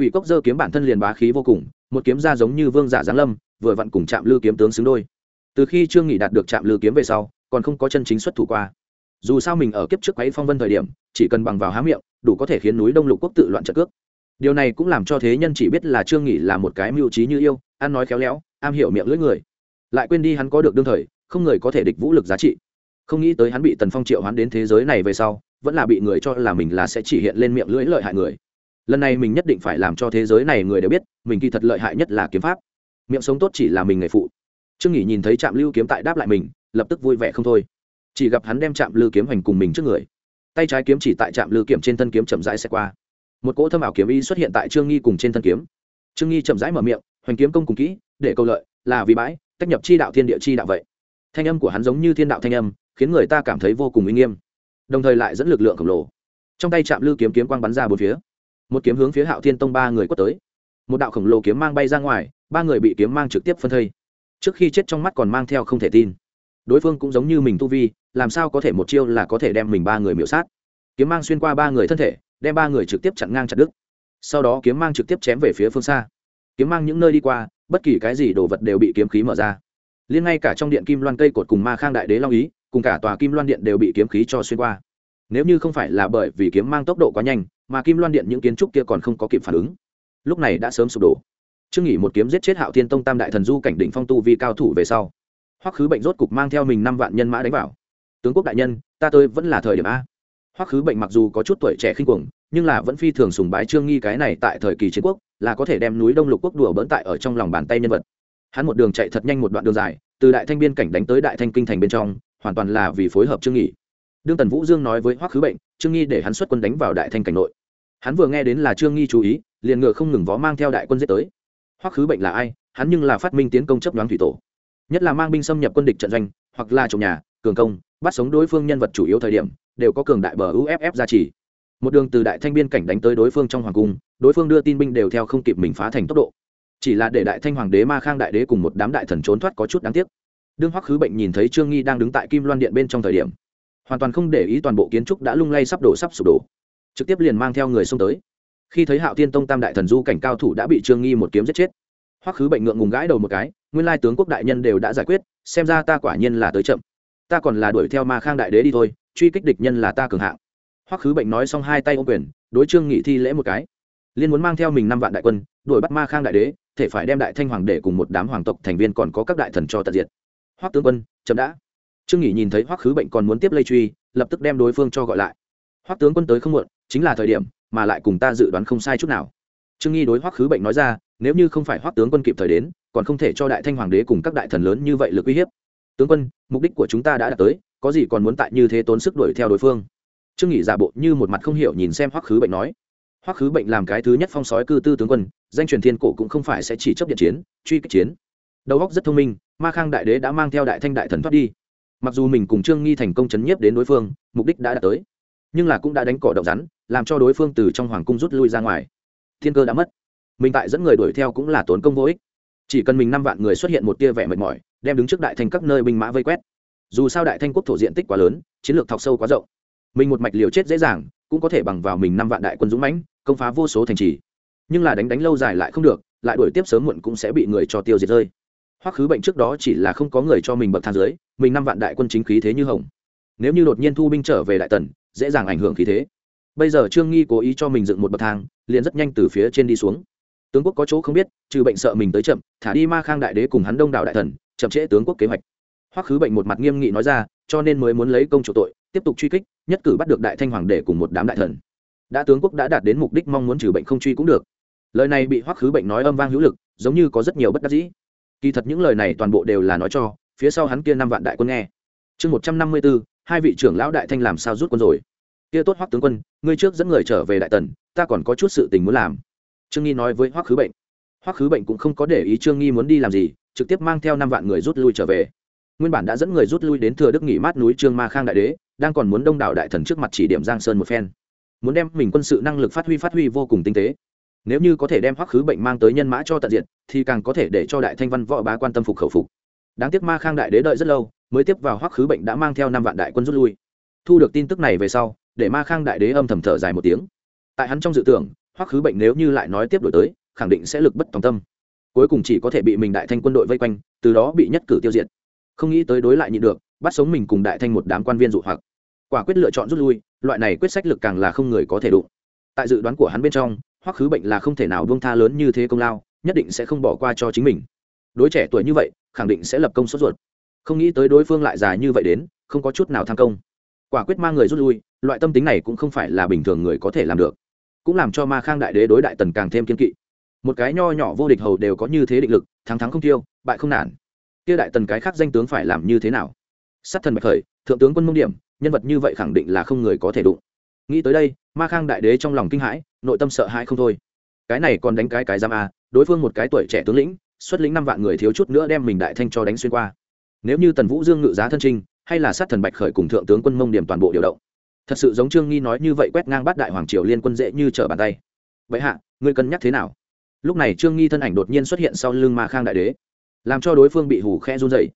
quỷ cốc dơ kiếm bản thân liền bá khí vô cùng, một kiếm ra giống như vương giả giáng lâm, vừa vặn cùng chạm lư kiếm tướng xứng đôi. Từ khi trương nghị đạt được chạm lư kiếm về sau, còn không có chân chính xuất thủ qua. Dù sao mình ở kiếp trước quấy phong vân thời điểm, chỉ cần bằng vào há miệng, đủ có thể khiến núi đông lục quốc tự loạn trận cước. Điều này cũng làm cho thế nhân chỉ biết là trương nghị là một cái mưu trí như yêu, ăn nói khéo léo, am hiểu miệng lưỡi người. Lại quên đi hắn có được đương thời, không người có thể địch vũ lực giá trị. Không nghĩ tới hắn bị tần phong triệu hắn đến thế giới này về sau, vẫn là bị người cho là mình là sẽ chỉ hiện lên miệng lưỡi lợi hại người lần này mình nhất định phải làm cho thế giới này người đều biết, mình kỳ thật lợi hại nhất là kiếm pháp. Miệng sống tốt chỉ là mình nghề phụ. Trương nghỉ nhìn thấy trạm lưu kiếm tại đáp lại mình, lập tức vui vẻ không thôi. Chỉ gặp hắn đem trạm lưu kiếm hành cùng mình trước người. Tay trái kiếm chỉ tại trạm lưu kiếm trên thân kiếm chậm rãi xe qua. Một cỗ thâm ảo kiếm y xuất hiện tại trương nghi cùng trên thân kiếm. Trương nghi chậm rãi mở miệng, hoành kiếm công cùng kỹ, để câu lợi, là vì bãi, tách nhập chi đạo thiên địa chi đạo vậy. Thanh âm của hắn giống như thiên đạo thanh âm, khiến người ta cảm thấy vô cùng uy nghiêm, đồng thời lại dẫn lực lượng khổng lồ. Trong tay chạm lưu kiếm kiếm quang bắn ra bốn phía một kiếm hướng phía hạo thiên tông ba người quất tới. Một đạo khổng lồ kiếm mang bay ra ngoài, ba người bị kiếm mang trực tiếp phân thây. Trước khi chết trong mắt còn mang theo không thể tin. Đối phương cũng giống như mình tu vi, làm sao có thể một chiêu là có thể đem mình ba người miễu sát. Kiếm mang xuyên qua ba người thân thể, đem ba người trực tiếp chặn ngang chặt đứt. Sau đó kiếm mang trực tiếp chém về phía phương xa. Kiếm mang những nơi đi qua, bất kỳ cái gì đồ vật đều bị kiếm khí mở ra. Liên ngay cả trong điện kim loan cây cột cùng ma khang đại đế long ý, cùng cả tòa kim loan điện đều bị kiếm khí cho xuyên qua nếu như không phải là bởi vì kiếm mang tốc độ quá nhanh, mà kim loan điện những kiến trúc kia còn không có kịp phản ứng. Lúc này đã sớm sụp đổ. Trương nghỉ một kiếm giết chết hạo thiên tông tam đại thần du cảnh đỉnh phong tu vi cao thủ về sau, hoắc khứ bệnh rốt cục mang theo mình năm vạn nhân mã đánh vào. Tướng quốc đại nhân, ta tôi vẫn là thời điểm a. Hoắc khứ bệnh mặc dù có chút tuổi trẻ khinh cuồng, nhưng là vẫn phi thường sùng bái trương nghi cái này tại thời kỳ chiến quốc, là có thể đem núi đông lục quốc đùa bỡn tại ở trong lòng bàn tay nhân vật. Hắn một đường chạy thật nhanh một đoạn đường dài, từ đại thanh biên cảnh đánh tới đại thanh kinh thành bên trong, hoàn toàn là vì phối hợp trương nghỉ đương tần vũ dương nói với hoắc khứ bệnh trương nghi để hắn xuất quân đánh vào đại thanh cảnh nội hắn vừa nghe đến là trương nghi chú ý liền ngựa không ngừng vó mang theo đại quân giết tới hoắc khứ bệnh là ai hắn nhưng là phát minh tiến công chấp đoán thủy tổ nhất là mang binh xâm nhập quân địch trận doanh hoặc là trồng nhà cường công bắt sống đối phương nhân vật chủ yếu thời điểm đều có cường đại bờ uff gia trì một đường từ đại thanh biên cảnh đánh tới đối phương trong hoàng cung đối phương đưa tin binh đều theo không kịp mình phá thành tốc độ chỉ là để đại thanh hoàng đế ma khang đại đế cùng một đám đại thần trốn thoát có chút đáng tiếc đương hoắc khứ bệnh nhìn thấy trương nghi đang đứng tại kim loan điện bên trong thời điểm hoàn toàn không để ý toàn bộ kiến trúc đã lung lay sắp đổ sắp sụp đổ. Trực tiếp liền mang theo người xông tới. Khi thấy hạo thiên tông tam đại thần du cảnh cao thủ đã bị trương nghi một kiếm giết chết. Hoắc khứ bệnh ngượng ngùng gãi đầu một cái, nguyên lai tướng quốc đại nhân đều đã giải quyết, xem ra ta quả nhiên là tới chậm. Ta còn là đuổi theo ma khang đại đế đi thôi, truy kích địch nhân là ta cường hạng. Hoắc khứ bệnh nói xong hai tay ô quyền, đối trương nghị thi lễ một cái. Liên muốn mang theo mình năm vạn đại quân, đuổi bắt ma khang đại đế, thể phải đem đại thanh hoàng để cùng một đám hoàng tộc thành viên còn có các đại thần cho tận diệt. Hoắc tướng quân, chậm đã trương nghị nhìn thấy hoắc khứ bệnh còn muốn tiếp lây truy, lập tức đem đối phương cho gọi lại. Hoắc tướng quân tới không muộn, chính là thời điểm, mà lại cùng ta dự đoán không sai chút nào. Trương nghi đối hoắc khứ bệnh nói ra, nếu như không phải hoắc tướng quân kịp thời đến, còn không thể cho đại thanh hoàng đế cùng các đại thần lớn như vậy lực uy hiếp. Tướng quân, mục đích của chúng ta đã đạt tới, có gì còn muốn tại như thế tốn sức đuổi theo đối phương? Trương nghị giả bộ như một mặt không hiểu nhìn xem hoắc khứ bệnh nói. Hoắc khứ bệnh làm cái thứ nhất phong sói cư tư tướng quân, danh truyền thiên cổ cũng không phải sẽ chỉ chấp điện chiến, truy kích chiến. Đầu óc rất thông minh, ma khang đại đế đã mang theo đại thanh đại thần thoát đi mặc dù mình cùng trương nghi thành công chấn nhiếp đến đối phương, mục đích đã đạt tới, nhưng là cũng đã đánh cỏ động rắn, làm cho đối phương từ trong hoàng cung rút lui ra ngoài. Thiên cơ đã mất. Mình tại dẫn người đuổi theo cũng là tốn công vô ích. Chỉ cần mình năm vạn người xuất hiện một tia vẻ mệt mỏi, đem đứng trước đại thanh các nơi binh mã vây quét. Dù sao đại thanh quốc thổ diện tích quá lớn, chiến lược thọc sâu quá rộng. Mình một mạch liều chết dễ dàng, cũng có thể bằng vào mình năm vạn đại quân dũng mãnh, công phá vô số thành trì. Nhưng là đánh đánh lâu dài lại không được, lại đuổi tiếp sớm muộn cũng sẽ bị người cho tiêu diệt rơi. Hoắc khứ bệnh trước đó chỉ là không có người cho mình bậc thang dưới mình năm vạn đại quân chính khí thế như hồng. Nếu như đột nhiên thu binh trở về đại tần, dễ dàng ảnh hưởng khí thế. Bây giờ trương nghi cố ý cho mình dựng một bậc thang, liền rất nhanh từ phía trên đi xuống. Tướng quốc có chỗ không biết, trừ bệnh sợ mình tới chậm, thả đi ma khang đại đế cùng hắn đông đảo đại thần, chậm trễ tướng quốc kế hoạch. Hoắc khứ bệnh một mặt nghiêm nghị nói ra, cho nên mới muốn lấy công chủ tội, tiếp tục truy kích, nhất cử bắt được đại thanh hoàng đế cùng một đám đại thần. Đã tướng quốc đã đạt đến mục đích mong muốn trừ bệnh không truy cũng được. Lời này bị hoắc khứ bệnh nói âm vang hữu lực, giống như có rất nhiều bất đắc dĩ. Kỳ thật những lời này toàn bộ đều là nói cho phía sau hắn kia năm vạn đại quân nghe. Chương một trăm năm mươi bốn hai vị trưởng lão đại thanh làm sao rút quân rồi? Kia tốt hoắc tướng quân, ngươi trước dẫn người trở về đại tần, ta còn có chút sự tình muốn làm. Trương nghi nói với hoắc khứ bệnh. Hoắc khứ bệnh cũng không có để ý trương nghi muốn đi làm gì, trực tiếp mang theo năm vạn người rút lui trở về. Nguyên bản đã dẫn người rút lui đến thừa đức nghỉ mát núi trương ma khang đại đế, đang còn muốn đông đảo đại thần trước mặt chỉ điểm giang sơn một phen. Muốn đem mình quân sự năng lực phát huy phát huy vô cùng tinh tế. Nếu như có thể đem hoắc khứ bệnh mang tới nhân mã cho tận diện, thì càng có thể để cho đại thanh văn võ bá quan tâm phục khẩu phục đáng tiếc ma khang đại đế đợi rất lâu, mới tiếp vào hoắc khứ bệnh đã mang theo năm vạn đại quân rút lui. Thu được tin tức này về sau, để ma khang đại đế âm thầm thở dài một tiếng. Tại hắn trong dự tưởng, hoắc khứ bệnh nếu như lại nói tiếp đổi tới, khẳng định sẽ lực bất tòng tâm. Cuối cùng chỉ có thể bị mình đại thanh quân đội vây quanh, từ đó bị nhất cử tiêu diệt. Không nghĩ tới đối lại nhịn được, bắt sống mình cùng đại thanh một đám quan viên dụ hoặc. Quả quyết lựa chọn rút lui, loại này quyết sách lực càng là không người có thể đụng. Tại dự đoán của hắn bên trong, hoắc khứ bệnh là không thể nào buông tha lớn như thế công lao, nhất định sẽ không bỏ qua cho chính mình đối trẻ tuổi như vậy, khẳng định sẽ lập công sốt ruột. Không nghĩ tới đối phương lại già như vậy đến, không có chút nào tham công. Quả quyết mang người rút lui, loại tâm tính này cũng không phải là bình thường người có thể làm được. Cũng làm cho ma khang đại đế đối đại tần càng thêm kiên kỵ. Một cái nho nhỏ vô địch hầu đều có như thế định lực, thắng thắng không tiêu, bại không nản. Kia đại tần cái khác danh tướng phải làm như thế nào? Sát thần bạch khởi, thượng tướng quân mông điểm, nhân vật như vậy khẳng định là không người có thể đụng. Nghĩ tới đây, ma khang đại đế trong lòng kinh hãi, nội tâm sợ hãi không thôi. Cái này còn đánh cái cái giam à? đối phương một cái tuổi trẻ tướng lĩnh xuất lĩnh năm vạn người thiếu chút nữa đem mình đại thanh cho đánh xuyên qua. Nếu như tần vũ dương ngự giá thân trinh, hay là sát thần bạch khởi cùng thượng tướng quân mông điểm toàn bộ điều động. Thật sự giống trương nghi nói như vậy quét ngang bát đại hoàng triều liên quân dễ như trở bàn tay. Vậy hạ, ngươi cân nhắc thế nào? Lúc này trương nghi thân ảnh đột nhiên xuất hiện sau lưng ma khang đại đế, làm cho đối phương bị hủ khe run dày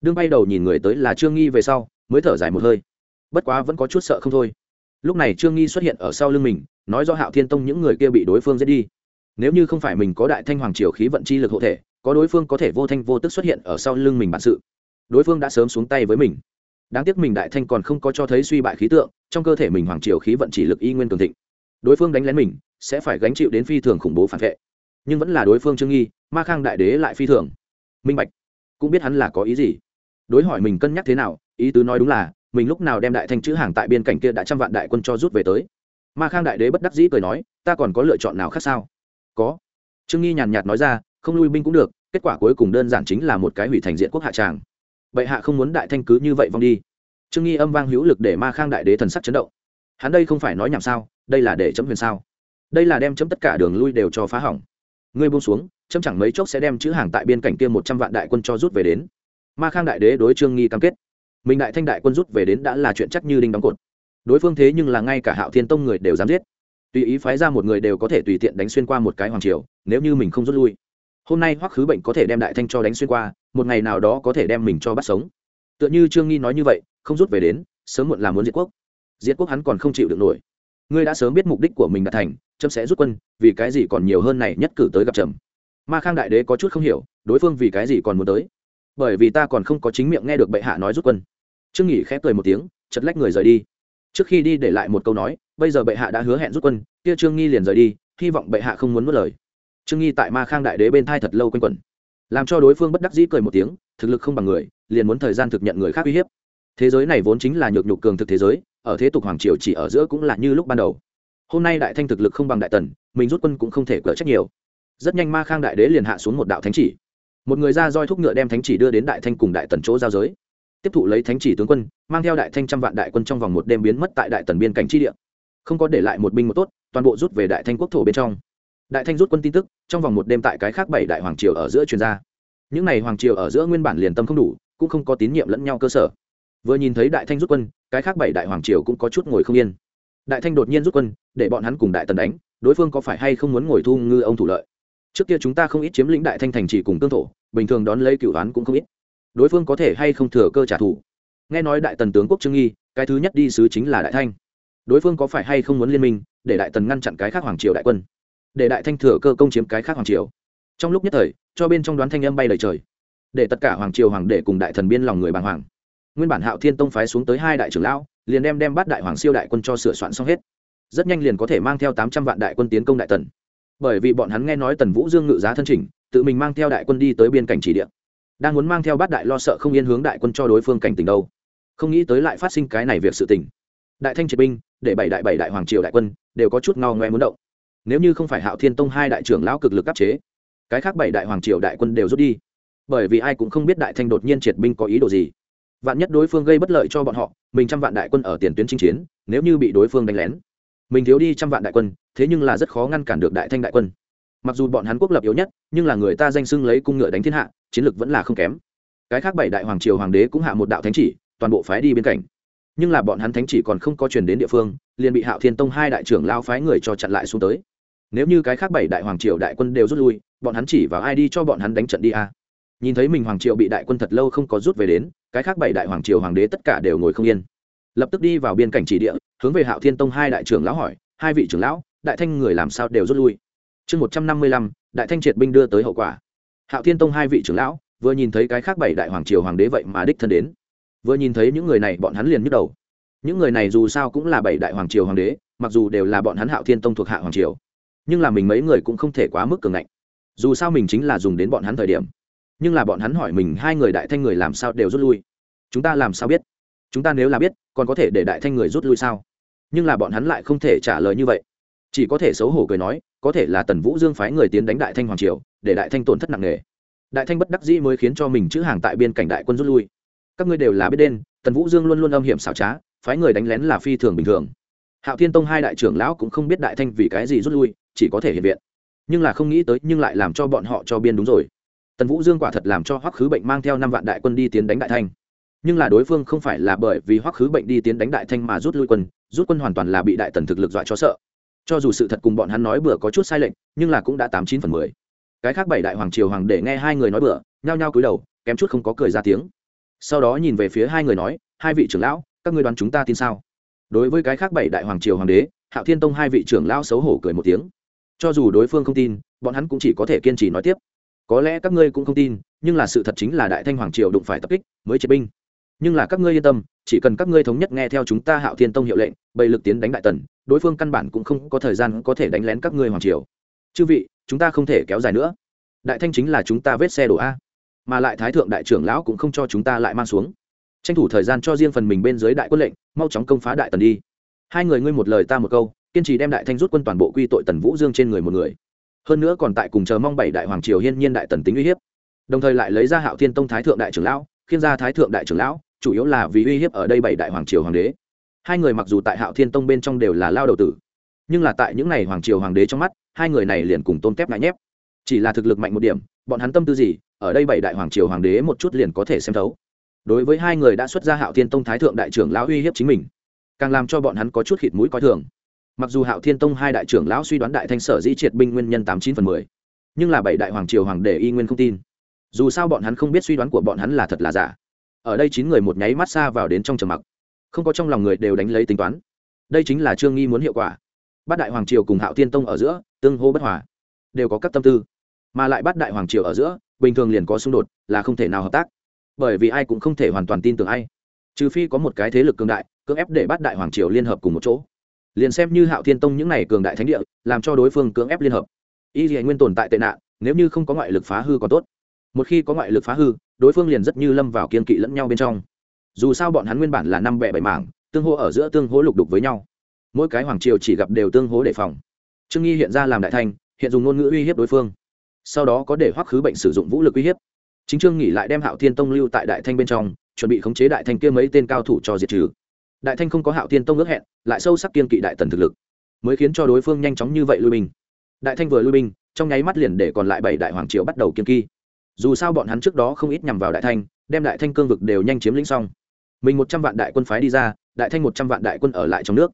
đương bay đầu nhìn người tới là trương nghi về sau, mới thở dài một hơi. Bất quá vẫn có chút sợ không thôi. Lúc này trương nghi xuất hiện ở sau lưng mình, nói do hạo thiên tông những người kia bị đối phương giết đi. Nếu như không phải mình có đại thanh hoàng triều khí vận chi lực hộ thể có đối phương có thể vô thanh vô tức xuất hiện ở sau lưng mình bản sự. Đối phương đã sớm xuống tay với mình. Đáng tiếc mình đại thanh còn không có cho thấy suy bại khí tượng, trong cơ thể mình hoàng triều khí vận chỉ lực y nguyên cường thịnh. Đối phương đánh lén mình, sẽ phải gánh chịu đến phi thường khủng bố phản vệ. Nhưng vẫn là đối phương trương nghi, ma khang đại đế lại phi thường. Minh bạch, cũng biết hắn là có ý gì. Đối hỏi mình cân nhắc thế nào, ý tứ nói đúng là, mình lúc nào đem đại thanh chữ hàng tại biên cảnh kia đã trăm vạn đại quân cho rút về tới. Ma khang đại đế bất đắc dĩ cười nói, ta còn có lựa chọn nào khác sao? Có. Trương nghi nhàn nhạt nói ra không lui binh cũng được, kết quả cuối cùng đơn giản chính là một cái hủy thành diện quốc hạ tràng. Bệ hạ không muốn đại thanh cứ như vậy vong đi. Trương nghi âm vang hữu lực để ma khang đại đế thần sắc chấn động. Hắn đây không phải nói nhảm sao, đây là để chấm huyền sao? Đây là đem chấm tất cả đường lui đều cho phá hỏng. Ngươi buông xuống, chấm chẳng mấy chốc sẽ đem chữ hàng tại biên cảnh kia một trăm vạn đại quân cho rút về đến. Ma khang đại đế đối trương nghi cam kết. Mình đại thanh đại quân rút về đến đã là chuyện chắc như đinh đóng cột. Đối phương thế nhưng là ngay cả hạo thiên tông người đều dám giết. Tùy ý phái ra một người đều có thể tùy tiện đánh xuyên qua một cái hoàng triều, nếu như mình không rút lui hôm nay hoắc khứ bệnh có thể đem đại thanh cho đánh xuyên qua, một ngày nào đó có thể đem mình cho bắt sống. Tựa như trương nghi nói như vậy, không rút về đến, sớm muộn là muốn diệt quốc. Diệt quốc hắn còn không chịu được nổi. Ngươi đã sớm biết mục đích của mình đã thành trâm sẽ rút quân, vì cái gì còn nhiều hơn này nhất cử tới gặp trầm ma khang đại đế có chút không hiểu, đối phương vì cái gì còn muốn tới? Bởi vì ta còn không có chính miệng nghe được bệ hạ nói rút quân. Trương nghỉ khép cười một tiếng, chật lách người rời đi. Trước khi đi để lại một câu nói, bây giờ bệ hạ đã hứa hẹn rút quân, kia trương nghi liền rời đi, hy vọng bệ hạ không muốn mất lời trương nghi tại ma khang đại đế bên thai thật lâu quanh quẩn. Làm cho đối phương bất đắc dĩ cười một tiếng, thực lực không bằng người, liền muốn thời gian thực nhận người khác uy hiếp. Thế giới này vốn chính là nhược nhục cường thực thế giới, ở thế tục hoàng triều chỉ ở giữa cũng là như lúc ban đầu. Hôm nay đại thanh thực lực không bằng đại tần, mình rút quân cũng không thể cỡ trách nhiều. Rất nhanh ma khang đại đế liền hạ xuống một đạo thánh chỉ. Một người ra roi thúc ngựa đem thánh chỉ đưa đến đại thanh cùng đại tần chỗ giao giới. Tiếp thụ lấy thánh chỉ tướng quân, mang theo đại thanh trăm vạn đại quân trong vòng một đêm biến mất tại đại tần biên cảnh tri địa. Không có để lại một binh một tốt, toàn bộ rút về đại thanh quốc thổ bên trong đại thanh rút quân tin tức, trong vòng một đêm tại cái khác bảy đại hoàng triều ở giữa chuyên gia những n à y hoàng triều ở giữa nguyên bản liền tâm không đủ, cũng không có tín nhiệm lẫn nhau cơ sở. Vừa nhìn thấy đại thanh rút quân, cái khác bảy đại hoàng triều cũng có chút ngồi không yên. Đại thanh đột nhiên rút quân, để bọn hắn cùng đại tần đánh, đối phương có phải hay không muốn ngồi thu ngư ông thủ lợi? Trước kia chúng ta không ít chiếm lĩnh đại thanh thành trì cùng tương thổ, bình thường đón lấy cựu án cũng không ít. Đối phương có thể hay không thừa cơ trả thù? Nghe nói đại tần tướng quốc trương nghi, cái thứ nhất đi sứ chính là đại thanh. Đối phương có phải hay không muốn liên minh, để đại tần ngăn chặn cái khác hoàng triều đại quân? Để đại thanh thừa cơ công chiếm cái khác hoàng triều. Trong lúc nhất thời, cho bên trong đoán thanh âm bay lời trời, để tất cả hoàng triều hoàng đệ cùng đại thần biên lòng người bàng hoàng. Nguyên bản hạo thiên tông phái xuống tới hai đại trưởng lão, liền đem đem bắt đại hoàng siêu đại quân cho sửa soạn xong hết. Rất nhanh liền có thể mang theo tám trăm vạn đại quân tiến công đại tần. Bởi vì bọn hắn nghe nói tần vũ dương ngự giá thân trình tự mình mang theo đại quân đi tới biên cảnh chỉ địa. Đang muốn mang theo bát đại lo sợ không yên hướng đại quân cho đối phương cảnh tình đâu. Không nghĩ tới lại phát sinh cái này việc sự tình. Đại thanh triệt binh, để bảy đại bảy đại hoàng triều đại quân, đều có chút ngao ngoe muốn động nếu như không phải hạo thiên tông hai đại trưởng lão cực lực áp chế, cái khác bảy đại hoàng triều đại quân đều rút đi. Bởi vì ai cũng không biết đại thanh đột nhiên triệt binh có ý đồ gì. Vạn nhất đối phương gây bất lợi cho bọn họ, mình trăm vạn đại quân ở tiền tuyến chinh chiến, nếu như bị đối phương đánh lén, mình thiếu đi trăm vạn đại quân, thế nhưng là rất khó ngăn cản được đại thanh đại quân. Mặc dù bọn hắn quốc lập yếu nhất, nhưng là người ta danh xưng lấy cung ngựa đánh thiên hạ, chiến lược vẫn là không kém. Cái khác bảy đại hoàng triều hoàng đế cũng hạ một đạo thánh chỉ, toàn bộ phái đi bên cạnh. Nhưng là bọn hắn thánh chỉ còn không có truyền đến địa phương, liền bị hạo thiên tông hai đại trưởng lao phái người cho chặn lại xuống tới nếu như cái khác bảy đại hoàng triều đại quân đều rút lui, bọn hắn chỉ vào ai đi cho bọn hắn đánh trận đi a. Nhìn thấy mình hoàng triều bị đại quân thật lâu không có rút về đến, cái khác bảy đại hoàng triều hoàng đế tất cả đều ngồi không yên. Lập tức đi vào biên cảnh chỉ địa, hướng về hạo thiên tông hai đại trưởng lão hỏi, hai vị trưởng lão, đại thanh người làm sao đều rút lui? Chương một trăm năm mươi lăm, đại thanh triệt binh đưa tới hậu quả. Hạo thiên tông hai vị trưởng lão vừa nhìn thấy cái khác bảy đại hoàng triều hoàng đế vậy mà đích thân đến. Vừa nhìn thấy những người này, bọn hắn liền nhức đầu. Những người này dù sao cũng là bảy đại hoàng triều hoàng đế, mặc dù đều là bọn hắn hạo thiên tông thuộc hạ hoàng triều nhưng là mình mấy người cũng không thể quá mức cường ngạnh. Dù sao mình chính là dùng đến bọn hắn thời điểm. Nhưng là bọn hắn hỏi mình hai người đại thanh người làm sao đều rút lui. Chúng ta làm sao biết? Chúng ta nếu là biết, còn có thể để đại thanh người rút lui sao? Nhưng là bọn hắn lại không thể trả lời như vậy. Chỉ có thể xấu hổ cười nói, có thể là tần vũ dương phái người tiến đánh đại thanh hoàng triều, để đại thanh tổn thất nặng nề. Đại thanh bất đắc dĩ mới khiến cho mình chữ hàng tại biên cảnh đại quân rút lui. Các ngươi đều là biết đen tần vũ dương luôn luôn âm hiểm xảo trá, phái người đánh lén là phi thường bình thường. Hạo thiên tông hai đại trưởng lão cũng không biết đại thanh vì cái gì rút lui chỉ có thể hiện viện. Nhưng là không nghĩ tới, nhưng lại làm cho bọn họ cho biên đúng rồi. Tần vũ dương quả thật làm cho hoắc khứ bệnh mang theo năm vạn đại quân đi tiến đánh đại thanh. Nhưng là đối phương không phải là bởi vì hoắc khứ bệnh đi tiến đánh đại thanh mà rút lui quân, rút quân hoàn toàn là bị đại tần thực lực dọa cho sợ. Cho dù sự thật cùng bọn hắn nói bừa có chút sai lệch, nhưng là cũng đã tám chín phần mười. Cái khác bảy đại hoàng triều hoàng để nghe hai người nói bừa, nhao nhao cúi đầu, kém chút không có cười ra tiếng. Sau đó nhìn về phía hai người nói, hai vị trưởng lão, các ngươi đoán chúng ta tin sao? Đối với cái khác bảy đại hoàng triều hoàng đế, hạo thiên tông hai vị trưởng lão xấu hổ cười một tiếng cho dù đối phương không tin, bọn hắn cũng chỉ có thể kiên trì nói tiếp. Có lẽ các ngươi cũng không tin, nhưng là sự thật chính là đại thanh hoàng triều đụng phải tập kích mới chế binh. Nhưng là các ngươi yên tâm, chỉ cần các ngươi thống nhất nghe theo chúng ta hạo thiên tông hiệu lệnh, bày lực tiến đánh đại tần, đối phương căn bản cũng không có thời gian có thể đánh lén các ngươi hoàng triều. Chư vị, chúng ta không thể kéo dài nữa. Đại thanh chính là chúng ta vết xe đổ a. Mà lại thái thượng đại trưởng lão cũng không cho chúng ta lại mang xuống. Tranh thủ thời gian cho riêng phần mình bên dưới đại quân lệnh, mau chóng công phá đại tần đi. Hai người ngươi một lời ta một câu kiên trì đem đại thanh rút quân toàn bộ quy tội tần vũ dương trên người một người hơn nữa còn tại cùng chờ mong bảy đại hoàng triều hiên nhiên đại tần tính uy hiếp đồng thời lại lấy ra hạo thiên tông thái thượng đại trưởng lão khiên gia thái thượng đại trưởng lão chủ yếu là vì uy hiếp ở đây bảy đại hoàng triều hoàng đế hai người mặc dù tại hạo thiên tông bên trong đều là lao đầu tử nhưng là tại những n à y hoàng triều hoàng đế trong mắt hai người này liền cùng tôn kép ngại nhép chỉ là thực lực mạnh một điểm bọn hắn tâm tư gì ở đây bảy đại hoàng triều hoàng đế một chút liền có thể xem thấu đối với hai người đã xuất ra hạo thiên tông thái thượng đại trưởng lão uy hiếp chính mình càng làm cho bọn hắn có chút khịt mũi coi thường mặc dù hạo thiên tông hai đại trưởng lão suy đoán đại thanh sở dĩ triệt binh nguyên nhân tám chín phần mười, nhưng là bảy đại hoàng triều hoàng đế y nguyên không tin. Dù sao bọn hắn không biết suy đoán của bọn hắn là thật là giả. Ở đây chín người một nháy mắt xa vào đến trong trầm mặc. Không có trong lòng người đều đánh lấy tính toán. Đây chính là trương nghi muốn hiệu quả. Bát đại hoàng triều cùng hạo thiên tông ở giữa, tương hô bất hòa, đều có các tâm tư. Mà lại bát đại hoàng triều ở giữa, bình thường liền có xung đột, là không thể nào hợp tác. Bởi vì ai cũng không thể hoàn toàn tin tưởng ai. Trừ phi có một cái thế lực cường đại, cưỡng ép để bát đại hoàng triều liên hợp cùng một chỗ liền xem như hạo thiên tông những này cường đại thánh địa làm cho đối phương cưỡng ép liên hợp. Y gì nguyên tồn tại tệ nạn nếu như không có ngoại lực phá hư còn tốt. Một khi có ngoại lực phá hư đối phương liền rất như lâm vào kiên kỵ lẫn nhau bên trong. Dù sao bọn hắn nguyên bản là năm bẹ bảy mảng tương hô ở giữa tương hố lục đục với nhau. Mỗi cái hoàng triều chỉ gặp đều tương hố đề phòng. Trương nghi hiện ra làm đại thành, hiện dùng ngôn ngữ uy hiếp đối phương. Sau đó có để hoắc khứ bệnh sử dụng vũ lực uy hiếp. Chính trương nghỉ lại đem hạo thiên tông lưu tại đại thanh bên trong chuẩn bị khống chế đại thanh kia mấy tên cao thủ cho diệt trừ. Đại thanh không có hạo thiên tông ước hẹn lại sâu sắc kiên kỵ đại tần thực lực, mới khiến cho đối phương nhanh chóng như vậy lui binh. Đại thanh vừa lui binh, trong nháy mắt liền để còn lại bảy đại hoàng triều bắt đầu kiên kỵ. Dù sao bọn hắn trước đó không ít nhằm vào đại thanh, đem đại thanh cương vực đều nhanh chiếm lĩnh xong. Mình một trăm vạn đại quân phái đi ra, đại thanh một trăm vạn đại quân ở lại trong nước.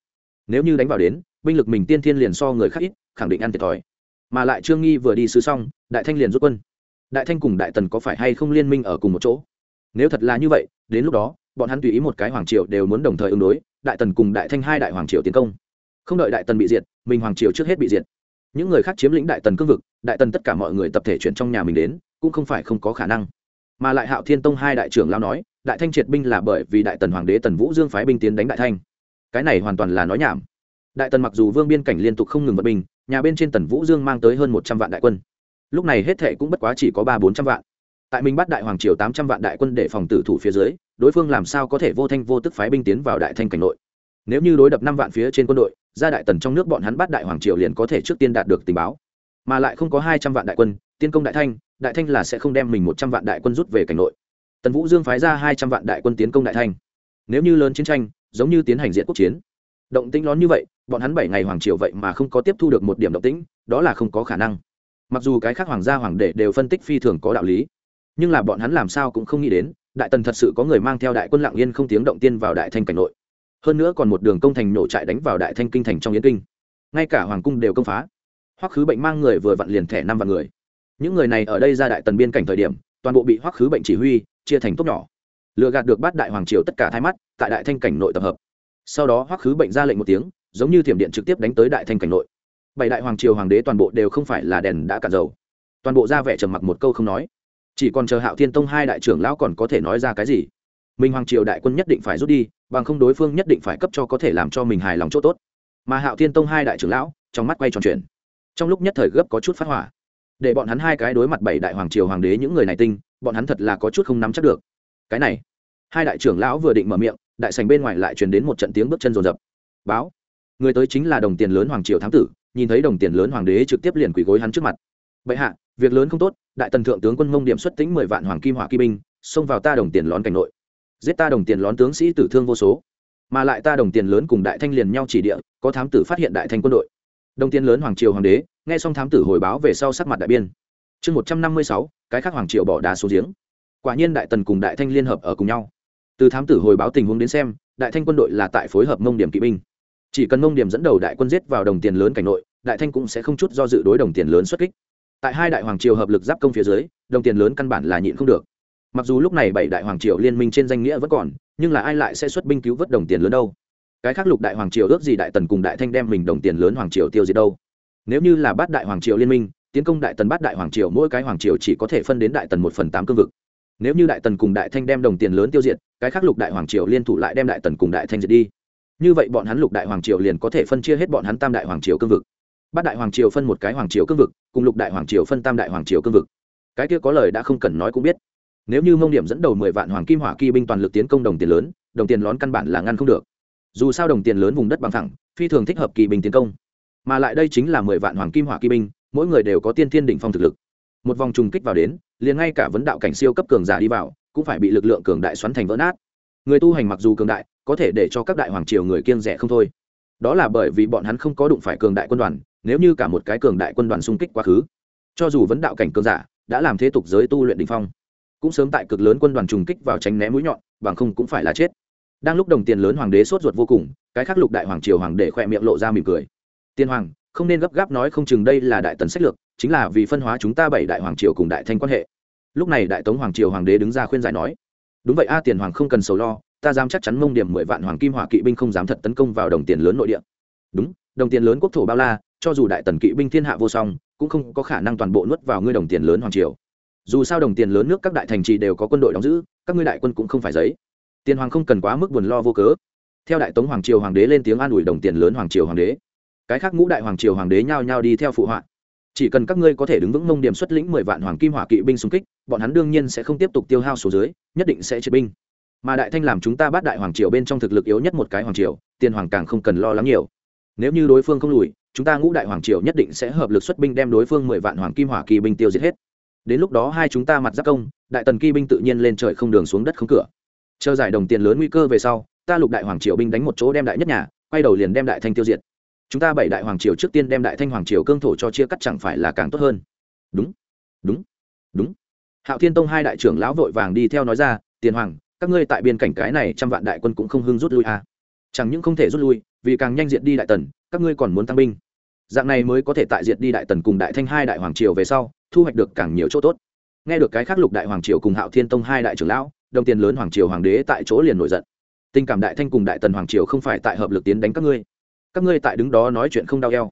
Nếu như đánh vào đến, binh lực mình tiên thiên liền so người khác ít, khẳng định ăn thiệt thòi. Mà lại trương nghi vừa đi sứ xong, đại thanh liền rút quân. Đại thanh cùng đại tần có phải hay không liên minh ở cùng một chỗ? Nếu thật là như vậy, đến lúc đó, bọn hắn tùy ý một cái hoàng triều đều muốn đồng thời ứng đối đại tần cùng đại thanh hai đại hoàng triều tiến công. Không đợi đại tần bị diệt mình hoàng triều trước hết bị diệt. Những người khác chiếm lĩnh đại tần cương vực, đại tần tất cả mọi người tập thể chuyển trong nhà mình đến, cũng không phải không có khả năng. Mà lại hạo thiên tông hai đại trưởng lao nói, đại thanh triệt binh là bởi vì đại tần hoàng đế tần vũ dương phái binh tiến đánh đại thanh. Cái này hoàn toàn là nói nhảm. Đại tần mặc dù vương biên cảnh liên tục không ngừng vận binh, nhà bên trên tần vũ dương mang tới hơn một trăm vạn đại quân. Lúc này hết thệ cũng bất quá chỉ có ba bốn trăm vạn tại minh bắt đại hoàng triều tám trăm vạn đại quân để phòng tử thủ phía dưới, đối phương làm sao có thể vô thanh vô tức phái binh tiến vào đại thanh cảnh nội? Nếu như đối đập năm vạn phía trên quân đội, ra đại tần trong nước bọn hắn bắt đại hoàng triều liền có thể trước tiên đạt được tình báo. Mà lại không có hai trăm vạn đại quân, tiên công đại thanh đại thanh là sẽ không đem mình một trăm vạn đại quân rút về cảnh nội. Tần vũ dương phái ra hai trăm vạn đại quân tiến công đại thanh. Nếu như lớn chiến tranh, giống như tiến hành diện quốc chiến. Động tĩnh lớn như vậy, bọn hắn bảy ngày hoàng triều vậy mà không có tiếp thu được một điểm động tĩnh, đó là không có khả năng. Mặc dù cái khác hoàng gia hoàng đệ đều phân tích phi thường có đạo lý nhưng là bọn hắn làm sao cũng không nghĩ đến, đại tần thật sự có người mang theo đại quân lạng yên không tiếng động tiên vào đại thanh cảnh nội. Hơn nữa còn một đường công thành nổ trại đánh vào đại thanh kinh thành trong yến kinh. Ngay cả hoàng cung đều công phá. Hoắc khứ bệnh mang người vừa vặn liền thẻ năm vạn người. Những người này ở đây ra đại tần biên cảnh thời điểm, toàn bộ bị hoắc khứ bệnh chỉ huy, chia thành tốt nhỏ. Lừa gạt được bát đại hoàng triều tất cả thay mắt, tại đại thanh cảnh nội tập hợp. Sau đó hoắc khứ bệnh ra lệnh một tiếng, giống như thiểm điện trực tiếp đánh tới đại thanh cảnh nội. Bảy đại hoàng triều hoàng đế toàn bộ đều không phải là đèn đã cạn dầu. Toàn bộ ra vẻ trầm mặc một câu không nói chỉ còn chờ hạo thiên tông hai đại trưởng lão còn có thể nói ra cái gì? Minh hoàng triều đại quân nhất định phải rút đi, bằng không đối phương nhất định phải cấp cho có thể làm cho mình hài lòng chỗ tốt. Mà hạo thiên tông hai đại trưởng lão, trong mắt quay tròn chuyển. Trong lúc nhất thời gấp có chút phát hỏa. Để bọn hắn hai cái đối mặt bảy đại hoàng triều hoàng đế những người này tinh, bọn hắn thật là có chút không nắm chắc được. Cái này, hai đại trưởng lão vừa định mở miệng, đại sành bên ngoài lại truyền đến một trận tiếng bước chân rồn rập. Báo, người tới chính là đồng tiền lớn hoàng triều thám tử, nhìn thấy đồng tiền lớn hoàng đế trực tiếp liền quỳ gối hắn trước mặt. Bệ hạ việc lớn không tốt, đại tần thượng tướng quân mông điểm xuất tính mười vạn hoàng kim hỏa kỵ binh, xông vào ta đồng tiền lón cảnh nội. Giết ta đồng tiền lón tướng sĩ tử thương vô số. Mà lại ta đồng tiền lớn cùng đại thanh liền nhau chỉ địa, có thám tử phát hiện đại thanh quân đội. Đồng tiền lớn hoàng triều hoàng đế, nghe xong thám tử hồi báo về sau sắc mặt đại biên chương một trăm năm mươi sáu, cái khác hoàng triều bỏ đá xuống giếng. Quả nhiên đại tần cùng đại thanh liên hợp ở cùng nhau. Từ thám tử hồi báo tình huống đến xem, đại thanh quân đội là tại phối hợp mông điểm kỵ binh. Chỉ cần mông điểm dẫn đầu đại quân giết vào đồng tiền lớn cảnh nội, đại thanh cũng sẽ không chút do dự đối đồng tiền lớn xuất kích tại hai đại hoàng triều hợp lực giáp công phía dưới đồng tiền lớn căn bản là nhịn không được mặc dù lúc này bảy đại hoàng triều liên minh trên danh nghĩa vẫn còn nhưng là ai lại sẽ xuất binh cứu vớt đồng tiền lớn đâu cái khác lục đại hoàng triều ước gì đại tần cùng đại thanh đem mình đồng tiền lớn hoàng triều tiêu diệt đâu nếu như là bát đại hoàng triều liên minh tiến công đại tần bát đại hoàng triều mỗi cái hoàng triều chỉ có thể phân đến đại tần một phần tám cương vực nếu như đại tần cùng đại thanh đem đồng tiền lớn tiêu diệt cái khác lục đại hoàng triều liên thủ lại đem đại tần cùng đại thanh diệt đi như vậy bọn hắn lục đại hoàng triều liền có thể phân chia hết bọn hắn tam đại hoàng triều cương vực bát đại hoàng triều phân một cái hoàng triều cương vực, cùng lục đại hoàng triều phân tam đại hoàng triều cương vực. Cái kia có lời đã không cần nói cũng biết. Nếu như mông điểm dẫn đầu mười vạn hoàng kim hỏa kỳ binh toàn lực tiến công đồng tiền lớn, đồng tiền lón căn bản là ngăn không được. Dù sao đồng tiền lớn vùng đất bằng thẳng phi thường thích hợp kỳ binh tiến công. Mà lại đây chính là mười vạn hoàng kim hỏa kỳ binh, mỗi người đều có tiên thiên đỉnh phong thực lực. Một vòng trùng kích vào đến, liền ngay cả vấn đạo cảnh siêu cấp cường giả đi vào, cũng phải bị lực lượng cường đại xoắn thành vỡ nát. Người tu hành mặc dù cường đại, có thể để cho các đại hoàng triều người kiêng rẻ không thôi. Đó là bởi vì bọn hắn không có đụng phải cường đại quân đoàn nếu như cả một cái cường đại quân đoàn xung kích quá khứ, cho dù vấn đạo cảnh cường giả đã làm thế tục giới tu luyện đình phong, cũng sớm tại cực lớn quân đoàn trùng kích vào tránh né mũi nhọn, bằng không cũng phải là chết. Đang lúc đồng tiền lớn hoàng đế sốt ruột vô cùng, cái khắc lục đại hoàng triều hoàng đế khỏe miệng lộ ra mỉm cười. Tiên hoàng, không nên gấp gáp nói không chừng đây là đại tần sách lược, chính là vì phân hóa chúng ta bảy đại hoàng triều cùng đại thanh quan hệ. Lúc này đại tống hoàng triều hoàng đế đứng ra khuyên giải nói, đúng vậy a, tiền hoàng không cần sầu lo, ta dám chắc chắn mông điểm mười vạn hoàng kim hỏa kỵ binh không dám thật tấn công vào đồng tiền lớn nội địa. Đúng, đồng tiền lớn quốc thổ bao la cho dù đại tần kỵ binh thiên hạ vô song, cũng không có khả năng toàn bộ nuốt vào ngươi đồng tiền lớn hoàng triều. Dù sao đồng tiền lớn nước các đại thành trì đều có quân đội đóng giữ, các ngươi đại quân cũng không phải giấy. Tiền hoàng không cần quá mức buồn lo vô cớ. Theo đại tống hoàng triều hoàng đế lên tiếng an ủi đồng tiền lớn hoàng triều hoàng đế, cái khác ngũ đại hoàng triều hoàng đế nhao nhao đi theo phụ họa. Chỉ cần các ngươi có thể đứng vững mông điểm xuất lĩnh mười vạn hoàng kim hỏa kỵ binh xung kích, bọn hắn đương nhiên sẽ không tiếp tục tiêu hao số dưới, nhất định sẽ triệt binh. Mà đại thanh làm chúng ta bắt đại hoàng triều bên trong thực lực yếu nhất một cái hoàng triều, tiền hoàng càng không cần lo lắng nhiều nếu như đối phương không lùi, chúng ta ngũ đại hoàng triều nhất định sẽ hợp lực xuất binh đem đối phương mười vạn hoàng kim hỏa kỳ binh tiêu diệt hết. Đến lúc đó hai chúng ta mặt giáp công, đại tần kỳ binh tự nhiên lên trời không đường xuống đất không cửa. Chờ giải đồng tiền lớn nguy cơ về sau, ta lục đại hoàng triều binh đánh một chỗ đem đại nhất nhà, quay đầu liền đem đại thanh tiêu diệt. Chúng ta bảy đại hoàng triều trước tiên đem đại thanh hoàng triều cương thổ cho chia cắt chẳng phải là càng tốt hơn? Đúng. Đúng. Đúng. Hạo thiên tông hai đại trưởng lão vội vàng đi theo nói ra, tiền hoàng, các ngươi tại biên cảnh cái này trăm vạn đại quân cũng không hưng rút lui à. chẳng những không thể rút lui vì càng nhanh diện đi đại tần, các ngươi còn muốn tăng binh. Dạng này mới có thể tại diện đi đại tần cùng đại thanh hai đại hoàng triều về sau, thu hoạch được càng nhiều chỗ tốt. Nghe được cái khác lục đại hoàng triều cùng hạo thiên tông hai đại trưởng lão, đồng tiền lớn hoàng triều hoàng đế tại chỗ liền nổi giận. Tình cảm đại thanh cùng đại tần hoàng triều không phải tại hợp lực tiến đánh các ngươi. Các ngươi tại đứng đó nói chuyện không đau eo.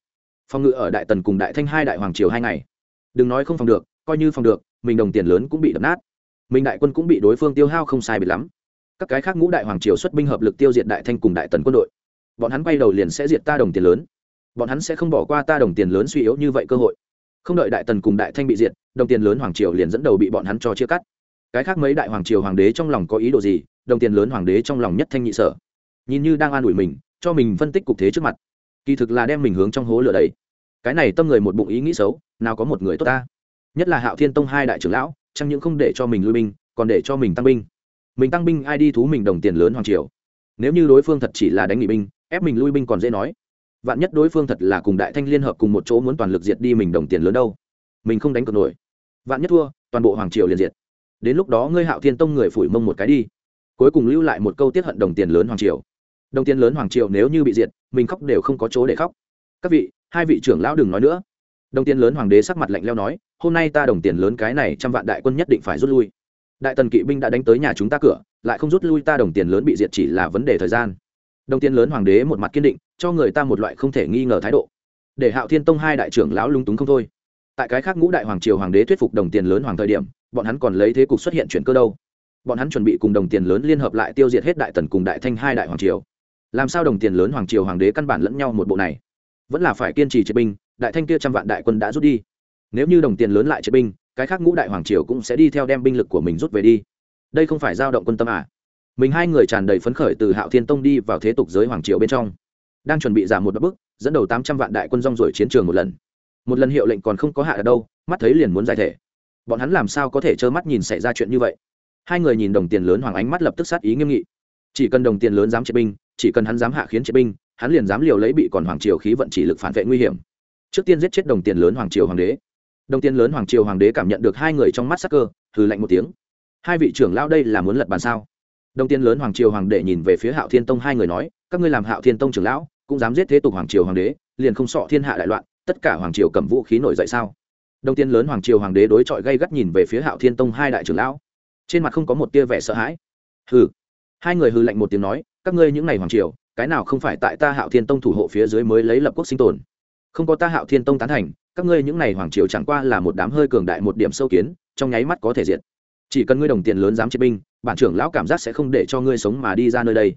Phòng ngự ở đại tần cùng đại thanh hai đại hoàng triều hai ngày. Đừng nói không phòng được, coi như phòng được, mình đồng tiền lớn cũng bị đập nát. Mình đại quân cũng bị đối phương tiêu hao không sai biệt lắm. Các cái khác ngũ đại hoàng triều xuất binh hợp lực tiêu diệt đại thanh cùng đại tần quân đội bọn hắn bay đầu liền sẽ diệt ta đồng tiền lớn. Bọn hắn sẽ không bỏ qua ta đồng tiền lớn suy yếu như vậy cơ hội. Không đợi đại tần cùng đại thanh bị diệt, đồng tiền lớn hoàng triều liền dẫn đầu bị bọn hắn cho chia cắt. Cái khác mấy đại hoàng triều hoàng đế trong lòng có ý đồ gì, đồng tiền lớn hoàng đế trong lòng nhất thanh nhị sở. Nhìn như đang an ủi mình, cho mình phân tích cục thế trước mặt. Kỳ thực là đem mình hướng trong hố lửa đấy cái này tâm người một bụng ý nghĩ xấu, nào có một người tốt ta? Nhất là hạo thiên tông hai đại trưởng lão, chẳng những không để cho mình lui binh, còn để cho mình tăng binh. Mình tăng binh ai đi thú mình đồng tiền lớn hoàng triều. Nếu như đối phương thật chỉ là đánh nghỉ binh ép mình lui binh còn dễ nói. Vạn nhất đối phương thật là cùng đại thanh liên hợp cùng một chỗ muốn toàn lực diệt đi mình đồng tiền lớn đâu. Mình không đánh cược nổi. Vạn nhất thua, toàn bộ hoàng triều liền diệt. Đến lúc đó ngươi hạo thiên tông người phủi mông một cái đi. Cuối cùng lưu lại một câu tiết hận đồng tiền lớn hoàng triều. Đồng tiền lớn hoàng triều nếu như bị diệt, mình khóc đều không có chỗ để khóc. Các vị, hai vị trưởng lão đừng nói nữa. Đồng tiền lớn hoàng đế sắc mặt lạnh leo nói, hôm nay ta đồng tiền lớn cái này trăm vạn đại quân nhất định phải rút lui. Đại tần kỵ binh đã đánh tới nhà chúng ta cửa, lại không rút lui ta đồng tiền lớn bị diệt chỉ là vấn đề thời gian đồng tiền lớn hoàng đế một mặt kiên định, cho người ta một loại không thể nghi ngờ thái độ. Để hạo thiên tông hai đại trưởng lão lung túng không thôi. Tại cái khác ngũ đại hoàng triều hoàng đế thuyết phục đồng tiền lớn hoàng thời điểm, bọn hắn còn lấy thế cục xuất hiện chuyển cơ đâu. Bọn hắn chuẩn bị cùng đồng tiền lớn liên hợp lại tiêu diệt hết đại tần cùng đại thanh hai đại hoàng triều. Làm sao đồng tiền lớn hoàng triều hoàng đế căn bản lẫn nhau một bộ này? Vẫn là phải kiên trì chế binh, đại thanh kia trăm vạn đại quân đã rút đi. Nếu như đồng tiền lớn lại chế binh, cái khác ngũ đại hoàng triều cũng sẽ đi theo đem binh lực của mình rút về đi. Đây không phải giao động quân tâm à? Mình hai người tràn đầy phấn khởi từ hạo thiên tông đi vào thế tục giới hoàng triều bên trong. Đang chuẩn bị giảm một bước dẫn đầu tám trăm vạn đại quân rong rổi chiến trường một lần. Một lần hiệu lệnh còn không có hạ ở đâu, mắt thấy liền muốn giải thể. Bọn hắn làm sao có thể trơ mắt nhìn xảy ra chuyện như vậy? Hai người nhìn đồng tiền lớn hoàng ánh mắt lập tức sát ý nghiêm nghị. Chỉ cần đồng tiền lớn dám triệt binh, chỉ cần hắn dám hạ khiến triệt binh, hắn liền dám liều lấy bị còn hoàng triều khí vận chỉ lực phản vệ nguy hiểm. Trước tiên giết chết đồng tiền lớn hoàng triều hoàng đế. Đồng tiền lớn hoàng triều hoàng đế cảm nhận được hai người trong mắt sắc cơ, hừ lạnh một tiếng. Hai vị trưởng lao đây là muốn lật bàn sao? Đồng Tiên lớn hoàng triều hoàng đệ nhìn về phía hạo thiên tông hai người nói, các ngươi làm hạo thiên tông trưởng lão, cũng dám giết thế tục hoàng triều hoàng đế, liền không sọ thiên hạ đại loạn, tất cả hoàng triều cầm vũ khí nổi dậy sao? Đồng Tiên lớn hoàng triều hoàng đế đối chọi gây gắt nhìn về phía hạo thiên tông hai đại trưởng lão. Trên mặt không có một tia vẻ sợ hãi. Hừ. Hai người hừ lạnh một tiếng nói, các ngươi những ngày hoàng triều, cái nào không phải tại ta hạo thiên tông thủ hộ phía dưới mới lấy lập quốc sinh tồn? Không có ta hạo thiên tông tán thành, các ngươi những ngày hoàng triều chẳng qua là một đám hơi cường đại một điểm sâu kiến, trong nháy mắt có thể diệt. Chỉ cần ngươi đồng tiền lớn dám chế binh bản trưởng lão cảm giác sẽ không để cho ngươi sống mà đi ra nơi đây.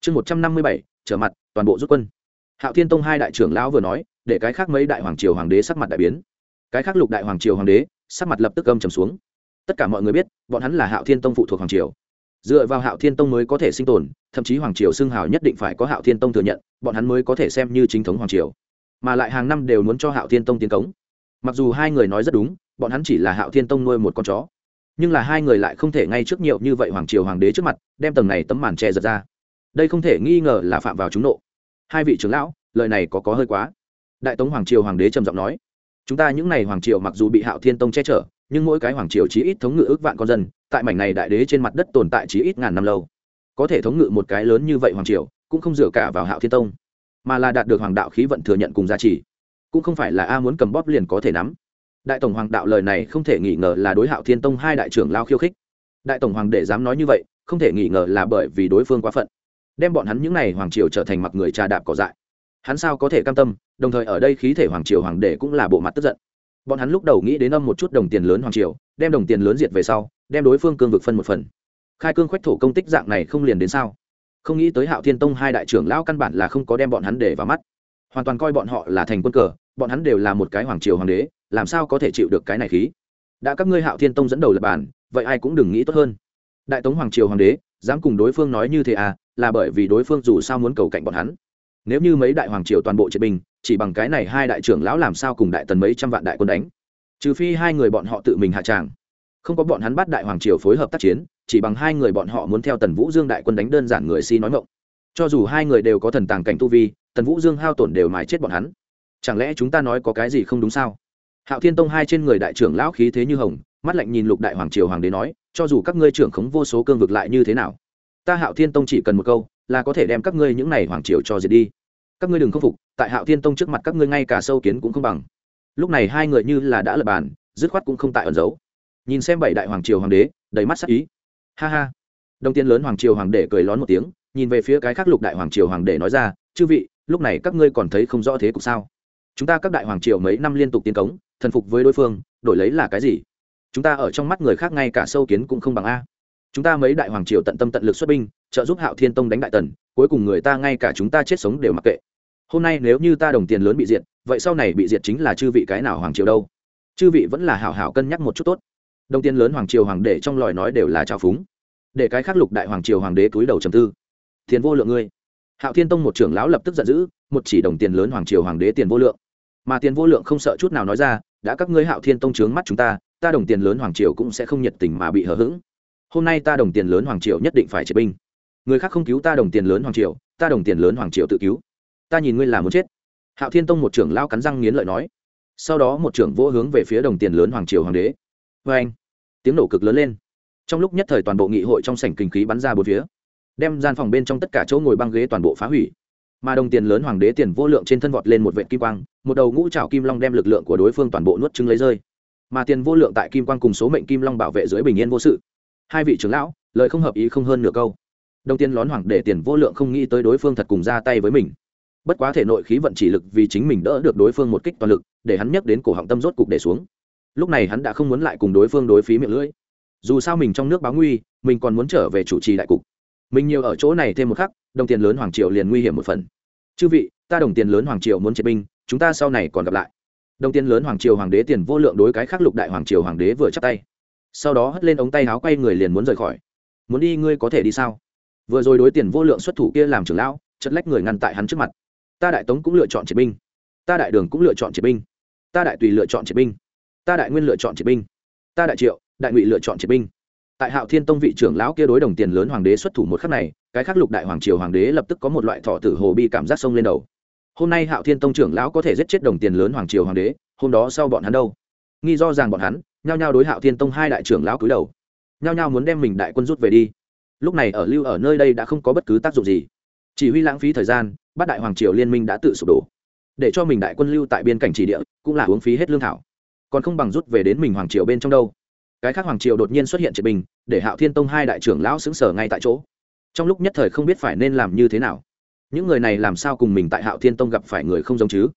Chương một trăm năm mươi bảy, trở mặt, toàn bộ rút quân. Hạo thiên tông hai đại trưởng lão vừa nói, để cái khác mấy đại hoàng triều hoàng đế sắc mặt đại biến. Cái khác lục đại hoàng triều hoàng đế, sắc mặt lập tức âm trầm xuống. Tất cả mọi người biết, bọn hắn là hạo thiên tông phụ thuộc hoàng triều. Dựa vào hạo thiên tông mới có thể sinh tồn, thậm chí hoàng triều xưng hào nhất định phải có hạo thiên tông thừa nhận, bọn hắn mới có thể xem như chính thống hoàng triều. Mà lại hàng năm đều muốn cho hạo thiên tông tiến cống. Mặc dù hai người nói rất đúng, bọn hắn chỉ là hạo thiên tông nuôi một con chó nhưng là hai người lại không thể ngay trước nhiều như vậy hoàng triều hoàng đế trước mặt, đem tầng này tấm màn che giật ra. Đây không thể nghi ngờ là phạm vào chúng nộ. Hai vị trưởng lão, lời này có có hơi quá. Đại tống hoàng triều hoàng đế trầm giọng nói, chúng ta những n à y hoàng triều mặc dù bị hạo thiên tông che chở, nhưng mỗi cái hoàng triều chí ít thống ngự ước vạn con dân, tại mảnh này đại đế trên mặt đất tồn tại chí ít ngàn năm lâu. Có thể thống ngự một cái lớn như vậy hoàng triều, cũng không dựa cả vào hạo thiên tông, mà là đạt được hoàng đạo khí vận thừa nhận cùng giá trị. Cũng không phải là a muốn cầm bóp liền có thể nắm đại tổng hoàng đạo lời này không thể nghi ngờ là đối hạo thiên tông hai đại trưởng lao khiêu khích. Đại tổng hoàng đệ dám nói như vậy, không thể nghi ngờ là bởi vì đối phương quá phận, đem bọn hắn những n à y hoàng triều trở thành mặt người trà đạp cỏ dại. Hắn sao có thể cam tâm, đồng thời ở đây khí thể hoàng triều hoàng đệ cũng là bộ mặt tức giận. Bọn hắn lúc đầu nghĩ đến âm một chút đồng tiền lớn hoàng triều, đem đồng tiền lớn diệt về sau, đem đối phương cương vực phân một phần. Khai cương khoách thổ công tích dạng này không liền đến sao? Không nghĩ tới hạo thiên tông hai đại trưởng lão căn bản là không có đem bọn hắn để vào mắt. Hoàn toàn coi bọn họ là thành quân cờ, bọn hắn đều là một cái hoàng triều hoàng đế làm sao có thể chịu được cái này khí? Đã các ngươi hạo thiên tông dẫn đầu lập bản vậy ai cũng đừng nghĩ tốt hơn. Đại tống hoàng triều hoàng đế dám cùng đối phương nói như thế à là bởi vì đối phương dù sao muốn cầu cạnh bọn hắn. Nếu như mấy đại hoàng triều toàn bộ triệt bình, chỉ bằng cái này hai đại trưởng lão làm sao cùng đại tần mấy trăm vạn đại quân đánh? Trừ phi hai người bọn họ tự mình hạ tràng. Không có bọn hắn bắt đại hoàng triều phối hợp tác chiến chỉ bằng hai người bọn họ muốn theo tần vũ dương đại quân đánh đơn giản người si nói mộng, cho dù hai người đều có thần tàng cảnh tu vi tần vũ dương hao tổn đều mài chết bọn hắn. Chẳng lẽ chúng ta nói có cái gì không đúng sao? Hạo thiên tông hai trên người đại trưởng lão khí thế như hồng, mắt lạnh nhìn lục đại hoàng triều hoàng đế nói, cho dù các ngươi trưởng khống vô số cương vực lại như thế nào, ta hạo thiên tông chỉ cần một câu, là có thể đem các ngươi những này hoàng triều cho diệt đi. Các ngươi đừng khâm phục, tại hạo thiên tông trước mặt các ngươi ngay cả sâu kiến cũng không bằng. Lúc này hai người như là đã lập bàn, dứt khoát cũng không tại ẩn giấu. Nhìn xem bảy đại hoàng triều hoàng đế, đầy mắt sắc ý. Ha ha. Đồng tiên lớn hoàng triều hoàng đế cười lón một tiếng, nhìn về phía cái khác lục đại hoàng triều hoàng đế nói ra, chư vị, lúc này các ngươi còn thấy không rõ thế cục sao? Chúng ta các đại hoàng triều mấy năm liên tục tiến cống thần phục với đối phương, đổi lấy là cái gì? Chúng ta ở trong mắt người khác ngay cả sâu kiến cũng không bằng a. Chúng ta mấy đại hoàng triều tận tâm tận lực xuất binh, trợ giúp hạo thiên tông đánh đại tần, cuối cùng người ta ngay cả chúng ta chết sống đều mặc kệ. Hôm nay nếu như ta đồng tiền lớn bị diệt, vậy sau này bị diệt chính là chư vị cái nào hoàng triều đâu? Chư vị vẫn là hảo hảo cân nhắc một chút tốt. Đồng tiền lớn hoàng triều hoàng đệ trong lời nói đều là trào phúng. Để cái khắc lục đại hoàng triều hoàng đế túi đầu trầm tư. Tiền vô lượng ngươi. Hạo thiên tông một trưởng lão lập tức giận dữ, một chỉ đồng tiền lớn hoàng triều hoàng đế tiền vô lượng. Mà tiền vô lượng không sợ chút nào nói ra đã các ngươi hạo thiên tông trướng mắt chúng ta ta đồng tiền lớn hoàng triều cũng sẽ không nhiệt tình mà bị hờ hững. Hôm nay ta đồng tiền lớn hoàng triều nhất định phải triệt binh. Người khác không cứu ta đồng tiền lớn hoàng triều, ta đồng tiền lớn hoàng triều tự cứu. Ta nhìn ngươi là muốn chết. Hạo thiên tông một trưởng lao cắn răng nghiến lợi nói. Sau đó một trưởng vỗ hướng về phía đồng tiền lớn hoàng triều hoàng đế. Vê anh. Tiếng nổ cực lớn lên. Trong lúc nhất thời toàn bộ nghị hội trong sảnh kinh khí bắn ra bốn phía. Đem gian phòng bên trong tất cả chỗ ngồi băng ghế toàn bộ phá hủy mà đồng tiền lớn hoàng đế tiền vô lượng trên thân vọt lên một vệ kim quang, một đầu ngũ trào kim long đem lực lượng của đối phương toàn bộ nuốt trứng lấy rơi. Mà tiền vô lượng tại kim quang cùng số mệnh kim long bảo vệ dưới bình yên vô sự. Hai vị trưởng lão, lời không hợp ý không hơn nửa câu. Đồng tiền lón hoàng để tiền vô lượng không nghĩ tới đối phương thật cùng ra tay với mình. Bất quá thể nội khí vận chỉ lực vì chính mình đỡ được đối phương một kích toàn lực, để hắn nhắc đến cổ họng tâm rốt cục để xuống. Lúc này hắn đã không muốn lại cùng đối phương đối phí miệng lưỡi. Dù sao mình trong nước báo nguy, mình còn muốn trở về chủ trì đại cục. Mình nhiều ở chỗ này thêm một khắc đồng tiền lớn hoàng triều liền nguy hiểm một phần. Chư vị, ta đồng tiền lớn hoàng triều muốn triệt binh, chúng ta sau này còn gặp lại. Đồng tiền lớn hoàng triều hoàng đế tiền vô lượng đối cái khác lục đại hoàng triều hoàng đế vừa chắp tay. Sau đó hất lên ống tay áo quay người liền muốn rời khỏi. Muốn đi ngươi có thể đi sao? Vừa rồi đối tiền vô lượng xuất thủ kia làm trưởng lão chất lách người ngăn tại hắn trước mặt. Ta đại tống cũng lựa chọn triệt binh. Ta đại đường cũng lựa chọn triệt binh. Ta đại tùy lựa chọn triệt binh. Ta đại nguyên lựa chọn triệt binh. Ta đại triệu, đại ngụy lựa chọn triệt binh tại hạo thiên tông vị trưởng lão kia đối đồng tiền lớn hoàng đế xuất thủ một khắc này, cái khắc lục đại hoàng triều hoàng đế lập tức có một loại thọ tử hồ bi cảm giác sông lên đầu. Hôm nay hạo thiên tông trưởng lão có thể giết chết đồng tiền lớn hoàng triều hoàng đế, hôm đó sau bọn hắn đâu? Nghi do rằng bọn hắn, nhao nhao đối hạo thiên tông hai đại trưởng lão cúi đầu, nhao nhao muốn đem mình đại quân rút về đi. Lúc này ở lưu ở nơi đây đã không có bất cứ tác dụng gì. Chỉ huy lãng phí thời gian, bắt đại hoàng triều liên minh đã tự sụp đổ. Để cho mình đại quân lưu tại biên cảnh chỉ địa, cũng là uống phí hết lương thảo. Còn không bằng rút về đến mình hoàng triều bên trong đâu cái khác hoàng triều đột nhiên xuất hiện triệt bình, để hạo thiên tông hai đại trưởng lão xứng sở ngay tại chỗ. Trong lúc nhất thời không biết phải nên làm như thế nào. Những người này làm sao cùng mình tại hạo thiên tông gặp phải người không giống chứ?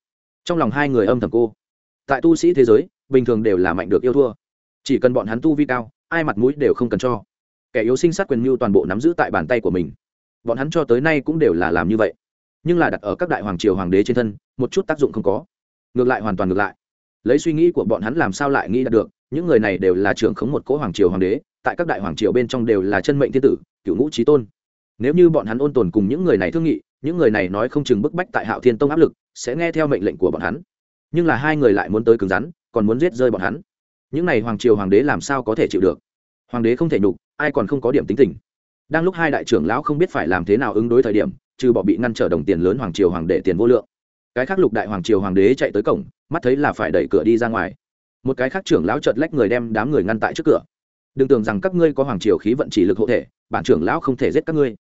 Trong lòng hai người âm thầm cô. Tại tu sĩ thế giới, bình thường đều là mạnh được yêu thua. Chỉ cần bọn hắn tu vi cao, ai mặt mũi đều không cần cho. Kẻ yếu sinh sát quyền mưu toàn bộ nắm giữ tại bàn tay của mình. Bọn hắn cho tới nay cũng đều là làm như vậy. Nhưng là đặt ở các đại hoàng triều hoàng đế trên thân, một chút tác dụng không có. Ngược lại hoàn toàn ngược lại. Lấy suy nghĩ của bọn hắn làm sao lại nghĩ đạt được? Những người này đều là trưởng khống một cỗ hoàng triều hoàng đế, tại các đại hoàng triều bên trong đều là chân mệnh thiên tử, cựu ngũ trí tôn. Nếu như bọn hắn ôn tồn cùng những người này thương nghị, những người này nói không chừng bức bách tại hạo thiên tông áp lực, sẽ nghe theo mệnh lệnh của bọn hắn. Nhưng là hai người lại muốn tới cứng rắn, còn muốn giết rơi bọn hắn. Những này hoàng triều hoàng đế làm sao có thể chịu được? Hoàng đế không thể nhục, ai còn không có điểm tính tình. Đang lúc hai đại trưởng lão không biết phải làm thế nào ứng đối thời điểm, trừ bỏ bị ngăn trở đồng tiền lớn hoàng triều hoàng đệ tiền vô lượng. Cái khác lục đại hoàng triều hoàng đế chạy tới cổng, mắt thấy là phải đẩy cửa đi ra ngoài một cái khác trưởng lão chợt lách người đem đám người ngăn tại trước cửa. Đừng tưởng rằng các ngươi có hoàng triều khí vận chỉ lực hộ thể, bản trưởng lão không thể giết các ngươi.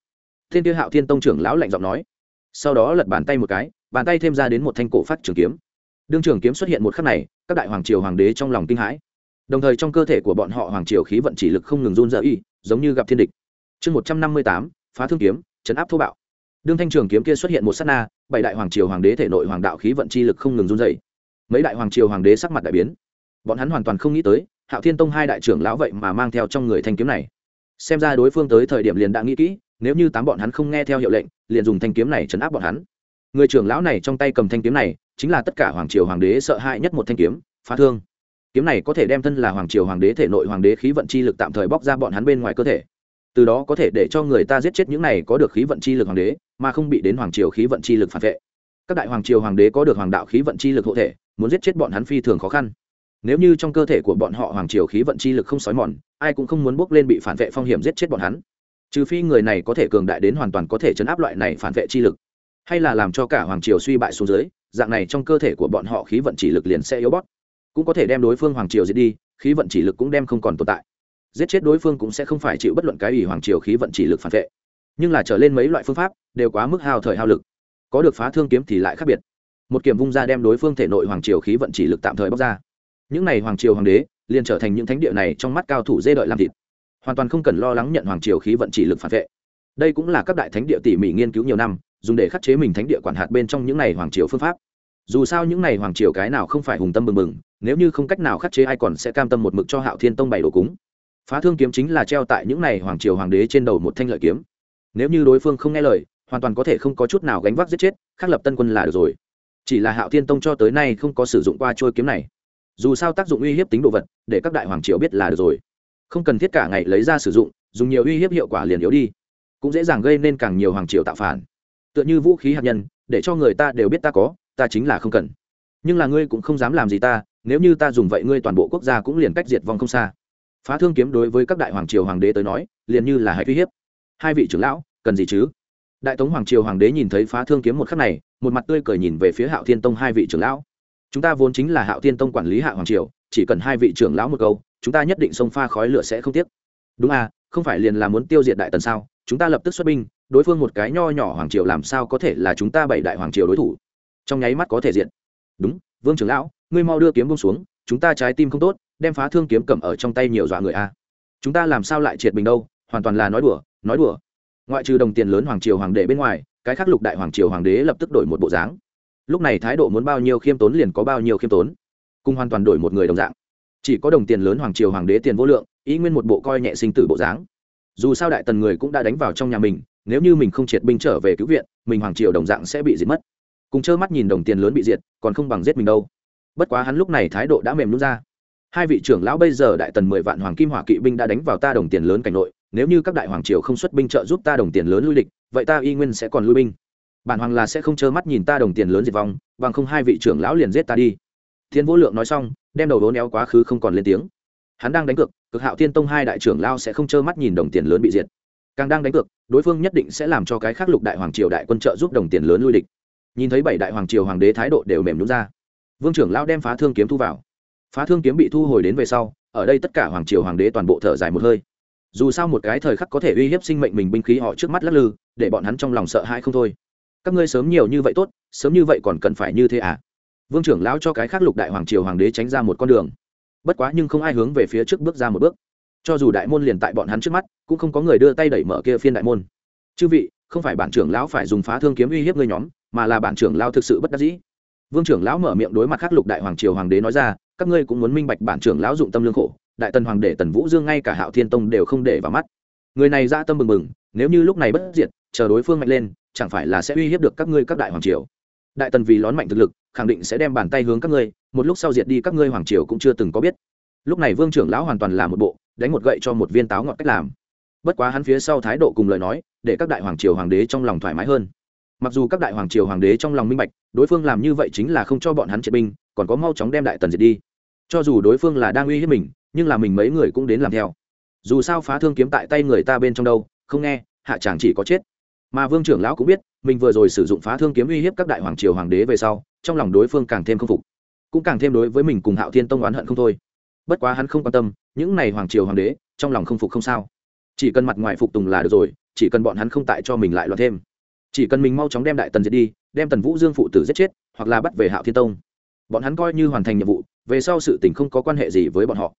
Thiên tiêu hạo thiên tông trưởng lão lạnh giọng nói. Sau đó lật bàn tay một cái, bàn tay thêm ra đến một thanh cổ phát trường kiếm. Đương trường kiếm xuất hiện một khắc này, các đại hoàng triều hoàng đế trong lòng kinh hãi. Đồng thời trong cơ thể của bọn họ hoàng triều khí vận chỉ lực không ngừng run rợ y giống như gặp thiên địch. Chương một trăm năm mươi tám, phá thương kiếm, chấn áp thô bạo. Đương thanh trường kiếm kia xuất hiện một s á t na, bảy đại hoàng triều hoàng đế thể nội hoàng đạo khí vận chi lực không ngừng run dày mấy đại hoàng triều hoàng đế sắc mặt đại biến bọn hắn hoàn toàn không nghĩ tới, hạo thiên tông hai đại trưởng lão vậy mà mang theo trong người thanh kiếm này. Xem ra đối phương tới thời điểm liền đã nghĩ kỹ, nếu như tám bọn hắn không nghe theo hiệu lệnh, liền dùng thanh kiếm này chấn áp bọn hắn. Người trưởng lão này trong tay cầm thanh kiếm này, chính là tất cả hoàng triều hoàng đế sợ hãi nhất một thanh kiếm, phá thương. Kiếm này có thể đem thân là hoàng triều hoàng đế thể nội hoàng đế khí vận chi lực tạm thời bóc ra bọn hắn bên ngoài cơ thể. Từ đó có thể để cho người ta giết chết những này có được khí vận chi lực hoàng đế, mà không bị đến hoàng triều khí vận chi lực phản vệ. Các đại hoàng triều hoàng đế có được hoàng đạo khí vận chi lực hộ thể, muốn giết chết bọn hắn phi thường khó khăn nếu như trong cơ thể của bọn họ hoàng triều khí vận chi lực không sói mòn, ai cũng không muốn bước lên bị phản vệ phong hiểm giết chết bọn hắn. Trừ phi người này có thể cường đại đến hoàn toàn có thể chấn áp loại này phản vệ chi lực, hay là làm cho cả hoàng triều suy bại xuống dưới, dạng này trong cơ thể của bọn họ khí vận chỉ lực liền sẽ yếu bót cũng có thể đem đối phương hoàng triều giết đi, khí vận chỉ lực cũng đem không còn tồn tại. Giết chết đối phương cũng sẽ không phải chịu bất luận cái ủy hoàng triều khí vận chỉ lực phản vệ. Nhưng là trở lên mấy loại phương pháp đều quá mức hao thời hao lực. Có được phá thương kiếm thì lại khác biệt. Một kiểm vung ra đem đối phương thể nội hoàng triều khí vận chỉ lực tạm thời bóc ra những này hoàng triều hoàng đế liền trở thành những thánh địa này trong mắt cao thủ dê đợi làm thịt. Hoàn toàn không cần lo lắng nhận hoàng triều khí vận chỉ lực phản vệ. Đây cũng là các đại thánh địa tỉ mỉ nghiên cứu nhiều năm, dùng để khắc chế mình thánh địa quản hạt bên trong những này hoàng triều phương pháp. Dù sao những này hoàng triều cái nào không phải hùng tâm bừng bừng, nếu như không cách nào khắc chế ai còn sẽ cam tâm một mực cho hạo thiên tông bày đồ cúng. Phá thương kiếm chính là treo tại những này hoàng triều hoàng đế trên đầu một thanh lợi kiếm. Nếu như đối phương không nghe lời, hoàn toàn có thể không có chút nào gánh vác giết chết, khắc lập tân quân là được rồi. Chỉ là hạo thiên tông cho tới nay không có sử dụng qua trôi kiếm này dù sao tác dụng uy hiếp tính đồ vật, để các đại hoàng triều biết là được rồi. Không cần thiết cả ngày lấy ra sử dụng, dùng nhiều uy hiếp hiệu quả liền yếu đi. Cũng dễ dàng gây nên càng nhiều hoàng triều tạo phản. Tựa như vũ khí hạt nhân, để cho người ta đều biết ta có, ta chính là không cần. Nhưng là ngươi cũng không dám làm gì ta, nếu như ta dùng vậy ngươi toàn bộ quốc gia cũng liền cách diệt vong không xa. Phá thương kiếm đối với các đại hoàng triều hoàng đế tới nói, liền như là hãy uy hiếp. Hai vị trưởng lão, cần gì chứ? Đại tống hoàng triều hoàng đế nhìn thấy phá thương kiếm một khắc này, một mặt tươi cười nhìn về phía hạo thiên tông hai vị trưởng lão chúng ta vốn chính là hạo tiên tông quản lý hạ hoàng triều, chỉ cần hai vị trưởng lão một câu, chúng ta nhất định xông pha khói lửa sẽ không tiếc. Đúng à không phải liền là muốn tiêu diệt đại tần sao? Chúng ta lập tức xuất binh, đối phương một cái nho nhỏ hoàng triều làm sao có thể là chúng ta bảy đại hoàng triều đối thủ? Trong nháy mắt có thể diện đúng, vương trưởng lão, ngươi mau đưa kiếm bông xuống, chúng ta trái tim không tốt, đem phá thương kiếm cầm ở trong tay nhiều dọa người a chúng ta làm sao lại triệt bình đâu, hoàn toàn là nói đùa nói đùa. Ngoại trừ đồng tiền lớn hoàng triều hoàng đệ bên ngoài, cái khác lục đại hoàng triều hoàng đế lập tức đổi một bộ dáng lúc này thái độ muốn bao nhiêu khiêm tốn liền có bao nhiêu khiêm tốn. Cùng hoàn toàn đổi một người đồng dạng. Chỉ có đồng tiền lớn hoàng triều hoàng đế tiền vô lượng, ý nguyên một bộ coi nhẹ sinh tử bộ dáng. Dù sao đại tần người cũng đã đánh vào trong nhà mình, nếu như mình không triệt binh trở về cứu viện, mình hoàng triều đồng dạng sẽ bị diệt mất. Cùng trơ mắt nhìn đồng tiền lớn bị diệt, còn không bằng giết mình đâu. Bất quá hắn lúc này thái độ đã mềm nút ra. Hai vị trưởng lão bây giờ đại tần mười vạn hoàng kim hỏa kỵ binh đã đánh vào ta đồng tiền lớn cảnh nội, nếu như các đại hoàng triều không xuất binh trợ giúp ta đồng tiền lớn lui địch vậy ta y nguyên sẽ còn lui binh bản hoàng là sẽ không trơ mắt nhìn ta đồng tiền lớn diệt vong, bằng không hai vị trưởng lão liền giết ta đi. Thiên vô lượng nói xong, đem đầu đố néo quá khứ không còn lên tiếng. Hắn đang đánh cược, cực hạo thiên tông hai đại trưởng lao sẽ không trơ mắt nhìn đồng tiền lớn bị diệt. Càng đang đánh cược, đối phương nhất định sẽ làm cho cái khác lục đại hoàng triều đại quân trợ giúp đồng tiền lớn lui địch. Nhìn thấy bảy đại hoàng triều hoàng đế thái độ đều mềm nhún ra. Vương trưởng lao đem phá thương kiếm thu vào. Phá thương kiếm bị thu hồi đến về sau, ở đây tất cả hoàng triều hoàng đế toàn bộ thở dài một hơi. Dù sao một cái thời khắc có thể uy hiếp sinh mệnh mình binh khí họ trước mắt lắc lư, để bọn hắn trong lòng sợ hãi không thôi các ngươi sớm nhiều như vậy tốt, sớm như vậy còn cần phải như thế à? Vương trưởng lão cho cái khác lục đại hoàng triều hoàng đế tránh ra một con đường. Bất quá nhưng không ai hướng về phía trước bước ra một bước. Cho dù đại môn liền tại bọn hắn trước mắt, cũng không có người đưa tay đẩy mở kia phiên đại môn. Chư vị, không phải bản trưởng lão phải dùng phá thương kiếm uy hiếp ngươi nhóm, mà là bản trưởng lão thực sự bất đắc dĩ. Vương trưởng lão mở miệng đối mặt khác lục đại hoàng triều hoàng đế nói ra, các ngươi cũng muốn minh bạch bản trưởng lão dụng tâm lương khổ, đại tần hoàng đế tần vũ dương ngay cả hạo thiên tông đều không để vào mắt. Người này ra tâm mừng mừng nếu như lúc này bất diệt, chờ đối phương mạnh lên chẳng phải là sẽ uy hiếp được các ngươi các đại hoàng triều. Đại tần vì lón mạnh thực lực, khẳng định sẽ đem bàn tay hướng các ngươi, một lúc sau diệt đi các ngươi hoàng triều cũng chưa từng có biết. Lúc này vương trưởng lão hoàn toàn là một bộ, đánh một gậy cho một viên táo ngọt cách làm. Bất quá hắn phía sau thái độ cùng lời nói, để các đại hoàng triều hoàng đế trong lòng thoải mái hơn. Mặc dù các đại hoàng triều hoàng đế trong lòng minh bạch, đối phương làm như vậy chính là không cho bọn hắn triệt binh, còn có mau chóng đem đại tần diệt đi. Cho dù đối phương là đang uy hiếp mình, nhưng là mình mấy người cũng đến làm theo. Dù sao phá thương kiếm tại tay người ta bên trong đâu, không nghe, hạ chàng chỉ có chết mà vương trưởng lão cũng biết, mình vừa rồi sử dụng phá thương kiếm uy hiếp các đại hoàng triều hoàng đế về sau, trong lòng đối phương càng thêm không phục. Cũng càng thêm đối với mình cùng hạo thiên tông oán hận không thôi. Bất quá hắn không quan tâm, những này hoàng triều hoàng đế, trong lòng không phục không sao. Chỉ cần mặt ngoài phục tùng là được rồi, chỉ cần bọn hắn không tại cho mình lại loạn thêm. Chỉ cần mình mau chóng đem đại tần diệt đi, đem tần vũ dương phụ tử giết chết, hoặc là bắt về hạo thiên tông. Bọn hắn coi như hoàn thành nhiệm vụ, về sau sự tình không có quan hệ gì với bọn họ.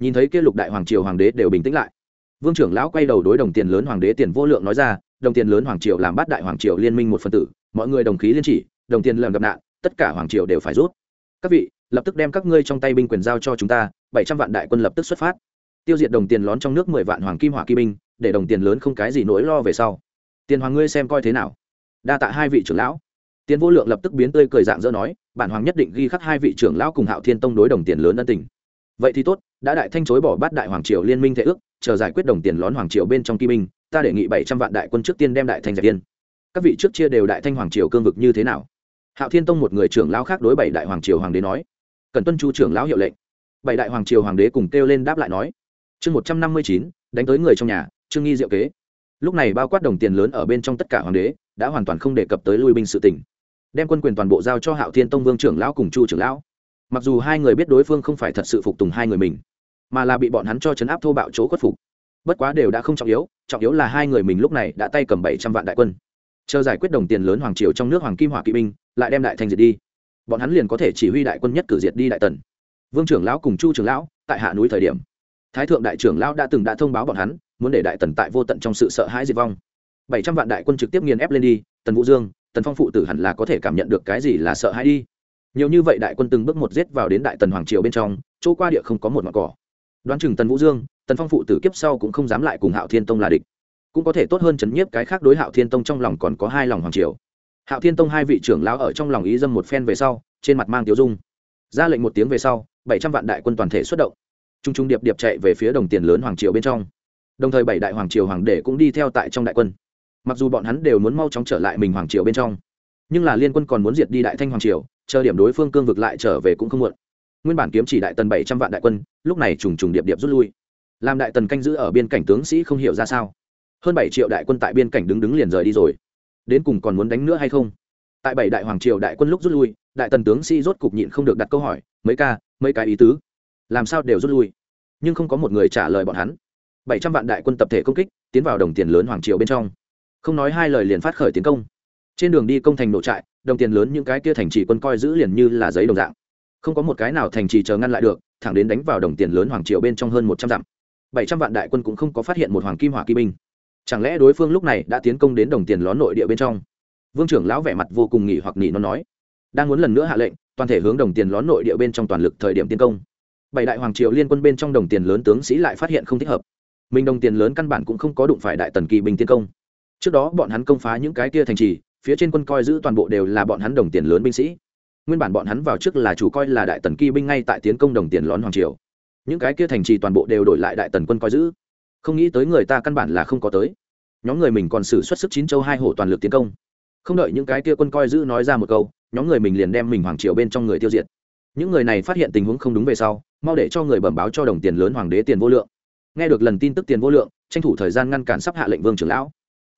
Nhìn thấy kia lục đại hoàng triều hoàng đế đều bình tĩnh lại. Vương trưởng lão quay đầu đối đồng tiền lớn hoàng đế tiền vô lượng nói ra đồng tiền lớn hoàng triều làm bát đại hoàng triều liên minh một phần tử, mọi người đồng khí liên chỉ, đồng tiền lần gặp nạn, tất cả hoàng triều đều phải rút. Các vị, lập tức đem các ngươi trong tay binh quyền giao cho chúng ta, bảy trăm vạn đại quân lập tức xuất phát. Tiêu diệt đồng tiền lón trong nước mười vạn hoàng kim hỏa kim binh, để đồng tiền lớn không cái gì nỗi lo về sau. Tiền hoàng ngươi xem coi thế nào? Đa tạ hai vị trưởng lão. Tiền vô lượng lập tức biến tươi cười dạng dỡ nói, bản hoàng nhất định ghi khắc hai vị trưởng lão cùng hạo thiên tông đối đồng tiền lớn ân tình. Vậy thì tốt, đã đại thanh chối bỏ bát đại hoàng triều liên minh thể ước, chờ giải quyết đồng tiền lón hoàng triều bên trong kim binh ta đề nghị bảy trăm vạn đại quân trước tiên đem đại thanh giải tiên các vị trước chia đều đại thanh hoàng triều cương vực như thế nào? Hạo thiên tông một người trưởng lão khác đối bảy đại hoàng triều hoàng đế nói. Cần tuân chu trưởng lão hiệu lệnh. Bảy đại hoàng triều hoàng đế cùng kêu lên đáp lại nói. Chương một trăm năm mươi chín, đánh tới người trong nhà, trương nghi diệu kế. Lúc này bao quát đồng tiền lớn ở bên trong tất cả hoàng đế, đã hoàn toàn không đề cập tới lui binh sự tỉnh đem quân quyền toàn bộ giao cho hạo thiên tông vương trưởng lão cùng chu trưởng lão. Mặc dù hai người biết đối phương không phải thật sự phục tùng hai người mình, mà là bị bọn hắn cho chấn áp thô bạo chỗ khuất phục bất quá đều đã không trọng yếu trọng yếu là hai người mình lúc này đã tay cầm bảy trăm vạn đại quân. Chờ giải quyết đồng tiền lớn hoàng triều trong nước hoàng kim hỏa kỵ binh, lại đem đại thanh diệt đi. Bọn hắn liền có thể chỉ huy đại quân nhất cử diệt đi đại tần. Vương trưởng lão cùng chu trưởng lão, tại hạ núi thời điểm. Thái thượng đại trưởng lão đã từng đã thông báo bọn hắn, muốn để đại tần tại vô tận trong sự sợ hãi diệt vong. Bảy trăm vạn đại quân trực tiếp nghiền ép lên đi, tần vũ dương, tần phong phụ tử hẳn là có thể cảm nhận được cái gì là sợ hãi đi. Nhiều như vậy đại quân từng bước một giết vào đến đại tần hoàng triều bên trong, chỗ qua địa không có một mặt cỏ. Đoán chừng tần vũ dương tần phong phụ tử kiếp sau cũng không dám lại cùng hạo thiên tông là địch. Cũng có thể tốt hơn chấn nhiếp cái khác đối hạo thiên tông trong lòng còn có hai lòng hoàng triều. Hạo thiên tông hai vị trưởng lão ở trong lòng ý dâm một phen về sau, trên mặt mang tiêu dung. Ra lệnh một tiếng về sau, bảy trăm vạn đại quân toàn thể xuất động. T r u n g t r u n g điệp điệp chạy về phía đồng tiền lớn hoàng triều bên trong. Đồng thời bảy đại hoàng triều hoàng đệ cũng đi theo tại trong đại quân. Mặc dù bọn hắn đều muốn mau chóng trở lại mình hoàng triều bên trong, nhưng là liên quân còn muốn diệt đi đại thanh hoàng triều, chờ điểm đối phương cương vực lại trở về cũng không muộn. Nguyên bản kiếm chỉ đại tần bảy trăm vạn đại quân, lúc này trùng trùng điệp điệp rút lui làm đại tần canh giữ ở biên cảnh tướng sĩ không hiểu ra sao. Hơn bảy triệu đại quân tại biên cảnh đứng đứng liền rời đi rồi. Đến cùng còn muốn đánh nữa hay không? Tại bảy đại hoàng triều đại quân lúc rút lui, đại tần tướng sĩ rốt cục nhịn không được đặt câu hỏi, mấy ca, mấy cái ý tứ? Làm sao đều rút lui? Nhưng không có một người trả lời bọn hắn. Bảy trăm vạn đại quân tập thể công kích, tiến vào đồng tiền lớn hoàng triều bên trong. Không nói hai lời liền phát khởi tiến công. Trên đường đi công thành nổ trại, đồng tiền lớn những cái kia thành trì quân coi giữ liền như là giấy đồng dạng. Không có một cái nào thành trì chờ ngăn lại được, thẳng đến đánh vào đồng tiền lớn hoàng triều bên trong hơn một trăm dặm bảy trăm vạn đại quân cũng không có phát hiện một hoàng kim hỏa kim binh. Chẳng lẽ đối phương lúc này đã tiến công đến đồng tiền lón nội địa bên trong? Vương trưởng lão vẻ mặt vô cùng nghỉ hoặc nghỉ nó nói. Đang muốn lần nữa hạ lệnh, toàn thể hướng đồng tiền lón nội địa bên trong toàn lực thời điểm tiến công. Bảy đại hoàng triều liên quân bên trong đồng tiền lớn tướng sĩ lại phát hiện không thích hợp. Mình đồng tiền lớn căn bản cũng không có đụng phải đại tần kỳ binh tiến công. Trước đó bọn hắn công phá những cái kia thành trì, phía trên quân coi giữ toàn bộ đều là bọn hắn đồng tiền lớn binh sĩ. Nguyên bản bọn hắn vào trước là chủ coi là đại tần kỳ binh ngay tại tiến công đồng tiền lón hoàng triều những cái kia thành trì toàn bộ đều đổi lại đại tần quân coi giữ. Không nghĩ tới người ta căn bản là không có tới. Nhóm người mình còn xử xuất sức chín châu hai hổ toàn lực tiến công. Không đợi những cái kia quân coi giữ nói ra một câu, nhóm người mình liền đem mình hoàng triều bên trong người tiêu diệt. Những người này phát hiện tình huống không đúng về sau, mau để cho người bẩm báo cho đồng tiền lớn hoàng đế tiền vô lượng. Nghe được lần tin tức tiền vô lượng, tranh thủ thời gian ngăn cản sắp hạ lệnh vương trưởng lão.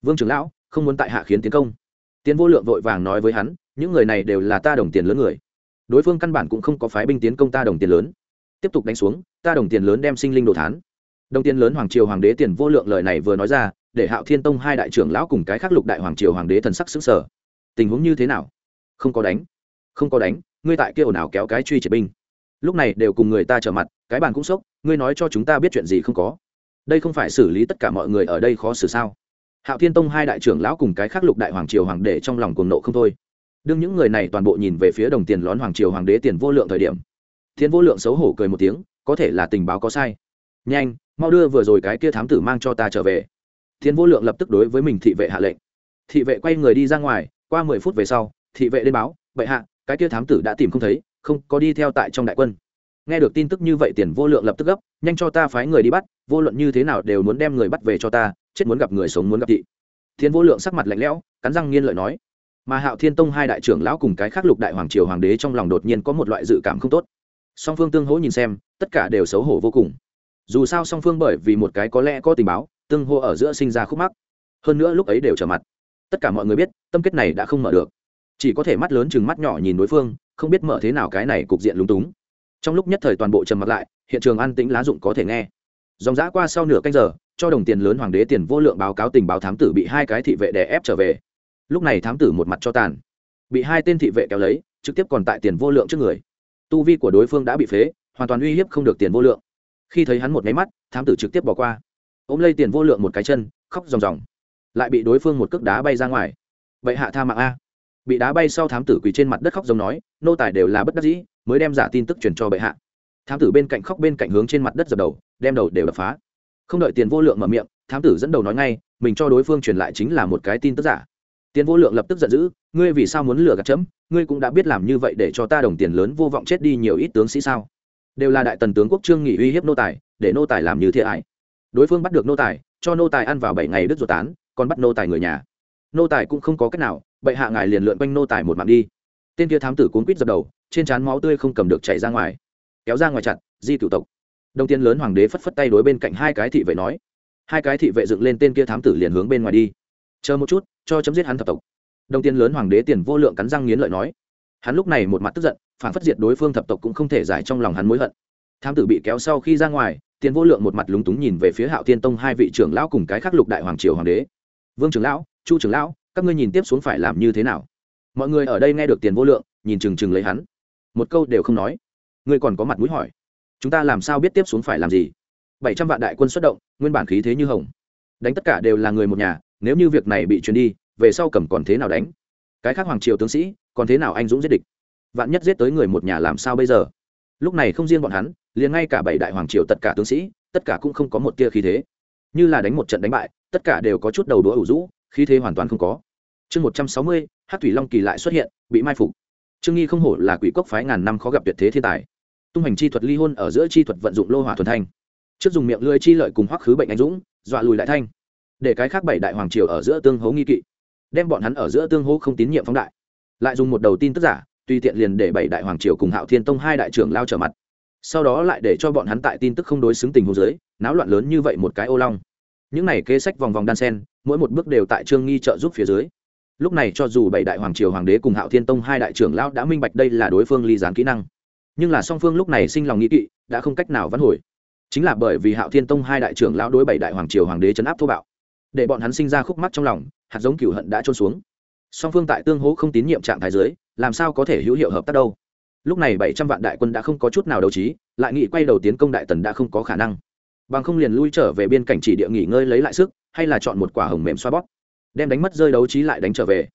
Vương trưởng lão, không muốn tại hạ khiến tiến công. Tiền vô lượng vội vàng nói với hắn, những người này đều là ta đồng tiền lớn người. Đối phương căn bản cũng không có phái binh tiến công ta đồng tiền lớn tiếp tục đánh xuống, ta đồng tiền lớn đem sinh linh đồ thán. Đồng tiền lớn hoàng triều hoàng đế tiền vô lượng lời này vừa nói ra, để hạo thiên tông hai đại trưởng lão cùng cái khác lục đại hoàng triều hoàng đế thần sắc xứng sở tình huống như thế nào? Không có đánh. Không có đánh, ngươi tại kia ồn ào kéo cái truy triệt binh. Lúc này đều cùng người ta trở mặt, cái bàn cũng sốc, ngươi nói cho chúng ta biết chuyện gì không có? Đây không phải xử lý tất cả mọi người ở đây khó xử sao? Hạo thiên tông hai đại trưởng lão cùng cái khác lục đại hoàng triều hoàng đế trong lòng cuồng nộ không thôi. Đương những người này toàn bộ nhìn về phía đồng tiền lón hoàng triều hoàng đế tiền vô lượng thời điểm thiên vô lượng xấu hổ cười một tiếng, có thể là tình báo có sai. Nhanh, mau đưa vừa rồi cái kia thám tử mang cho ta trở về. Thiên vô lượng lập tức đối với mình thị vệ hạ lệnh. Thị vệ quay người đi ra ngoài, qua mười phút về sau, thị vệ lên báo, bệ hạ, cái kia thám tử đã tìm không thấy, không, có đi theo tại trong đại quân. Nghe được tin tức như vậy, tiền vô lượng lập tức gấp, nhanh cho ta phái người đi bắt, vô luận như thế nào đều muốn đem người bắt về cho ta, chết muốn gặp người sống muốn gặp thị. Thiên vô lượng sắc mặt lạnh lẽo, cắn răng nghiên lợi nói. Mà hạo thiên tông hai đại trưởng lão cùng cái khắc lục đại hoàng triều hoàng đế trong lòng đột nhiên có một loại dự cảm không tốt song phương tương hỗ nhìn xem, tất cả đều xấu hổ vô cùng. Dù sao song phương bởi vì một cái có lẽ có tình báo, tương hô ở giữa sinh ra khúc mắc. Hơn nữa lúc ấy đều trở mặt. Tất cả mọi người biết, tâm kết này đã không mở được. Chỉ có thể mắt lớn chừng mắt nhỏ nhìn đối phương, không biết mở thế nào cái này cục diện lúng túng. Trong lúc nhất thời toàn bộ trầm mặt lại, hiện trường an tĩnh lá dụng có thể nghe. Dòng giã qua sau nửa canh giờ, cho đồng tiền lớn hoàng đế tiền vô lượng báo cáo tình báo thám tử bị hai cái thị vệ đè ép trở về. Lúc này thám tử một mặt cho tàn. Bị hai tên thị vệ kéo lấy, trực tiếp còn tại tiền vô lượng trước người tu vi của đối phương đã bị phế, hoàn toàn uy hiếp không được tiền vô lượng. Khi thấy hắn một máy mắt, thám tử trực tiếp bỏ qua. Ôm lấy tiền vô lượng một cái chân, khóc ròng ròng. Lại bị đối phương một cước đá bay ra ngoài. Vậy hạ tha mạng a. Bị đá bay sau thám tử quỳ trên mặt đất khóc giống nói, nô tài đều là bất đắc dĩ, mới đem giả tin tức truyền cho bệ hạ. Thám tử bên cạnh khóc bên cạnh hướng trên mặt đất dập đầu, đem đầu đều đập phá. Không đợi tiền vô lượng mở miệng, thám tử dẫn đầu nói ngay, mình cho đối phương truyền lại chính là một cái tin tức giả tiền vô lượng lập tức giận dữ, ngươi vì sao muốn lừa gạt chấm? Ngươi cũng đã biết làm như vậy để cho ta đồng tiền lớn vô vọng chết đi nhiều ít tướng sĩ sao? Đều là đại tần tướng quốc trương nghị uy hiếp nô tài, để nô tài làm như thiệt hại đối phương bắt được nô tài, cho nô tài ăn vào bảy ngày đứt ruột tán, còn bắt nô tài người nhà. Nô tài cũng không có cách nào, bệ hạ ngài liền lượn quanh nô tài một mạng đi. Tên kia thám tử cuốn quýt dập đầu, trên trán máu tươi không cầm được chảy ra ngoài. Kéo ra ngoài chặt, di cửu tộc. Đồng tiên lớn hoàng đế phất phất tay đối bên cạnh hai cái thị vệ nói. Hai cái thị vệ dựng lên tên kia thám tử liền hướng bên ngoài đi. Chờ một chút cho chấm giết hắn thập tộc. Đồng tiền lớn hoàng đế tiền vô lượng cắn răng nghiến lợi nói. Hắn lúc này một mặt tức giận, phản phất diệt đối phương thập tộc cũng không thể giải trong lòng hắn mối hận. Thám tử bị kéo sau khi ra ngoài, tiền vô lượng một mặt lúng túng nhìn về phía hạo tiên tông hai vị trưởng lão cùng cái khắc lục đại hoàng triều hoàng đế. Vương trưởng lão, chu trưởng lão, các ngươi nhìn tiếp xuống phải làm như thế nào? Mọi người ở đây nghe được tiền vô lượng, nhìn chừng chừng lấy hắn. Một câu đều không nói. Ngươi còn có mặt mũi hỏi, chúng ta làm sao biết tiếp xuống phải làm gì? Bảy trăm vạn đại quân xuất động, nguyên bản khí thế như hồng. Đánh tất cả đều là người một nhà nếu như việc này bị truyền đi, về sau cầm còn thế nào đánh? Cái khác hoàng triều tướng sĩ, còn thế nào anh dũng giết địch? Vạn nhất giết tới người một nhà làm sao bây giờ? Lúc này không riêng bọn hắn, liền ngay cả bảy đại hoàng triều tất cả tướng sĩ, tất cả cũng không có một tia khí thế. Như là đánh một trận đánh bại, tất cả đều có chút đầu đũa ủ rũ, khí thế hoàn toàn không có. Chương một trăm sáu mươi hát thủy long kỳ lại xuất hiện, bị mai phục. Trương nghi không hổ là quỷ cốc phái ngàn năm khó gặp tuyệt thế thiên tài. Tung hành chi thuật ly hôn ở giữa chi thuật vận dụng lô hỏa thuần thanh. Trước dùng miệng lưỡi chi lợi cùng hoắc khứ bệnh anh dũng, dọa lùi lại thanh để cái khác bảy đại hoàng triều ở giữa tương hố nghi kỵ, đem bọn hắn ở giữa tương hố không tín nhiệm phóng đại. Lại dùng một đầu tin tức giả, tùy tiện liền để bảy đại hoàng triều cùng hạo thiên tông hai đại trưởng lao trở mặt. Sau đó lại để cho bọn hắn tại tin tức không đối xứng tình hồ dưới, náo loạn lớn như vậy một cái ô long. Những này kế sách vòng vòng đan sen, mỗi một bước đều tại trương nghi trợ giúp phía dưới. Lúc này cho dù bảy đại hoàng triều hoàng đế cùng hạo thiên tông hai đại trưởng lao đã minh bạch đây là đối phương ly gián kỹ năng, nhưng là song phương lúc này sinh lòng nghĩ kỵ, đã không cách nào vãn hồi. Chính là bởi vì hạo thiên tông hai đại trưởng lao đối bảy đại hoàng triều hoàng đế chấn áp thô bạo để bọn hắn sinh ra khúc mắc trong lòng hạt giống cửu hận đã trôn xuống. Song phương tại tương hỗ không tín nhiệm trạng thái dưới, làm sao có thể hữu hiệu hợp tác đâu? Lúc này bảy trăm vạn đại quân đã không có chút nào đấu trí lại nghị quay đầu tiến công đại tần đã không có khả năng. Bằng không liền lui trở về biên cảnh chỉ địa nghỉ ngơi lấy lại sức hay là chọn một quả hồng mềm xoa bóp. Đem đánh mất rơi đấu trí lại đánh trở về.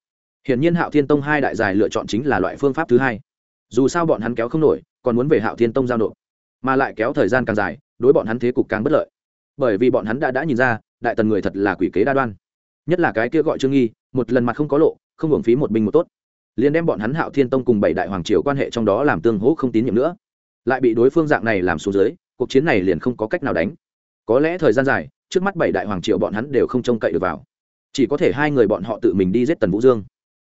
Hiển nhiên hạo thiên tông hai đại dài lựa chọn chính là loại phương pháp thứ hai. Dù sao bọn hắn kéo không nổi còn muốn về hạo thiên tông giao nộp. Mà lại kéo thời gian càng dài đối bọn hắn thế cục càng bất lợi. Bởi vì bọn hắn đã đã nhìn ra đại tần người thật là quỷ kế đa đoan. Nhất là cái kia gọi trương nghi, một lần mặt không có lộ, không hưởng phí một binh một tốt. Liền đem bọn hắn hạo thiên tông cùng bảy đại hoàng triều quan hệ trong đó làm tương hỗ không tín nhiệm nữa. Lại bị đối phương dạng này làm xuống dưới, cuộc chiến này liền không có cách nào đánh. Có lẽ thời gian dài, trước mắt bảy đại hoàng triều bọn hắn đều không trông cậy được vào. Chỉ có thể hai người bọn họ tự mình đi giết tần vũ dương.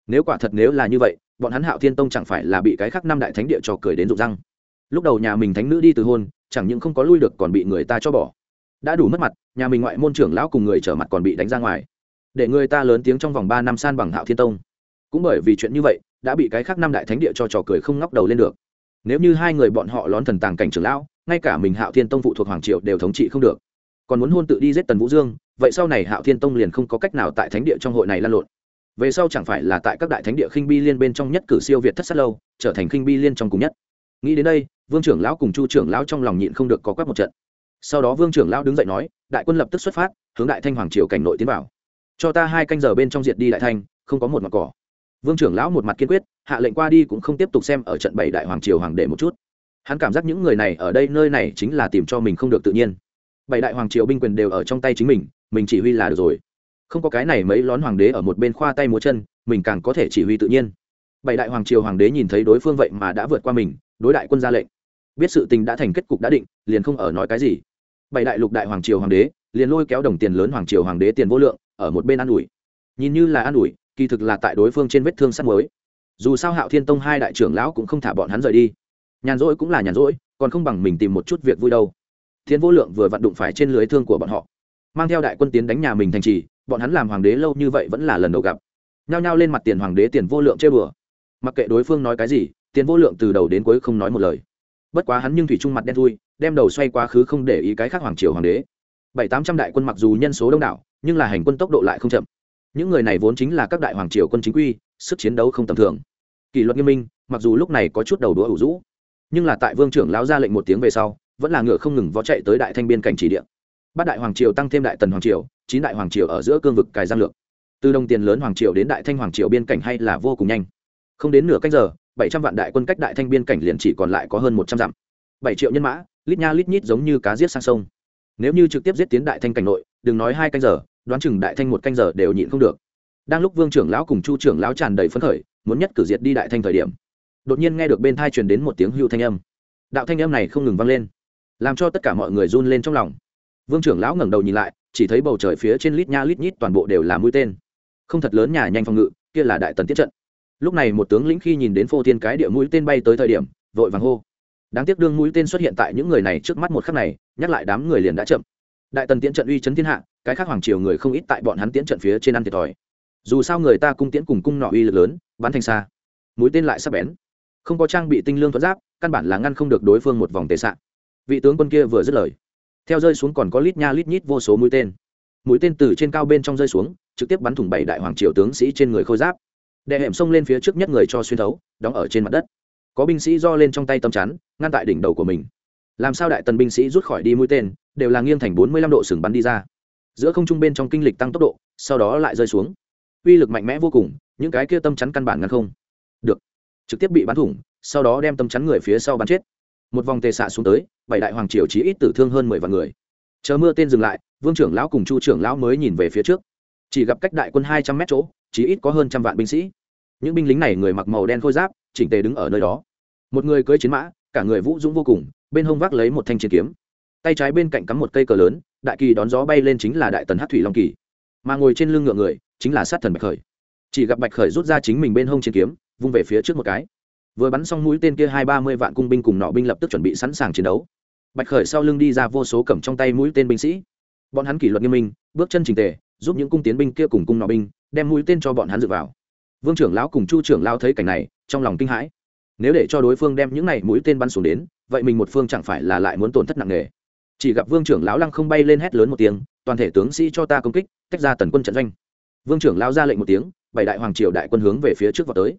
Nếu quả thật nếu là như vậy, bọn hắn hạo thiên tông chẳng phải là bị cái khác năm đại thánh địa cho cười đến rụng răng. Lúc đầu nhà mình thánh nữ đi từ hôn, chẳng những không có lui được còn bị người ta cho bỏ đã đủ mất mặt, nhà mình ngoại môn trưởng lão cùng người trở mặt còn bị đánh ra ngoài. Để người ta lớn tiếng trong vòng ba năm san bằng hạo thiên tông. Cũng bởi vì chuyện như vậy, đã bị cái khác năm đại thánh địa cho trò cười không ngóc đầu lên được. Nếu như hai người bọn họ lón thần tàng cảnh trưởng lão, ngay cả mình hạo thiên tông phụ thuộc hoàng triệu đều thống trị không được. Còn muốn hôn tự đi giết tần vũ dương, vậy sau này hạo thiên tông liền không có cách nào tại thánh địa trong hội này lan lộn. Về sau chẳng phải là tại các đại thánh địa khinh bi liên bên trong nhất cử siêu việt thất sát lâu, trở thành khinh bi liên trong cùng nhất. Nghĩ đến đây, vương trưởng lão cùng chu trưởng lão trong lòng nhịn không được có quét một trận sau đó vương trưởng lão đứng dậy nói, đại quân lập tức xuất phát, hướng đại thanh hoàng triều cảnh nội tiến vào. Cho ta hai canh giờ bên trong diệt đi đại thanh, không có một mặt cỏ. Vương trưởng lão một mặt kiên quyết, hạ lệnh qua đi cũng không tiếp tục xem ở trận bảy đại hoàng triều hoàng đệ một chút. Hắn cảm giác những người này ở đây nơi này chính là tìm cho mình không được tự nhiên. Bảy đại hoàng triều binh quyền đều ở trong tay chính mình mình chỉ huy là được rồi. Không có cái này mấy lón hoàng đế ở một bên khoa tay múa chân, mình càng có thể chỉ huy tự nhiên. Bảy đại hoàng triều hoàng đế nhìn thấy đối phương vậy mà đã vượt qua mình, đối đại quân ra lệnh. Biết sự tình đã thành kết cục đã định, liền không ở nói cái gì bảy đại lục đại hoàng triều hoàng đế, liền lôi kéo đồng tiền lớn hoàng triều hoàng đế tiền vô lượng, ở một bên an ủi. Nhìn như là an ủi, kỳ thực là tại đối phương trên vết thương sắt mới dù sao hạo thiên tông hai đại trưởng lão cũng không thả bọn hắn rời đi. Nhàn rỗi cũng là nhàn rỗi, còn không bằng mình tìm một chút việc vui đâu. Thiên vô lượng vừa vặn đụng phải trên lưới thương của bọn họ. Mang theo đại quân tiến đánh nhà mình thành trì, bọn hắn làm hoàng đế lâu như vậy vẫn là lần đầu gặp. Nhao nhao lên mặt tiền hoàng đế tiền vô lượng chơi bừa. Mặc kệ đối phương nói cái gì, tiền vô lượng từ đầu đến cuối không nói một lời. Bất quá hắn nhưng thủy trung mặt đen thui đem đầu xoay quá khứ không để ý cái khác hoàng triều hoàng đế. Bảy tám trăm đại quân mặc dù nhân số đông đảo, nhưng là hành quân tốc độ lại không chậm. Những người này vốn chính là các đại hoàng triều quân chính quy, sức chiến đấu không tầm thường. Kỷ luật nghiêm minh, mặc dù lúc này có chút đầu đũa ủ rũ, nhưng là tại vương trưởng lão ra lệnh một tiếng về sau, vẫn là ngựa không ngừng vó chạy tới đại thanh biên cảnh chỉ địa. Bát đại hoàng triều tăng thêm đại tần hoàng triều, chín đại hoàng triều ở giữa cương vực cài giang lược. Từ đồng tiền lớn hoàng triều đến đại thanh hoàng triều biên cảnh hay là vô cùng nhanh. Không đến nửa cách giờ, bảy trăm vạn đại quân cách đại thanh biên cảnh liền chỉ còn lại có hơn một trăm dặm. Bảy triệu nhân mã lít nha lít nhít giống như cá giết sang sông. Nếu như trực tiếp giết tiến đại thanh cảnh nội, đừng nói hai canh giờ, đoán chừng đại thanh một canh giờ đều nhịn không được. Đang lúc vương trưởng lão cùng chu trưởng lão tràn đầy phấn khởi, muốn nhất cử diệt đi đại thanh thời điểm, đột nhiên nghe được bên thai truyền đến một tiếng hưu thanh âm. Đạo thanh âm này không ngừng vang lên, làm cho tất cả mọi người run lên trong lòng. Vương trưởng lão ngẩng đầu nhìn lại, chỉ thấy bầu trời phía trên lít nha lít nhít toàn bộ đều là mũi tên. Không thật lớn nhà nhanh phòng ngự, kia là đại tần tiết trận. Lúc này một tướng lĩnh khi nhìn đến phô thiên cái địa mũi tên bay tới thời điểm, vội vàng hô đáng tiếc đương mũi tên xuất hiện tại những người này trước mắt một khắc này, nhắc lại đám người liền đã chậm. Đại tần tiễn trận uy chấn thiên hạ, cái khác hoàng triều người không ít tại bọn hắn tiễn trận phía trên ăn thiệt thòi. Dù sao người ta cung tiễn cùng cung nọ uy lực lớn, bắn thành xa. Mũi tên lại sắp bén. Không có trang bị tinh lương thuận giáp, căn bản là ngăn không được đối phương một vòng tệ sạn vị tướng quân kia vừa dứt lời. Theo rơi xuống còn có lít nha lít nhít vô số mũi tên. Mũi tên từ trên cao bên trong rơi xuống, trực tiếp bắn thủng bảy đại hoàng triều tướng sĩ trên người khôi giáp. Đệ hẻm xông lên phía trước nhất người cho xuyên thấu, đóng ở trên mặt đất có binh sĩ do lên trong tay tâm chắn, ngăn tại đỉnh đầu của mình. Làm sao đại tần binh sĩ rút khỏi đi mũi tên, đều là nghiêng thành bốn mươi lăm độ sừng bắn đi ra. Giữa không trung bên trong kinh lịch tăng tốc độ, sau đó lại rơi xuống. Uy lực mạnh mẽ vô cùng, những cái kia tâm chắn căn bản ngăn không được. Trực tiếp bị bắn thủng, sau đó đem tâm chắn người phía sau bắn chết. Một vòng tề xạ xuống tới, bảy đại hoàng triều chỉ ít tử thương hơn mười vạn người. Chờ mưa tên dừng lại, vương trưởng lão cùng chu trưởng lão mới nhìn về phía trước. Chỉ gặp cách đại quân hai trăm mét chỗ chỉ ít có hơn trăm vạn binh sĩ. Những binh lính này người mặc màu đen khôi giáp, chỉnh tề đứng ở nơi đó một người cưỡi chiến mã, cả người vũ dũng vô cùng, bên hông vác lấy một thanh chiến kiếm. Tay trái bên cạnh cắm một cây cờ lớn, đại kỳ đón gió bay lên chính là đại tần hát thủy long kỳ. Mà ngồi trên lưng ngựa người, chính là sát thần bạch khởi. Chỉ gặp bạch khởi rút ra chính mình bên hông chiến kiếm, vung về phía trước một cái. Vừa bắn xong mũi tên kia hai ba mươi vạn cung binh cùng nọ binh lập tức chuẩn bị sẵn sàng chiến đấu. Bạch khởi sau lưng đi ra vô số cầm trong tay mũi tên binh sĩ. Bọn hắn kỷ luật nghiêm minh, bước chân trình tề, giúp những cung tiến binh kia cùng cung nọ binh, đem mũi tên cho bọn hắn dựa vào. Vương trưởng lão cùng chu trưởng lão thấy cảnh này, trong lòng kinh hãi nếu để cho đối phương đem những này mũi tên bắn xuống đến, vậy mình một phương chẳng phải là lại muốn tổn thất nặng nề. Chỉ gặp vương trưởng lão lăng không bay lên hét lớn một tiếng, toàn thể tướng sĩ cho ta công kích, tách ra tần quân trận doanh. Vương trưởng lão ra lệnh một tiếng, bảy đại hoàng triều đại quân hướng về phía trước vào tới.